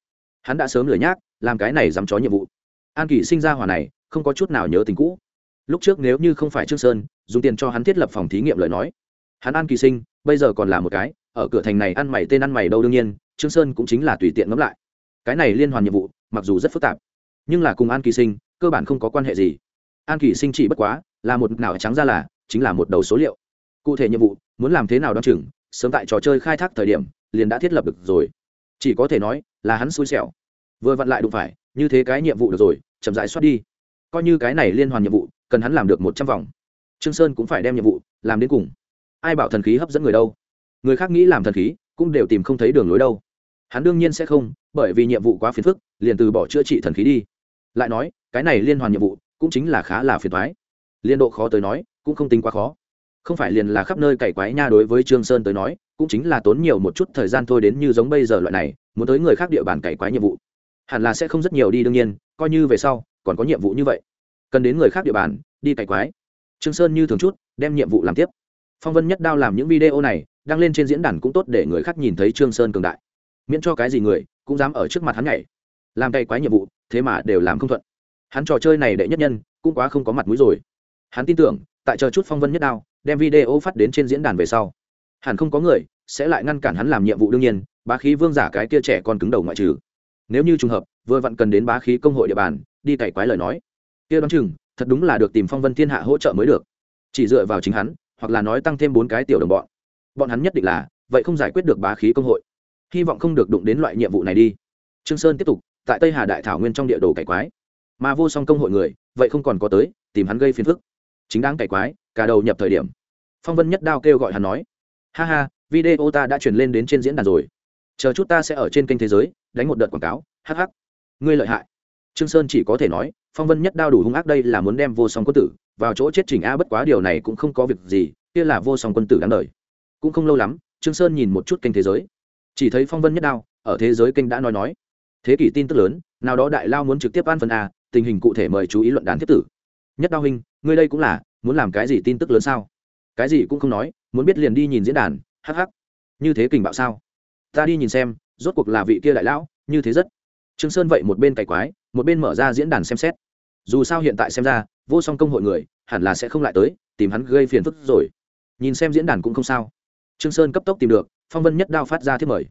Speaker 1: hắn đã sớm lười nhác, làm cái này dám chó nhiệm vụ. An kỳ sinh ra hỏa này, không có chút nào nhớ tình cũ lúc trước nếu như không phải trương sơn, dùng tiền cho hắn thiết lập phòng thí nghiệm lời nói. Hắn an kỳ sinh, bây giờ còn là một cái, ở cửa thành này ăn mày tên ăn mày đâu đương nhiên, trương sơn cũng chính là tùy tiện ngẫm lại. Cái này liên hoàn nhiệm vụ, mặc dù rất phức tạp, nhưng là cùng an kỳ sinh, cơ bản không có quan hệ gì. An kỳ sinh chỉ bất quá, là một nào trắng ra là, chính là một đầu số liệu. Cụ thể nhiệm vụ, muốn làm thế nào đo chừng, sớm tại trò chơi khai thác thời điểm, liền đã thiết lập được rồi. Chỉ có thể nói, là hắn xui xẻo. Vừa vặn lại đụng phải, như thế cái nhiệm vụ được rồi, chậm rãi soát đi. Coi như cái này liên hoàn nhiệm vụ cần hắn làm được một trăm vòng. Trương sơn cũng phải đem nhiệm vụ làm đến cùng. Ai bảo thần khí hấp dẫn người đâu? Người khác nghĩ làm thần khí, cũng đều tìm không thấy đường lối đâu. Hắn đương nhiên sẽ không, bởi vì nhiệm vụ quá phiền phức, liền từ bỏ chữa trị thần khí đi. Lại nói, cái này liên hoàn nhiệm vụ cũng chính là khá là phiền thoái liên độ khó tới nói, cũng không tính quá khó. Không phải liền là khắp nơi cày quái nha đối với trương sơn tới nói, cũng chính là tốn nhiều một chút thời gian thôi đến như giống bây giờ loại này, muốn tới người khác địa bàn cày quái nhiệm vụ. Hẳn là sẽ không rất nhiều đi đương nhiên, coi như về sau, còn có nhiệm vụ như vậy cần đến người khác địa bàn, đi cày quái. Trương sơn như thường chút, đem nhiệm vụ làm tiếp. Phong vân nhất đao làm những video này, đăng lên trên diễn đàn cũng tốt để người khác nhìn thấy trương sơn cường đại. Miễn cho cái gì người, cũng dám ở trước mặt hắn nhảy. Làm cày quái nhiệm vụ, thế mà đều làm không thuận. Hắn trò chơi này đệ nhất nhân, cũng quá không có mặt mũi rồi. Hắn tin tưởng, tại chờ chút phong vân nhất đao, đem video phát đến trên diễn đàn về sau. Hẳn không có người, sẽ lại ngăn cản hắn làm nhiệm vụ đương nhiên, bá khí vương giả cái kia trẻ còn cứng đầu ngoại trừ. Nếu như trùng hợp, vừa vặn cần đến bá khí công hội địa bàn, đi cày quái lời nói kia đoán chừng, thật đúng là được tìm phong vân thiên hạ hỗ trợ mới được. Chỉ dựa vào chính hắn, hoặc là nói tăng thêm bốn cái tiểu đồng bọn. Bọn hắn nhất định là, vậy không giải quyết được bá khí công hội. Hy vọng không được đụng đến loại nhiệm vụ này đi. Trương sơn tiếp tục, tại tây hà đại thảo nguyên trong địa đồ cải quái. Mà vô song công hội người, vậy không còn có tới, tìm hắn gây phiền phức. Chính đáng cải quái, cả đầu nhập thời điểm. Phong vân nhất đao kêu gọi hắn nói. Ha ha, video ta đã truyền lên đến trên diễn đàn rồi. Chờ chút ta sẽ ở trên kênh thế giới, đánh một đợt quảng cáo hh ngươi lợi hại trương sơn chỉ có thể nói phong vân nhất đao đủ hung ác đây là muốn đem vô song quân tử vào chỗ chết chỉnh a bất quá điều này cũng không có việc gì kia là vô song quân tử đáng đời. Cũng không lâu lắm trương sơn nhìn một chút kênh thế giới. Chỉ thấy phong vân nhất đao ở thế giới kênh đã nói nói. Thế kỷ tin tức lớn nào đó đại lao muốn trực tiếp an phần a tình hình cụ thể mời chú ý luận đàn thiết tử. Nhất đao huynh ngươi đây cũng là muốn làm cái gì tin tức lớn sao? Cái gì cũng không nói muốn biết liền đi nhìn diễn đàn Hắc hắc, như thế kình bạo sao? Ta đi nhìn xem rốt cuộc là vị kia đại lão như thế rất. Trương sơn vậy một bên cày quái một bên mở ra diễn đàn xem xét. Dù sao hiện tại xem ra, vô song công hội người, hẳn là sẽ không lại tới, tìm hắn gây phiền phức rồi. Nhìn xem diễn đàn cũng không sao. Trương sơn cấp tốc tìm được, phong vân nhất đao phát ra thiết mời.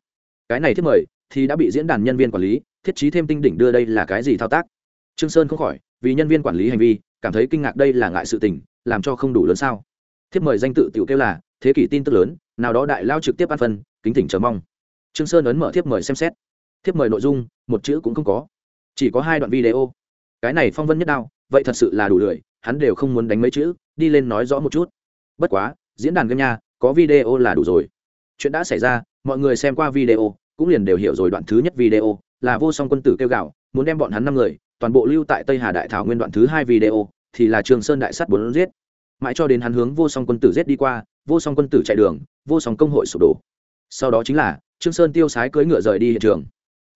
Speaker 1: Cái này thiết mời thì đã bị diễn đàn nhân viên quản lý thiết trí thêm tinh đỉnh đưa đây là cái gì thao tác? Trương sơn không khỏi, vì nhân viên quản lý hành vi, cảm thấy kinh ngạc đây là ngại sự tình, làm cho không đủ lớn sao? Thiết mời danh tự tiểu kêu là, thế kỷ tin tức lớn, nào đó đại lao trực tiếp ăn phân, kính thỉnh chờ mong. Trương sơn ấn mở thiếp mời xem xét. Thiếp mời nội dung, một chữ cũng không có chỉ có hai đoạn video. Cái này phong vân nhất đao, vậy thật sự là đủ lười, hắn đều không muốn đánh mấy chữ, đi lên nói rõ một chút. Bất quá, diễn đàn game nha, có video là đủ rồi. Chuyện đã xảy ra, mọi người xem qua video, cũng liền đều hiểu rồi đoạn thứ nhất video, là vô song quân tử kêu gạo, muốn đem bọn hắn năm người, toàn bộ lưu tại tây hà đại thảo nguyên đoạn thứ hai video, thì là trường sơn đại sắt bốn giết. Mãi cho đến hắn hướng vô song quân tử giết đi qua, vô song quân tử chạy đường, vô song công hội sụp đổ. Sau đó chính là trương sơn tiêu sái cưỡi ngựa rời đi hiện trường.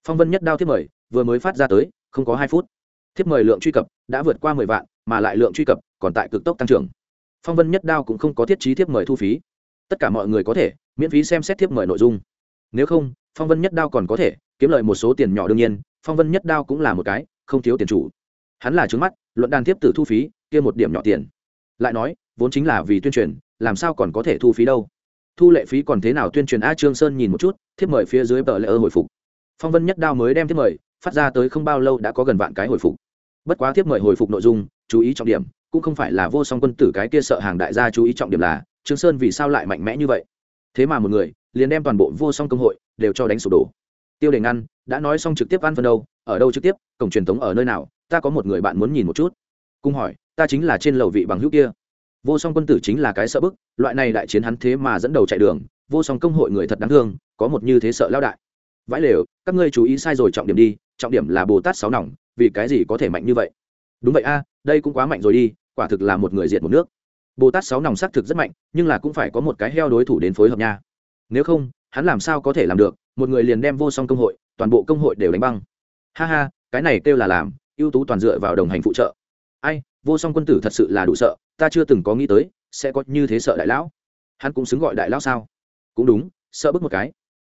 Speaker 1: Phong vân nhất đao thiết mời vừa mới phát ra tới, không có hai phút. Thiếp mời lượng truy cập đã vượt qua mười vạn, mà lại lượng truy cập còn tại cực tốc tăng trưởng. Phong vân nhất đao cũng không có thiết trí thiếp mời thu phí. Tất cả mọi người có thể miễn phí xem xét thiếp mời nội dung. Nếu không, phong vân nhất đao còn có thể kiếm lợi một số tiền nhỏ đương nhiên, phong vân nhất đao cũng là một cái không thiếu tiền chủ. Hắn là trướng mắt, luận đàn tiếp tử thu phí, kia một điểm nhỏ tiền. Lại nói, vốn chính là vì tuyên truyền, làm sao còn có thể thu phí đâu? Thu lệ phí còn thế nào tuyên truyền a trương sơn nhìn một chút, thiếp mời phía dưới tờ lễ ơ hồi phục. Phong vân nhất đao mới đem thiếp mời phát ra tới không bao lâu đã có gần vạn cái hồi phục. Bất quá tiếp mời hồi phục nội dung, chú ý trọng điểm, cũng không phải là vô song quân tử cái kia sợ hàng đại gia chú ý trọng điểm là, trương sơn vì sao lại mạnh mẽ như vậy? Thế mà một người, liền đem toàn bộ vô song công hội, đều cho đánh sụp đổ. Tiêu đề ngăn, đã nói xong trực tiếp ăn phần đâu, ở đâu trực tiếp, cổng truyền thống ở nơi nào, ta có một người bạn muốn nhìn một chút. Cung hỏi, ta chính là trên lầu vị bằng hữu kia. Vô song quân tử chính là cái sợ bức, loại này đại chiến hắn thế mà dẫn đầu chạy đường, vô song công hội người thật đáng thương, có một như thế sợ lao đại. Vãi lều, các ngươi chú ý sai rồi trọng điểm đi trọng điểm là bồ tát sáu nòng, vì cái gì có thể mạnh như vậy? Đúng vậy a, đây cũng quá mạnh rồi đi, quả thực là một người diệt một nước. Bồ tát sáu nòng xác thực rất mạnh, nhưng là cũng phải có một cái heo đối thủ đến phối hợp nha. Nếu không, hắn làm sao có thể làm được? Một người liền đem vô song công hội, toàn bộ công hội đều đánh băng. Ha ha, cái này kêu là làm, ưu tú toàn dựa vào đồng hành phụ trợ. Ai, vô song quân tử thật sự là đủ sợ, ta chưa từng có nghĩ tới, sẽ có như thế sợ đại lão. Hắn cũng xứng gọi đại lão sao? Cũng đúng, sợ bước một cái.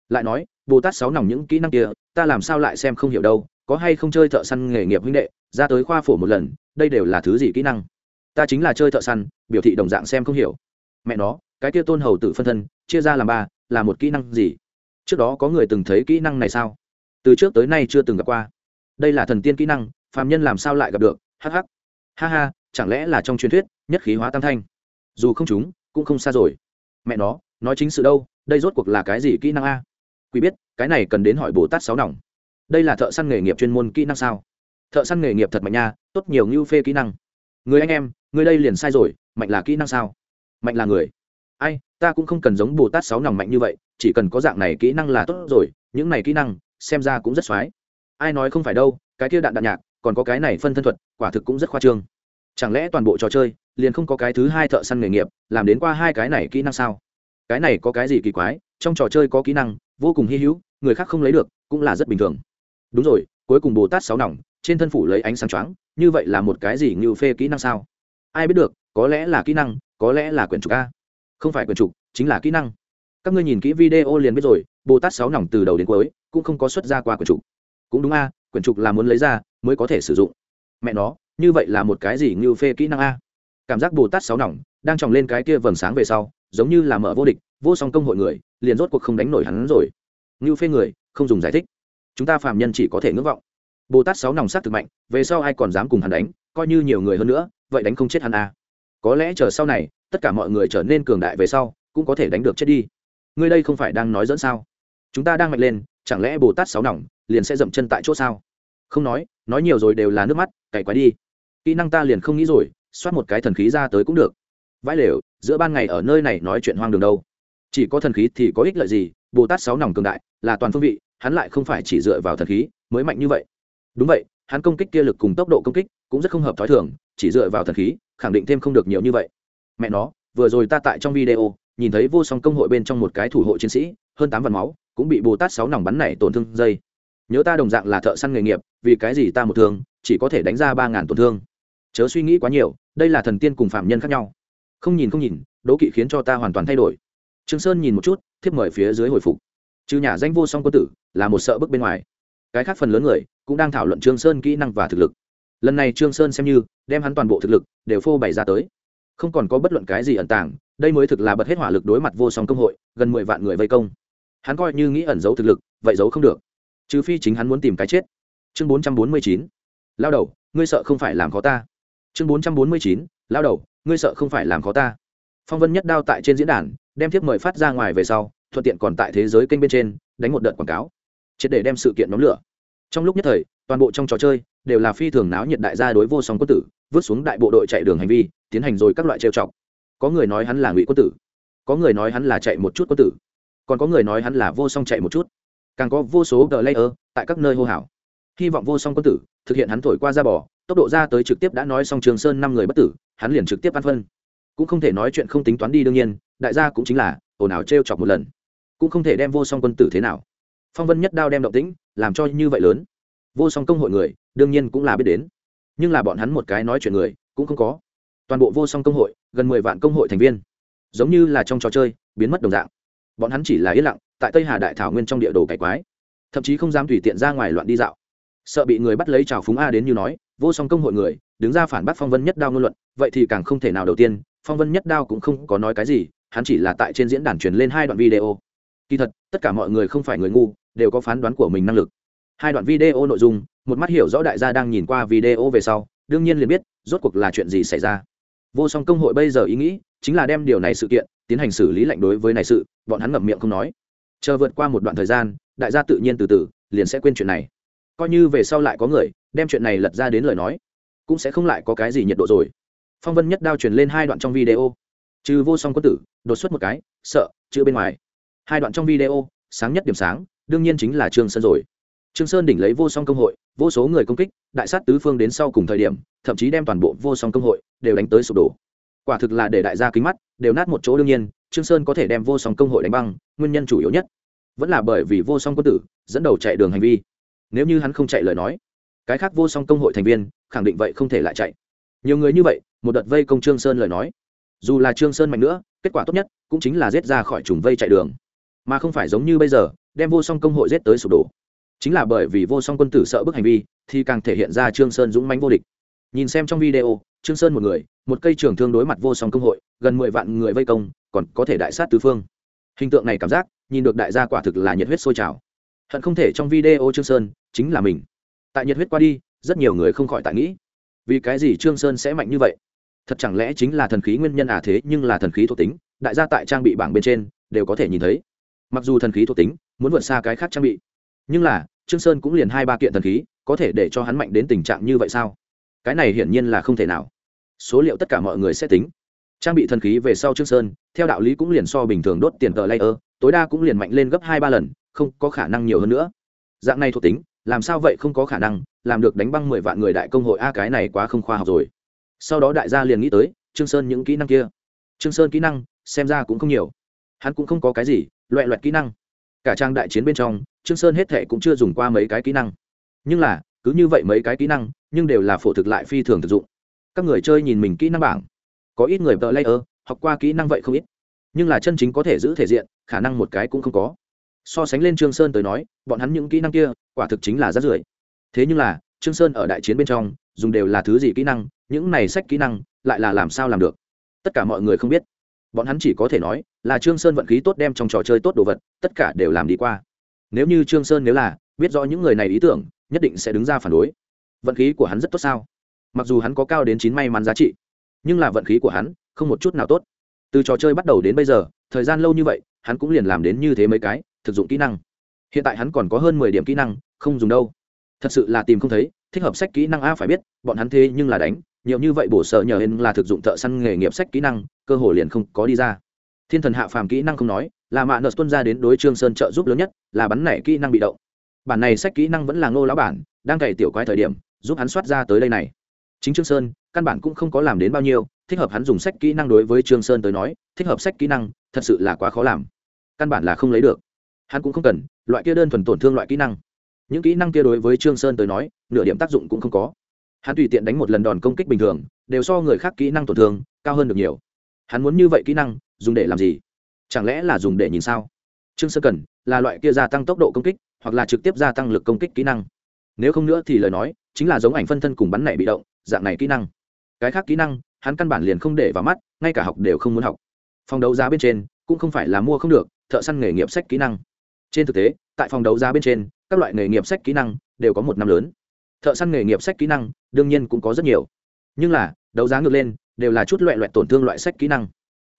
Speaker 1: Lại nói bồ tát sáu nòng những kỹ năng kia, ta làm sao lại xem không hiểu đâu, có hay không chơi thợ săn nghề nghiệp huynh đệ, ra tới khoa phổ một lần, đây đều là thứ gì kỹ năng? Ta chính là chơi thợ săn, biểu thị đồng dạng xem không hiểu. Mẹ nó, cái kia tôn hầu tự phân thân, chia ra làm ba, là một kỹ năng gì? Trước đó có người từng thấy kỹ năng này sao? Từ trước tới nay chưa từng gặp qua. Đây là thần tiên kỹ năng, phàm nhân làm sao lại gặp được? Hh ha ha, chẳng lẽ là trong truyền thuyết, nhất khí hóa tam thanh? Dù không chúng cũng không xa rồi. Mẹ nó, nói chính sự đâu, đây rốt cuộc là cái gì kỹ năng a? Quý biết, cái này cần đến hỏi bồ tát sáu nòng. Đây là thợ săn nghề nghiệp chuyên môn kỹ năng sao? Thợ săn nghề nghiệp thật mạnh nha, tốt nhiều ngưu phê kỹ năng. Người anh em, người đây liền sai rồi, mạnh là kỹ năng sao? Mạnh là người. Ai, ta cũng không cần giống bồ tát sáu nòng mạnh như vậy, chỉ cần có dạng này kỹ năng là tốt rồi, những này kỹ năng, xem ra cũng rất x ai nói không phải đâu, cái kia đạn đạn nhạc, còn có cái này phân thân thuật, quả thực cũng rất khoa trương. Chẳng lẽ toàn bộ trò chơi, liền không có cái thứ hai thợ săn nghề nghiệp, làm đến qua hai cái này kỹ năng sao? Cái này có cái gì kỳ quái, trong trò chơi có kỹ năng vô cùng hy hữu, người khác không lấy được, cũng là rất bình thường. Đúng rồi, cuối cùng bồ tát sáu nòng, trên thân phủ lấy ánh sáng choáng, như vậy là một cái gì như phê kỹ năng sao? Ai biết được, có lẽ là kỹ năng, có lẽ là quyển trục a. Không phải quyển trục, chính là kỹ năng. Các ngươi nhìn kỹ video liền biết rồi, bồ tát sáu nòng từ đầu đến cuối, cũng không có xuất ra qua quyển trục. Cũng đúng a, quyển trục là muốn lấy ra, mới có thể sử dụng. Mẹ nó, như vậy là một cái gì như phê kỹ năng a? Cảm giác bồ tát sáu nòng, đang tròng lên cái kia vầng sáng về sau, giống như là mở vô địch vô song công hội người, liền rốt cuộc không đánh nổi hắn rồi. Như phê người, không dùng giải thích. Chúng ta phạm nhân chỉ có thể ngưỡng vọng. Bồ tát sáu nòng sát thực mạnh, về sau ai còn dám cùng hắn đánh, coi như nhiều người hơn nữa, vậy đánh không chết hắn à. Có lẽ chờ sau này, tất cả mọi người trở nên cường đại về sau, cũng có thể đánh được chết đi. Ngươi đây không phải đang nói dẫn sao? Chúng ta đang mạnh lên, chẳng lẽ bồ tát sáu nòng liền sẽ dậm chân tại chỗ sao? Không nói nói nhiều rồi đều là nước mắt, cày quái đi. Kỹ năng ta liền không nghĩ rồi, xoát một cái thần khí ra tới cũng được. Vãi lều, giữa ban ngày ở nơi này nói chuyện hoang đường đâu chỉ có thần khí thì có ích lợi gì, bồ tát sáu nòng cường đại là toàn phương vị, hắn lại không phải chỉ dựa vào thần khí mới mạnh như vậy. Đúng vậy, hắn công kích kia lực cùng tốc độ công kích cũng rất không hợp t h ó i thường, chỉ dựa vào thần khí, khẳng định thêm không được nhiều như vậy. Mẹ nó, vừa rồi ta tại trong video, nhìn thấy vô song công hội bên trong một cái thủ hộ chiến sĩ, hơn tám vạn máu, cũng bị bồ tát sáu nòng bắn này tổn thương dây. Nhớ ta đồng dạng là thợ săn nghề nghiệp, vì cái gì ta một thương, chỉ có thể đánh ra ba ngàn tổn thương. Chớ suy nghĩ quá nhiều, đây là thần tiên cùng phạm nhân khác nhau. Không nhìn không nhìn, đố kỵ khiến cho ta hoàn toàn thay đổi trương sơn nhìn một chút, thiếp mời phía dưới hồi phục. Trừ nhà danh vô song quân tử, là một sợ bức bên ngoài. Cái khác phần lớn người cũng đang thảo luận trương sơn kỹ năng và thực lực. Lần này trương sơn xem như đem hắn toàn bộ thực lực đều phô bày ra tới. Không còn có bất luận cái gì ẩn tàng, đây mới thực là bật hết hỏa lực đối mặt vô song công hội, gần mười vạn người vây công. Hắn coi như nghĩ ẩn giấu thực lực, vậy giấu không được. Trừ phi chính hắn muốn tìm cái chết. Chương bốn trăm bốn mươi chín. Lao đầu, ngươi sợ không phải làm khó ta. Chương bốn trăm bốn mươi chín. Lao đầu, ngươi sợ không phải làm khó ta phong vân nhất đao tại trên diễn đàn, đem thiếp mời phát ra ngoài về sau, thuận tiện còn tại thế giới kênh bên trên, đánh một đợt quảng cáo. Triệt để đem sự kiện nóng lửa. Trong lúc nhất thời, toàn bộ trong trò chơi đều là phi thường náo nhiệt đại gia đối vô song quân tử, vứt xuống đại bộ đội chạy đường hành vi, tiến hành rồi các loại trêu chọc. Có người nói hắn là ngụy quân tử, có người nói hắn là chạy một chút quân tử, còn có người nói hắn là vô song chạy một chút. Càng có vô số tờ layer tại các nơi hô hào. Hy vọng vô song quân tử thực hiện hắn thổi qua ra bò, tốc độ ra tới trực tiếp đã nói xong trường sơn năm người bất tử, hắn liền trực tiếp ăn phân cũng không thể nói chuyện không tính toán đi đương nhiên, đại gia cũng chính là, ồn ào t r e o chọc một lần. Cũng không thể đem vô song quân tử thế nào. Phong vân nhất đao đem động tĩnh, làm cho như vậy lớn. Vô song công hội người, đương nhiên cũng là biết đến. Nhưng là bọn hắn một cái nói chuyện người, cũng không có. Toàn bộ vô song công hội, gần mười vạn công hội thành viên. Giống như là trong trò chơi, biến mất đồng dạng. Bọn hắn chỉ là yên lặng, tại tây hà đại thảo nguyên trong địa đồ cải quái. Thậm chí không dám tùy tiện ra ngoài loạn đi dạo. Sợ bị người bắt lấy trào phúng a đến như nói, vô song công hội người, đứng ra phản bác phong vân nhất đao ngôn luận, vậy thì càng không thể nào đầu tiên phong vân nhất đao cũng không có nói cái gì, hắn chỉ là tại trên diễn đàn truyền lên hai đoạn video. Kỳ thật, tất cả mọi người không phải người ngu, đều có phán đoán của mình năng lực. Hai đoạn video nội dung, một mắt hiểu rõ đại gia đang nhìn qua video về sau, đương nhiên liền biết, rốt cuộc là chuyện gì xảy ra. Vô song công hội bây giờ ý nghĩ, chính là đem điều này sự kiện, tiến hành xử lý lạnh đối với này sự, bọn hắn ngậm miệng không nói. Chờ vượt qua một đoạn thời gian, đại gia tự nhiên từ từ, liền sẽ quên chuyện này. Coi như về sau lại có người, đem chuyện này lật ra đến lời nói, cũng sẽ không lại có cái gì nhiệt độ rồi phong vân nhất đao truyền lên hai đoạn trong video. Trừ vô song quân tử, đột xuất một cái, sợ, chữ bên ngoài. Hai đoạn trong video, sáng nhất điểm sáng, đương nhiên chính là trương sơn rồi. Trương sơn đỉnh lấy vô song công hội, vô số người công kích, đại sát tứ phương đến sau cùng thời điểm, thậm chí đem toàn bộ vô song công hội đều đánh tới sụp đổ. Quả thực là để đại gia kính mắt, đều nát một chỗ đương nhiên, trương sơn có thể đem vô song công hội đánh băng, nguyên nhân chủ yếu nhất. Vẫn là bởi vì vô song quân tử, dẫn đầu chạy đường hành vi. Nếu như hắn không chạy lời nói, cái khác vô song công hội thành viên, khẳng định vậy không thể lại chạy. Nhiều người như vậy một đợt vây công trương sơn lời nói. Dù là trương sơn mạnh nữa, kết quả tốt nhất cũng chính là giết ra khỏi trùng vây chạy đường. Mà không phải giống như bây giờ, đem vô song công hội giết tới sụp đổ. Chính là bởi vì vô song quân tử sợ bức hành vi, thì càng thể hiện ra trương sơn dũng mãnh vô địch. Nhìn xem trong video, trương sơn một người, một cây trường thương đối mặt vô song công hội, gần mười vạn người vây công, còn có thể đại sát tứ phương. Hình tượng này cảm giác, nhìn được đại gia quả thực là nhiệt huyết sôi trào. Hận không thể trong video trương sơn chính là mình. Tại nhiệt huyết qua đi, rất nhiều người không khỏi tại nghĩ, vì cái gì trương sơn sẽ mạnh như vậy? Thật chẳng lẽ chính là thần khí nguyên nhân à? Thế nhưng là thần khí thuộc tính, đại gia tại trang bị bảng bên trên đều có thể nhìn thấy. Mặc dù thần khí thuộc tính, muốn vượt xa cái khác trang bị, nhưng là, trương sơn cũng liền hai ba kiện thần khí, có thể để cho hắn mạnh đến tình trạng như vậy sao? Cái này hiển nhiên là không thể nào. Số liệu tất cả mọi người sẽ tính. Trang bị thần khí về sau trương sơn, theo đạo lý cũng liền so bình thường đốt tiền tờ layer, tối đa cũng liền mạnh lên gấp hai ba lần, không có khả năng nhiều hơn nữa. Dạng này thuộc tính, làm sao vậy không có khả năng, làm được đánh băng mười vạn người đại công hội, a, cái này quá không khoa học rồi sau đó đại gia liền nghĩ tới trương sơn những kỹ năng kia trương sơn kỹ năng xem ra cũng không nhiều hắn cũng không có cái gì loẹ loẹt kỹ năng cả trang đại chiến bên trong trương sơn hết thệ cũng chưa dùng qua mấy cái kỹ năng nhưng là cứ như vậy mấy cái kỹ năng nhưng đều là phổ thực lại phi thường thực dụng các người chơi nhìn mình kỹ năng bảng có ít người tờ layer học qua kỹ năng vậy không ít nhưng là chân chính có thể giữ thể diện khả năng một cái cũng không có so sánh lên trương sơn tới nói bọn hắn những kỹ năng kia quả thực chính là rát rưởi thế nhưng là trương sơn ở đại chiến bên trong dùng đều là thứ gì kỹ năng những này sách kỹ năng lại là làm sao làm được? Tất cả mọi người không biết. Bọn hắn chỉ có thể nói là trương sơn vận khí tốt đem trong trò chơi tốt đồ vật, tất cả đều làm đi qua. Nếu như trương sơn nếu là biết rõ những người này ý tưởng, nhất định sẽ đứng ra phản đối. Vận khí của hắn rất tốt sao? Mặc dù hắn có cao đến chín may mắn giá trị, nhưng là vận khí của hắn không một chút nào tốt. Từ trò chơi bắt đầu đến bây giờ, thời gian lâu như vậy, hắn cũng liền làm đến như thế mấy cái thực dụng kỹ năng. Hiện tại hắn còn có hơn mười điểm kỹ năng, không dùng đâu. Thật sự là tìm không thấy, thích hợp sách kỹ năng a phải biết, bọn hắn thế nhưng là đánh nhiều như vậy bổ sợ nhờ hên là thực dụng thợ săn nghề nghiệp sách kỹ năng, cơ hồ liền không có đi ra. Thiên thần hạ phàm kỹ năng không nói, là mạ nợ tuân ra đến đối trương sơn trợ giúp lớn nhất, là bắn nảy kỹ năng bị động. Bản này sách kỹ năng vẫn là ngô lão bản, đang cày tiểu quái thời điểm, giúp hắn soát ra tới đây này. Chính trương sơn, căn bản cũng không có làm đến bao nhiêu, thích hợp hắn dùng sách kỹ năng đối với trương sơn tới nói, thích hợp sách kỹ năng, thật sự là quá khó làm. Căn bản là không lấy được. Hắn cũng không cần, loại kia đơn thuần tổn thương loại kỹ năng. Những kỹ năng kia đối với trương sơn tới nói, nửa điểm tác dụng cũng không có hắn tùy tiện đánh một lần đòn công kích bình thường, đều so người khác kỹ năng tổn thương cao hơn được nhiều. Hắn muốn như vậy kỹ năng, dùng để làm gì? Chẳng lẽ là dùng để nhìn sao? Trương Sơ cần là loại kia gia tăng tốc độ công kích, hoặc là trực tiếp gia tăng lực công kích kỹ năng. Nếu không nữa thì lời nói, chính là giống ảnh phân thân cùng bắn này bị động, dạng này kỹ năng. Cái khác kỹ năng, hắn căn bản liền không để vào mắt, ngay cả học đều không muốn học. Phòng đấu giá bên trên, cũng không phải là mua không được, thợ săn nghề nghiệp sách kỹ năng. Trên thực tế, tại phòng đấu giá bên trên, các loại nghề nghiệp sách kỹ năng đều có một năm lớn thợ săn nghề nghiệp sách kỹ năng, đương nhiên cũng có rất nhiều. Nhưng là, đấu giá ngược lên, đều là chút loại loại tổn thương loại sách kỹ năng.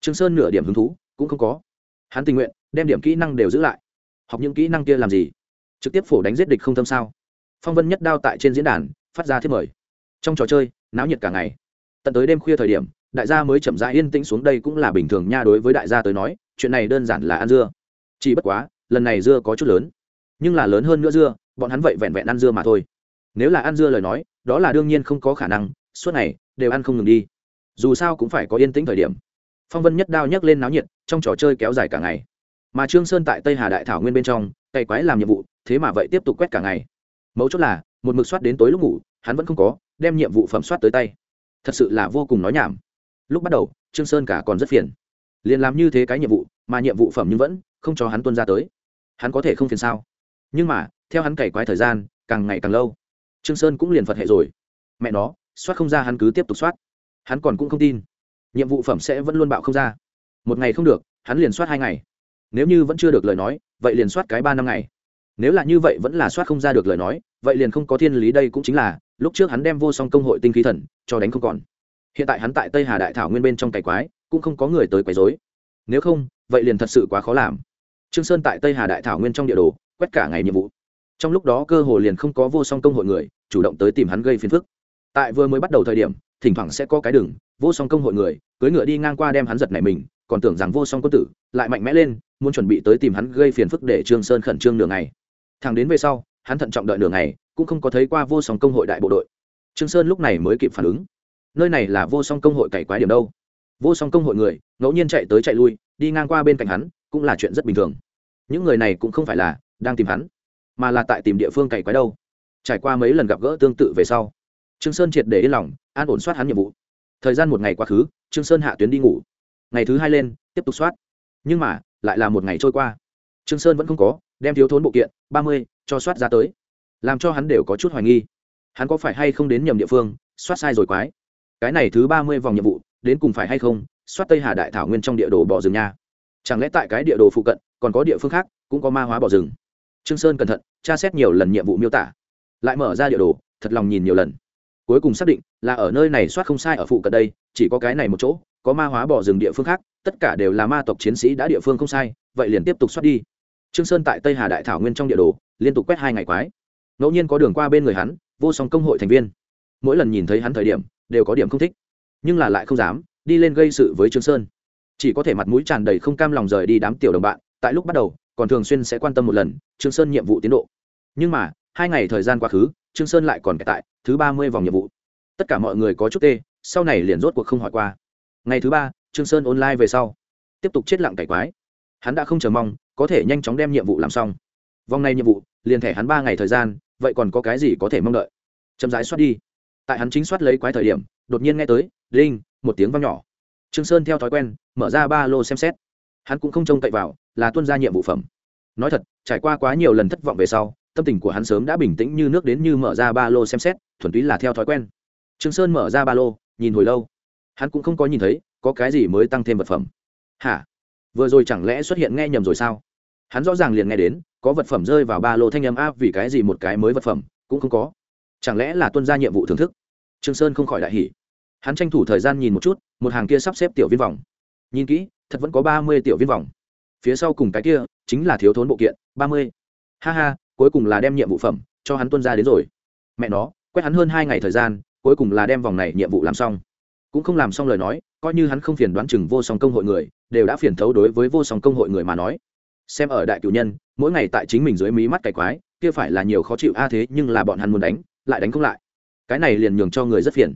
Speaker 1: Trương sơn nửa điểm hứng thú, cũng không có. Hắn tình nguyện, đem điểm kỹ năng đều giữ lại. Học những kỹ năng kia làm gì? Trực tiếp phổ đánh giết địch không thâm sao? Phong vân nhất đao tại trên diễn đàn, phát ra thiết mời. Trong trò chơi, náo nhiệt cả ngày. Tận tới đêm khuya thời điểm, đại gia mới chậm rãi yên tĩnh xuống đây cũng là bình thường nha đối với đại gia tới nói, chuyện này đơn giản là ăn dưa. Chỉ bất quá, lần này dưa có chút lớn. Nhưng là lớn hơn nữa dưa, bọn hắn vậy vẹn vẹn ăn dưa mà thôi nếu là ăn dưa lời nói, đó là đương nhiên không có khả năng, suốt ngày, đều ăn không ngừng đi. Dù sao cũng phải có yên tĩnh thời điểm. Phong vân nhất đao nhấc lên náo nhiệt, trong trò chơi kéo dài cả ngày. Mà trương sơn tại tây hà đại thảo nguyên bên trong, cày quái làm nhiệm vụ, thế mà vậy tiếp tục quét cả ngày. Mấu chốt là, một mực soát đến tối lúc ngủ, hắn vẫn không có, đem nhiệm vụ phẩm soát tới tay. Thật sự là vô cùng nói nhảm. Lúc bắt đầu, trương sơn cả còn rất phiền. Liền làm như thế cái nhiệm vụ, mà nhiệm vụ phẩm nhưng vẫn không cho hắn tuân ra tới. Hắn có thể không phiền sao? Nhưng mà, theo hắn cày quái thời gian, càng ngày càng lâu trương sơn cũng liền phật hệ rồi. Mẹ nó, soát không ra hắn cứ tiếp tục soát. Hắn còn cũng không tin. Nhiệm vụ phẩm sẽ vẫn luôn bạo không ra. Một ngày không được, hắn liền soát hai ngày. Nếu như vẫn chưa được lời nói, vậy liền soát cái ba năm ngày. Nếu là như vậy vẫn là soát không ra được lời nói, vậy liền không có thiên lý đây cũng chính là, lúc trước hắn đem vô song công hội tinh khí thần, cho đánh không còn. Hiện tại hắn tại tây hà đại thảo nguyên bên trong cày quái, cũng không có người tới quấy rối. Nếu không, vậy liền thật sự quá khó làm. Trương sơn tại tây hà đại thảo nguyên trong địa đồ, quét cả ngày nhiệm vụ trong lúc đó cơ hồ liền không có vô song công hội người, chủ động tới tìm hắn gây phiền phức. Tại vừa mới bắt đầu thời điểm, thỉnh thoảng sẽ có cái đường, vô song công hội người, cưỡi ngựa đi ngang qua đem hắn giật này mình, còn tưởng rằng vô song quân tử lại mạnh mẽ lên, muốn chuẩn bị tới tìm hắn gây phiền phức để trương sơn khẩn trương nửa ngày. Thằng đến về sau, hắn thận trọng đợi nửa ngày, cũng không có thấy qua vô song công hội đại bộ đội. Trương sơn lúc này mới kịp phản ứng. Nơi này là vô song công hội cày quái điểm đâu? Vô song công hội người, ngẫu nhiên chạy tới chạy lui, đi ngang qua bên cạnh hắn, cũng là chuyện rất bình thường. Những người này cũng không phải là đang tìm hắn mà là tại tìm địa phương cày quái đâu. Trải qua mấy lần gặp gỡ tương tự về sau, trương sơn triệt để yên lòng, an ổn soát hắn nhiệm vụ. Thời gian một ngày quá khứ, trương sơn hạ tuyến đi ngủ. Ngày thứ hai lên, tiếp tục soát. Nhưng mà, lại là một ngày trôi qua. Trương sơn vẫn không có, đem thiếu thốn bộ kiện, ba mươi, cho soát ra tới. Làm cho hắn đều có chút hoài nghi. Hắn có phải hay không đến nhầm địa phương, soát sai rồi quái? Cái này thứ ba mươi vòng nhiệm vụ, đến cùng phải hay không, soát tây hà đại thảo nguyên trong địa đồ bỏ rừng nha. Chẳng lẽ tại cái địa đồ phụ cận, còn có địa phương khác, cũng có ma hóa bỏ rừng? Trương sơn cẩn thận, tra xét nhiều lần nhiệm vụ miêu tả, lại mở ra địa đồ, thật lòng nhìn nhiều lần. Cuối cùng xác định là ở nơi này soát không sai ở phụ cận đây, chỉ có cái này một chỗ, có ma hóa bỏ rừng địa phương khác, tất cả đều là ma tộc chiến sĩ đã địa phương không sai, vậy liền tiếp tục soát đi. Trương sơn tại tây hà đại thảo nguyên trong địa đồ, liên tục quét hai ngày quái. Ngẫu nhiên có đường qua bên người hắn, vô song công hội thành viên. Mỗi lần nhìn thấy hắn thời điểm, đều có điểm không thích. Nhưng là lại không dám, đi lên gây sự với trương sơn. Chỉ có thể mặt mũi tràn đầy không cam lòng rời đi đám tiểu đồng bạn, tại lúc bắt đầu còn thường xuyên sẽ quan tâm một lần, trương sơn nhiệm vụ tiến độ. Nhưng mà, hai ngày thời gian quá khứ, trương sơn lại còn tại thứ ba mươi vòng nhiệm vụ. Tất cả mọi người có chút tê, sau này liền rốt cuộc không hỏi qua. Ngày thứ ba, trương sơn online về sau. Tiếp tục chết lặng cải quái. Hắn đã không chờ mong, có thể nhanh chóng đem nhiệm vụ làm xong. Vòng này nhiệm vụ, liền thẻ hắn ba ngày thời gian, vậy còn có cái gì có thể mong đợi? Chậm rãi soát đi. Tại hắn chính soát lấy quái thời điểm, đột nhiên nghe tới linh một tiếng vang nhỏ. Trương sơn theo thói quen, mở ra ba lô xem xét hắn cũng không trông cậy vào, là tuân ra nhiệm vụ phẩm. Nói thật, trải qua quá nhiều lần thất vọng về sau, tâm tình của hắn sớm đã bình tĩnh như nước đến như mở ra ba lô xem xét, thuần túy là theo thói quen. Trương sơn mở ra ba lô, nhìn hồi lâu. Hắn cũng không có nhìn thấy có cái gì mới tăng thêm vật phẩm. Hả? Vừa rồi chẳng lẽ xuất hiện nghe nhầm rồi sao? Hắn rõ ràng liền nghe đến, có vật phẩm rơi vào ba lô thanh âm, a, vì cái gì một cái mới vật phẩm? Cũng không có. Chẳng lẽ là tuân ra nhiệm vụ thưởng thức? Trương sơn không khỏi đại hỉ. Hắn tranh thủ thời gian nhìn một chút, một hàng kia sắp xếp tiểu viên vòng. Nhìn kỹ thật vẫn có ba mươi tiểu viên vòng. Phía sau cùng cái kia, chính là thiếu thốn bộ kiện, ba mươi. Ha ha, cuối cùng là đem nhiệm vụ phẩm, cho hắn tuân ra đến rồi. Mẹ nó, quét hắn hơn hai ngày thời gian, cuối cùng là đem vòng này nhiệm vụ làm xong. Cũng không làm xong lời nói, coi như hắn không phiền đoán chừng vô song công hội người, đều đã phiền thấu đối với vô song công hội người mà nói. Xem ở đại cử nhân, mỗi ngày tại chính mình dưới mí mắt cày quái, kia phải là nhiều khó chịu, a thế, nhưng là bọn hắn muốn đánh, lại đánh không lại. Cái này liền nhường cho người rất phiền.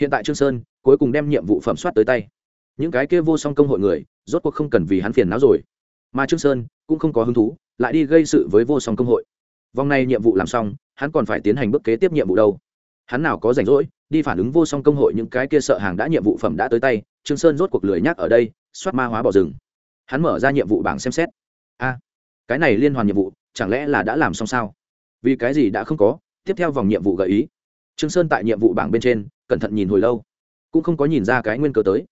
Speaker 1: Hiện tại trương sơn, cuối cùng đem nhiệm vụ phẩm soát tới tay những cái kia vô song công hội người, rốt cuộc không cần vì hắn phiền não rồi. Mà trương sơn cũng không có hứng thú, lại đi gây sự với vô song công hội. Vòng này nhiệm vụ làm xong, hắn còn phải tiến hành bước kế tiếp nhiệm vụ đâu. Hắn nào có rảnh rỗi, đi phản ứng vô song công hội những cái kia sợ hàng đã nhiệm vụ phẩm đã tới tay, trương sơn rốt cuộc lười nhắc ở đây, xoát ma hóa bỏ rừng. Hắn mở ra nhiệm vụ bảng xem xét. A, cái này liên hoàn nhiệm vụ, chẳng lẽ là đã làm xong sao? Vì cái gì đã không có, tiếp theo vòng nhiệm vụ gợi ý. Trương sơn tại nhiệm vụ bảng bên trên, cẩn thận nhìn hồi lâu. Cũng không có nhìn ra cái nguyên cớ tới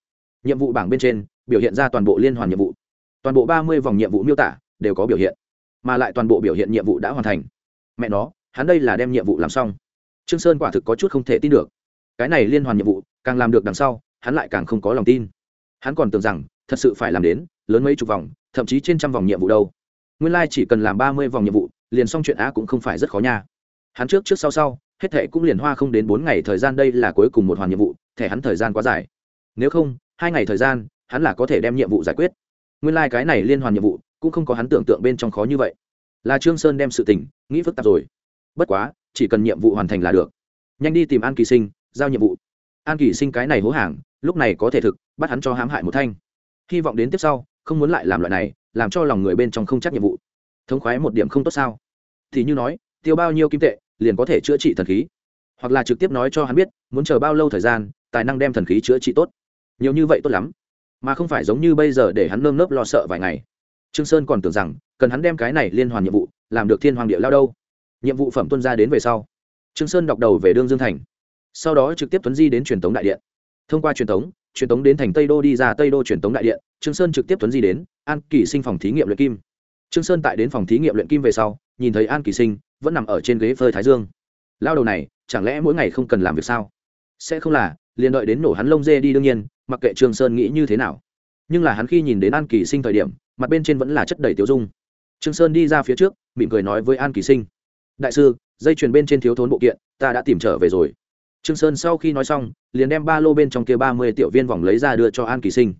Speaker 1: nhiệm vụ bảng bên trên, biểu hiện ra toàn bộ liên hoàn nhiệm vụ. Toàn bộ ba mươi vòng nhiệm vụ miêu tả đều có biểu hiện, mà lại toàn bộ biểu hiện nhiệm vụ đã hoàn thành. Mẹ nó, hắn đây là đem nhiệm vụ làm xong. Trương sơn quả thực có chút không thể tin được. Cái này liên hoàn nhiệm vụ, càng làm được đằng sau, hắn lại càng không có lòng tin. Hắn còn tưởng rằng, thật sự phải làm đến, lớn mấy chục vòng, thậm chí trên trăm vòng nhiệm vụ đâu. Nguyên lai chỉ cần làm ba mươi vòng nhiệm vụ, liền xong chuyện á cũng không phải rất khó nha. Hắn trước trước sau sau, hết thệ cũng liền hoa không đến bốn ngày thời gian đây là cuối cùng một hoàn nhiệm vụ, thẻ hắn thời gian quá dài. Nếu không hai ngày thời gian, hắn là có thể đem nhiệm vụ giải quyết. Nguyên lai、like、cái này liên hoàn nhiệm vụ, cũng không có hắn tưởng tượng bên trong khó như vậy. Là trương sơn đem sự tình, nghĩ phức tạp rồi. Bất quá, chỉ cần nhiệm vụ hoàn thành là được. Nhanh đi tìm an kỳ sinh, giao nhiệm vụ. An kỳ sinh cái này hố hàng, lúc này có thể thực, bắt hắn cho hãm hại một thanh. Hy vọng đến tiếp sau, không muốn lại làm loại này, làm cho lòng người bên trong không chắc nhiệm vụ. Thống khoái một điểm không tốt sao? Thì như nói, tiêu bao nhiêu kim tệ, liền có thể chữa trị thần khí. Hoặc là trực tiếp nói cho hắn biết, muốn chờ bao lâu thời gian, tài năng đem thần khí chữa trị tốt nhiều như vậy tốt lắm. Mà không phải giống như bây giờ để hắn nơm nớp lo sợ vài ngày. Trương sơn còn tưởng rằng, cần hắn đem cái này liên hoàn nhiệm vụ làm được thiên hoàng địa lao đâu. Nhiệm vụ phẩm tuân ra đến về sau, trương sơn đọc đầu về đương dương thành. Sau đó trực tiếp tuấn di đến truyền tống đại điện. Thông qua truyền tống truyền tống đến thành tây đô đi ra tây đô truyền tống đại điện, trương sơn trực tiếp tuấn di đến an kỳ sinh phòng thí nghiệm luyện kim. Trương sơn tại đến phòng thí nghiệm luyện kim về sau, nhìn thấy an kỳ sinh vẫn nằm ở trên ghế phơi thái dương. Lao đầu này, chẳng lẽ mỗi ngày không cần làm việc sao? Sẽ không là, liền đợi đến nổ hắn lông dê đi đương nhiên mặc kệ trương sơn nghĩ như thế nào nhưng là hắn khi nhìn đến an kỳ sinh thời điểm mặt bên trên vẫn là chất đầy tiêu dung trương sơn đi ra phía trước mỉm cười nói với an kỳ sinh đại sư dây chuyền bên trên thiếu thốn bộ kiện ta đã tìm trở về rồi trương sơn sau khi nói xong liền đem ba lô bên trong kia ba mươi tiểu viên vòng lấy ra đưa cho an kỳ sinh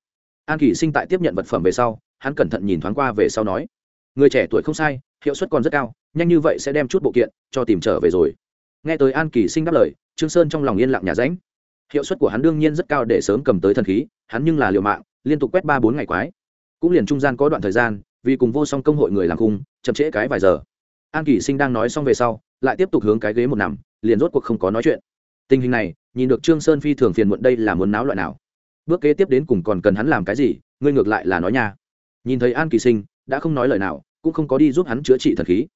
Speaker 1: an kỳ sinh tại tiếp nhận vật phẩm về sau hắn cẩn thận nhìn thoáng qua về sau nói người trẻ tuổi không sai hiệu suất còn rất cao nhanh như vậy sẽ đem chút bộ kiện cho tìm trở về rồi nghe tới an kỳ sinh đáp lời trương sơn trong lòng yên lặng nhà ránh hiệu suất của hắn đương nhiên rất cao để sớm cầm tới thần khí, hắn nhưng là liều mạng, liên tục quét ba bốn ngày quái. Cũng liền trung gian có đoạn thời gian, vì cùng vô song công hội người làm cung chậm trễ cái vài giờ. An Kỷ sinh đang nói xong về sau, lại tiếp tục hướng cái ghế một nằm, liền rốt cuộc không có nói chuyện. Tình hình này, nhìn được trương sơn phi thường phiền muộn đây là muốn náo loại nào. Bước kế tiếp đến cùng còn cần hắn làm cái gì, ngươi ngược lại là nói nha. Nhìn thấy an kỳ sinh, đã không nói lời nào, cũng không có đi giúp hắn chữa trị thần khí.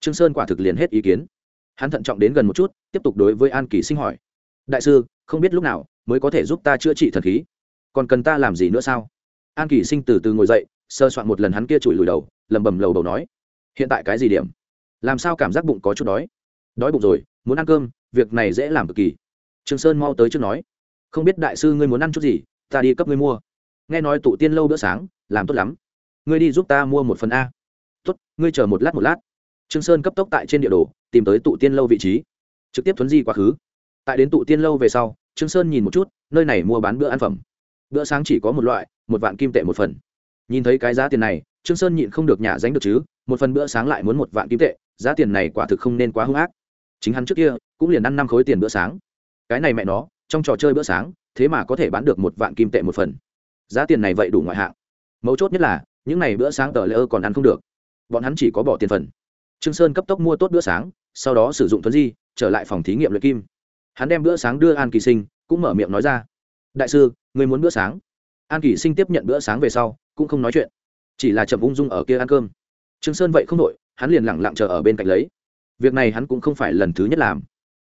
Speaker 1: Trương sơn quả thực liền hết ý kiến. Hắn thận trọng đến gần một chút, tiếp tục đối với an kỳ sinh hỏi đại sư, không biết lúc nào mới có thể giúp ta chữa trị thần khí. Còn cần ta làm gì nữa sao? An kỳ sinh từ từ ngồi dậy, sơ soạn một lần hắn kia chùi lùi đầu lầm bầm lầu đầu nói, hiện tại cái gì điểm? Làm sao cảm giác bụng có chút đói? Đói bụng rồi, muốn ăn cơm, việc này dễ làm cực kỳ. Trương sơn mau tới trước nói, không biết đại sư ngươi muốn ăn chút gì, ta đi cấp ngươi mua. Nghe nói tụ tiên lâu bữa sáng, làm tốt lắm. Ngươi đi giúp ta mua một phần a. Tốt, ngươi chờ một lát một lát. Trương sơn cấp tốc tại trên địa đồ, tìm tới tụ tiên lâu vị trí. Trực tiếp thuấn di quá khứ tại đến tụ tiên lâu về sau, trương sơn nhìn một chút, nơi này mua bán bữa ăn phẩm. Bữa sáng chỉ có một loại, một vạn kim tệ một phần. Nhìn thấy cái giá tiền này, trương sơn nhịn không được nhả dánh được chứ, một phần bữa sáng lại muốn một vạn kim tệ, giá tiền này quả thực không nên quá hung ác. Chính hắn trước kia, cũng liền ăn năm khối tiền bữa sáng. Cái này mẹ nó, trong trò chơi bữa sáng, thế mà có thể bán được một vạn kim tệ một phần. Giá tiền này vậy đủ ngoại hạng. Mấu chốt nhất là, những n à y bữa sáng tờ lễ ơ còn ăn không được. Bọn hắn chỉ có bỏ tiền phần. Trương sơn cấp tốc mua tốt bữa sáng, sau đó sử dụng thuấn di, trở lại phòng thí nghiệm luyện kim hắn đem bữa sáng đưa an kỳ sinh, cũng mở miệng nói ra. Đại sư, người muốn bữa sáng. An kỳ sinh tiếp nhận bữa sáng về sau, cũng không nói chuyện. Chỉ là chậm ung dung ở kia ăn cơm. Trương sơn vậy không đội hắn liền lẳng lặng chờ ở bên cạnh lấy. Việc này hắn cũng không phải lần thứ nhất làm.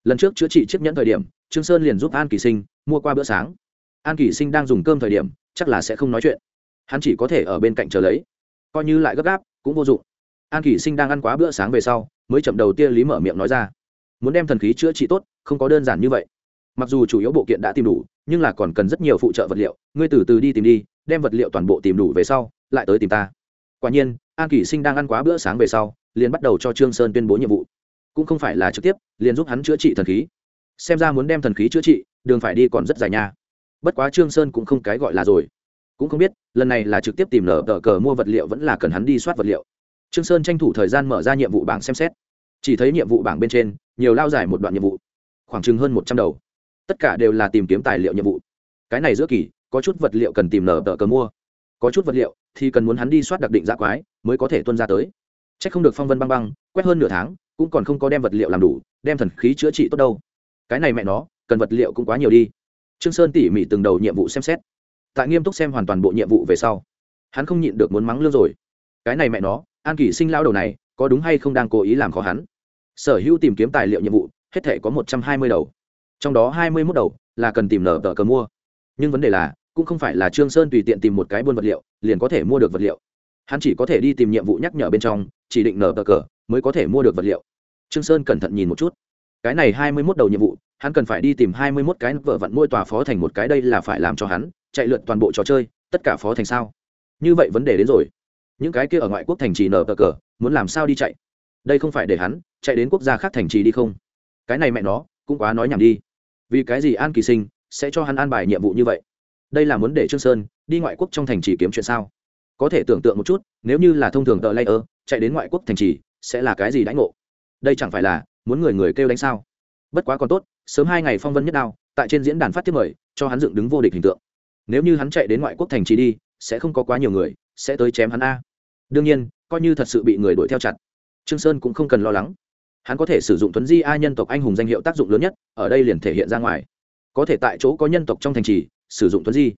Speaker 1: Lần trước chữa trị chiếc nhẫn thời điểm, trương sơn liền giúp an kỳ sinh mua qua bữa sáng. An kỳ sinh đang dùng cơm thời điểm, chắc là sẽ không nói chuyện. Hắn chỉ có thể ở bên cạnh chờ lấy. Coi như lại gấp gáp, cũng vô dụng. An kỳ sinh đang ăn quá bữa sáng về sau, mới chậm đầu tia lý mở miệng nói ra. Muốn đem thần khí chữa trị tốt không có đơn giản như vậy. Mặc dù chủ yếu bộ kiện đã tìm đủ, nhưng là còn cần rất nhiều phụ trợ vật liệu, ngươi từ từ đi tìm đi, đem vật liệu toàn bộ tìm đủ về sau, lại tới tìm ta. Quả nhiên, an kỳ sinh đang ăn quá bữa sáng về sau, liền bắt đầu cho trương sơn tuyên bố nhiệm vụ. Cũng không phải là trực tiếp, liền giúp hắn chữa trị thần khí. Xem ra muốn đem thần khí chữa trị, đường phải đi còn rất dài nha. Bất quá trương sơn cũng không cái gọi là rồi. Cũng không biết, lần này là trực tiếp tìm lở tờ cờ mua vật liệu vẫn là cần hắn đi soát vật liệu. Trương sơn tranh thủ thời gian mở ra nhiệm vụ bảng xem xét. Chỉ thấy nhiệm vụ bảng bên trên, nhiều lao dài một đoạn nhiệm vụ khoảng chừng hơn một trăm đầu. Tất cả đều là tìm kiếm tài liệu nhiệm vụ. Cái này giữa kỳ, có chút vật liệu cần tìm nở tờ cờ mua. Có chút vật liệu thì cần muốn hắn đi soát đặc định dạ quái mới có thể tuân ra tới. C h ắ c không được phong vân băng băng, quét hơn nửa tháng, cũng còn không có đem vật liệu làm đủ, đem thần khí chữa trị tốt đâu. Cái này mẹ nó, cần vật liệu cũng quá nhiều đi. Trương sơn tỉ mỉ từng đầu nhiệm vụ xem xét. Tại nghiêm túc xem hoàn toàn bộ nhiệm vụ về sau, hắn không nhịn được muốn mắng lương rồi. Cái này mẹ nó, an kỷ sinh lao đầu này, có đúng hay không đang cố ý làm khó hắn? Sở hữu tìm kiếm tài liệu nhiệm vụ hết thể có một trăm hai mươi đầu. Trong đó hai mươi mốt đầu là cần tìm nở tờ cờ mua. Nhưng vấn đề là, cũng không phải là trương sơn tùy tiện tìm một cái buôn vật liệu, liền có thể mua được vật liệu. Hắn chỉ có thể đi tìm nhiệm vụ nhắc nhở bên trong, chỉ định nở tờ cờ mới có thể mua được vật liệu. Trương sơn cẩn thận nhìn một chút. Cái này hai mươi mốt đầu nhiệm vụ, hắn cần phải đi tìm hai mươi mốt cái vợ vặn môi tòa phó thành một cái đây là phải làm cho hắn chạy lượn toàn bộ trò chơi, tất cả phó thành sao? Như vậy vấn đề đến rồi. Những cái kia ở ngoại quốc thành trì nở tờ cờ, muốn làm sao đi chạy? Đây không phải để hắn chạy đến quốc gia khác thành trì đi không? Cái này mẹ nó, cũng quá nói nhảm đi. Vì cái gì an kỳ sinh sẽ cho hắn an bài nhiệm vụ như vậy? Đây là muốn để trương sơn đi ngoại quốc trong thành trì kiếm chuyện sao? Có thể tưởng tượng một chút, nếu như là thông thường tờ layer, chạy đến ngoại quốc thành trì sẽ là cái gì đánh ngộ? Đây chẳng phải là muốn người người kêu đánh sao? Bất quá còn tốt, sớm hai ngày phong vân nhất đao, tại trên diễn đàn phát tiếp mời, cho hắn dựng đứng vô địch hình tượng. Nếu như hắn chạy đến ngoại quốc thành trì đi, sẽ không có quá nhiều người sẽ tới chém hắn a. Đương nhiên, coi như thật sự bị người đuổi theo chặt, trương sơn cũng không cần lo lắng hắn có thể sử dụng tuấn di a nhân tộc anh hùng danh hiệu tác dụng lớn nhất, ở đây liền thể hiện ra ngoài. Có thể tại chỗ có nhân tộc trong thành trì, sử dụng tuấn di.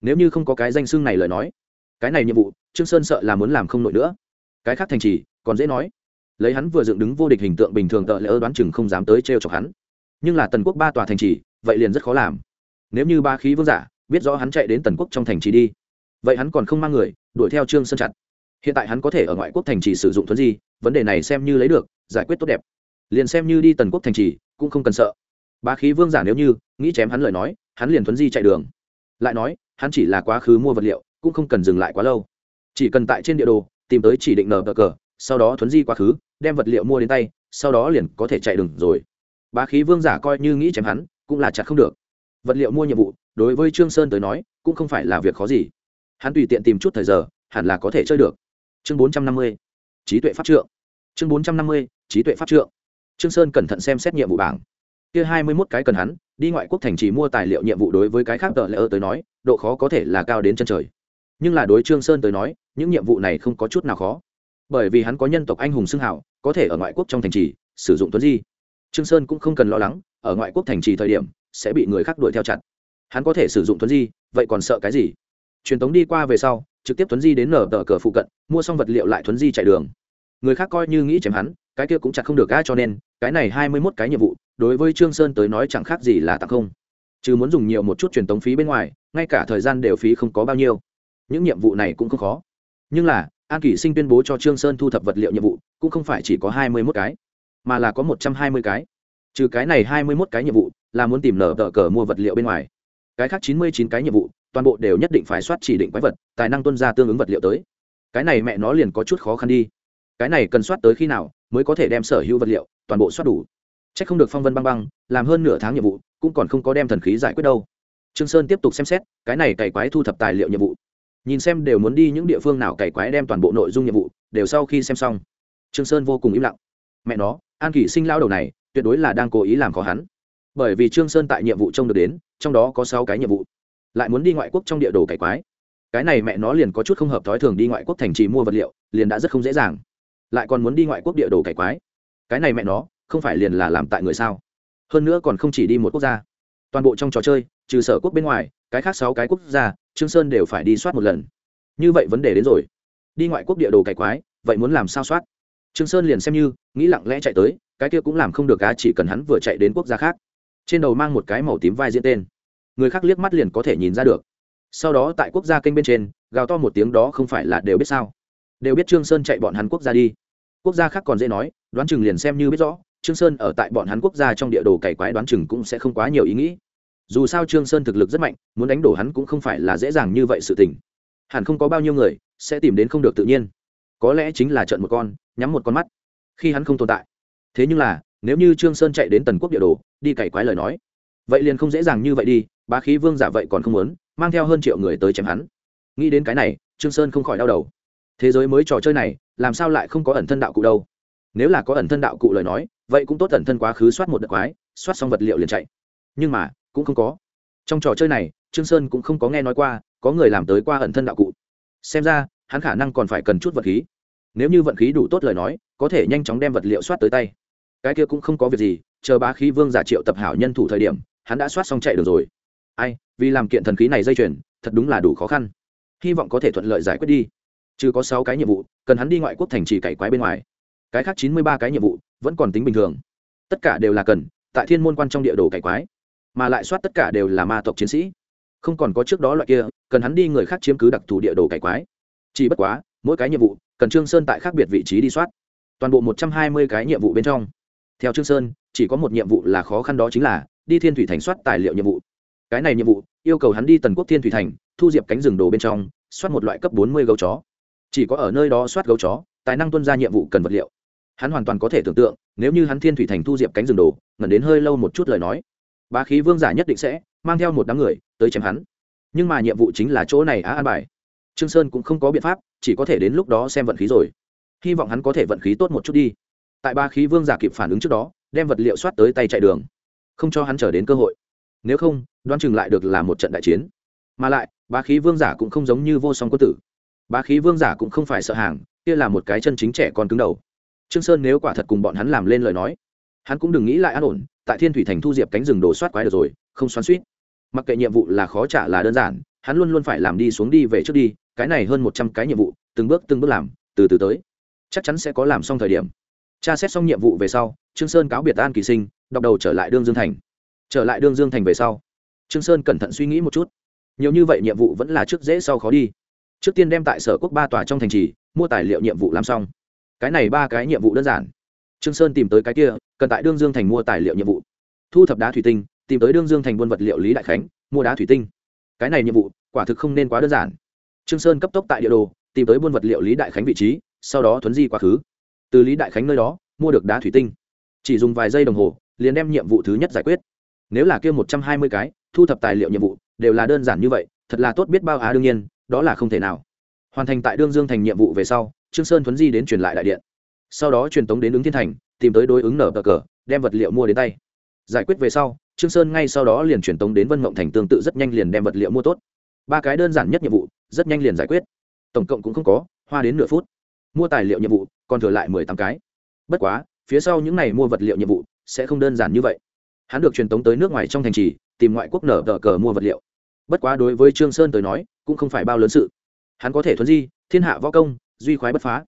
Speaker 1: Nếu như không có cái danh xưng này lời nói, cái này nhiệm vụ, trương sơn sợ là muốn làm không nổi nữa. Cái khác thành trì, còn dễ nói. Lấy hắn vừa dựng đứng vô địch hình tượng bình thường tợ lỡ đoán chừng không dám tới trêu chọc hắn. Nhưng là tần quốc ba tòa thành trì, vậy liền rất khó làm. Nếu như ba khí vương giả, biết rõ hắn chạy đến tần quốc trong thành trì đi, vậy hắn còn không mang người, đuổi theo trương sơn chặt hiện tại hắn có thể ở ngoại quốc thành trì sử dụng thuấn di, vấn đề này xem như lấy được giải quyết tốt đẹp. Liền xem như đi tần quốc thành trì, cũng không cần sợ. Bá khí vương giả nếu như nghĩ chém hắn lời nói, hắn liền thuấn di chạy đường. Lại nói, hắn chỉ là quá khứ mua vật liệu, cũng không cần dừng lại quá lâu. Chỉ cần tại trên địa đồ, tìm tới chỉ định nờ cờ cờ, sau đó thuấn di quá khứ, đem vật liệu mua đến tay, sau đó liền có thể chạy đường rồi. Bá khí vương giả coi như nghĩ chém hắn, cũng là chặt không được. Vật liệu mua nhiệm vụ, đối với trương sơn tới nói, cũng không phải là việc khó gì. Hắn tùy tiện tìm chút thời giờ, hẳn là có thể chơi được. Chương bốn trăm năm mươi, trí tuệ pháp trượng. Chương bốn trăm năm mươi trí tuệ pháp trượng. Trương sơn cẩn thận xem xét nhiệm vụ bảng. Kia hai mươi mốt cái cần hắn, đi ngoại quốc thành trì mua tài liệu nhiệm vụ đối với cái khác tờ lễ ơ tới nói, độ khó có thể là cao đến chân trời. Nhưng là đối trương sơn tới nói, những nhiệm vụ này không có chút nào khó. Bởi vì hắn có nhân tộc anh hùng xưng hào, có thể ở ngoại quốc trong thành trì, sử dụng tuấn di. Trương sơn cũng không cần lo lắng, ở ngoại quốc thành trì thời điểm, sẽ bị người khác đuổi theo chặt. Hắn có thể sử dụng tuấn di, vậy còn sợ cái gì? Truyền tống đi qua về sau, trực tiếp tuấn di đến nở tờ cờ phụ cận, mua xong vật liệu lại tuấn di chạy đường. Người khác coi như nghĩ chém hắn cái kia cũng chặt không được a cho nên, cái này hai mươi mốt cái nhiệm vụ, đối với trương sơn tới nói chẳng khác gì là tặng không. Chứ muốn dùng nhiều một chút truyền tống phí bên ngoài, ngay cả thời gian đều phí không có bao nhiêu. Những nhiệm vụ này cũng không khó. Nhưng là, an kỷ sinh tuyên bố cho trương sơn thu thập vật liệu nhiệm vụ, cũng không phải chỉ có hai mươi mốt cái, mà là có một trăm hai mươi cái. Trừ cái này hai mươi mốt cái nhiệm vụ, là muốn tìm nở tờ cờ mua vật liệu bên ngoài. Cái khác chín mươi chín cái nhiệm vụ, toàn bộ đều nhất định phải soát chỉ định quái vật, tài năng tuân ra tương ứng vật liệu tới. Cái này mẹ nó liền có chút khó khăn đi. Cái này cần soát tới khi nào mới có thể đem sở hữu vật liệu toàn bộ soát đủ. Trách không được phong vân băng băng, làm hơn nửa tháng nhiệm vụ, cũng còn không có đem thần khí giải quyết đâu. Trương sơn tiếp tục xem xét, cái này cày quái thu thập tài liệu nhiệm vụ. Nhìn xem đều muốn đi những địa phương nào cày quái đem toàn bộ nội dung nhiệm vụ, đều sau khi xem xong. Trương sơn vô cùng im lặng. Mẹ nó, an kỷ sinh lao đầu này, tuyệt đối là đang cố ý làm khó hắn. Bởi vì trương sơn tại nhiệm vụ trông được đến, trong đó có sáu cái nhiệm vụ. Lại muốn đi ngoại quốc trong địa đồ cày quái. Cái này mẹ nó liền có chút không hợp thói thường đi ngoại quốc thành trì mua vật liệu, liền đã rất không dễ dàng lại còn muốn đi ngoại quốc địa đồ cải quái. Cái này mẹ nó, không phải liền là làm tại người sao? Hơn nữa còn không chỉ đi một quốc gia. Toàn bộ trong trò chơi, trừ sở quốc bên ngoài, cái khác sáu cái quốc gia, trương sơn đều phải đi soát một lần. Như vậy vấn đề đến rồi. Đi ngoại quốc địa đồ cải quái, vậy muốn làm sao soát? Trương sơn liền xem như, nghĩ lặng lẽ chạy tới, cái kia cũng làm không được cá chỉ cần hắn vừa chạy đến quốc gia khác. Trên đầu mang một cái màu tím vai diễn tên. Người khác liếc mắt liền có thể nhìn ra được. Sau đó tại quốc gia kênh bên trên, gào to một tiếng đó không phải là đều biết sao đều biết trương sơn chạy bọn hắn quốc gia đi. Quốc gia khác còn dễ nói, đoán chừng liền xem như biết rõ, trương sơn ở tại bọn hắn quốc gia trong địa đồ cày quái đoán chừng cũng sẽ không quá nhiều ý nghĩ. Dù sao trương sơn thực lực rất mạnh, muốn đánh đổ hắn cũng không phải là dễ dàng như vậy sự tình. Hẳn không có bao nhiêu người sẽ tìm đến không được tự nhiên. Có lẽ chính là trận một con, nhắm một con mắt. Khi hắn không tồn tại. Thế nhưng là, nếu như trương sơn chạy đến tần quốc địa đồ, đi cày quái lời nói, vậy liền không dễ dàng như vậy đi, bá khí vương giả vậy còn không muốn, mang theo hơn triệu người tới chém hắn. Nghĩ đến cái này, trương sơn không khỏi đau đầu thế giới mới trò chơi này, làm sao lại không có ẩn thân đạo cụ đâu? Nếu là có ẩn thân đạo cụ lời nói, vậy cũng tốt ẩn thân quá khứ soát một đợt quái, soát xong vật liệu liền chạy. Nhưng mà, cũng không có. Trong trò chơi này, trương sơn cũng không có nghe nói qua, có người làm tới qua ẩn thân đạo cụ. Xem ra, hắn khả năng còn phải cần chút vật khí. Nếu như vận khí đủ tốt lời nói, có thể nhanh chóng đem vật liệu soát tới tay. Cái kia cũng không có việc gì, chờ bá khí vương giả triệu tập hảo nhân thủ thời điểm, hắn đã soát xong chạy được rồi. Ai, vì làm kiện thần khí này dây chuyền, thật đúng là đủ khó khăn. Hy vọng có thể thuận lợi giải quyết đi trừ có sáu cái nhiệm vụ, cần hắn đi ngoại quốc thành trì cày quái bên ngoài. Cái khác chín mươi ba cái nhiệm vụ vẫn còn tính bình thường. Tất cả đều là cần, tại thiên môn quan trong địa đồ cày quái. Mà lại soát tất cả đều là ma tộc chiến sĩ. Không còn có trước đó loại kia, cần hắn đi người khác chiếm cứ đặc thù địa đồ cày quái. Chỉ bất quá, mỗi cái nhiệm vụ, cần trương sơn tại khác biệt vị trí đi soát. Toàn bộ một trăm hai mươi cái nhiệm vụ bên trong. Theo trương sơn, chỉ có một nhiệm vụ là khó khăn đó chính là, đi thiên thủy thành soát tài liệu nhiệm vụ. Cái này nhiệm vụ, yêu cầu hắn đi tần quốc thiên thủy thành, thu diệp cánh rừng đồ bên trong, soát một loại cấp bốn mươi gấu chó chỉ có ở nơi đó soát gấu chó, tài năng tuân ra nhiệm vụ cần vật liệu. Hắn hoàn toàn có thể tưởng tượng, nếu như hắn thiên thủy thành thu diệp cánh rừng đồ, ngẩn đến hơi lâu một chút lời nói, bá khí vương giả nhất định sẽ mang theo một đám người tới chém hắn. Nhưng mà nhiệm vụ chính là chỗ này á an bài. Trương sơn cũng không có biện pháp, chỉ có thể đến lúc đó xem vận khí rồi. Hy vọng hắn có thể vận khí tốt một chút đi. Tại ba khí vương giả kịp phản ứng trước đó, đem vật liệu soát tới tay chạy đường, không cho hắn chờ đến cơ hội. Nếu không, đoán chừng lại được là một trận đại chiến. Mà lại, bá khí vương giả cũng không giống như vô song quân tử bá khí vương giả cũng không phải sợ hàng, kia là một cái chân chính trẻ con cứng đầu. Trương sơn nếu quả thật cùng bọn hắn làm lên lời nói, hắn cũng đừng nghĩ lại an ổn, tại thiên thủy thành thu diệp cánh rừng đồ soát quái được rồi, không xoắn suýt mặc kệ nhiệm vụ là khó trả là đơn giản, hắn luôn luôn phải làm đi xuống đi về trước đi, cái này hơn một trăm cái nhiệm vụ, từng bước từng bước làm, từ từ tới. Chắc chắn sẽ có làm xong thời điểm. Tra xét xong nhiệm vụ về sau, trương sơn cáo biệt an kỳ sinh, đọc đầu trở lại đương dương thành. Trở lại đương dương thành về sau, trương sơn cẩn thận suy nghĩ một chút. Nhiều như vậy nhiệm vụ vẫn là trước dễ sau khó đi trước tiên đem tại sở quốc ba tòa trong thành trì, mua tài liệu nhiệm vụ làm xong. Cái này ba cái nhiệm vụ đơn giản. Trương sơn tìm tới cái kia, cần tại đương dương thành mua tài liệu nhiệm vụ. Thu thập đá thủy tinh, tìm tới đương dương thành buôn vật liệu lý đại khánh, mua đá thủy tinh. Cái này nhiệm vụ, quả thực không nên quá đơn giản. Trương sơn cấp tốc tại địa đồ, tìm tới buôn vật liệu lý đại khánh vị trí, sau đó thuấn di quá khứ. Từ lý đại khánh nơi đó, mua được đá thủy tinh. Chỉ dùng vài giây đồng hồ, liền đem nhiệm vụ thứ nhất giải quyết. Nếu là kia một trăm hai mươi cái, thu thập tài liệu nhiệm vụ, đều là đơn giản như vậy, thật là tốt biết bao á đương nhiên đó là không thể nào. Hoàn thành tại đương dương thành nhiệm vụ về sau, trương sơn thuấn di đến truyền lại đại điện. Sau đó truyền tống đến ứng thiên thành, tìm tới đối ứng nở cờ cờ, đem vật liệu mua đến tay. Giải quyết về sau, trương sơn ngay sau đó liền truyền tống đến vân mộng thành tương tự rất nhanh liền đem vật liệu mua tốt. Ba cái đơn giản nhất nhiệm vụ, rất nhanh liền giải quyết. Tổng cộng cũng không có, hoa đến nửa phút. Mua tài liệu nhiệm vụ, còn thừa lại mười tám cái. Bất quá, phía sau những này mua vật liệu nhiệm vụ sẽ không đơn giản như vậy. Hắn được truyền tống tới nước ngoài trong thành trì, tìm ngoại quốc nở tờ cờ mua vật liệu. Bất quá đối với trương sơn tới nói cũng không phải bao lớn sự. Hắn có thể thuấn di, thiên hạ võ công, duy khoái bất phá.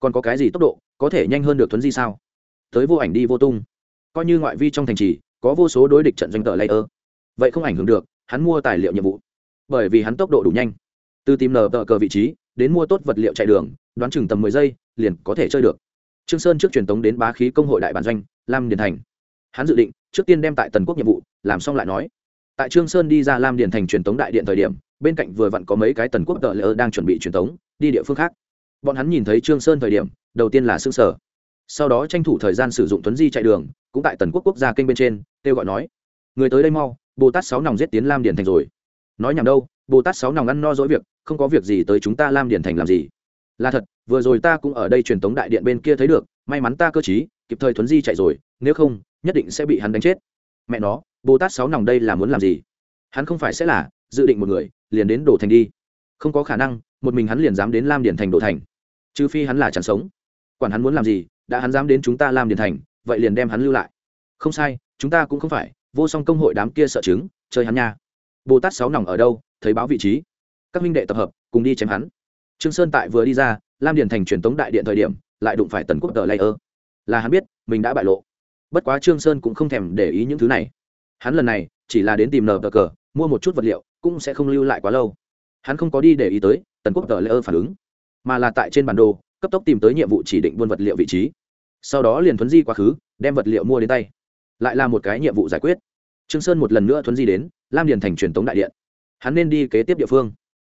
Speaker 1: Còn có cái gì tốc độ có thể nhanh hơn được thuấn di sao? Tới vô ảnh đi vô tung. Coi như ngoại vi trong thành trì, có vô số đối địch trận doanh tờ layer vậy không ảnh hưởng được, hắn mua tài liệu nhiệm vụ. Bởi vì hắn tốc độ đủ nhanh. Từ tìm nờ tờ cờ vị trí, đến mua tốt vật liệu chạy đường, đoán chừng tầm mười giây, liền có thể chơi được. Trương sơn trước truyền tống đến bá khí công hội đại bản doanh, lam điền thành. Hắn dự định, trước tiên đem tại tần quốc nhiệm vụ, làm xong lại nói. Tại trương sơn đi ra lam điền thành truyền tống đại điện thời điểm bên cạnh vừa vặn có mấy cái tần quốc tờ lỡ đang chuẩn bị truyền tống, đi địa phương khác. Bọn hắn nhìn thấy trương sơn thời điểm, đầu tiên là xương sở sau đó tranh thủ thời gian sử dụng tuấn di chạy đường, cũng tại tần quốc quốc gia kênh bên trên, kêu gọi nói, người tới đây mau, bồ tát sáu nòng giết tiến lam điền thành rồi. Nói nhầm đâu, bồ tát sáu nòng ăn no dỗi việc, không có việc gì tới chúng ta lam điền thành làm gì? Là thật, vừa rồi ta cũng ở đây truyền tống đại điện bên kia thấy được, may mắn ta cơ chí kịp thời thuấn di chạy rồi, nếu không, nhất định sẽ bị hắn đánh chết. Mẹ nó, bồ tát sáu nòng đây là muốn làm gì? Hắn không phải sẽ là dự định một người, liền đến đổ thành đi. Không có khả năng, một mình hắn liền dám đến lam điển thành đổ thành. Trừ phi hắn là chẳng sống. Quản hắn muốn làm gì, đã hắn dám đến chúng ta lam điển thành, vậy liền đem hắn lưu lại. Không sai, chúng ta cũng không phải, vô song công hội đám kia sợ chứng, chơi hắn nha. Bồ tát sáu nòng ở đâu, thấy báo vị trí. Các minh đệ tập hợp, cùng đi chém hắn. Trương sơn tại vừa đi ra, lam điển thành truyền tống đại điện thời điểm, lại đụng phải tần quốc tờ layer. Là hắn biết, mình đã bại lộ. Bất quá trương sơn cũng không thèm để ý những thứ này. Hắn lần này, chỉ là đến tìm nờ tờ cờ mua một chút vật liệu, cũng sẽ không lưu lại quá lâu. Hắn không có đi để ý tới, tần quốc tờ layer phản ứng, mà là tại trên bản đồ, cấp tốc tìm tới nhiệm vụ chỉ định buôn vật liệu vị trí. Sau đó liền thuấn di quá khứ, đem vật liệu mua đến tay. Lại là một cái nhiệm vụ giải quyết. Trương sơn một lần nữa thuấn di đến, lam điền thành truyền tống đại điện. Hắn nên đi kế tiếp địa phương.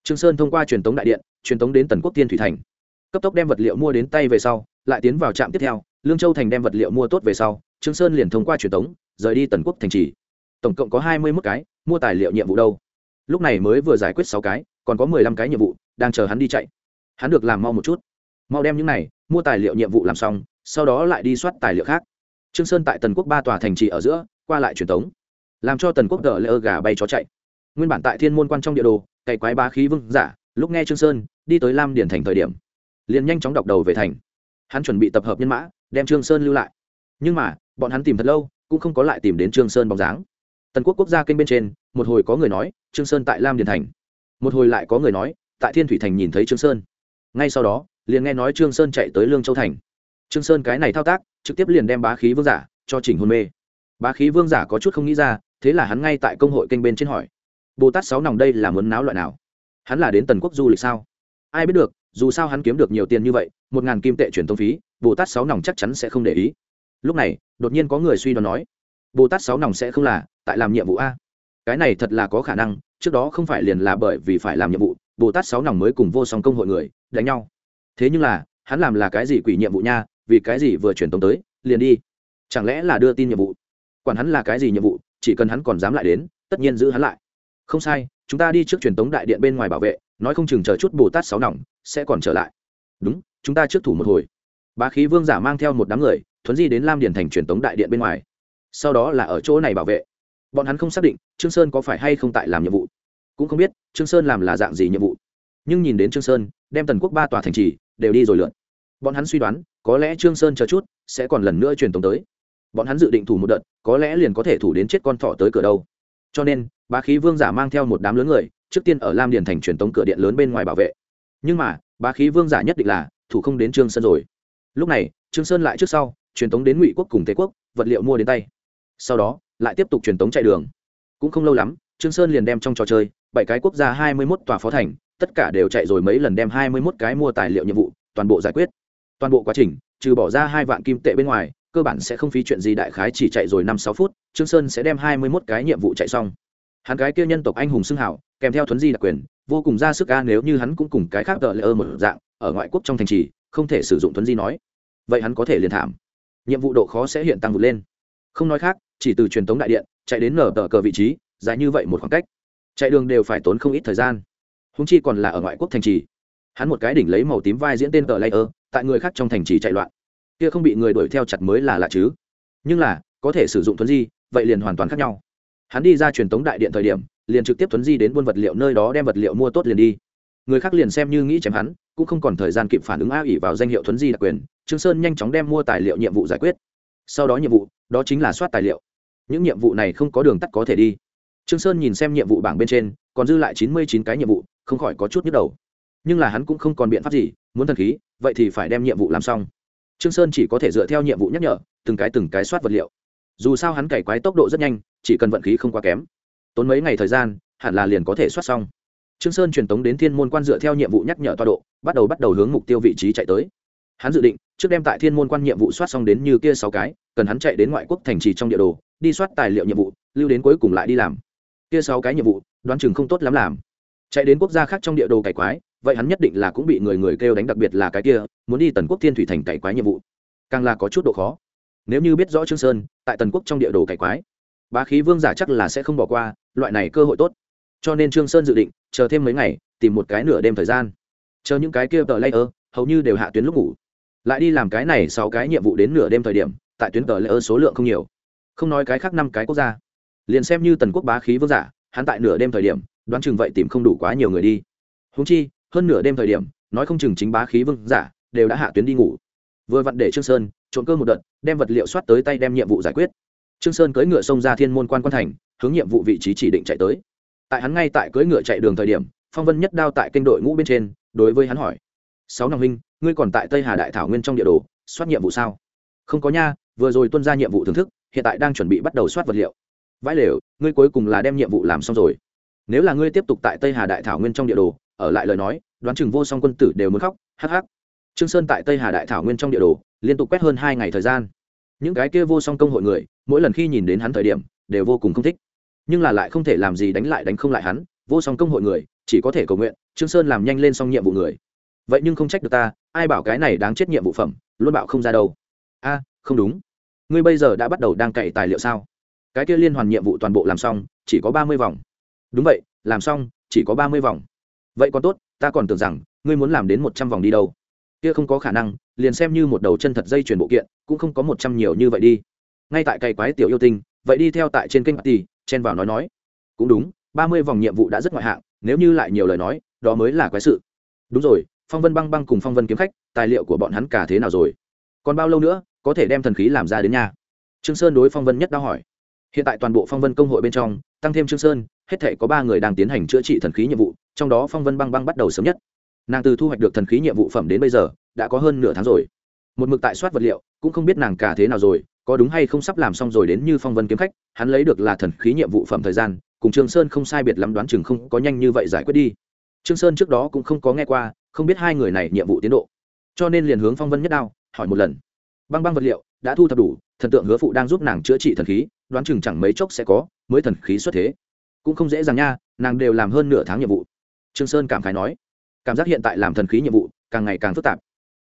Speaker 1: Trương sơn thông qua truyền tống đại điện, truyền tống đến tần quốc tiên thủy thành. Cấp tốc đem vật liệu mua đến tay về sau, lại tiến vào trạm tiếp theo, lương châu thành đem vật liệu mua tốt về sau, trương sơn liền thông qua truyền tống, rời đi tần quốc thành trì. Tổng cộng có hai mươi mốt cái mua tài liệu nhiệm vụ đâu? Lúc này mới vừa giải quyết sáu cái, còn có mười lăm cái nhiệm vụ, đang chờ hắn đi chạy. Hắn được làm mau một chút. Mau đem những này, mua tài liệu nhiệm vụ làm xong, sau đó lại đi soát tài liệu khác. Trương sơn tại tần quốc ba tòa thành trì ở giữa, qua lại truyền tống. Làm cho tần quốc đỡ lỡ gà bay chó chạy. Nguyên bản tại thiên môn quan trong địa đồ, cày quái bá khí vương giả, lúc nghe trương sơn, đi tới lam điển thành thời điểm, liền nhanh chóng đọc đầu về thành. Hắn chuẩn bị tập hợp nhân mã, đem trương sơn lưu lại. Nhưng mà, bọn hắn tìm thật lâu, cũng không có lại tìm đến trương sơn bóng dáng tần quốc quốc gia kênh bên trên, một hồi có người nói, trương sơn tại lam điền thành. Một hồi lại có người nói, tại thiên thủy thành nhìn thấy trương sơn. Ngay sau đó, liền nghe nói trương sơn chạy tới lương châu thành. Trương sơn cái này thao tác, trực tiếp liền đem bá khí vương giả cho chỉnh hôn mê. Bá khí vương giả có chút không nghĩ ra, thế là hắn ngay tại công hội kênh bên trên hỏi, bồ tát sáu nòng đây là muốn náo loại nào? Hắn là đến tần quốc du lịch sao? Ai biết được, dù sao hắn kiếm được nhiều tiền như vậy, một ngàn kim tệ chuyển thông phí, bồ tát sáu nòng chắc chắn sẽ không để ý. Lúc này, đột nhiên có người suy đoán nói bồ tát sáu nòng sẽ không là tại làm nhiệm vụ a. Cái này thật là có khả năng, trước đó không phải liền là bởi vì phải làm nhiệm vụ, bồ tát sáu nòng mới cùng vô song công hội người, đánh nhau. Thế nhưng là, hắn làm là cái gì quỷ nhiệm vụ nha, vì cái gì vừa truyền tống tới, liền đi. Chẳng lẽ là đưa tin nhiệm vụ? Quản hắn là cái gì nhiệm vụ, chỉ cần hắn còn dám lại đến, tất nhiên giữ hắn lại. Không sai, chúng ta đi trước truyền tống đại điện bên ngoài bảo vệ, nói không chừng chờ chút bồ tát sáu nòng sẽ còn trở lại. Đúng, chúng ta trước thủ một hồi. Bá khí vương giả mang theo một đám người, thuấn di đến lam điển thành truyền tống đại điện bên ngoài sau đó là ở chỗ này bảo vệ. Bọn hắn không xác định trương sơn có phải hay không tại làm nhiệm vụ. Cũng không biết trương sơn làm là dạng gì nhiệm vụ. Nhưng nhìn đến trương sơn, đem tần quốc ba tòa thành trì đều đi rồi lượn. Bọn hắn suy đoán, có lẽ trương sơn chờ chút sẽ còn lần nữa truyền tống tới. Bọn hắn dự định thủ một đợt, có lẽ liền có thể thủ đến chết con thỏ tới cửa đâu. Cho nên, bá khí vương giả mang theo một đám lớn người, trước tiên ở lam điền thành truyền tống cửa điện lớn bên ngoài bảo vệ. Nhưng mà, bá khí vương giả nhất định là thủ không đến trương sơn rồi. Lúc này, trương sơn lại trước sau truyền tống đến ngụy quốc cùng tề quốc, vật liệu mua đến tay sau đó, lại tiếp tục truyền tống chạy đường. Cũng không lâu lắm, trương sơn liền đem trong trò chơi bảy cái quốc gia hai mươi 21 tòa phó thành, tất cả đều chạy rồi mấy lần đem hai mươi 21 cái mua tài liệu nhiệm vụ, toàn bộ giải quyết. Toàn bộ quá trình, trừ bỏ ra hai vạn kim tệ bên ngoài, cơ bản sẽ không phí chuyện gì đại khái chỉ chạy rồi năm sáu phút, trương sơn sẽ đem hai mươi 21 cái nhiệm vụ chạy xong. Hắn cái kia nhân tộc anh hùng xưng hào kèm theo thuấn di đặc quyền, vô cùng ra sức ca nếu như hắn cũng cùng cái khác tờ lỡ một dạng, ở ngoại quốc trong thành trì, không thể sử dụng thuấn di nói. Vậy hắn có thể liền thảm. Nhiệm vụ độ khó sẽ hiện tăng vượt lên. Không nói khác chỉ từ truyền thống đại điện, chạy đến nở tờ cờ vị trí, dài như vậy một khoảng cách. Chạy đường đều phải tốn không ít thời gian. Húng chi còn là ở ngoại quốc thành trì. Hắn một cái đỉnh lấy màu tím vai diễn tên tờ layer, tại người khác trong thành trì chạy loạn. Kia không bị người đuổi theo chặt mới là lạ chứ. Nhưng là, có thể sử dụng thuấn di, vậy liền hoàn toàn khác nhau. Hắn đi ra truyền tống đại điện thời điểm, liền trực tiếp thuấn di đến buôn vật liệu nơi đó đem vật liệu mua tốt liền đi. Người khác liền xem như nghĩ chém hắn, cũng không còn thời gian kịp phản ứng a ỉ vào danh hiệu thuấn di đặc quyền, trương sơn nhanh chóng đem mua tài liệu nhiệm vụ giải quyết. Sau đó nhiệm vụ, đó chính là soát tài liệu những nhiệm vụ này không có đường tắt có thể đi. Trương sơn nhìn xem nhiệm vụ bảng bên trên, còn dư lại chín mươi chín cái nhiệm vụ, không khỏi có chút nhức đầu. Nhưng là hắn cũng không còn biện pháp gì, muốn thần khí, vậy thì phải đem nhiệm vụ làm xong. Trương sơn chỉ có thể dựa theo nhiệm vụ nhắc nhở, từng cái từng cái soát vật liệu. Dù sao hắn cày quái tốc độ rất nhanh, chỉ cần vận khí không quá kém. Tốn mấy ngày thời gian, hẳn là liền có thể soát xong. Trương sơn truyền tống đến thiên môn quan dựa theo nhiệm vụ nhắc nhở tọa độ, bắt đầu bắt đầu hướng mục tiêu vị trí chạy tới hắn dự định, trước đem tại thiên môn quan nhiệm vụ soát xong đến như kia sáu cái, cần hắn chạy đến ngoại quốc thành trì trong địa đồ, đi soát tài liệu nhiệm vụ, lưu đến cuối cùng lại đi làm. Kia sáu cái nhiệm vụ, đoán chừng không tốt lắm làm. Chạy đến quốc gia khác trong địa đồ cày quái, vậy hắn nhất định là cũng bị người người kêu đánh đặc biệt là cái kia, muốn đi tần quốc thiên thủy thành cày quái nhiệm vụ. Càng là có chút độ khó. Nếu như biết rõ trương sơn, tại tần quốc trong địa đồ cày quái, bá khí vương giả chắc là sẽ không bỏ qua, loại này cơ hội tốt. Cho nên trương sơn dự định, chờ thêm mấy ngày, tìm một cái nửa đêm thời gian. Chờ những cái kia tờ layer, hầu như đều hạ tuyến lúc ngủ lại đi làm cái này sáu cái nhiệm vụ đến nửa đêm thời điểm, tại tuyến cờ lễ ơ số lượng không nhiều. Không nói cái khác năm cái quốc gia. Liền xem như tần quốc bá khí vương giả, hắn tại nửa đêm thời điểm, đoán chừng vậy tìm không đủ quá nhiều người đi. Húng chi, hơn nửa đêm thời điểm, nói không chừng chính bá khí vương giả đều đã hạ tuyến đi ngủ. Vừa vặn để trương sơn trộn cơ một đợt, đem vật liệu soát tới tay đem nhiệm vụ giải quyết. Trương sơn cưỡi ngựa xông ra thiên môn quan quan thành, hướng nhiệm vụ vị trí chỉ định chạy tới. Tại hắn ngay tại cưỡi ngựa chạy đường thời điểm, phong vân nhất đao tại kênh đội ngũ bên trên, đối với hắn hỏi, sáu năm huynh ngươi còn tại tây hà đại thảo nguyên trong địa đồ, soát nhiệm vụ sao? Không có nha, vừa rồi tuân ra nhiệm vụ thưởng thức, hiện tại đang chuẩn bị bắt đầu soát vật liệu. Vãi lều, ngươi cuối cùng là đem nhiệm vụ làm xong rồi. Nếu là ngươi tiếp tục tại tây hà đại thảo nguyên trong địa đồ, ở lại lời nói, đoán chừng vô song quân tử đều muốn khóc, hắc hắc. Trương sơn tại tây hà đại thảo nguyên trong địa đồ, liên tục quét hơn hai ngày thời gian. Những cái kia vô song công hội người, mỗi lần khi nhìn đến hắn thời điểm, đều vô cùng không thích. Nhưng là lại không thể làm gì đánh lại đánh không lại hắn, vô song công hội người, chỉ có thể cầu nguyện, trương sơn làm nhanh lên xong nhiệm vụ người vậy nhưng không trách được ta, ai bảo cái này đáng chết nhiệm vụ phẩm, luôn bảo không ra đâu. A, không đúng. Ngươi bây giờ đã bắt đầu đang cậy tài liệu sao? Cái kia liên hoàn nhiệm vụ toàn bộ làm xong, chỉ có ba mươi vòng. Đúng vậy, làm xong, chỉ có ba mươi vòng. Vậy còn tốt, ta còn tưởng rằng, ngươi muốn làm đến một trăm vòng đi đâu. Kia không có khả năng, liền xem như một đầu chân thật dây chuyển bộ kiện, cũng không có một trăm nhiều như vậy đi. Ngay tại cày quái tiểu yêu tinh, vậy đi theo tại trên kênh tỷ chen vào nói nói. Cũng đúng, ba mươi vòng nhiệm vụ đã rất ngoại hạng, nếu như lại nhiều lời nói, đó mới là quái sự. Đúng rồi phong vân băng băng cùng phong vân kiếm khách, tài liệu của bọn hắn cả thế nào rồi? Còn bao lâu nữa, có thể đem thần khí làm ra đến nhà? Trương sơn đối phong vân nhất đau hỏi. Hiện tại toàn bộ phong vân công hội bên trong, tăng thêm trương sơn, hết thể có ba người đang tiến hành chữa trị thần khí nhiệm vụ, trong đó phong vân băng băng bắt đầu sớm nhất. Nàng từ thu hoạch được thần khí nhiệm vụ phẩm đến bây giờ, đã có hơn nửa tháng rồi. Một mực tại soát vật liệu, cũng không biết nàng cả thế nào rồi, có đúng hay không sắp làm xong rồi đến như phong vân kiếm khách, hắn lấy được là thần khí nhiệm vụ phẩm thời gian, cùng trương sơn không sai biệt lắm đoán chừng không có nhanh như vậy giải quyết đi. Trương sơn trước đó cũng không có nghe qua không biết hai người này nhiệm vụ tiến độ. Cho nên liền hướng phong vân nhất đao, hỏi một lần. Băng băng vật liệu đã thu thập đủ, thần tượng hứa phụ đang giúp nàng chữa trị thần khí, đoán chừng chẳng mấy chốc sẽ có mới thần khí xuất thế. Cũng không dễ dàng nha, nàng đều làm hơn nửa tháng nhiệm vụ. Trương sơn cảm khái nói, cảm giác hiện tại làm thần khí nhiệm vụ càng ngày càng phức tạp.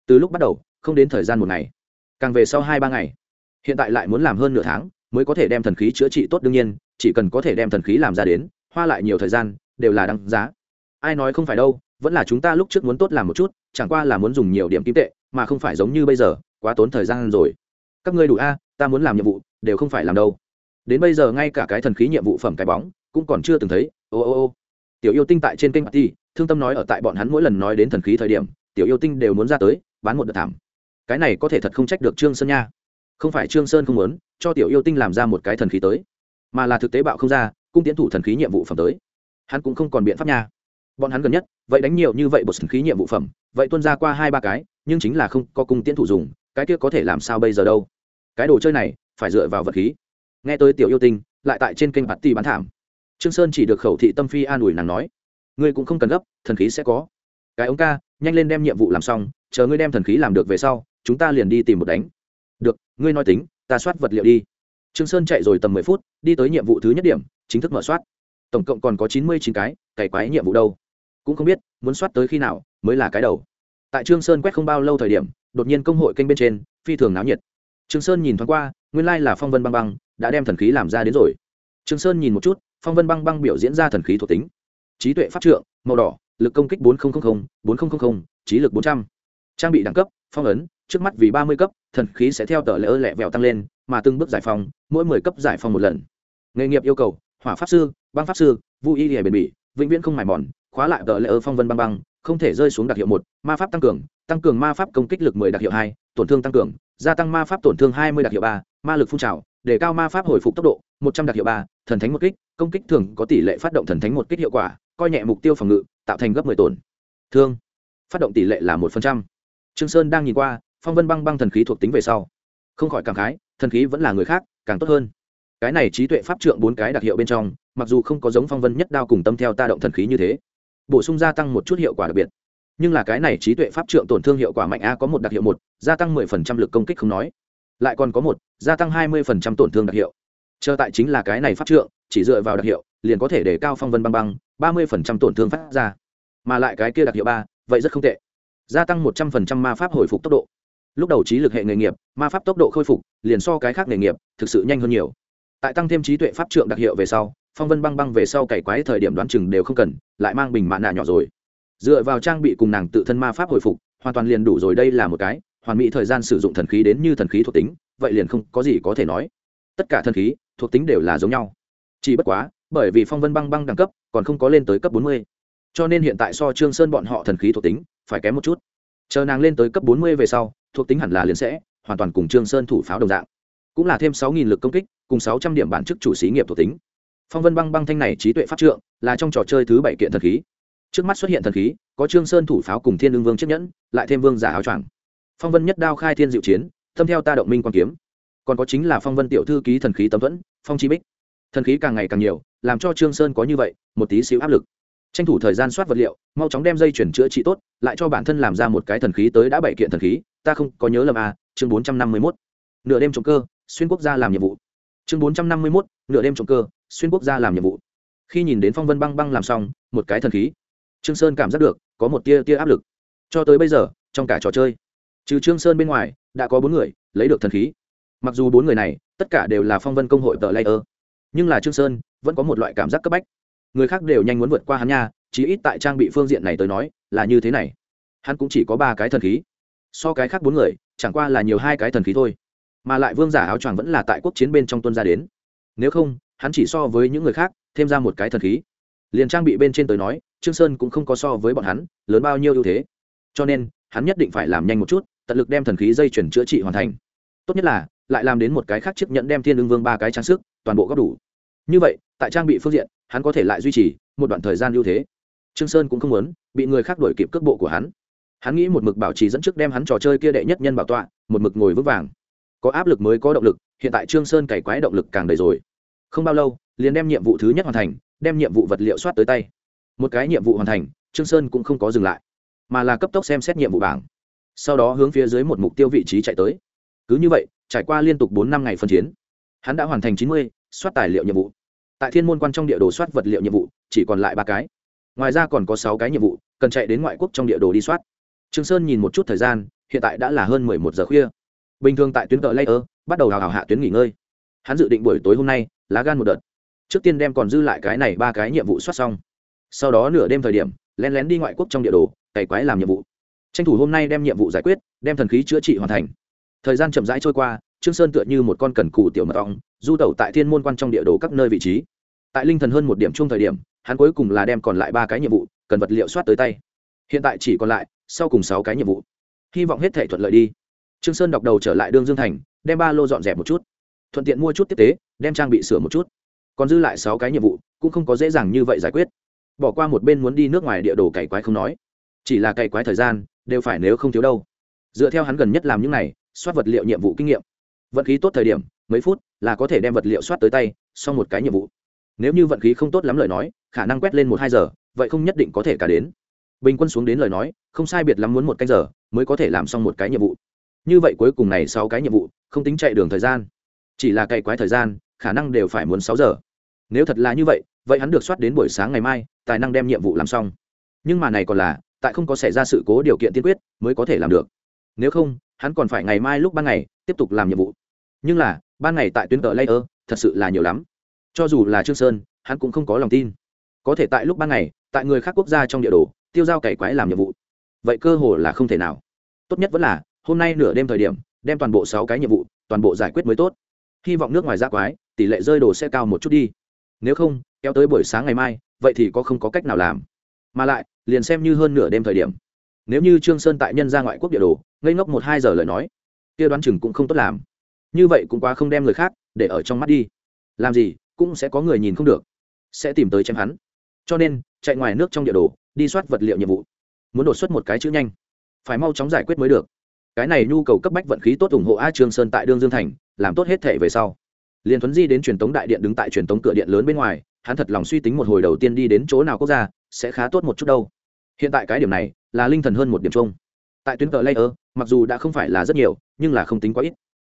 Speaker 1: Từ lúc bắt đầu, không đến thời gian một ngày, càng về sau hai ba ngày, hiện tại lại muốn làm hơn nửa tháng mới có thể đem thần khí chữa trị tốt đương nhiên, chỉ cần có thể đem thần khí làm ra đến, hoa lại nhiều thời gian, đều là đăng giá. Ai nói không phải đâu vẫn là chúng ta lúc trước muốn tốt làm một chút, chẳng qua là muốn dùng nhiều điểm kim tệ, mà không phải giống như bây giờ, quá tốn thời gian rồi. Các ngươi đủ a, ta muốn làm nhiệm vụ, đều không phải làm đâu. Đến bây giờ ngay cả cái thần khí nhiệm vụ phẩm cái bóng, cũng còn chưa từng thấy. Ô ô ô. Tiểu yêu tinh tại trên kênh ti thương tâm nói ở tại bọn hắn mỗi lần nói đến thần khí thời điểm, tiểu yêu tinh đều muốn ra tới, bán một đợt thảm. Cái này có thể thật không trách được trương sơn nha. Không phải trương sơn không muốn, cho tiểu yêu tinh làm ra một cái thần khí tới. Mà là thực tế bạo không ra, cung tiến thủ thần khí nhiệm vụ phẩm tới. Hắn cũng không còn biện pháp nha bọn hắn gần nhất, vậy đánh nhiều như vậy bột thần khí nhiệm vụ phẩm, vậy tuân ra qua hai ba cái, nhưng chính là không có cung tiễn thủ dùng, cái kia có thể làm sao bây giờ đâu? Cái đồ chơi này, phải dựa vào vật khí. Nghe tới tiểu yêu tinh, lại tại trên kênh bạt ti bán thảm. Trương sơn chỉ được khẩu thị tâm phi an ủi nàng nói, ngươi cũng không cần gấp, thần khí sẽ có. Cái ống ca, nhanh lên đem nhiệm vụ làm xong, chờ ngươi đem thần khí làm được về sau, chúng ta liền đi tìm một đánh. Được, ngươi nói tính, ta soát vật liệu đi. Trương sơn chạy rồi tầm mười phút, đi tới nhiệm vụ thứ nhất điểm, chính thức mở soát. Tổng cộng còn có chín mươi chín cái, cày quái nhiệm vụ đâu? Cũng không biết muốn soát tới khi nào mới là cái đầu. Tại trương sơn quét không bao lâu thời điểm, đột nhiên công hội kênh bên trên, phi thường náo nhiệt. Trương sơn nhìn thoáng qua, nguyên lai là phong vân băng băng, đã đem thần khí làm ra đến rồi. Trương sơn nhìn một chút, phong vân băng băng biểu diễn ra thần khí thuộc tính. Trí tuệ pháp trượng, màu đỏ, lực công kích bốn nghìn bốn nghìn trí lực bốn trăm. Trang bị đẳng cấp, phong ấn, trước mắt vì ba mươi cấp, thần khí sẽ theo tờ lễ ơ lẹ vẹo tăng lên, mà từng bước giải phong mỗi mười cấp giải phong một lần. Nghề nghiệp yêu cầu, hỏa pháp sư, băng pháp sư, vũ y hề bền bỉ, vĩnh viễn không mài mòn khóa lại tờ lễ ơ phong vân băng băng, không thể rơi xuống đặc hiệu một, ma pháp tăng cường tăng cường ma pháp công kích lực mười đặc hiệu hai, tổn thương tăng cường, gia tăng ma pháp tổn thương hai mươi đặc hiệu ba, ma lực phun trào, để cao ma pháp hồi phục tốc độ, một trăm đặc hiệu ba, thần thánh một kích, công kích thường có tỷ lệ phát động thần thánh một kích hiệu quả, coi nhẹ mục tiêu phòng ngự, tạo thành gấp mười tổn. Thương. Phát động tỷ lệ là một phần trăm. Trương sơn đang nhìn qua, phong vân băng băng thần khí thuộc tính về sau. Không khỏi cảm khái, thần khí vẫn là người khác, càng tốt hơn. Cái này trí tuệ pháp trượng bốn cái đặc hiệu bên trong, mặc dù không có giống phong vân nhất đao cùng tâm theo ta động thần khí như thế bổ sung gia tăng một chút hiệu quả đặc biệt. Nhưng là cái này trí tuệ pháp trượng tổn thương hiệu quả mạnh a có một đặc hiệu một, gia tăng mười phần trăm lực công kích không nói. Lại còn có một, gia tăng hai mươi phần trăm tổn thương đặc hiệu. Chờ tại chính là cái này pháp trượng, chỉ dựa vào đặc hiệu, liền có thể để cao phong vân băng băng, ba mươi phần trăm tổn thương phát ra. Mà lại cái kia đặc hiệu ba, vậy rất không tệ. Gia tăng một trăm phần trăm ma pháp hồi phục tốc độ. Lúc đầu trí lực hệ nghề nghiệp, ma pháp tốc độ khôi phục, liền so cái khác nghề nghiệp, thực sự nhanh hơn nhiều. Tại tăng thêm trí tuệ pháp trượng đặc hiệu về sau phong vân băng băng về sau cày quái thời điểm đoán chừng đều không cần, lại mang bình mạ nạ nhỏ rồi. Dựa vào trang bị cùng nàng tự thân ma pháp hồi phục, hoàn toàn liền đủ rồi, đây là một cái, hoàn mỹ thời gian sử dụng thần khí đến như thần khí thuộc tính, vậy liền không có gì có thể nói. Tất cả thần khí, thuộc tính đều là giống nhau. Chỉ bất quá, bởi vì phong vân băng băng đẳng cấp, còn không có lên tới cấp bốn mươi. Cho nên hiện tại so trương sơn bọn họ thần khí thuộc tính, phải kém một chút. Chờ nàng lên tới cấp bốn mươi về sau, thuộc tính hẳn là liền sẽ hoàn toàn cùng trương sơn thủ pháo đồng dạng. Cũng là thêm sáu nghìn lực công kích, cùng sáu trăm điểm bản chức chủ xí nghiệp thuộc tính phong vân băng băng thanh này trí tuệ pháp trượng là trong trò chơi thứ bảy kiện thần khí. Trước mắt xuất hiện thần khí có trương sơn thủ pháo cùng thiên lương vương chiếc nhẫn lại thêm vương giả áo choàng. Phong vân nhất đao khai thiên diệu chiến thâm theo ta động minh quan kiếm. Còn có chính là phong vân tiểu thư ký thần khí tấm thuẫn phong chi bích. Thần khí càng ngày càng nhiều làm cho trương sơn có như vậy một tí xíu áp lực. Tranh thủ thời gian soát vật liệu mau chóng đem dây chuyển chữa trị tốt lại cho bản thân làm ra một cái thần khí tới đã bảy kiện thần khí ta không có nhớ lầm à chương bốn trăm năm mươi 451. nửa đêm trộm cơ xuyên quốc gia làm nhiệm vụ. Chương bốn trăm năm mươi 451, nửa đêm trộm cơ xuyên quốc gia làm nhiệm vụ. Khi nhìn đến phong vân băng băng làm xong, một cái thần khí. Trương sơn cảm giác được, có một tia tia áp lực. Cho tới bây giờ, trong cả trò chơi, trừ trương sơn bên ngoài, đã có bốn người lấy được thần khí. Mặc dù bốn người này, tất cả đều là phong vân công hội tờ layer, nhưng là trương sơn vẫn có một loại cảm giác cấp bách. Người khác đều nhanh muốn vượt qua hắn nha, chí ít tại trang bị phương diện này tới nói, là như thế này. Hắn cũng chỉ có ba cái thần khí. So cái khác bốn người, chẳng qua là nhiều hai cái thần khí thôi. Mà lại vương giả áo choàng vẫn là tại quốc chiến bên trong tuân ra đến. Nếu không hắn chỉ so với những người khác, thêm ra một cái thần khí. Liền trang bị bên trên tới nói, trương sơn cũng không có so với bọn hắn, lớn bao nhiêu ưu thế. Cho nên, hắn nhất định phải làm nhanh một chút, tận lực đem thần khí dây chuyển chữa trị hoàn thành. Tốt nhất là, lại làm đến một cái khác chiếc nhẫn đem thiên lương vương ba cái trang sức, toàn bộ góp đủ. Như vậy, tại trang bị phương diện, hắn có thể lại duy trì một đoạn thời gian ưu thế. Trương sơn cũng không muốn bị người khác đuổi kịp cước bộ của hắn. Hắn nghĩ một mực bảo trì dẫn trước đem hắn trò chơi kia đệ nhất nhân bảo tọa, một mực ngồi vững vàng. Có áp lực mới có động lực, hiện tại trương sơn cày quái động lực càng đầy rồi không bao lâu, liền đem nhiệm vụ thứ nhất hoàn thành, đem nhiệm vụ vật liệu soát tới tay. Một cái nhiệm vụ hoàn thành, trương sơn cũng không có dừng lại, mà là cấp tốc xem xét nhiệm vụ bảng. Sau đó hướng phía dưới một mục tiêu vị trí chạy tới. Cứ như vậy, trải qua liên tục bốn năm ngày phân chiến, hắn đã hoàn thành chín mươi, soát tài liệu nhiệm vụ. Tại thiên môn quan trong địa đồ soát vật liệu nhiệm vụ, chỉ còn lại ba cái. Ngoài ra còn có sáu cái nhiệm vụ, cần chạy đến ngoại quốc trong địa đồ đi soát. Trương sơn nhìn một chút thời gian, hiện tại đã là hơn mười một giờ khuya. Bình thường tại tuyến cờ layer, bắt đầu hào hào hạ tuyến nghỉ ngơi hắn dự định buổi tối hôm nay, lá gan một đợt. Trước tiên đem còn dư lại cái này ba cái nhiệm vụ soát xong. Sau đó nửa đêm thời điểm, lén lén đi ngoại quốc trong địa đồ, cày quái làm nhiệm vụ. Tranh thủ hôm nay đem nhiệm vụ giải quyết, đem thần khí chữa trị hoàn thành. Thời gian chậm rãi trôi qua, trương sơn tựa như một con cần cù tiểu mật ong, du tẩu tại thiên môn quan trong địa đồ các nơi vị trí. Tại linh thần hơn một điểm chung thời điểm, hắn cuối cùng là đem còn lại ba cái nhiệm vụ, cần vật liệu soát tới tay. Hiện tại chỉ còn lại, sau cùng sáu cái nhiệm vụ. Hy vọng hết thể thuận lợi đi. Trương sơn đọc đầu trở lại đương dương thành, đem ba lô dọn dẹp một chút thuận tiện mua chút tiếp tế, đem trang bị sửa một chút. Còn dư lại sáu cái nhiệm vụ, cũng không có dễ dàng như vậy giải quyết. Bỏ qua một bên muốn đi nước ngoài địa đồ cày quái không nói. Chỉ là cày quái thời gian, đều phải nếu không thiếu đâu. Dựa theo hắn gần nhất làm những này, soát vật liệu nhiệm vụ kinh nghiệm. Vận khí tốt thời điểm, mấy phút là có thể đem vật liệu soát tới tay sau một cái nhiệm vụ. Nếu như vận khí không tốt lắm lời nói, khả năng quét lên một hai giờ, vậy không nhất định có thể cả đến. Bình quân xuống đến lời nói, không sai biệt lắm muốn một canh giờ, mới có thể làm xong một cái nhiệm vụ. Như vậy cuối cùng này sáu cái nhiệm vụ, không tính chạy đường thời gian chỉ là cày quái thời gian, khả năng đều phải muốn sáu giờ. Nếu thật là như vậy vậy hắn được soát đến buổi sáng ngày mai, tài năng đem nhiệm vụ làm xong. Nhưng mà này còn là, tại không có xảy ra sự cố điều kiện tiên quyết mới có thể làm được. Nếu không, hắn còn phải ngày mai lúc ban ngày tiếp tục làm nhiệm vụ. Nhưng là, ban ngày tại tuyến tờ layer, thật sự là nhiều lắm. Cho dù là trương sơn, hắn cũng không có lòng tin. Có thể tại lúc ban ngày, tại người khác quốc gia trong địa đồ, tiêu giao cày quái làm nhiệm vụ. Vậy cơ hồ là không thể nào. Tốt nhất vẫn là, hôm nay nửa đêm thời điểm, đem toàn bộ sáu cái nhiệm vụ, toàn bộ giải quyết mới tốt hy vọng nước ngoài ra quái, tỷ lệ rơi đồ sẽ cao một chút đi. Nếu không, kéo tới buổi sáng ngày mai, vậy thì có không có cách nào làm. Mà lại, liền xem như hơn nửa đêm thời điểm. Nếu như trương sơn tại nhân ra ngoại quốc địa đồ, ngây ngốc một hai giờ lời nói, kia đoán chừng cũng không tốt làm. Như vậy cũng quá không đem người khác để ở trong mắt đi. Làm gì, cũng sẽ có người nhìn không được, sẽ tìm tới chém hắn. Cho nên, chạy ngoài nước trong địa đồ, đi soát vật liệu nhiệm vụ. Muốn đột xuất một cái chữ nhanh, phải mau chóng giải quyết mới được. Cái này nhu cầu cấp bách vận khí tốt ủng hộ a trương sơn tại đương dương thành làm tốt hết thể về sau. Liền thuấn di đến truyền tống đại điện đứng tại truyền tống cửa điện lớn bên ngoài, hắn thật lòng suy tính một hồi đầu tiên đi đến chỗ nào quốc gia, sẽ khá tốt một chút đâu. Hiện tại cái điểm này, là linh thần hơn một điểm chung. Tại tuyến cờ layer, mặc dù đã không phải là rất nhiều, nhưng là không tính quá ít.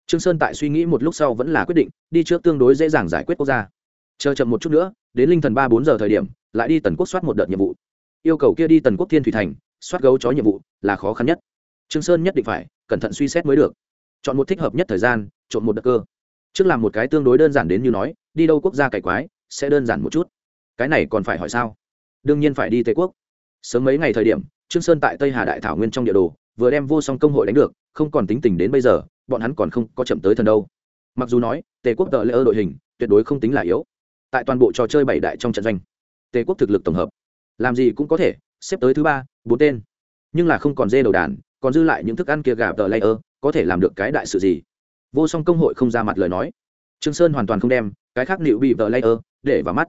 Speaker 1: Trương sơn tại suy nghĩ một lúc sau vẫn là quyết định, đi trước tương đối dễ dàng giải quyết quốc gia. Chờ chậm một chút nữa, đến linh thần ba bốn giờ thời điểm, lại đi tần quốc soát một đợt nhiệm vụ. Yêu cầu kia đi tần quốc thiên thủy thành, soát gấu chó nhiệm vụ, là khó khăn nhất. Trương sơn nhất định phải cẩn thận suy xét mới được chọn một thích hợp nhất thời gian chọn một đợt cơ. Trước làm một cái tương đối đơn giản đến như nói, đi đâu quốc gia cải quái, sẽ đơn giản một chút. Cái này còn phải hỏi sao? Đương nhiên phải đi tây quốc. Sớm mấy ngày thời điểm, trương sơn tại tây hà đại thảo nguyên trong địa đồ, vừa đem vô song công hội đánh được, không còn tính tình đến bây giờ, bọn hắn còn không có chậm tới thần đâu. Mặc dù nói tề quốc tờ lễ ơ đội hình, tuyệt đối không tính là yếu. Tại toàn bộ trò chơi bảy đại trong trận doanh tề quốc thực lực tổng hợp, làm gì cũng có thể, xếp tới thứ ba, bốn tên. Nhưng là không còn dê đầu đàn, còn dư lại những thức ăn kia gà tờ layer có thể làm được cái đại sự gì? Vô song công hội không ra mặt lời nói. Trương sơn hoàn toàn không đem cái khác liệu bị tờ layer để vào mắt.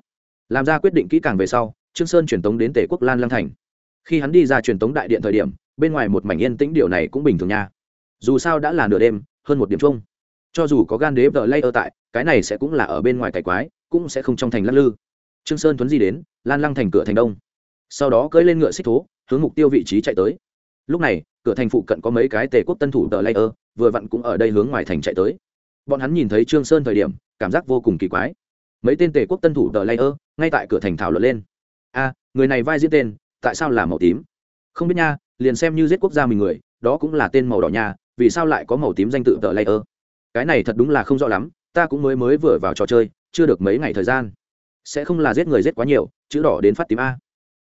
Speaker 1: Làm ra quyết định kỹ càng về sau, trương sơn truyền tống đến tề quốc lan lang thành. Khi hắn đi ra truyền tống đại điện thời điểm, bên ngoài một mảnh yên tĩnh điều này cũng bình thường nha. Dù sao đã là nửa đêm, hơn một điểm chung. Cho dù có gan đế tờ layer tại, cái này sẽ cũng là ở bên ngoài cải quái, cũng sẽ không trong thành lắc lư. Trương sơn tuấn di đến, lan lăng thành cửa thành đông. Sau đó cưỡi lên ngựa xích thố, hướng mục tiêu vị trí chạy tới lúc này, cửa thành phụ cận có mấy cái tề quốc tân thủ tờ layer vừa vặn cũng ở đây hướng ngoài thành chạy tới. Bọn hắn nhìn thấy trương sơn thời điểm, cảm giác vô cùng kỳ quái. Mấy tên tề quốc tân thủ tờ layer ngay tại cửa thành thảo luận lên. A, người này vai diễn tên, tại sao là màu tím? Không biết nha, liền xem như giết quốc gia mình người, đó cũng là tên màu đỏ nha, vì sao lại có màu tím danh tự tờ layer cái này thật đúng là không rõ lắm, ta cũng mới mới vừa vào trò chơi, chưa được mấy ngày thời gian. Sẽ không là giết người giết quá nhiều, chữ đỏ đến phát tím a.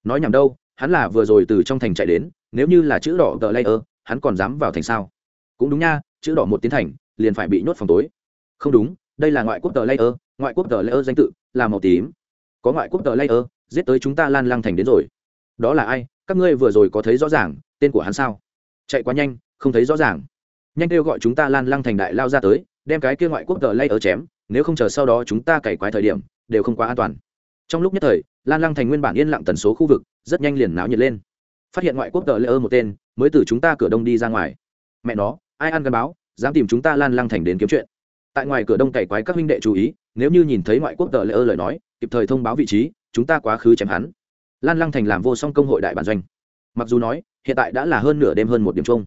Speaker 1: Nói nhầm đâu hắn là vừa rồi từ trong thành chạy đến, nếu như là chữ đỏ tờ layer, hắn còn dám vào thành sao? Cũng đúng nha, chữ đỏ một tiến thành, liền phải bị nhốt phòng tối. Không đúng, đây là ngoại quốc tờ layer, ngoại quốc tờ layer danh tự là màu tím. Có ngoại quốc tờ layer, giết tới chúng ta lan lăng thành đến rồi. Đó là ai? Các ngươi vừa rồi có thấy rõ ràng, tên của hắn sao? Chạy quá nhanh, không thấy rõ ràng. Nhanh kêu gọi chúng ta lan lăng thành đại lao ra tới, đem cái kia ngoại quốc tờ layer chém, nếu không chờ sau đó chúng ta cày quái thời điểm, đều không quá an toàn. Trong lúc nhất thời lan lăng thành nguyên bản yên lặng tần số khu vực, rất nhanh liền náo nhiệt lên. Phát hiện ngoại quốc tờ lễ ơ một tên, mới từ chúng ta cửa đông đi ra ngoài. Mẹ nó, ai ăn gắn báo, dám tìm chúng ta lan lăng thành đến kiếm chuyện. Tại ngoài cửa đông cày quái các huynh đệ chú ý, nếu như nhìn thấy ngoại quốc tờ lễ ơ lời nói, kịp thời thông báo vị trí, chúng ta quá khứ chém hắn. Lan lăng thành làm vô song công hội đại bản doanh. Mặc dù nói, hiện tại đã là hơn nửa đêm hơn một điểm chung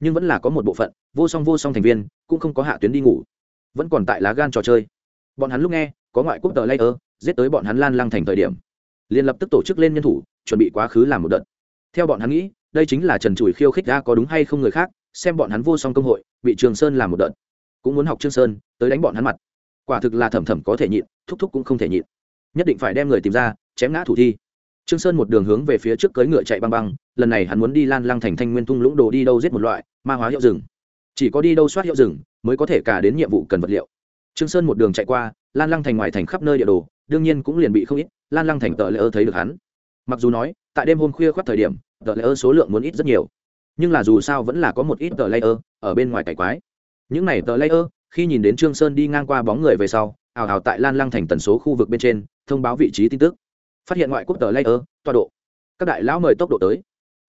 Speaker 1: nhưng vẫn là có một bộ phận, vô song vô song thành viên, cũng không có hạ tuyến đi ngủ. Vẫn còn tại lá gan trò chơi. Bọn hắn lúc nghe, có ngoại quốc tờ layer giết tới bọn hắn lan lăng thành thời điểm liền lập tức tổ chức lên nhân thủ, chuẩn bị quá khứ làm một đợt. Theo bọn hắn nghĩ, đây chính là trần chùi khiêu khích ra có đúng hay không người khác, xem bọn hắn vô song công hội, bị trường sơn làm một đợt. Cũng muốn học trương sơn, tới đánh bọn hắn mặt. Quả thực là thẩm thẩm có thể nhịn, thúc thúc cũng không thể nhịn. Nhất định phải đem người tìm ra, chém ngã thủ thi. Trương sơn một đường hướng về phía trước cưỡi ngựa chạy băng băng, lần này hắn muốn đi lan lăng thành thanh nguyên tung lũng đồ đi đâu giết một loại, ma hóa hiệu rừng. Chỉ có đi đâu soát hiệu rừng, mới có thể cả đến nhiệm vụ cần vật liệu. Trương sơn một đường chạy qua, lan lăng thành ngoài thành khắp nơi địa đồ, đương nhiên cũng liền bị không ít lan lăng thành tờ lễ ơ thấy được hắn. Mặc dù nói, tại đêm hôm khuya khoác thời điểm, tờ lễ ơ số lượng muốn ít rất nhiều. Nhưng là dù sao vẫn là có một ít tờ lễ ơ ở bên ngoài cải quái. Những này tờ lễ ơ, khi nhìn đến trương sơn đi ngang qua bóng người về sau, ào ào tại lan lăng thành tần số khu vực bên trên, thông báo vị trí tin tức. Phát hiện ngoại quốc tờ layer tọa độ. Các đại lão mời tốc độ tới.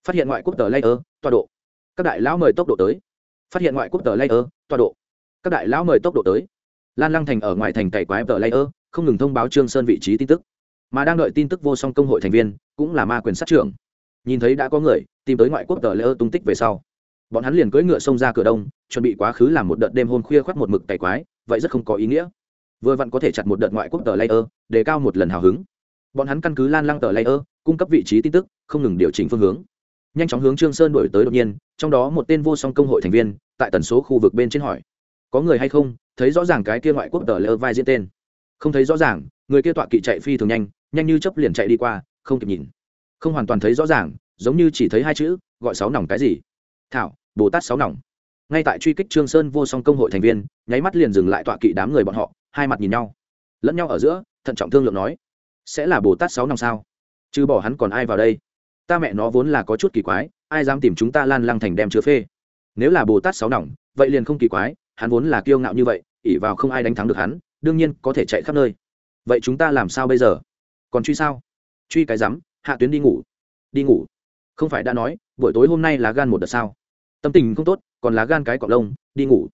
Speaker 1: Phát hiện ngoại quốc tờ layer tọa độ. Các đại lão mời tốc độ tới. Phát hiện ngoại quốc tờ layer tọa độ. Các đại lão mời tốc độ tới. Lan lăng thành ở ngoài thành cày quái tờ layer không ngừng thông báo trương sơn vị trí tin tức mà đang đợi tin tức vô song công hội thành viên, cũng là ma quyền sát trưởng. Nhìn thấy đã có người, tìm tới ngoại quốc tờ layer tung tích về sau. Bọn hắn liền cưỡi ngựa xông ra cửa đông, chuẩn bị quá khứ làm một đợt đêm hôm khuya khoác một mực cày quái, vậy rất không có ý nghĩa. Vừa vặn có thể chặt một đợt ngoại quốc tờ layer đề cao một lần hào hứng. Bọn hắn căn cứ lan lăng tờ layer cung cấp vị trí tin tức, không ngừng điều chỉnh phương hướng. Nhanh chóng hướng trương sơn đổi tới đột nhiên, trong đó một tên vô song công hội thành viên, tại tần số khu vực bên trên hỏi. Có người hay không? Thấy rõ ràng cái kia ngoại quốc tờ layer vai diễn tên. Không thấy rõ ràng, người kia tọa kỵ chạy phi thường nhanh nhanh như chấp liền chạy đi qua, không kịp nhìn. Không hoàn toàn thấy rõ ràng, giống như chỉ thấy hai chữ, gọi sáu nòng cái gì. Thảo, bồ tát sáu nòng. Ngay tại truy kích trương sơn vô song công hội thành viên, nháy mắt liền dừng lại tọa kỵ đám người bọn họ, hai mặt nhìn nhau. Lẫn nhau ở giữa, thận trọng thương lượng nói, sẽ là bồ tát sáu nòng sao? Chứ bỏ hắn còn ai vào đây? Ta mẹ nó vốn là có chút kỳ quái, ai dám tìm chúng ta lan lăng thành đem chứa phê? Nếu là bồ tát sáu nòng, vậy liền không kỳ quái, hắn vốn là kiêu ngạo như vậy ỉ vào không ai đánh thắng được hắn, đương nhiên có thể chạy khắp nơi. Vậy chúng ta làm sao bây giờ? Còn truy sao? Truy cái rắm, hạ tuyến đi ngủ. Đi ngủ. Không phải đã nói, buổi tối hôm nay là gan một đợt sao? Tâm tình không tốt, còn lá gan cái cọp lông, đi ngủ.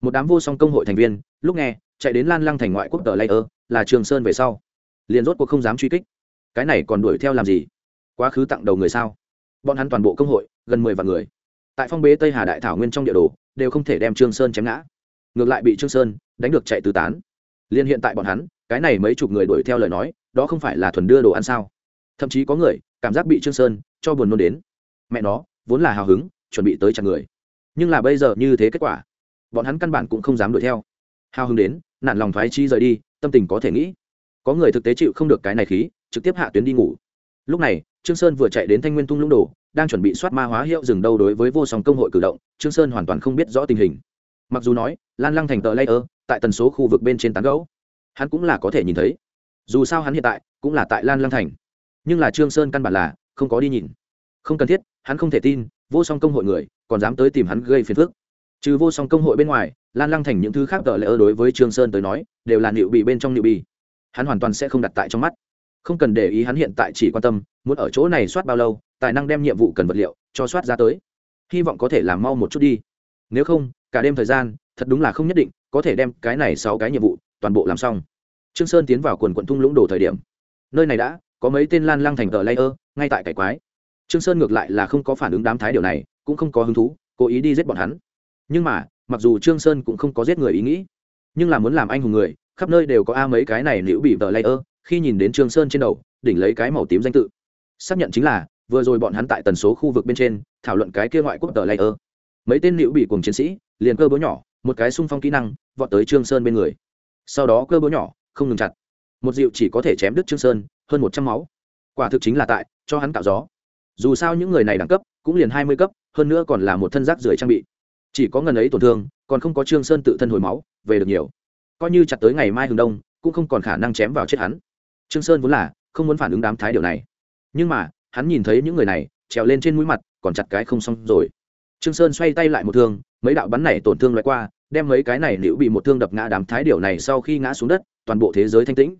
Speaker 1: Một đám vô song công hội thành viên, lúc nghe, chạy đến lan lăng thành ngoại quốc tờ lây ơ là trường sơn về sau. Liền rốt cuộc không dám truy kích. Cái này còn đuổi theo làm gì? Quá khứ tặng đầu người sao? Bọn hắn toàn bộ công hội, gần mười vạn người. Tại phong bế tây hà đại thảo nguyên trong địa đồ, đều không thể đem trương sơn chém ngã. Ngược lại bị trương sơn đánh được chạy tứ tán. Liên hiện tại bọn hắn, cái này mấy chục người đuổi theo lời nói đó không phải là thuần đưa đồ ăn sao? Thậm chí có người, cảm giác bị trương sơn cho buồn nôn đến. Mẹ nó, vốn là hào hứng, chuẩn bị tới chặt người. Nhưng là bây giờ như thế kết quả, bọn hắn căn bản cũng không dám đuổi theo. Hào hứng đến nạn lòng thoái chi rời đi, tâm tình có thể nghĩ. Có người thực tế chịu không được cái này khí, trực tiếp hạ tuyến đi ngủ. Lúc này, trương sơn vừa chạy đến thanh nguyên tung lũng đồ, đang chuẩn bị soát ma hóa hiệu dừng đâu đối với vô song công hội cử động, trương sơn hoàn toàn không biết rõ tình hình. Mặc dù nói, lan lăng thành tờ layer, tại tần số khu vực bên trên tán gấu hắn cũng là có thể nhìn thấy dù sao hắn hiện tại cũng là tại lan lăng thành nhưng là trương sơn căn bản là không có đi nhìn không cần thiết hắn không thể tin vô song công hội người còn dám tới tìm hắn gây phiền phức. trừ vô song công hội bên ngoài lan lăng thành những thứ khác tờ layer đối với trương sơn tới nói đều là liệu bị bên trong liệu bị hắn hoàn toàn sẽ không đặt tại trong mắt. không cần để ý hắn hiện tại chỉ quan tâm muốn ở chỗ này soát bao lâu, tài năng đem nhiệm vụ cần vật liệu cho soát ra tới. hy vọng có thể làm mau một chút đi. nếu không, cả đêm thời gian, thật đúng là không nhất định có thể đem cái này sáu cái nhiệm vụ toàn bộ làm xong trương sơn tiến vào quần quận thung lũng đồ thời điểm. Nơi này đã có mấy tên lan lăng thành tờ layer, ngay tại cải quái. Trương sơn ngược lại là không có phản ứng đám thái điều này, cũng không có hứng thú, cố ý đi giết bọn hắn. Nhưng mà, mặc dù trương sơn cũng không có giết người ý nghĩ, nhưng là muốn làm anh hùng người, khắp nơi đều có a mấy cái này liễu bị tờ layer, khi nhìn đến trương sơn trên đầu, đỉnh lấy cái màu tím danh tự. Xác nhận chính là, vừa rồi bọn hắn tại tần số khu vực bên trên, thảo luận cái kia ngoại quốc tờ layer. Mấy tên liễu bị cùng chiến sĩ, liền cơ búa nhỏ, một cái xung phong kỹ năng, vọt tới trương sơn bên người. Sau đó cơ búa nhỏ không ngừng chặt. Một dịu chỉ có thể chém đứt trương sơn, hơn một trăm máu. Quả thực chính là tại, cho hắn tạo gió. Dù sao những người này đẳng cấp, cũng liền hai mươi cấp, hơn nữa còn là một thân rác rưởi trang bị. Chỉ có ngần ấy tổn thương, còn không có trương sơn tự thân hồi máu, về được nhiều. Coi như chặt tới ngày mai hừng đông, cũng không còn khả năng chém vào chết hắn. Trương sơn vốn là, không muốn phản ứng đám thái điều này. Nhưng mà, hắn nhìn thấy những người này, trèo lên trên mũi mặt, còn chặt cái không xong rồi. Trương sơn xoay tay lại một thương, mấy đạo bắn này tổn thương loại qua đem mấy cái này liễu bị một thương đập ngã đám thái điều này sau khi ngã xuống đất, toàn bộ thế giới thanh tĩnh.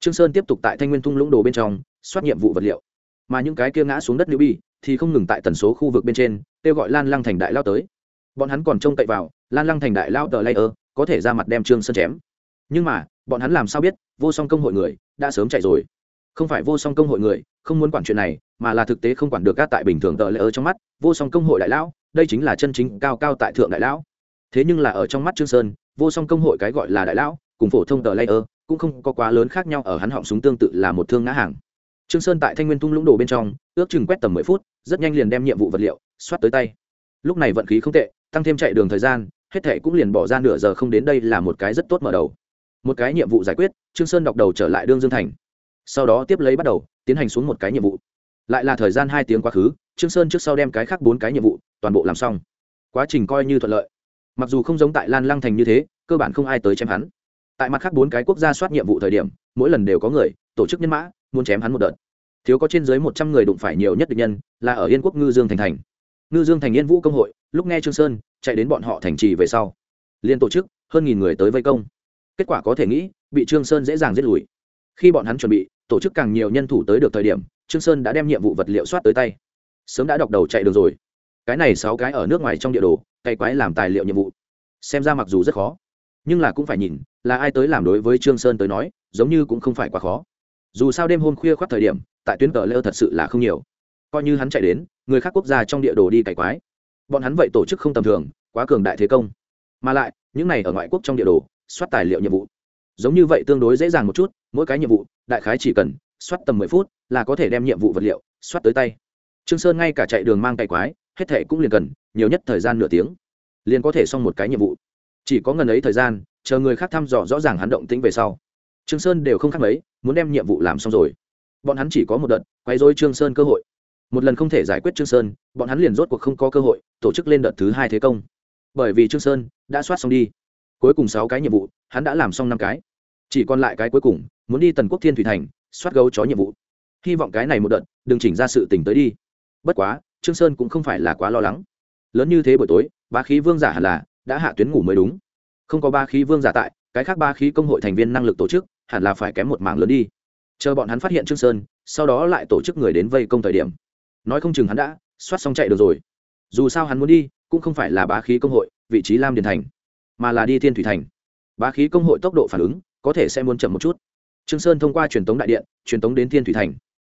Speaker 1: Trương sơn tiếp tục tại thanh nguyên thung lũng đồ bên trong, soát nhiệm vụ vật liệu. Mà những cái kia ngã xuống đất liễu bị thì không ngừng tại tần số khu vực bên trên, kêu gọi lan lăng thành đại lao tới. Bọn hắn còn trông cậy vào, lan lăng thành đại lao tờ layer, có thể ra mặt đem trương sơn chém. Nhưng mà, bọn hắn làm sao biết, vô song công hội người, đã sớm chạy rồi. Không phải vô song công hội người, không muốn quản chuyện này, mà là thực tế không quản được các tại bình thường tờ lỡ trong mắt, vô song công hội đại lão, đây chính là chân chính cao cao tại thượng đại lão thế nhưng là ở trong mắt trương sơn, vô song công hội cái gọi là đại lão, cùng phổ thông tờ layer, cũng không có quá lớn khác nhau, ở hắn họng súng tương tự là một thương ngã hàng. Trương sơn tại thanh nguyên tung lũng đồ bên trong, ước chừng quét tầm mười phút, rất nhanh liền đem nhiệm vụ vật liệu soát tới tay. Lúc này vận khí không tệ, tăng thêm chạy đường thời gian, hết thệ cũng liền bỏ ra nửa giờ không đến đây là một cái rất tốt mở đầu. Một cái nhiệm vụ giải quyết, trương sơn đọc đầu trở lại đương dương thành. Sau đó tiếp lấy bắt đầu, tiến hành xuống một cái nhiệm vụ. Lại là thời gian hai tiếng quá khứ, trương sơn trước sau đem cái khác bốn cái nhiệm vụ toàn bộ làm xong. Quá trình coi như thuận lợi mặc dù không giống tại lan lăng thành như thế, cơ bản không ai tới chém hắn. Tại mặt khác bốn cái quốc gia soát nhiệm vụ thời điểm, mỗi lần đều có người, tổ chức nhân mã, muốn chém hắn một đợt. Thiếu có trên dưới một trăm người đụng phải nhiều nhất địch nhân, là ở yên quốc ngư dương thành thành. Ngư dương thành yên vũ công hội, lúc nghe trương sơn, chạy đến bọn họ thành trì về sau liên tổ chức hơn nghìn người tới vây công. Kết quả có thể nghĩ, bị trương sơn dễ dàng giết lùi. Khi bọn hắn chuẩn bị tổ chức càng nhiều nhân thủ tới được thời điểm, trương sơn đã đem nhiệm vụ vật liệu soát tới tay. Sớm đã đọc đầu chạy được rồi cái này sáu cái ở nước ngoài trong địa đồ, cày quái làm tài liệu nhiệm vụ. Xem ra mặc dù rất khó, nhưng là cũng phải nhìn, là ai tới làm đối với trương sơn tới nói, giống như cũng không phải quá khó. Dù sao đêm hôm khuya khoác thời điểm, tại tuyến cờ lơ thật sự là không nhiều. Coi như hắn chạy đến, người khác quốc gia trong địa đồ đi cày quái. Bọn hắn vậy tổ chức không tầm thường, quá cường đại thế công. Mà lại, những này ở ngoại quốc trong địa đồ, soát tài liệu nhiệm vụ. Giống như vậy tương đối dễ dàng một chút, mỗi cái nhiệm vụ, đại khái chỉ cần soát tầm mười phút là có thể đem nhiệm vụ vật liệu soát tới tay. Trương sơn ngay cả chạy đường mang cày quái hết thệ cũng liền cần, nhiều nhất thời gian nửa tiếng. Liền có thể xong một cái nhiệm vụ. Chỉ có ngần ấy thời gian, chờ người khác thăm dò rõ ràng hắn động tĩnh về sau. Trương sơn đều không khác mấy, muốn đem nhiệm vụ làm xong rồi. Bọn hắn chỉ có một đợt, quay dối trương sơn cơ hội. Một lần không thể giải quyết trương sơn, bọn hắn liền rốt cuộc không có cơ hội, tổ chức lên đợt thứ hai thế công. Bởi vì trương sơn đã soát xong đi. Cuối cùng sáu cái nhiệm vụ, hắn đã làm xong năm cái. Chỉ còn lại cái cuối cùng, muốn đi tần quốc thiên thủy thành, soát gấu chó nhiệm vụ. Hy vọng cái này một đợt, đừng chỉnh ra sự tình tới đi. Bất quá trương sơn cũng không phải là quá lo lắng. Lớn như thế buổi tối ba khí vương giả hẳn là đã hạ tuyến ngủ mới đúng. Không có ba khí vương giả tại, cái khác ba khí công hội thành viên năng lực tổ chức hẳn là phải kém một mảng lớn đi. Chờ bọn hắn phát hiện trương sơn, sau đó lại tổ chức người đến vây công thời điểm. Nói không chừng hắn đã xoát xong chạy được rồi. Dù sao hắn muốn đi, cũng không phải là bá khí công hội, vị trí lam điền thành, mà là đi thiên thủy thành. Bá khí công hội tốc độ phản ứng có thể sẽ muốn chậm một chút. Trương sơn thông qua truyền tống đại điện, truyền tống đến thiên thủy thành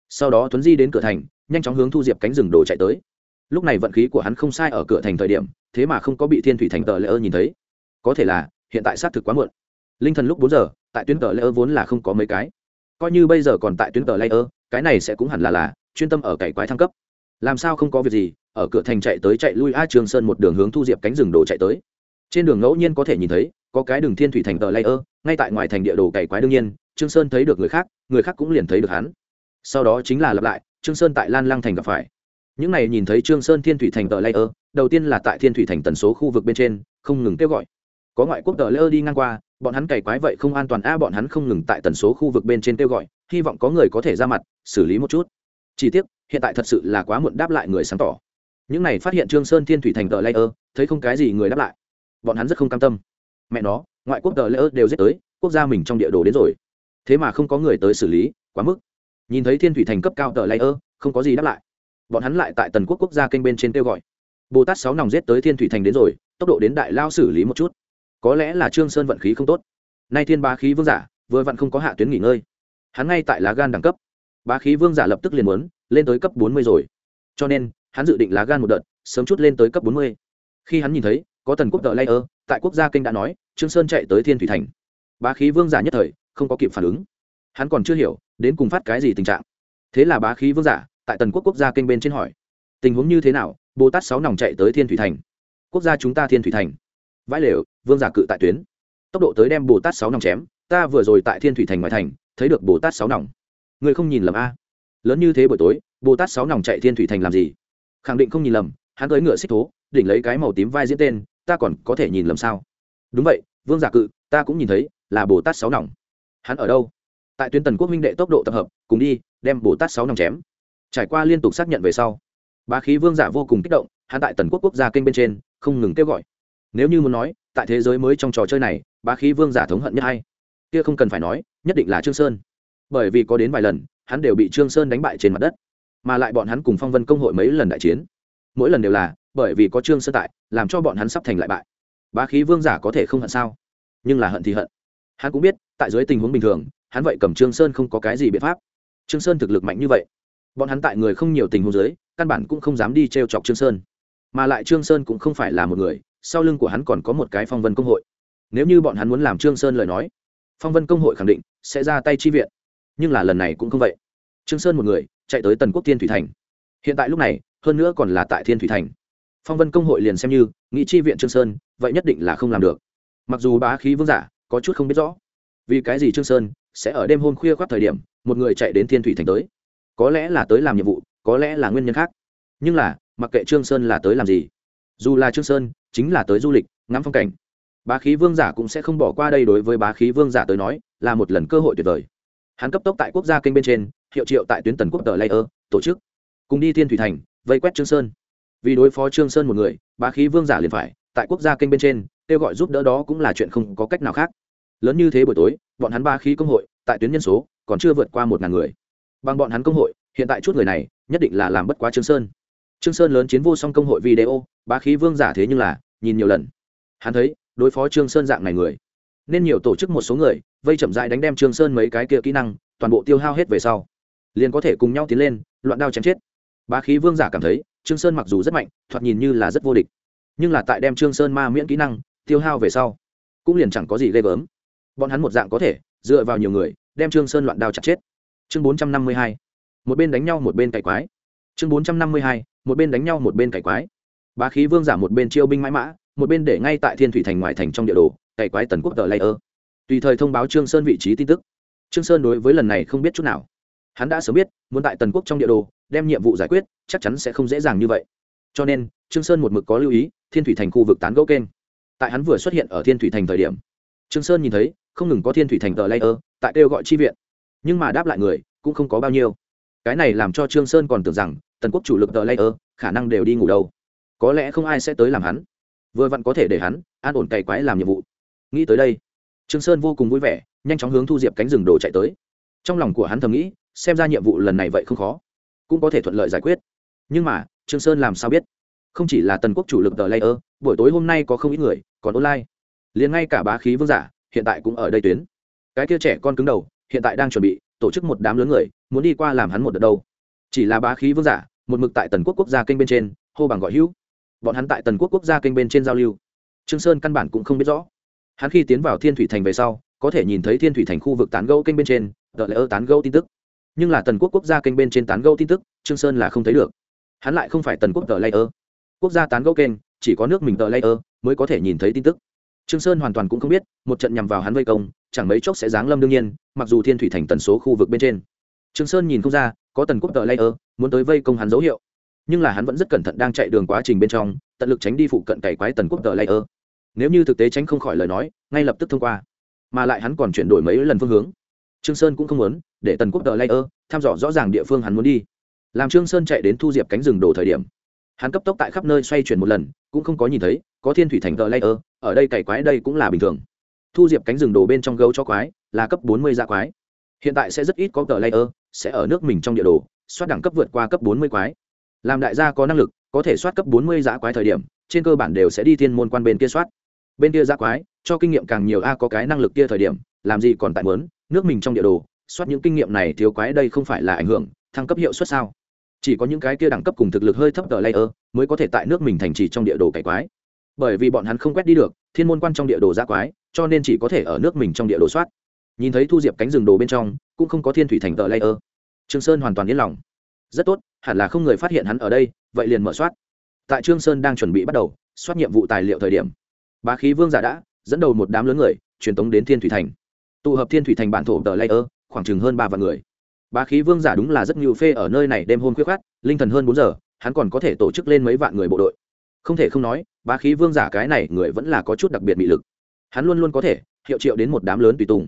Speaker 1: sau đó tuấn di đến cửa thành, nhanh chóng hướng thu diệp cánh rừng đồ chạy tới. Lúc này vận khí của hắn không sai ở cửa thành thời điểm, thế mà không có bị thiên thủy thành tờ lễ ơ nhìn thấy. Có thể là, hiện tại xác thực quá muộn. Linh thần lúc bốn giờ, tại tuyến tờ lễ ơ vốn là không có mấy cái. Coi như bây giờ còn tại tuyến tờ lễ ơ, cái này sẽ cũng hẳn là là chuyên tâm ở cày quái thăng cấp. Làm sao không có việc gì, ở cửa thành chạy tới chạy lui a trường sơn một đường hướng thu diệp cánh rừng đồ chạy tới. Trên đường ngẫu nhiên có thể nhìn thấy, có cái đường thiên thủy thành tờ layer ngay tại ngoài thành địa đồ cày quái đương nhiên trương sơn thấy được người khác người khác cũng liền thấy được hắn sau đó chính là lặp lại, trương sơn tại lan lăng thành gặp phải. Những này nhìn thấy trương sơn thiên thủy thành tờ layer, đầu tiên là tại thiên thủy thành tần số khu vực bên trên, không ngừng kêu gọi. Có ngoại quốc tờ layer đi ngang qua, bọn hắn cày quái vậy không an toàn, a, bọn hắn không ngừng tại tần số khu vực bên trên kêu gọi, hy vọng có người có thể ra mặt, xử lý một chút. Chỉ tiếc, hiện tại thật sự là quá muộn đáp lại người sáng tỏ. Những này phát hiện trương sơn thiên thủy thành tờ layer, thấy không cái gì người đáp lại. Bọn hắn rất không cam tâm. Mẹ nó, ngoại quốc tờ layer đều giết tới, quốc gia mình trong địa đồ đến rồi. Thế mà không có người tới xử lý, quá mức nhìn thấy thiên thủy thành cấp cao tờ layer, không có gì đáp lại. Bọn hắn lại tại tần quốc quốc gia kênh bên trên kêu gọi. Bồ tát sáu nòng giết tới thiên thủy thành đến rồi, tốc độ đến đại lao xử lý một chút. Có lẽ là trương sơn vận khí không tốt. Nay thiên ba khí vương giả, vừa vặn không có hạ tuyến nghỉ ngơi. Hắn ngay tại lá gan đẳng cấp. Bá khí vương giả lập tức liền muốn, lên tới cấp bốn mươi rồi. Cho nên, hắn dự định lá gan một đợt, sớm chút lên tới cấp bốn mươi. Khi hắn nhìn thấy, có tần quốc tờ layer, tại quốc gia kênh đã nói, trương sơn chạy tới thiên thủy thành. Bá khí vương giả nhất thời, không có kịp phản ứng. Hắn còn chưa hiểu đến cùng phát cái gì tình trạng? Thế là bá khí vương giả, tại tần quốc quốc gia kênh bên trên hỏi, tình huống như thế nào? Bồ tát sáu nòng chạy tới thiên thủy thành. Quốc gia chúng ta thiên thủy thành. Vãi lều, vương giả cự tại tuyến. Tốc độ tới đem bồ tát sáu nòng chém, ta vừa rồi tại thiên thủy thành ngoài thành, thấy được bồ tát sáu nòng. Người không nhìn lầm a. Lớn như thế buổi tối, bồ tát sáu nòng chạy thiên thủy thành làm gì? Khẳng định không nhìn lầm, hắn tới ngựa xích thố, đỉnh lấy cái màu tím vai diễn tên, ta còn có thể nhìn lầm sao? Đúng vậy, vương giả cự, ta cũng nhìn thấy, là bồ tát sáu nòng. Hắn ở đâu? Tại tuyến tần quốc minh đệ tốc độ tập hợp, cùng đi, đem bồ tát sáu nòng chém. Trải qua liên tục xác nhận về sau, bá khí vương giả vô cùng kích động, hắn tại tần quốc quốc gia kênh bên trên, không ngừng kêu gọi. Nếu như muốn nói, tại thế giới mới trong trò chơi này, bá khí vương giả thống hận nhất hay kia không cần phải nói, nhất định là trương sơn. Bởi vì có đến vài lần, hắn đều bị trương sơn đánh bại trên mặt đất. Mà lại bọn hắn cùng phong vân công hội mấy lần đại chiến, mỗi lần đều là, bởi vì có trương sơn tại, làm cho bọn hắn sắp thành lại bại. Bá khí vương giả có thể không hận sao? Nhưng là hận thì hận. Hắn cũng biết, tại dưới tình huống bình thường hắn vậy cầm trương sơn không có cái gì biện pháp. Trương sơn thực lực mạnh như vậy, bọn hắn tại người không nhiều tình huống dưới, căn bản cũng không dám đi treo chọc trương sơn. Mà lại trương sơn cũng không phải là một người, sau lưng của hắn còn có một cái phong vân công hội. Nếu như bọn hắn muốn làm trương sơn lời nói, phong vân công hội khẳng định sẽ ra tay chi viện. Nhưng là lần này cũng không vậy. Trương sơn một người, chạy tới tần quốc thiên thủy thành. Hiện tại lúc này, hơn nữa còn là tại thiên thủy thành. Phong vân công hội liền xem như nghị chi viện trương sơn, vậy nhất định là không làm được. Mặc dù bá khí vương giả, có chút không biết rõ. Vì cái gì trương sơn sẽ ở đêm hôm khuya khoác thời điểm, một người chạy đến thiên thủy thành tới. Có lẽ là tới làm nhiệm vụ, có lẽ là nguyên nhân khác. Nhưng là, mặc kệ trương sơn là tới làm gì, dù là trương sơn chính là tới du lịch, ngắm phong cảnh, bá khí vương giả cũng sẽ không bỏ qua đây đối với bá khí vương giả tới nói, là một lần cơ hội tuyệt vời. Hắn cấp tốc tại quốc gia kênh bên trên, hiệu triệu tại tuyến tần quốc tờ layer, tổ chức, cùng đi thiên thủy thành, vây quét trương sơn. Vì đối phó trương sơn một người, bá khí vương giả liền phải, tại quốc gia kênh bên trên, kêu gọi giúp đỡ đó cũng là chuyện không có cách nào khác lớn như thế buổi tối, bọn hắn ba khí công hội, tại tuyến nhân số, còn chưa vượt qua một ngàn người. Bằng bọn hắn công hội, hiện tại chút người này, nhất định là làm bất quá trương sơn. Trương sơn lớn chiến vô song công hội video, ba khí vương giả thế nhưng là, nhìn nhiều lần. Hắn thấy, đối phó trương sơn dạng này người, nên nhiều tổ chức một số người, vây chậm rãi đánh đem trương sơn mấy cái kia kỹ năng, toàn bộ tiêu hao hết về sau. Liền có thể cùng nhau tiến lên, loạn đao chém chết. Ba khí vương giả cảm thấy, trương sơn mặc dù rất mạnh, thoạt nhìn như là rất vô địch. Nhưng là tại đem trương sơn ma miễn kỹ năng, tiêu hao về sau, cũng liền chẳng có gì ghê gớm bọn hắn một dạng có thể, dựa vào nhiều người, đem trương sơn loạn đao chặt chết. Chương bốn trăm năm mươi hai, một bên đánh nhau một bên cày quái. Chương bốn trăm năm mươi hai, một bên đánh nhau một bên cày quái. Bá khí vương giả một bên chiêu binh mãi mã, một bên để ngay tại thiên thủy thành ngoại thành trong địa đồ, cày quái tần quốc tờ layer tùy thời thông báo trương sơn vị trí tin tức. Trương sơn đối với lần này không biết chút nào. Hắn đã sớm biết, muốn tại tần quốc trong địa đồ, đem nhiệm vụ giải quyết, chắc chắn sẽ không dễ dàng như vậy. Cho nên, trương sơn một mực có lưu ý, thiên thủy thành khu vực tán gẫu kênh. Tại hắn vừa xuất hiện ở thiên thủy thành thời điểm, trương sơn nhìn thấy không ngừng có thiên thủy thành tờ layer, tại kêu gọi chi viện. Nhưng mà đáp lại người, cũng không có bao nhiêu. Cái này làm cho trương sơn còn tưởng rằng, tần quốc chủ lực tờ layer, khả năng đều đi ngủ đâu. Có lẽ không ai sẽ tới làm hắn. Vừa vặn có thể để hắn an ổn cày quái làm nhiệm vụ. Nghĩ tới đây, trương sơn vô cùng vui vẻ, nhanh chóng hướng thu diệp cánh rừng đồ chạy tới. Trong lòng của hắn thầm nghĩ, xem ra nhiệm vụ lần này vậy không khó, cũng có thể thuận lợi giải quyết. Nhưng mà, trương sơn làm sao biết? Không chỉ là tần quốc chủ lực tờ layer, buổi tối hôm nay có không ít người, còn online. Liền ngay cả bá khí vương giả hiện tại cũng ở đây tuyến. Cái kia trẻ con cứng đầu, hiện tại đang chuẩn bị tổ chức một đám lớn người, muốn đi qua làm hắn một đợt đâu. Chỉ là bá khí vương giả, một mực tại tần quốc quốc gia kênh bên trên, hô bằng gọi hữu. Bọn hắn tại tần quốc quốc gia kênh bên trên giao lưu. Trương sơn căn bản cũng không biết rõ. Hắn khi tiến vào thiên thủy thành về sau, có thể nhìn thấy thiên thủy thành khu vực tán gẫu kênh bên trên đợi lỡ tán gẫu tin tức. Nhưng là tần quốc quốc gia kênh bên trên tán gẫu tin tức, trương sơn là không thấy được. Hắn lại không phải tần quốc tờ layer quốc gia tán gẫu kênh, chỉ có nước mình tờ layer mới có thể nhìn thấy tin tức trương sơn hoàn toàn cũng không biết, một trận nhằm vào hắn vây công, chẳng mấy chốc sẽ giáng lâm đương nhiên, mặc dù thiên thủy thành tần số khu vực bên trên. Trương sơn nhìn không ra, có tần quốc tờ layer, muốn tới vây công hắn dấu hiệu. Nhưng là hắn vẫn rất cẩn thận đang chạy đường quá trình bên trong, tận lực tránh đi phụ cận cày quái tần quốc tờ layer. Nếu như thực tế tránh không khỏi lời nói, ngay lập tức thông qua. Mà lại hắn còn chuyển đổi mấy lần phương hướng. Trương sơn cũng không muốn, để tần quốc tờ layer thăm dò rõ ràng địa phương hắn muốn đi. Làm trương sơn chạy đến thu diệp cánh rừng đổ thời điểm hắn cấp tốc tại khắp nơi xoay chuyển một lần, cũng không có nhìn thấy, có thiên thủy thành tờ layer, ở đây cày quái đây cũng là bình thường. Thu diệp cánh rừng đồ bên trong gấu cho quái, là cấp bốn mươi dạ quái. Hiện tại sẽ rất ít có tờ layer, sẽ ở nước mình trong địa đồ, soát đẳng cấp vượt qua cấp bốn mươi quái. Làm đại gia có năng lực, có thể soát cấp bốn mươi dạ quái thời điểm, trên cơ bản đều sẽ đi thiên môn quan bên kia soát. Bên kia dạ quái, cho kinh nghiệm càng nhiều a, có cái năng lực kia thời điểm, làm gì còn tại mớn nước mình trong địa đồ, soát những kinh nghiệm này thiếu quái đây không phải là ảnh hưởng, thăng cấp hiệu suất sao? Chỉ có những cái kia đẳng cấp cùng thực lực hơi thấp tờ layer mới có thể tại nước mình thành trì trong địa đồ cải quái. Bởi vì bọn hắn không quét đi được, thiên môn quan trong địa đồ giã quái, cho nên chỉ có thể ở nước mình trong địa đồ soát. Nhìn thấy thu diệp cánh rừng đồ bên trong, cũng không có thiên thủy thành tờ layer. Trương sơn hoàn toàn yên lòng. Rất tốt, hẳn là không người phát hiện hắn ở đây, vậy liền mở soát. Tại trương sơn đang chuẩn bị bắt đầu, soát nhiệm vụ tài liệu thời điểm, bá khí vương giả đã dẫn đầu một đám lớn người, truyền tống đến thiên thủy thành. Tụ hợp thiên thủy thành bản thổ tờ layer, khoảng chừng hơn ba vạn người bá khí vương giả đúng là rất nhiều phê ở nơi này đêm hôm khuya khát linh thần hơn bốn giờ, hắn còn có thể tổ chức lên mấy vạn người bộ đội. Không thể không nói, bá khí vương giả cái này người vẫn là có chút đặc biệt bị lực. Hắn luôn luôn có thể hiệu triệu đến một đám lớn tùy tùng.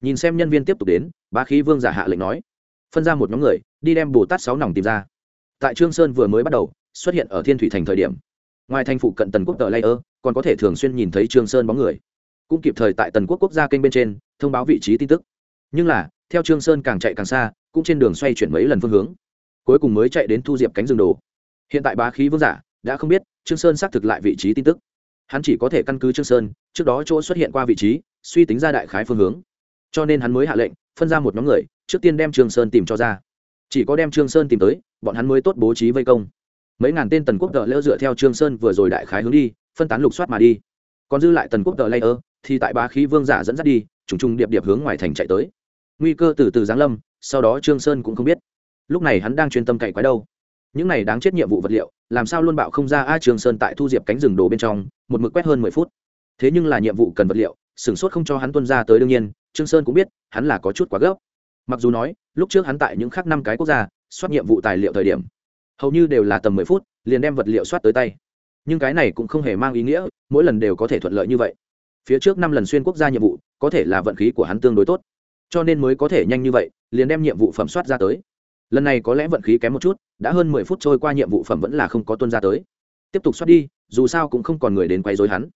Speaker 1: Nhìn xem nhân viên tiếp tục đến, bá khí vương giả hạ lệnh nói, phân ra một nhóm người, đi đem bồ tát sáu nòng tìm ra. Tại trương sơn vừa mới bắt đầu, xuất hiện ở thiên thủy thành thời điểm, ngoài thành phụ cận tần quốc tờ layer, còn có thể thường xuyên nhìn thấy trương sơn bóng người. Cũng kịp thời tại tần quốc quốc gia kênh bên trên, thông báo vị trí tin tức. Nhưng là theo trương sơn càng chạy càng xa, cũng trên đường xoay chuyển mấy lần phương hướng. Cuối cùng mới chạy đến thu diệp cánh rừng đồ. Hiện tại bá khí vương giả, đã không biết, trương sơn xác thực lại vị trí tin tức. Hắn chỉ có thể căn cứ trương sơn, trước đó chỗ xuất hiện qua vị trí, suy tính ra đại khái phương hướng. Cho nên hắn mới hạ lệnh, phân ra một nhóm người, trước tiên đem trương sơn tìm cho ra. Chỉ có đem trương sơn tìm tới, bọn hắn mới tốt bố trí vây công. Mấy ngàn tên tần quốc tờ lỡ dựa theo trương sơn vừa rồi đại khái hướng đi, phân tán lục soát mà đi. Còn dư lại tần quốc tờ layer, thì tại bá khí vương giả dẫn dắt đi, trùng trùng điệp điệp hướng ngoài thành chạy tới nguy cơ từ từ giáng lâm, sau đó trương sơn cũng không biết. Lúc này hắn đang chuyên tâm cày quái đâu. Những này đáng chết nhiệm vụ vật liệu, làm sao luôn bạo không ra a trương sơn tại thu diệp cánh rừng đồ bên trong, một mực quét hơn mười phút. Thế nhưng là nhiệm vụ cần vật liệu, sửng sốt không cho hắn tuân ra tới đương nhiên, trương sơn cũng biết, hắn là có chút quá gấp. Mặc dù nói, lúc trước hắn tại những khác năm cái quốc gia, soát nhiệm vụ tài liệu thời điểm, hầu như đều là tầm mười phút, liền đem vật liệu soát tới tay. Nhưng cái này cũng không hề mang ý nghĩa, mỗi lần đều có thể thuận lợi như vậy. Phía trước năm lần xuyên quốc gia nhiệm vụ, có thể là vận khí của hắn tương đối tốt cho nên mới có thể nhanh như vậy, liền đem nhiệm vụ phẩm soát ra tới. Lần này có lẽ vận khí kém một chút, đã hơn mười phút trôi qua nhiệm vụ phẩm vẫn là không có tuân ra tới. Tiếp tục soát đi, dù sao cũng không còn người đến quay dối hắn.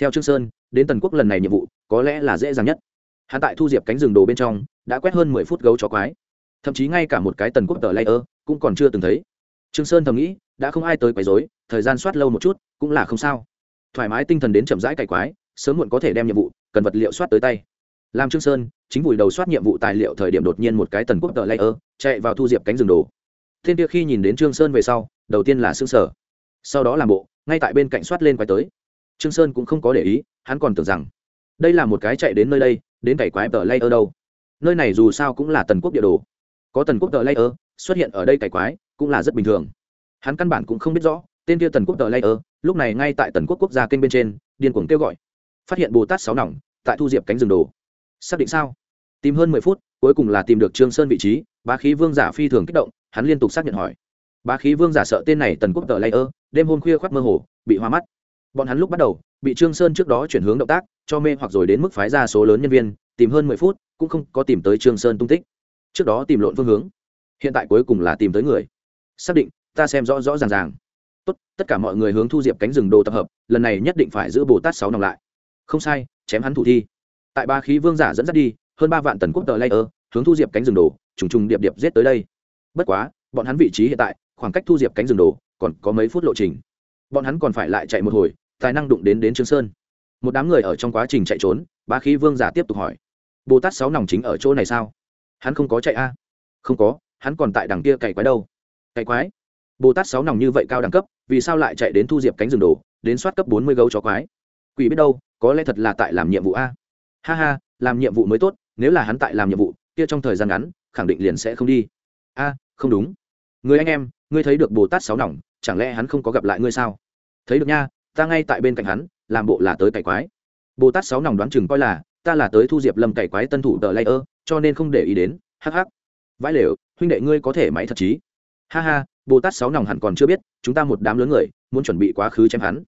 Speaker 1: Theo trương sơn, đến tần quốc lần này nhiệm vụ, có lẽ là dễ dàng nhất. Hắn tại thu diệp cánh rừng đồ bên trong, đã quét hơn mười phút gấu chó quái. Thậm chí ngay cả một cái tần quốc tờ layer cũng còn chưa từng thấy. Trương sơn thầm nghĩ, đã không ai tới quấy rối, thời gian soát lâu một chút, cũng là không sao. Thoải mái tinh thần đến chậm rãi cày quái, sớm muộn có thể đem nhiệm vụ, cần vật liệu soát tới tay. Làm trương sơn chính vùi đầu soát nhiệm vụ tài liệu thời điểm đột nhiên một cái tần quốc tờ layer, chạy vào thu diệp cánh rừng đồ. Thiên kia khi nhìn đến trương sơn về sau, đầu tiên là xương sở sau đó làm bộ, ngay tại bên cạnh soát lên quay tới. Trương sơn cũng không có để ý, hắn còn tưởng rằng, đây là một cái chạy đến nơi đây, đến cày quái tờ layer đâu. Nơi này dù sao cũng là tần quốc địa đồ. Có tần quốc tờ layer, xuất hiện ở đây cày quái, cũng là rất bình thường. Hắn căn bản cũng không biết rõ, tên kia tần quốc tờ layer, lúc này ngay tại tần quốc quốc gia kênh bên trên, điên cuồng kêu gọi. Phát hiện bồ tát sáu nòng, tại thu diệp cánh rừng đồ. Xác định sao? Tìm hơn mười phút, cuối cùng là tìm được trương sơn vị trí, bá khí vương giả phi thường kích động, hắn liên tục xác nhận hỏi. Bá khí vương giả sợ tên này tần quốc tờ layer đêm hôm khuya khoác mơ hồ, bị hoa mắt. Bọn hắn lúc bắt đầu, bị trương sơn trước đó chuyển hướng động tác, cho mê hoặc rồi đến mức phái ra số lớn nhân viên, tìm hơn mười phút, cũng không có tìm tới trương sơn tung tích. Trước đó tìm lộn phương hướng, hiện tại cuối cùng là tìm tới người. Xác định, ta xem rõ rõ ràng ràng. Tốt, tất cả mọi người hướng thu diệp cánh rừng đồ tập hợp, lần này nhất định phải giữ bồ tát sáu nòng lại. Không sai, chém hắn thủ thi. Tại ba khí vương giả dẫn dắt đi hơn ba vạn tần quốc tờ layer, hướng thu diệp cánh rừng đồ, trùng trùng điệp điệp giết tới đây. Bất quá, bọn hắn vị trí hiện tại, khoảng cách thu diệp cánh rừng đồ, còn có mấy phút lộ trình. Bọn hắn còn phải lại chạy một hồi, tài năng đụng đến đến trương sơn. Một đám người ở trong quá trình chạy trốn ba khí vương giả tiếp tục hỏi. Bồ tát sáu nòng chính ở chỗ này sao? Hắn không có chạy a? Không có, hắn còn tại đằng kia cày quái đâu. Cày quái? Bồ tát sáu nòng như vậy cao đẳng cấp, vì sao lại chạy đến thu diệp cánh rừng đồ, đến soát cấp bốn mươi gấu chó quái? Quỷ biết đâu, có lẽ thật là tại làm nhiệm vụ a. Ha ha, làm nhiệm vụ mới tốt nếu là hắn tại làm nhiệm vụ, kia trong thời gian ngắn, khẳng định liền sẽ không đi. A, không đúng. Người anh em, ngươi thấy được bồ tát sáu nòng, chẳng lẽ hắn không có gặp lại ngươi sao? Thấy được nha, ta ngay tại bên cạnh hắn, làm bộ là tới cày quái. Bồ tát sáu nòng đoán chừng coi là, ta là tới thu diệp lâm cày quái tân thủ tờ lây ơ cho nên không để ý đến. Hh vãi lều, huynh đệ ngươi có thể máy thật chí ha ha, bồ tát sáu nòng hẳn còn chưa biết, chúng ta một đám lớn người, muốn chuẩn bị quá khứ chém hắn.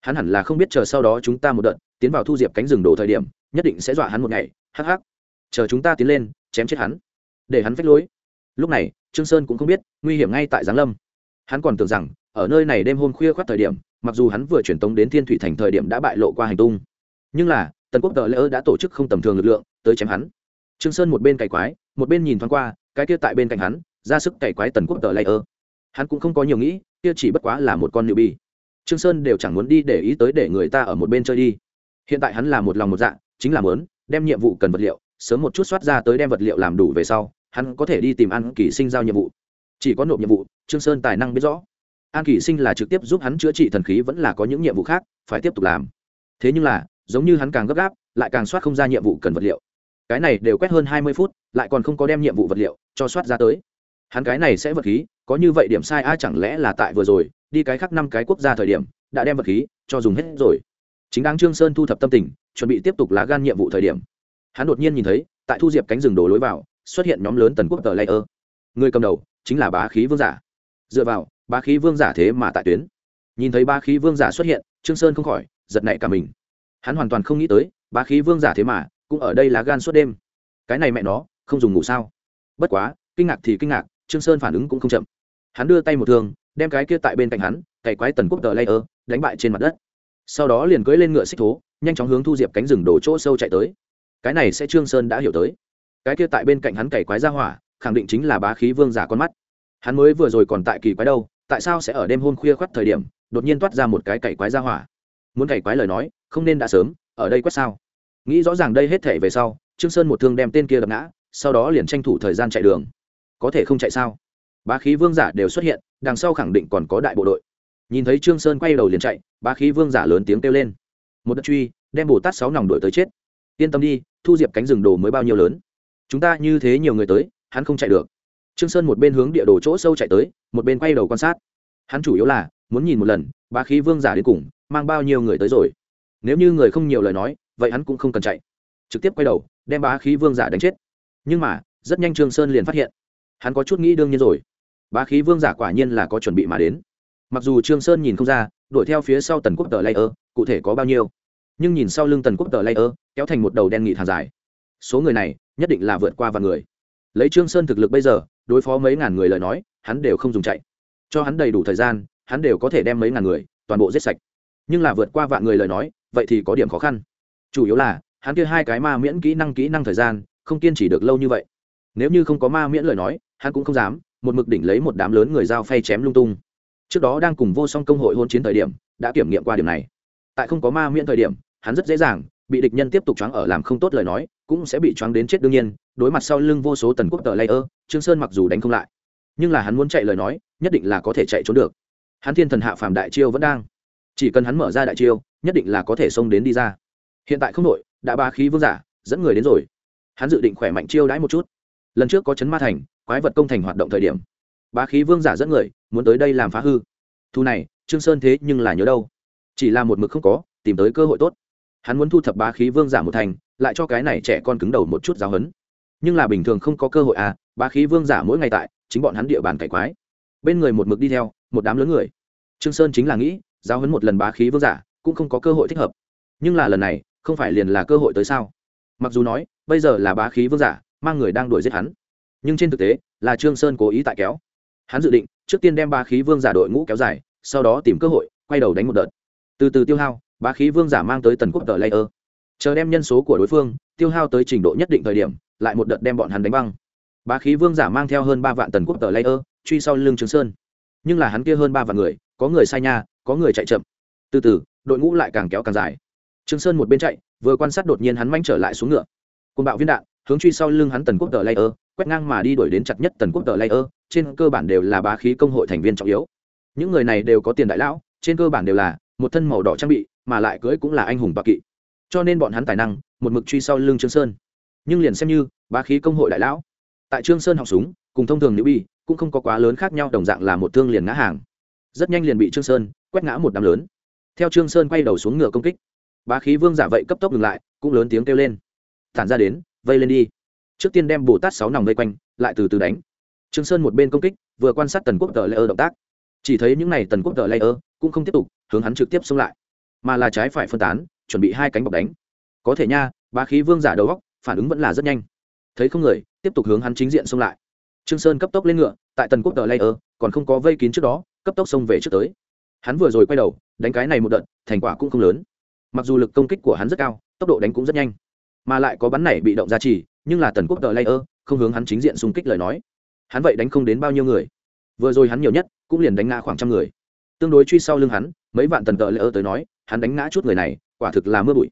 Speaker 1: Hắn hẳn là không biết chờ sau đó chúng ta một đợt, tiến vào thu diệp cánh rừng đổ thời điểm, nhất định sẽ dọa hắn một ngày. Hắc hắc chờ chúng ta tiến lên, chém chết hắn. Để hắn phách lối. Lúc này, trương sơn cũng không biết, nguy hiểm ngay tại giáng lâm. Hắn còn tưởng rằng, ở nơi này đêm hôm khuya khoắt thời điểm, mặc dù hắn vừa chuyển tống đến thiên thủy thành thời điểm đã bại lộ qua hành tung, nhưng là, tần quốc tờ lỡ đã tổ chức không tầm thường lực lượng tới chém hắn. Trương sơn một bên cày quái, một bên nhìn thoáng qua, cái kia tại bên cạnh hắn, ra sức cày quái tần quốc tờ lỡ hắn cũng không có nhiều nghĩ, kia chỉ bất quá là một con nữ bi trương sơn đều chẳng muốn đi để ý tới để người ta ở một bên chơi đi. Hiện tại hắn là một lòng một dạ chính là muốn đem nhiệm vụ cần vật liệu sớm một chút soát ra tới đem vật liệu làm đủ về sau, hắn có thể đi tìm an kỳ sinh giao nhiệm vụ. Chỉ có nộp nhiệm vụ, trương sơn tài năng biết rõ. An kỳ sinh là trực tiếp giúp hắn chữa trị thần khí vẫn là có những nhiệm vụ khác, phải tiếp tục làm. Thế nhưng là, giống như hắn càng gấp gáp, lại càng soát không ra nhiệm vụ cần vật liệu. Cái này đều quét hơn hai mươi phút, lại còn không có đem nhiệm vụ vật liệu cho soát ra tới. Hắn cái này sẽ vật khí, có như vậy điểm sai a, chẳng lẽ là tại vừa rồi, đi cái khác năm cái quốc gia thời điểm, đã đem vật khí cho dùng hết rồi. Chính đáng trương sơn thu thập tâm tình, chuẩn bị tiếp tục lá gan nhiệm vụ thời điểm hắn đột nhiên nhìn thấy, tại thu diệp cánh rừng đổ lối vào, xuất hiện nhóm lớn tần quốc tờ layer. Người cầm đầu chính là bá khí vương giả. Dựa vào, bá khí vương giả thế mà tại tuyến. Nhìn thấy bá khí vương giả xuất hiện, trương sơn không khỏi giật nảy cả mình. Hắn hoàn toàn không nghĩ tới, bá khí vương giả thế mà cũng ở đây là gan suốt đêm. Cái này mẹ nó, không dùng ngủ sao? Bất quá, kinh ngạc thì kinh ngạc, trương sơn phản ứng cũng không chậm. Hắn đưa tay một thương, đem cái kia tại bên cạnh hắn, cày quái tần quốc tờ layer, đánh bại trên mặt đất. Sau đó liền cưỡi lên ngựa xích thố, nhanh chóng hướng thu diệp cánh rừng đổ chỗ sâu chạy tới cái này sẽ trương sơn đã hiểu tới. Cái kia tại bên cạnh hắn cày quái ra hỏa, khẳng định chính là bá khí vương giả con mắt. Hắn mới vừa rồi còn tại kỳ quái đâu, tại sao sẽ ở đêm hôm khuya khoắt thời điểm, đột nhiên toát ra một cái cày quái ra hỏa? Muốn cày quái lời nói, không nên đã sớm, ở đây quét sao? Nghĩ rõ ràng đây hết thể về sau, trương sơn một thương đem tên kia đập ngã, sau đó liền tranh thủ thời gian chạy đường. Có thể không chạy sao? Bá khí vương giả đều xuất hiện, đằng sau khẳng định còn có đại bộ đội. Nhìn thấy trương sơn quay đầu liền chạy, bá khí vương giả lớn tiếng kêu lên. Một đất truy, đem bồ tát sáu nòng đuổi tới chết. Yên tâm đi thu diệp cánh rừng đồ mới bao nhiêu lớn? Chúng ta như thế nhiều người tới, hắn không chạy được. Trương sơn một bên hướng địa đồ chỗ sâu chạy tới, một bên quay đầu quan sát. Hắn chủ yếu là, muốn nhìn một lần, bá khí vương giả đến cùng, mang bao nhiêu người tới rồi. Nếu như người không nhiều lời nói, vậy hắn cũng không cần chạy. Trực tiếp quay đầu, đem bá khí vương giả đánh chết. Nhưng mà, rất nhanh trương sơn liền phát hiện, hắn có chút nghĩ đương nhiên rồi. Bá khí vương giả quả nhiên là có chuẩn bị mà đến. Mặc dù trương sơn nhìn không ra, đuổi theo phía sau tần quốc tờ layer, cụ thể có bao nhiêu nhưng nhìn sau lưng tần quốc tờ layer kéo thành một đầu đen nghị thang dài. Số người này nhất định là vượt qua vài người. Lấy trương sơn thực lực bây giờ, đối phó mấy ngàn người lời nói, hắn đều không dùng chạy. Cho hắn đầy đủ thời gian, hắn đều có thể đem mấy ngàn người, toàn bộ giết sạch. Nhưng là vượt qua vạn người lời nói, vậy thì có điểm khó khăn. Chủ yếu là, hắn kia hai cái ma miễn kỹ năng kỹ năng thời gian, không kiên trì được lâu như vậy. Nếu như không có ma miễn lời nói, hắn cũng không dám, một mực đỉnh lấy một đám lớn người dao phay chém lung tung. Trước đó đang cùng vô song công hội hôn chiến thời điểm, đã kiểm nghiệm qua điểm này. Tại không có ma miễn thời điểm hắn rất dễ dàng, bị địch nhân tiếp tục choáng ở làm không tốt lời nói, cũng sẽ bị choáng đến chết đương nhiên, đối mặt sau lưng vô số tần quốc tờ layer, trương sơn mặc dù đánh không lại, nhưng là hắn muốn chạy lời nói, nhất định là có thể chạy trốn được. Hắn thiên thần hạ phàm đại chiêu vẫn đang. Chỉ cần hắn mở ra đại chiêu, nhất định là có thể xông đến đi ra. Hiện tại không nội đã ba khí vương giả, dẫn người đến rồi. Hắn dự định khỏe mạnh chiêu đãi một chút. Lần trước có chấn ma thành, quái vật công thành hoạt động thời điểm. Ba khí vương giả dẫn người, muốn tới đây làm phá hư. Thu này, trương sơn thế nhưng là nhớ đâu? Chỉ là một mực không có, tìm tới cơ hội tốt hắn muốn thu thập bá khí vương giả một thành, lại cho cái này trẻ con cứng đầu một chút giáo hấn nhưng là bình thường không có cơ hội à bá khí vương giả mỗi ngày tại, chính bọn hắn địa bàn cải quái. Bên người một mực đi theo, một đám lớn người. Trương sơn chính là nghĩ, giáo hấn một lần bá khí vương giả, cũng không có cơ hội thích hợp. Nhưng là lần này, không phải liền là cơ hội tới sao? Mặc dù nói, bây giờ là bá khí vương giả, mang người đang đuổi giết hắn. Nhưng trên thực tế, là trương sơn cố ý tại kéo. Hắn dự định, trước tiên đem bá khí vương giả đội ngũ kéo dài, sau đó tìm cơ hội, quay đầu đánh một đợt. Từ từ tiêu hao bá khí vương giả mang tới tần quốc tờ layer chờ đem nhân số của đối phương tiêu hao tới trình độ nhất định thời điểm, lại một đợt đem bọn hắn đánh băng. Bá khí vương giả mang theo hơn ba vạn tần quốc tờ layer truy sau lưng trường sơn. Nhưng là hắn kia hơn ba vạn người, có người sai nha, có người chạy chậm. Từ từ, đội ngũ lại càng kéo càng dài. Trương sơn một bên chạy, vừa quan sát đột nhiên hắn manh trở lại xuống ngựa. Côn bạo viên đạn, hướng truy sau lưng hắn tần quốc tờ layer quét ngang mà đi đuổi đến chặt nhất tần quốc tờ layer trên cơ bản đều là bá khí công hội thành viên trọng yếu. Những người này đều có tiền đại lão, trên cơ bản đều là một thân màu đỏ trang bị mà lại cưới cũng là anh hùng bạc kỵ. Cho nên bọn hắn tài năng, một mực truy sau lưng trương sơn. Nhưng liền xem như, bá khí công hội đại lão. Tại trương sơn học súng, cùng thông thường nữ bi, cũng không có quá lớn khác nhau, đồng dạng là một thương liền ngã hàng. Rất nhanh liền bị trương sơn quét ngã một đám lớn. Theo trương sơn quay đầu xuống ngựa công kích, bá khí vương giả vậy cấp tốc ngừng lại, cũng lớn tiếng kêu lên. Thản ra đến, vây lên đi. Trước tiên đem bồ tát sáu nòng vây quanh, lại từ từ đánh. Trương sơn một bên công kích, vừa quan sát tần quốc tờ layer động tác. Chỉ thấy những này tần quốc tờ layer cũng không tiếp tục, hướng hắn trực tiếp xông lại mà là trái phải phân tán, chuẩn bị hai cánh bọc đánh. Có thể nha ba khí vương giả đầu góc, phản ứng vẫn là rất nhanh. Thấy không người, tiếp tục hướng hắn chính diện xông lại. Trương sơn cấp tốc lên ngựa, tại tần quốc tờ layer còn không có vây kín trước đó, cấp tốc xông về trước tới. Hắn vừa rồi quay đầu, đánh cái này một đợt, thành quả cũng không lớn. Mặc dù lực công kích của hắn rất cao, tốc độ đánh cũng rất nhanh, mà lại có bắn này bị động ra chỉ, nhưng là tần quốc tờ layer không hướng hắn chính diện xung kích lời nói. Hắn vậy đánh không đến bao nhiêu người. Vừa rồi hắn nhiều nhất, cũng liền đánh ngã khoảng trăm người. Tương đối truy sau lưng hắn, mấy vạn tần tờ layer tới nói hắn đánh ngã chút người này, quả thực là mưa bụi.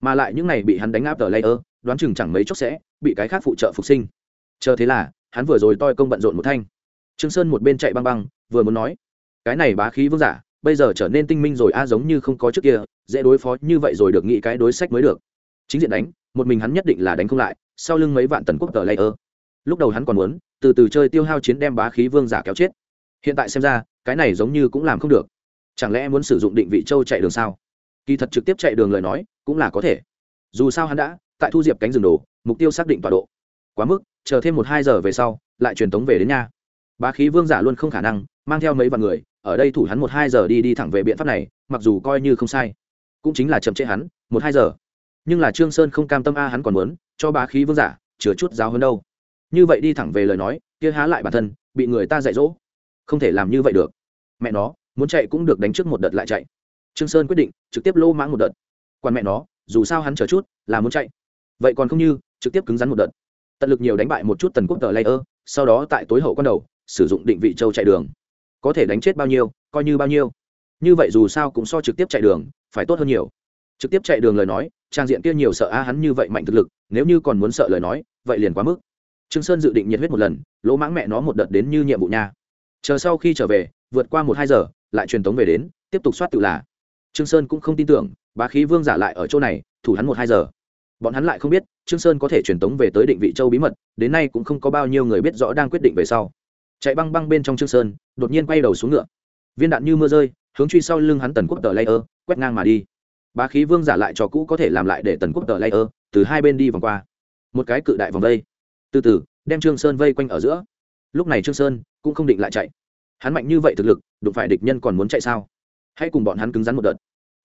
Speaker 1: Mà lại những này bị hắn đánh ngã tờ layer, đoán chừng chẳng mấy chốc sẽ bị cái khác phụ trợ phục sinh. Chờ thế là, hắn vừa rồi toi công bận rộn một thanh. Trương sơn một bên chạy băng băng, vừa muốn nói, cái này bá khí vương giả, bây giờ trở nên tinh minh rồi a à, giống như không có trước kia, dễ đối phó như vậy rồi được nghĩ cái đối sách mới được. Chính diện đánh, một mình hắn nhất định là đánh không lại, sau lưng mấy vạn tần quốc tờ layer. Lúc đầu hắn còn muốn, từ từ chơi tiêu hao chiến đem bá khí vương giả kéo chết. Hiện tại xem ra, cái này giống như cũng làm không được. Chẳng lẽ muốn sử dụng định vị châu chạy đường sao? Kỳ thật trực tiếp chạy đường lời nói, cũng là có thể. Dù sao hắn đã, tại thu diệp cánh rừng đồ, mục tiêu xác định tọa độ. Quá mức, chờ thêm một hai giờ về sau, lại truyền tống về đến nhà. Bá khí vương giả luôn không khả năng, mang theo mấy vạn người, ở đây thủ hắn một hai giờ đi đi thẳng về biện pháp này, mặc dù coi như không sai. Cũng chính là chậm trễ hắn, một hai giờ. Nhưng là trương sơn không cam tâm a, hắn còn muốn, cho bá khí vương giả chứa chút giáo hơn đâu. Như vậy đi thẳng về lời nói, kia há lại bản thân, bị người ta dạy dỗ. Không thể làm như vậy được. Mẹ nó, muốn chạy cũng được đánh trước một đợt lại chạy trương sơn quyết định trực tiếp lô mãng một đợt. Quan mẹ nó, dù sao hắn chờ chút, là muốn chạy. Vậy còn không như, trực tiếp cứng rắn một đợt. Tận lực nhiều đánh bại một chút tần quốc tờ layer, sau đó tại tối hậu con đầu, sử dụng định vị châu chạy đường. Có thể đánh chết bao nhiêu, coi như bao nhiêu. Như vậy dù sao cũng so trực tiếp chạy đường, phải tốt hơn nhiều. Trực tiếp chạy đường lời nói, trang diện kia nhiều sợ a hắn như vậy mạnh thực lực, nếu như còn muốn sợ lời nói, vậy liền quá mức. Trương sơn dự định nhiệt huyết một lần, lỗ mãng mẹ nó một đợt đến như nhiệm vụ nha. Chờ sau khi trở về, vượt qua một hai giờ, lại truyền tống về đến, tiếp tục soát tự là trương sơn cũng không tin tưởng, bá khí vương giả lại ở chỗ này, thủ hắn một hai giờ. Bọn hắn lại không biết, trương sơn có thể truyền tống về tới định vị châu bí mật, đến nay cũng không có bao nhiêu người biết rõ đang quyết định về sau. Chạy băng băng bên trong trương sơn, đột nhiên quay đầu xuống ngựa. Viên đạn như mưa rơi, hướng truy sau lưng hắn tần quốc tờ layer, quét ngang mà đi. Bá khí vương giả lại cho cũ có thể làm lại để tần quốc tờ layer, từ hai bên đi vòng qua. Một cái cự đại vòng vây. Từ từ, đem trương sơn vây quanh ở giữa. Lúc này trương sơn cũng không định lại chạy. Hắn mạnh như vậy thực lực, đụng phải địch nhân còn muốn chạy sao? Hãy cùng bọn hắn cứng rắn một đợt.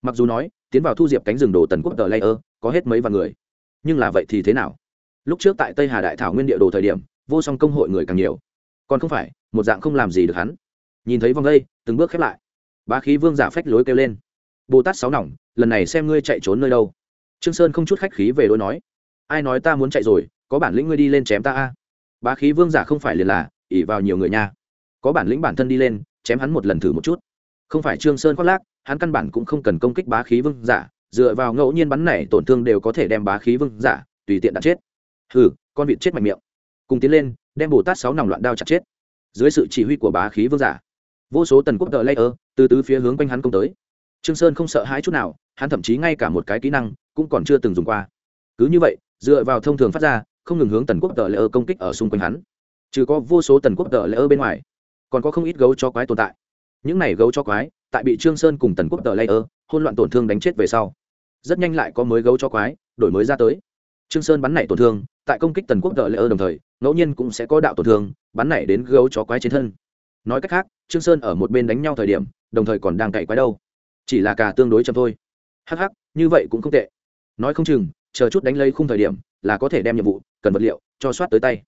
Speaker 1: Mặc dù nói, tiến vào thu diệp cánh rừng đồ tần quốc tờ layer, có hết mấy vạn người. Nhưng là vậy thì thế nào? Lúc trước tại tây hà đại thảo nguyên địa đồ thời điểm, vô song công hội người càng nhiều. Còn không phải, một dạng không làm gì được hắn. Nhìn thấy vòng đây, từng bước khép lại. Bá khí vương giả phách lối kêu lên. Bồ tát sáu nòng, lần này xem ngươi chạy trốn nơi đâu. Trương sơn không chút khách khí về đối nói. Ai nói ta muốn chạy rồi, có bản lĩnh ngươi đi lên chém ta a? Bá khí vương giả không phải liền là ỉ vào nhiều người nha. Có bản lĩnh bản thân đi lên, chém hắn một lần thử một chút không phải trương sơn khoác lác, hắn căn bản cũng không cần công kích bá khí vương giả, dựa vào ngẫu nhiên bắn này tổn thương đều có thể đem bá khí vương giả, tùy tiện đặt chết. Hừ, con vịt chết mạnh miệng. Cùng tiến lên, đem bồ tát sáu nòng loạn đao chặt chết. Dưới sự chỉ huy của bá khí vương giả, vô số tần quốc tờ layer từ tứ phía hướng quanh hắn công tới. Trương sơn không sợ hãi chút nào, hắn thậm chí ngay cả một cái kỹ năng cũng còn chưa từng dùng qua. Cứ như vậy, dựa vào thông thường phát ra, không ngừng hướng tần quốc tờ layer công kích ở xung quanh hắn. Trừ có vô số tần quốc tờ layer bên ngoài, còn có không ít gấu cho quái tồn tại những này gấu cho quái, tại bị trương sơn cùng tần quốc tờ layer hôn loạn tổn thương đánh chết về sau. Rất nhanh lại có mới gấu cho quái, đổi mới ra tới. Trương sơn bắn nảy tổn thương, tại công kích tần quốc tờ layer đồng thời, ngẫu nhiên cũng sẽ có đạo tổn thương, bắn nảy đến gấu chó quái trên thân. Nói cách khác, trương sơn ở một bên đánh nhau thời điểm, đồng thời còn đang cậy quái đâu. Chỉ là cả tương đối chậm thôi. Hắc hắc, như vậy cũng không tệ. Nói không chừng, chờ chút đánh lây khung thời điểm, là có thể đem nhiệm vụ, cần vật liệu, cho soát tới tay.